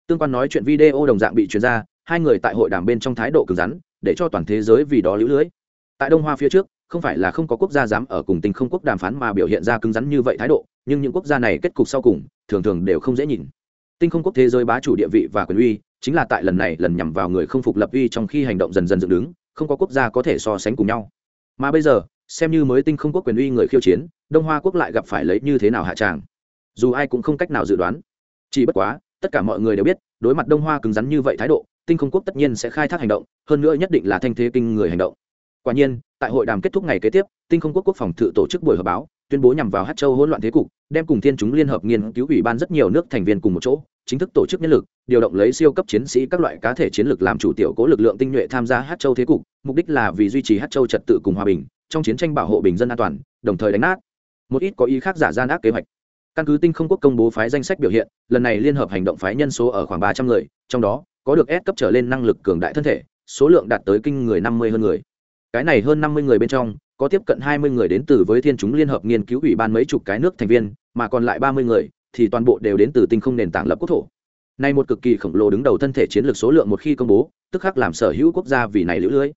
tương quan nói chuyện video đồng dạng bị truyền ra, hai người tại hội đàm bên trong thái độ cứng rắn, để cho toàn thế giới vì đó lũ lưới. Tại đông hoa phía trước, không phải là không có quốc gia dám ở cùng tình không quốc đàm phán mà biểu hiện ra cứng rắn như vậy thái độ, nhưng những quốc gia này kết cục sau cùng, thường thường đều không dễ nhìn. Tinh không quốc thế giới bá chủ địa vị và quyền uy, chính là tại lần này lần nhằm vào người không phục lập uy trong khi hành động dần dần dựng đứng, không có quốc gia có thể so sánh cùng nhau. Mà bây giờ, xem như mới tinh không quốc quyền uy người khiêu chiến, đông hoa quốc lại gặp phải lấy như thế nào hạ tràng? Dù ai cũng không cách nào dự đoán. Chỉ bất quá tất cả mọi người đều biết, đối mặt đông hoa cứng rắn như vậy thái độ, tinh không quốc tất nhiên sẽ khai thác hành động, hơn nữa nhất định là thanh thế kinh người hành động. Quả nhiên, tại hội đàm kết thúc ngày kế tiếp, tinh không quốc quốc phòng tự tổ chức buổi họp báo, tuyên bố nhằm vào hát châu hỗn loạn thế cục, đem cùng thiên chúng liên hợp nghiên cứu ủy ban rất nhiều nước thành viên cùng một chỗ, chính thức tổ chức nhân lực, điều động lấy siêu cấp chiến sĩ các loại cá thể chiến lược làm chủ tiểu cố lực lượng tinh nhuệ tham gia hát châu thế cục, mục đích là vì duy trì hát châu trật tự cùng hòa bình, trong chiến tranh bảo hộ bình dân an toàn, đồng thời đánh nát. Một ít có ý khác giả gian ác kế hoạch căn cứ tinh không quốc công bố phái danh sách biểu hiện, lần này liên hợp hành động phái nhân số ở khoảng ba trăm người, trong đó, có được S cấp trở lên năng lực cường đại thân thể, số lượng đạt tới kinh người năm mươi hơn người. Cái này hơn năm mươi người bên trong, có tiếp cận hai mươi người đến từ với thiên chúng liên hợp nghiên cứu ủy ban mấy chục cái nước thành viên, mà còn lại ba mươi người, thì toàn bộ đều đến từ tinh không nền tảng lập quốc thổ. Nay một cực kỳ khổng lồ đứng đầu thân thể chiến lược số lượng một khi công bố, tức khắc làm sở hữu quốc gia vì này lưỡi lưới.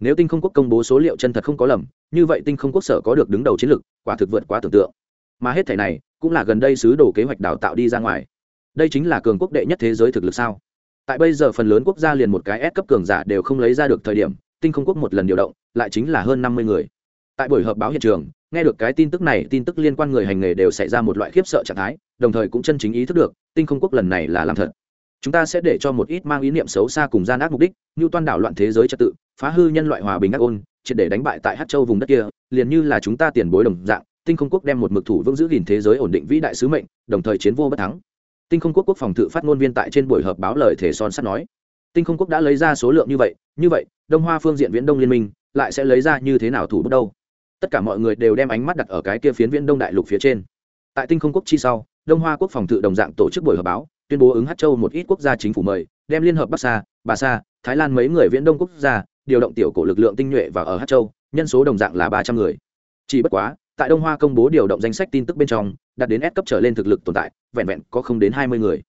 Nếu tinh không quốc công bố số liệu chân thật không có lầm, như vậy tinh không quốc sở có được đứng đầu chiến lược, quả thực vượt quá tưởng tượng mà hết thể này cũng là gần đây sứ đồ kế hoạch đào tạo đi ra ngoài. Đây chính là cường quốc đệ nhất thế giới thực lực sao? Tại bây giờ phần lớn quốc gia liền một cái S cấp cường giả đều không lấy ra được thời điểm, tinh không quốc một lần điều động, lại chính là hơn năm mươi người. Tại buổi họp báo hiện trường, nghe được cái tin tức này, tin tức liên quan người hành nghề đều xảy ra một loại khiếp sợ trạng thái, đồng thời cũng chân chính ý thức được, tinh không quốc lần này là làm thật. Chúng ta sẽ để cho một ít mang ý niệm xấu xa cùng gian ác mục đích như toan đảo loạn thế giới trật tự, phá hư nhân loại hòa bình ác ôn, triệt để đánh bại tại hát châu vùng đất kia, liền như là chúng ta tiền bối đồng dạng tinh không quốc đem một mực thủ vững giữ gìn thế giới ổn định vĩ đại sứ mệnh, đồng thời chiến vô bất thắng. Tinh không quốc quốc phòng tự phát ngôn viên tại trên buổi họp báo lời thể son sắt nói, tinh không quốc đã lấy ra số lượng như vậy như vậy, đông hoa phương diện viễn đông liên minh lại sẽ lấy ra như thế nào thủ bước đâu? Tất cả mọi người đều đem ánh mắt đặt ở cái kia phiến viễn đông đại lục phía trên. Tại tinh không quốc chi sau, đông hoa quốc phòng tự đồng dạng tổ chức buổi họp báo, tuyên bố ứng hát châu một ít quốc gia chính phủ mời, đem liên hợp bắc sa, bà sa, thái lan mấy người viễn đông quốc gia điều động tiểu cổ lực lượng tinh nhuệ và ở hát châu, nhân số đồng dạng là ba trăm người. Chỉ bất quá tại đông hoa công bố điều động danh sách tin tức bên trong, đạt đến S cấp trở lên thực lực tồn tại, vẹn vẹn có không đến hai mươi người.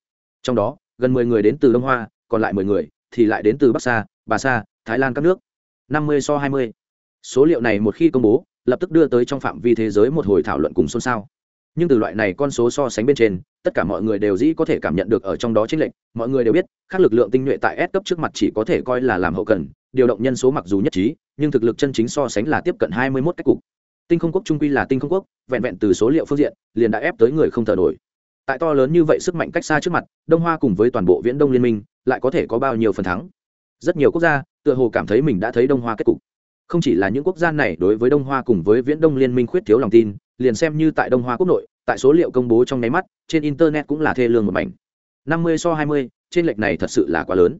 Trong đó, gần mười người đến từ đông hoa, còn lại mười người thì lại đến từ bắc sa, bà sa, thái lan các nước. năm mươi so hai mươi. Số liệu này một khi công bố, lập tức đưa tới trong phạm vi thế giới một hồi thảo luận cùng xôn xao. Nhưng từ loại này con số so sánh bên trên, tất cả mọi người đều dĩ có thể cảm nhận được ở trong đó chính lệnh mọi người đều biết các lực lượng tinh nhuệ tại S cấp trước mặt chỉ có thể coi là làm hậu cần, điều động nhân số mặc dù nhất trí, nhưng thực lực chân chính so sánh là tiếp cận hai mươi 21 cách cục tinh không quốc trung quy là tinh không quốc, vẹn vẹn từ số liệu phương diện, liền đã ép tới người không thở nổi. Tại to lớn như vậy sức mạnh cách xa trước mặt, đông hoa cùng với toàn bộ viễn đông liên minh, lại có thể có bao nhiêu phần thắng? Rất nhiều quốc gia, tựa hồ cảm thấy mình đã thấy đông hoa kết cục. Không chỉ là những quốc gia này, đối với đông hoa cùng với viễn đông liên minh khuyết thiếu lòng tin, liền xem như tại đông hoa quốc nội, tại số liệu công bố trong nháy mắt, trên internet cũng là thê lương một mảnh. Năm mươi so hai mươi, trên lệch này thật sự là quá lớn.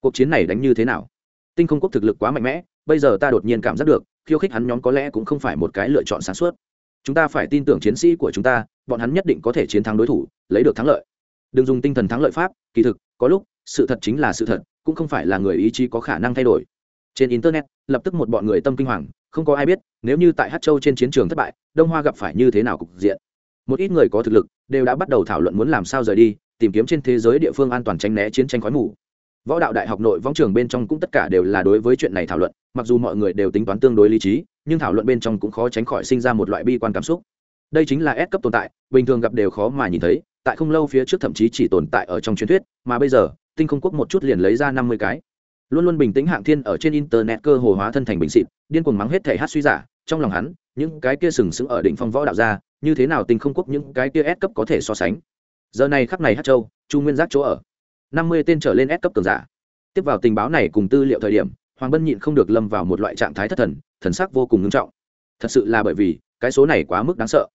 Cuộc chiến này đánh như thế nào? Tinh không quốc thực lực quá mạnh mẽ bây giờ ta đột nhiên cảm giác được, khiêu khích hắn nhóm có lẽ cũng không phải một cái lựa chọn sáng suốt. Chúng ta phải tin tưởng chiến sĩ của chúng ta, bọn hắn nhất định có thể chiến thắng đối thủ, lấy được thắng lợi. Đừng dùng tinh thần thắng lợi pháp, kỳ thực, có lúc, sự thật chính là sự thật, cũng không phải là người ý chí có khả năng thay đổi. Trên internet, lập tức một bọn người tâm kinh hoàng, không có ai biết, nếu như tại hát châu trên chiến trường thất bại, đông hoa gặp phải như thế nào cục diện. Một ít người có thực lực, đều đã bắt đầu thảo luận muốn làm sao rời đi, tìm kiếm trên thế giới địa phương an toàn tránh né chiến tranh khói mù võ đạo đại học nội võng trường bên trong cũng tất cả đều là đối với chuyện này thảo luận, mặc dù mọi người đều tính toán tương đối lý trí, nhưng thảo luận bên trong cũng khó tránh khỏi sinh ra một loại bi quan cảm xúc. Đây chính là S cấp tồn tại, bình thường gặp đều khó mà nhìn thấy, tại không lâu phía trước thậm chí chỉ tồn tại ở trong truyền thuyết, mà bây giờ, tinh không quốc một chút liền lấy ra năm mươi cái. Luôn luôn bình tĩnh hạng thiên ở trên internet cơ hồ hóa thân thành bình xịt, điên cuồng mắng hết thể hát suy giả, trong lòng hắn, những cái kia sừng sững ở đỉnh phong võ đạo ra như thế nào tinh không quốc những cái kia S cấp có thể so sánh. Giờ này khắc này hát châu, chu nguyên giác chỗ ở năm mươi tên trở lên S cấp cường giả. Tiếp vào tình báo này cùng tư liệu thời điểm, hoàng bân nhịn không được lâm vào một loại trạng thái thất thần thần sắc vô cùng nghiêm trọng. Thật sự là bởi vì, cái số này quá mức đáng sợ.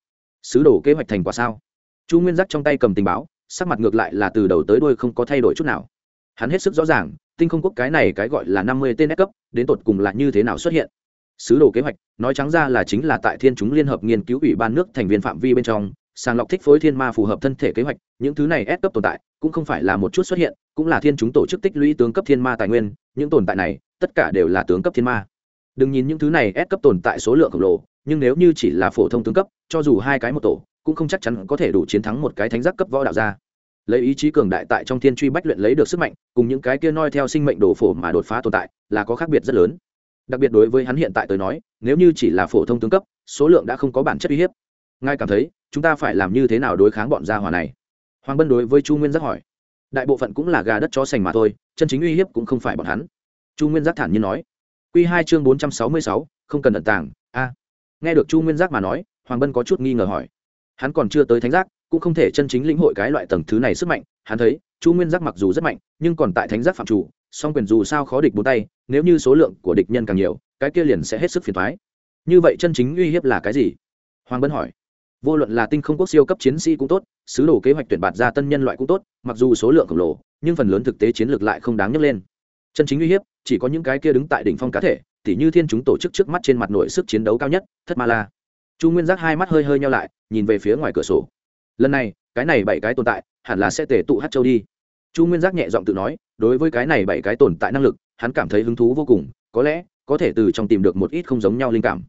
Sứ đồ kế hoạch thành quả sao? Chu nguyên giác trong tay cầm tình báo, sắc mặt ngược lại là từ đầu tới đuôi không có thay đổi chút nào. Hắn hết sức rõ ràng, tinh không quốc cái này cái gọi là năm mươi tên S cấp, đến tột cùng là như thế nào xuất hiện? Sứ đồ kế hoạch, nói trắng ra là chính là tại thiên chúng liên hợp nghiên cứu ủy ban nước thành viên phạm vi bên trong sàng lọc thích phối thiên ma phù hợp thân thể kế hoạch, những thứ này ép cấp tồn tại, cũng không phải là một chút xuất hiện, cũng là thiên chúng tổ chức tích lũy tướng cấp thiên ma tài nguyên, những tồn tại này, tất cả đều là tướng cấp thiên ma. Đừng nhìn những thứ này ép cấp tồn tại số lượng khổng lồ, nhưng nếu như chỉ là phổ thông tướng cấp, cho dù hai cái một tổ, cũng không chắc chắn có thể đủ chiến thắng một cái thánh giác cấp võ đạo ra lấy ý chí cường đại tại trong thiên truy bách luyện lấy được sức mạnh, cùng những cái kia noi theo sinh mệnh đồ phổ mà đột phá tồn tại, là có khác biệt rất lớn. Đặc biệt đối với hắn hiện tại tới nói, nếu như chỉ là phổ thông tướng cấp, số lượng đã không có bản chất uy hiếp. Ngài cảm thấy chúng ta phải làm như thế nào đối kháng bọn gia hỏa này? Hoàng bân đối với chu nguyên giác hỏi. Đại bộ phận cũng là gà đất chó sành mà thôi, chân chính uy hiếp cũng không phải bọn hắn. Chu nguyên giác thản nhiên nói. Q hai chương bốn trăm sáu mươi sáu, không cần ẩn tàng, a. Nghe được chu nguyên giác mà nói, hoàng bân có chút nghi ngờ hỏi. Hắn còn chưa tới thánh giác, cũng không thể chân chính lĩnh hội cái loại tầng thứ này sức mạnh. Hắn thấy, chu nguyên giác mặc dù rất mạnh, nhưng còn tại thánh giác phạm chủ, song quyền dù sao khó địch bốn tay, nếu như số lượng của địch nhân càng nhiều, cái kia liền sẽ hết sức phiền thoái như vậy chân chính uy hiếp là cái gì? Hoàng bân hỏi vô luận là tinh không quốc siêu cấp chiến sĩ cũng tốt, sứ đồ kế hoạch tuyển bạt ra tân nhân loại cũng tốt, mặc dù số lượng khổng lồ, nhưng phần lớn thực tế chiến lược lại không đáng nhấc lên. Chân chính uy hiếp, chỉ có những cái kia đứng tại đỉnh phong cá thể, tỉ như thiên chúng tổ chức trước mắt trên mặt nội sức chiến đấu cao nhất, thất ma la. Chu nguyên giác hai mắt hơi hơi nhau lại, nhìn về phía ngoài cửa sổ. Lần này, cái này bảy cái tồn tại, hẳn là sẽ tể tụ hát châu đi. Chu nguyên giác nhẹ giọng tự nói, đối với cái này bảy cái tồn tại năng lực, hắn cảm thấy hứng thú vô cùng, có lẽ, có thể từ trong tìm được một ít không giống nhau linh cảm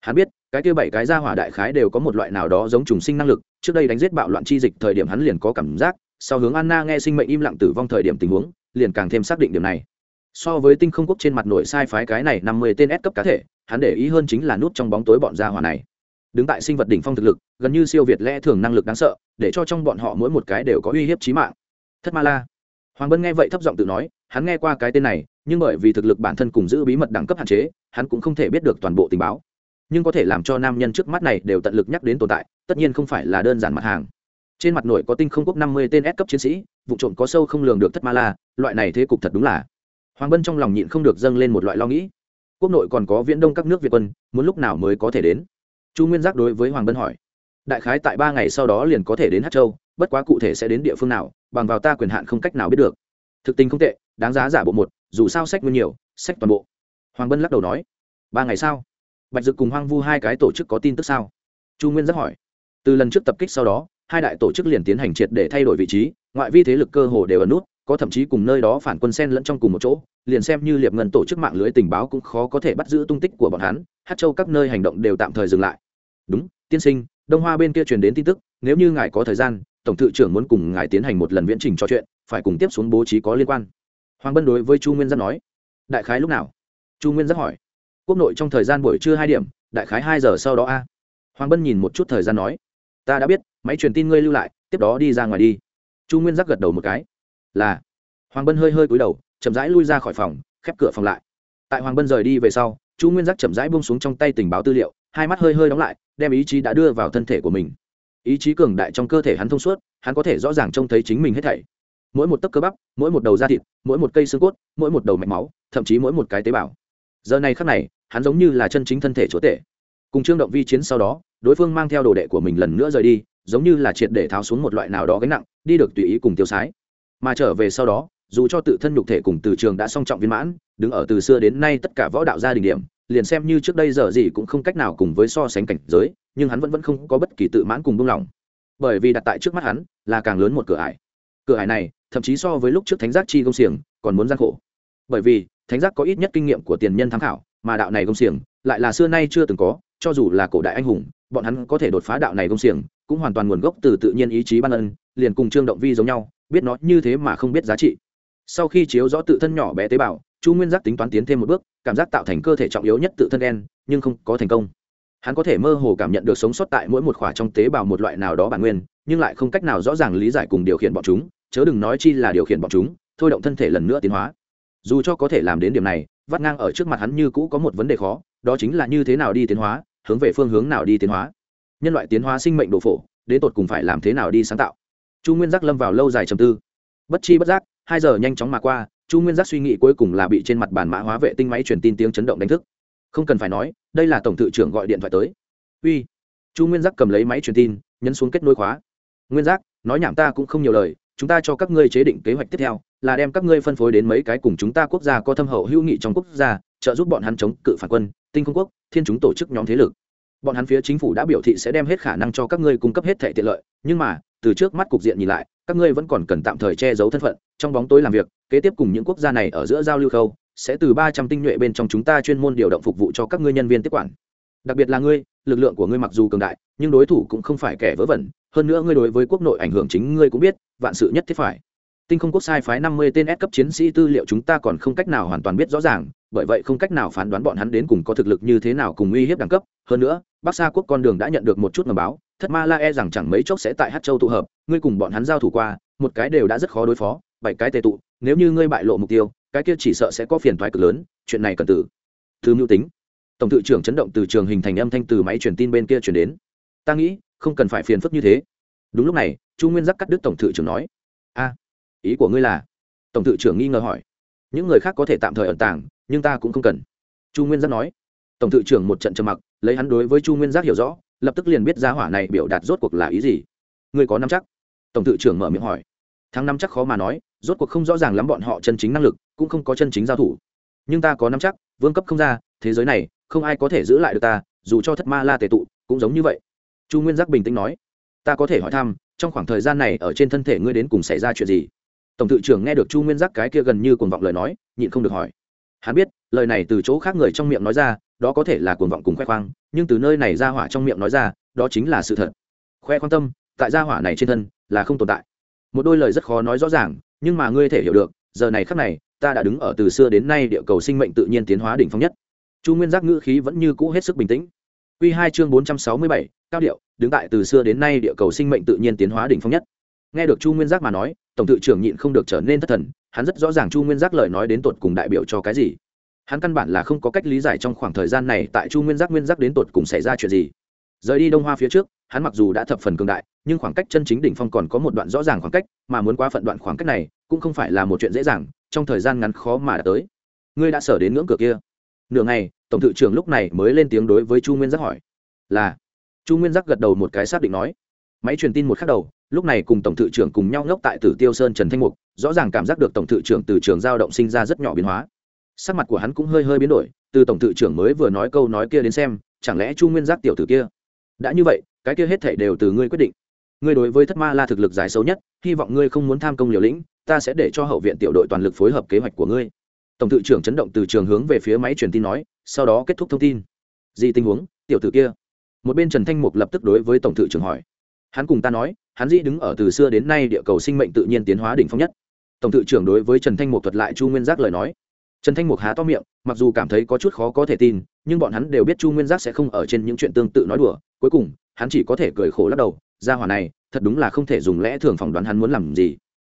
hắn biết, cái kia bảy cái gia hỏa đại khái đều có một loại nào đó giống trùng sinh năng lực, trước đây đánh giết bạo loạn chi dịch thời điểm hắn liền có cảm giác, sau hướng anna nghe sinh mệnh im lặng tử vong thời điểm tình huống, liền càng thêm xác định điểm này. So với tinh không quốc trên mặt nội sai phái cái này năm mươi tên S cấp cá thể, hắn để ý hơn chính là nút trong bóng tối bọn gia hỏa này. Đứng tại sinh vật đỉnh phong thực lực, gần như siêu việt lẽ thường năng lực đáng sợ, để cho trong bọn họ mỗi một cái đều có uy hiếp chí mạng. Thất ma la. Hoàng bân nghe vậy thấp giọng tự nói, hắn nghe qua cái tên này, nhưng bởi vì thực lực bản thân cùng giữ bí mật đẳng cấp hạn chế, hắn cũng không thể biết được toàn bộ tình báo nhưng có thể làm cho nam nhân trước mắt này đều tận lực nhắc đến tồn tại, tất nhiên không phải là đơn giản mặt hàng. Trên mặt nội có tinh không quốc năm mươi tên S cấp chiến sĩ, vụ trộm có sâu không lường được thất ma la, loại này thế cục thật đúng là. Hoàng bân trong lòng nhịn không được dâng lên một loại lo nghĩ. Quốc nội còn có viễn đông các nước việt quân, muốn lúc nào mới có thể đến? Chu nguyên giác đối với hoàng bân hỏi. Đại khái tại ba ngày sau đó liền có thể đến hát châu, bất quá cụ thể sẽ đến địa phương nào, bằng vào ta quyền hạn không cách nào biết được. Thực tình không tệ, đáng giá giả bộ một, dù sao sách nguyên nhiều, sách toàn bộ. Hoàng bân lắc đầu nói. Ba ngày sau bạch dực cùng hoang vu hai cái tổ chức có tin tức sao? Chu nguyên giác hỏi. Từ lần trước tập kích sau đó, hai đại tổ chức liền tiến hành triệt để thay đổi vị trí, ngoại vi thế lực cơ hồ đều ẩn nút, có thậm chí cùng nơi đó phản quân sen lẫn trong cùng một chỗ, liền xem như liệp ngân tổ chức mạng lưới tình báo cũng khó có thể bắt giữ tung tích của bọn hắn, hát châu các nơi hành động đều tạm thời dừng lại. Đúng, tiên sinh, đông hoa bên kia truyền đến tin tức, nếu như ngài có thời gian, tổng thự trưởng muốn cùng ngài tiến hành một lần viễn trình trò chuyện, phải cùng tiếp xuống bố trí có liên quan. Hoàng bân đối với chu nguyên giác nói. Đại khái lúc nào? Chu nguyên giác hỏi quốc nội trong thời gian buổi trưa hai điểm, đại khái hai giờ sau đó a. Hoàng bân nhìn một chút thời gian nói, ta đã biết, máy truyền tin ngươi lưu lại, tiếp đó đi ra ngoài đi. Chu nguyên giác gật đầu một cái, là. Hoàng bân hơi hơi cúi đầu, chậm rãi lui ra khỏi phòng, khép cửa phòng lại. Tại hoàng bân rời đi về sau, chu nguyên giác chậm rãi bông xuống trong tay tình báo tư liệu, hai mắt hơi hơi đóng lại, đem ý chí đã đưa vào thân thể của mình. Ý chí cường đại trong cơ thể hắn thông suốt, hắn có thể rõ ràng trông thấy chính mình hết thảy. Mỗi một tấc cơ bắp, mỗi một đầu da thịt, mỗi một cây xương cốt, mỗi một đầu mạch máu, thậm chí mỗi một cái tế bào giờ này khắc này, hắn giống như là chân chính thân thể chúa tể. Cùng trương động vi chiến sau đó, đối phương mang theo đồ đệ của mình lần nữa rời đi, giống như là triệt để tháo xuống một loại nào đó gánh nặng, đi được tùy ý cùng tiêu sái. Mà trở về sau đó, dù cho tự thân nhục thể cùng từ trường đã song trọng viên mãn, đứng ở từ xưa đến nay tất cả võ đạo gia đình điểm, liền xem như trước đây giờ gì cũng không cách nào cùng với so sánh cảnh giới, nhưng hắn vẫn vẫn không có bất kỳ tự mãn cùng buông lỏng. Bởi vì đặt tại trước mắt hắn, là càng lớn một cửa ải. Cửa ải này, thậm chí so với lúc trước thánh giác chi công xiềng, còn muốn gian khổ. Bởi vì thánh giác có ít nhất kinh nghiệm của tiền nhân tham khảo, mà đạo này công xiềng lại là xưa nay chưa từng có, cho dù là cổ đại anh hùng, bọn hắn có thể đột phá đạo này công xiềng, cũng hoàn toàn nguồn gốc từ tự nhiên ý chí ban ân, liền cùng trương động vi giống nhau, biết nó như thế mà không biết giá trị. Sau khi chiếu rõ tự thân nhỏ bé tế bào, chu nguyên giác tính toán tiến thêm một bước, cảm giác tạo thành cơ thể trọng yếu nhất tự thân đen nhưng không có thành công. Hắn có thể mơ hồ cảm nhận được sống sót tại mỗi một khỏa trong tế bào một loại nào đó bản nguyên, nhưng lại không cách nào rõ ràng lý giải cùng điều khiển bọn chúng, chớ đừng nói chi là điều khiển bọn chúng, thôi động thân thể lần nữa tiến hóa dù cho có thể làm đến điểm này, vắt ngang ở trước mặt hắn như cũ có một vấn đề khó, đó chính là như thế nào đi tiến hóa, hướng về phương hướng nào đi tiến hóa. Nhân loại tiến hóa sinh mệnh đồ phổ, đến tột cùng phải làm thế nào đi sáng tạo? Chu nguyên giác lâm vào lâu dài trầm tư. Bất chi bất giác, hai giờ nhanh chóng mà qua, chu nguyên giác suy nghĩ cuối cùng là bị trên mặt bản mã hóa vệ tinh máy truyền tin tiếng chấn động đánh thức. Không cần phải nói, đây là tổng thự trưởng gọi điện thoại tới. Uy. Chu nguyên giác cầm lấy máy truyền tin, nhấn xuống kết nối khóa. Nguyên giác, nói nhảm ta cũng không nhiều lời chúng ta cho các ngươi chế định kế hoạch tiếp theo, là đem các ngươi phân phối đến mấy cái cùng chúng ta quốc gia có thâm hậu hữu nghị trong quốc gia, trợ giúp bọn hắn chống cự phản quân, tinh không quốc, thiên chúng tổ chức nhóm thế lực. Bọn hắn phía chính phủ đã biểu thị sẽ đem hết khả năng cho các ngươi cung cấp hết thẻ tiện lợi, nhưng mà, từ trước mắt cục diện nhìn lại, các ngươi vẫn còn cần tạm thời che giấu thân phận, trong bóng tối làm việc, kế tiếp cùng những quốc gia này ở giữa giao lưu khâu, sẽ từ ba trăm tinh nhuệ bên trong chúng ta chuyên môn điều động phục vụ cho các ngươi nhân viên tiếp quản. Đặc biệt là ngươi, lực lượng của ngươi mặc dù cường đại, nhưng đối thủ cũng không phải kẻ vớ vẩn hơn nữa ngươi đối với quốc nội ảnh hưởng chính ngươi cũng biết, vạn sự nhất thiết phải. Tinh không quốc sai phái năm mươi tên S cấp chiến sĩ tư liệu chúng ta còn không cách nào hoàn toàn biết rõ ràng, bởi vậy không cách nào phán đoán bọn hắn đến cùng có thực lực như thế nào cùng uy hiếp đẳng cấp. Hơn nữa, bắc sa quốc con đường đã nhận được một chút ngầm báo, thất ma la e rằng chẳng mấy chốc sẽ tại hát châu tụ hợp, ngươi cùng bọn hắn giao thủ qua, một cái đều đã rất khó đối phó, bảy cái tề tụ, nếu như ngươi bại lộ mục tiêu, cái kia chỉ sợ sẽ có phiền toái cực lớn, chuyện này cần từ. Thứ mưu tính. Tổng tự trưởng chấn động từ trường hình thành âm thanh từ máy truyền tin bên kia truyền đến. Ta nghĩ không cần phải phiền phức như thế. Đúng lúc này, chu nguyên giác cắt đứt tổng thự trưởng nói, a, ý của ngươi là? Tổng thự trưởng nghi ngờ hỏi, những người khác có thể tạm thời ẩn tàng, nhưng ta cũng không cần. Chu nguyên giác nói, tổng thự trưởng một trận trầm mặc, lấy hắn đối với chu nguyên giác hiểu rõ, lập tức liền biết ra hỏa này biểu đạt rốt cuộc là ý gì. Ngươi có năm chắc? Tổng thự trưởng mở miệng hỏi tháng năm chắc khó mà nói, rốt cuộc không rõ ràng lắm bọn họ chân chính năng lực, cũng không có chân chính giao thủ. Nhưng ta có năm chắc, vương cấp không ra, thế giới này, không ai có thể giữ lại được ta, dù cho thất ma la tề tụ, cũng giống như vậy chu nguyên giác bình tĩnh nói, ta có thể hỏi thăm, trong khoảng thời gian này ở trên thân thể ngươi đến cùng xảy ra chuyện gì? Tổng thự trưởng nghe được chu nguyên giác cái kia gần như cuồng vọng lời nói, nhịn không được hỏi. Hắn biết, lời này từ chỗ khác người trong miệng nói ra, đó có thể là cuồng vọng cùng khoe khoang, nhưng từ nơi này ra hỏa trong miệng nói ra, đó chính là sự thật. Khoe khoang tâm, tại gia hỏa này trên thân, là không tồn tại. Một đôi lời rất khó nói rõ ràng, nhưng mà ngươi thể hiểu được, giờ này khắc này, ta đã đứng ở từ xưa đến nay địa cầu sinh mệnh tự nhiên tiến hóa đỉnh phong nhất. Chu nguyên giác ngữ khí vẫn như cũ hết sức bình tĩnh. Q hai chương bốn trăm sáu mươi bảy cao điệu, đứng tại từ xưa đến nay địa cầu sinh mệnh tự nhiên tiến hóa đỉnh phong nhất. Nghe được chu nguyên giác mà nói, tổng tự trưởng nhịn không được trở nên thất thần, hắn rất rõ ràng chu nguyên giác lời nói đến tột cùng đại biểu cho cái gì. Hắn căn bản là không có cách lý giải trong khoảng thời gian này tại chu nguyên giác nguyên giác đến tột cùng xảy ra chuyện gì. Rời đi đông hoa phía trước, hắn mặc dù đã thập phần cường đại, nhưng khoảng cách chân chính đỉnh phong còn có một đoạn rõ ràng khoảng cách, mà muốn qua phận đoạn khoảng cách này cũng không phải là một chuyện dễ dàng, trong thời gian ngắn khó mà đã tới. Ngươi đã sở đến ngưỡng cửa kia. Nửa ngày, tổng thự trưởng lúc này mới lên tiếng đối với chu nguyên giác hỏi, là chu nguyên giác gật đầu một cái xác định nói. Máy truyền tin một khắc đầu, lúc này cùng tổng thự trưởng cùng nhau ngốc tại tử tiêu sơn trần thanh mục, rõ ràng cảm giác được tổng thự trưởng từ trường giao động sinh ra rất nhỏ biến hóa. Sắc mặt của hắn cũng hơi hơi biến đổi, từ tổng thự trưởng mới vừa nói câu nói kia đến xem, chẳng lẽ chu nguyên giác tiểu tử kia đã như vậy, cái kia hết thể đều từ ngươi quyết định. Ngươi đối với thất ma la thực lực giải xấu nhất, hy vọng ngươi không muốn tham công liều lĩnh, ta sẽ để cho hậu viện tiểu đội toàn lực phối hợp kế hoạch của ngươi. Tổng thự trưởng chấn động từ trường hướng về phía máy truyền tin nói, sau đó kết thúc thông tin. Gì tình huống, tiểu tử kia? Một bên trần thanh mục lập tức đối với tổng thự trưởng hỏi. Hắn cùng ta nói, hắn dĩ đứng ở từ xưa đến nay địa cầu sinh mệnh tự nhiên tiến hóa đỉnh phong nhất. Tổng thự trưởng đối với trần thanh mục thuật lại chu nguyên giác lời nói. Trần thanh mục há to miệng, mặc dù cảm thấy có chút khó có thể tin, nhưng bọn hắn đều biết chu nguyên giác sẽ không ở trên những chuyện tương tự nói đùa. Cuối cùng, hắn chỉ có thể cười khổ lắc đầu ra hỏa này, thật đúng là không thể dùng lẽ thường phỏng đoán hắn muốn làm gì.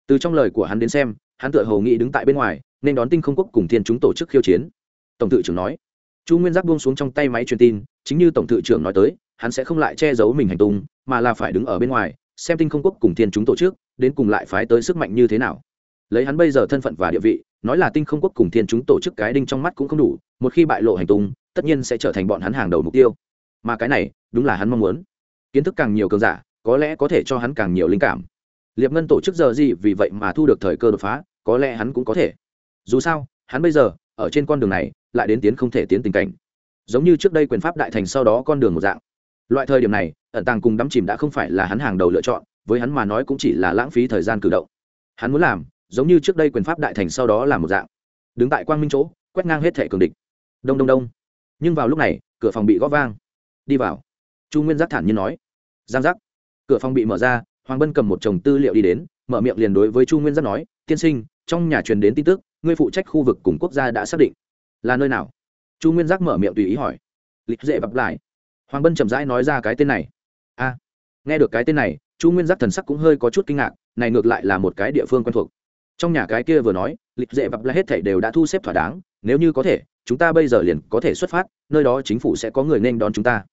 Từ trong lời của hắn đến xem, hắn tựa hồ nghĩ đứng tại bên ngoài, nên đón tinh không quốc cùng thiên chúng tổ chức khiêu chiến. Tổng thự trưởng nói chu nguyên giác buông xuống trong tay máy truyền tin, chính như tổng thự trưởng nói tới, hắn sẽ không lại che giấu mình hành tung, mà là phải đứng ở bên ngoài, xem tinh không quốc cùng thiên chúng tổ chức, đến cùng lại phái tới sức mạnh như thế nào. Lấy hắn bây giờ thân phận và địa vị, nói là tinh không quốc cùng thiên chúng tổ chức cái đinh trong mắt cũng không đủ, một khi bại lộ hành tung, tất nhiên sẽ trở thành bọn hắn hàng đầu mục tiêu. Mà cái này, đúng là hắn mong muốn. Kiến thức càng nhiều cường giả, có lẽ có thể cho hắn càng nhiều linh cảm. Liệp ngân tổ chức giờ gì vì vậy mà thu được thời cơ đột phá, có lẽ hắn cũng có thể. Dù sao, hắn bây giờ, ở trên con đường này lại đến tiến không thể tiến tình cảnh. Giống như trước đây quyền pháp đại thành sau đó con đường một dạng. Loại thời điểm này, ẩn tàng cùng đắm chìm đã không phải là hắn hàng đầu lựa chọn, với hắn mà nói cũng chỉ là lãng phí thời gian cử động. Hắn muốn làm, giống như trước đây quyền pháp đại thành sau đó là một dạng. Đứng tại quang minh chỗ, quét ngang hết thẻ cường địch. Đông đông đông. Nhưng vào lúc này, cửa phòng bị gõ vang. Đi vào. Chu nguyên giác thản nhiên nói. Giang giác. Cửa phòng bị mở ra, hoàng bân cầm một chồng tư liệu đi đến, mở miệng liền đối với chu nguyên giác nói, tiên sinh, trong nhà truyền đến tin tức, ngươi phụ trách khu vực cùng quốc gia đã xác định là nơi nào? Chu nguyên giác mở miệng tùy ý hỏi. Lịch dễ bập lại. Hoàng bân chậm rãi nói ra cái tên này. A nghe được cái tên này, chu nguyên giác thần sắc cũng hơi có chút kinh ngạc, này ngược lại là một cái địa phương quen thuộc. Trong nhà cái kia vừa nói, lịch dễ bập lại hết thảy đều đã thu xếp thỏa đáng, nếu như có thể, chúng ta bây giờ liền có thể xuất phát, nơi đó chính phủ sẽ có người nên đón chúng ta.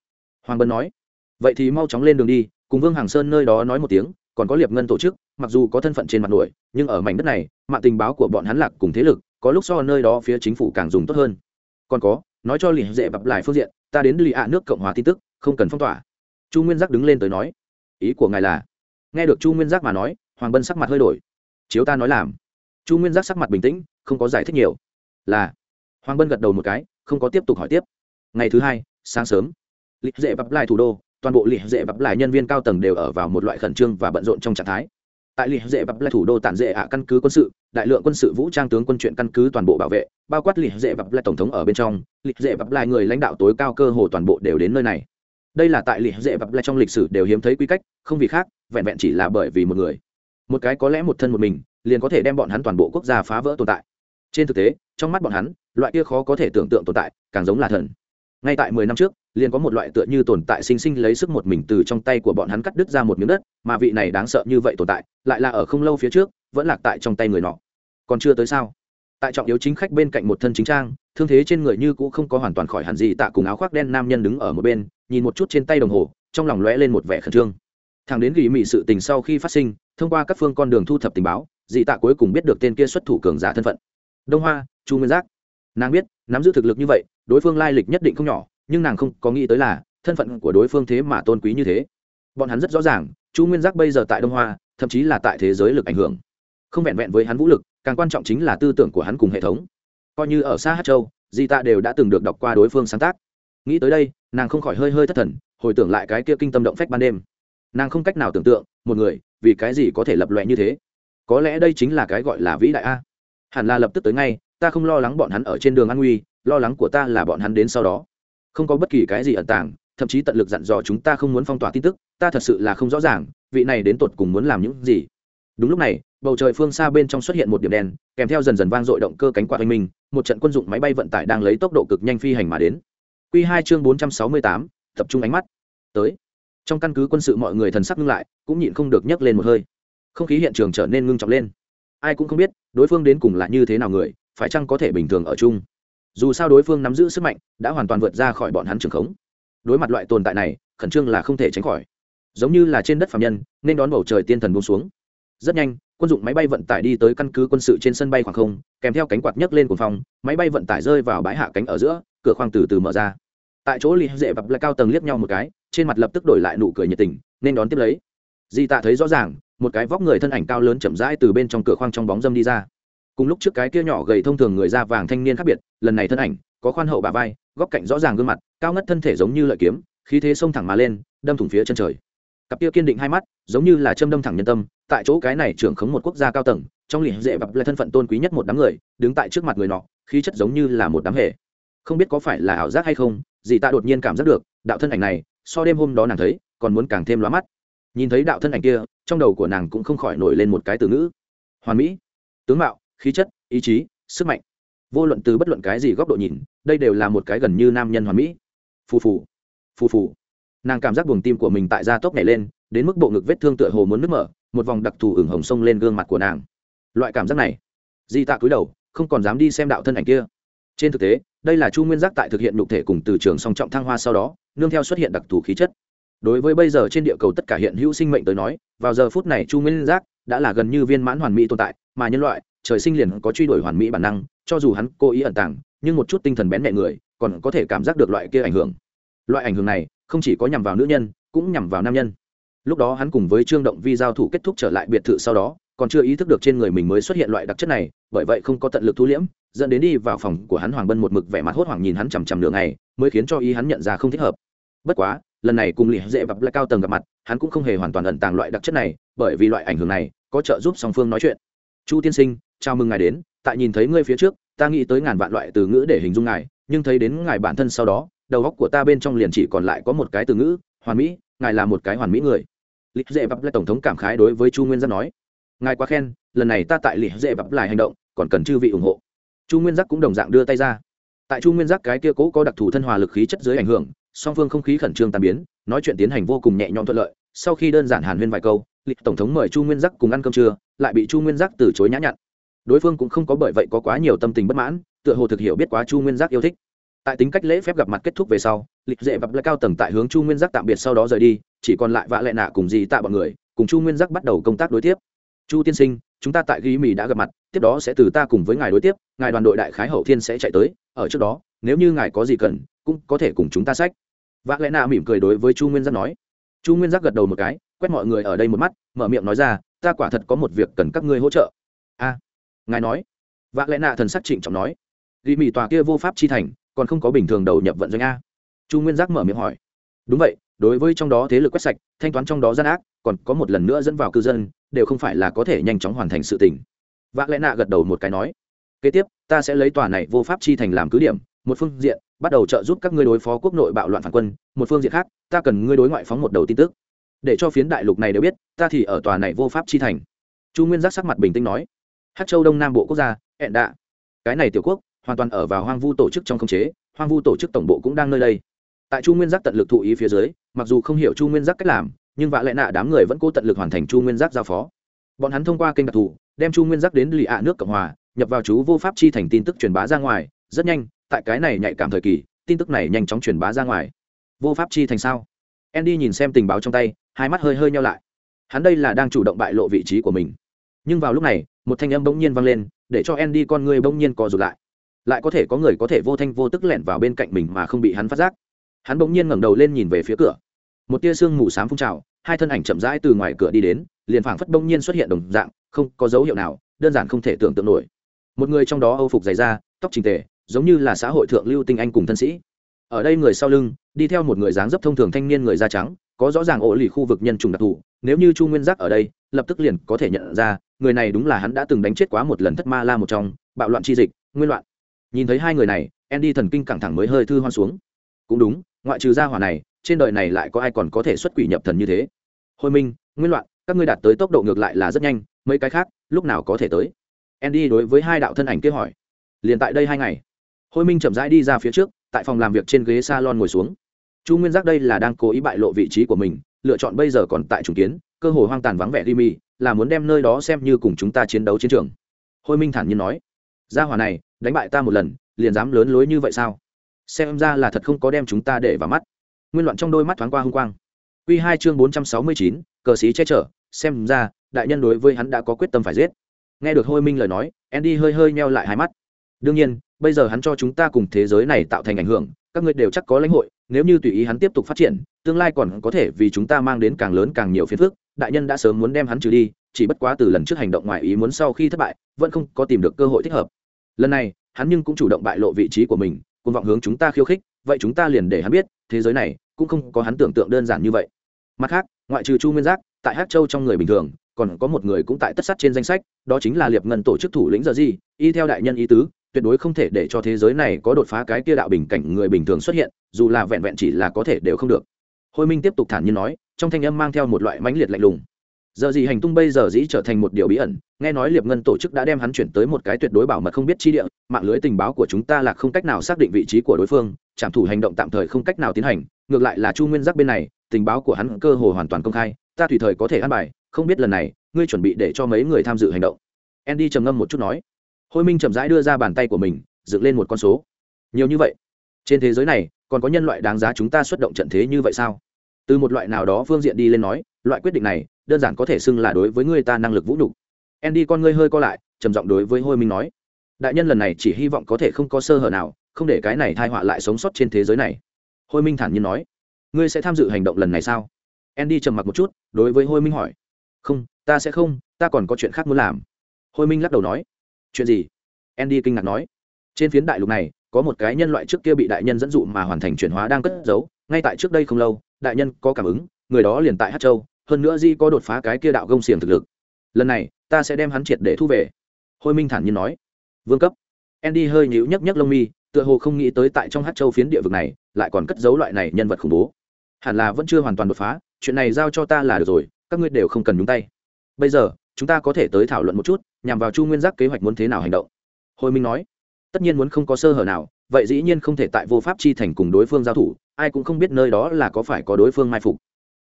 Hoàng bân nói. Vậy thì mau chóng lên đường đi, cùng vương hàng sơn nơi đó nói một tiếng, còn có liệp ngân tổ chức, mặc dù có thân phận trên mặt nổi, nhưng ở mảnh đất này, mạng tình báo của bọn hắn lạc cùng thế lực có lúc so nơi đó phía chính phủ càng dùng tốt hơn. Còn có, nói cho lì dễ bập lại phương diện, ta đến lì ạ nước cộng hòa tin tức, không cần phong tỏa. Chu nguyên giác đứng lên tới nói, ý của ngài là, nghe được chu nguyên giác mà nói, hoàng bân sắc mặt hơi đổi. Chiếu ta nói làm. Chu nguyên giác sắc mặt bình tĩnh, không có giải thích nhiều. Là, hoàng bân gật đầu một cái, không có tiếp tục hỏi tiếp. Ngày thứ hai, sáng sớm lịch dễ vấp lại thủ đô, toàn bộ lịch dễ vấp lại nhân viên cao tầng đều ở vào một loại khẩn trương và bận rộn trong trạng thái tại lì dễ bập lại thủ đô tản dễ ạ căn cứ quân sự, đại lượng quân sự vũ trang tướng quân chuyện căn cứ toàn bộ bảo vệ, bao quát lì dễ bập lại tổng thống ở bên trong lịch dễ bập lại người lãnh đạo tối cao cơ hồ toàn bộ đều đến nơi này. Đây là tại lì dễ bập lại trong lịch sử đều hiếm thấy quy cách, không vì khác, vẹn vẹn chỉ là bởi vì một người. Một cái có lẽ một thân một mình, liền có thể đem bọn hắn toàn bộ quốc gia phá vỡ tồn tại. Trên thực tế, trong mắt bọn hắn, loại kia khó có thể tưởng tượng tồn tại, càng giống là thần. Ngay tại mười năm trước liền có một loại tựa như tồn tại sinh sinh lấy sức một mình từ trong tay của bọn hắn cắt đứt ra một miếng đất, mà vị này đáng sợ như vậy tồn tại, lại là ở không lâu phía trước, vẫn lạc tại trong tay người nọ. Còn chưa tới sao? Tại trọng yếu chính khách bên cạnh một thân chính trang, thương thế trên người như cũ không có hoàn toàn khỏi hẳn gì, tạ cùng áo khoác đen nam nhân đứng ở một bên, nhìn một chút trên tay đồng hồ, trong lòng lóe lên một vẻ khẩn trương. Thằng đến ghi mị sự tình sau khi phát sinh, thông qua các phương con đường thu thập tình báo dị tạ cuối cùng biết được tên kia xuất thủ cường giả thân phận. Đông hoa, chu nguyên giác. Nàng biết, nắm giữ thực lực như vậy, đối phương lai lịch nhất định không nhỏ nhưng nàng không có nghĩ tới là thân phận của đối phương thế mà tôn quý như thế. Bọn hắn rất rõ ràng, chu nguyên giác bây giờ tại đông hoa, thậm chí là tại thế giới lực ảnh hưởng. Không vẹn vẹn với hắn vũ lực, càng quan trọng chính là tư tưởng của hắn cùng hệ thống. Coi như ở xa hát châu, di tạ đều đã từng được đọc qua đối phương sáng tác. Nghĩ tới đây, nàng không khỏi hơi hơi thất thần, hồi tưởng lại cái kia kinh tâm động phách ban đêm. Nàng không cách nào tưởng tượng, một người, vì cái gì có thể lập loẹ như thế? Có lẽ đây chính là cái gọi là vĩ đại a. Hẳn là lập tức tới ngay, ta không lo lắng bọn hắn ở trên đường an nguy, lo lắng của ta là bọn hắn đến sau đó không có bất kỳ cái gì ẩn tàng, thậm chí tận lực dặn dò chúng ta không muốn phong tỏa tin tức, ta thật sự là không rõ ràng, vị này đến tột cùng muốn làm những gì. Đúng lúc này, bầu trời phương xa bên trong xuất hiện một điểm đen, kèm theo dần dần vang dội động cơ cánh quạt oanh minh, một trận quân dụng máy bay vận tải đang lấy tốc độ cực nhanh phi hành mà đến. Q hai chương bốn trăm sáu mươi tám, tập trung ánh mắt. Tới. Trong căn cứ quân sự mọi người thần sắc ngưng lại, cũng nhịn không được nhấc lên một hơi. Không khí hiện trường trở nên ngưng trọng lên. Ai cũng không biết, đối phương đến cùng là như thế nào người, phải chăng có thể bình thường ở chung? Dù sao đối phương nắm giữ sức mạnh, đã hoàn toàn vượt ra khỏi bọn hắn trường khống. Đối mặt loại tồn tại này, khẩn trương là không thể tránh khỏi. Giống như là trên đất phạm nhân, nên đón bầu trời tiên thần buông xuống. Rất nhanh, quân dụng máy bay vận tải đi tới căn cứ quân sự trên sân bay khoảng không, kèm theo cánh quạt nhấc lên cuồng phòng máy bay vận tải rơi vào bãi hạ cánh ở giữa, cửa khoang từ từ mở ra. Tại chỗ lì dễ vập lại cao tầng liếc nhau một cái, trên mặt lập tức đổi lại nụ cười nhiệt tình, nên đón tiếp lấy. Di tạ thấy rõ ràng, một cái vóc người thân ảnh cao lớn chậm rãi từ bên trong cửa khoang trong bóng dâm đi ra cùng lúc trước cái kia nhỏ gầy thông thường người da vàng thanh niên khác biệt, lần này thân ảnh, có khoan hậu bà vai, góc cạnh rõ ràng gương mặt, cao ngất thân thể giống như lợi kiếm, khí thế xông thẳng mà lên, đâm thủng phía chân trời. Cặp kia kiên định hai mắt, giống như là châm đâm thẳng nhân tâm, tại chỗ cái này trưởng khống một quốc gia cao tầng, trong liền dễ bập là thân phận tôn quý nhất một đám người, đứng tại trước mặt người nọ, khí chất giống như là một đám hệ. không biết có phải là ảo giác hay không, dì ta đột nhiên cảm giác được, đạo thân ảnh này, so đêm hôm đó nàng thấy, còn muốn càng thêm lóa mắt. Nhìn thấy đạo thân ảnh kia, trong đầu của nàng cũng không khỏi nổi lên một cái từ ngữ. Hoàn mỹ. Tướng mạo khí chất, ý chí, sức mạnh. Vô luận từ bất luận cái gì góc độ nhìn, đây đều là một cái gần như nam nhân hoàn mỹ. Phù phù phù phù. Nàng cảm giác buồng tim của mình tại da tốc nhảy lên, đến mức bộ ngực vết thương tựa hồ muốn nứt mở, một vòng đặc thù ửng hồng sông lên gương mặt của nàng. Loại cảm giác này, di tạ cúi đầu, không còn dám đi xem đạo thân ảnh kia. Trên thực tế, đây là chu nguyên giác tại thực hiện nhục thể cùng từ trường song trọng thăng hoa sau đó, nương theo xuất hiện đặc thù khí chất. Đối với bây giờ trên địa cầu tất cả hiện hữu sinh mệnh tới nói, vào giờ phút này chu nguyên giác đã là gần như viên mãn hoàn mỹ tồn tại, mà nhân loại trời sinh liền có truy đuổi hoàn mỹ bản năng cho dù hắn cố ý ẩn tàng nhưng một chút tinh thần bén mẹ người còn có thể cảm giác được loại kia ảnh hưởng. Loại ảnh hưởng này không chỉ có nhằm vào nữ nhân cũng nhằm vào nam nhân. Lúc đó hắn cùng với trương động vi giao thủ kết thúc trở lại biệt thự sau đó còn chưa ý thức được trên người mình mới xuất hiện loại đặc chất này bởi vậy không có tận lực thu liễm dẫn đến đi vào phòng của hắn hoàng bân một mực vẻ mặt hốt hoảng nhìn hắn chằm chằm nửa ngày, mới khiến cho ý hắn nhận ra không thích hợp. Bất quá lần này cùng lì dễ vập lại cao tầng gặp mặt hắn cũng không hề hoàn toàn ẩn tàng loại đặc chất này bởi vì loại ảnh hưởng này có trợ giúp song phương nói chuyện chu tiên sinh, chào mừng ngài đến, tại nhìn thấy ngươi phía trước, ta nghĩ tới ngàn vạn loại từ ngữ để hình dung ngài, nhưng thấy đến ngài bản thân sau đó, đầu góc của ta bên trong liền chỉ còn lại có một cái từ ngữ, hoàn mỹ, ngài là một cái hoàn mỹ người. Lịch dễ bắp lại tổng thống cảm khái đối với chu nguyên giác nói. Ngài quá khen, lần này ta tại lịch dễ bắp lại hành động, còn cần chư vị ủng hộ. Chu nguyên giác cũng đồng dạng đưa tay ra. Tại chu nguyên giác cái kia cố có đặc thù thân hòa lực khí chất dưới ảnh hưởng, song phương không khí khẩn trương tàn biến, nói chuyện tiến hành vô cùng nhẹ nhõm thuận lợi, sau khi đơn giản hàn huyên vài câu lịch tổng thống mời chu nguyên giác cùng ăn cơm trưa, lại bị chu nguyên giác từ chối nhã nhặn. Đối phương cũng không có bởi vậy có quá nhiều tâm tình bất mãn, tựa hồ thực hiểu biết quá chu nguyên giác yêu thích. Tại tính cách lễ phép gặp mặt kết thúc về sau, lịch dễ vập lại cao tầng tại hướng chu nguyên giác tạm biệt sau đó rời đi, chỉ còn lại vạ lệ nạ cùng gì tạ bọn người, cùng chu nguyên giác bắt đầu công tác đối tiếp. Chu tiên sinh, chúng ta tại ghi mì đã gặp mặt, tiếp đó sẽ từ ta cùng với ngài đối tiếp, ngài đoàn đội đại khái hậu thiên sẽ chạy tới, ở trước đó, nếu như ngài có gì cần, cũng có thể cùng chúng ta sách. Vạ lệ nạ mỉm cười đối với chu nguyên giác nói. Chu nguyên giác gật đầu một cái quét mọi người ở đây một mắt, mở miệng nói ra, ta quả thật có một việc cần các ngươi hỗ trợ. A, ngài nói. Vạ lẽ nạ thần sắc trịnh trọng nói. Ghi mị tòa kia vô pháp chi thành, còn không có bình thường đầu nhập vận doanh a. Chu nguyên giác mở miệng hỏi. Đúng vậy, đối với trong đó thế lực quét sạch, thanh toán trong đó gian ác, còn có một lần nữa dẫn vào cư dân, đều không phải là có thể nhanh chóng hoàn thành sự tình. Vạ lẽ nạ gật đầu một cái nói. Kế tiếp, ta sẽ lấy tòa này vô pháp chi thành làm cứ điểm, một phương diện, bắt đầu trợ giúp các ngươi đối phó quốc nội bạo loạn phản quân, một phương diện khác, ta cần ngươi đối ngoại phóng một đầu tin tức để cho phiến đại lục này đều biết, ta thì ở tòa này vô pháp chi thành. Chu nguyên giác sắc mặt bình tĩnh nói hát châu đông nam bộ quốc gia, ẹn đạ. Cái này tiểu quốc, hoàn toàn ở vào hoang vu tổ chức trong khống chế, hoang vu tổ chức tổng bộ cũng đang nơi đây. Tại chu nguyên giác tận lực thụ ý phía dưới, mặc dù không hiểu chu nguyên giác cách làm, nhưng vạ lẽ nạ đám người vẫn cố tận lực hoàn thành chu nguyên giác giao phó. Bọn hắn thông qua kênh đặc thù, đem chu nguyên giác đến lì ạ nước cộng hòa, nhập vào chú vô pháp chi thành tin tức truyền bá ra ngoài. Rất nhanh, tại cái này nhạy cảm thời kỳ, tin tức này nhanh chóng truyền bá ra ngoài. Vô pháp chi thành sao? Andy nhìn xem tình báo trong tay, hai mắt hơi hơi nhau lại. Hắn đây là đang chủ động bại lộ vị trí của mình. Nhưng vào lúc này, một thanh âm bỗng nhiên vang lên, để cho andy con người bỗng nhiên co rụt lại. Lại có thể có người có thể vô thanh vô tức lẻn vào bên cạnh mình mà không bị hắn phát giác. Hắn bỗng nhiên ngẩng đầu lên nhìn về phía cửa. Một tia sương mù s á m phun trào, hai thân ảnh chậm rãi từ ngoài cửa đi đến, liền phảng phất bỗng nhiên xuất hiện đồng dạng, không có dấu hiệu nào, đơn giản không thể tưởng tượng nổi. Một người trong đó âu phục dày da, tóc trình tề, giống như là xã hội thượng lưu tinh anh cùng thân sĩ. Ở đây người sau lưng đi theo một người dáng dấp thông thường thanh niên người da trắng, có rõ ràng ổ lì khu vực nhân trùng đặc thù, nếu như chu nguyên giác ở đây, lập tức liền có thể nhận ra, người này đúng là hắn đã từng đánh chết quá một lần thất ma la một trong, bạo loạn chi dịch, nguyên loạn. Nhìn thấy hai người này, andy thần kinh căng thẳng mới hơi thư hoan xuống. Cũng đúng, ngoại trừ gia hỏa này, trên đời này lại có ai còn có thể xuất quỷ nhập thần như thế? Hồi minh, nguyên loạn, các ngươi đạt tới tốc độ ngược lại là rất nhanh, mấy cái khác, lúc nào có thể tới? Andy đối với hai đạo thân ảnh kia hỏi. Liền tại đây hai ngày, hồi minh chậm rãi đi ra phía trước, tại phòng làm việc trên ghế salon ngồi xuống chu nguyên giác đây là đang cố ý bại lộ vị trí của mình lựa chọn bây giờ còn tại trùng kiến cơ hội hoang tàn vắng vẻ Rimi, là muốn đem nơi đó xem như cùng chúng ta chiến đấu chiến trường. Hôi Minh thản nhiên nói, gia hỏa này, đánh bại ta một lần, liền dám lớn lối như vậy sao? Xem ra là thật không có đem chúng ta để vào mắt. Nguyên loạn trong đôi mắt thoáng qua hung quang. Quy hai chương bốn trăm sáu mươi chín, cờ sĩ che chở, xem ra, đại nhân đối với hắn đã có quyết tâm phải giết. Nghe được Hôi Minh lời nói, Andy hơi hơi meo lại hai mắt. Đương nhiên, bây giờ hắn cho chúng ta cùng thế giới này tạo thành ảnh hưởng, các ngươi đều chắc có lãnh hội, nếu như tùy ý hắn tiếp tục phát triển, tương lai còn có thể vì chúng ta mang đến càng lớn càng nhiều phiền phức, đại nhân đã sớm muốn đem hắn trừ đi chỉ bất quá từ lần trước hành động ngoài ý muốn sau khi thất bại vẫn không có tìm được cơ hội thích hợp. Lần này hắn nhưng cũng chủ động bại lộ vị trí của mình cùng vọng hướng chúng ta khiêu khích vậy chúng ta liền để hắn biết thế giới này cũng không có hắn tưởng tượng đơn giản như vậy. Mặt khác ngoại trừ chu nguyên giác tại hát châu trong người bình thường còn có một người cũng tại tất sắt trên danh sách đó chính là liệp ngân tổ chức thủ lĩnh giờ gì y theo đại nhân ý tứ tuyệt đối không thể để cho thế giới này có đột phá cái kia đạo bình cảnh người bình thường xuất hiện, dù là vẹn vẹn chỉ là có thể đều không được. Hôi minh tiếp tục thản nhiên nói, trong thanh âm mang theo một loại mãnh liệt lạnh lùng. Giờ gì hành tung bây giờ dĩ trở thành một điều bí ẩn, nghe nói liệp ngân tổ chức đã đem hắn chuyển tới một cái tuyệt đối bảo mật không biết chi địa, mạng lưới tình báo của chúng ta là không cách nào xác định vị trí của đối phương, trảm thủ hành động tạm thời không cách nào tiến hành, ngược lại là chu nguyên giác bên này, tình báo của hắn cơ hồ hoàn toàn công khai, ta tùy thời có thể ăn bài, không biết lần này, ngươi chuẩn bị để cho mấy người tham dự hành động. Andy trầm ngâm một chút nói hôi minh chậm rãi đưa ra bàn tay của mình, dựng lên một con số. Nhiều như vậy? Trên thế giới này, còn có nhân loại đáng giá chúng ta xuất động trận thế như vậy sao? Từ một loại nào đó phương diện đi lên nói, loại quyết định này, đơn giản có thể xưng là đối với người ta năng lực vũ nhục. Andy con ngươi hơi co lại, trầm giọng đối với hôi minh nói, đại nhân lần này chỉ hy vọng có thể không có sơ hở nào, không để cái này thai họa lại sống sót trên thế giới này. Hôi minh thản nhiên nói, ngươi sẽ tham dự hành động lần này sao? Andy trầm mặc một chút, đối với hôi minh hỏi, không, ta sẽ không, ta còn có chuyện khác muốn làm. Hôi minh lắc đầu nói chuyện gì? Andy kinh ngạc nói. Trên phiến đại lục này, có một cái nhân loại trước kia bị đại nhân dẫn dụ mà hoàn thành chuyển hóa đang cất giấu, ngay tại trước đây không lâu, đại nhân có cảm ứng, người đó liền tại hát châu, hơn nữa di có đột phá cái kia đạo gông xiềng thực lực. Lần này, ta sẽ đem hắn triệt để thu về. Hôi minh thản nhiên nói. Vương cấp. Andy hơi nhíu nhấc nhấc lông mi, tựa hồ không nghĩ tới tại trong hát châu phiến địa vực này, lại còn cất giấu loại này nhân vật khủng bố. Hẳn là vẫn chưa hoàn toàn đột phá, chuyện này giao cho ta là được rồi, các ngươi đều không cần nhúng tay. Bây giờ, chúng ta có thể tới thảo luận một chút nhằm vào chu nguyên giác kế hoạch muốn thế nào hành động. Hồi minh nói, tất nhiên muốn không có sơ hở nào, vậy dĩ nhiên không thể tại vô pháp chi thành cùng đối phương giao thủ, ai cũng không biết nơi đó là có phải có đối phương mai phục.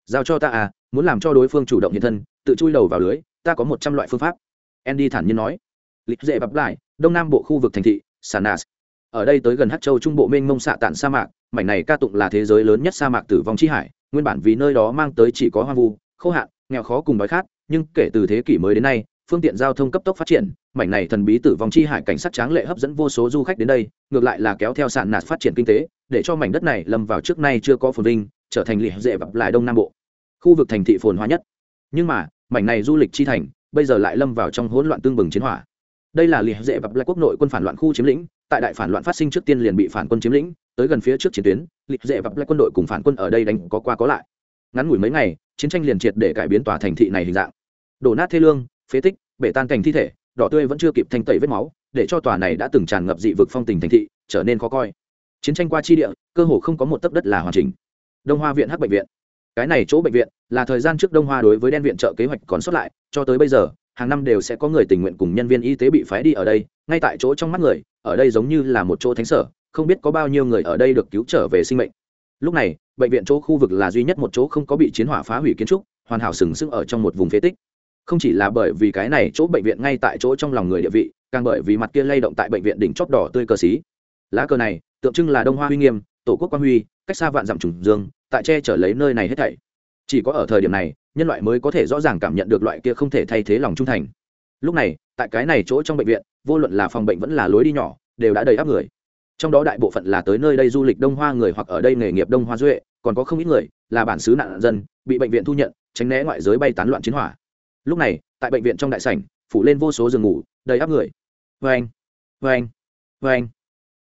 Giao cho ta à muốn làm cho đối phương chủ động hiện thân, tự chui đầu vào lưới, ta có một trăm loại phương pháp. Andy thản nhiên nói, lịch dễ bập lại, đông nam bộ khu vực thành thị, sanas. Ở đây tới gần hát châu trung bộ mênh mông xạ tản sa mạc, mảnh này ca tụng là thế giới lớn nhất sa mạc tử vong chi hải, nguyên bản vì nơi đó mang tới chỉ có hoang vu, khô hạn, nghèo khó cùng đói khát, nhưng kể từ thế kỷ mới đến nay phương tiện giao thông cấp tốc phát triển, mảnh này thần bí tử vong chi hải cảnh sát tráng lệ hấp dẫn vô số du khách đến đây, ngược lại là kéo theo sạn nạt phát triển kinh tế, để cho mảnh đất này lâm vào trước nay chưa có phồn vinh, trở thành lìa dễ vập lại đông nam bộ, khu vực thành thị phồn hoa nhất. Nhưng mà, mảnh này du lịch chi thành, bây giờ lại lâm vào trong hỗn loạn tương bừng chiến hỏa. Đây là lìa dễ vập lại quốc nội quân phản loạn khu chiếm lĩnh, tại đại phản loạn phát sinh trước tiên liền bị phản quân chiếm lĩnh, tới gần phía trước chiến tuyến lìa dễ vập lại quân đội cùng phản quân ở đây đánh có qua có lại. Ngắn ngủi mấy ngày, chiến tranh liền triệt để cải biến tòa thành thị này hình dạng. Đổ nát thê lương phế tích, bể tan cảnh thi thể, đỏ tươi vẫn chưa kịp thanh tẩy vết máu, để cho tòa này đã từng tràn ngập dị vực phong tình thành thị, trở nên khó coi. Chiến tranh qua chi địa, cơ hồ không có một tấc đất là hoàn chỉnh. Đông hoa viện hắc bệnh viện. Cái này chỗ bệnh viện, là thời gian trước đông hoa đối với đen viện trợ kế hoạch còn sót lại, cho tới bây giờ, hàng năm đều sẽ có người tình nguyện cùng nhân viên y tế bị phái đi ở đây, ngay tại chỗ trong mắt người, ở đây giống như là một chỗ thánh sở, không biết có bao nhiêu người ở đây được cứu trở về sinh mệnh. Lúc này, bệnh viện chỗ khu vực là duy nhất một chỗ không có bị chiến hỏa phá hủy kiến trúc, hoàn hảo sừng sững ở trong một vùng phế tích không chỉ là bởi vì cái này chỗ bệnh viện ngay tại chỗ trong lòng người địa vị, càng bởi vì mặt kia lay động tại bệnh viện đỉnh chóp đỏ tươi cờ xí. Lá cờ này, tượng trưng là đông hoa huy nghiêm, tổ quốc quang huy, cách xa vạn dặm trùng dương, tại che chở lấy nơi này hết thảy. Chỉ có ở thời điểm này, nhân loại mới có thể rõ ràng cảm nhận được loại kia không thể thay thế lòng trung thành. Lúc này, tại cái này chỗ trong bệnh viện, vô luận là phòng bệnh vẫn là lối đi nhỏ, đều đã đầy áp người. Trong đó đại bộ phận là tới nơi đây du lịch đông hoa người hoặc ở đây nghề nghiệp đông hoa duệ, còn có không ít người là bản xứ nạn dân, bị bệnh viện thu nhận, tránh né ngoại giới bay tán loạn chiến hỏa lúc này, tại bệnh viện trong đại sảnh, phủ lên vô số giường ngủ, đầy áp người. Vê anh vê anh vê anh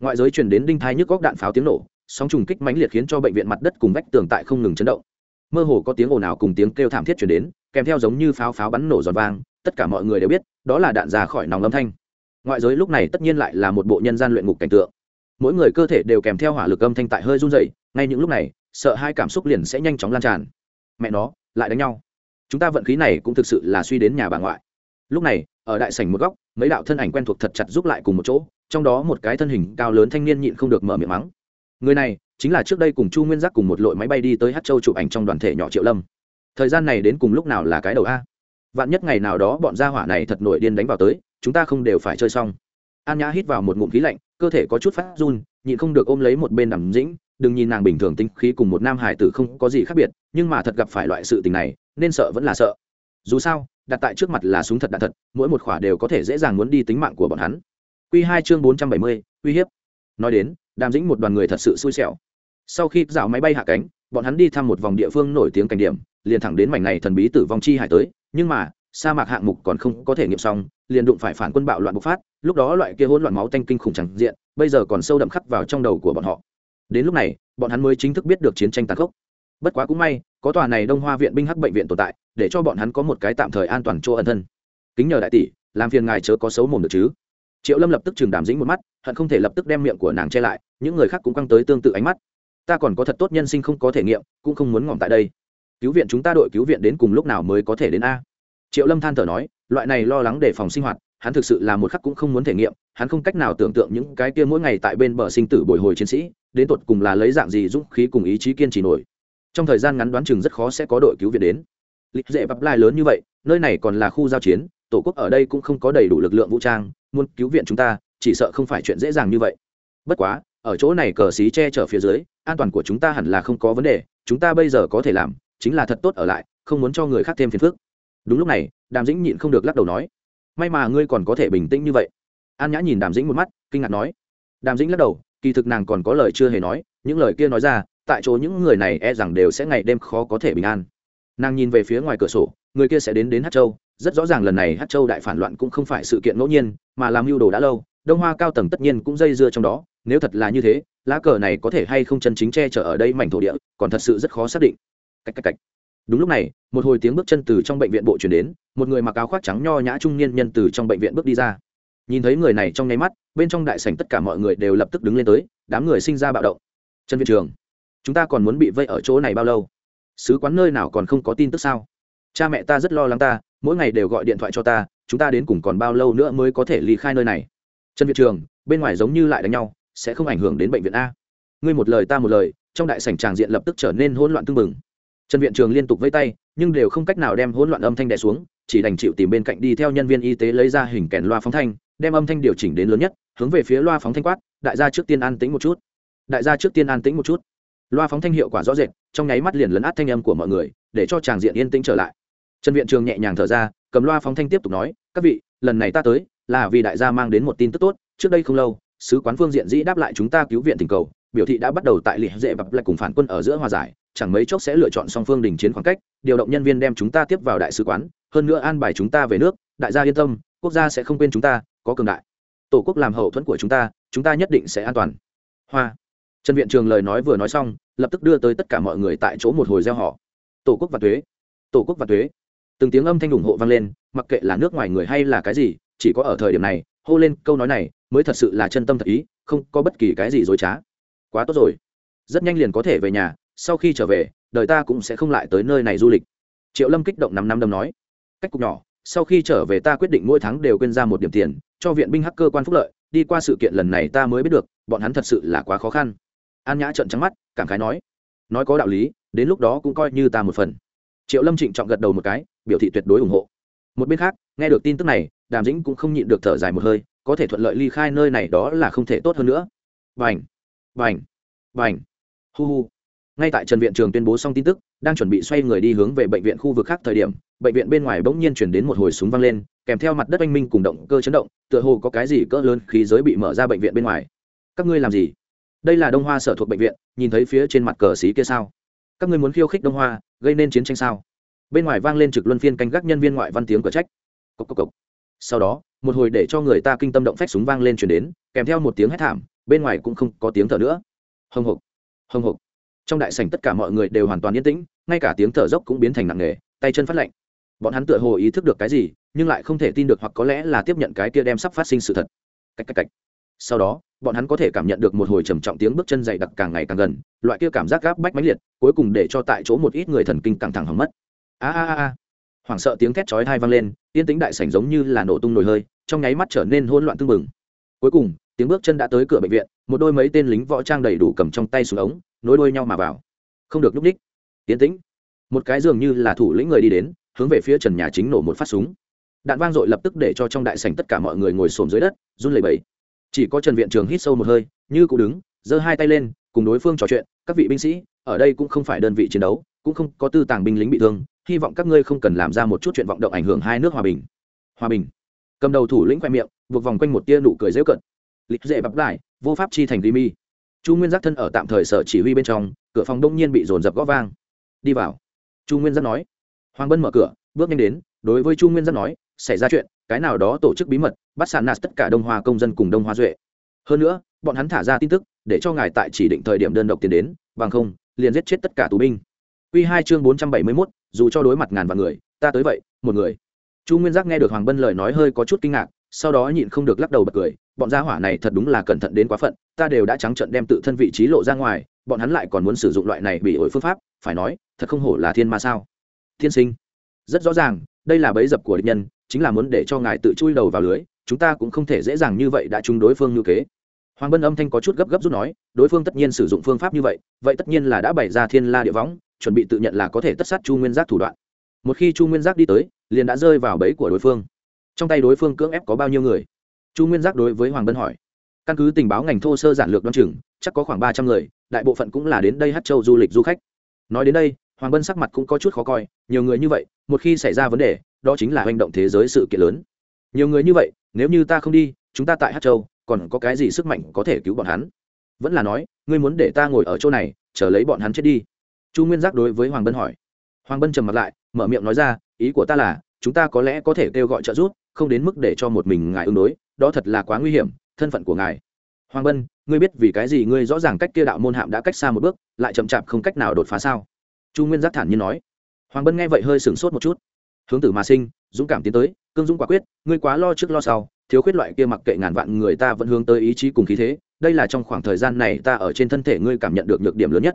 ngoại giới truyền đến đinh thai nhức góc đạn pháo tiếng nổ, sóng trùng kích mãnh liệt khiến cho bệnh viện mặt đất cùng vách tường tại không ngừng chấn động. Mơ hồ có tiếng ồn ào cùng tiếng kêu thảm thiết chuyển đến, kèm theo giống như pháo pháo bắn nổ giòn vang, tất cả mọi người đều biết, đó là đạn ra khỏi nòng âm thanh. Ngoại giới lúc này tất nhiên lại là một bộ nhân gian luyện ngục cảnh tượng. Mỗi người cơ thể đều kèm theo hỏa lực âm thanh tại hơi run dày ngay những lúc này, sợ hai cảm xúc liền sẽ nhanh chóng lan tràn. Mẹ nó, lại đánh nhau chúng ta vận khí này cũng thực sự là suy đến nhà bà ngoại. Lúc này, ở đại sảnh một góc, mấy đạo thân ảnh quen thuộc thật chặt giúp lại cùng một chỗ, trong đó một cái thân hình cao lớn thanh niên nhịn không được mở miệng mắng. Người này chính là trước đây cùng chu nguyên giác cùng một lội máy bay đi tới hát châu chụp ảnh trong đoàn thể nhỏ triệu lâm. Thời gian này đến cùng lúc nào là cái đầu a? Vạn nhất ngày nào đó bọn gia hỏa này thật nổi điên đánh vào tới, chúng ta không đều phải chơi xong. An nhã hít vào một ngụm khí lạnh, cơ thể có chút phát run, nhịn không được ôm lấy một bên đầm dĩnh, đừng nhìn nàng bình thường tinh khí cùng một nam hải tử không có gì khác biệt nhưng mà thật gặp phải loại sự tình này, nên sợ vẫn là sợ. Dù sao, đặt tại trước mặt là súng thật đạn thật, mỗi một khỏa đều có thể dễ dàng muốn đi tính mạng của bọn hắn. Q hai chương bốn trăm bảy mươi, uy hiếp. Nói đến, đàm dĩnh một đoàn người thật sự xui xẻo. Sau khi dạo máy bay hạ cánh, bọn hắn đi thăm một vòng địa phương nổi tiếng cảnh điểm, liền thẳng đến mảnh này thần bí tử vong chi hải tới, nhưng mà, sa mạc hạng mục còn không có thể nghiệm xong, liền đụng phải phản quân bạo loạn bộc phát, lúc đó loại kia hỗn loạn máu tanh kinh khủng chẳng diện, bây giờ còn sâu đậm khắc vào trong đầu của bọn họ. Đến lúc này, bọn hắn mới chính thức biết được chiến tranh tàn khốc bất quá cũng may, có tòa này đông hoa viện binh hắc bệnh viện tồn tại, để cho bọn hắn có một cái tạm thời an toàn chỗ ẩn thân. Kính nhờ đại tỷ, làm phiền ngài chớ có xấu mồm được chứ. Triệu lâm lập tức chừng đàm dính một mắt, hận không thể lập tức đem miệng của nàng che lại, những người khác cũng căng tới tương tự ánh mắt. Ta còn có thật tốt nhân sinh không có thể nghiệm, cũng không muốn ngỏm tại đây. Cứu viện chúng ta đội cứu viện đến cùng lúc nào mới có thể đến a? Triệu lâm than thở nói, loại này lo lắng để phòng sinh hoạt, hắn thực sự là một khắc cũng không muốn thể nghiệm, hắn không cách nào tưởng tượng những cái kia mỗi ngày tại bên bờ sinh tử bồi hồi chiến sĩ, đến tột cùng là lấy dạng gì dũng khí cùng ý chí kiên trì nổi trong thời gian ngắn đoán chừng rất khó sẽ có đội cứu viện đến. Lịch dễ bắp lai lớn như vậy, nơi này còn là khu giao chiến, tổ quốc ở đây cũng không có đầy đủ lực lượng vũ trang, muốn cứu viện chúng ta, chỉ sợ không phải chuyện dễ dàng như vậy. Bất quá, ở chỗ này cờ xí che chở phía dưới, an toàn của chúng ta hẳn là không có vấn đề, chúng ta bây giờ có thể làm, chính là thật tốt ở lại, không muốn cho người khác thêm phiền phức. Đúng lúc này, đàm dĩnh nhịn không được lắc đầu nói, may mà ngươi còn có thể bình tĩnh như vậy. An nhã nhìn đàm dĩnh một mắt, kinh ngạc nói. Đàm dĩnh lắc đầu, kỳ thực nàng còn có lời chưa hề nói, những lời kia nói ra tại chỗ những người này e rằng đều sẽ ngày đêm khó có thể bình an. Nàng nhìn về phía ngoài cửa sổ, người kia sẽ đến đến hát châu. Rất rõ ràng lần này hát châu đại phản loạn cũng không phải sự kiện ngẫu nhiên, mà làm mưu đồ đã lâu, đông hoa cao tầng tất nhiên cũng dây dưa trong đó, nếu thật là như thế, lá cờ này có thể hay không chân chính che chở ở đây mảnh thổ địa, còn thật sự rất khó xác định. Cách cách cách. Đúng lúc này, một hồi tiếng bước chân từ trong bệnh viện bộ chuyển đến, một người mặc áo khoác trắng nho nhã trung niên nhân từ trong bệnh viện bước đi ra. Nhìn thấy người này trong nháy mắt, bên trong đại sảnh tất cả mọi người đều lập tức đứng lên tới, đám người sinh ra bạo động. Trần viện trường chúng ta còn muốn bị vây ở chỗ này bao lâu? Sứ quán nơi nào còn không có tin tức sao? Cha mẹ ta rất lo lắng ta, mỗi ngày đều gọi điện thoại cho ta, chúng ta đến cùng còn bao lâu nữa mới có thể ly khai nơi này? Trần viện trường, bên ngoài giống như lại đánh nhau, sẽ không ảnh hưởng đến bệnh viện a. Ngươi một lời ta một lời, trong đại sảnh tràng diện lập tức trở nên hỗn loạn tưng bừng. Trần viện trường liên tục vây tay, nhưng đều không cách nào đem hỗn loạn âm thanh đè xuống, chỉ đành chịu tìm bên cạnh đi theo nhân viên y tế lấy ra hình kèn loa phóng thanh, đem âm thanh điều chỉnh đến lớn nhất, hướng về phía loa phóng thanh quát, đại gia trước tiên an tĩnh một chút. Đại gia trước tiên an tĩnh một chút loa phóng thanh hiệu quả rõ rệt, trong nháy mắt liền lấn át thanh âm của mọi người, để cho tràng diện yên tĩnh trở lại. Trần viện trường nhẹ nhàng thở ra, cầm loa phóng thanh tiếp tục nói, các vị, lần này ta tới, là vì đại gia mang đến một tin tức tốt, trước đây không lâu, sứ quán phương diện dĩ đáp lại chúng ta cứu viện tình cầu, biểu thị đã bắt đầu tại liệt dễ và lại cùng phản quân ở giữa hòa giải, chẳng mấy chốc sẽ lựa chọn song phương đình chiến khoảng cách, điều động nhân viên đem chúng ta tiếp vào đại sứ quán, hơn nữa an bài chúng ta về nước, đại gia yên tâm, quốc gia sẽ không quên chúng ta, có cường đại. Tổ quốc làm hậu thuẫn của chúng ta chúng ta nhất định sẽ an toàn. Hoa trần viện trường lời nói vừa nói xong, lập tức đưa tới tất cả mọi người tại chỗ một hồi gieo họ. Tổ quốc và thuế. Tổ quốc và thuế. Từng tiếng âm thanh ủng hộ vang lên, mặc kệ là nước ngoài người hay là cái gì, chỉ có ở thời điểm này, hô lên câu nói này mới thật sự là chân tâm thật ý, không có bất kỳ cái gì dối trá. Quá tốt rồi. Rất nhanh liền có thể về nhà, sau khi trở về, đời ta cũng sẽ không lại tới nơi này du lịch. Triệu lâm kích động năm năm đâm nói, cách cục nhỏ, sau khi trở về ta quyết định mỗi tháng đều quên ra một điểm tiền, cho viện binh hacker quan phúc lợi, đi qua sự kiện lần này ta mới biết được, bọn hắn thật sự là quá khó khăn an nhã trợn trắng mắt, cảm khái nói nói có đạo lý, đến lúc đó cũng coi như ta một phần. Triệu lâm trịnh trọng gật đầu một cái, biểu thị tuyệt đối ủng hộ. Một bên khác, nghe được tin tức này, đàm dĩnh cũng không nhịn được thở dài một hơi, có thể thuận lợi ly khai nơi này đó là không thể tốt hơn nữa. Vành vành vành hu hu! Ngay tại trần viện trường tuyên bố xong tin tức, đang chuẩn bị xoay người đi hướng về bệnh viện khu vực khác thời điểm, bệnh viện bên ngoài bỗng nhiên chuyển đến một hồi súng vang lên, kèm theo mặt đất oanh minh cùng động cơ chấn động, tựa hồ có cái gì cỡ lớn khí giới bị mở ra bệnh viện bên ngoài. Các ngươi làm gì? Đây là đông hoa sở thuộc bệnh viện, nhìn thấy phía trên mặt cờ xí kia sao? Các ngươi muốn khiêu khích đông hoa, gây nên chiến tranh sao? Bên ngoài vang lên trực luân phiên canh gác nhân viên ngoại văn tiếng cửa trách. Cốc cốc cốc. sau đó, một hồi để cho người ta kinh tâm động phách súng vang lên chuyển đến, kèm theo một tiếng hét thảm, bên ngoài cũng không có tiếng thở nữa. Hồng hộc hồng hộc. Trong đại sảnh tất cả mọi người đều hoàn toàn yên tĩnh, ngay cả tiếng thở dốc cũng biến thành nặng nề, tay chân phát lạnh. Bọn hắn tựa hồ ý thức được cái gì, nhưng lại không thể tin được hoặc có lẽ là tiếp nhận cái kia đem sắp phát sinh sự thật. Cách cách cách sau đó, bọn hắn có thể cảm nhận được một hồi trầm trọng tiếng bước chân dày đặc càng ngày càng gần, loại kia cảm giác gáp bách mãnh liệt, cuối cùng để cho tại chỗ một ít người thần kinh căng thẳng hỏng mất. A a a hoảng sợ tiếng thét chói thai vang lên, yên tĩnh đại sảnh giống như là nổ tung nồi hơi, trong nháy mắt trở nên hỗn loạn tương mừng cuối cùng, tiếng bước chân đã tới cửa bệnh viện, một đôi mấy tên lính võ trang đầy đủ cầm trong tay xuống ống, nối đuôi nhau mà vào. Không được núp ních yên tĩnh. Một cái dường như là thủ lĩnh người đi đến, hướng về phía trần nhà chính nổ một phát súng. Đạn vang dội lập tức để cho trong đại sảnh tất cả mọi người ngồi xổm dưới đất, run lẩy bẩy chỉ có trần viện trường hít sâu một hơi, như cụ đứng, giơ hai tay lên, cùng đối phương trò chuyện, các vị binh sĩ, ở đây cũng không phải đơn vị chiến đấu, cũng không có tư tàng binh lính bị thương, hy vọng các ngươi không cần làm ra một chút chuyện vọng động ảnh hưởng hai nước hòa bình. Hòa bình? Cầm đầu thủ lĩnh khoe miệng, buộc vòng quanh một tia nụ cười dễu cận lịch dễ bắp lại, vô pháp chi thành mi chu nguyên giác thân ở tạm thời sở chỉ huy bên trong, cửa phòng đông nhiên bị dồn dập g ó vang. Đi vào. Chu nguyên giác nói. Hoàng bân mở cửa, bước nhanh đến, đối với chu nguyên giác nói, xảy ra chuyện cái nào đó tổ chức bí mật bắt sàn nạt tất cả đông hoa công dân cùng đông hoa duệ hơn nữa bọn hắn thả ra tin tức để cho ngài tại chỉ định thời điểm đơn độc tiền đến bằng không liền giết chết tất cả tù binh Quy hai chương bốn trăm bảy mươi 471, dù cho đối mặt ngàn vạn người, ta tới vậy, một người. Chu Nguyên Giác nghe được Hoàng Bân lời nói hơi có chút kinh ngạc, sau đó nhịn không được lắc đầu bật cười, bọn gia hỏa này thật đúng là cẩn thận đến quá phận, ta đều đã trắng trợn đem tự thân vị trí lộ ra ngoài, bọn hắn lại còn muốn sử dụng loại này bị ổi phương pháp, phải nói, thật không hổ là thiên ma sao? Thiên sinh. Rất rõ ràng, đây là bẫy dập của địch nhân, chính là muốn để cho ngài tự chui đầu vào lưới, chúng ta cũng không thể dễ dàng như vậy đã chung đối phương như kế. Hoàng Bân âm thanh có chút gấp gấp rút nói, đối phương tất nhiên sử dụng phương pháp như vậy, vậy tất nhiên là đã bày ra thiên la địa võng, chuẩn bị tự nhận là có thể tất sát chu nguyên giác thủ đoạn. Một khi chu nguyên giác đi tới liền đã rơi vào bẫy của đối phương. Trong tay đối phương cưỡng ép có bao nhiêu người? Chu nguyên giác đối với hoàng bân hỏi. Căn cứ tình báo ngành thô sơ giản lược đ o á n chừng chắc có khoảng ba trăm người đại bộ phận cũng là đến đây hát châu du lịch du khách. Nói đến đây hoàng bân sắc mặt cũng có chút khó coi nhiều người như vậy một khi xảy ra vấn đề đó chính là hành động thế giới sự kiện lớn. Nhiều người như vậy, nếu như ta không đi, chúng ta tại hát châu, còn có cái gì sức mạnh có thể cứu bọn hắn? Vẫn là nói, ngươi muốn để ta ngồi ở chỗ này, chờ lấy bọn hắn chết đi. Chu nguyên giác đối với hoàng bân hỏi. Hoàng bân trầm mặt lại, mở miệng nói ra, ý của ta là, chúng ta có lẽ có thể kêu gọi trợ giúp, không đến mức để cho một mình ngài ứng đối, đó thật là quá nguy hiểm, thân phận của ngài. Hoàng bân, ngươi biết vì cái gì ngươi rõ ràng cách kia đạo môn hạm đã cách xa một bước, lại chậm chạp không cách nào đột phá sao? Chu nguyên giác thản nhiên nói. Hoàng bân nghe vậy hơi sửng sốt một chút hướng tử mà sinh, dũng cảm tiến tới, cương dũng quả quyết, ngươi quá lo trước lo sau, thiếu khuyết loại kia mặc kệ ngàn vạn người ta vẫn hướng tới ý chí cùng khí thế, đây là trong khoảng thời gian này ta ở trên thân thể ngươi cảm nhận được nhược điểm lớn nhất.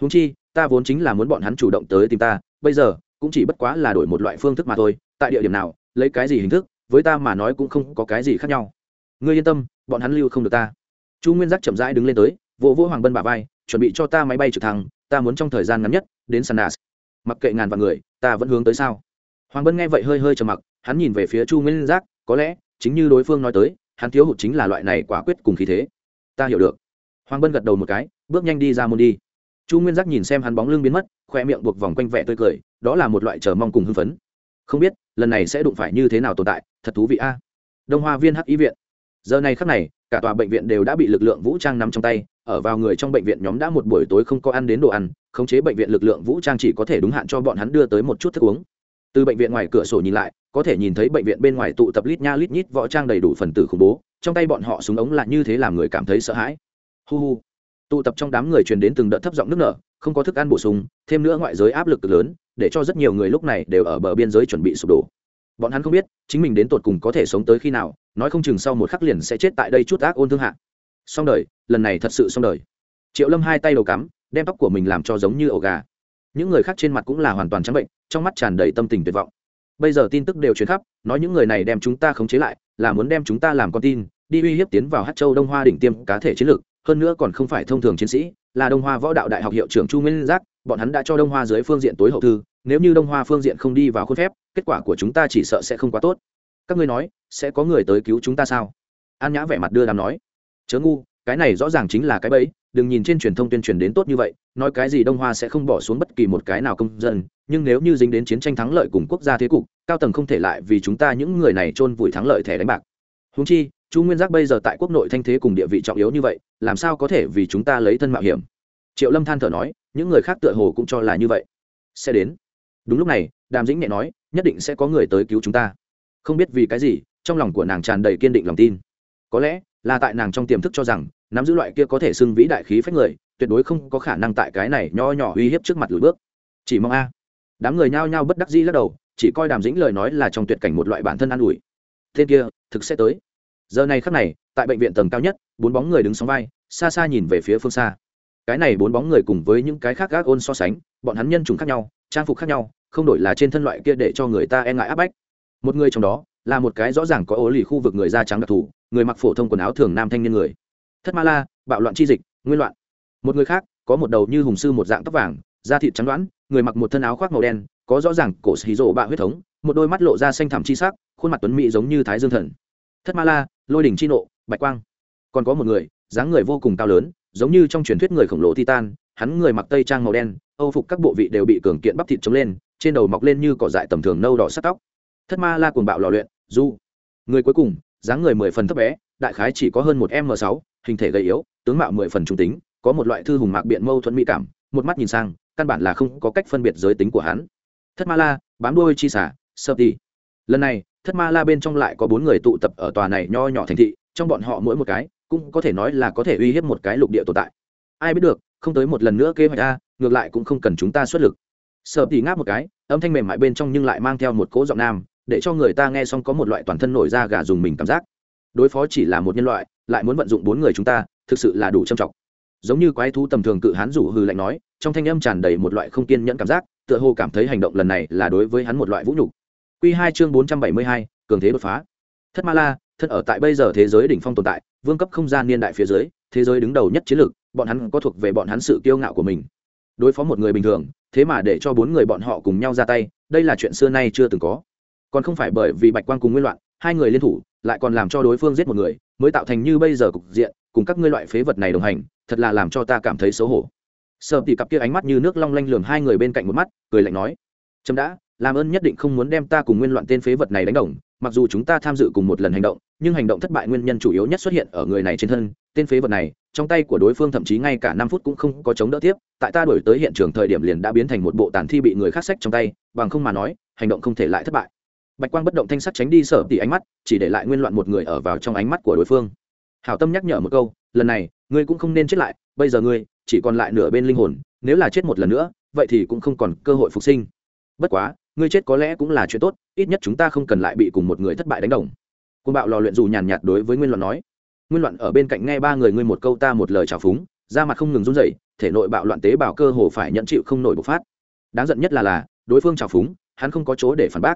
Húng chi, ta vốn chính là muốn bọn hắn chủ động tới tìm ta, bây giờ, cũng chỉ bất quá là đổi một loại phương thức mà thôi, tại địa điểm nào, lấy cái gì hình thức, với ta mà nói cũng không có cái gì khác nhau. Ngươi yên tâm, bọn hắn lưu không được ta. Chu nguyên giác chậm rãi đứng lên tới, vỗ vỗ hoàng bân bà vai, chuẩn bị cho ta máy bay trực thăng, ta muốn trong thời gian ngắn nhất đến sandas. Mặc kệ ngàn vạn người, ta vẫn hướng tới sao? Hoàng bân nghe vậy hơi hơi trầm mặc, hắn nhìn về phía chu nguyên giác, có lẽ chính như đối phương nói tới, hắn thiếu hụt chính là loại này quả quyết cùng khí thế. Ta hiểu được. Hoàng bân gật đầu một cái, bước nhanh đi ra môn đi. Chu nguyên giác nhìn xem hắn bóng lưng biến mất, khoe miệng buộc vòng quanh vẻ tươi cười, đó là một loại chờ mong cùng hưng phấn. Không biết, lần này sẽ đụng phải như thế nào tồn tại, thật thú vị a. Đông hoa viên hắc y viện. Giờ này khắc này, cả tòa bệnh viện đều đã bị lực lượng vũ trang nắm trong tay, ở vào người trong bệnh viện nhóm đã một buổi tối không có ăn đến đồ ăn, khống chế bệnh viện lực lượng vũ trang chỉ có thể đúng hạn cho bọn hắn đưa tới một chút thức uống từ bệnh viện ngoài cửa sổ nhìn lại, có thể nhìn thấy bệnh viện bên ngoài tụ tập lít nha lít nhít võ trang đầy đủ phần tử khủng bố, trong tay bọn họ súng ống là như thế làm người cảm thấy sợ hãi. Hu hu. Tụ tập trong đám người truyền đến từng đợt thấp giọng nước nở, không có thức ăn bổ sung, thêm nữa ngoại giới áp lực lớn, để cho rất nhiều người lúc này đều ở bờ biên giới chuẩn bị sụp đổ. Bọn hắn không biết, chính mình đến tột cùng có thể sống tới khi nào, nói không chừng sau một khắc liền sẽ chết tại đây chút ác ôn thương hạ. Xong đời, lần này thật sự xong đời. Triệu lâm hai tay đầu cắm, đem tóc của mình làm cho giống như ổ gà. Những người khác trên mặt cũng là hoàn toàn trắng bệnh trong mắt tràn đầy tâm tình tuyệt vọng. Bây giờ tin tức đều truyền khắp, nói những người này đem chúng ta khống chế lại, là muốn đem chúng ta làm con tin, đi uy hiếp tiến vào hát châu đông hoa đỉnh tiêm cá thể chiến lược, hơn nữa còn không phải thông thường chiến sĩ, là đông hoa võ đạo đại học hiệu trưởng chu nguyên giác, bọn hắn đã cho đông hoa dưới phương diện tối hậu thư, nếu như đông hoa phương diện không đi vào khuôn phép, kết quả của chúng ta chỉ sợ sẽ không quá tốt. Các ngươi nói, sẽ có người tới cứu chúng ta sao? An nhã vẻ mặt đưa đàm nói. Chớ ngu, cái này rõ ràng chính là cái bẫy, đừng nhìn trên truyền thông tuyên truyền đến tốt như vậy, nói cái gì đông hoa sẽ không bỏ xuống bất kỳ một cái nào công dân nhưng nếu như dính đến chiến tranh thắng lợi cùng quốc gia thế cục, cao tầng không thể lại vì chúng ta những người này chôn vùi thắng lợi thẻ đánh bạc. Húng chi, chu nguyên giác bây giờ tại quốc nội thanh thế cùng địa vị trọng yếu như vậy, làm sao có thể vì chúng ta lấy thân mạo hiểm? Triệu lâm than thở nói, những người khác tựa hồ cũng cho là như vậy. Sẽ đến. Đúng lúc này, đàm dĩnh nhẹ nói, nhất định sẽ có người tới cứu chúng ta. Không biết vì cái gì, trong lòng của nàng tràn đầy kiên định lòng tin. Có lẽ là tại nàng trong tiềm thức cho rằng, nắm giữ loại kia có thể xưng vĩ đại khí phách người, tuyệt đối không có khả năng tại cái này nho nhỏ uy hiếp trước mặt lùi bước. Chỉ mong a đám người nhao nhao bất đắc dĩ lắc đầu, chỉ coi đàm dĩnh lời nói là trong tuyệt cảnh một loại bản thân an ủi. Tên kia, thực sẽ tới. Giờ này khắc này, tại bệnh viện tầng cao nhất, bốn bóng người đứng sóng vai, xa xa nhìn về phía phương xa. Cái này bốn bóng người cùng với những cái khác gác ôn so sánh, bọn hắn nhân chủng khác nhau, trang phục khác nhau, không đổi là trên thân loại kia để cho người ta e ngại áp bách. Một người trong đó, là một cái rõ ràng có ố lì khu vực người da trắng đặc thù, người mặc phổ thông quần áo thường nam thanh niên người. Thất ma la, bạo loạn chi dịch, nguyên loạn. Một người khác, có một đầu như hùng sư một dạng tóc vàng, da thịt trắng đoán người mặc một thân áo khoác màu đen, có rõ ràng cổ xì rộ bạ huyết thống, một đôi mắt lộ ra xanh thẳm chi sắc, khuôn mặt tuấn mỹ giống như thái dương thần. Thất ma la, lôi đỉnh chi nộ, bạch quang. Còn có một người, dáng người vô cùng cao lớn, giống như trong truyền thuyết người khổng lồ titan, hắn người mặc tây trang màu đen, âu phục các bộ vị đều bị cường kiện bắp thịt chống lên, trên đầu mọc lên như cỏ dại tầm thường nâu đỏ sắc tóc. Thất ma la cuồng bạo lò luyện, du. Người cuối cùng, dáng người mười phần thấp bé, đại khái chỉ có hơn một m sáu, hình thể gầy yếu, tướng mạo mười phần trung tính, có một loại thư hùng mạc biện mâu thuẫn mỹ cảm, một mắt nhìn sang căn bản là không có cách phân biệt giới tính của hắn. Thất ma la, bám đuôi chi xả sợ đi lần này, thất ma la bên trong lại có bốn người tụ tập ở tòa này nho nhỏ thành thị, trong bọn họ mỗi một cái, cũng có thể nói là có thể uy hiếp một cái lục địa tồn tại. Ai biết được, không tới một lần nữa kế hoạch a, ngược lại cũng không cần chúng ta xuất lực. Sợ tỉ ngáp một cái, âm thanh mềm mại bên trong nhưng lại mang theo một cỗ giọng nam, để cho người ta nghe xong có một loại toàn thân nổi da gà dùng mình cảm giác. Đối phó chỉ là một nhân loại, lại muốn vận dụng bốn người chúng ta, thực sự là đủ trầm trọng giống như quái thú tầm thường cự hán rủ hư lạnh nói, trong thanh âm tràn đầy một loại không kiên nhẫn cảm giác, tựa hồ cảm thấy hành động lần này là đối với hắn một loại vũ nhục. Q hai chương bốn trăm bảy mươi hai, cường thế đột phá. Thất ma la thân ở tại bây giờ thế giới đỉnh phong tồn tại, vương cấp không gian niên đại phía dưới, thế giới đứng đầu nhất chiến lược, bọn hắn có thuộc về bọn hắn sự kiêu ngạo của mình. Đối phó một người bình thường, thế mà để cho bốn người bọn họ cùng nhau ra tay, đây là chuyện xưa nay chưa từng có. Còn không phải bởi vì bạch quan cùng nguyên loạn, hai người liên thủ, lại còn làm cho đối phương giết một người, mới tạo thành như bây giờ cục diện, cùng các ngươi loại phế vật này đồng hành thật là làm cho ta cảm thấy xấu hổ. Sợ tỉ cặp kia ánh mắt như nước long lanh lường hai người bên cạnh một mắt, cười lạnh nói trâm đã, làm ơn nhất định không muốn đem ta cùng nguyên loạn tên phế vật này đánh đồng, mặc dù chúng ta tham dự cùng một lần hành động, nhưng hành động thất bại nguyên nhân chủ yếu nhất xuất hiện ở người này trên thân, tên phế vật này, trong tay của đối phương thậm chí ngay cả năm phút cũng không có chống đỡ tiếp, tại ta đổi tới hiện trường thời điểm liền đã biến thành một bộ tàn thi bị người khác sách trong tay, bằng không mà nói, hành động không thể lại thất bại. Bạch quang bất động thanh sắc tránh đi sở tỉ ánh mắt, chỉ để lại nguyên loạn một người ở vào trong ánh mắt của đối phương. Hảo tâm nhắc nhở một câu, lần này ngươi cũng không nên chết lại, bây giờ ngươi chỉ còn lại nửa bên linh hồn, nếu là chết một lần nữa, vậy thì cũng không còn cơ hội phục sinh. Bất quá, ngươi chết có lẽ cũng là chuyện tốt, ít nhất chúng ta không cần lại bị cùng một người thất bại đánh đồng. Côn bạo lò luyện dù nhàn nhạt đối với nguyên loạn nói. Nguyên loạn ở bên cạnh nghe ba người ngươi một câu ta một lời trào phúng, da mặt không ngừng run rẩy, thể nội bạo loạn tế bào cơ hồ phải nhận chịu không nổi bộc phát. Đáng giận nhất là là, đối phương trào phúng, hắn không có chỗ để phản bác.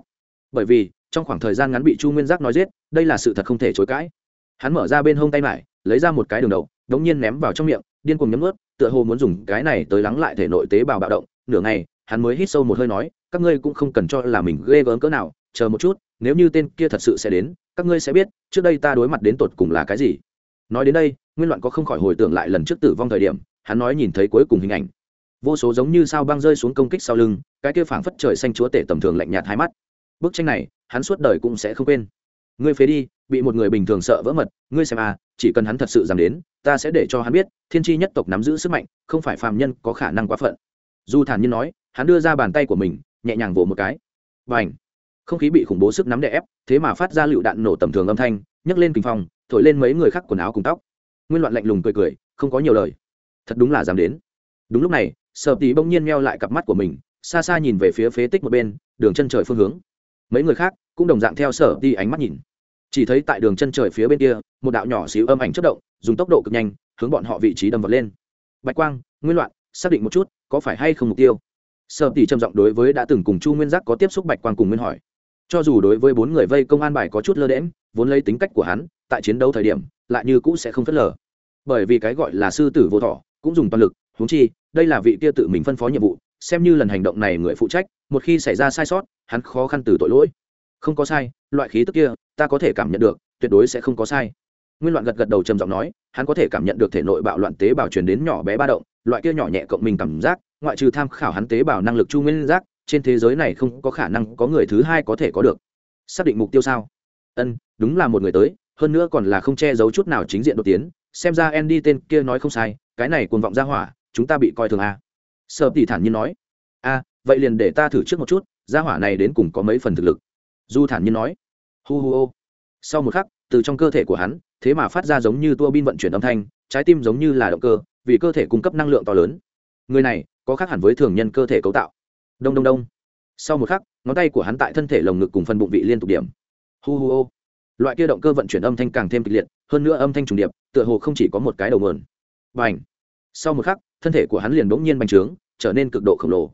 Bởi vì, trong khoảng thời gian ngắn bị chu nguyên giác nói giết, đây là sự thật không thể chối cãi. Hắn mở ra bên hông tay mải lấy ra một cái đường đầu đống nhiên ném vào trong miệng, điên cuồng nhấm ướt tựa hồ muốn dùng cái này tới lắng lại thể nội tế bào bạo động. Nửa ngày, hắn mới hít sâu một hơi nói, các ngươi cũng không cần cho là mình ghê gớm cỡ nào, chờ một chút, nếu như tên kia thật sự sẽ đến, các ngươi sẽ biết, trước đây ta đối mặt đến tột cùng là cái gì. Nói đến đây, nguyên loạn có không khỏi hồi tưởng lại lần trước tử vong thời điểm, hắn nói nhìn thấy cuối cùng hình ảnh. Vô số giống như sao băng rơi xuống công kích sau lưng, cái kia phảng phất trời xanh chúa tể tầm thường lạnh nhạt hai mắt. Bức tranh này, hắn suốt đời cũng sẽ không quên ngươi phế đi, bị một người bình thường sợ vỡ mật, ngươi xem à chỉ cần hắn thật sự dám đến, ta sẽ để cho hắn biết, thiên tri nhất tộc nắm giữ sức mạnh, không phải phàm nhân có khả năng quá phận. Dù thản nhiên nói, hắn đưa ra bàn tay của mình, nhẹ nhàng vỗ một cái. Và ảnh không khí bị khủng bố sức nắm đè ép, thế mà phát ra lựu đạn nổ tầm thường âm thanh, nhấc lên kinh phong, thổi lên mấy người khác quần áo cùng tóc. Nguyên loạn lạnh lùng cười cười, không có nhiều lời. Thật đúng là dám đến. Đúng lúc này sợ tí bỗng nhiên meo lại cặp mắt của mình, xa xa nhìn về phía phế tích một bên, đường chân trời phương hướng mấy người khác cũng đồng dạng theo sở đi ánh mắt nhìn. Chỉ thấy tại đường chân trời phía bên kia, một đạo nhỏ xíu âm ảnh chất động, dùng tốc độ cực nhanh, hướng bọn họ vị trí đâm vật lên. Bạch quang, nguyên loạn, xác định một chút, có phải hay không mục tiêu? Sở tỷ trầm giọng đối với đã từng cùng chu nguyên giác có tiếp xúc bạch quang cùng nguyên hỏi. Cho dù đối với bốn người vây công an bài có chút lơ đễm vốn lấy tính cách của hắn, tại chiến đấu thời điểm, lại như cũ sẽ không phớt lờ. Bởi vì cái gọi là sư tử vô thọ, cũng dùng toàn lực, huống chi, đây là vị kia tự mình phân phó nhiệm vụ xem như lần hành động này người phụ trách, một khi xảy ra sai sót, hắn khó khăn từ tội lỗi. Không có sai, loại khí tức kia, ta có thể cảm nhận được, tuyệt đối sẽ không có sai. Nguyên loạn gật gật đầu trầm giọng nói, hắn có thể cảm nhận được thể nội bạo loạn tế bào truyền đến nhỏ bé ba động, loại kia nhỏ nhẹ cộng mình cảm giác, ngoại trừ tham khảo hắn tế bào năng lực chu nguyên giác, trên thế giới này không có khả năng có người thứ hai có thể có được. Xác định mục tiêu sao? Ân, đúng là một người tới, hơn nữa còn là không che giấu chút nào chính diện đột tiến, xem ra andy tên kia nói không sai, cái này cuồng vọng ra hỏa, chúng ta bị coi thường à sợ tỷ thản nhiên nói, a, vậy liền để ta thử trước một chút, gia hỏa này đến cùng có mấy phần thực lực. Du thản nhiên nói, hu hu ô. Sau một khắc, từ trong cơ thể của hắn, thế mà phát ra giống như tua bin vận chuyển âm thanh, trái tim giống như là động cơ, vì cơ thể cung cấp năng lượng to lớn. Người này, có khác hẳn với thường nhân cơ thể cấu tạo. Đông đông đông. Sau một khắc, ngón tay của hắn tại thân thể lồng ngực cùng phần bụng vị liên tục điểm. Hu hu ô. Loại kia động cơ vận chuyển âm thanh càng thêm kịch liệt, hơn nữa âm thanh trùng điệp, tựa hồ không chỉ có một cái đầu mườn b à n h sau một khắc thân thể của hắn liền bỗng nhiên bành trướng trở nên cực độ khổng lồ.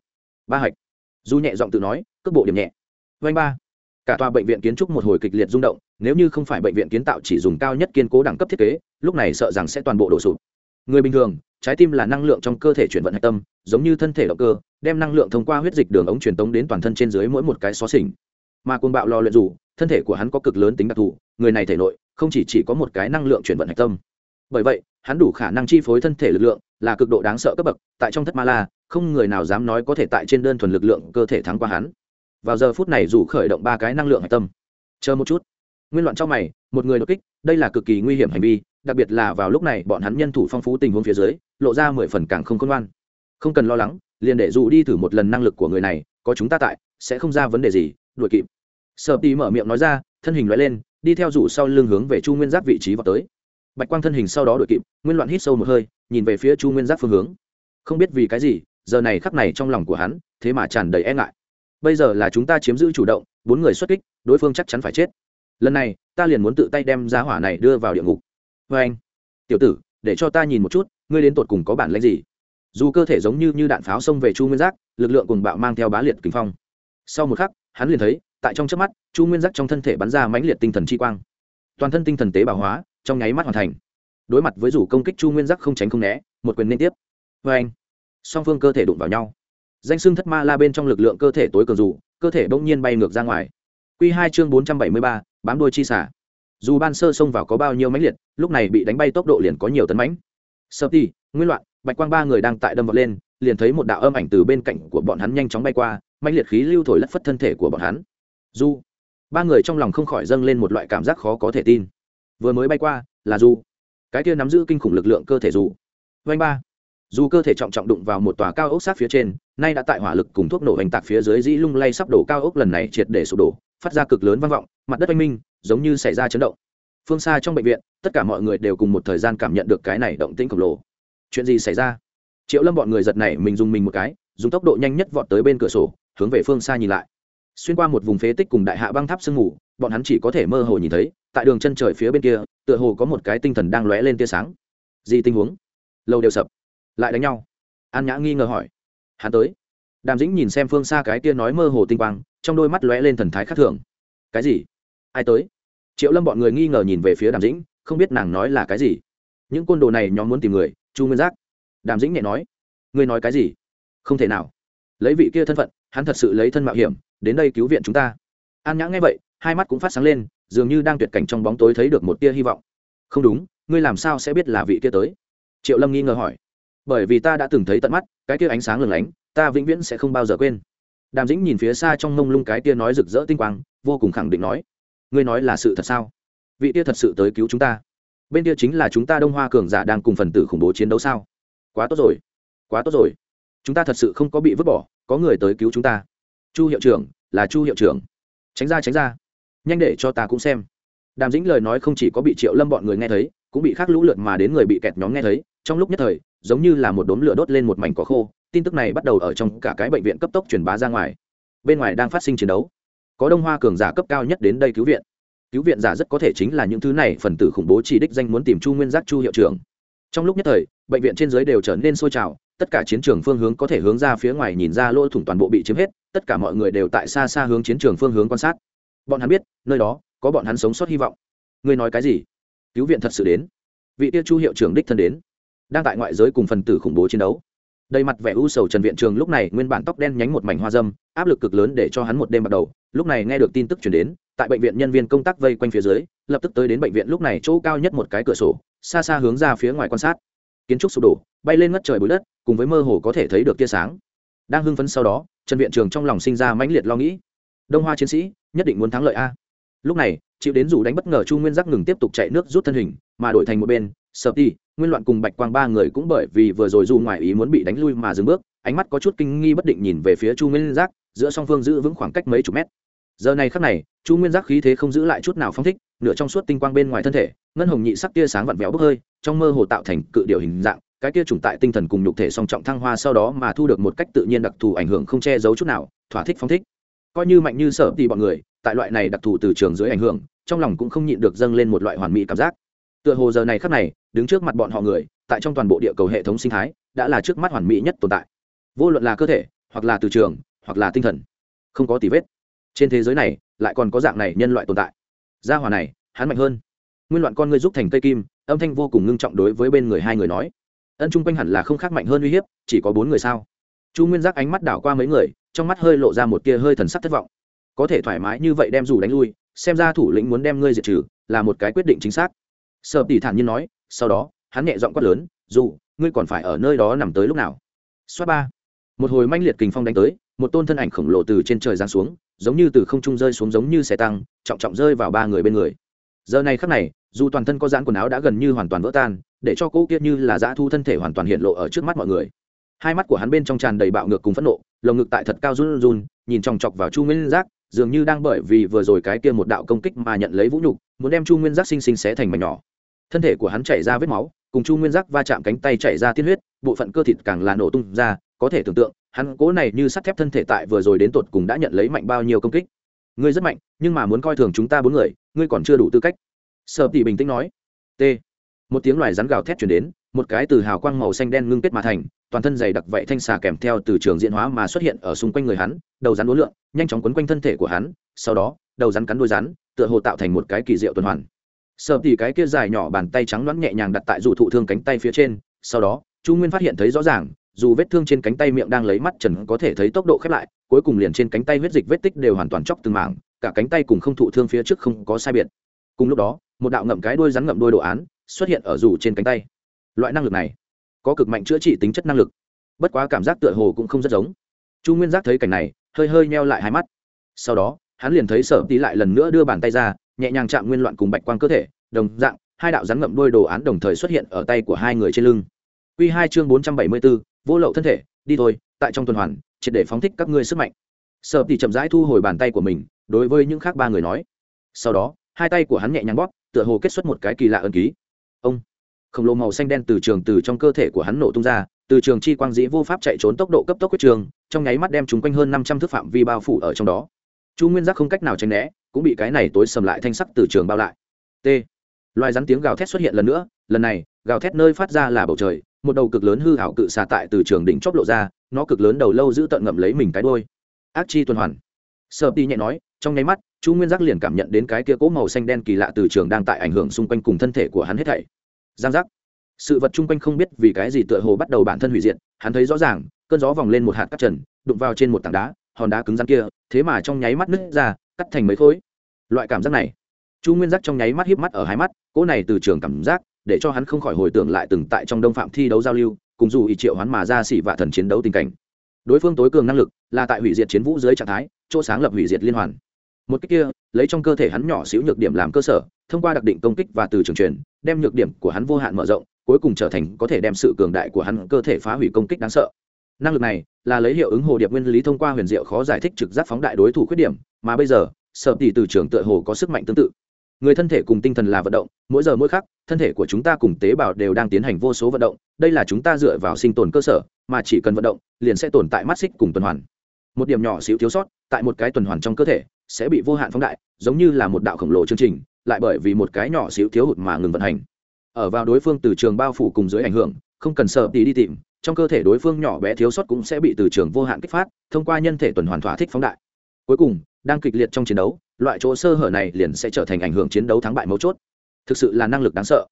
Ba hạch du nhẹ giọng tự nói cước bộ điểm nhẹ. Vanh ba cả tòa bệnh viện kiến trúc một hồi kịch liệt rung động nếu như không phải bệnh viện kiến tạo chỉ dùng cao nhất kiên cố đẳng cấp thiết kế lúc này sợ rằng sẽ toàn bộ đổ sụp. Người bình thường trái tim là năng lượng trong cơ thể chuyển vận hạch tâm giống như thân thể động cơ đem năng lượng thông qua huyết dịch đường ống truyền tống đến toàn thân trên dưới mỗi một cái xó xỉnh. Mà côn bạo lò luyện dù thân thể của hắn có cực lớn tính đặc thù người này thể nội không chỉ, chỉ có một cái năng lượng chuyển vận hạch tâm bởi vậy, hắn đủ khả năng chi phối thân thể lực lượng, là cực độ đáng sợ cấp bậc, tại trong thất ma la, không người nào dám nói có thể tại trên đơn thuần lực lượng cơ thể thắng qua hắn. Vào giờ phút này dù khởi động ba cái năng lượng hạch tâm. Chờ một chút. Nguyên loạn trong mày, một người đột kích, đây là cực kỳ nguy hiểm hành vi, đặc biệt là vào lúc này bọn hắn nhân thủ phong phú tình huống phía dưới, lộ ra mười phần càng không khôn ngoan. Không cần lo lắng, liền để dù đi thử một lần năng lực của người này, có chúng ta tại, sẽ không ra vấn đề gì, đuổi kịp. Sợ tì mở miệng nói ra, thân hình loại lên, đi theo rủ sau lưng hướng về chu nguyên giáp vị trí vào tới bạch quang thân hình sau đó đội kịp nguyên loạn hít sâu một hơi nhìn về phía chu nguyên giáp phương hướng. Không biết vì cái gì giờ này khắc này trong lòng của hắn thế mà tràn đầy e ngại. Bây giờ là chúng ta chiếm giữ chủ động bốn người xuất kích đối phương chắc chắn phải chết. Lần này ta liền muốn tự tay đem giá hỏa này đưa vào địa ngục. Vê anh tiểu tử để cho ta nhìn một chút ngươi đến tột cùng có bản lãnh gì? Dù cơ thể giống như, như đạn pháo xông về chu nguyên giác lực lượng cùng bạo mang theo bá liệt kinh phong. Sau một khắc hắn liền thấy tại trong trước mắt chu nguyên giác trong thân thể bắn ra mãnh liệt tinh thần chi quang. Toàn thân tinh thần tế bào hóa trong nháy mắt hoàn thành. Đối mặt với rủ công kích chu nguyên giác không tránh không né, một quyền liên tiếp. Vê anh, song phương cơ thể đụng vào nhau. Danh xưng thất ma la bên trong lực lượng cơ thể tối cường dù, cơ thể bỗng nhiên bay ngược ra ngoài. Q hai chương bốn trăm bảy mươi ba, bám đôi chi xả. Dù ban sơ xông vào có bao nhiêu mãnh liệt, lúc này bị đánh bay tốc độ liền có nhiều tấn mãnh. Sơ ti nguyên loạn, bạch quang ba người đang tại đâm vọt lên, liền thấy một đạo âm ảnh từ bên cạnh của bọn hắn nhanh chóng bay qua, mãnh liệt khí lưu thổi lất phất thân thể của bọn hắn. Du ba người trong lòng không khỏi dâng lên một loại cảm giác khó có thể tin vừa mới bay qua là dù. Cái kia nắm giữ kinh khủng lực lượng cơ thể dù. Vanh ba. Dù cơ thể trọng trọng đụng vào một tòa cao ốc sát phía trên, nay đã tại hỏa lực cùng thuốc nổ hành tạc phía dưới dĩ lung lay sắp đổ cao ốc lần này triệt để sụp đổ, phát ra cực lớn vang vọng, mặt đất oanh minh, giống như xảy ra chấn động. Phương xa trong bệnh viện, tất cả mọi người đều cùng một thời gian cảm nhận được cái này động tĩnh khổng lồ. Chuyện gì xảy ra? Triệu lâm bọn người giật này mình dùng mình một cái, dùng tốc độ nhanh nhất vọt tới bên cửa sổ, hướng về phương xa nhìn lại. Xuyên qua một vùng phế tích cùng đại hạ băng tháp sương mù bọn hắn chỉ có thể mơ hồ nhìn thấy, tại đường chân trời phía bên kia, tựa hồ có một cái tinh thần đang lóe lên tia sáng. Gì tình huống? Lâu đều sập. Lại đánh nhau. An nhã nghi ngờ hỏi. Hắn tới. Đàm dĩnh nhìn xem phương xa cái tia nói mơ hồ tinh quang, trong đôi mắt lóe lên thần thái khác thường. Cái gì? Ai tới? Triệu lâm bọn người nghi ngờ nhìn về phía đàm dĩnh, không biết nàng nói là cái gì. Những côn đồ này nhóm muốn tìm người, chu nguyên giác. Đàm dĩnh nhẹ nói. Ngươi nói cái gì? Không thể nào. Lấy vị kia thân phận, hắn thật sự lấy thân mạo hiểm, đến đây cứu viện chúng ta. An nhã nghe vậy hai mắt cũng phát sáng lên, dường như đang tuyệt cảnh trong bóng tối thấy được một tia hy vọng. Không đúng, ngươi làm sao sẽ biết là vị kia tới? Triệu lâm nghi ngờ hỏi. Bởi vì ta đã từng thấy tận mắt, cái kia ánh sáng lừng lánh, ta vĩnh viễn sẽ không bao giờ quên. Đàm dĩnh nhìn phía xa trong mông lung cái kia nói rực rỡ tinh quang, vô cùng khẳng định nói. Ngươi nói là sự thật sao? Vị kia thật sự tới cứu chúng ta. Bên kia chính là chúng ta đông hoa cường giả đang cùng phần tử khủng bố chiến đấu sao? Quá tốt rồi. Quá tốt rồi. Chúng ta thật sự không có bị vứt bỏ, có người tới cứu chúng ta. Chu hiệu trưởng, là chu hiệu trưởng. Tránh ra tránh ra nhanh để cho ta cũng xem. Đàm dĩnh lời nói không chỉ có bị triệu lâm bọn người nghe thấy, cũng bị khác lũ lượt mà đến người bị kẹt nhóm nghe thấy. Trong lúc nhất thời, giống như là một đốm lửa đốt lên một mảnh cỏ khô, tin tức này bắt đầu ở trong cả cái bệnh viện cấp tốc truyền bá ra ngoài. Bên ngoài đang phát sinh chiến đấu. Có đông hoa cường giả cấp cao nhất đến đây cứu viện. Cứu viện giả rất có thể chính là những thứ này phần tử khủng bố chỉ đích danh muốn tìm chu nguyên giác chu hiệu trưởng. Trong lúc nhất thời, bệnh viện trên dưới đều trở nên sôi trào, tất cả chiến trường phương hướng có thể hướng ra phía ngoài nhìn ra lỗ thủng toàn bộ bị chiếm hết, tất cả mọi người đều tại xa xa hướng chiến trường phương hướng quan sát bọn hắn biết, nơi đó có bọn hắn sống sót hy vọng. Ngươi nói cái gì? Cứu viện thật sự đến. Vị tiêu chu hiệu trưởng đích thân đến. Đang tại ngoại giới cùng phần tử khủng bố chiến đấu. Đầy mặt vẻ u sầu trần viện trường lúc này nguyên bản tóc đen nhánh một mảnh hoa dâm, áp lực cực lớn để cho hắn một đêm bắt đầu. Lúc này nghe được tin tức chuyển đến, tại bệnh viện nhân viên công tác vây quanh phía dưới, lập tức tới đến bệnh viện lúc này chỗ cao nhất một cái cửa sổ, xa xa hướng ra phía ngoài quan sát. Kiến trúc sụp đổ, bay lên ngất trời bụi đất, cùng với mơ hồ có thể thấy được tia sáng. Đang hưng phấn sau đó, trần viện trường trong lòng sinh ra mãnh liệt lo nghĩ. Đông hoa chiến sĩ nhất định muốn thắng lợi a. Lúc này, chịu đến dù đánh bất ngờ chu nguyên giác ngừng tiếp tục chạy nước rút thân hình, mà đổi thành một bên sợ ti, nguyên loạn cùng bạch quang ba người cũng bởi vì vừa rồi dù ngoài ý muốn bị đánh lui mà dừng bước, ánh mắt có chút kinh nghi bất định nhìn về phía chu nguyên giác, giữa song phương giữ vững khoảng cách mấy chục mét. Giờ này khắc này, chu nguyên giác khí thế không giữ lại chút nào phong thích, nửa trong suốt tinh quang bên ngoài thân thể, ngân hồng nhị sắc tia sáng vặn vẹo bốc hơi, trong mơ hồ tạo thành cự điệu hình dạng, cái tia trùng tại tinh thần cùng nhục thể song trọng thăng hoa sau đó mà thu được một cách tự nhiên đặc thù ảnh hưởng không che giấu chút nào, thỏa thích phong thích coi như mạnh như sở thì bọn người, tại loại này đặc thù từ trường dưới ảnh hưởng, trong lòng cũng không nhịn được dâng lên một loại hoàn mỹ cảm giác. Tựa hồ giờ này khắc này, đứng trước mặt bọn họ người, tại trong toàn bộ địa cầu hệ thống sinh thái, đã là trước mắt hoàn mỹ nhất tồn tại. Vô luận là cơ thể, hoặc là từ trường, hoặc là tinh thần, không có tì vết. Trên thế giới này, lại còn có dạng này nhân loại tồn tại. Gia hòa này, hắn mạnh hơn. Nguyên loạn con ngươi giúp thành cây kim, âm thanh vô cùng ngưng trọng đối với bên người hai người nói. Ân chung quanh hẳn là không khác mạnh hơn uy hiếp, chỉ có bốn người sao? Chu nguyên giác ánh mắt đảo qua mấy người trong mắt hơi lộ ra một tia hơi thần sắc thất vọng. Có thể thoải mái như vậy đem dù đánh lui, xem ra thủ lĩnh muốn đem ngươi diệt trừ, là một cái quyết định chính xác. Sợ tỷ thản nhiên nói, sau đó, hắn nhẹ giọng quát lớn, dù, ngươi còn phải ở nơi đó nằm tới lúc nào? Xoát ba, một hồi manh liệt kình phong đánh tới, một tôn thân ảnh khổng lồ từ trên trời giáng xuống, giống như từ không trung rơi xuống giống như xe tăng, trọng trọng rơi vào ba người bên người. Giờ này khắc này, dù toàn thân có dán quần áo đã gần như hoàn toàn vỡ tan, để cho cỗ kia như là dã thu thân thể hoàn toàn hiện lộ ở trước mắt mọi người hai mắt của hắn bên trong tràn đầy bạo ngược cùng phẫn nộ, lồng ngực tại thật cao run run, nhìn chòng chọc vào chu nguyên giác, dường như đang bởi vì vừa rồi cái kia một đạo công kích mà nhận lấy vũ nhục, muốn đem chu nguyên giác sinh sinh xé thành mảnh nhỏ. Thân thể của hắn chảy ra vết máu, cùng chu nguyên giác va chạm cánh tay chảy ra tiên huyết, bộ phận cơ thịt càng là nổ tung ra, có thể tưởng tượng, hắn cố này như sắt thép thân thể tại vừa rồi đến tột cùng đã nhận lấy mạnh bao nhiêu công kích. Ngươi rất mạnh, nhưng mà muốn coi thường chúng ta bốn người, ngươi còn chưa đủ tư cách. Sợ tỷ bình tĩnh nói. T. Một tiếng loài rắn gào thét chuyển đến, một cái từ hào quang màu xanh đen ngưng kết mà thành toàn thân dày đặc vậy thanh xà kèm theo từ trường diễn hóa mà xuất hiện ở xung quanh người hắn, đầu rắn uốn lượn, nhanh chóng quấn quanh thân thể của hắn, sau đó, đầu rắn cắn đuôi rắn, tựa hồ tạo thành một cái kỳ diệu tuần hoàn. Sợ thì cái kia dài nhỏ bàn tay trắng loãng nhẹ nhàng đặt tại dù thụ thương cánh tay phía trên, sau đó, chu nguyên phát hiện thấy rõ ràng, dù vết thương trên cánh tay miệng đang lấy mắt trần có thể thấy tốc độ khép lại, cuối cùng liền trên cánh tay huyết dịch vết tích đều hoàn toàn chóc từng mảng, cả cánh tay cùng không thụ thương phía trước không có sai biệt. Cùng lúc đó, một đạo ngậm cái đuôi rắn ngậm đuôi đồ án xuất hiện ở dù trên cánh tay. Loại năng lực này có cực mạnh chữa trị tính chất năng lực. Bất quá cảm giác tựa hồ cũng không rất giống. Chu nguyên giác thấy cảnh này, hơi hơi neo lại hai mắt. Sau đó, hắn liền thấy sở tí lại lần nữa đưa bàn tay ra, nhẹ nhàng chạm nguyên loạn cùng bạch quang cơ thể, đồng dạng, hai đạo rắn ngậm đôi đồ án đồng thời xuất hiện ở tay của hai người trên lưng. Q hai chương bốn trăm bảy mươi bốn, vô lậu thân thể, đi thôi, tại trong tuần hoàn, triệt để phóng thích các ngươi sức mạnh. Sợ thì chậm rãi thu hồi bàn tay của mình, đối với những khác ba người nói. Sau đó, hai tay của hắn nhẹ nhàng bóp, tựa hồ kết xuất một cái kỳ lạ ẩn ký. Ông! Khổng lồ màu xanh đen từ trường từ trong cơ thể của hắn nổ tung ra, từ trường chi quang dĩ vô pháp chạy trốn tốc độ cấp tốc quyết trường, trong nháy mắt đem chúng quanh hơn năm trăm thước phạm vi bao phủ ở trong đó. Chu nguyên giác không cách nào tránh né, cũng bị cái này tối sầm lại thanh sắc từ trường bao lại. T. Loài rắn tiếng gào thét xuất hiện lần nữa, lần này, gào thét nơi phát ra là bầu trời, một đầu cực lớn hư hảo cự xà tại từ trường đỉnh chóp lộ ra, nó cực lớn đầu lâu giữ tận ngậm lấy mình cái đôi ác chi tuần hoàn. Sợ ti nhẹ nói, trong nháy mắt, chu nguyên giác liền cảm nhận đến cái kia cỗ màu xanh đen kỳ lạ từ trường đang tại ảnh hưởng xung quanh cùng thân thể của hắn hết thảy giang giác. Sự vật chung quanh không biết vì cái gì tựa hồ bắt đầu bản thân hủy diệt, hắn thấy rõ ràng, cơn gió vòng lên một hạt cắt trần, đụng vào trên một tảng đá, hòn đá cứng rắn kia, thế mà trong nháy mắt nứt ra, cắt thành mấy khối. Loại cảm giác này, chu nguyên giác trong nháy mắt híp mắt ở hai mắt, cỗ này từ trường cảm giác, để cho hắn không khỏi hồi tưởng lại từng tại trong đông phạm thi đấu giao lưu, cùng dù ý triệu hắn mà ra xỉ vạ thần chiến đấu tình cảnh. Đối phương tối cường năng lực, là tại hủy diệt chiến vũ dưới trạng thái, chỗ sáng lập hủy diệt liên hoàn. Một cách kia, lấy trong cơ thể hắn nhỏ xíu nhược điểm làm cơ sở thông qua đặc định công kích và từ trường truyền, đem nhược điểm của hắn vô hạn mở rộng, cuối cùng trở thành có thể đem sự cường đại của hắn cơ thể phá hủy công kích đáng sợ. Năng lực này là lấy hiệu ứng hồ điệp nguyên lý thông qua huyền diệu khó giải thích trực giác phóng đại đối thủ khuyết điểm, mà bây giờ, sở tỷ từ trường tựa hồ có sức mạnh tương tự. Người thân thể cùng tinh thần là vận động, mỗi giờ mỗi khắc, thân thể của chúng ta cùng tế bào đều đang tiến hành vô số vận động, đây là chúng ta dựa vào sinh tồn cơ sở, mà chỉ cần vận động, liền sẽ tồn tại mắt xích cùng tuần hoàn. Một điểm nhỏ xíu thiếu sót, tại một cái tuần hoàn trong cơ thể, sẽ bị vô hạn phóng đại, giống như là một đạo khổng lồ chương trình lại bởi vì một cái nhỏ xíu thiếu hụt mà ngừng vận hành. Ở vào đối phương từ trường bao phủ cùng dưới ảnh hưởng, không cần sợ tí đi tìm, trong cơ thể đối phương nhỏ bé thiếu sót cũng sẽ bị từ trường vô hạn kích phát, thông qua nhân thể tuần hoàn thỏa thích phóng đại. Cuối cùng, đang kịch liệt trong chiến đấu, loại chỗ sơ hở này liền sẽ trở thành ảnh hưởng chiến đấu thắng bại mấu chốt. Thực sự là năng lực đáng sợ.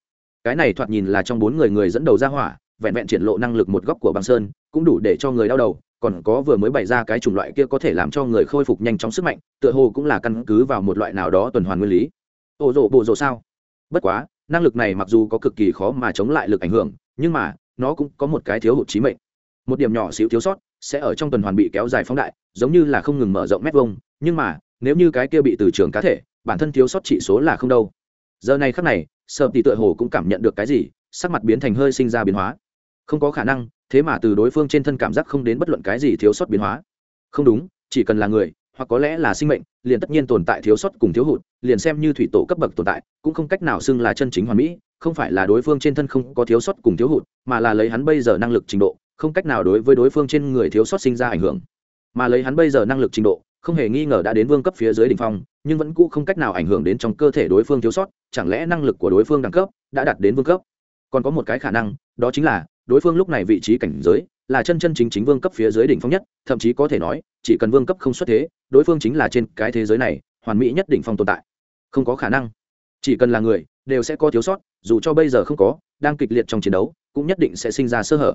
Cái này thoạt nhìn là trong bốn người người dẫn đầu ra hỏa, vẹn vẹn triển lộ năng lực một góc của băng sơn, cũng đủ để cho người đau đầu, còn có vừa mới bày ra cái chủng loại kia có thể làm cho người khôi phục nhanh chóng sức mạnh, tựa hồ cũng là căn cứ vào một loại nào đó tuần hoàn nguyên lý ồ rộ bộ rộ sao? Bất quá, năng lực này mặc dù có cực kỳ khó mà chống lại lực ảnh hưởng, nhưng mà, nó cũng có một cái thiếu hụt trí mệnh. Một điểm nhỏ xíu thiếu sót sẽ ở trong tuần hoàn bị kéo dài phóng đại, giống như là không ngừng mở rộng mét vuông, nhưng mà, nếu như cái kia bị từ trường cá thể, bản thân thiếu sót chỉ số là không đâu. Giờ này khắc này sợ tỷ tựa hồ cũng cảm nhận được cái gì, sắc mặt biến thành hơi sinh ra biến hóa. Không có khả năng, thế mà từ đối phương trên thân cảm giác không đến bất luận cái gì thiếu sót biến hóa. Không đúng, chỉ cần là người hoặc có lẽ là sinh mệnh, liền tất nhiên tồn tại thiếu sót cùng thiếu hụt, liền xem như thủy tổ cấp bậc tồn tại, cũng không cách nào xưng là chân chính hoàn mỹ, không phải là đối phương trên thân không có thiếu sót cùng thiếu hụt, mà là lấy hắn bây giờ năng lực trình độ, không cách nào đối với đối phương trên người thiếu sót sinh ra ảnh hưởng. Mà lấy hắn bây giờ năng lực trình độ, không hề nghi ngờ đã đến vương cấp phía dưới đ ỉ n h phong, nhưng vẫn cũ không cách nào ảnh hưởng đến trong cơ thể đối phương thiếu sót, chẳng lẽ năng lực của đối phương đẳng cấp đã đạt đến vương cấp? Còn có một cái khả năng, đó chính là, đối phương lúc này vị trí cảnh giới là chân chân chính chính vương cấp phía dưới đỉnh phong nhất, thậm chí có thể nói, chỉ cần vương cấp không xuất thế, đối phương chính là trên cái thế giới này, hoàn mỹ nhất đỉnh phong tồn tại. Không có khả năng. Chỉ cần là người, đều sẽ có thiếu sót, dù cho bây giờ không có, đang kịch liệt trong chiến đấu, cũng nhất định sẽ sinh ra sơ hở.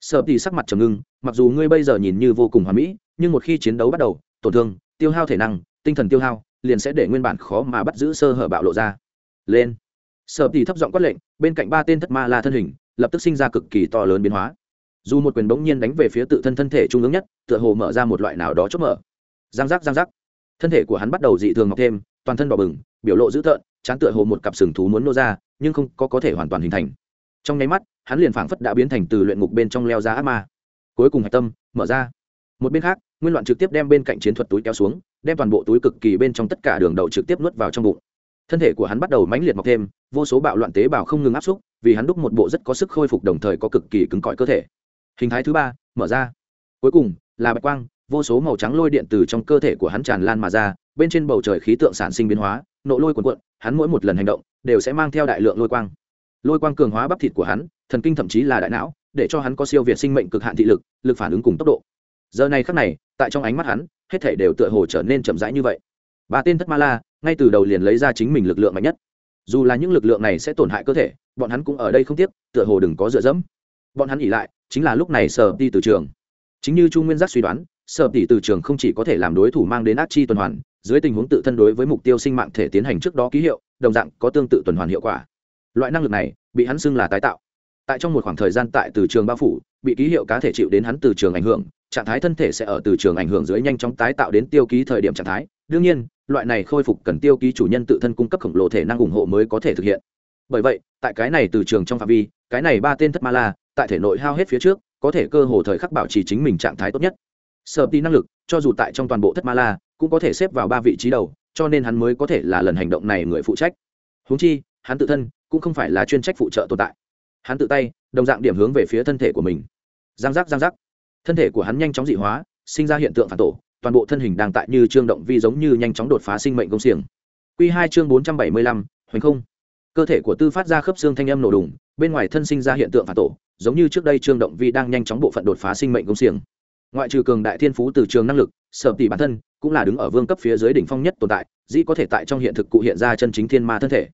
Sợ thì sắc mặt trầm ngưng, mặc dù ngươi bây giờ nhìn như vô cùng hoàn mỹ, nhưng một khi chiến đấu bắt đầu, tổn thương, tiêu hao thể năng, tinh thần tiêu hao, liền sẽ để nguyên bản khó mà bắt giữ sơ hở bạo lộ ra. Lên. Sợ thì thấp giọng quát lệnh, bên cạnh ba tên thất ma la thân hình, lập tức sinh ra cực kỳ to lớn biến hóa dù một quyền bỗng nhiên đánh về phía tự thân thân thể trung ương nhất, tựa hồ mở ra một loại nào đó chốt mở. Giang giác giang giác. Thân thể của hắn bắt đầu dị thường mọc thêm, toàn thân đỏ bừng, biểu lộ dữ tợn chán tựa hồ một cặp sừng thú muốn nô ra, nhưng không có có thể hoàn toàn hình thành. Trong nháy mắt, hắn liền phảng phất đã biến thành từ luyện ngục bên trong leo ra ác ma. Cuối cùng hạch tâm, mở ra. Một bên khác, nguyên loạn trực tiếp đem bên cạnh chiến thuật túi kéo xuống, đem toàn bộ túi cực kỳ bên trong tất cả đường đậu trực tiếp nuốt vào trong bụng. Thân thể của hắn bắt đầu mãnh liệt mọc thêm, vô số bạo loạn tế bào không ngừng áp xúc, vì hắn đúc một bộ rất có sức khôi phục đồng thời có cực kỳ cứng cỏi cơ thể hình thái thứ ba, mở ra. Cuối cùng, là bạch quang, vô số màu trắng lôi điện từ trong cơ thể của hắn tràn lan mà ra, bên trên bầu trời khí tượng sản sinh biến hóa, nộ lôi cuồn cuộn, hắn mỗi một lần hành động, đều sẽ mang theo đại lượng lôi quang. Lôi quang cường hóa bắp thịt của hắn, thần kinh thậm chí là đại não, để cho hắn có siêu việt sinh mệnh cực hạn thị lực lực phản ứng cùng tốc độ. Giờ này khắc này, tại trong ánh mắt hắn, hết thể đều tựa hồ trở nên chậm rãi như vậy. Ba tên thất ma la, ngay từ đầu liền lấy ra chính mình lực lượng mạnh nhất. Dù là những lực lượng này sẽ tổn hại cơ thể, bọn hắn cũng ở đây không tiếc, tựa hồ đừng có dựa dẫm. Bọn hắn nghỉ lại chính là lúc này sở đi từ trường. Chính như chu nguyên giác suy đoán, sở tỷ từ trường không chỉ có thể làm đối thủ mang đến ác chi tuần hoàn, dưới tình huống tự thân đối với mục tiêu sinh mạng thể tiến hành trước đó ký hiệu, đồng dạng có tương tự tuần hoàn hiệu quả. Loại năng lực này, bị hắn xưng là tái tạo. Tại trong một khoảng thời gian tại từ trường bao phủ, bị ký hiệu cá thể chịu đến hắn từ trường ảnh hưởng, trạng thái thân thể sẽ ở từ trường ảnh hưởng dưới nhanh chóng tái tạo đến tiêu ký thời điểm trạng thái. Đương nhiên, loại này khôi phục cần tiêu ký chủ nhân tự thân cung cấp khổng lồ thể năng ủng hộ mới có thể thực hiện. Bởi vậy, tại cái này từ trường trong phạm vi, cái này ba tên thất ma la tại thể nội hao hết phía trước, có thể cơ hồ thời khắc bảo trì chính mình trạng thái tốt nhất. Sợ tí năng lực, cho dù tại trong toàn bộ thất ma la, cũng có thể xếp vào ba vị trí đầu, cho nên hắn mới có thể là lần hành động này người phụ trách. Húng chi, hắn tự thân cũng không phải là chuyên trách phụ trợ tồn tại. Hắn tự tay, đồng dạng điểm hướng về phía thân thể của mình. Giang giác giang giác. Thân thể của hắn nhanh chóng dị hóa, sinh ra hiện tượng phản tổ, toàn bộ thân hình đang tại như trương động vi giống như nhanh chóng đột phá sinh mệnh công xiềng. Q hai chương bốn trăm bảy mươi lăm, hoành không cơ thể của tư phát ra khớp xương thanh âm nổ đùng, bên ngoài thân sinh ra hiện tượng phản tổ, giống như trước đây trương động vi đang nhanh chóng bộ phận đột phá sinh mệnh công xiềng. Ngoại trừ cường đại thiên phú từ trường năng lực, sở tỷ bản thân cũng là đứng ở vương cấp phía dưới đỉnh phong nhất tồn tại, dĩ có thể tại trong hiện thực cụ hiện ra chân chính thiên ma thân thể.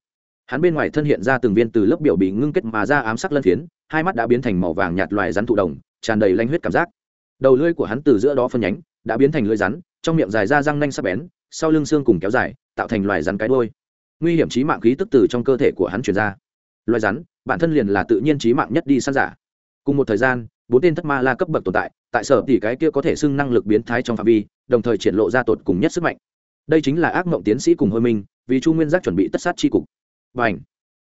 Hắn bên ngoài thân hiện ra từng viên từ lớp biểu bị ngưng kết mà ra ám sắc lân phiến, hai mắt đã biến thành màu vàng nhạt loài rắn thụ đồng tràn đầy lanh huyết cảm giác. Đầu lưỡi của hắn từ giữa đó phân nhánh, đã biến thành lưỡi rắn, trong miệng dài ra răng nanh sắc bén, sau lưng xương cùng kéo dài, tạo thành loài rắn cái đôi nguy hiểm trí mạng khí tức từ trong cơ thể của hắn truyền ra. Loài rắn, bản thân liền là tự nhiên trí mạng nhất đi săn giả. Cùng một thời gian, bốn tên thất ma la cấp bậc tồn tại tại sở tỷ cái kia có thể xưng năng lực biến thái trong phạm vi, đồng thời triển lộ ra tột cùng nhất sức mạnh. Đây chính là ác mộng tiến sĩ cùng hôi minh, vì chu nguyên giác chuẩn bị tất sát tri cục. Và ảnh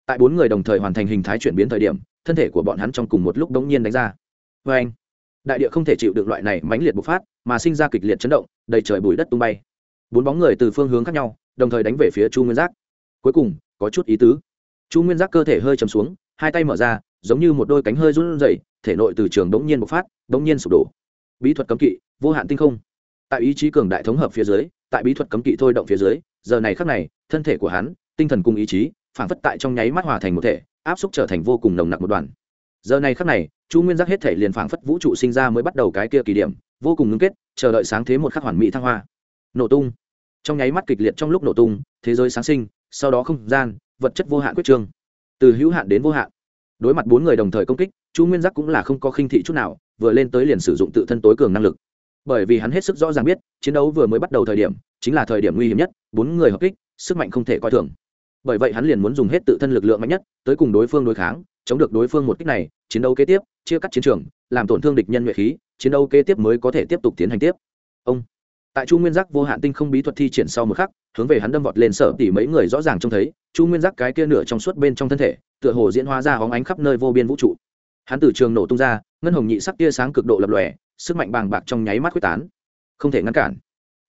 tại bốn người đồng thời hoàn thành hình thái chuyển biến thời điểm, thân thể của bọn hắn trong cùng một lúc đống nhiên đánh ra. Vê anh đại địa không thể chịu được loại này mãnh liệt bộc phát, mà sinh ra kịch liệt chấn động, đầy trời bụi đất tung bay. Bốn bóng người từ phương hướng khác nhau, đồng thời đánh về phía chu nguyên giác cuối cùng, có chút ý tứ. Chu nguyên giác cơ thể hơi chầm xuống, hai tay mở ra, giống như một đôi cánh hơi run rẩy, thể nội từ trường đống nhiên bộc phát, đống nhiên sụp đổ. Bí thuật cấm kỵ, vô hạn tinh không. Tại ý chí cường đại thống hợp phía dưới, tại bí thuật cấm kỵ thôi động phía dưới, giờ này khắc này, thân thể của hắn, tinh thần cùng ý chí, phản phất tại trong nháy mắt hòa thành một thể, áp xúc trở thành vô cùng nồng nặc một đoàn. Giờ này khắc này, chu nguyên giác hết thể liền phảng phất vũ trụ sinh ra mới bắt đầu cái kia kỳ điểm vô cùng ngưng kết, chờ đợi sáng thế một khắc hoàn mỹ thăng hoa. Nổ tung. Trong nháy mắt kịch liệt trong lúc nổ tung, thế giới sáng sinh sau đó không gian, vật chất vô hạn quyết trương. Từ hữu hạn đến vô hạn. Đối mặt bốn người đồng thời công kích, chu nguyên giác cũng là không có khinh thị chút nào, vừa lên tới liền sử dụng tự thân tối cường năng lực. Bởi vì hắn hết sức rõ ràng biết, chiến đấu vừa mới bắt đầu thời điểm, chính là thời điểm nguy hiểm nhất, bốn người hợp kích, sức mạnh không thể coi thường. Bởi vậy hắn liền muốn dùng hết tự thân lực lượng mạnh nhất, tới cùng đối phương đối kháng, chống được đối phương một kích này, chiến đấu kế tiếp, chia cắt chiến trường, làm tổn thương địch nhân nhuệ khí, chiến đấu kế tiếp mới có thể tiếp tục tiến hành tiếp. Ông tại chu nguyên giác vô hạn tinh không bí thuật thi triển sau một khắc, hướng về hắn đâm vọt lên sở tỉ mấy người rõ ràng trông thấy, chu nguyên giác cái kia nửa trong suốt bên trong thân thể, tựa hồ diễn hóa ra hóng ánh khắp nơi vô biên vũ trụ. Hắn từ trường nổ tung ra, ngân hồng nhị sắc tia sáng cực độ lập lòe, sức mạnh bàng bạc trong nháy mắt quyết tán. Không thể ngăn cản.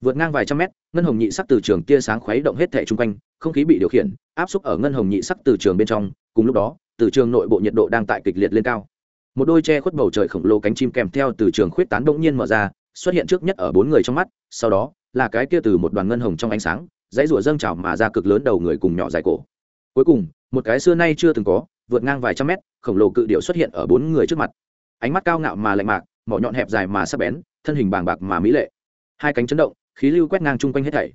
Vượt ngang vài trăm mét, ngân hồng nhị sắc từ trường tia sáng khuấy động hết thể chung quanh, không khí bị điều khiển, áp xúc ở ngân hồng nhị sắc từ trường bên trong, cùng lúc đó, từ trường nội bộ nhiệt độ đang tại kịch liệt lên cao. Một đôi che khuất bầu trời khổng lồ cánh chim kèm theo từ trường khuyết tán bỗng nhiên mở ra xuất hiện trước nhất ở bốn người trong mắt, sau đó, là cái kia từ một đoàn ngân hồng trong ánh sáng, dãy rủa dâng trào mà ra cực lớn đầu người cùng nhỏ dài cổ. Cuối cùng, một cái xưa nay chưa từng có, vượt ngang vài trăm mét, khổng lồ cự điệu xuất hiện ở bốn người trước mặt. Ánh mắt cao ngạo mà lạnh mạc, mỏ nhọn hẹp dài mà sắc bén, thân hình bàng bạc mà mỹ lệ. Hai cánh chấn động, khí lưu quét ngang chung quanh hết thảy.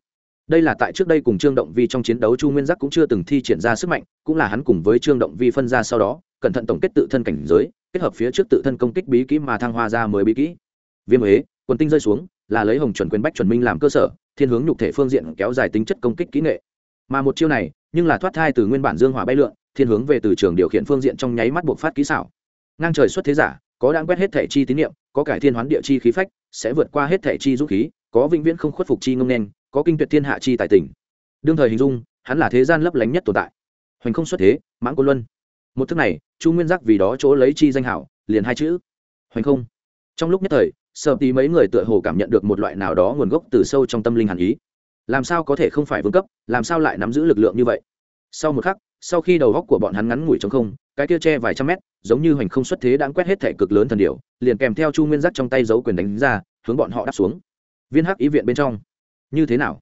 Đây là tại trước đây cùng trương động vi trong chiến đấu chu nguyên giác cũng chưa từng thi triển ra sức mạnh, cũng là hắn cùng với trương động vi phân ra sau đó, cẩn thận tổng kết tự thân cảnh giới, kết hợp phía trước tự thân công kích bí kỹ mà thăng hoa ra mới bí kỹ. Viêm huế quần tinh rơi xuống, là lấy hồng chuẩn quyền bách chuẩn minh làm cơ sở, thiên hướng nhục thể phương diện kéo dài tính chất công kích kỹ nghệ. Mà một chiêu này, nhưng là thoát thai từ nguyên bản dương hỏa bay lượn, thiên hướng về từ trường điều khiển phương diện trong nháy mắt buộc phát kỹ xảo. Ngang trời xuất thế giả, có đang quét hết thể chi tín niệm, có cải thiên hoán địa chi khí phách, sẽ vượt qua hết thể chi dũng khí, có vĩnh viễn không khuất phục chi ngông nên có kinh tuyệt thiên hạ chi tài tình. Đương thời hình dung, hắn là thế gian lấp lánh nhất tồn tại. Hoành không xuất thế, mãng quân luân. Một thức này, chu nguyên giác vì đó chỗ lấy chi danh hảo, liền hai chữ. Hoành không. Trong lúc nhất thời sợ tí mấy người tựa hồ cảm nhận được một loại nào đó nguồn gốc từ sâu trong tâm linh hàn ý. Làm sao có thể không phải vương cấp, làm sao lại nắm giữ lực lượng như vậy? Sau một khắc, sau khi đầu góc của bọn hắn ngắn ngủi trong không, cái kia tre vài trăm mét, giống như hoành không xuất thế đã quét hết thể cực lớn thần điệu liền kèm theo chu nguyên giác trong tay giấu quyền đánh ra, hướng bọn họ đáp xuống. Viên hắc ý viện bên trong. Như thế nào?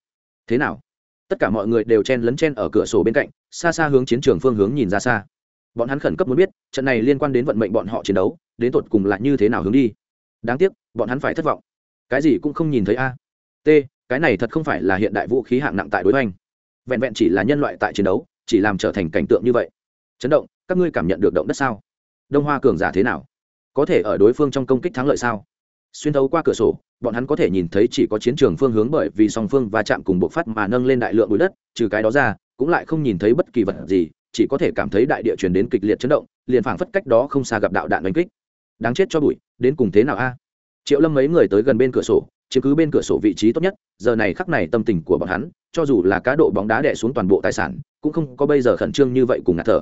Thế nào? Tất cả mọi người đều chen lấn chen ở cửa sổ bên cạnh, xa xa hướng chiến trường phương hướng nhìn ra xa. Bọn hắn khẩn cấp muốn biết, trận này liên quan đến vận mệnh bọn họ chiến đấu, đến tột cùng lại như thế nào hướng đi. Đáng tiếc bọn hắn phải thất vọng. Cái gì cũng không nhìn thấy a. T cái này thật không phải là hiện đại vũ khí hạng nặng tại đối hoành, vẹn vẹn chỉ là nhân loại tại chiến đấu chỉ làm trở thành cảnh tượng như vậy. Chấn động các ngươi cảm nhận được động đất sao? Đông hoa cường giả thế nào? Có thể ở đối phương trong công kích thắng lợi sao? Xuyên thấu qua cửa sổ bọn hắn có thể nhìn thấy chỉ có chiến trường phương hướng bởi vì song phương va chạm cùng bộc phát mà nâng lên đại lượng bụi đất trừ cái đó ra cũng lại không nhìn thấy bất kỳ vật gì chỉ có thể cảm thấy đại địa truyền đến kịch liệt chấn động liền phảng phất cách đó không xa gặp đạo đạn đánh kích. Đáng chết cho bụi đến cùng thế nào a? Triệu lâm mấy người tới gần bên cửa sổ, chiếm cứ bên cửa sổ vị trí tốt nhất, giờ này khắc này tâm tình của bọn hắn, cho dù là cá độ bóng đá đẻ xuống toàn bộ tài sản, cũng không có bây giờ khẩn trương như vậy cùng ngạt thở.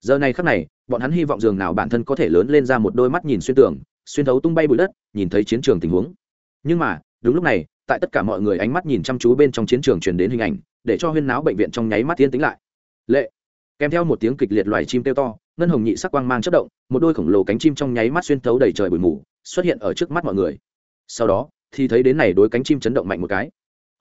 Giờ này khắc này, bọn hắn hy vọng dường nào bản thân có thể lớn lên ra một đôi mắt nhìn xuyên tường, xuyên thấu tung bay bụi đất, nhìn thấy chiến trường tình huống. Nhưng mà, đúng lúc này, tại tất cả mọi người ánh mắt nhìn chăm chú bên trong chiến trường truyền đến hình ảnh, để cho huyên náo bệnh viện trong nháy mắt tiến tính lại. Lệ, kèm theo một tiếng kịch liệt loài chim kêu to, ngân hồng nhị sắc quang mang chất động, một đôi khổng lồ cánh chim trong nháy mắt xuyên thấu đầy trời bụi mù xuất hiện ở trước mắt mọi người. Sau đó, thì thấy đến này đối cánh chim chấn động mạnh một cái.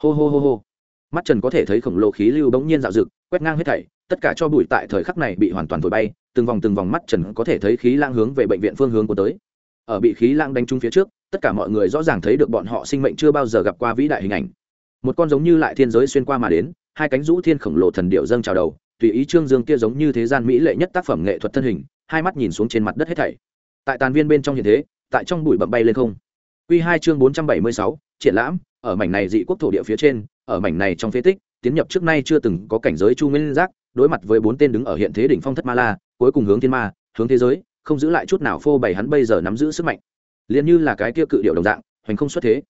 Hô hô hô hô. Mắt trần có thể thấy khổng lồ khí lưu bỗng nhiên dạo rực quét ngang hết thảy, tất cả cho bụi tại thời khắc này bị hoàn toàn thổi bay, từng vòng từng vòng mắt trần có thể thấy khí lang hướng về bệnh viện phương hướng của tới. Ở bị khí lang đánh trúng phía trước, tất cả mọi người rõ ràng thấy được bọn họ sinh mệnh chưa bao giờ gặp qua vĩ đại hình ảnh. Một con giống như lại thiên giới xuyên qua mà đến, hai cánh rũ thiên khổng lồ thần điệu dâng chào đầu, tùy ý trương dương kia giống như thế gian mỹ lệ nhất tác phẩm nghệ thuật thân hình, hai mắt nhìn xuống trên mặt đất hết thảy. Tại tàn viên bên trong hiện thế tại trong bụi bậm bay lên không. Quy hai chương bốn trăm bảy mươi sáu, triển lãm, ở mảnh này dị quốc thổ địa phía trên, ở mảnh này trong phế tích, tiến nhập trước nay chưa từng có cảnh giới chu nguyên giác, đối mặt với bốn tên đứng ở hiện thế đỉnh phong thất ma la, cuối cùng hướng thiên ma, hướng thế giới, không giữ lại chút nào phô bày hắn bây giờ nắm giữ sức mạnh. Liền như là cái kia cự điệu đồng dạng, hoành không xuất thế.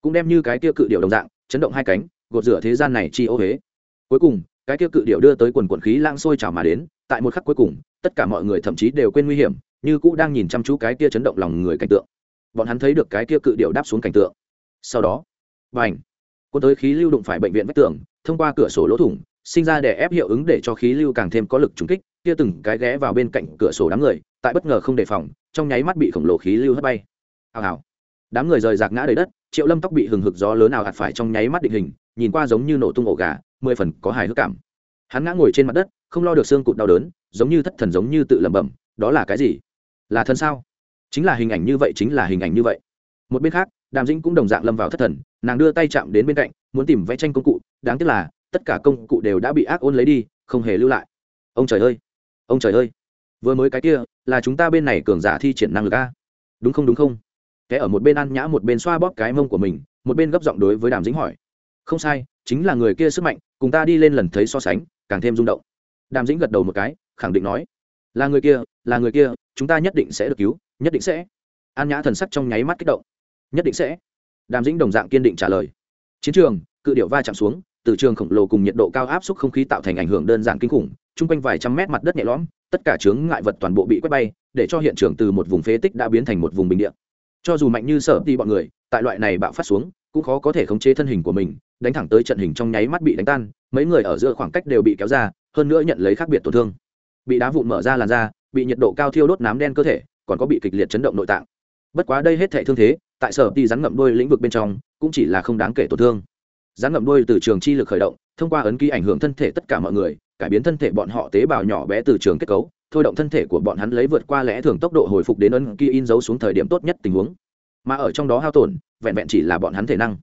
Cũng đem như cái kia cự điệu đồng dạng, chấn động hai cánh, gột rửa thế gian này chi ô huế. Cuối cùng, cái kia cự điệu đưa tới quần quần khí lang sôi trào mà đến, tại một khắc cuối cùng, tất cả mọi người thậm chí đều quên nguy hiểm như cũ đang nhìn chăm chú cái kia chấn động lòng người cảnh tượng. Bọn hắn thấy được cái kia cự điệu đáp xuống cảnh tượng. Sau đó b à n h cuốn tới khí lưu đụng phải bệnh viện vách tường, thông qua cửa sổ lỗ thủng, sinh ra để ép hiệu ứng để cho khí lưu càng thêm có lực trúng kích, kia từng cái ghé vào bên cạnh cửa sổ đám người, tại bất ngờ không đề phòng, trong nháy mắt bị khổng lồ khí lưu hất bay. Hào hào! Đám người rời rạc ngã đầy đất, triệu lâm tóc bị hừng hực gió lớn nào hạt phải trong nháy mắt định hình, nhìn qua giống như nổ tung ổ gà, mười phần có hài hước cảm. Hắn ngã ngồi trên mặt đất, không lo được xương cụt đau đớn, giống như thất thần giống như tự lẩm bẩm, đó là cái gì? Là thân sao? Chính là hình ảnh như vậy, chính là hình ảnh như vậy. Một bên khác, đàm dĩnh cũng đồng dạng lâm vào thất thần, nàng đưa tay chạm đến bên cạnh, muốn tìm vẽ tranh công cụ, đáng tiếc là, tất cả công cụ đều đã bị ác ôn lấy đi, không hề lưu lại. Ông trời ơi! Ông trời ơi! Vừa mới cái kia, là chúng ta bên này cường giả thi triển năng lực a. Đúng không đúng không? Kẻ ở một bên ăn nhã, một bên xoa bóp cái mông của mình, một bên gấp giọng đối với đàm dính hỏi. Không sai, chính là người kia sức mạnh, cùng ta đi lên lần thấy so sánh, càng thêm rung động. Đàm dĩnh gật đầu một cái, khẳng định nói là người kia, là người kia, chúng ta nhất định sẽ được cứu, nhất định sẽ. An nhã thần sắc trong nháy mắt kích động. Nhất định sẽ. Đàm dĩnh đồng dạng kiên định trả lời. Chiến trường, cự điệu va chạm xuống, từ trường khổng lồ cùng nhiệt độ cao áp suất không khí tạo thành ảnh hưởng đơn giản kinh khủng, chung quanh vài trăm mét mặt đất nhẹ lõm, tất cả chướng ngại vật toàn bộ bị quét bay, để cho hiện trường từ một vùng phế tích đã biến thành một vùng bình địa. Cho dù mạnh như sở đi bọn người, tại loại này bạo phát xuống, cũng khó có thể khống chế thân hình của mình, đánh thẳng tới trận hình trong nháy mắt bị đánh tan, mấy người ở giữa khoảng cách đều bị kéo ra, hơn nữa nhận lấy khác biệt tổn thương bị đá vụn mở ra làn da, bị nhiệt độ cao thiêu đốt nám đen cơ thể, còn có bị kịch liệt chấn động nội tạng. Bất quá đây hết thể thương thế, tại sở đi rắn ngậm đôi lĩnh vực bên trong, cũng chỉ là không đáng kể tổn thương. Rắn ngậm đôi từ trường chi lực khởi động, thông qua ấn ký ảnh hưởng thân thể tất cả mọi người, cải biến thân thể bọn họ tế bào nhỏ bé từ trường kết cấu, thôi động thân thể của bọn hắn lấy vượt qua lẽ thường tốc độ hồi phục đến ấn ký in dấu xuống thời điểm tốt nhất tình huống. Mà ở trong đó hao tổn, vẹn vẹn chỉ là bọn hắn thể năng.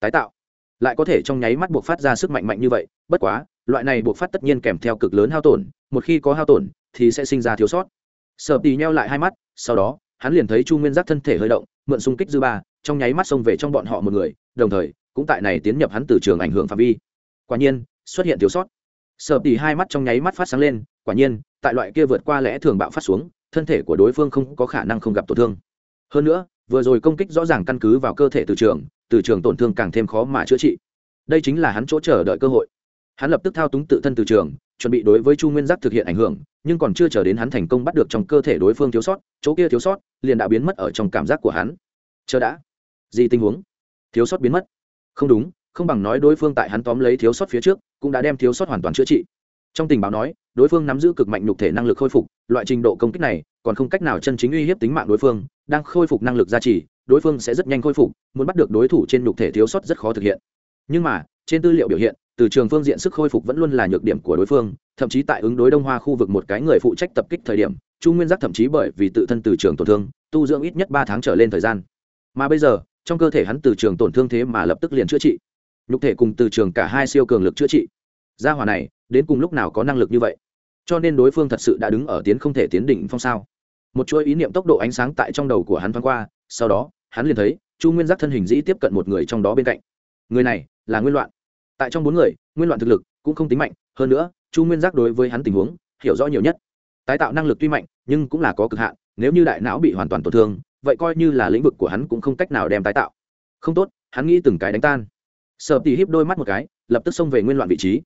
Tái tạo lại có thể trong nháy mắt buộc phát ra sức mạnh mạnh như vậy, bất quá, loại này buộc phát tất nhiên kèm theo cực lớn hao tổn, một khi có hao tổn, thì sẽ sinh ra thiếu sót. Sợ tì nheo lại hai mắt, sau đó, hắn liền thấy chu nguyên giác thân thể hơi động, mượn xung kích dư ba, trong nháy mắt xông về trong bọn họ một người, đồng thời, cũng tại này tiến nhập hắn từ trường ảnh hưởng phạm vi. Quả nhiên, xuất hiện thiếu sót. Sợ tì hai mắt trong nháy mắt phát sáng lên, quả nhiên, tại loại kia vượt qua lẽ thường bạo phát xuống, thân thể của đối phương không có khả năng không gặp tổn thương. Hơn nữa, vừa rồi công kích rõ ràng căn cứ vào cơ thể từ trường từ trường tổn thương càng thêm khó mà chữa trị. Đây chính là hắn chỗ chờ đợi cơ hội. Hắn lập tức thao túng tự thân từ trường, chuẩn bị đối với chu nguyên giác thực hiện ảnh hưởng, nhưng còn chưa chờ đến hắn thành công bắt được trong cơ thể đối phương thiếu sót, chỗ kia thiếu sót liền đã biến mất ở trong cảm giác của hắn. Chờ đã. Gì tình huống? Thiếu sót biến mất. Không đúng, không bằng nói đối phương tại hắn tóm lấy thiếu sót phía trước, cũng đã đem thiếu sót hoàn toàn chữa trị. Trong tình báo nói, đối phương nắm giữ cực mạnh nhục thể năng lực khôi phục, loại trình độ công kích này còn không cách nào chân chính uy hiếp tính mạng đối phương, đang khôi phục năng lực gia trì đối phương sẽ rất nhanh khôi phục, muốn bắt được đối thủ trên nhục thể thiếu sót rất khó thực hiện. Nhưng mà, trên tư liệu biểu hiện, từ trường phương diện sức khôi phục vẫn luôn là nhược điểm của đối phương, thậm chí tại ứng đối đông hoa khu vực một cái người phụ trách tập kích thời điểm, chu nguyên giác thậm chí bởi vì tự thân từ trường tổn thương, tu dưỡng ít nhất ba tháng trở lên thời gian. Mà bây giờ, trong cơ thể hắn từ trường tổn thương thế mà lập tức liền chữa trị. Nhục thể cùng từ trường cả hai siêu cường lực chữa trị. Gia hòa này, đến cùng lúc nào có năng lực như vậy? Cho nên đối phương thật sự đã đứng ở tiến không thể tiến đỉnh phong sao? Một chuỗi ý niệm tốc độ ánh sáng tại trong đầu của hắn thoáng qua, sau đó hắn liền thấy, chu nguyên giác thân hình dĩ tiếp cận một người trong đó bên cạnh. Người này là nguyên loạn. Tại trong bốn người, nguyên loạn thực lực cũng không tính mạnh, hơn nữa, chu nguyên giác đối với hắn tình huống, hiểu rõ nhiều nhất. Tái tạo năng lực tuy mạnh, nhưng cũng là có cực hạn, nếu như đại não bị hoàn toàn tổn thương, vậy coi như là lĩnh vực của hắn cũng không cách nào đem tái tạo. Không tốt, hắn nghĩ từng cái đánh tan. Sợ tỉ híp đôi mắt một cái, lập tức xông về nguyên loạn vị trí.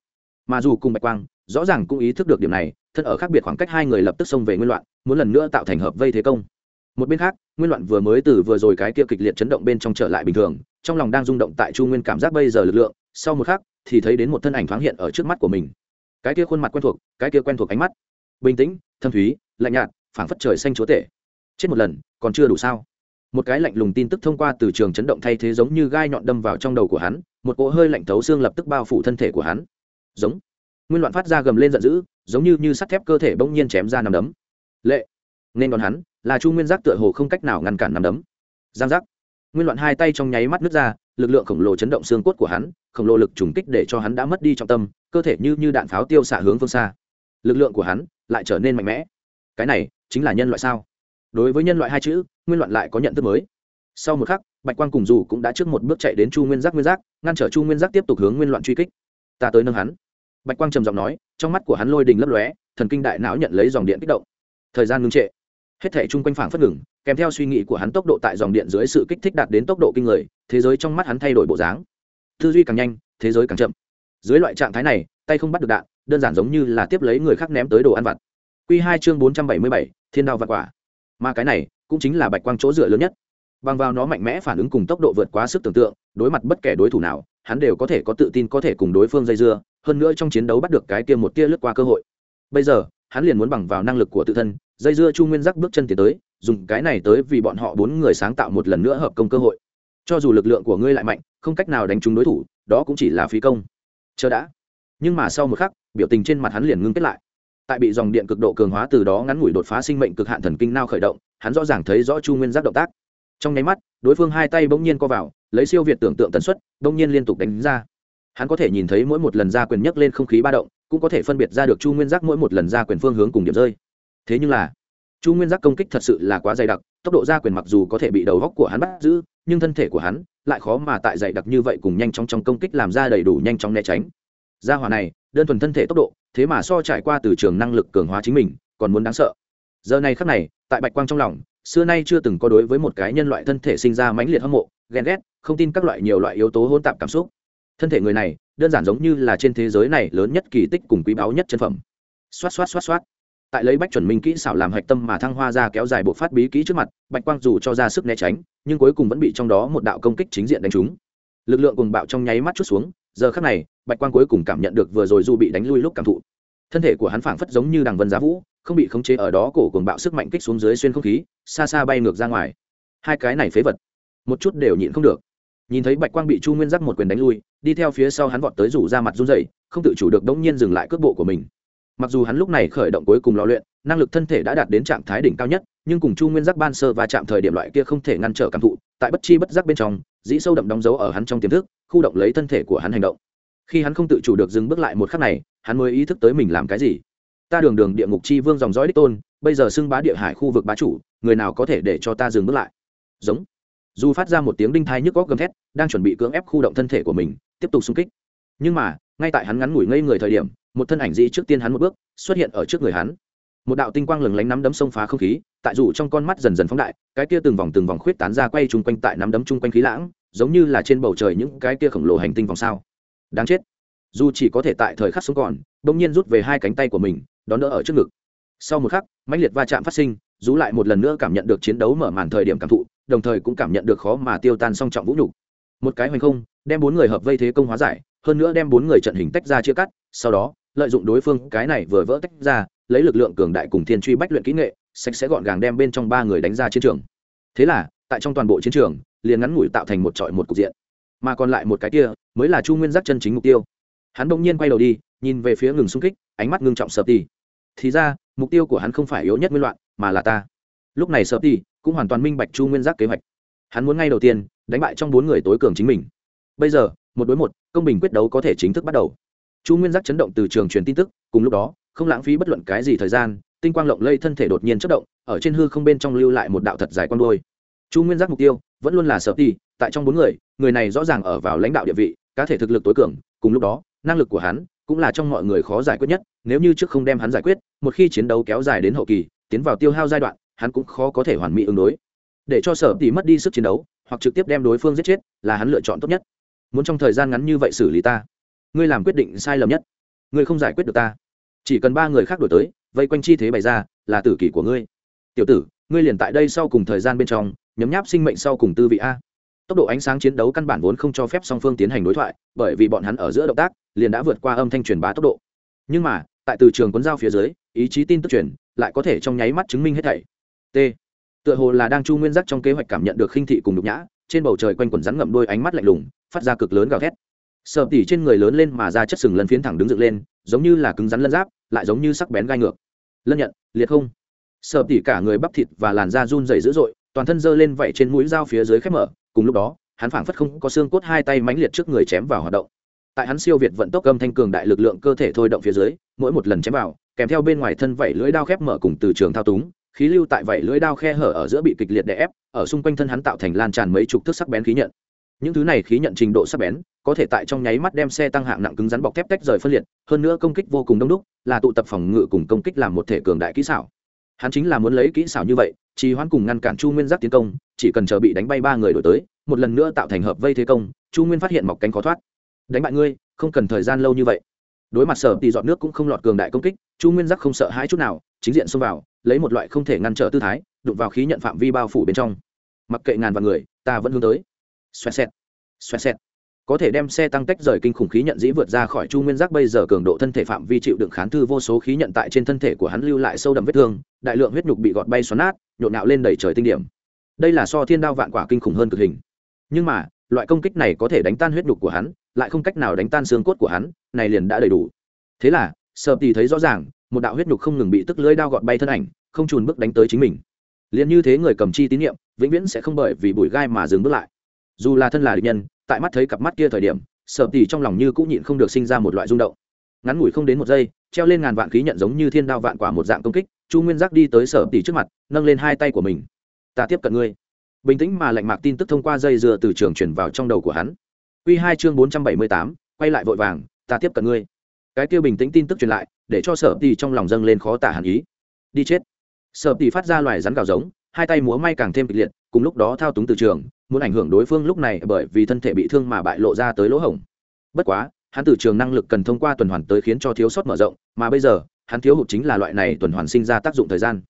Mà dù cùng bạch quang, rõ ràng cũng ý thức được điểm này, thân ở khác biệt khoảng cách hai người lập tức xông về nguyên loạn, muốn lần nữa tạo thành hợp vây thế công một bên khác, nguyên loạn vừa mới từ vừa rồi cái kia kịch liệt chấn động bên trong trở lại bình thường, trong lòng đang rung động tại chu nguyên cảm giác bây giờ lực lượng, sau một khắc, thì thấy đến một thân ảnh thoáng hiện ở trước mắt của mình. Cái kia khuôn mặt quen thuộc, cái kia quen thuộc ánh mắt. Bình tĩnh, thâm thúy, lạnh nhạt, phảng phất trời xanh chúa tể. Chết một lần, còn chưa đủ sao? Một cái lạnh lùng tin tức thông qua từ trường chấn động thay thế giống như gai nhọn đâm vào trong đầu của hắn, một cỗ hơi lạnh thấu xương lập tức bao phủ thân thể của hắn. Giống. Nguyên loạn phát ra gầm lên giận dữ, giống như như sắt thép cơ thể bỗng nhiên chém ra nằm đấm. Lệ. Nên đón hắn là chu nguyên giác tựa hồ không cách nào ngăn cản nắm đấm. Giang giác. Nguyên loạn hai tay trong nháy mắt nước ra, lực lượng khổng lồ chấn động xương cốt của hắn, khổng lồ lực trùng kích để cho hắn đã mất đi trọng tâm, cơ thể như như đạn pháo tiêu xạ hướng phương xa. Lực lượng của hắn lại trở nên mạnh mẽ. Cái này chính là nhân loại sao? Đối với nhân loại hai chữ, nguyên loạn lại có nhận thức mới. Sau một khắc, bạch quang cùng dù cũng đã trước một bước chạy đến chu nguyên giác nguyên giác, ngăn trở chu nguyên giác tiếp tục hướng nguyên loạn truy kích. Ta tới nâng hắn. Bạch quang trầm giọng nói, trong mắt của hắn lôi đình lấp lóe, thần kinh đại não nhận lấy dòng điện kích động. Thời gian ngưng trệ hết thể chung quanh phảng phất ngừng, kèm theo suy nghĩ của hắn tốc độ tại dòng điện dưới sự kích thích đạt đến tốc độ kinh người, thế giới trong mắt hắn thay đổi bộ dáng. Tư duy càng nhanh, thế giới càng chậm. Dưới loại trạng thái này, tay không bắt được đạn, đơn giản giống như là tiếp lấy người khác ném tới đồ ăn vặt. Q hai chương bốn trăm bảy mươi bảy, thiên đao vặt quả. Mà cái này, cũng chính là bạch quang chỗ dựa lớn nhất. Bằng vào nó mạnh mẽ phản ứng cùng tốc độ vượt quá sức tưởng tượng, đối mặt bất kể đối thủ nào, hắn đều có thể có tự tin có thể cùng đối phương dây dưa, hơn nữa trong chiến đấu bắt được cái kia một tia lướt qua cơ hội. Bây giờ hắn liền muốn bằng vào năng lực của tự thân, dây dưa chu nguyên giác bước chân tiến tới, dùng cái này tới vì bọn họ bốn người sáng tạo một lần nữa hợp công cơ hội. Cho dù lực lượng của ngươi lại mạnh, không cách nào đánh trúng đối thủ, đó cũng chỉ là phí công. Chờ đã. Nhưng mà sau một khắc, biểu tình trên mặt hắn liền ngưng kết lại. Tại bị dòng điện cực độ cường hóa từ đó ngắn ngủi đột phá sinh mệnh cực hạn thần kinh nao khởi động, hắn rõ ràng thấy rõ chu nguyên giác động tác. Trong nháy mắt, đối phương hai tay bỗng nhiên co vào, lấy siêu việt tưởng tượng tần suất, bỗng nhiên liên tục đánh ra. Hắn có thể nhìn thấy mỗi một lần ra quyền nhấc lên không khí ba động cũng có thể phân biệt ra được chu nguyên giác mỗi một lần ra quyền phương hướng cùng điểm rơi. Thế nhưng là, chu nguyên giác công kích thật sự là quá dày đặc, tốc độ ra quyền mặc dù có thể bị đầu góc của hắn bắt giữ, nhưng thân thể của hắn lại khó mà tại dày đặc như vậy cùng nhanh chóng trong công kích làm ra đầy đủ nhanh chóng né tránh. Gia hỏa này, đơn thuần thân thể tốc độ, thế mà so trải qua từ trường năng lực cường hóa chính mình, còn muốn đáng sợ. Giờ này khắc này, tại bạch quang trong lòng, xưa nay chưa từng có đối với một cái nhân loại thân thể sinh ra mãnh liệt hâm mộ, ghen ghét, không tin các loại nhiều loại yếu tố hôn tạp cảm xúc thân thể người này, đơn giản giống như là trên thế giới này lớn nhất kỳ tích cùng quý báu nhất chân phẩm. Xoát xoát xoát xoát. Tại lấy bách chuẩn minh kỹ xảo làm hạch tâm mà thăng hoa ra kéo dài bộ phát bí kỹ trước mặt, bạch quang dù cho ra sức né tránh, nhưng cuối cùng vẫn bị trong đó một đạo công kích chính diện đánh trúng. Lực lượng cùng bạo trong nháy mắt chút xuống, giờ khắc này, bạch quang cuối cùng cảm nhận được vừa rồi dù bị đánh lui lúc cảm thụ. Thân thể của hắn phảng phất giống như đằng vân giá vũ, không bị khống chế ở đó cổ cùng bạo sức mạnh kích xuống dưới xuyên không khí, xa xa bay ngược ra ngoài. Hai cái này phế vật, một chút đều nhịn không được. Nhìn thấy bạch quang bị chu nguyên giác một quyền đánh lui đi theo phía sau hắn vọt tới rủ ra mặt run dậy không tự chủ được đống nhiên dừng lại cước bộ của mình. Mặc dù hắn lúc này khởi động cuối cùng lò luyện, năng lực thân thể đã đạt đến trạng thái đỉnh cao nhất, nhưng cùng chu nguyên giác ban sơ và chạm thời điểm loại kia không thể ngăn trở cảm thụ, tại bất chi bất giác bên trong, dĩ sâu đậm đóng dấu ở hắn trong tiềm thức, khu động lấy thân thể của hắn hành động. Khi hắn không tự chủ được dừng bước lại một khắc này, hắn mới ý thức tới mình làm cái gì. Ta đường đường địa ngục chi vương dòng dõi đích tôn, bây giờ xưng bá địa hải khu vực bá chủ, người nào có thể để cho ta dừng bước lại? Giống dù phát ra một tiếng đinh thai nhức góc gầm thét, đang chuẩn bị cưỡng ép khu động thân thể của mình, tiếp tục xung kích. Nhưng mà, ngay tại hắn ngắn ngủi ngây người thời điểm, một thân ảnh dĩ trước tiên hắn một bước, xuất hiện ở trước người hắn. Một đạo tinh quang lừng lánh nắm đấm xông phá không khí, tại dù trong con mắt dần dần phóng đại, cái kia từng vòng từng vòng khuyết tán ra quay chung quanh tại nắm đấm chung quanh khí lãng, giống như là trên bầu trời những cái kia khổng lồ hành tinh vòng sao. Đáng chết. Dù chỉ có thể tại thời khắc sống còn, bỗng nhiên rút về hai cánh tay của mình, đón đỡ ở trước ngực. Sau một khắc, mãnh liệt va chạm phát sinh, Dù lại một lần nữa cảm nhận được chiến đấu mở màn thời điểm cảm thụ đồng thời cũng cảm nhận được khó mà tiêu tan song trọng vũ nhục. Một cái hoành không, đem bốn người hợp vây thế công hóa giải, hơn nữa đem bốn người trận hình tách ra chia cắt, sau đó, lợi dụng đối phương cái này vừa vỡ tách ra, lấy lực lượng cường đại cùng thiên truy bách luyện kỹ nghệ, sạch sẽ gọn gàng đem bên trong ba người đánh ra chiến trường. Thế là, tại trong toàn bộ chiến trường, liền ngắn ngủi tạo thành một trọi một cục diện. Mà còn lại một cái kia, mới là chu nguyên giác chân chính mục tiêu. Hắn bỗng nhiên quay đầu đi, nhìn về phía ngừng xung kích, ánh mắt ngưng trọng sợ ti thì ra, mục tiêu của hắn không phải yếu nhất nguyên loạn, mà là ta. Lúc này sợ ti cũng hoàn toàn minh bạch chu nguyên giác kế hoạch. Hắn muốn ngay đầu tiên đánh bại trong bốn người tối cường chính mình. Bây giờ, một đối một, công bình quyết đấu có thể chính thức bắt đầu. Chu nguyên giác chấn động từ trường truyền tin tức, cùng lúc đó, không lãng phí bất luận cái gì thời gian, tinh quang lộng lây thân thể đột nhiên chất động, ở trên hư không bên trong lưu lại một đạo thật dài con đôi chu nguyên giác mục tiêu vẫn luôn là sở ti, tại trong bốn người người này rõ ràng ở vào lãnh đạo địa vị, cá thể thực lực tối cường, cùng lúc đó, năng lực của hắn cũng là trong mọi người khó giải quyết nhất, nếu như trước không đem hắn giải quyết, một khi chiến đấu kéo dài đến hậu kỳ, tiến vào tiêu hao giai đoạn hắn cũng khó có thể hoàn mỹ ứng đối. Để cho sở tỷ mất đi sức chiến đấu, hoặc trực tiếp đem đối phương giết chết, là hắn lựa chọn tốt nhất. Muốn trong thời gian ngắn như vậy xử lý ta, ngươi làm quyết định sai lầm nhất. Ngươi không giải quyết được ta. Chỉ cần ba người khác đổi tới, vây quanh chi thế bày ra, là tử kỷ của ngươi. Tiểu tử, ngươi liền tại đây sau cùng thời gian bên trong, nhấm nháp sinh mệnh sau cùng tư vị a. Tốc độ ánh sáng chiến đấu căn bản vốn không cho phép song phương tiến hành đối thoại, bởi vì bọn hắn ở giữa động tác, liền đã vượt qua âm thanh truyền bá tốc độ. Nhưng mà, tại từ trường cuốn giao phía dưới, ý chí tin tức truyền, lại có thể trong nháy mắt chứng minh hết thảy t. Tựa hồ là đang chu nguyên giác trong kế hoạch cảm nhận được khinh thị cùng nhục nhã, trên bầu trời quanh quần rắn ngậm đôi ánh mắt lạnh lùng, phát ra cực lớn gào thét. Sợ tỉ trên người lớn lên mà ra chất sừng lân phiến thẳng đứng dựng lên, giống như là cứng rắn lân giáp, lại giống như sắc bén gai ngược. Lân nhận, liệt không. Sợ tỉ cả người bắp thịt và làn da run dày dữ dội, toàn thân giơ lên vẩy trên mũi dao phía dưới khép mở, cùng lúc đó, hắn phảng phất không có xương cốt hai tay mãnh liệt trước người chém vào hoạt động. Tại hắn siêu việt vận tốc âm thanh cường đại lực lượng cơ thể thôi động phía dưới, mỗi một lần chém vào, kèm theo bên ngoài thân vẩy lưỡi đao khép mở cùng từ trường thao túng khí lưu tại vảy lưỡi đao khe hở ở giữa bị kịch liệt đè ép, ở xung quanh thân hắn tạo thành lan tràn mấy chục thước sắc bén khí nhận. Những thứ này khí nhận trình độ sắc bén, có thể tại trong nháy mắt đem xe tăng hạng nặng cứng rắn bọc thép tách rời phân liệt, hơn nữa công kích vô cùng đông đúc, là tụ tập phòng ngự cùng công kích làm một thể cường đại kỹ xảo. Hắn chính là muốn lấy kỹ xảo như vậy, trì hoãn cùng ngăn cản chu nguyên giác tiến công, chỉ cần chờ bị đánh bay ba người đổi tới, một lần nữa tạo thành hợp vây thế công, chu nguyên phát hiện mọc cánh khó thoát. Đánh bại ngươi, không cần thời gian lâu như vậy. Đối mặt sở thì dọn nước cũng không lọt cường đại công kích, chu nguyên giác không sợ hãi chút nào, chính diện xông vào lấy một loại không thể ngăn trở tư thái, đụng vào khí nhận phạm vi bao phủ bên trong. Mặc kệ ngàn vạn người, ta vẫn hướng tới. Xoẹt xẹt xoẹt xẹt. Có thể đem xe tăng tách rời kinh khủng khí nhận dĩ vượt ra khỏi chu nguyên giác bây giờ cường độ thân thể phạm vi chịu đựng kháng thư vô số khí nhận tại trên thân thể của hắn lưu lại sâu đậm vết thương, đại lượng huyết nhục bị gọt bay xoắn nát, nhộn nạo lên đầy trời tinh điểm. Đây là so thiên đao vạn quả kinh khủng hơn cực hình. Nhưng mà, loại công kích này có thể đánh tan huyết nhục của hắn, lại không cách nào đánh tan xương cốt của hắn, này liền đã đầy đủ. Thế là sợ thì thấy rõ ràng một đạo huyết nhục không ngừng bị tức lưỡi đao gọt bay thân ảnh, không trùn bước đánh tới chính mình. Liền như thế người cầm chi tín nhiệm vĩnh viễn sẽ không bởi vì bụi gai mà dừng bước lại. Dù là thân là địch nhân, tại mắt thấy cặp mắt kia thời điểm, sợ Tỷ trong lòng như cũng nhịn không được sinh ra một loại rung động. Ngắn ngủi không đến một giây, treo lên ngàn vạn khí nhận giống như thiên đao vạn quả một dạng công kích, chu nguyên giác đi tới sở Tỷ trước mặt, nâng lên hai tay của mình. Ta tiếp cận ngươi. Bình tĩnh mà lạnh mạc tin tức thông qua dây dừa từ trường chuyển vào trong đầu của hắn. Q hai chương bốn trăm bảy mươi tám, quay lại vội vàng, ta tiếp cận ngươi cái kia bình tĩnh tin tức truyền lại, để cho sở tỷ trong lòng dâng lên khó tả hẳn ý. Đi chết. Sở tỷ phát ra loài rắn gào giống, hai tay múa may càng thêm kịch liệt, cùng lúc đó thao túng từ trường, muốn ảnh hưởng đối phương lúc này bởi vì thân thể bị thương mà bại lộ ra tới lỗ hổng. Bất quá, hắn từ trường năng lực cần thông qua tuần hoàn tới khiến cho thiếu sót mở rộng, mà bây giờ, hắn thiếu hụt chính là loại này tuần hoàn sinh ra tác dụng thời gian.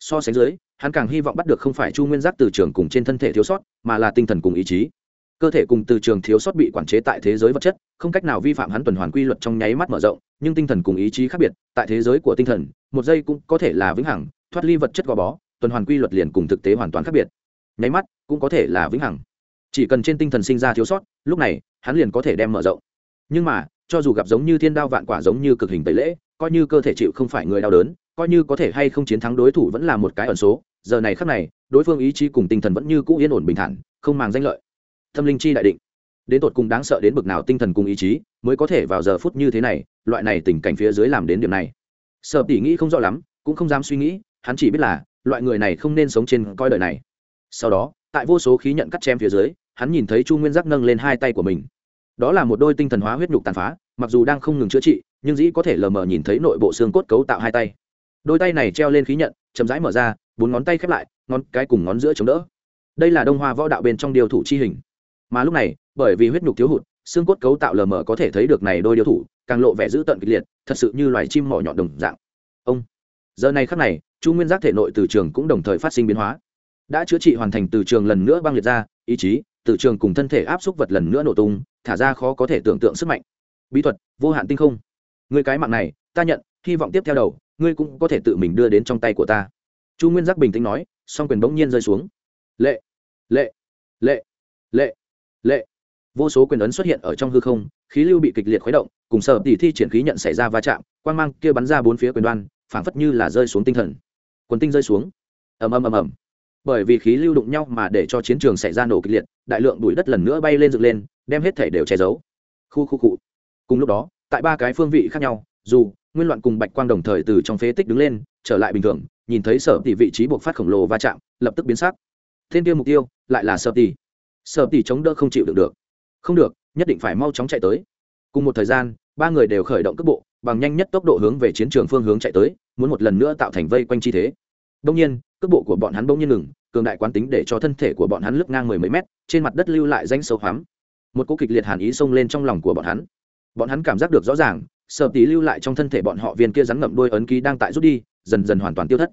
So sánh dưới, hắn càng hy vọng bắt được không phải chu nguyên giác từ trường cùng trên thân thể thiếu sót, mà là tinh thần cùng ý chí cơ thể cùng từ trường thiếu sót bị quản chế tại thế giới vật chất, không cách nào vi phạm hắn tuần hoàn quy luật trong nháy mắt mở rộng, nhưng tinh thần cùng ý chí khác biệt, tại thế giới của tinh thần, một giây cũng có thể là vĩnh hằng, thoát ly vật chất gò bó, tuần hoàn quy luật liền cùng thực tế hoàn toàn khác biệt. Nháy mắt, cũng có thể là vĩnh hằng. Chỉ cần trên tinh thần sinh ra thiếu sót, lúc này, hắn liền có thể đem mở rộng. Nhưng mà, cho dù gặp giống như thiên đao vạn quả giống như cực hình tẩy lễ, coi như cơ thể chịu không phải người đau đớn, coi như có thể hay không chiến thắng đối thủ vẫn là một cái ẩn số, giờ này khắc này, đối phương ý chí cùng tinh thần vẫn như cũ yên ổn bình thản, không màng danh lợi tâm linh chi đại định. Đến tột cùng đáng sợ đến bực nào tinh thần cùng ý chí mới có thể vào giờ phút như thế này, loại này tình cảnh phía dưới làm đến điểm này. Sợ tỉ nghĩ không rõ lắm, cũng không dám suy nghĩ, hắn chỉ biết là, loại người này không nên sống trên coi đời này. Sau đó, tại vô số khí nhận cắt chém phía dưới, hắn nhìn thấy chu nguyên giác nâng lên hai tay của mình. Đó là một đôi tinh thần hóa huyết nhục tàn phá, mặc dù đang không ngừng chữa trị, nhưng dĩ có thể lờ mờ nhìn thấy nội bộ xương cốt cấu tạo hai tay. Đôi tay này treo lên khí nhận, chậm rãi mở ra, bốn ngón tay khép lại, ngón cái cùng ngón giữa chống đỡ. Đây là đông hoa võ đạo bên trong điều thủ chi hình mà lúc này, bởi vì huyết nhục thiếu hụt, xương cốt cấu tạo lờ mờ có thể thấy được này đôi điều thủ, càng lộ vẻ dữ tợn kịch liệt, thật sự như loài chim mỏ nhọn đồng dạng. Ông! Giờ này khắc này, chu nguyên giác thể nội từ trường cũng đồng thời phát sinh biến hóa. Đã chữa trị hoàn thành từ trường lần nữa băng liệt ra, ý chí, từ trường cùng thân thể áp xúc vật lần nữa nổ tung, thả ra khó có thể tưởng tượng sức mạnh. Bí thuật, vô hạn tinh không. Người cái mạng này, ta nhận, hy vọng tiếp theo đầu, ngươi cũng có thể tự mình đưa đến trong tay của ta. Chu nguyên giác bình tĩnh nói, song quyền bỗng nhiên rơi xuống. Lệ! Lệ! Lệ! Lệ! Lệ. Vô số quyền ấn xuất hiện ở trong hư không, khí lưu bị kịch liệt khuấy động, cùng sở tỉ thi triển khí nhận xảy ra va chạm quan g mang kia bắn ra bốn phía quyền đoan, phảng phất như là rơi xuống tinh thần. Quần tinh rơi xuống. Ầm ầm ầm ầm. Bởi vì khí lưu đụng nhau mà để cho chiến trường xảy ra nổ kịch liệt, đại lượng bụi đất lần nữa bay lên dựng lên, đem hết thể đều che giấu. Khu khu cụ cùng lúc đó, tại ba cái phương vị khác nhau, dù nguyên loạn cùng bạch quang đồng thời từ trong phế tích đứng lên, trở lại bình thường, nhìn thấy sở tỷ vị trí buộc phát khổng lồ va chạm, lập tức biến sắc. Thiên tiêu mục tiêu, lại là sở tỷ sợ tỷ chống đỡ không chịu được được. Không được, nhất định phải mau chóng chạy tới. Cùng một thời gian, ba người đều khởi động cước bộ, bằng nhanh nhất tốc độ hướng về chiến trường phương hướng chạy tới, muốn một lần nữa tạo thành vây quanh chi thế. Đông nhiên, cước bộ của bọn hắn bỗng nhiên ngừng, cường đại quán tính để cho thân thể của bọn hắn lướt ngang mười mấy mét, trên mặt đất lưu lại danh sâu hoắm. Một cỗ kịch liệt hàn ý xông lên trong lòng của bọn hắn. Bọn hắn cảm giác được rõ ràng sợ tí lưu lại trong thân thể bọn họ viên kia rắn ngậm đôi ấn ký đang tại rút đi, dần dần hoàn toàn tiêu thất.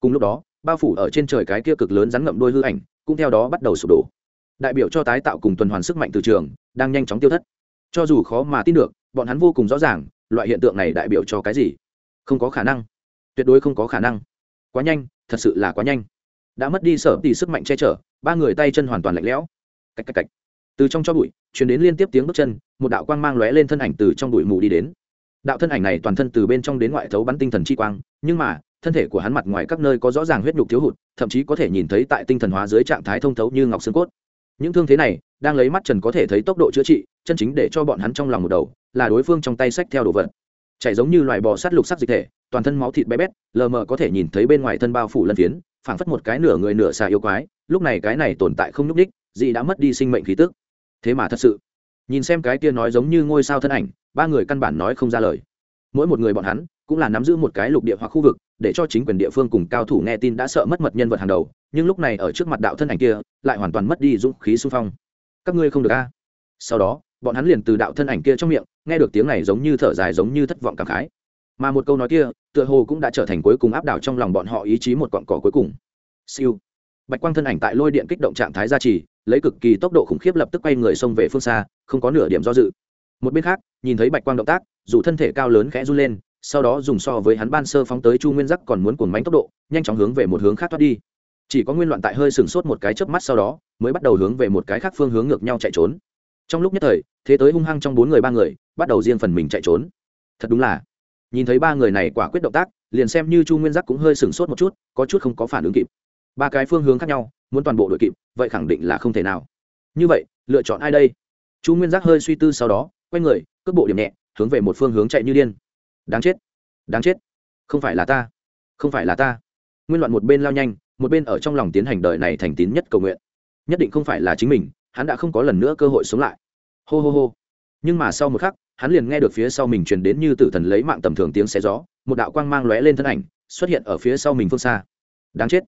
Cùng lúc đó, bao phủ ở trên trời cái kia cực lớn rắn ngậm đôi hư ảnh, cũng theo đó bắt đầu sụp đổ đại biểu cho tái tạo cùng tuần hoàn sức mạnh từ trường đang nhanh chóng tiêu thất. Cho dù khó mà tin được bọn hắn vô cùng rõ ràng loại hiện tượng này đại biểu cho cái gì? Không có khả năng. Tuyệt đối không có khả năng. Quá nhanh thật sự là quá nhanh. Đã mất đi sở tỷ sức mạnh che chở ba người tay chân hoàn toàn lạnh lẽo. Cạch cạch cạch, từ trong cho bụi chuyển đến liên tiếp tiếng bước chân một đạo quang mang lóe lên thân ảnh từ trong bụi mù đi đến. Đạo thân ảnh này toàn thân từ bên trong đến ngoại thấu bắn tinh thần chi quang nhưng mà thân thể của hắn mặt ngoài các nơi có rõ ràng huyết nhục thiếu hụt thậm chí có thể nhìn thấy tại tinh thần hóa dưới trạng thái thông thấu như ngọc xương cốt những thương thế này, đang lấy mắt trần có thể thấy tốc độ chữa trị, chân chính để cho bọn hắn trong lòng một đầu, là đối phương trong tay sách theo đồ vật. Chảy giống như loài bò sát lục sắc dịch thể, toàn thân máu thịt bé bét, lờ mờ có thể nhìn thấy bên ngoài thân bao phủ lân phiến, phảng phất một cái nửa người nửa xà yêu quái, lúc này cái này tồn tại không nhúc ních dị đã mất đi sinh mệnh khí tức. Thế mà thật sự, nhìn xem cái kia nói giống như ngôi sao thân ảnh, ba người căn bản nói không ra lời. Mỗi một người bọn hắn cũng là nắm giữ một cái lục địa hoặc khu vực, để cho chính quyền địa phương cùng cao thủ nghe tin đã sợ mất mật nhân vật hàng đầu, nhưng lúc này ở trước mặt đạo thân ảnh kia, lại hoàn toàn mất đi dũng khí xung phong. Các ngươi không được a. Sau đó, bọn hắn liền từ đạo thân ảnh kia trong miệng, nghe được tiếng này giống như thở dài giống như thất vọng cảm khái. Mà một câu nói kia, tựa hồ cũng đã trở thành cuối cùng áp đảo trong lòng bọn họ ý chí một cọn cỏ cuối cùng. Siêu. Bạch quang thân ảnh tại lôi điện kích động trạng thái gia trì, lấy cực kỳ tốc độ khủng khiếp lập tức quay người xông về phương xa, không có nửa điểm do dự. Một bên khác, nhìn thấy bạch quang động tác, dù thân thể cao lớn khẽ run lên sau đó dùng so với hắn ban sơ phóng tới chu nguyên giác còn muốn cuồng bánh tốc độ, nhanh chóng hướng về một hướng khác thoát đi. Chỉ có nguyên loạn tại hơi sừng sốt một cái chớp mắt sau đó, mới bắt đầu hướng về một cái khác phương hướng ngược nhau chạy trốn. Trong lúc nhất thời, thế tới hung hăng trong bốn người ba người, bắt đầu riêng phần mình chạy trốn. Thật đúng là, nhìn thấy ba người này quả quyết động tác, liền xem như chu nguyên giác cũng hơi sừng sốt một chút, có chút không có phản ứng kịp. Ba cái phương hướng khác nhau, muốn toàn bộ đội kịp, vậy khẳng định là không thể nào. Như vậy, lựa chọn ai đây? Chu nguyên giác hơi suy tư sau đó, quay người, cước bộ điểm nhẹ, hướng về một phương hướng chạy như điên đáng chết. Đáng chết. Không phải là ta. Không phải là ta. Nguyên loạn một bên lao nhanh, một bên ở trong lòng tiến hành đời này thành tín nhất cầu nguyện. Nhất định không phải là chính mình, hắn đã không có lần nữa cơ hội sống lại. Hô hô hô. Nhưng mà sau một khắc, hắn liền nghe được phía sau mình truyền đến như tử thần lấy mạng tầm thường tiếng xé gió, một đạo quang mang lóe lên thân ảnh, xuất hiện ở phía sau mình phương xa. Đáng chết.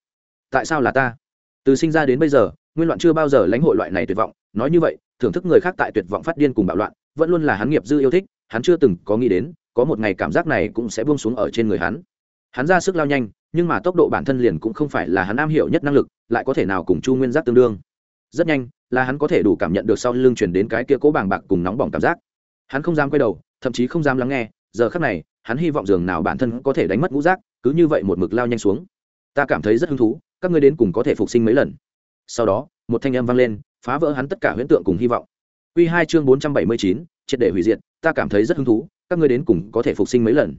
Tại sao là ta? Từ sinh ra đến bây giờ, nguyên loạn chưa bao giờ lãnh hội loại này tuyệt vọng. Nói như vậy, thưởng thức người khác tại tuyệt vọng phát điên cùng bạo loạn, vẫn luôn là hắn nghiệp dư yêu thích, hắn chưa từng có nghĩ đến có một ngày cảm giác này cũng sẽ buông xuống ở trên người hắn. Hắn ra sức lao nhanh, nhưng mà tốc độ bản thân liền cũng không phải là hắn am hiểu nhất năng lực, lại có thể nào cùng chu nguyên giác tương đương. Rất nhanh, là hắn có thể đủ cảm nhận được sau lưng chuyển đến cái kia cố bàng bạc cùng nóng bỏng cảm giác. Hắn không dám quay đầu, thậm chí không dám lắng nghe, giờ khắc này, hắn hy vọng dường nào bản thân có thể đánh mất ngũ giác, cứ như vậy một mực lao nhanh xuống. Ta cảm thấy rất hứng thú, các ngươi đến cùng có thể phục sinh mấy lần? Sau đó, một thanh âm vang lên, phá vỡ hắn tất cả huyễn tượng cùng hy vọng. Quy hai chương bốn trăm bảy mươi chín, triệt để hủy diệt, ta cảm thấy rất hứng thú các ngươi đến cùng có thể phục sinh mấy lần?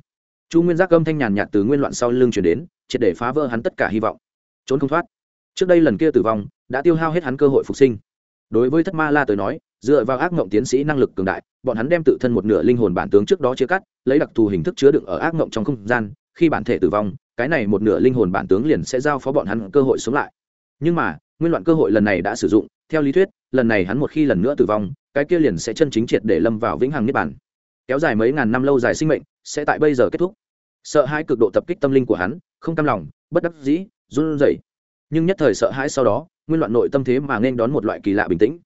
Chu nguyên giác âm thanh nhàn nhạt từ nguyên loạn sau lưng chuyển đến, triệt để phá vỡ hắn tất cả hy vọng. Trốn không thoát. Trước đây lần kia tử vong, đã tiêu hao hết hắn cơ hội phục sinh. Đối với thất ma la tới nói, dựa vào ác mộng tiến sĩ năng lực cường đại, bọn hắn đem tự thân một nửa linh hồn bản tướng trước đó chia cắt, lấy đặc thù hình thức chứa đựng ở ác mộng trong không gian, khi bản thể tử vong, cái này một nửa linh hồn bản tướng liền sẽ giao phó bọn hắn cơ hội sống lại. Nhưng mà, nguyên loạn cơ hội lần này đã sử dụng, theo lý thuyết, lần này hắn một khi lần nữa tử vong, cái kia liền sẽ chân chính triệt để lâm vào vĩnh hằng niết bản kéo dài mấy ngàn năm lâu dài sinh mệnh, sẽ tại bây giờ kết thúc. Sợ hãi cực độ tập kích tâm linh của hắn, không cam lòng, bất đắc dĩ, run rẩy. Nhưng nhất thời sợ hãi sau đó, nguyên loạn nội tâm thế mà nên đón một loại kỳ lạ bình tĩnh.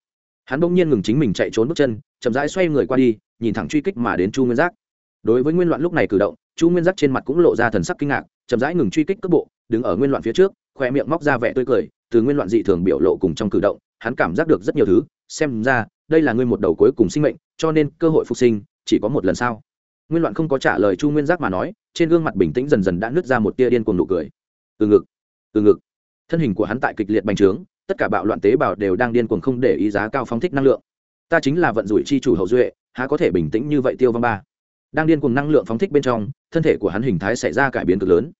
Hắn bỗng nhiên ngừng chính mình chạy trốn bước chân, chậm rãi xoay người qua đi, nhìn thẳng truy kích mà đến chu nguyên giác. Đối với nguyên loạn lúc này cử động, chu nguyên giác trên mặt cũng lộ ra thần sắc kinh ngạc, chậm rãi ngừng truy kích cước bộ, đứng ở nguyên loạn phía trước, khoe miệng móc ra vẻ tươi cười, từ nguyên loạn dị thường biểu lộ cùng trong cử động, hắn cảm giác được rất nhiều thứ, xem ra, đây là ngươi một đầu cuối cùng sinh mệnh, cho nên cơ hội phục sinh chỉ có một lần sao? nguyên loạn không có trả lời chu nguyên giác mà nói, trên gương mặt bình tĩnh dần dần đã nứt ra một tia điên cuồng nụ cười. Từ ngực từ ngực. Thân hình của hắn tại kịch liệt bành trướng, tất cả bạo loạn tế bào đều đang điên cuồng không để ý giá cao phóng thích năng lượng. Ta chính là vận rủi chi chủ hậu duệ, há có thể bình tĩnh như vậy tiêu vong ba? Đang điên cuồng năng lượng phóng thích bên trong, thân thể của hắn hình thái xảy ra cải biến cực lớn.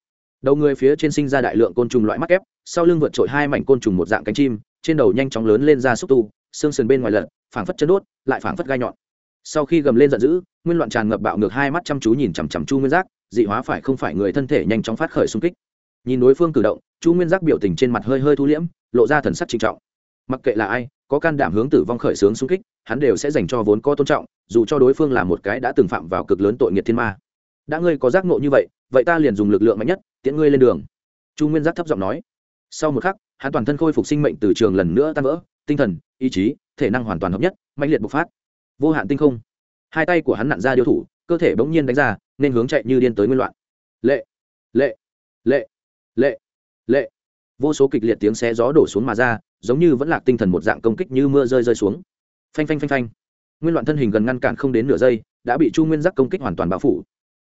Đầu người phía trên sinh ra đại lượng côn trùng loại mắc ép sau lưng vượt trội hai mảnh côn trùng một dạng cánh chim, trên đầu nhanh chóng lớn lên ra xúc tu, xương sườn bên ngoài lật, phảng phất chân đốt, lại phảng phất gai nhọn sau khi gầm lên giận dữ, nguyên loạn tràn ngập bạo ngược hai mắt chăm chú nhìn chằm chằm chu nguyên giác, dị hóa phải không phải người thân thể nhanh chóng phát khởi xung kích. Nhìn đối phương cử động, chu nguyên giác biểu tình trên mặt hơi hơi thu liễm, lộ ra thần sắc trinh trọng. Mặc kệ là ai, có can đảm hướng tử vong khởi xướng xung kích, hắn đều sẽ dành cho vốn có tôn trọng, dù cho đối phương là một cái đã từng phạm vào cực lớn tội nghiệt thiên ma. Đã ngươi có giác ngộ như vậy vậy ta liền dùng lực lượng mạnh nhất, tiễn ngươi lên đường. Chu nguyên giác thấp giọng nói. Sau một khắc, hắn toàn thân khôi phục sinh mệnh từ trường lần nữa tan vỡ, tinh thần, ý chí, thể năng hoàn toàn hợp nhất mạnh liệt bộc phát vô hạn tinh không. Hai tay của hắn nặn ra điêu thủ, cơ thể bỗng nhiên đánh ra, nên hướng chạy như điên tới nguyên loạn. Lệ lệ lệ lệ lệ. Vô số kịch liệt tiếng xé gió đổ xuống mà ra, giống như vẫn lạc tinh thần một dạng công kích như mưa rơi rơi xuống. Phanh phanh phanh phanh. Nguyên loạn thân hình gần ngăn cản không đến nửa giây, đã bị chu nguyên giác công kích hoàn toàn bao phủ.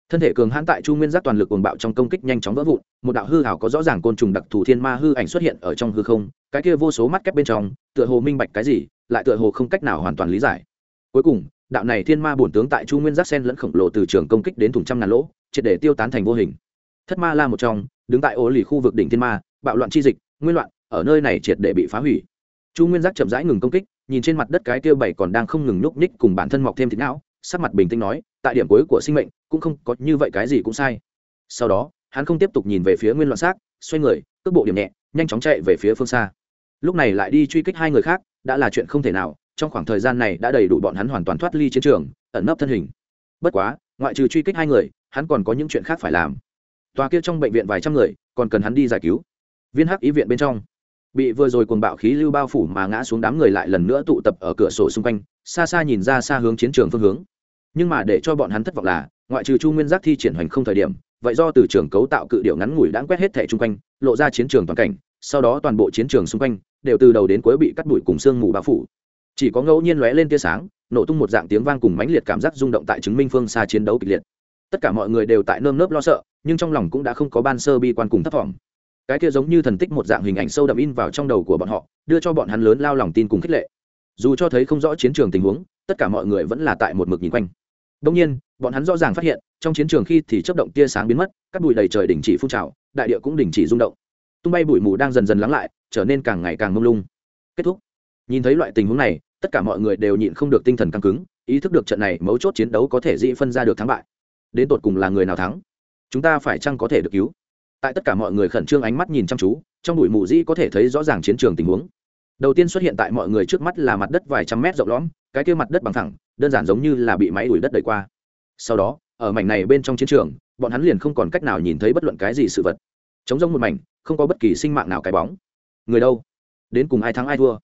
Thân thể cường hãn tại chu nguyên giác toàn lực cuồng bạo trong công kích nhanh chóng vỡ vụn, một đạo hư hảo có rõ ràng côn trùng đặc thù thiên ma hư ảnh xuất hiện ở trong hư không, cái kia vô số mắt kép bên trong, tựa hồ minh bạch cái gì, lại tựa hồ không cách nào hoàn toàn lý giải cuối cùng, đạo này thiên ma bổn tướng tại chu nguyên giác sen lẫn khổng lồ từ trường công kích đến thùng trăm ngàn lỗ, triệt để tiêu tán thành vô hình. Thất ma la một trong, đứng tại ô lì khu vực đỉnh thiên ma, bạo loạn chi dịch, nguyên loạn, ở nơi này triệt để bị phá hủy. Chu nguyên giác chậm rãi ngừng công kích, nhìn trên mặt đất cái tiêu bảy còn đang không ngừng núp ních cùng bản thân mọc thêm thịt não, sắc mặt bình tĩnh nói, tại điểm cuối của sinh mệnh, cũng không có như vậy cái gì cũng sai. Sau đó, hắn không tiếp tục nhìn về phía nguyên loạn xác, xoay người, cước bộ điểm nhẹ, nhanh chóng chạy về phía phương xa. Lúc này lại đi truy kích hai người khác, đã là chuyện không thể nào trong khoảng thời gian này đã đầy đủ bọn hắn hoàn toàn thoát ly chiến trường, ẩn nấp thân hình. Bất quá, ngoại trừ truy kích hai người, hắn còn có những chuyện khác phải làm. Tòa kia trong bệnh viện vài trăm người, còn cần hắn đi giải cứu. Viên hắc ý viện bên trong, bị vừa rồi cuồng bạo khí lưu bao phủ mà ngã xuống đám người lại lần nữa tụ tập ở cửa sổ xung quanh, xa xa nhìn ra xa hướng chiến trường phương hướng. Nhưng mà để cho bọn hắn thất vọng là, ngoại trừ chu nguyên giác thi triển hoành không thời điểm, vậy do từ trường cấu tạo cự điệu ngắn ngủi đã quét hết thẻ chung quanh, lộ ra chiến trường toàn cảnh, sau đó toàn bộ chiến trường xung quanh, đều từ đầu đến cuối bị cắt đuổi cùng sương mù bao phủ chỉ có ngẫu nhiên lóe lên tia sáng, nổ tung một dạng tiếng vang cùng mãnh liệt cảm giác rung động tại chứng minh phương xa chiến đấu kịch liệt. Tất cả mọi người đều tại nơm nớp lo sợ, nhưng trong lòng cũng đã không có ban sơ bi quan cùng thất vọng. Cái kia giống như thần tích một dạng hình ảnh sâu đậm in vào trong đầu của bọn họ, đưa cho bọn hắn lớn lao lòng tin cùng khích lệ. Dù cho thấy không rõ chiến trường tình huống, tất cả mọi người vẫn là tại một mực nhìn quanh. Đông nhiên, bọn hắn rõ ràng phát hiện, trong chiến trường khi thì chấp động tia sáng biến mất, các bụi đầy trời đình chỉ phun trào, đại địa cũng đình chỉ rung động. Tung bay bụi mù đang dần dần lắng lại, trở nên càng ngày càng mông lung. Kết thúc nhìn thấy loại tình huống này, tất cả mọi người đều nhịn không được tinh thần căng cứng, ý thức được trận này mấu chốt chiến đấu có thể dị phân ra được thắng bại. Đến tột cùng là người nào thắng? Chúng ta phải chăng có thể được cứu? Tại tất cả mọi người khẩn trương ánh mắt nhìn chăm chú, trong bụi mù dĩ có thể thấy rõ ràng chiến trường tình huống. Đầu tiên xuất hiện tại mọi người trước mắt là mặt đất vài trăm mét rộng lõm, cái kia mặt đất bằng thẳng, đơn giản giống như là bị máy đuổi đất đẩy qua. Sau đó, ở mảnh này bên trong chiến trường, bọn hắn liền không còn cách nào nhìn thấy bất luận cái gì sự vật. Chống rông một mảnh, không có bất kỳ sinh mạng nào cái bóng. Người đâu? Đến cùng ai thắng ai thua?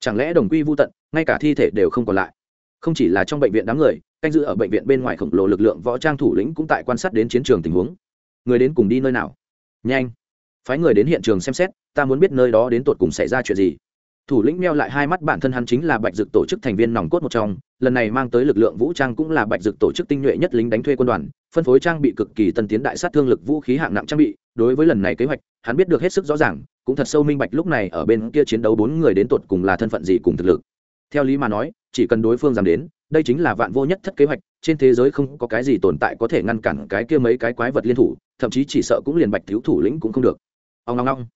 Chẳng lẽ đồng quy vô tận, ngay cả thi thể đều không còn lại? Không chỉ là trong bệnh viện đám người, canh giữ ở bệnh viện bên ngoài khổng lồ lực lượng võ trang thủ lĩnh cũng tại quan sát đến chiến trường tình huống. Người đến cùng đi nơi nào? Nhanh! Phái người đến hiện trường xem xét, ta muốn biết nơi đó đến tột cùng xảy ra chuyện gì. Thủ lĩnh meo lại hai mắt bản thân hắn chính là bạch dực tổ chức thành viên nòng cốt một trong, lần này mang tới lực lượng vũ trang cũng là bạch dực tổ chức tinh nhuệ nhất lính đánh thuê quân đoàn phân phối trang bị cực kỳ tân tiến đại sát thương lực vũ khí hạng nặng trang bị, đối với lần này kế hoạch, hắn biết được hết sức rõ ràng, cũng thật sâu minh bạch lúc này ở bên kia chiến đấu bốn người đến tột cùng là thân phận gì cùng thực lực. Theo lý mà nói, chỉ cần đối phương dám đến, đây chính là vạn vô nhất thất kế hoạch, trên thế giới không có cái gì tồn tại có thể ngăn cản cái kia mấy cái quái vật liên thủ, thậm chí chỉ sợ cũng liền bạch thiếu thủ lĩnh cũng không được. Ông long long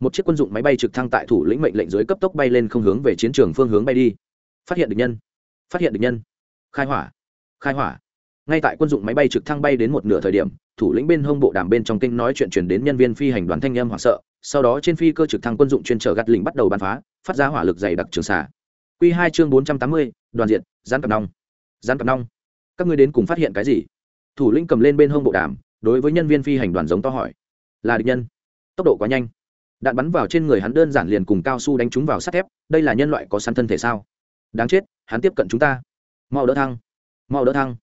một chiếc quân dụng máy bay trực thăng tại thủ lĩnh mệnh lệnh dưới cấp tốc bay lên không hướng về chiến trường phương hướng bay đi. Phát hiện địch nhân. Phát hiện địch nhân. Khai hỏa. Khai hỏa ngay tại quân dụng máy bay trực thăng bay đến một nửa thời điểm, thủ lĩnh bên hông bộ đàm bên trong kinh nói chuyện chuyển đến nhân viên phi hành đoàn thanh âm hoảng sợ, sau đó trên phi cơ trực thăng quân dụng chuyên trở gắt lình bắt đầu bắn phá, phát ra hỏa lực dày đặc trường xả q hai chương bốn trăm tám mươi, đoàn diện, gián cặp nong. Gián cặp nong. Các ngươi đến cùng phát hiện cái gì? Thủ lĩnh cầm lên bên hông bộ đàm, đối với nhân viên phi hành đoàn giống to hỏi. Là địch nhân. Tốc độ quá nhanh. Đạn bắn vào trên người hắn đơn giản liền cùng cao su đánh trúng vào sắt thép, đây là nhân loại có săn thân thể sao? Đáng chết, hắn tiếp cận chúng ta. Mau đỡ thăng. Mau đỡ thăng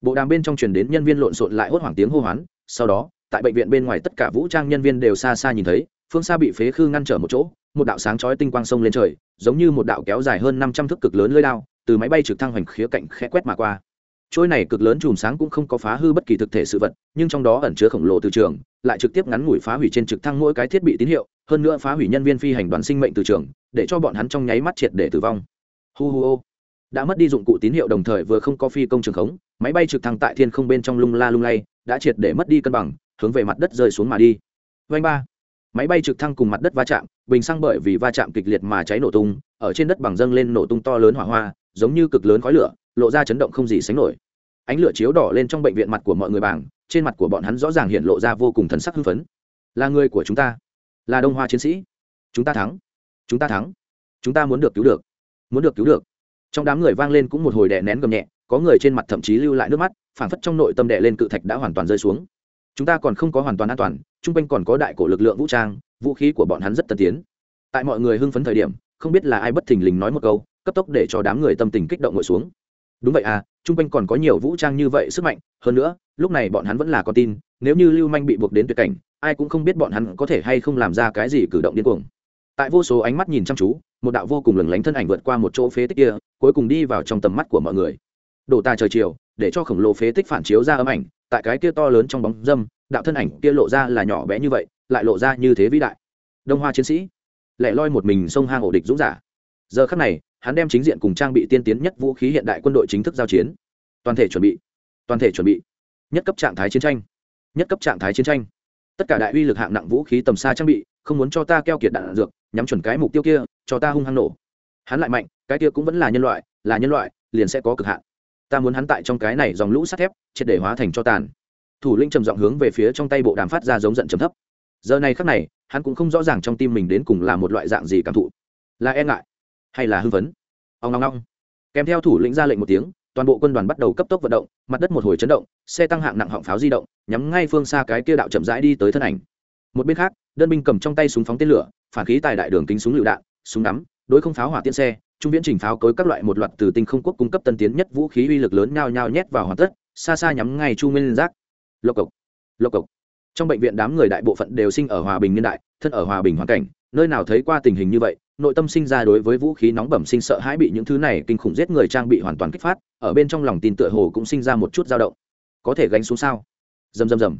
bộ đàm bên trong truyền đến nhân viên lộn xộn lại hốt hoảng tiếng hô hoán, sau đó, tại bệnh viện bên ngoài tất cả vũ trang nhân viên đều xa xa nhìn thấy, phương xa bị phế khư ngăn trở một chỗ, một đạo sáng chói tinh quang sông lên trời, giống như một đạo kéo dài hơn năm trăm thước cực lớn lưỡi lao từ máy bay trực thăng hoành khía cạnh khẽ quét mà qua. Trôi này cực lớn chùm sáng cũng không có phá hư bất kỳ thực thể sự vật, nhưng trong đó ẩn chứa khổng lồ từ trường, lại trực tiếp ngắn ngủi phá hủy trên trực thăng mỗi cái thiết bị tín hiệu, hơn nữa phá hủy nhân viên phi hành đoàn sinh mệnh từ trường, để cho bọn hắn trong nháy mắt triệt để tử vong. Hu hu ô. Đã mất đi dụng cụ tín hiệu đồng thời vừa không có phi công trường khống máy bay trực thăng tại thiên không bên trong lung la lung lay, đã triệt để mất đi cân bằng, hướng về mặt đất rơi xuống mà đi. Vanh ba. Máy bay trực thăng cùng mặt đất va chạm, bình xăng bởi vì va chạm kịch liệt mà cháy nổ tung, ở trên đất bằng dâng lên nổ tung to lớn hỏa hoa, giống như cực lớn khói lửa, lộ ra chấn động không gì sánh nổi. Ánh lửa chiếu đỏ lên trong bệnh viện mặt của mọi người bảng, trên mặt của bọn hắn rõ ràng hiện lộ ra vô cùng thần sắc hưng phấn. Là người của chúng ta. Là đông hoa chiến sĩ. Chúng ta thắng. Chúng ta thắng. Chúng ta muốn được cứu được. Muốn được cứu được. Trong đám người vang lên cũng một hồi đè nén gầm nhẹ có người trên mặt thậm chí lưu lại nước mắt phản phất trong nội tâm đè lên cự thạch đã hoàn toàn rơi xuống. Chúng ta còn không có hoàn toàn an toàn, chung quanh còn có đại cổ lực lượng vũ trang, vũ khí của bọn hắn rất tân tiến. Tại mọi người hưng phấn thời điểm, không biết là ai bất thình lình nói một câu, cấp tốc để cho đám người tâm tình kích động ngồi xuống. Đúng vậy à chung quanh còn có nhiều vũ trang như vậy sức mạnh, hơn nữa, lúc này bọn hắn vẫn là con tin, nếu như lưu manh bị buộc đến tuyệt cảnh, ai cũng không biết bọn hắn có thể hay không làm ra cái gì cử động điên cuồng. Tại vô số ánh mắt nhìn chăm chú, một đạo vô cùng lừng lánh thân ảnh vượt qua một chỗ phế tích kia, cuối cùng đi vào trong tầm mắt của mọi người đổ ta trời chiều, để cho khổng lồ phế tích phản chiếu ra âm ảnh, tại cái kia to lớn trong bóng dâm, đạo thân ảnh kia lộ ra là nhỏ bé như vậy, lại lộ ra như thế vĩ đại. Đông hoa chiến sĩ, lẻ loi một mình sông hang ổ địch dũng giả. Giờ khắc này, hắn đem chính diện cùng trang bị tiên tiến nhất vũ khí hiện đại quân đội chính thức giao chiến. Toàn thể chuẩn bị, toàn thể chuẩn bị. Nhất cấp trạng thái chiến tranh, nhất cấp trạng thái chiến tranh. Tất cả đại uy lực hạng nặng vũ khí tầm xa trang bị, không muốn cho ta keo kiệt đạn dược, nhắm chuẩn cái mục tiêu kia, cho ta hung hăng nổ. Hắn lại mạnh, cái kia cũng vẫn là nhân loại, là nhân loại, liền sẽ có cực hạn ta muốn hắn tại trong cái này dòng lũ sắt thép, triệt để hóa thành cho tàn. Thủ lĩnh trầm giọng hướng về phía trong tay bộ đàm phát ra giống giận trầm thấp. Giờ này khắc này, hắn cũng không rõ ràng trong tim mình đến cùng là một loại dạng gì cảm thụ. Là e ngại, hay là hưng phấn? Ông long long kèm theo thủ lĩnh ra lệnh một tiếng, toàn bộ quân đoàn bắt đầu cấp tốc vận động, mặt đất một hồi chấn động, xe tăng hạng nặng họng pháo di động, nhắm ngay phương xa cái kia đạo chậm rãi đi tới thân ảnh. Một bên khác, đơn binh cầm trong tay súng phóng tên lửa, phản khí tại đại đường kính súng lựu đạn, súng đắm đối không pháo hỏa tiễn xe trung viễn trình pháo cối các loại một loạt từ tinh không quốc cung cấp tân tiến nhất vũ khí uy lực lớn nhao nhao nhét vào hoàn tất, xa xa nhắm ngay chu nguyên giác. Lộc cộc lộc cộc. Trong bệnh viện đám người đại bộ phận đều sinh ở hòa bình niên đại, thân ở hòa bình hoàn cảnh, nơi nào thấy qua tình hình như vậy, nội tâm sinh ra đối với vũ khí nóng bẩm sinh sợ hãi bị những thứ này kinh khủng giết người trang bị hoàn toàn kích phát, ở bên trong lòng tin tựa hồ cũng sinh ra một chút dao động. Có thể gánh xuống sao? Rầm rầm rầm.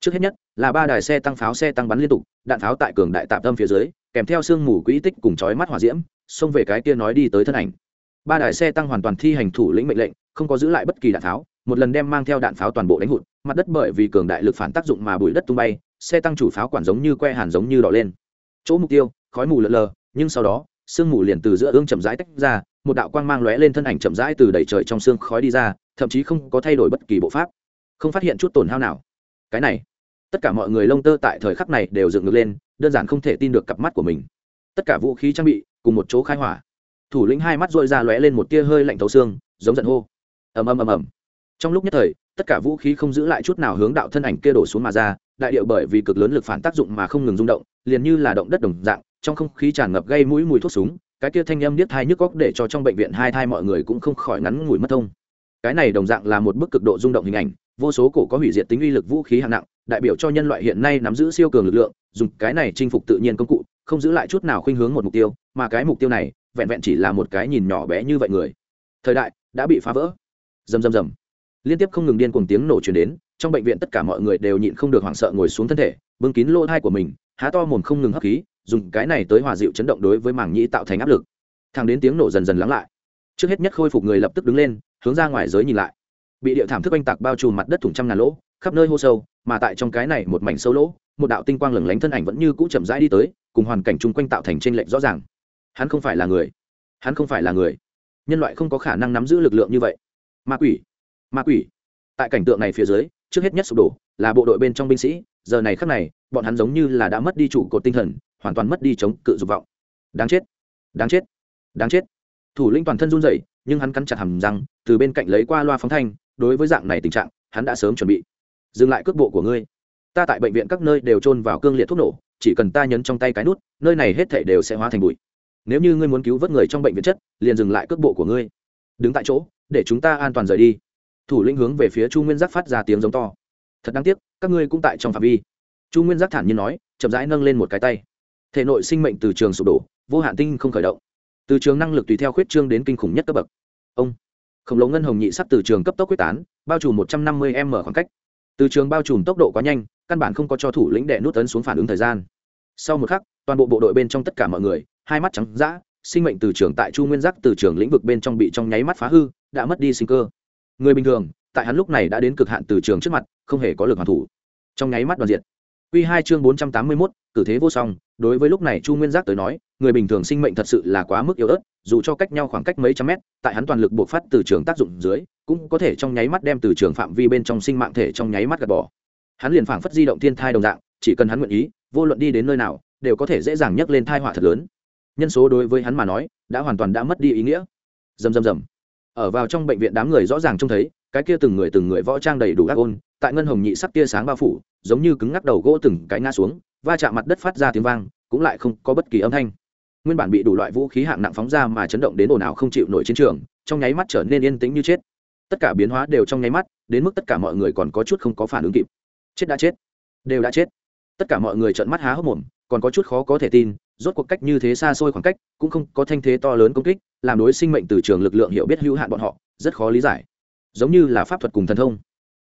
Trước hết nhất là ba đài xe tăng pháo xe tăng bắn liên tục, đạn pháo tại cường đại tạm tâm phía dưới, kèm theo sương mù quỹ tích cùng chói mắt hỏa diễm xông về cái kia nói đi tới thân ảnh. Ba đài xe tăng hoàn toàn thi hành thủ lĩnh mệnh lệnh, không có giữ lại bất kỳ đạn pháo, một lần đem mang theo đạn pháo toàn bộ đánh hụt, mặt đất bởi vì cường đại lực phản tác dụng mà bụi đất tung bay, xe tăng chủ pháo quản giống như que hàn giống như đỏ lên. Chỗ mục tiêu, khói mù lợn lờ, nhưng sau đó, sương mù liền từ giữa ương chậm rãi tách ra, một đạo quang mang lóe lên thân ảnh chậm rãi từ đầy trời trong sương khói đi ra, thậm chí không có thay đổi bất kỳ bộ pháp. Không phát hiện chút tổn hao nào. Cái này, tất cả mọi người lông tơ tại thời khắc này đều dựng ngược lên, đơn giản không thể tin được cặp mắt của mình. Tất cả vũ khí trang bị cùng một chỗ khai hỏa. Thủ lĩnh hai mắt dội ra lóe lên một tia hơi lạnh thấu xương, giống giận hô. Ầm ầm ầm ầm. Trong lúc nhất thời, tất cả vũ khí không giữ lại chút nào hướng đạo thân ảnh kia đổ xuống mà ra, đại điệu bởi vì cực lớn lực phản tác dụng mà không ngừng rung động, liền như là động đất đồng dạng, trong không khí tràn ngập gây mũi mùi thuốc súng, cái kia thanh âm điếc thai nhức góc để cho trong bệnh viện hai thai mọi người cũng không khỏi ngắn ngủi mất thông. Cái này đồng dạng là một bức cực độ rung động hình ảnh vô số cổ có hủy diệt tính uy lực vũ khí hạng nặng, đại biểu cho nhân loại hiện nay nắm giữ siêu cường lực lượng, dùng cái này chinh phục tự nhiên công cụ, không giữ lại chút nào khuynh hướng một mục tiêu, mà cái mục tiêu này vẹn vẹn chỉ là một cái nhìn nhỏ bé như vậy người. Thời đại đã bị phá vỡ. Rầm rầm rầm. Liên tiếp không ngừng điên cuồng tiếng nổ chuyển đến, trong bệnh viện tất cả mọi người đều nhịn không được hoảng sợ ngồi xuống thân thể, bưng kín lỗ thai của mình, há to mồm không ngừng hấp khí, dùng cái này tới hòa dịu chấn động đối với màng nhĩ tạo thành áp lực. Thang đến tiếng nổ dần dần lắng lại. Trước hết nhất khôi phục người lập tức đứng lên, hướng ra ngoài giới nhìn lại bị địa thảm thức oanh tạc bao trùm mặt đất thủng trăm ngàn lỗ, khắp nơi hô sâu, mà tại trong cái này một mảnh sâu lỗ, một đạo tinh quang lửng lánh thân ảnh vẫn như cũ chậm rãi đi tới, cùng hoàn cảnh chung quanh tạo thành trên lệnh rõ ràng. Hắn không phải là người. Hắn không phải là người. Nhân loại không có khả năng nắm giữ lực lượng như vậy. Ma quỷ. Ma quỷ. Tại cảnh tượng này phía dưới, trước hết nhất sụp đổ là bộ đội bên trong binh sĩ, giờ này khắc này, bọn hắn giống như là đã mất đi chủ cột tinh thần, hoàn toàn mất đi chống cự dục vọng. Đáng chết. Đáng chết. Đáng chết. Thủ lĩnh toàn thân run rẩy, nhưng hắn cắn chặt hầm răng, từ bên cạnh lấy qua loa phóng thanh đối với dạng này tình trạng, hắn đã sớm chuẩn bị. Dừng lại cước bộ của ngươi. Ta tại bệnh viện các nơi đều trôn vào cương liệt thuốc nổ, chỉ cần ta nhấn trong tay cái nút, nơi này hết thể đều sẽ hóa thành bụi. Nếu như ngươi muốn cứu vớt người trong bệnh viện chất, liền dừng lại cước bộ của ngươi. Đứng tại chỗ, để chúng ta an toàn rời đi. Thủ lĩnh hướng về phía chu nguyên giác phát ra tiếng giống to. Thật đáng tiếc, các ngươi cũng tại trong phạm vi. Chu nguyên giác thản nhiên nói, chậm rãi nâng lên một cái tay. Thể nội sinh mệnh từ trường sụp đổ, vô hạn tinh không khởi động. Từ trường năng lực tùy theo khuyết trương đến kinh khủng nhất cấp bậc. Ông khổng lồ ngân hồng nhị sắc từ trường cấp tốc quyết tán, bao trùm một trăm năm mươi m khoảng cách. Từ trường bao trùm tốc độ quá nhanh, căn bản không có cho thủ lĩnh đệ nút tấn xuống phản ứng thời gian. Sau một khắc, toàn bộ bộ đội bên trong tất cả mọi người, hai mắt trắng d sinh mệnh từ trường tại chu nguyên giác từ trường lĩnh vực bên trong bị trong nháy mắt phá hư, đã mất đi sinh cơ. Người bình thường, tại hắn lúc này đã đến cực hạn từ trường trước mặt, không hề có lực hoàn thủ. Trong nháy mắt đoàn diện. Q hai chương bốn trăm tám mươi mốt cử thế vô song, đối với lúc này chu nguyên giác tới nói, người bình thường sinh mệnh thật sự là quá mức yếu ớt, dù cho cách nhau khoảng cách mấy trăm mét, tại hắn toàn lực buộc phát từ trường tác dụng dưới, cũng có thể trong nháy mắt đem từ trường phạm vi bên trong sinh mạng thể trong nháy mắt gạt bỏ. Hắn liền phảng phất di động thiên thai đồng dạng, chỉ cần hắn nguyện ý, vô luận đi đến nơi nào, đều có thể dễ dàng nhấc lên thai họa thật lớn. Nhân số đối với hắn mà nói, đã hoàn toàn đã mất đi ý nghĩa. Dầm dầm dầm ở vào trong bệnh viện đám người rõ ràng trông thấy, cái kia từng người từng người võ trang đầy đủ gác ôn, tại ngân hồng nhị sắc tia sáng bao phủ, giống như cứng ngắc đầu gỗ từng cái ngã xuống va chạm mặt đất phát ra tiếng vang, cũng lại không có bất kỳ âm thanh. Nguyên bản bị đủ loại vũ khí hạng nặng phóng ra mà chấn động đến ồn ào không chịu nổi chiến trường, trong nháy mắt trở nên yên tĩnh như chết. Tất cả biến hóa đều trong nháy mắt, đến mức tất cả mọi người còn có chút không có phản ứng kịp. Chết đã chết. Đều đã chết. Tất cả mọi người trợn mắt há hốc mồm, còn có chút khó có thể tin, rốt cuộc cách như thế xa xôi khoảng cách, cũng không có thanh thế to lớn công kích, làm đối sinh mệnh từ trường lực lượng hiểu biết hữu hạn bọn họ, rất khó lý giải. Giống như là pháp thuật cùng thần thông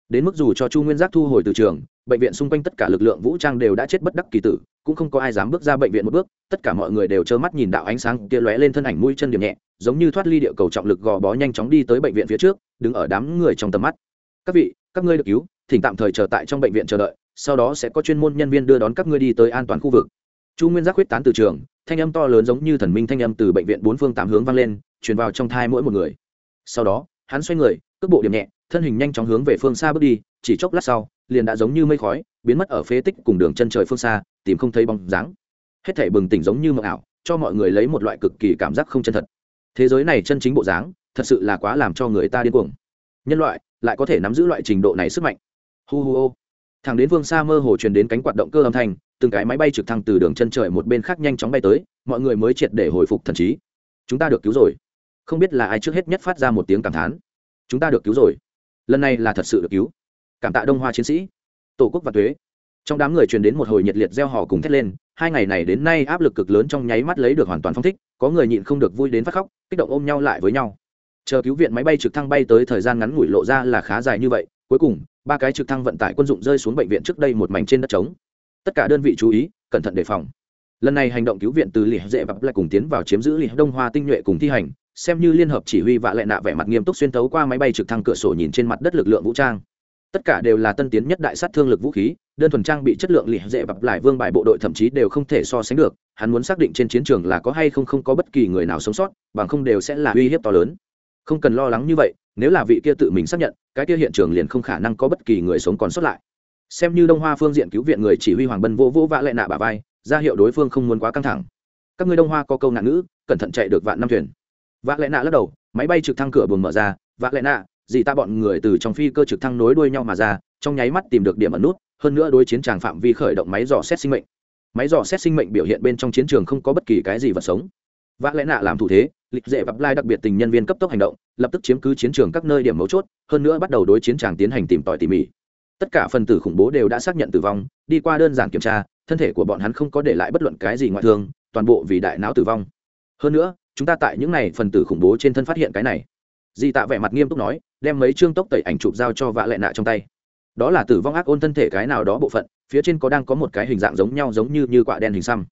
đến mức dù cho chu nguyên giác thu hồi từ trường, bệnh viện xung quanh tất cả lực lượng vũ trang đều đã chết bất đắc kỳ tử, cũng không có ai dám bước ra bệnh viện một bước, tất cả mọi người đều trơ mắt nhìn đạo ánh sáng kia lóe lên thân ảnh mũi chân điểm nhẹ, giống như thoát ly địa cầu trọng lực gò bó nhanh chóng đi tới bệnh viện phía trước, đứng ở đám người trong tầm mắt. Các vị, các ngươi được cứu, thỉnh tạm thời chờ tại trong bệnh viện chờ đợi, sau đó sẽ có chuyên môn nhân viên đưa đón các ngươi đi tới an toàn khu vực. Chu nguyên giác huyết tán từ trường, thanh âm to lớn giống như thần minh thanh âm từ bệnh viện bốn phương tám hướng vang lên, truyền vào trong thai mỗi một người. Sau đó, hắn xoay người, cước bộ điểm nhẹ thân hình nhanh chóng hướng về phương xa bước đi, chỉ chốc lát sau, liền đã giống như mây khói, biến mất ở phế tích cùng đường chân trời phương xa, tìm không thấy bóng dáng. Hết thảy bừng tỉnh giống như mộng ảo, cho mọi người lấy một loại cực kỳ cảm giác không chân thật. Thế giới này chân chính bộ dáng, thật sự là quá làm cho người ta điên cuồng. Nhân loại lại có thể nắm giữ loại trình độ này sức mạnh. Hu hu ô. Thằng đến phương xa mơ hồ truyền đến cánh quạt động cơ âm thanh, từng cái máy bay trực thăng từ đường chân trời một bên khác nhanh chóng bay tới, mọi người mới triệt để hồi phục thần trí. Chúng ta được cứu rồi. Không biết là ai trước hết nhất phát ra một tiếng cảm thán. Chúng ta được cứu rồi lần này là thật sự được cứu. Cảm tạ đông hoa chiến sĩ, tổ quốc và thuế trong đám người truyền đến một hồi nhiệt liệt gieo hò cùng thét lên, hai ngày này đến nay áp lực cực lớn trong nháy mắt lấy được hoàn toàn phong thích, có người nhịn không được vui đến phát khóc, kích động ôm nhau lại với nhau. Chờ cứu viện máy bay trực thăng bay tới thời gian ngắn ngủi lộ ra là khá dài như vậy, cuối cùng, ba cái trực thăng vận tải quân dụng rơi xuống bệnh viện trước đây một mảnh trên đất trống. Tất cả đơn vị chú ý, cẩn thận đề phòng. Lần này hành động cứu viện từ lìa dễ và lại cùng tiến vào chiếm giữ lìa đông hoa tinh nhuệ cùng thi hành xem như liên hợp chỉ huy và lệ nạ vẻ mặt nghiêm túc xuyên tấu qua máy bay trực thăng cửa sổ nhìn trên mặt đất lực lượng vũ trang. Tất cả đều là tân tiến nhất đại sát thương lực vũ khí, đơn thuần trang bị chất lượng lìa dễ bập lại vương bài bộ đội thậm chí đều không thể so sánh được, hắn muốn xác định trên chiến trường là có hay không không có bất kỳ người nào sống sót, bằng không đều sẽ là uy hiếp to lớn. Không cần lo lắng như vậy, nếu là vị kia tự mình xác nhận, cái kia hiện trường liền không khả năng có bất kỳ người sống còn sót lại. Xem như đông hoa phương diện cứu viện người chỉ huy hoàng bân vô vũ vã lệ nạ bà vai, ra hiệu đối phương không muốn quá căng thẳng. Các người đông hoa có câu nạn ngữ, cẩn thận chạy được vạn năm thuyền vã lẽ nạ lắc đầu, máy bay trực thăng cửa buồng mở ra, vã lẽ nạ, dì ta bọn người từ trong phi cơ trực thăng nối đuôi nhau mà ra, trong nháy mắt tìm được điểm ẩn nút, hơn nữa đối chiến tràng phạm vi khởi động máy dò xét sinh mệnh. Máy dò xét sinh mệnh biểu hiện bên trong chiến trường không có bất kỳ cái gì vật sống. Vã lẽ nạ làm thủ thế, lịch dễ vặp lai đặc biệt tình nhân viên cấp tốc hành động, lập tức chiếm cứ chiến trường các nơi điểm mấu chốt, hơn nữa bắt đầu đối chiến tràng tiến hành tìm tòi tỉ mỉ. Tất cả phần tử khủng bố đều đã xác nhận tử vong, đi qua đơn giản kiểm tra, thân thể của bọn hắn không có để lại bất luận cái gì ngoại thương, toàn bộ vì đại não tử vong. Hơn nữa chúng ta tại những này phần tử khủng bố trên thân phát hiện cái này. Di tạ vẻ mặt nghiêm túc nói, đem mấy chương tốc tẩy ảnh chụp giao cho vạ lệ nạ trong tay. Đó là tử vong ác ôn thân thể cái nào đó bộ phận, phía trên có đang có một cái hình dạng giống nhau giống như như quạ đen hình xăm.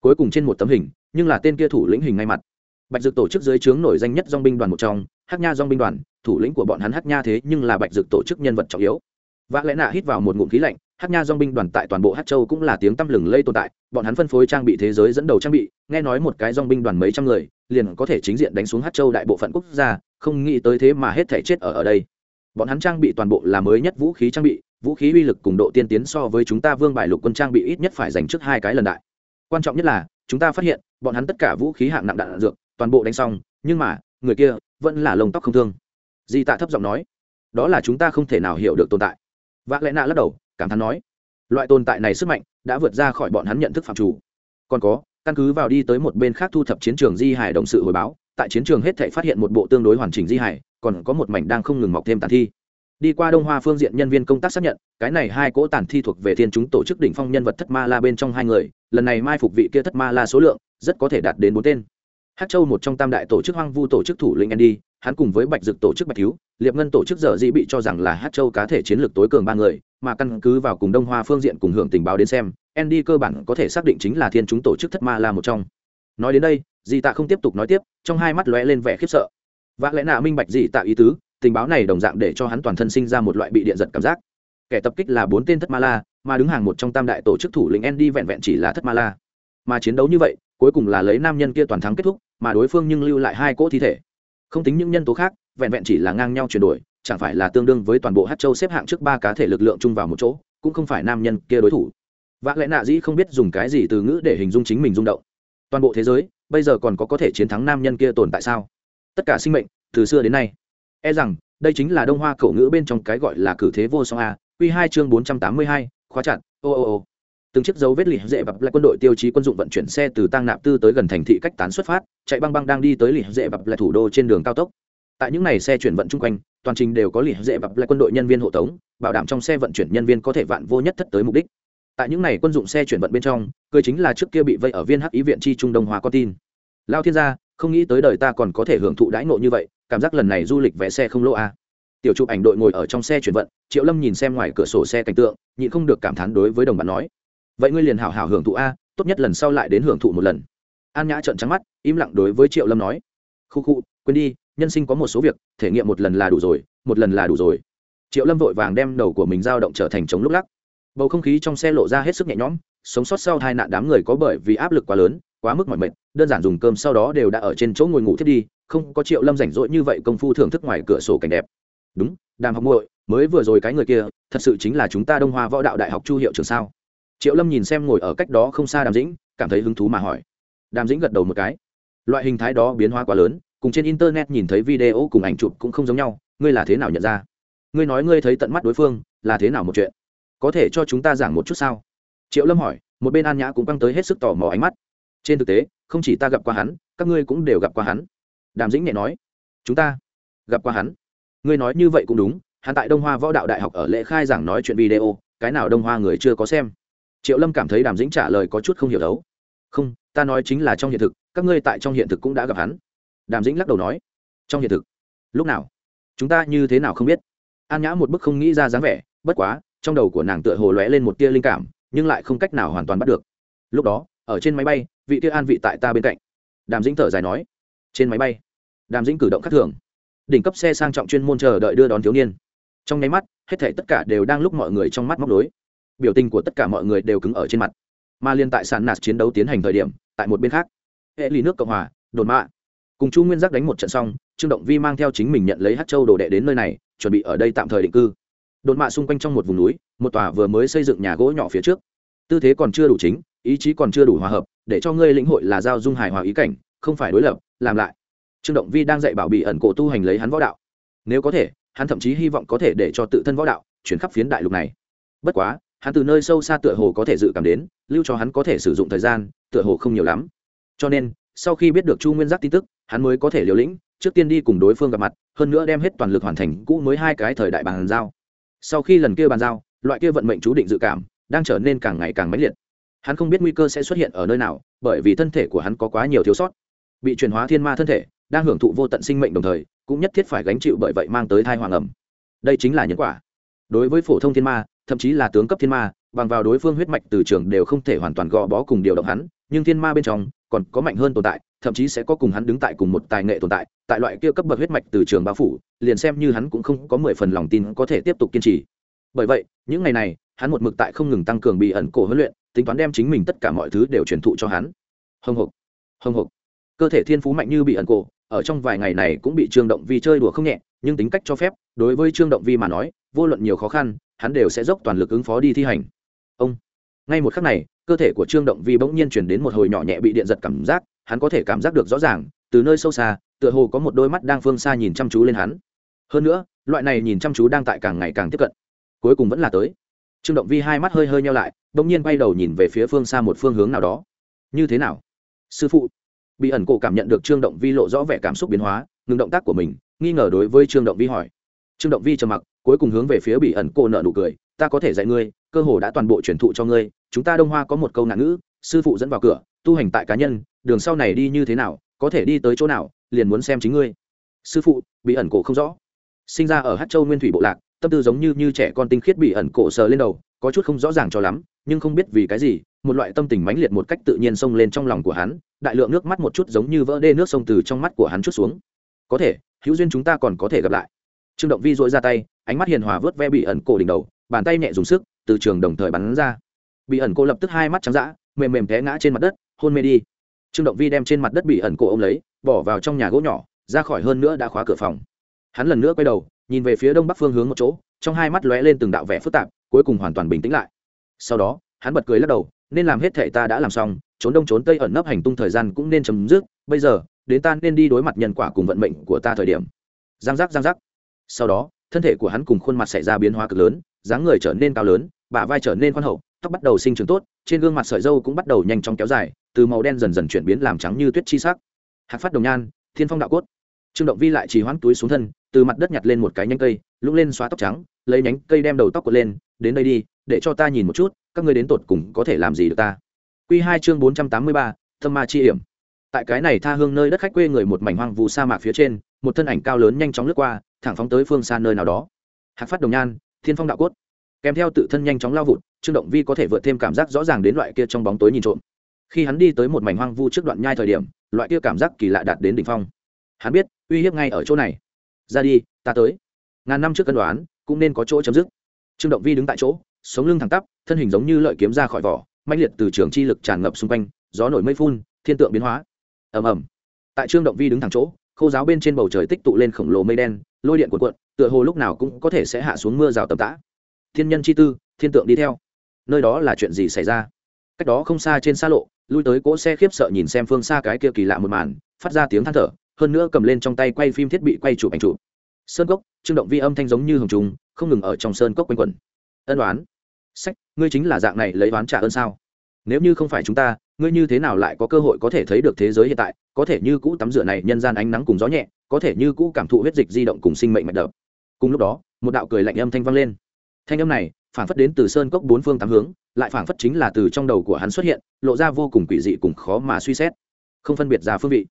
Cuối cùng trên một tấm hình, nhưng là tên kia thủ lĩnh hình ngay mặt. Bạch dực tổ chức dưới trướng nổi danh nhất dong binh đoàn một trong hát nha dong binh đoàn, thủ lĩnh của bọn hắn hát nha thế nhưng là bạch dực tổ chức nhân vật trọng yếu. Vạ lẽ nạ hít vào một ngụm khí lạnh hát nha dong binh đoàn tại toàn bộ hát châu cũng là tiếng tăm lừng lây tồn tại bọn hắn phân phối trang bị thế giới dẫn đầu trang bị nghe nói một cái dong binh đoàn mấy trăm người liền có thể chính diện đánh xuống hát châu đại bộ phận quốc gia không nghĩ tới thế mà hết thể chết ở ở đây. Bọn hắn trang bị toàn bộ là mới nhất vũ khí trang bị vũ khí uy lực cùng độ tiên tiến so với chúng ta vương bài lục quân trang bị ít nhất phải dành trước hai cái lần đại. Quan trọng nhất là chúng ta phát hiện bọn hắn tất cả vũ khí hạng nặng đạn, đạn dược toàn bộ đánh xong nhưng mà người kia vẫn là lông tóc không thương. Di tạ thấp giọng nói đó là chúng ta không thể nào hiểu được tồn tại. Vác lẽ nạ lắc đầu cảm thán nói, loại tồn tại này sức mạnh đã vượt ra khỏi bọn hắn nhận thức phạm chủ. Còn có, căn cứ vào đi tới một bên khác thu thập chiến trường di hải đồng sự hồi báo, tại chiến trường hết thể phát hiện một bộ tương đối hoàn chỉnh di hải, còn có một mảnh đang không ngừng mọc thêm tàn thi. Đi qua đông hoa phương diện nhân viên công tác xác nhận, cái này hai cỗ tàn thi thuộc về thiên chúng tổ chức đỉnh phong nhân vật thất ma la bên trong hai người, lần này mai phục vị kia thất ma la số lượng rất có thể đạt đến bốn tên. Hát châu một trong tam đại tổ chức hoang vu tổ chức thủ lĩnh andy hắn cùng với bạch dực tổ chức bạch thiếu liệp ngân tổ chức dở dĩ bị cho rằng là hát châu cá thể chiến lược tối cường ba người, mà căn cứ vào cùng đông hoa phương diện cùng hưởng tình báo đến xem, andy cơ bản có thể xác định chính là thiên chúng tổ chức thất ma la một trong. Nói đến đây dì tạ không tiếp tục nói tiếp, trong hai mắt lóe lên vẻ khiếp sợ. V ạ lẽ nạ minh bạch dì tạ ý tứ, tình báo này đồng dạng để cho hắn toàn thân sinh ra một loại bị điện giật cảm giác. Kẻ tập kích là bốn tên thất ma la, mà đứng hàng một trong tam đại tổ chức thủ lĩnh andy vẹn vẹn chỉ là thất ma la. Mà chiến đấu như vậy, cuối cùng là lấy nam nhân kia toàn thắng kết thúc, mà đối phương nhưng lưu lại hai cỗ thi thể không tính những nhân tố khác, vẹn vẹn chỉ là ngang nhau chuyển đổi, chẳng phải là tương đương với toàn bộ hát châu xếp hạng trước ba cá thể lực lượng chung vào một chỗ, cũng không phải nam nhân kia đối thủ. Vạ lẽ nạ dĩ không biết dùng cái gì từ ngữ để hình dung chính mình rung động. Toàn bộ thế giới, bây giờ còn có có thể chiến thắng nam nhân kia tồn tại sao? Tất cả sinh mệnh, từ xưa đến nay. E rằng, đây chính là đông hoa khẩu ngữ bên trong cái gọi là cử thế vô song a q hai chương bốn trăm tám mươi hai, khóa chặt, ô ô ô từng chiếc dấu vết lì dễ bập lại quân đội tiêu chí quân dụng vận chuyển xe từ tăng nạp tư tới gần thành thị cách tán xuất phát, chạy băng băng đang đi tới lì dễ bập lại thủ đô trên đường cao tốc. Tại những này xe chuyển vận chung quanh, toàn trình đều có lì dễ bập lại quân đội nhân viên hộ tống, bảo đảm trong xe vận chuyển nhân viên có thể vạn vô nhất thất tới mục đích. Tại những này quân dụng xe chuyển vận bên trong, cười chính là trước kia bị vây ở viên hắc ý viện chi trung đông hòa con tin. Lao thiên gia, không nghĩ tới đời ta còn có thể hưởng thụ đãi nộ như vậy, cảm giác lần này du lịch vé xe không lỗ a tiểu chụp ảnh đội ngồi ở trong xe chuyển vận, triệu lâm nhìn xem ngoài cửa sổ xe cảnh tượng, nhịn không được cảm thán đối với đồng bạn nói vậy ngươi liền hảo hảo hưởng thụ a, tốt nhất lần sau lại đến hưởng thụ một lần. An nhã trợn trắng mắt, im lặng đối với triệu lâm nói. Khu khu, quên đi, nhân sinh có một số việc, thể nghiệm một lần là đủ rồi, một lần là đủ rồi. Triệu lâm vội vàng đem đầu của mình dao động trở thành chống lúc lắc. Bầu không khí trong xe lộ ra hết sức nhẹ nhõm, sống sót sau hai nạn đám người có bởi vì áp lực quá lớn, quá mức mỏi mệt, đơn giản dùng cơm sau đó đều đã ở trên chỗ ngồi ngủ thiết đi, không có triệu lâm rảnh rỗi như vậy công phu thưởng thức ngoài cửa sổ cảnh đẹp. Đúng, đàm học muội, mới vừa rồi cái người kia, thật sự chính là chúng ta đông hoa võ đạo đại học chu hiệu trường sao? Triệu lâm nhìn xem ngồi ở cách đó không xa đàm dĩnh, cảm thấy hứng thú mà hỏi. Đàm dĩnh gật đầu một cái. Loại hình thái đó biến hóa quá lớn, cùng trên internet nhìn thấy video cùng ảnh chụp cũng không giống nhau, ngươi là thế nào nhận ra? Ngươi nói ngươi thấy tận mắt đối phương, là thế nào một chuyện? Có thể cho chúng ta giảng một chút sao? Triệu lâm hỏi, một bên an nhã cũng băng tới hết sức tò mò ánh mắt. Trên thực tế, không chỉ ta gặp qua hắn, các ngươi cũng đều gặp qua hắn. Đàm dĩnh nhẹ nói, chúng ta gặp qua hắn. Ngươi nói như vậy cũng đúng, hắn tại đông hoa võ đạo đại học ở lễ khai giảng nói chuyện video, cái nào đông hoa người chưa có xem? Triệu lâm cảm thấy đàm dĩnh trả lời có chút không hiểu đấu. Không, ta nói chính là trong hiện thực, các ngươi tại trong hiện thực cũng đã gặp hắn. Đàm dĩnh lắc đầu nói. Trong hiện thực? Lúc nào? Chúng ta như thế nào không biết? An nhã một bức không nghĩ ra dáng vẻ, bất quá, trong đầu của nàng tựa hồ lóe lên một tia linh cảm, nhưng lại không cách nào hoàn toàn bắt được. Lúc đó, ở trên máy bay, vị tia an vị tại ta bên cạnh. Đàm dĩnh thở dài nói. Trên máy bay? Đàm dĩnh cử động khác thường. Đỉnh cấp xe sang trọng chuyên môn chờ đợi đưa đón thiếu niên. Trong nháy mắt, hết thể tất cả đều đang lúc mọi người trong mắt móc đối biểu tình của tất cả mọi người đều cứng ở trên mặt. Mà liên tại sàn nạt chiến đấu tiến hành thời điểm, tại một bên khác, hệ lì nước cộng hòa, đồn mạ cùng chu nguyên giác đánh một trận xong, trương động vi mang theo chính mình nhận lấy hát châu đồ đệ đến nơi này, chuẩn bị ở đây tạm thời định cư. Đồn mạ xung quanh trong một vùng núi, một tòa vừa mới xây dựng nhà gỗ nhỏ phía trước. Tư thế còn chưa đủ chính, ý chí còn chưa đủ hòa hợp, để cho ngươi lĩnh hội là giao dung hài hòa ý cảnh, không phải đối lập, làm lại. Trương động vi đang dạy bảo bị ẩn cổ tu hành lấy hắn võ đạo. Nếu có thể, hắn thậm chí hy vọng có thể để cho tự thân võ đạo chuyển khắp phiến đại lục này. Bất quá hắn từ nơi sâu xa tựa hồ có thể dự cảm đến, lưu cho hắn có thể sử dụng thời gian, tựa hồ không nhiều lắm. Cho nên, sau khi biết được chu nguyên giác tin tức, hắn mới có thể liều lĩnh, trước tiên đi cùng đối phương gặp mặt, hơn nữa đem hết toàn lực hoàn thành cũ mới hai cái thời đại bàn giao. Sau khi lần kia bàn giao, loại kia vận mệnh chú định dự cảm đang trở nên càng ngày càng mãnh liệt. Hắn không biết nguy cơ sẽ xuất hiện ở nơi nào, bởi vì thân thể của hắn có quá nhiều thiếu sót. Bị chuyển hóa thiên ma thân thể, đang hưởng thụ vô tận sinh mệnh đồng thời, cũng nhất thiết phải gánh chịu bởi vậy mang tới thai hoàng ẩm đây chính là nhân quả. Đối với phổ thông thiên ma thậm chí là tướng cấp thiên ma, bằng vào đối phương huyết mạch từ trường đều không thể hoàn toàn gò bó cùng điều động hắn, nhưng thiên ma bên trong còn có mạnh hơn tồn tại, thậm chí sẽ có cùng hắn đứng tại cùng một tài nghệ tồn tại tại loại kia cấp bậc huyết mạch từ trường bao phủ, liền xem như hắn cũng không có mười phần lòng tin có thể tiếp tục kiên trì. Bởi vậy, những ngày này, hắn một mực tại không ngừng tăng cường bị ẩn cổ huấn luyện, tính toán đem chính mình tất cả mọi thứ đều truyền thụ cho hắn. Hồng hộc hồng hộc cơ thể thiên phú mạnh như bị ẩn cổ, ở trong vài ngày này cũng bị trương động vi chơi đùa không nhẹ, nhưng tính cách cho phép, đối với trương động vi mà nói, vô luận nhiều khó khăn hắn đều sẽ dốc toàn lực ứng phó đi thi hành. Ông. Ngay một khắc này, cơ thể của trương động vi bỗng nhiên chuyển đến một hồi nhỏ nhẹ bị điện giật cảm giác, hắn có thể cảm giác được rõ ràng, từ nơi sâu xa, tựa hồ có một đôi mắt đang phương xa nhìn chăm chú lên hắn. Hơn nữa, loại này nhìn chăm chú đang tại càng ngày càng tiếp cận. Cuối cùng vẫn là tới. Trương động vi hai mắt hơi hơi nhau lại, bỗng nhiên bay đầu nhìn về phía phương xa một phương hướng nào đó. Như thế nào? Sư phụ. Bị ẩn cổ cảm nhận được trương động vi lộ rõ vẻ cảm xúc biến hóa, ngừng động tác của mình, nghi ngờ đối với trương động vi hỏi. Trương động vi trầm mặc cuối cùng hướng về phía bị ẩn cô nợ nụ cười, ta có thể dạy ngươi, cơ hồ đã toàn bộ truyền thụ cho ngươi, chúng ta đông hoa có một câu nạn ngữ, sư phụ dẫn vào cửa, tu hành tại cá nhân, đường sau này đi như thế nào, có thể đi tới chỗ nào, liền muốn xem chính ngươi. Sư phụ bị ẩn cổ không rõ. Sinh ra ở hát châu nguyên thủy bộ lạc, tâm tư giống như như trẻ con tinh khiết bị ẩn cổ sờ lên đầu, có chút không rõ ràng cho lắm, nhưng không biết vì cái gì, một loại tâm tình mãnh liệt một cách tự nhiên xông lên trong lòng của hắn, đại lượng nước mắt một chút giống như vỡ đê nước sông từ trong mắt của hắn chút xuống. Có thể, hữu duyên chúng ta còn có thể gặp lại. Trương động vi dội ra tay ánh mắt hiền hòa vớt ve bị ẩn cổ đỉnh đầu bàn tay nhẹ dùng sức từ trường đồng thời bắn ra. Bị ẩn cổ lập tức hai mắt trắng dã, mềm mềm té ngã trên mặt đất hôn mê đi. Trương động vi đem trên mặt đất bị ẩn cổ ô m lấy bỏ vào trong nhà gỗ nhỏ ra khỏi hơn nữa đã khóa cửa phòng. Hắn lần nữa quay đầu nhìn về phía đông bắc phương hướng một chỗ trong hai mắt lóe lên từng đạo vẻ phức tạp cuối cùng hoàn toàn bình tĩnh lại. Sau đó hắn bật cười lắc đầu nên làm hết thệ ta đã làm xong trốn đông trốn tây ẩn nấp hành tung thời gian cũng nên chấm dứt bây giờ đến ta nên đi đối mặt nhân quả cùng vận mệnh của ta thời điểm. Giang giác giang giác. Sau đó thân thể của hắn cùng khuôn mặt xảy ra biến hóa cực lớn, dáng người trở nên cao lớn, bả vai trở nên khoan hậu, tóc bắt đầu sinh trưởng tốt, trên gương mặt sợi dâu cũng bắt đầu nhanh chóng kéo dài, từ màu đen dần dần chuyển biến làm trắng như tuyết chi sắc. Hạc phát đồng nhan, thiên phong đạo cốt. Trương động vi lại chỉ hoãn túi xuống thân, từ mặt đất nhặt lên một cái nhánh cây lũng lên xóa tóc trắng, lấy nhánh cây đem đầu tóc của lên, đến đây đi, để cho ta nhìn một chút, các ngươi đến tột cùng có thể làm gì được ta? Quy hai chương bốn trăm tám mươi ba, thâm ma chi hiểm. Tại cái này tha hương nơi đất khách quê người một mảnh hoang vu sa mạc phía trên, một thân ảnh cao lớn nhanh chóng lướt qua thẳng phóng tới phương xa nơi nào đó. Hạc phát đồng nhan, thiên phong đạo cốt. Kèm theo tự thân nhanh chóng lao vụt, trương động vi có thể vượt thêm cảm giác rõ ràng đến loại kia trong bóng tối nhìn trộm. Khi hắn đi tới một mảnh hoang vu trước đoạn nhai thời điểm, loại kia cảm giác kỳ lạ đạt đến đỉnh phong. Hắn biết, uy hiếp ngay ở chỗ này. Ra đi, ta tới. Ngàn năm trước cân đoán, cũng nên có chỗ chấm dứt. Trương động vi đứng tại chỗ, sống lưng thẳng tắp, thân hình giống như lợi kiếm ra khỏi vỏ mạnh liệt từ trường chi lực tràn ngập xung quanh, gió nổi mây phun, thiên tượng biến hóa. Ầm ầm. Tại trương động vi đứng thẳng chỗ, khô giáo bên trên bầu trời tích tụ lên khổng lồ mây đen lôi điện cuộn cuộn, tựa hồ lúc nào cũng có thể sẽ hạ xuống mưa rào tầm tã. Thiên nhân chi tư, thiên tượng đi theo. Nơi đó là chuyện gì xảy ra? Cách đó không xa trên xa lộ, lui tới cỗ xe khiếp sợ nhìn xem phương xa cái kia kỳ lạ một màn, phát ra tiếng than thở, hơn nữa cầm lên trong tay quay phim thiết bị quay chụp ảnh chụp. Sơn cốc trương động vi âm thanh giống như hồng trùng, không ngừng ở trong sơn cốc quanh quẩn. Ân đoán. Sách, ngươi chính là dạng này lấy đoán trả ơn sao? Nếu như không phải chúng ta, ngươi như thế nào lại có cơ hội có thể thấy được thế giới hiện tại? Có thể như cũ tắm rửa này, nhân gian ánh nắng cùng gió nhẹ, có thể như cũ cảm thụ huyết dịch di động cùng sinh mệnh mạch đập. Cùng lúc đó, một đạo cười lạnh âm thanh vang lên. Thanh âm này, phản phất đến từ sơn cốc bốn phương tám hướng, lại phản phất chính là từ trong đầu của hắn xuất hiện, lộ ra vô cùng quỷ dị cùng khó mà suy xét. Không phân biệt ra phương vị.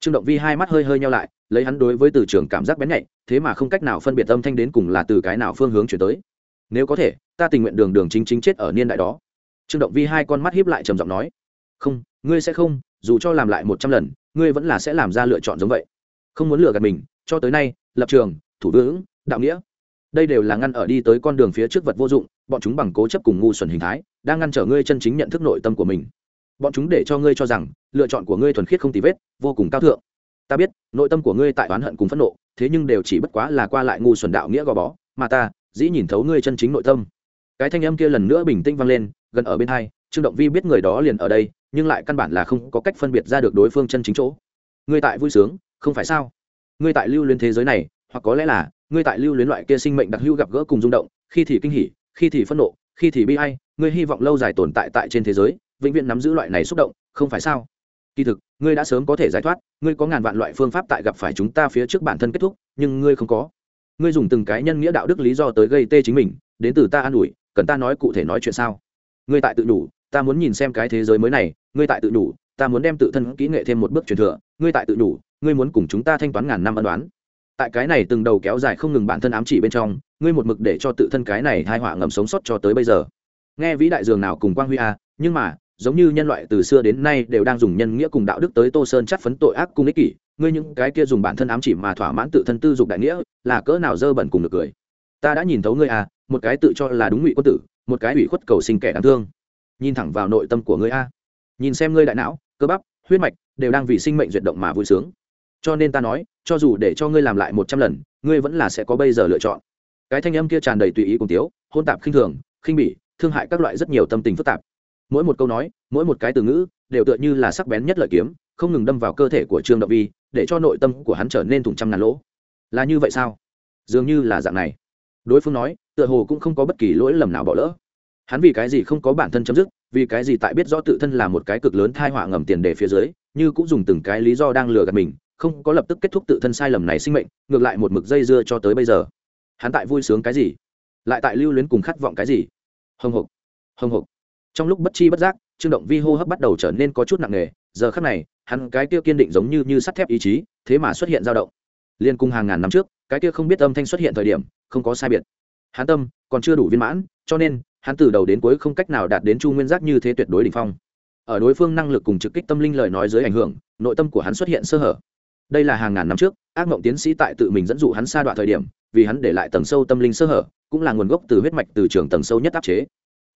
Trương động vi hai mắt hơi hơi nhau lại, lấy hắn đối với từ trường cảm giác bén nhạy, thế mà không cách nào phân biệt âm thanh đến cùng là từ cái nào phương hướng chuyển tới. Nếu có thể, ta tình nguyện đường đường chính chính chết ở niên đại đó trương động vi hai con mắt hiếp lại trầm giọng nói, không, ngươi sẽ không, dù cho làm lại một trăm lần, ngươi vẫn là sẽ làm ra lựa chọn giống vậy. Không muốn lừa gạt mình, cho tới nay, lập trường, thủ vững, đạo nghĩa, đây đều là ngăn ở đi tới con đường phía trước vật vô dụng, bọn chúng bằng cố chấp cùng ngu xuẩn hình thái, đang ngăn trở ngươi chân chính nhận thức nội tâm của mình. Bọn chúng để cho ngươi cho rằng, lựa chọn của ngươi thuần khiết không tì vết, vô cùng cao thượng. Ta biết, nội tâm của ngươi tại oán hận cùng phẫn nộ, thế nhưng đều chỉ bất quá là qua lại ngu xuẩn đạo nghĩa gò bó, mà ta, dĩ nhìn thấu ngươi chân chính nội tâm. Cái thanh âm kia lần nữa bình tĩnh vang lên gần ở bên hai, trương động vi biết người đó liền ở đây, nhưng lại căn bản là không có cách phân biệt ra được đối phương chân chính chỗ. Ngươi tại vui sướng, không phải sao? Ngươi tại lưu luyến thế giới này, hoặc có lẽ là, ngươi tại lưu luyến loại kia sinh mệnh đặc hữu gặp gỡ cùng rung động, khi thì kinh hỉ, khi thì phẫn nộ, khi thì bi ai, ngươi hy vọng lâu dài tồn tại tại trên thế giới, vĩnh viễn nắm giữ loại này xúc động, không phải sao? Kỳ thực, ngươi đã sớm có thể giải thoát, ngươi có ngàn vạn loại phương pháp tại gặp phải chúng ta phía trước bản thân kết thúc, nhưng ngươi không có. Ngươi dùng từng cái nhân nghĩa đạo đức lý do tới gây tê chính mình, đến từ ta an ủi, cần ta nói cụ thể nói chuyện sao? Ngươi tại tự đủ ta muốn nhìn xem cái thế giới mới này, ngươi tại tự đủ ta muốn đem tự thân kỹ nghệ thêm một bước truyền thừa, ngươi tại tự đủ ngươi muốn cùng chúng ta thanh toán ngàn năm ân đoán tại cái này từng đầu kéo dài không ngừng bản thân ám chỉ bên trong, ngươi một mực để cho tự thân cái này hai họa ngầm sống sót cho tới bây giờ. Nghe vĩ đại dường nào cùng quang huy a, nhưng mà, giống như nhân loại từ xưa đến nay đều đang dùng nhân nghĩa cùng đạo đức tới tô sơn chắc phấn tội ác cung ích kỷ, ngươi những cái kia dùng bản thân ám chỉ mà thỏa mãn tự thân tư dục đại nghĩa, là cỡ nào dơ bẩn cùng được cười. Ta đã nhìn thấu ngươi à một cái tự cho là đúng ngụy quân tử một cái ủy khuất cầu sinh kẻ đáng thương. Nhìn thẳng vào nội tâm của ngươi a. Nhìn xem ngươi đại não, cơ bắp, huyết mạch đều đang vì sinh mệnh duyệt động mà vui sướng. Cho nên ta nói, cho dù để cho ngươi làm lại một trăm lần, ngươi vẫn là sẽ có bây giờ lựa chọn. Cái thanh âm kia tràn đầy tùy ý cùng tiếu, hôn tạp khinh thường, khinh bỉ, thương hại các loại rất nhiều tâm tình phức tạp. Mỗi một câu nói, mỗi một cái từ ngữ đều tựa như là sắc bén nhất lợi kiếm, không ngừng đâm vào cơ thể của trương động vi, để cho nội tâm của hắn trở nên thủng trăm ngàn lỗ. Là như vậy sao? Dường như là dạng này. Đối phương nói tựa hồ cũng không có bất kỳ lỗi lầm nào bỏ lỡ. Hắn vì cái gì không có bản thân chấm dứt, vì cái gì tại biết rõ tự thân là một cái cực lớn thai họa ngầm tiền đề phía dưới, như cũng dùng từng cái lý do đang lừa gạt mình, không có lập tức kết thúc tự thân sai lầm này sinh mệnh, ngược lại một mực dây dưa cho tới bây giờ. Hắn tại vui sướng cái gì? Lại tại lưu luyến cùng khát vọng cái gì? Hồng hộc hồng hộc. Trong lúc bất chi bất giác, trương động vi hô hấp bắt đầu trở nên có chút nặng nề, giờ khắc này, hắn cái kia kiên định giống như như sắt thép ý chí, thế mà xuất hiện dao động. Liên cung hàng ngàn năm trước, cái kia không biết âm thanh xuất hiện thời điểm, không có sai biệt hắn tâm còn chưa đủ viên mãn, cho nên hắn từ đầu đến cuối không cách nào đạt đến chu nguyên giác như thế tuyệt đối đ ỉ n h phong. Ở đối phương năng lực cùng trực kích tâm linh lời nói dưới ảnh hưởng, nội tâm của hắn xuất hiện sơ hở. Đây là hàng ngàn năm trước, ác mộng tiến sĩ tại tự mình dẫn dụ hắn xa đoạn thời điểm, vì hắn để lại tầng sâu tâm linh sơ hở, cũng là nguồn gốc từ huyết mạch từ trường tầng sâu nhất áp chế.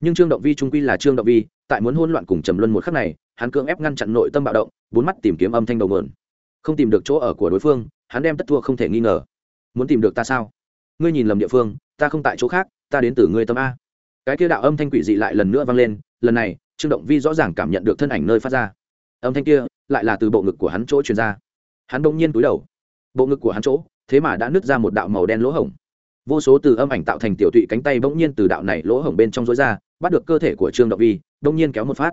Nhưng trương động vi trung quy là trương động vi, tại muốn hôn loạn cùng trầm luân một khắc này, hắn cưỡng ép ngăn chặn nội tâm bạo động, bốn mắt tìm kiếm âm thanh đầu mượn không tìm được chỗ ở của đối phương, hắn đem tất thua không thể nghi ngờ. Muốn tìm được ta sao? Ngươi nhìn lầm địa phương ta không tại chỗ khác, ta đến từ ngươi tâm a. Cái kia đạo âm thanh quỷ dị lại lần nữa vang lên, lần này, trương động vi rõ ràng cảm nhận được thân ảnh nơi phát ra. Âm thanh kia lại là từ bộ ngực của hắn chỗ truyền ra. Hắn bỗng nhiên túi đầu. Bộ ngực của hắn chỗ, thế mà đã nứt ra một đạo màu đen lỗ hổng. Vô số từ âm ảnh tạo thành tiểu tụy cánh tay bỗng nhiên từ đạo này lỗ hổng bên trong rối ra, bắt được cơ thể của trương động vi bỗng nhiên kéo một phát.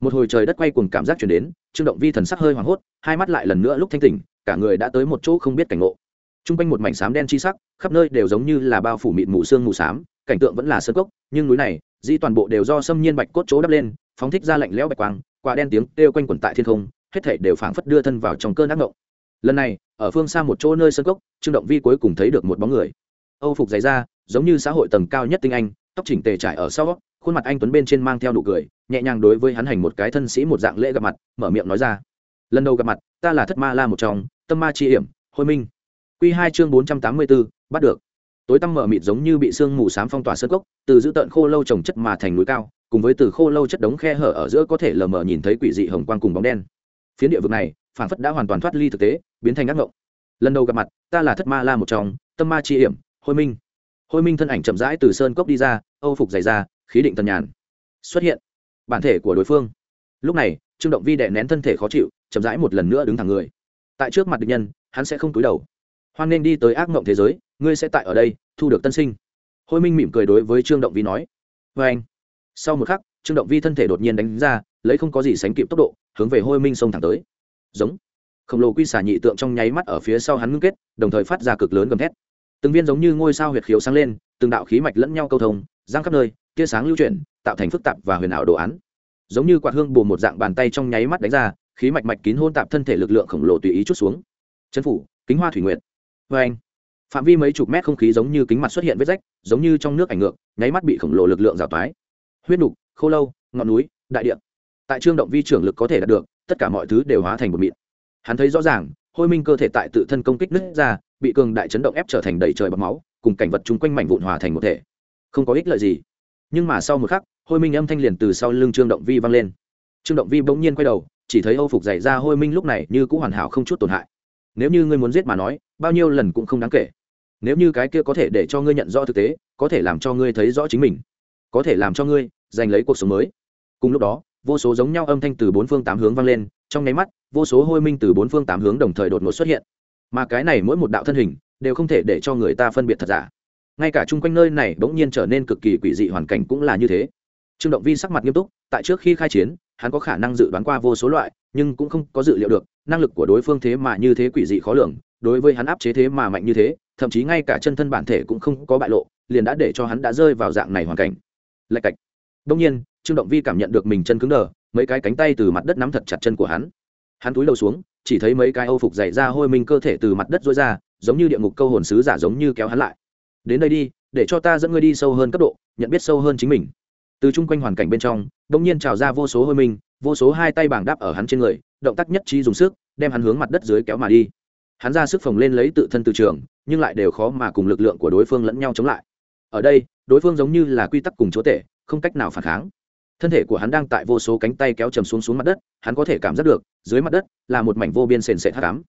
Một hồi trời đất quay cùng cảm giác chuyển đến, trương động vi thần sắc hơi hoảng hốt, hai mắt lại lần nữa lúc thanh tỉnh, cả người đã tới một chỗ không biết cảnh ngộ t r u n g quanh một mảnh xám đen chi sắc, khắp nơi đều giống như là bao phủ mịn mù sương mù xám, cảnh tượng vẫn là sơ cốc, nhưng núi này di toàn bộ đều do xâm nhiên bạch cốt chỗ đắp lên, phóng thích ra lạnh lẽo bạch quang, quả đen tiếng kêu quanh quẩn tại thiên không, hết thể đều phảng phất đưa thân vào trong cơn ác ngộng lần này, ở phương xa một chỗ nơi sơn cốc, trương động vi cuối cùng thấy được một bóng người. Âu phục dày ra giống như xã hội tầng cao nhất tinh anh, tóc chỉnh tề trải ở sau, khuôn mặt anh tuấn bên trên mang theo nụ cười, nhẹ nhàng đối với hắn hành một cái thân sĩ một dạng lễ gặp mặt, mở miệng nói ra. Lần đầu gặp mặt, ta là thất ma la một trong, tâm ma chi hiểm, hôi minh. Quy hai chương bốn trăm tám mươi b ố bắt được. Tối tăm mở mịt giống như bị sương mù xám phong tỏa sơ cốc, từ giữ tận khô lâu trồng chất mà thành núi cao, cùng với từ khô lâu chất đống khe hở ở giữa có thể lờ mờ nhìn thấy quỷ dị hồng quang cùng bóng đen. Phiến địa vực này phản phất đã hoàn toàn thoát ly thực tế, biến thành ác ngộng lần đầu gặp mặt, ta là thất ma la một trong, tâm ma chi hiểm, hôi minh. Hôi minh thân ảnh chậm rãi từ sơn cốc đi ra, âu phục dày ra khí định tần nhàn. Xuất hiện. Bản thể của đối phương. Lúc này, trương động vi đè nén thân thể khó chịu, chậm rãi một lần nữa đứng thẳng người. Tại trước mặt địch nhân, hắn sẽ không túi đầu hoan nên đi tới ác mộng thế giới, ngươi sẽ tại ở đây, thu được tân sinh. Hôi minh mỉm cười đối với trương động vi nói. Vê anh, sau một khắc, trương động vi thân thể đột nhiên đánh ra, lấy không có gì sánh kịp tốc độ, hướng về hôi minh xông thẳng tới. Giống. Khổng lồ quy xả nhị tượng trong nháy mắt ở phía sau hắn ngưng kết, đồng thời phát ra cực lớn gầm thét. Từng viên giống như ngôi sao huyệt khiếu sáng lên, từng đạo khí mạch lẫn nhau câu thông, giang khắp nơi, tia sáng lưu chuyển, tạo thành phức tạp và huyền ảo đồ án. Giống như quạt hương bù một dạng bàn tay trong nháy mắt đánh ra, khí mạch mạch kín hôn tạp thân thể lực lượng khổng lồ tùy ý chút xuống. Chân phủ, kính hoa thủy nguyện vê anh, phạm vi mấy chục mét không khí giống như kính mặt xuất hiện vết rách, giống như trong nước ảnh ngược, nháy mắt bị khổng lồ lực lượng rào toái huyết nục, khô lâu, ngọn núi, đại điện tại trương động vi trưởng lực có thể đạt được, tất cả mọi thứ đều hóa thành một mịn. Hắn thấy rõ ràng, hôi minh cơ thể tại tự thân công kích nứt ra, bị cường đại chấn động ép trở thành đầy trời bọc máu, cùng cảnh vật chung quanh mảnh vụn hòa thành một thể. Không có ích lợi gì. Nhưng mà sau một khắc, hôi minh âm thanh liền từ sau lưng trương động vi vang lên. Trương động vi bỗng nhiên quay đầu, chỉ thấy âu phục dày ra hôi minh lúc này như cũng hoàn hảo không chút tổn hại nếu như ngươi muốn giết mà nói, bao nhiêu lần cũng không đáng kể. Nếu như cái kia có thể để cho ngươi nhận rõ thực tế, có thể làm cho ngươi thấy rõ chính mình. Có thể làm cho ngươi giành lấy cuộc sống mới. Cùng lúc đó, vô số giống nhau âm thanh từ bốn phương tám hướng vang lên, trong nháy mắt, vô số hôi minh từ bốn phương tám hướng đồng thời đột ngột xuất hiện. Mà cái này mỗi một đạo thân hình, đều không thể để cho người ta phân biệt thật giả. Ngay cả chung quanh nơi này bỗng nhiên trở nên cực kỳ quỷ dị, hoàn cảnh cũng là như thế. Trương động vi sắc mặt nghiêm túc, tại trước khi khai chiến hắn có khả năng dự đoán qua vô số loại, nhưng cũng không có dự liệu được, năng lực của đối phương thế mà như thế quỷ dị khó lường, đối với hắn áp chế thế mà mạnh như thế, thậm chí ngay cả chân thân bản thể cũng không có bại lộ, liền đã để cho hắn đã rơi vào dạng này hoàn cảnh. Lạch cạch. Đông nhiên, trương động vi cảm nhận được mình chân cứng đờ, mấy cái cánh tay từ mặt đất nắm thật chặt chân của hắn. Hắn túi đầu xuống, chỉ thấy mấy cái âu phục dày ra hôi mình cơ thể từ mặt đất rối ra, giống như địa ngục câu hồn sứ giả giống như kéo hắn lại. Đến đây đi, để cho ta dẫn ngươi đi sâu hơn cấp độ, nhận biết sâu hơn chính mình từ chung quanh hoàn cảnh bên trong đông nhiên trào ra vô số hôi minh vô số hai tay bảng đáp ở hắn trên người, động tác nhất trí dùng sức, đem hắn hướng mặt đất dưới kéo mà đi. Hắn ra sức phồng lên lấy tự thân từ trường, nhưng lại đều khó mà cùng lực lượng của đối phương lẫn nhau chống lại. Ở đây, đối phương giống như là quy tắc cùng chúa tể, không cách nào phản kháng. Thân thể của hắn đang tại vô số cánh tay kéo chầm xuống xuống mặt đất, hắn có thể cảm giác được, dưới mặt đất là một mảnh vô biên sền sệt hắc ám.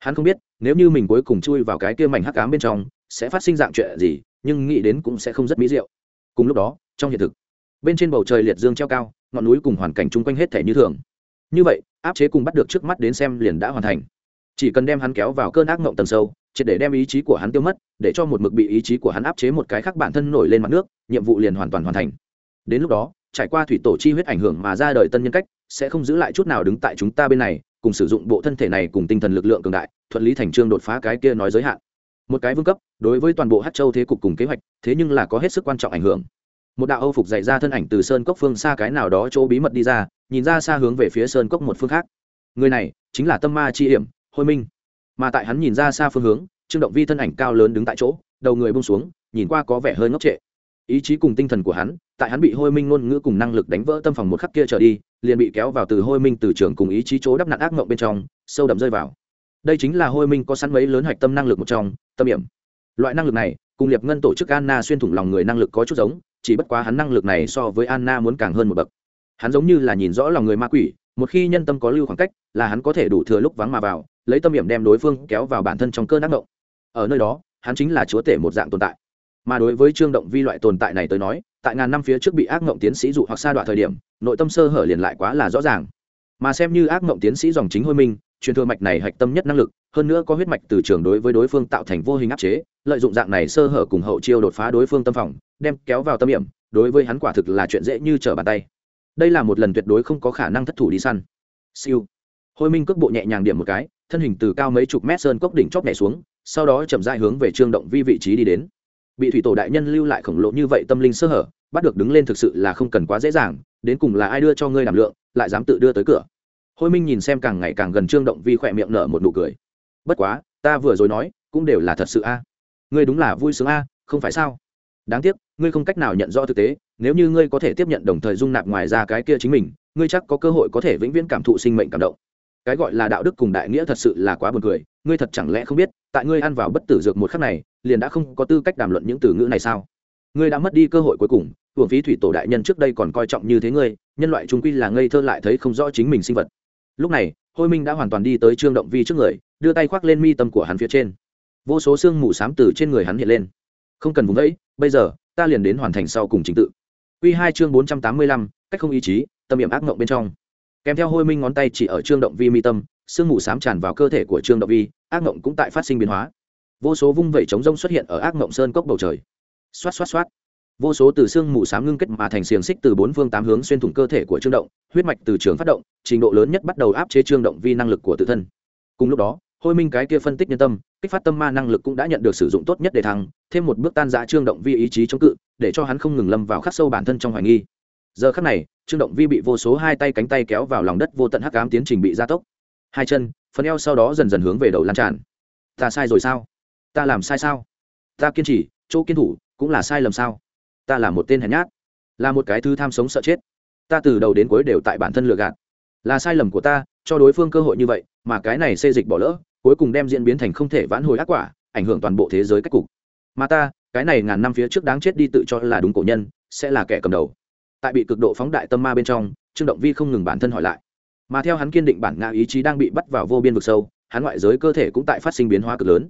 Hắn không biết, nếu như mình cuối cùng chui vào cái kia mảnh hắc ám bên trong, sẽ phát sinh dạng chuyện gì, nhưng nghĩ đến cũng sẽ không rất mỹ diệu. Cùng lúc đó, trong hiện thực bên trên bầu trời liệt dương treo cao, ngọn núi cùng hoàn cảnh chung quanh hết thể như thường. Như vậy, áp chế cùng bắt được trước mắt đến xem liền đã hoàn thành. Chỉ cần đem hắn kéo vào cơn ác mộng tầng sâu, triệt để đem ý chí của hắn tiêu mất, để cho một mực bị ý chí của hắn áp chế một cái khác bản thân nổi lên mặt nước, nhiệm vụ liền hoàn toàn hoàn thành. Đến lúc đó, trải qua thủy tổ chi huyết ảnh hưởng mà ra đời tân nhân cách, sẽ không giữ lại chút nào đứng tại chúng ta bên này, cùng sử dụng bộ thân thể này cùng tinh thần lực lượng cường đại, thuận lý thành trương đột phá cái kia nói giới hạn. Một cái vương cấp, đối với toàn bộ hát châu thế cục cùng kế hoạch, thế nhưng là có hết sức quan trọng ảnh hưởng một đạo âu phục dày ra thân ảnh từ sơn cốc phương xa cái nào đó chỗ bí mật đi ra, nhìn ra xa hướng về phía sơn cốc một phương khác. Người này chính là tâm ma chi hiểm, hôi minh. Mà tại hắn nhìn ra xa phương hướng, trương động vi thân ảnh cao lớn đứng tại chỗ, đầu người bung xuống, nhìn qua có vẻ hơi ngốc trệ. Ý chí cùng tinh thần của hắn, tại hắn bị hôi minh ngôn ngữ cùng năng lực đánh vỡ tâm phòng một khắc kia trở đi, liền bị kéo vào từ hôi minh từ trường cùng ý chí chỗ đắp nặn ác mộng bên trong, sâu đậm rơi vào. Đây chính là hôi minh có sẵn mấy lớn hạch tâm năng lực một trong, tâm hiểm. Loại năng lực này, cùng liệp ngân tổ chức anna xuyên thủng lòng người năng lực có chút giống chỉ bất quá hắn năng lực này so với anna muốn càng hơn một bậc. Hắn giống như là nhìn rõ lòng người ma quỷ, một khi nhân tâm có lưu khoảng cách, là hắn có thể đủ thừa lúc vắng mà vào, lấy tâm hiểm đem đối phương kéo vào bản thân trong cơn ác động. ở nơi đó, hắn chính là chúa tể một dạng tồn tại. Mà đối với trương động vi loại tồn tại này tới nói, tại ngàn năm phía trước bị ác ngộng tiến sĩ dụ hoặc sa đoạn thời điểm, nội tâm sơ hở liền lại quá là rõ ràng. Mà xem như ác ngộng tiến sĩ dòng chính hôi minh truyền thừa mạch này hạch tâm nhất năng lực hơn nữa có huyết mạch từ trường đối với đối phương tạo thành vô hình áp chế, lợi dụng dạng này sơ hở cùng hậu chiêu đột phá đối phương tâm phòng, đem kéo vào tâm hiểm đối với hắn quả thực là chuyện dễ như trở bàn tay. Đây là một lần tuyệt đối không có khả năng thất thủ đi săn. Siêu. Hôi minh cước bộ nhẹ nhàng điểm một cái, thân hình từ cao mấy chục mét sơn cốc đỉnh chóp nhảy xuống, sau đó chậm dại hướng về trương động vi vị trí đi đến. Bị thủy tổ đại nhân lưu lại khổng lồ như vậy tâm linh sơ hở, bắt được đứng lên thực sự là không cần quá dễ dàng, đến cùng là ai đưa cho ngươi làm lượng, lại dám tự đưa tới cửa. Hôi minh nhìn xem càng ngày càng gần trương động vi khỏe miệng nở một nụ cười bất quá, ta vừa rồi nói, cũng đều là thật sự a. À? Ngươi đúng là vui sướng a, không phải sao? Đáng tiếc, ngươi không cách nào nhận rõ thực tế, nếu như ngươi có thể tiếp nhận đồng thời dung nạp ngoài ra cái kia chính mình, ngươi chắc có cơ hội có thể vĩnh viễn cảm thụ sinh mệnh cảm động. Cái gọi là đạo đức cùng đại nghĩa thật sự là quá buồn cười, ngươi thật chẳng lẽ không biết, tại ngươi ăn vào bất tử dược một khắc này, liền đã không có tư cách đàm luận những từ ngữ này sao? Ngươi đã mất đi cơ hội cuối cùng, hưởng phí thủy tổ đại nhân trước đây còn coi trọng như thế ngươi, nhân loại trung quy là ngây thơ lại thấy không rõ chính mình sinh vật lúc này, hôi minh đã hoàn toàn đi tới trương động vi trước người, đưa tay khoác lên mi tâm của hắn phía trên. Vô số xương mù s á m từ trên người hắn hiện lên. Không cần vùng vẫy, bây giờ, ta liền đến hoàn thành sau cùng trình tự. Q hai chương bốn trăm tám mươi lăm, cách không ý chí, tâm niệm ác mộng bên trong. Kèm theo hôi minh ngón tay chỉ ở trương động vi mi tâm, sương mù s á m tràn vào cơ thể của trương động vi, ác mộng cũng tại phát sinh biến hóa. Vô số vung vẩy chống rông xuất hiện ở ác mộng sơn cốc bầu trời. Xoát xoát xoát vô số từ xương mù s á m ngưng kết mà thành xiềng xích từ bốn phương tám hướng xuyên thủng cơ thể của trương động, huyết mạch từ trường phát động, trình độ lớn nhất bắt đầu áp chế trương động vi năng lực của tự thân. Cùng lúc đó, hôi minh cái kia phân tích nhân tâm, kích phát tâm ma năng lực cũng đã nhận được sử dụng tốt nhất để thăng, thêm một bước tan giã trương động vi ý chí chống cự, để cho hắn không ngừng lâm vào khắc sâu bản thân trong hoài nghi. Giờ khắc này, trương động vi bị vô số hai tay cánh tay kéo vào lòng đất vô tận hắc ám tiến trình bị gia tốc. Hai chân, phần eo sau đó dần dần hướng về đầu lan tràn. Ta sai rồi sao? Ta làm sai sao? Ta kiên trì, chỗ kiên thủ cũng là sai lầm sao? Ta là một tên hèn nhát, là một cái thứ tham sống sợ chết. Ta từ đầu đến cuối đều tại bản thân lừa gạt. Là sai lầm của ta, cho đối phương cơ hội như vậy, mà cái này xê dịch bỏ lỡ, cuối cùng đem diễn biến thành không thể vãn hồi ác quả, ảnh hưởng toàn bộ thế giới cách cục. Mà ta, cái này ngàn năm phía trước đáng chết đi tự cho là đúng cổ nhân, sẽ là kẻ cầm đầu. Tại bị cực độ phóng đại tâm ma bên trong, trương động vi không ngừng bản thân hỏi lại. Mà theo hắn kiên định bản ngã ý chí đang bị bắt vào vô biên vực sâu, hắn ngoại giới cơ thể cũng tại phát sinh biến hóa cực lớn.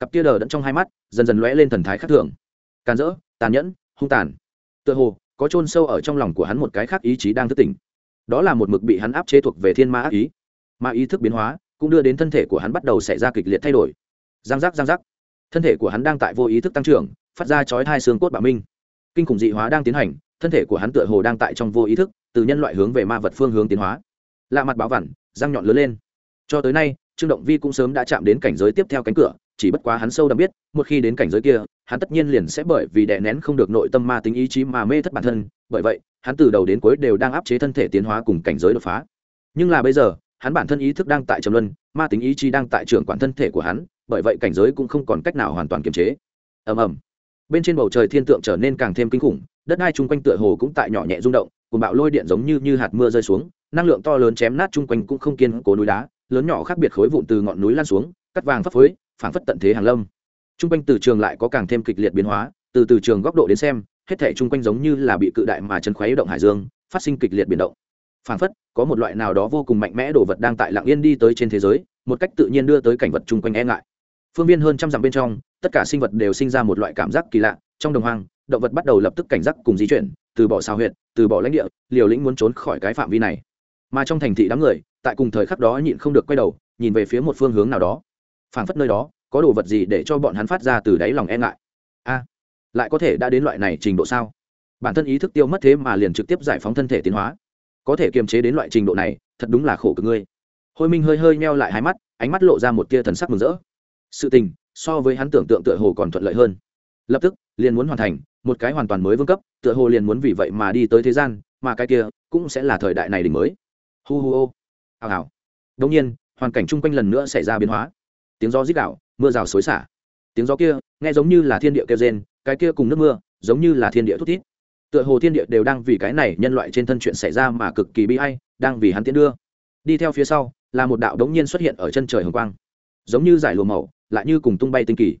Cặp tia đờ đẫn trong hai mắt, dần dần lóe lên thần thái khác thường. Can rỡ, tàn nhẫn hung tàn. Tựa hồ, có chôn sâu ở trong lòng của hắn một cái khác ý chí đang thức tỉnh. Đó là một mực bị hắn áp chế thuộc về thiên ma ác ý. Mà ý thức biến hóa cũng đưa đến thân thể của hắn bắt đầu xảy ra kịch liệt thay đổi. Giang giác giang giác. Thân thể của hắn đang tại vô ý thức tăng trưởng, phát ra chói hai xương cốt bạo minh. Kinh khủng dị hóa đang tiến hành, thân thể của hắn tựa hồ đang tại trong vô ý thức, từ nhân loại hướng về ma vật phương hướng tiến hóa. Lạ mặt báo vằn răng nhọn lớn lên. Cho tới nay, trương động vi cũng sớm đã chạm đến cảnh giới tiếp theo cánh cửa, chỉ bất quá hắn sâu đậm biết, một khi đến cảnh giới kia hắn tất nhiên liền sẽ bởi vì đè nén không được nội tâm ma tính ý chí mà mê thất bản thân, bởi vậy, hắn từ đầu đến cuối đều đang áp chế thân thể tiến hóa cùng cảnh giới đột phá. Nhưng là bây giờ, hắn bản thân ý thức đang tại trầm luân, ma tính ý chí đang tại trưởng quản thân thể của hắn, bởi vậy cảnh giới cũng không còn cách nào hoàn toàn kiềm chế. Ầm ầm. Bên trên bầu trời thiên tượng trở nên càng thêm kinh khủng, đất đai chung quanh tựa hồ cũng tại nhỏ nhẹ rung động cùng bạo lôi điện giống như như hạt mưa rơi xuống, năng lượng to lớn chém nát chung quanh cũng không kiên cố núi đá, lớn nhỏ khác biệt khối vụn từ ngọn núi lan xuống, cắt vàng phấp phới, phảng phất tận thế hàng lâm chung quanh từ trường lại có càng thêm kịch liệt biến hóa, từ từ trường góc độ đến xem, hết thể chung quanh giống như là bị cự đại mà chân khoáy động hải dương, phát sinh kịch liệt biến động. Phảng phất, có một loại nào đó vô cùng mạnh mẽ đồ vật đang tại lặng yên đi tới trên thế giới, một cách tự nhiên đưa tới cảnh vật chung quanh e ngại. Phương viên hơn trăm dặm bên trong, tất cả sinh vật đều sinh ra một loại cảm giác kỳ lạ, trong đồng hoang, động vật bắt đầu lập tức cảnh giác cùng di chuyển, từ bỏ sao huyệt, từ bỏ lãnh địa, liều lĩnh muốn trốn khỏi cái phạm vi này. Mà trong thành thị đám người, tại cùng thời khắc đó nhịn không được quay đầu, nhìn về phía một phương hướng nào đó. Phảng phất nơi đó có đồ vật gì để cho bọn hắn phát ra từ đáy lòng e ngại? A, lại có thể đã đến loại này trình độ sao? Bản thân ý thức tiêu mất thế mà liền trực tiếp giải phóng thân thể tiến hóa. Có thể kiềm chế đến loại trình độ này, thật đúng là khổ cực ngươi. Hôi minh hơi hơi meo lại hai mắt, ánh mắt lộ ra một tia thần sắc mừng rỡ. Sự tình, so với hắn tưởng tượng tựa hồ còn thuận lợi hơn. Lập tức, liền muốn hoàn thành, một cái hoàn toàn mới vương cấp, tựa hồ liền muốn vì vậy mà đi tới thế gian, mà cái kia cũng sẽ là thời đại này đỉnh mới. Hu hu ô. Hào hào. Đông nhiên, hoàn cảnh chung quanh lần nữa xảy ra biến hóa. Tiếng gió rít đạo mưa rào xối xả. Tiếng gió kia, nghe giống như là thiên địa kêu rên, cái kia cùng nước mưa, giống như là thiên địa thút thít. Tựa hồ thiên địa đều đang vì cái này nhân loại trên thân chuyện xảy ra mà cực kỳ bi hay đang vì hắn tiến đưa. Đi theo phía sau, là một đạo đống nhiên xuất hiện ở chân trời hồng quang. Giống như giải lùa màu, lại như cùng tung bay tinh kỳ.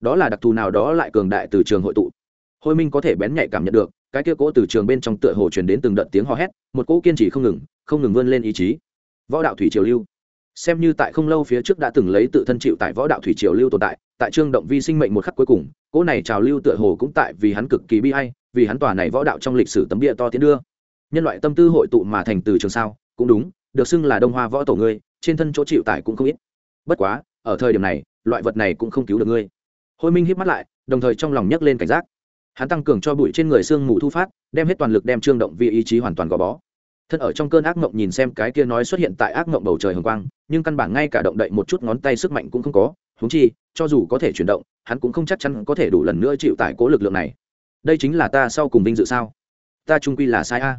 Đó là đặc thù nào đó lại cường đại từ trường hội tụ. Hôi minh có thể bén nhạy cảm nhận được, cái kia cỗ từ trường bên trong tựa hồ truyền đến từng đợt tiếng hò hét, một cỗ kiên trì không ngừng không ngừng vươn lên ý chí. Võ đạo thủy triều lưu xem như tại không lâu phía trước đã từng lấy tự thân chịu tại võ đạo thủy triều lưu tồn tại tại trương động vi sinh mệnh một khắc cuối cùng, cỗ này trào lưu tựa hồ cũng tại vì hắn cực kỳ bi hay vì hắn tòa này võ đạo trong lịch sử tấm địa to tiến đưa. Nhân loại tâm tư hội tụ mà thành từ trường sao, cũng đúng, được xưng là đông hoa võ tổ ngươi, trên thân chỗ chịu tải cũng không ít. Bất quá, ở thời điểm này, loại vật này cũng không cứu được ngươi. Hôi minh hít mắt lại, đồng thời trong lòng nhấc lên cảnh giác. Hắn tăng cường cho bụi trên người sương mù thu phát, đem hết toàn lực đem trương động vi ý chí hoàn toàn gò bó thân ở trong cơn ác mộng nhìn xem cái kia nói xuất hiện tại ác mộng bầu trời hồng quang, nhưng căn bản ngay cả động đậy một chút ngón tay sức mạnh cũng không có húng chi, cho dù có thể chuyển động, hắn cũng không chắc chắn có thể đủ lần nữa chịu tải cố lực lượng này. Đây chính là ta sau cùng vinh dự sao? Ta trung quy là sai a.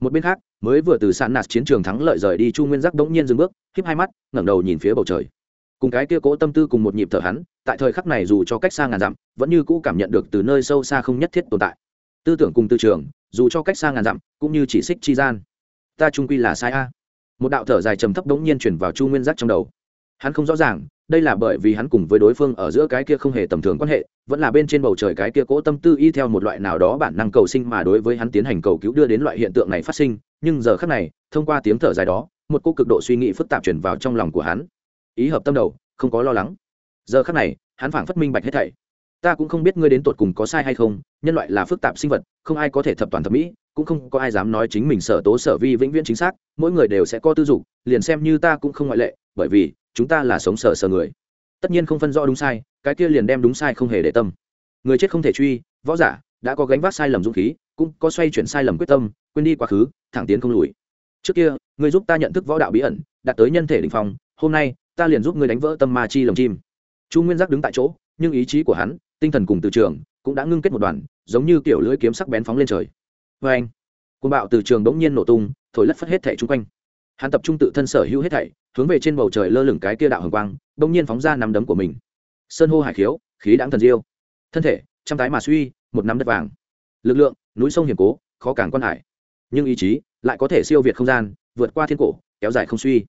Một bên khác, mới vừa từ sàn nạt chiến trường thắng lợi rời đi chu nguyên giác đống nhiên dừng bước khiếp hai mắt, ngẩng đầu nhìn phía bầu trời. Cùng cái kia cố tâm tư cùng một nhịp thở hắn, tại thời khắc này dù cho cách xa ngàn dặm, vẫn như cũ cảm nhận được từ nơi sâu xa không nhất thiết tồn tại. Tư tưởng cùng tư trường, dù cho cách xa ngàn dặm, cũng như chỉ xích chi gian ta trung quy là sai a. Một đạo thở dài trầm thấp đống nhiên chuyển vào chu nguyên giác trong đầu. Hắn không rõ ràng, đây là bởi vì hắn cùng với đối phương ở giữa cái kia không hề tầm thường quan hệ, vẫn là bên trên bầu trời cái kia cố tâm tư y theo một loại nào đó bản năng cầu sinh mà đối với hắn tiến hành cầu cứu đưa đến loại hiện tượng này phát sinh, nhưng giờ khác này, thông qua tiếng thở dài đó, một cô cực độ suy nghĩ phức tạp chuyển vào trong lòng của hắn. Ý hợp tâm đầu, không có lo lắng. Giờ khác này, hắn phảng phất minh bạch hết thảy. Ta cũng không biết ngươi đến tột cùng có sai hay không, nhân loại là phức tạp sinh vật, không ai có thể thập toàn thẩm mỹ cũng không có ai dám nói chính mình sở tố sở vi vĩnh viễn chính xác, mỗi người đều sẽ có tư dục, liền xem như ta cũng không ngoại lệ, bởi vì, chúng ta là sống sở sở người. Tất nhiên không phân rõ đúng sai, cái kia liền đem đúng sai không hề để tâm. Người chết không thể truy, võ giả, đã có gánh vác sai lầm dũng khí, cũng có xoay chuyển sai lầm quyết tâm, quên đi quá khứ, thẳng tiến không lùi. Trước kia, người giúp ta nhận thức võ đạo bí ẩn, đạt tới nhân thể đình phong, hôm nay, ta liền giúp ngươi đánh vỡ tâm ma chi lồng chim. Chu nguyên giác đứng tại chỗ, nhưng ý chí của hắn, tinh thần cùng từ trường, cũng đã ngưng kết một đoàn, giống như kiểu lưỡi kiếm sắc bén phóng lên trời vê anh côn bạo từ trường bỗng nhiên nổ tung, thổi lất phất hết thảy chung quanh. Hắn tập trung tự thân sở hữu hết thảy, hướng về trên bầu trời lơ lửng cái kia đạo hồng quang, bỗng nhiên phóng ra nắm đấm của mình. Sơn hô hải khiếu, khí đãng thần diêu. Thân thể, trăm tái mà suy, một nắm đất vàng. Lực lượng, núi sông hiểm cố, khó càng quan hải. Nhưng ý chí lại có thể siêu việt không gian, vượt qua thiên cổ, kéo dài không suy.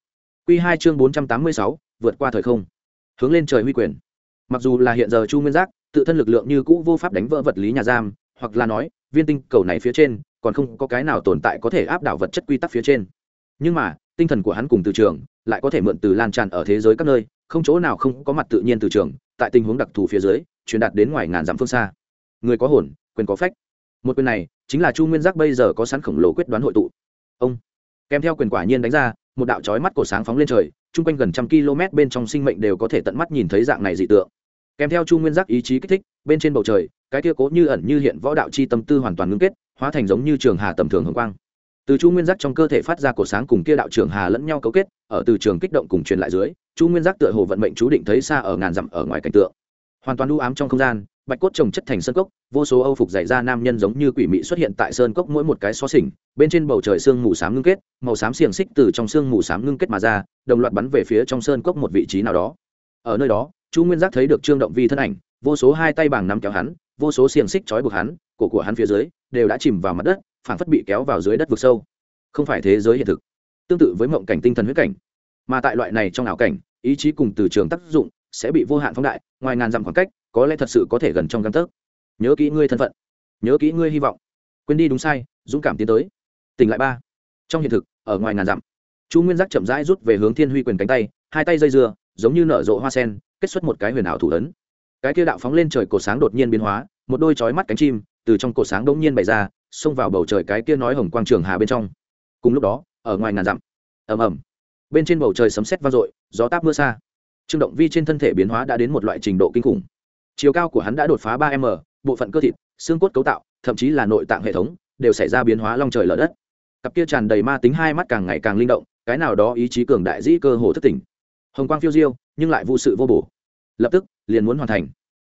Q hai chương bốn trăm tám mươi sáu, vượt qua thời không. Hướng lên trời huy quyền. Mặc dù là hiện giờ chu nguyên giác, tự thân lực lượng như cũ vô pháp đánh vỡ vật lý nhà giam, hoặc là nói viên tinh cầu này phía trên, còn không có cái nào tồn tại có thể áp đảo vật chất quy tắc phía trên. Nhưng mà, tinh thần của hắn cùng từ trường lại có thể mượn từ lan tràn ở thế giới các nơi, không chỗ nào không có mặt tự nhiên từ trường, tại tình huống đặc thù phía dưới, truyền đạt đến ngoài ngàn dặm phương xa. Người có hồn, quyền có phách. Một quyền này, chính là chu nguyên giác bây giờ có sẵn khổng lồ quyết đoán hội tụ. Ông, kèm theo quyền quả nhiên đánh ra, một đạo trói mắt cổ sáng phóng lên trời, chung quanh gần trăm km bên trong sinh mệnh đều có thể tận mắt nhìn thấy dạng này dị tượng kèm theo chu nguyên giác ý chí kích thích, bên trên bầu trời, cái kia cố như ẩn như hiện võ đạo chi tâm tư hoàn toàn ngưng kết, hóa thành giống như trường hà tầm thường hồng quang. Từ chu nguyên giác trong cơ thể phát ra cổ sáng cùng kia đạo trường hà lẫn nhau cấu kết, ở từ trường kích động cùng truyền lại dưới, chu nguyên giác tựa hồ vận mệnh chú định thấy xa ở ngàn dặm ở ngoài cảnh tượng. Hoàn toàn u ám trong không gian, bạch cốt trồng chất thành sơn cốc, vô số âu phục dày ra nam nhân giống như quỷ mị xuất hiện tại sơn cốc mỗi một cái xó xỉnh, bên trên bầu trời sương mù s á m ngưng kết, màu xám xiềng xích từ trong sương mù s á m ngưng kết mà ra, đồng loạt bắn về phía trong sơn cốc một vị trí nào đó. Ở nơi đó chu nguyên giác thấy được trương động vi thân ảnh, vô số hai tay bằng nắm kéo hắn, vô số xiềng xích trói buộc hắn, cổ của hắn phía dưới đều đã chìm vào mặt đất phản phất bị kéo vào dưới đất vực sâu. Không phải thế giới hiện thực, tương tự với mộng cảnh tinh thần huyết cảnh. Mà tại loại này trong ảo cảnh, ý chí cùng từ trường tác dụng sẽ bị vô hạn phóng đại, ngoài ngàn dặm khoảng cách, có lẽ thật sự có thể gần trong găng tấc. Nhớ kỹ ngươi thân phận, nhớ kỹ ngươi hy vọng. Quên đi đúng sai, dũng cảm tiến tới. Tỉnh lại ba. Trong hiện thực, ở ngoài ngàn dặm, chu nguyên giác chậm rãi rút về hướng thiên huy quyền cánh tay, hai tay dây dưa, giống như nở rộ hoa sen kết xuất một cái huyền ảo thủ ấn. Cái kia đạo phóng lên trời cổ sáng đột nhiên biến hóa, một đôi chói mắt cánh chim từ trong cổ sáng đống nhiên bày ra, xông vào bầu trời cái kia nói hồng quang trường hà bên trong. Cùng lúc đó, ở ngoài ngàn dặm, ầm ầm, bên trên bầu trời sấm sét vang dội, gió táp mưa xa. Trương động vi trên thân thể biến hóa đã đến một loại trình độ kinh khủng. Chiều cao của hắn đã đột phá ba m, bộ phận cơ thịt, xương cốt cấu tạo, thậm chí là nội tạng hệ thống, đều xảy ra biến hóa long trời lở đất. Cặp kia tràn đầy ma tính hai mắt càng ngày càng linh động, cái nào đó ý chí cường đại dĩ cơ hồ thất tỉnh. Hồng quang phiêu diêu nhưng lại vô sự vô bổ. Lập tức, liền muốn hoàn thành.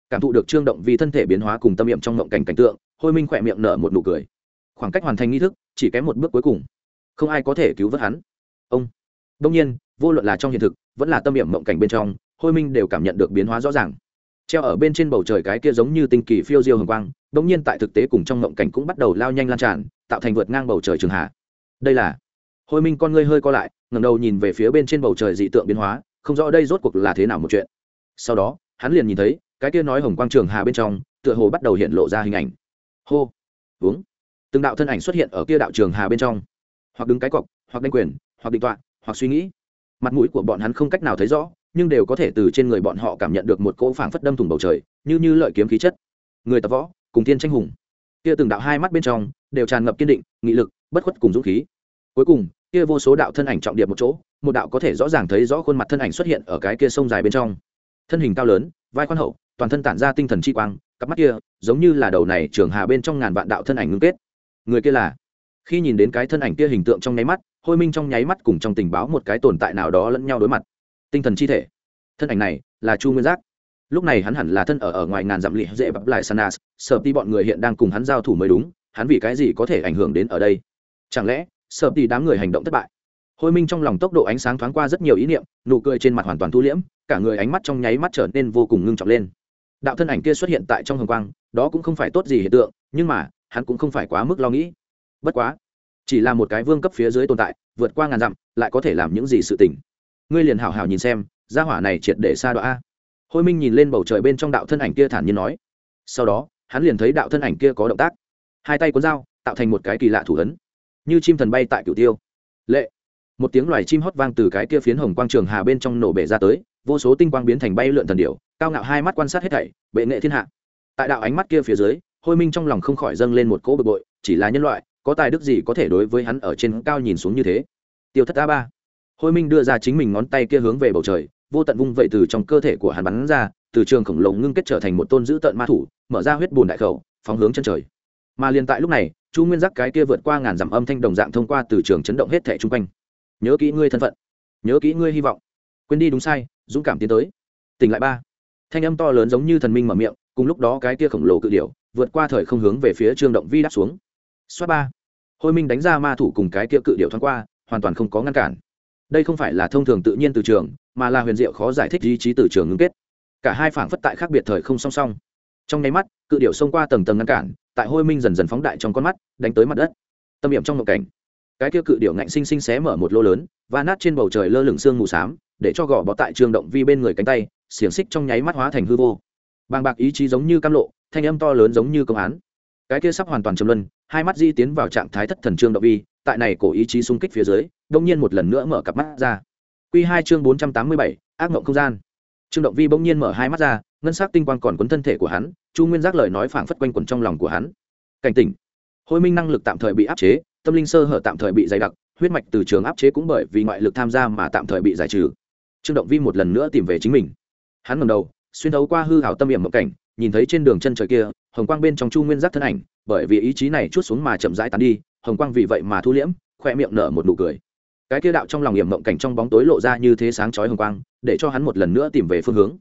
Cảm thụ được trương động vì thân thể biến hóa cùng tâm niệm trong ngộng cảnh cảnh tượng, hôi minh khỏe miệng nở một nụ cười. Khoảng cách hoàn thành nghi thức, chỉ kém một bước cuối cùng. Không ai có thể cứu vớt hắn. Ông. Đông nhiên, vô luận là trong hiện thực, vẫn là tâm niệm mộng cảnh bên trong, hôi minh đều cảm nhận được biến hóa rõ ràng. Treo ở bên trên bầu trời cái kia giống như tinh kỳ phiêu diêu hồng quang đông nhiên tại thực tế cùng trong mộng cảnh cũng bắt đầu lao nhanh lan tràn, tạo thành vượt ngang bầu trời trường hạ. Đây là hôi minh con ngươi hơi co lại, ngẩng đầu nhìn về phía bên trên bầu trời dị tượng biến hóa không rõ đây rốt cuộc là thế nào một chuyện. Sau đó, hắn liền nhìn thấy, cái kia nói hồng quang trường hà bên trong, tựa hồ bắt đầu hiện lộ ra hình ảnh. Hô uống từng đạo thân ảnh xuất hiện ở kia đạo trường hà bên trong. Hoặc đứng cái cọc, hoặc đánh quyền, hoặc định tọa, hoặc suy nghĩ. Mặt mũi của bọn hắn không cách nào thấy rõ, nhưng đều có thể từ trên người bọn họ cảm nhận được một cỗ phảng phất đâm thủng bầu trời, như như lợi kiếm khí chất. Người tập võ, cùng tiên tranh hùng. Kia từng đạo hai mắt bên trong, đều tràn ngập kiên định, nghị lực, bất khuất cùng dũng khí cuối cùng, kia vô số đạo thân ảnh trọng điệp một chỗ, một đạo có thể rõ ràng thấy rõ khuôn mặt thân ảnh xuất hiện ở cái kia sông dài bên trong. Thân hình cao lớn, vai khoan hậu, toàn thân tản ra tinh thần chi quang, cặp mắt kia giống như là đầu này trường hà bên trong ngàn vạn đạo thân ảnh ngưng kết. Người kia là? Khi nhìn đến cái thân ảnh kia hình tượng trong nháy mắt, hôi minh trong nháy mắt cùng trong tình báo một cái tồn tại nào đó lẫn nhau đối mặt. Tinh thần chi thể. Thân ảnh này là chu nguyên giác. Lúc này hắn hẳn là thân ở ở ngoài ngàn dặm lì dễ bập lại sanas sợ đi bọn người hiện đang cùng hắn giao thủ mới đúng, hắn vì cái gì có thể ảnh hưởng đến ở đây? Chẳng lẽ sợ tỷ đám người hành động thất bại. Hôi minh trong lòng tốc độ ánh sáng thoáng qua rất nhiều ý niệm, nụ cười trên mặt hoàn toàn thu liễm, cả người ánh mắt trong nháy mắt trở nên vô cùng ngưng trọng lên. Đạo thân ảnh kia xuất hiện tại trong hồng quang, đó cũng không phải tốt gì hiện tượng, nhưng mà, hắn cũng không phải quá mức lo nghĩ. Bất quá, chỉ là một cái vương cấp phía dưới tồn tại, vượt qua ngàn dặm, lại có thể làm những gì sự tình. Ngươi liền hảo hảo nhìn xem, gia hỏa này triệt để xa đọa a. Hôi minh nhìn lên bầu trời bên trong đạo thân ảnh kia thản nhiên nói. Sau đó, hắn liền thấy đạo thân ảnh kia có động tác. Hai tay cuốn dao, tạo thành một cái kỳ lạ thủ ấn như chim thần bay tại cửu tiêu. Lệ. Một tiếng loài chim hót vang từ cái kia phiến hồng quang trường hà bên trong nổ bể ra tới, vô số tinh quang biến thành bay lượn thần điểu, cao ngạo hai mắt quan sát hết thảy, bệ nghệ thiên hạ. Tại đạo ánh mắt kia phía dưới, hôi minh trong lòng không khỏi dâng lên một cỗ bực bội, chỉ là nhân loại, có tài đức gì có thể đối với hắn ở trên cao nhìn xuống như thế? Tiêu thất a ba. Hôi minh đưa ra chính mình ngón tay kia hướng về bầu trời, vô tận vung vậy từ trong cơ thể của hắn bắn ra, từ trường khổng lồ ngưng kết trở thành một tôn dữ tợn ma thủ, mở ra huyết bùn đại khẩu, phóng hướng chân trời. Mà liền tại lúc này chu nguyên giác cái kia vượt qua ngàn dặm âm thanh đồng dạng thông qua từ trường chấn động hết thẻ chung quanh. Nhớ kỹ ngươi thân phận, nhớ kỹ ngươi hy vọng. Quên đi đúng sai, dũng cảm tiến tới. Tỉnh lại ba. Thanh âm to lớn giống như thần minh mở miệng, cùng lúc đó cái kia khổng lồ cự điểu vượt qua thời không hướng về phía trương động vi đáp xuống. Xoát ba. Hôi minh đánh ra ma thủ cùng cái kia cự điệu thoáng qua, hoàn toàn không có ngăn cản. Đây không phải là thông thường tự nhiên từ trường, mà là huyền diệu khó giải thích ý chí từ trường ngưng kết. Cả hai phảng phất tại khác biệt thời không song song trong nháy mắt, cự điệu xông qua tầng tầng ngăn cản, tại hôi minh dần dần phóng đại trong con mắt, đánh tới mặt đất. Tâm điểm trong một cảnh. Cái kia cự điệu ngạnh sinh sinh xé mở một lô lớn và nát trên bầu trời lơ lửng xương mù xám, để cho gò bó tại trường động vi bên người cánh tay, xiềng xích trong nháy mắt hóa thành hư vô. Bàng bạc ý chí giống như cam lộ, thanh âm to lớn giống như công án. Cái kia sắp hoàn toàn châm luân, hai mắt di tiến vào trạng thái thất thần trương động vi, tại này cổ ý chí xung kích phía dưới đông nhiên một lần nữa mở cặp mắt ra. Q hai chương bốn trăm tám mươi bảy, ác mộng không gian. Trương động vi bỗng nhiên mở hai mắt ra ngân s ắ c tinh quang còn quấn thân thể của hắn, chu nguyên giác lời nói phảng phất quanh quẩn trong lòng của hắn. Cảnh tỉnh. Hôi minh năng lực tạm thời bị áp chế, tâm linh sơ hở tạm thời bị dày đặc, huyết mạch từ trường áp chế cũng bởi vì ngoại lực tham gia mà tạm thời bị giải trừ. Trương động vi một lần nữa tìm về chính mình. Hắn ngầm đầu, xuyên thấu qua hư hảo tâm hiểm mộng cảnh, nhìn thấy trên đường chân trời kia, hồng quang bên trong chu nguyên giác thân ảnh, bởi vì ý chí này chút xuống mà chậm rãi tán đi, hồng quang vì vậy mà thu liễm khoe miệng nở một nụ cười. Cái kia đạo trong lòng hiểm mộng cảnh trong bóng tối lộ ra như thế sáng chói hồng quang, để cho hắn một lần nữa tìm về phương hướng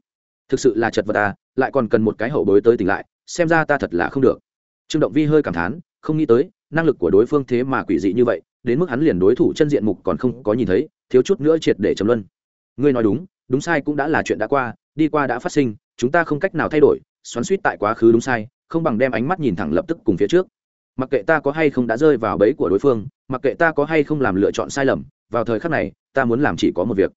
thực sự là chật vật à, lại còn cần một cái hậu bối tới tỉnh lại xem ra ta thật là không được. Trương động vi hơi cảm thán không nghĩ tới năng lực của đối phương thế mà quỷ dị như vậy đến mức hắn liền đối thủ chân diện mục còn không có nhìn thấy thiếu chút nữa triệt để chấm luân. Ngươi nói đúng đúng sai cũng đã là chuyện đã qua đi qua đã phát sinh chúng ta không cách nào thay đổi xoắn suýt tại quá khứ đúng sai không bằng đem ánh mắt nhìn thẳng lập tức cùng phía trước. Mặc kệ ta có hay không đã rơi vào bẫy của đối phương mặc kệ ta có hay không làm lựa chọn sai lầm vào thời khắc này ta muốn làm chỉ có một việc.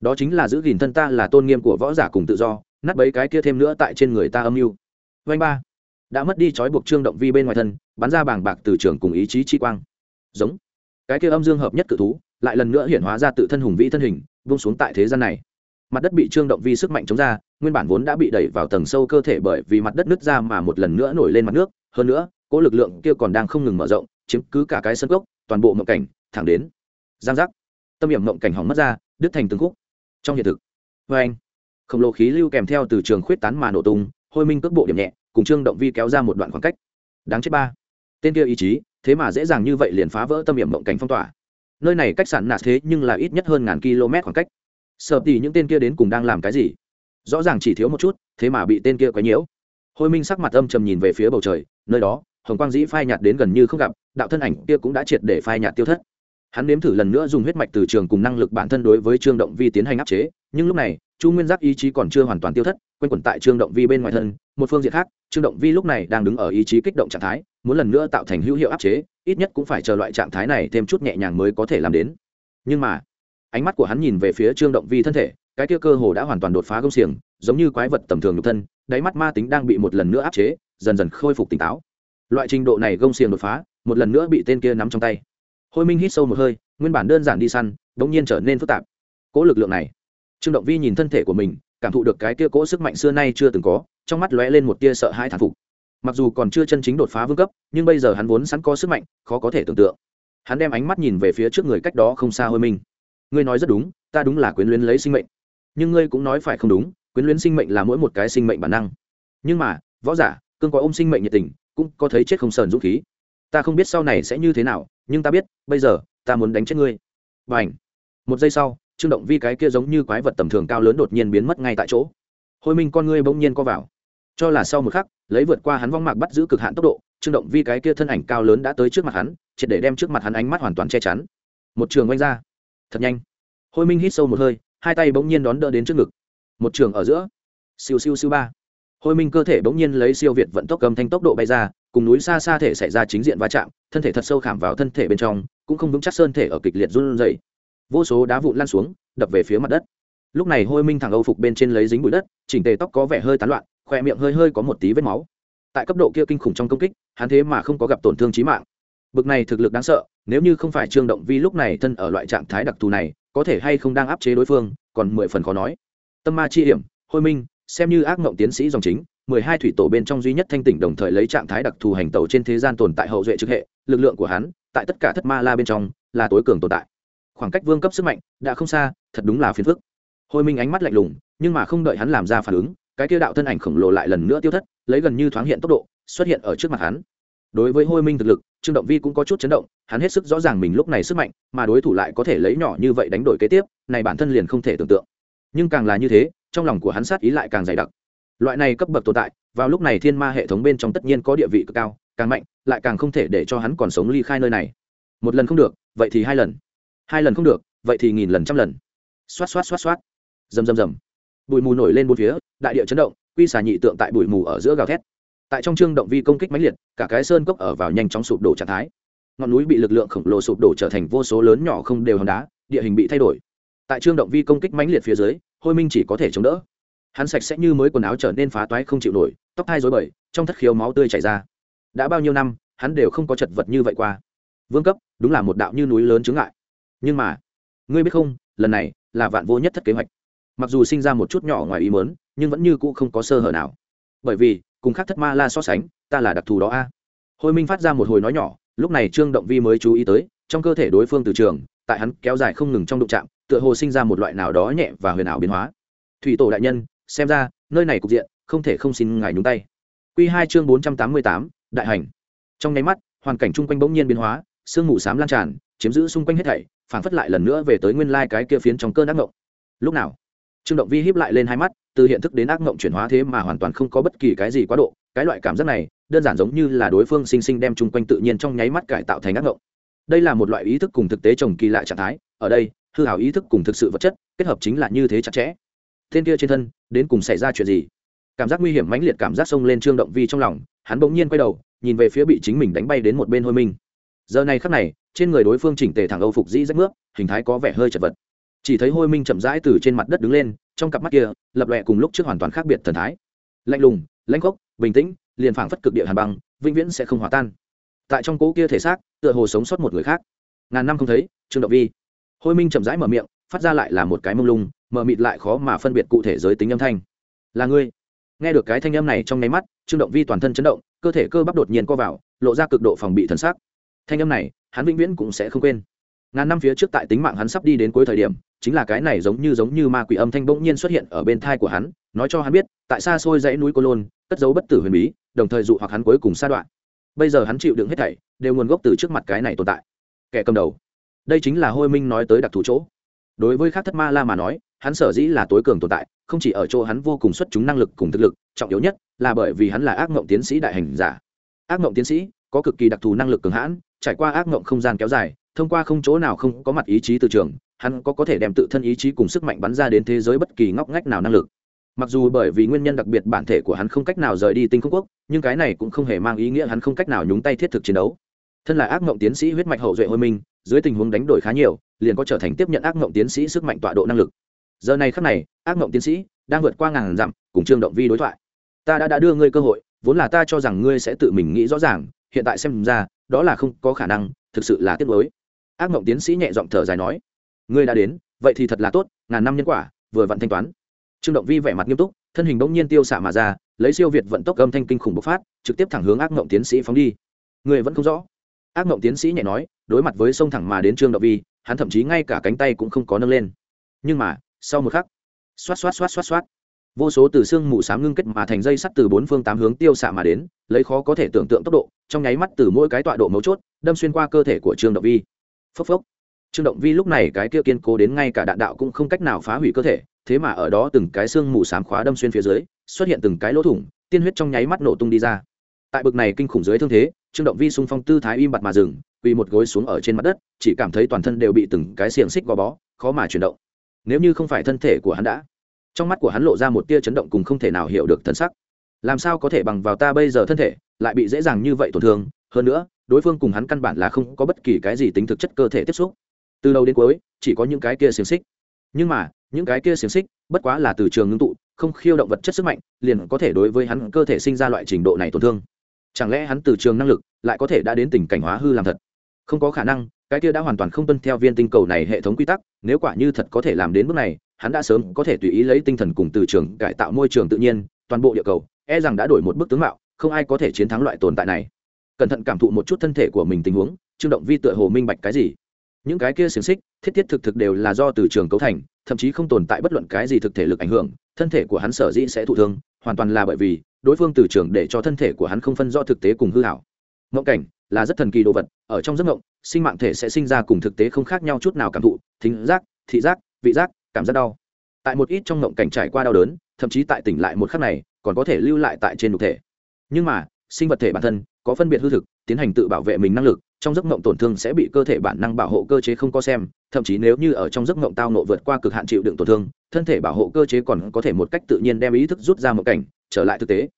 Đó chính là giữ gìn thân ta là tôn nghiêm của võ giả cùng tự do nát bấy cái kia thêm nữa tại trên người ta âm mưu. Vanh ba. Đã mất đi trói buộc trương động vi bên ngoài thân, bắn ra bảng bạc từ trường cùng ý chí chi quang. Giống. Cái kia âm dương hợp nhất cự thú, lại lần nữa hiện hóa ra tự thân hùng vĩ thân hình, vung xuống tại thế gian này. Mặt đất bị trương động vi sức mạnh chống ra, nguyên bản vốn đã bị đẩy vào tầng sâu cơ thể bởi vì mặt đất nứt ra mà một lần nữa nổi lên mặt nước. Hơn nữa, cỗ lực lượng kia còn đang không ngừng mở rộng, chiếm cứ cả cái sân gốc toàn bộ mộng cảnh, thẳng đến. Giang giác. Tâm hiểm mộng cảnh hỏng mất ra, đứt thành từng khúc. Trong hiện thực. Vê anh khổng lồ khí lưu kèm theo từ trường khuyết tán mà nổ tung, hôi minh cước bộ điểm nhẹ, cùng trương động vi kéo ra một đoạn khoảng cách. Đáng chết ba. Tên kia ý chí, thế mà dễ dàng như vậy liền phá vỡ tâm hiểm mộng cảnh phong tỏa. Nơi này cách sản nạt thế nhưng là ít nhất hơn ngàn km khoảng cách. Sợ tỉ những tên kia đến cùng đang làm cái gì? Rõ ràng chỉ thiếu một chút, thế mà bị tên kia quấy nhiễu. Hôi minh sắc mặt âm trầm nhìn về phía bầu trời, nơi đó, hồng quang dĩ phai nhạt đến gần như không gặp, đạo thân ảnh kia cũng đã triệt để phai nhạt tiêu thất hắn nếm thử lần nữa dùng huyết mạch từ trường cùng năng lực bản thân đối với trương động vi tiến hành áp chế, nhưng lúc này, chu nguyên giác ý chí còn chưa hoàn toàn tiêu thất, quanh quẩn tại trương động vi bên ngoài thân, một phương diện khác, trương động vi lúc này đang đứng ở ý chí kích động trạng thái, muốn lần nữa tạo thành hữu hiệu áp chế, ít nhất cũng phải chờ loại trạng thái này thêm chút nhẹ nhàng mới có thể làm đến. Nhưng mà, ánh mắt của hắn nhìn về phía trương động vi thân thể, cái kia cơ hồ đã hoàn toàn đột phá công xiềng, giống như quái vật tầm thường nhục thân, đáy mắt ma tính đang bị một lần nữa áp chế, dần dần khôi phục tỉnh táo. Loại trình độ này gông xiềng đột phá, một lần nữa bị tên kia nắm trong tay hôi minh hít sâu một hơi, nguyên bản đơn giản đi săn đ ỗ n g nhiên trở nên phức tạp. Cỗ lực lượng này. Trương động vi nhìn thân thể của mình, cảm thụ được cái kia cỗ sức mạnh xưa nay chưa từng có, trong mắt lóe lên một tia sợ hãi thản phục. Mặc dù còn chưa chân chính đột phá vương cấp, nhưng bây giờ hắn vốn sẵn có sức mạnh, khó có thể tưởng tượng. Hắn đem ánh mắt nhìn về phía trước người cách đó không xa hôi minh. Ngươi nói rất đúng, ta đúng là quyến luyến lấy sinh mệnh. Nhưng ngươi cũng nói phải không đúng, quyến luyến sinh mệnh là mỗi một cái sinh mệnh bản năng. Nhưng mà, võ giả, cương có ôm sinh mệnh nhiệt tình, cũng có thấy chết không sờn dũng khí ta không biết sau này sẽ như thế nào, nhưng ta biết, bây giờ, ta muốn đánh chết ngươi. B à n h một giây sau, trương động vi cái kia giống như quái vật tầm thường cao lớn đột nhiên biến mất ngay tại chỗ. Hôi minh con ngươi bỗng nhiên co vào. Cho là sau một khắc, lấy vượt qua hắn vong mạc bắt giữ cực hạn tốc độ, trương động vi cái kia thân ảnh cao lớn đã tới trước mặt hắn, triệt để đem trước mặt hắn ánh mắt hoàn toàn che chắn. Một trường oanh ra. Thật nhanh. Hôi minh hít sâu một hơi, hai tay bỗng nhiên đón đỡ đến trước ngực. Một trường ở giữa. Siêu siêu siêu ba. Hôi minh cơ thể bỗng nhiên lấy siêu việt vận tốc cầm thanh tốc độ bay ra cùng núi xa xa thể xảy ra chính diện va chạm, thân thể thật sâu khảm vào thân thể bên trong, cũng không vững chắc sơn thể ở kịch liệt run rẩy. Vô số đá vụn lan xuống, đập về phía mặt đất. Lúc này hôi minh thẳng âu phục bên trên lấy dính bụi đất, chỉnh tề tóc có vẻ hơi tán loạn, khoe miệng hơi hơi có một tí vết máu. Tại cấp độ kia kinh khủng trong công kích, hắn thế mà không có gặp tổn thương trí mạng. Bực này thực lực đáng sợ, nếu như không phải trương động vi lúc này thân ở loại trạng thái đặc thù này, có thể hay không đang áp chế đối phương, còn mười phần khó nói. Tâm ma chi hiểm, hôi minh, xem như ác mộng tiến sĩ dòng chính mười hai thủy tổ bên trong duy nhất thanh tỉnh đồng thời lấy trạng thái đặc thù hành tàu trên thế gian tồn tại hậu duệ trực hệ, lực lượng của hắn, tại tất cả thất ma la bên trong, là tối cường tồn tại. Khoảng cách vương cấp sức mạnh đã không xa, thật đúng là phiền phức. Hôi minh ánh mắt lạnh lùng, nhưng mà không đợi hắn làm ra phản ứng, cái kia đạo thân ảnh khổng lồ lại lần nữa tiêu thất, lấy gần như thoáng hiện tốc độ, xuất hiện ở trước mặt hắn. Đối với hôi minh thực lực, trương động vi cũng có chút chấn động, hắn hết sức rõ ràng mình lúc này sức mạnh, mà đối thủ lại có thể lấy nhỏ như vậy đánh đổi kế tiếp, này bản thân liền không thể tưởng tượng. Nhưng càng là như thế, trong lòng của hắn sát ý lại càng dày đặc loại này cấp bậc tồn tại, vào lúc này thiên ma hệ thống bên trong tất nhiên có địa vị cực cao, càng mạnh, lại càng không thể để cho hắn còn sống ly khai nơi này. Một lần không được, vậy thì hai lần. Hai lần không được, vậy thì nghìn lần trăm lần. Xoát xoát xoát xoát. Rầm rầm rầm. Bụi mù nổi lên bốn phía, đại địa chấn động, quy xà nhị tượng tại bụi mù ở giữa gào thét. Tại trong trương động vi công kích mãnh liệt, cả cái sơn cốc ở vào nhanh chóng sụp đổ trạng thái. Ngọn núi bị lực lượng khổng lồ sụp đổ trở thành vô số lớn nhỏ không đều hòn đá, địa hình bị thay đổi. Tại trương động vi công kích mãnh liệt phía dưới, hôi minh chỉ có thể chống đỡ hắn sạch sẽ như mới quần áo trở nên phá toái không chịu nổi, tóc thai dối bời, trong thất khiếu máu tươi chảy ra. Đã bao nhiêu năm, hắn đều không có chật vật như vậy qua. Vương cấp, đúng là một đạo như núi lớn chướng ngại. Nhưng mà, ngươi biết không, lần này là vạn vô nhất thất kế hoạch. Mặc dù sinh ra một chút nhỏ ngoài ý mớn nhưng vẫn như cũ không có sơ hở nào. Bởi vì, cùng khác thất ma la so sánh, ta là đặc thù đó a. À. hồi minh phát ra một hồi nói nhỏ, lúc này trương động vi mới chú ý tới, trong cơ thể đối phương từ trường, tại hắn kéo dài không ngừng trong đụng trạm tựa hồ sinh ra một loại nào đó nhẹ và huyền ảo biến hóa. Thủy tổ đại nhân xem ra, nơi này cục diện, không thể không xin ngài nhúng tay. Q hai chương bốn trăm tám mươi tám, đại hành. Trong nháy mắt, hoàn cảnh chung quanh bỗng nhiên biến hóa, sương mù s á m lan tràn, chiếm giữ xung quanh hết thảy phản phất lại lần nữa về tới nguyên lai cái kia phiến trong cơn ác mộng. Lúc nào, trương động vi híp lại lên hai mắt, từ hiện thức đến ác mộng chuyển hóa thế mà hoàn toàn không có bất kỳ cái gì quá độ, cái loại cảm giác này, đơn giản giống như là đối phương sinh sinh đem chung quanh tự nhiên trong nháy mắt cải tạo thành ác mộng. Đây là một loại ý thức cùng thực tế trồng kỳ lạ trạng thái, ở đây, hư hảo ý thức cùng thực sự vật chất, kết hợp chính là như thế chặt chẽ tên kia trên thân, đến cùng xảy ra chuyện gì? Cảm giác nguy hiểm mãnh liệt cảm giác xông lên trương động vi trong lòng, hắn bỗng nhiên quay đầu, nhìn về phía bị chính mình đánh bay đến một bên hôi minh. Giờ này khắc này, trên người đối phương chỉnh tề thẳng âu phục dĩ rách nước, hình thái có vẻ hơi chật vật. Chỉ thấy hôi minh chậm rãi từ trên mặt đất đứng lên, trong cặp mắt kia, lập lẹ cùng lúc trước hoàn toàn khác biệt thần thái. Lạnh lùng, lãnh khốc, bình tĩnh, liền phảng phất cực địa hàn băng, vĩnh viễn sẽ không hòa tan. Tại trong cỗ kia thể xác, tựa hồ sống sót một người khác. Ngàn năm không thấy, trương động vi. Hôi minh chậm rãi mở miệng phát ra lại là một cái mông lung mở mịt lại khó mà phân biệt cụ thể giới tính âm thanh. Là ngươi. Nghe được cái thanh âm này trong nháy mắt, trương động vi toàn thân chấn động, cơ thể cơ bắp đột nhiên co vào, lộ ra cực độ phòng bị thần sắc. Thanh âm này, hắn vĩnh viễn cũng sẽ không quên. Ngàn năm phía trước tại tính mạng hắn sắp đi đến cuối thời điểm, chính là cái này giống như giống như ma quỷ âm thanh bỗng nhiên xuất hiện ở bên thai của hắn, nói cho hắn biết, tại xa xôi dãy núi cô lôn cất dấu bất tử huyền bí, đồng thời dụ hoặc hắn cuối cùng sa đoạn. Bây giờ hắn chịu đựng hết thảy, đều nguồn gốc từ trước mặt cái này tồn tại. Kẻ cầm đầu. Đây chính là hôi minh nói tới đặc thù chỗ đối với khác thất ma la mà nói, hắn sở dĩ là tối cường tồn tại, không chỉ ở chỗ hắn vô cùng xuất chúng năng lực cùng thực lực, trọng yếu nhất là bởi vì hắn là ác mộng tiến sĩ đại hành giả. Ác mộng tiến sĩ có cực kỳ đặc thù năng lực cường hãn, trải qua ác mộng không gian kéo dài, thông qua không chỗ nào không có mặt ý chí từ trường, hắn có có thể đem tự thân ý chí cùng sức mạnh bắn ra đến thế giới bất kỳ ngóc ngách nào năng lực. Mặc dù bởi vì nguyên nhân đặc biệt bản thể của hắn không cách nào rời đi tinh không quốc, nhưng cái này cũng không hề mang ý nghĩa hắn không cách nào nhúng tay thiết thực chiến đấu. Thân là ác mộng tiến sĩ huyết mạch hậu duệ hôi minh dưới tình huống đánh đổi khá nhiều liền có trở thành tiếp nhận ác mộng tiến sĩ sức mạnh tọa độ năng lực. Giờ này khắc này, ác mộng tiến sĩ đang vượt qua ngàn dặm, cùng trương động vi đối thoại. Ta đã đã đưa ngươi cơ hội, vốn là ta cho rằng ngươi sẽ tự mình nghĩ rõ ràng, hiện tại xem ra, đó là không có khả năng, thực sự là tiếc mới ác mộng tiến sĩ nhẹ giọng thở dài nói, ngươi đã đến, vậy thì thật là tốt, ngàn năm nhân quả, vừa vặn thanh toán. Trương động vi vẻ mặt nghiêm túc, thân hình bỗng nhiên tiêu xạ mà ra, lấy siêu việt vận tốc âm thanh kinh khủng bộc phát, trực tiếp thẳng hướng ác mộng tiến sĩ phóng đi. Người vẫn không rõ. Ác mộng tiến sĩ nhẹ nói, đối mặt với sông thẳng mà đến trương động vi hắn thậm chí ngay cả cánh tay cũng không có nâng lên. Nhưng mà, sau một khắc, xoát xoát xoát xoát xoát, vô số từ xương mù s á m ngưng kết mà thành dây sắt từ bốn phương tám hướng tiêu xạ mà đến, lấy khó có thể tưởng tượng tốc độ, trong nháy mắt từ mỗi cái tọa độ mấu chốt, đâm xuyên qua cơ thể của trương động vi. Phốc phốc. Trương động vi lúc này cái kia kiên cố đến ngay cả đạn đạo cũng không cách nào phá hủy cơ thể, thế mà ở đó từng cái xương mù s á m khóa đâm xuyên phía dưới, xuất hiện từng cái lỗ thủng, tiên huyết trong nháy mắt nổ tung đi ra tại bực này kinh khủng dưới thương thế, trương động vi sung phong tư thái im bặt mà dừng, quỳ một gối xuống ở trên mặt đất, chỉ cảm thấy toàn thân đều bị từng cái xiềng xích gò bó, khó mà chuyển động. Nếu như không phải thân thể của hắn đã, trong mắt của hắn lộ ra một tia chấn động cùng không thể nào hiểu được thân sắc. Làm sao có thể bằng vào ta bây giờ thân thể, lại bị dễ dàng như vậy tổn thương? Hơn nữa, đối phương cùng hắn căn bản là không có bất kỳ cái gì tính thực chất cơ thể tiếp xúc. Từ đầu đến cuối, chỉ có những cái kia xiềng xích. Nhưng mà, những cái kia xiềng xích, bất quá là từ trường ngưng tụ, không khiêu động vật chất sức mạnh, liền có thể đối với hắn cơ thể sinh ra loại trình độ này tổn thương chẳng lẽ hắn từ trường năng lực lại có thể đã đến tình cảnh hóa hư làm thật? Không có khả năng, cái kia đã hoàn toàn không tuân theo viên tinh cầu này hệ thống quy tắc, nếu quả như thật có thể làm đến bước này, hắn đã sớm có thể tùy ý lấy tinh thần cùng từ trường cải tạo môi trường tự nhiên, toàn bộ địa cầu e rằng đã đổi một bức tướng mạo, không ai có thể chiến thắng loại tồn tại này. Cẩn thận cảm thụ một chút thân thể của mình tình huống, trương động vi tựa hồ minh bạch cái gì? Những cái kia xiềng xích, thiết thiết thực thực đều là do từ trường cấu thành, thậm chí không tồn tại bất luận cái gì thực thể lực ảnh hưởng, thân thể của hắn sở dĩ sẽ thụ thương, hoàn toàn là bởi vì đối phương từ trường để cho thân thể của hắn không phân rõ thực tế cùng hư hảo. Ngộng cảnh là rất thần kỳ đồ vật, ở trong giấc ngộng, sinh mạng thể sẽ sinh ra cùng thực tế không khác nhau chút nào cảm thụ, thính giác, thị giác, vị giác, cảm giác đau. Tại một ít trong ngộng cảnh trải qua đau đớn, thậm chí tại tỉnh lại một khắc này, còn có thể lưu lại tại trên đục thể. Nhưng mà, sinh vật thể bản thân có phân biệt hư thực, tiến hành tự bảo vệ mình năng lực, trong giấc mộng tổn thương sẽ bị cơ thể bản năng bảo hộ cơ chế không có xem, thậm chí nếu như ở trong giấc mộng tao nộ vượt qua cực hạn chịu đựng tổn thương, thân thể bảo hộ cơ chế còn có thể một cách tự nhiên đem ý thức rút ra một cảnh trở lại thực tế.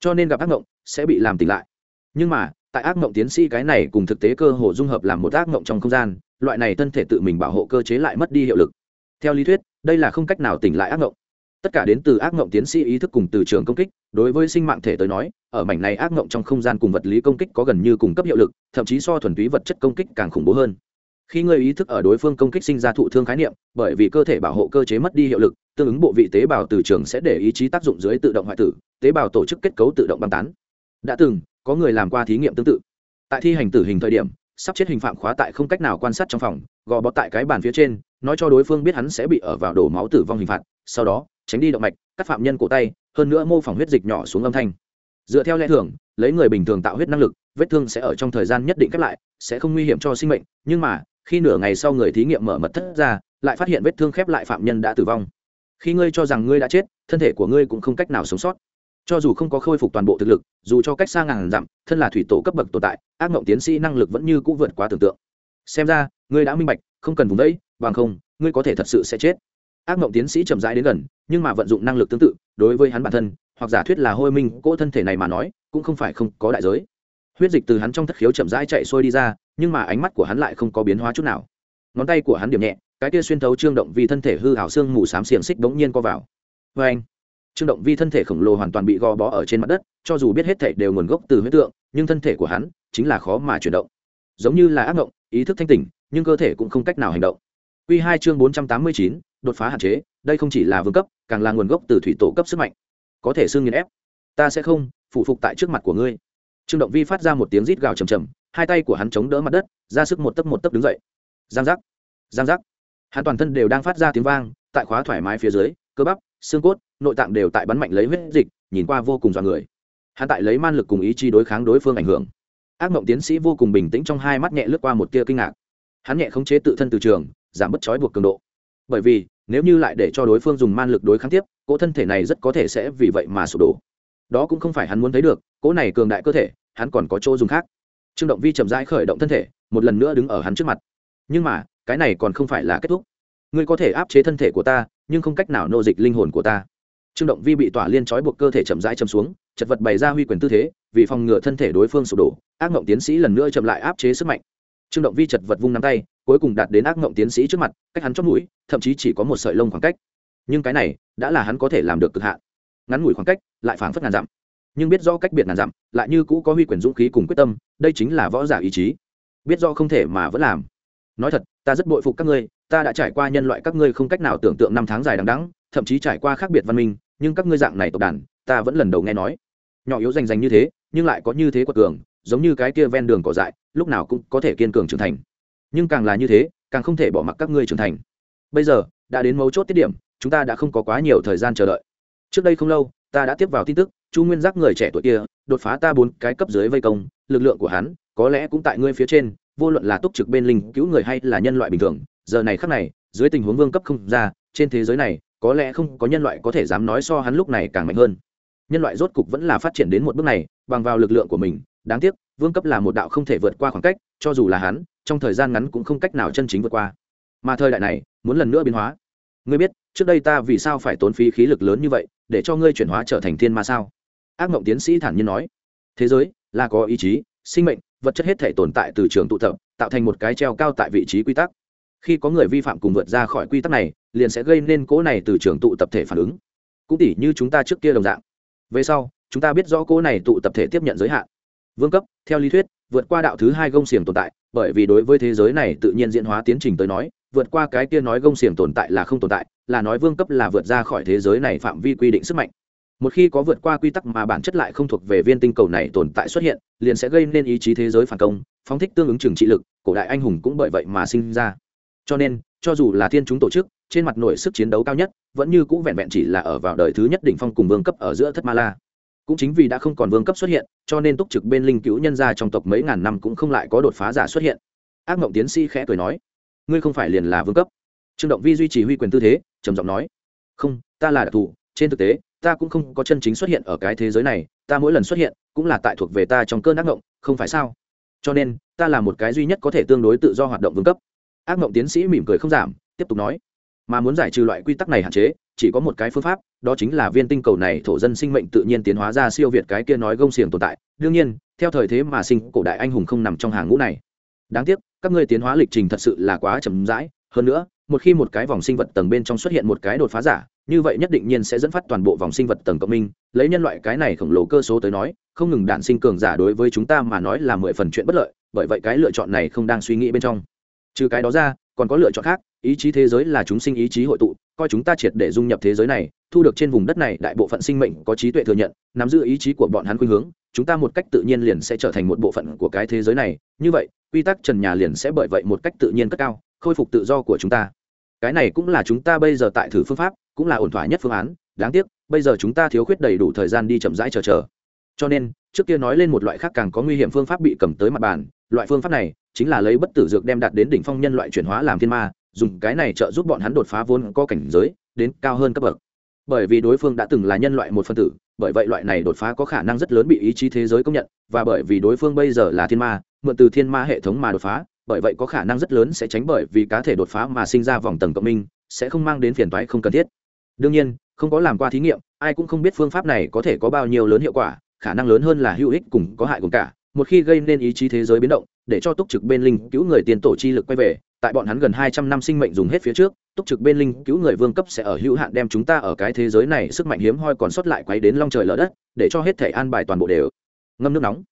Cho nên gặp ác mộng sẽ bị làm tỉnh lại. Nhưng mà, tại ác mộng tiến sĩ cái này cùng thực tế cơ hồ dung hợp làm một ác mộng trong không gian, loại này thân thể tự mình bảo hộ cơ chế lại mất đi hiệu lực. Theo lý thuyết, đây là không cách nào tỉnh lại ác mộng. Tất cả đến từ ác mộng tiến sĩ ý thức cùng từ trường công kích, đối với sinh mạng thể tới nói, ở mảnh này ác mộng trong không gian cùng vật lý công kích có gần như cùng cấp hiệu lực, thậm chí so thuần túy vật chất công kích càng khủng bố hơn. Khi người ý thức ở đối phương công kích sinh ra thụ thương khái niệm, bởi vì cơ thể bảo hộ cơ chế mất đi hiệu lực tương ứng bộ vị tế bào từ trường sẽ để ý chí tác dụng dưới tự động hoại tử, tế bào tổ chức kết cấu tự động băng tán. Đã từng, có người làm qua thí nghiệm tương tự. Tại thi hành tử hình thời điểm, sắp chết hình phạm khóa tại không cách nào quan sát trong phòng, gò bó tại cái bàn phía trên, nói cho đối phương biết hắn sẽ bị ở vào đổ máu tử vong hình phạt, sau đó, tránh đi động mạch, cắt phạm nhân cổ tay, hơn nữa mô phỏng huyết dịch nhỏ xuống âm thanh. Dựa theo lẽ thường, lấy người bình thường tạo huyết năng lực, vết thương sẽ ở trong thời gian nhất định khép lại, sẽ không nguy hiểm cho sinh mệnh, nhưng mà, khi nửa ngày sau người thí nghiệm mở mật thất ra, lại phát hiện vết thương khép lại phạm nhân đã tử vong khi ngươi cho rằng ngươi đã chết, thân thể của ngươi cũng không cách nào sống sót. Cho dù không có khôi phục toàn bộ thực lực, dù cho cách xa ngàn dặm, thân là thủy tổ cấp bậc tồn tại, ác mộng tiến sĩ năng lực vẫn như c ũ vượt quá tưởng tượng. Xem ra, ngươi đã minh bạch, không cần vùng đấy bằng không, ngươi có thể thật sự sẽ chết. Ác mộng tiến sĩ chậm rãi đến gần, nhưng mà vận dụng năng lực tương tự, đối với hắn bản thân, hoặc giả thuyết là hôi minh, cỗ thân thể này mà nói, cũng không phải không có đại giới. Huyết dịch từ hắn trong thất khiếu chậm rãi chạy sôi đi ra, nhưng mà ánh mắt của hắn lại không có biến hóa chút nào ngón tay của hắn điểm nhẹ, cái kia xuyên thấu trương động vi thân thể hư hảo xương mù xám xiềng xích bỗng nhiên co vào. Vê anh, trương động vi thân thể khổng lồ hoàn toàn bị gò bó ở trên mặt đất, cho dù biết hết thể đều nguồn gốc từ huyết tượng, nhưng thân thể của hắn chính là khó mà chuyển động. Giống như là ác mộng ý thức thanh tỉnh, nhưng cơ thể cũng không cách nào hành động. Quy hai chương bốn trăm tám mươi chín, đột phá hạn chế, đây không chỉ là vương cấp, càng là nguồn gốc từ thủy tổ cấp sức mạnh. Có thể xương nghiền ép. Ta sẽ không phụ phục tại trước mặt của ngươi. Trương động vi phát ra một tiếng rít gào trầm trầm hai tay của hắn chống đỡ mặt đất, ra sức một tấc một tấc đứng dậy giang giác. Giang giác. Hắn toàn thân đều đang phát ra tiếng vang, tại khóa thoải mái phía dưới, cơ bắp, xương cốt, nội tạng đều tại bắn mạnh lấy huyết dịch, nhìn qua vô cùng dọa người. Hắn tại lấy man lực cùng ý chí đối kháng đối phương ảnh hưởng. Ác mộng tiến sĩ vô cùng bình tĩnh trong hai mắt nhẹ lướt qua một tia kinh ngạc. Hắn nhẹ khống chế tự thân từ trường, giảm bớt trói buộc cường độ. Bởi vì, nếu như lại để cho đối phương dùng man lực đối kháng tiếp, cỗ thân thể này rất có thể sẽ vì vậy mà sụp đổ. Đó cũng không phải hắn muốn thấy được, cỗ này cường đại cơ thể, hắn còn có chỗ dùng khác. Trương động vi chậm rãi khởi động thân thể, một lần nữa đứng ở hắn trước mặt nhưng mà, cái này còn không phải là kết thúc. Ngươi có thể áp chế thân thể của ta, nhưng không cách nào nô dịch linh hồn của ta. Trương động vi bị tỏa liên trói buộc cơ thể chậm rãi chầm xuống, chật vật bày ra huy quyền tư thế, vì phòng ngừa thân thể đối phương sụp đổ, ác mộng tiến sĩ lần nữa chậm lại áp chế sức mạnh. Trương động vi chật vật vung nắm tay, cuối cùng đạt đến ác mộng tiến sĩ trước mặt, cách hắn chót mũi, thậm chí chỉ có một sợi lông khoảng cách. Nhưng cái này, đã là hắn có thể làm được cực hạn. Ngắn ngủi khoảng cách, lại phảng phất ngàn dặm. Nhưng biết do cách biệt ngàn dặm, lại như cũ có huy quyền dũng khí cùng quyết tâm, đây chính là võ giả ý chí. Biết do không thể mà vẫn làm nói thật, ta rất bội phục các ngươi, ta đã trải qua nhân loại các ngươi không cách nào tưởng tượng năm tháng dài đằng đẵng, thậm chí trải qua khác biệt văn minh, nhưng các ngươi dạng này tộc đàn, ta vẫn lần đầu nghe nói. Nhỏ yếu rành rành như thế, nhưng lại có như thế quật cường, giống như cái kia ven đường cỏ dại, lúc nào cũng có thể kiên cường trưởng thành. Nhưng càng là như thế, càng không thể bỏ mặc các ngươi trưởng thành. Bây giờ, đã đến mấu chốt tiết điểm, chúng ta đã không có quá nhiều thời gian chờ đợi. Trước đây không lâu, ta đã tiếp vào tin tức, chu nguyên giác người trẻ tuổi kia, đột phá ta bốn cái cấp dưới vây công, lực lượng của hắn, có lẽ cũng tại ngươi phía trên vô luận là túc trực bên linh cứu người hay là nhân loại bình thường, giờ này khắc này, dưới tình huống vương cấp không ra, trên thế giới này, có lẽ không có nhân loại có thể dám nói so hắn lúc này càng mạnh hơn. Nhân loại rốt cục vẫn là phát triển đến một bước này, bằng vào lực lượng của mình, đáng tiếc, vương cấp là một đạo không thể vượt qua khoảng cách, cho dù là hắn, trong thời gian ngắn cũng không cách nào chân chính vượt qua. Mà thời đại này, muốn lần nữa biến hóa. Ngươi biết, trước đây ta vì sao phải tốn phí khí lực lớn như vậy, để cho ngươi chuyển hóa trở thành thiên ma sao? Ác mộng tiến sĩ thản nhiên nói. Thế giới, là có ý chí, sinh mệnh vật chất hết thể tồn tại từ trường tụ tập, tạo thành một cái treo cao tại vị trí quy tắc. Khi có người vi phạm cùng vượt ra khỏi quy tắc này, liền sẽ gây nên cỗ này từ trường tụ tập thể phản ứng. Cũng tỉ như chúng ta trước kia đồng dạng. Về sau, chúng ta biết rõ cỗ này tụ tập thể tiếp nhận giới hạn. Vương cấp, theo lý thuyết, vượt qua đạo thứ hai gông xiềng tồn tại, bởi vì đối với thế giới này tự nhiên diễn hóa tiến trình tới nói, vượt qua cái kia nói gông xiềng tồn tại là không tồn tại, là nói vương cấp là vượt ra khỏi thế giới này phạm vi quy định sức mạnh một khi có vượt qua quy tắc mà bản chất lại không thuộc về viên tinh cầu này tồn tại xuất hiện, liền sẽ gây nên ý chí thế giới phản công, phóng thích tương ứng trừng trị lực, cổ đại anh hùng cũng bởi vậy mà sinh ra. Cho nên, cho dù là thiên chúng tổ chức, trên mặt nổi sức chiến đấu cao nhất, vẫn như cũng vẹn vẹn chỉ là ở vào đời thứ nhất đỉnh phong cùng vương cấp ở giữa thất ma la. Cũng chính vì đã không còn vương cấp xuất hiện, cho nên túc trực bên linh cứu nhân gia trong tộc mấy ngàn năm cũng không lại có đột phá giả xuất hiện. Ác mộng tiến sĩ khẽ cười nói, ngươi không phải liền là vương cấp? Trương động vi duy trì huy quyền tư thế, trầm giọng nói, không, ta là đặc thù, trên thực tế ta cũng không có chân chính xuất hiện ở cái thế giới này, ta mỗi lần xuất hiện cũng là tại thuộc về ta trong cơn ác mộng, không phải sao? Cho nên, ta là một cái duy nhất có thể tương đối tự do hoạt động vương cấp. Ác mộng tiến sĩ mỉm cười không giảm, tiếp tục nói, mà muốn giải trừ loại quy tắc này hạn chế, chỉ có một cái phương pháp, đó chính là viên tinh cầu này thổ dân sinh mệnh tự nhiên tiến hóa ra siêu việt cái kia nói gông xiềng tồn tại. Đương nhiên, theo thời thế mà sinh, cổ đại anh hùng không nằm trong hàng ngũ này. Đáng tiếc, các ngươi tiến hóa lịch trình thật sự là quá chậm rãi. Hơn nữa, một khi một cái vòng sinh vật tầng bên trong xuất hiện một cái đột phá giả như vậy nhất định nhiên sẽ dẫn phát toàn bộ vòng sinh vật tầng cộng minh. Lấy nhân loại cái này khổng lồ cơ số tới nói, không ngừng đạn sinh cường giả đối với chúng ta mà nói là mười phần chuyện bất lợi, bởi vậy cái lựa chọn này không đang suy nghĩ bên trong. Trừ cái đó ra, còn có lựa chọn khác, ý chí thế giới là chúng sinh ý chí hội tụ, coi chúng ta triệt để dung nhập thế giới này, thu được trên vùng đất này đại bộ phận sinh mệnh có trí tuệ thừa nhận, nắm giữ ý chí của bọn hắn khuynh hướng, chúng ta một cách tự nhiên liền sẽ trở thành một bộ phận của cái thế giới này. Như vậy, quy tắc trần nhà liền sẽ bởi vậy một cách tự nhiên cất cao, khôi phục tự do của chúng ta. Cái này cũng là chúng ta bây giờ tại thử phương pháp cũng là ổn thỏa nhất phương án, đáng tiếc, bây giờ chúng ta thiếu khuyết đầy đủ thời gian đi chậm rãi chờ chờ. Cho nên, trước kia nói lên một loại khác càng có nguy hiểm phương pháp bị cầm tới mặt bàn, loại phương pháp này chính là lấy bất tử dược đem đạt đến đỉnh phong nhân loại chuyển hóa làm thiên ma, dùng cái này trợ giúp bọn hắn đột phá vốn có cảnh giới, đến cao hơn cấp bậc. Bởi vì đối phương đã từng là nhân loại một phân tử, bởi vậy loại này đột phá có khả năng rất lớn bị ý chí thế giới công nhận, và bởi vì đối phương bây giờ là thiên ma, mượn từ thiên ma hệ thống mà đột phá, bởi vậy có khả năng rất lớn sẽ tránh bởi vì cá thể đột phá mà sinh ra vòng tầng cộng minh, sẽ không mang đến phiền toái không cần thiết đương nhiên, không có làm qua thí nghiệm, ai cũng không biết phương pháp này có thể có bao nhiêu lớn hiệu quả, khả năng lớn hơn là hữu ích cùng có hại cùng cả. Một khi gây nên ý chí thế giới biến động, để cho túc trực bên linh cứu người tiền tổ chi lực quay về, tại bọn hắn gần hai trăm năm sinh mệnh dùng hết phía trước, túc trực bên linh cứu người vương cấp sẽ ở hữu hạn đem chúng ta ở cái thế giới này sức mạnh hiếm hoi còn sót lại quấy đến long trời lở đất, để cho hết thể an bài toàn bộ đều. Ngâm nước nóng.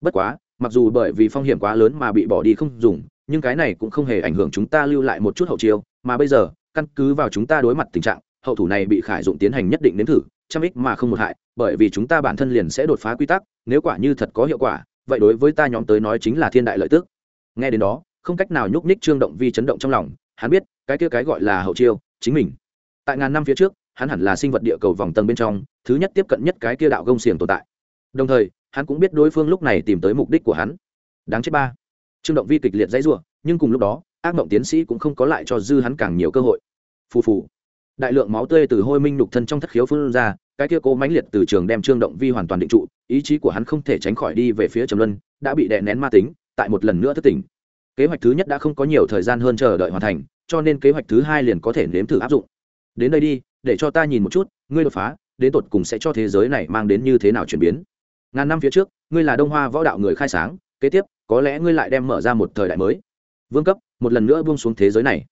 Bất quá, mặc dù bởi vì phong hiểm quá lớn mà bị bỏ đi không dùng, nhưng cái này cũng không hề ảnh hưởng chúng ta lưu lại một chút hậu chiêu, mà bây giờ, căn cứ vào chúng ta đối mặt tình trạng hậu thủ này bị khải dụng tiến hành nhất định đến thử, trăm ích mà không một hại, bởi vì chúng ta bản thân liền sẽ đột phá quy tắc, nếu quả như thật có hiệu quả, vậy đối với ta nhóm tới nói chính là thiên đại lợi tức. Nghe đến đó, không cách nào nhúc nhích trương động vi chấn động trong lòng, hắn biết, cái kia cái gọi là hậu chiêu, chính mình. Tại ngàn năm phía trước, hắn hẳn là sinh vật địa cầu vòng tầng bên trong, thứ nhất tiếp cận nhất cái kia đạo gông xiềng tồn tại. Đồng thời, hắn cũng biết đối phương lúc này tìm tới mục đích của hắn. Đáng chết ba. Trương động vi kịch liệt dãy rủa, nhưng cùng lúc đó, ác mộng tiến sĩ cũng không có lại cho dư hắn càng nhiều cơ hội. Phù phù đại lượng máu tươi từ hôi minh nhục thân trong thất khiếu phun ra, cái kia cố mãnh liệt từ trường đem trương động vi hoàn toàn định trụ, ý chí của hắn không thể tránh khỏi đi về phía trầm luân, đã bị đè nén ma tính, tại một lần nữa thất tỉnh. Kế hoạch thứ nhất đã không có nhiều thời gian hơn chờ đợi hoàn thành, cho nên kế hoạch thứ hai liền có thể nếm thử áp dụng. Đến đây đi, để cho ta nhìn một chút, ngươi đột phá, đến tột cùng sẽ cho thế giới này mang đến như thế nào chuyển biến. Ngàn năm phía trước, ngươi là đông hoa võ đạo người khai sáng, kế tiếp, có lẽ ngươi lại đem mở ra một thời đại mới. Vương cấp, một lần nữa buông xuống thế giới này.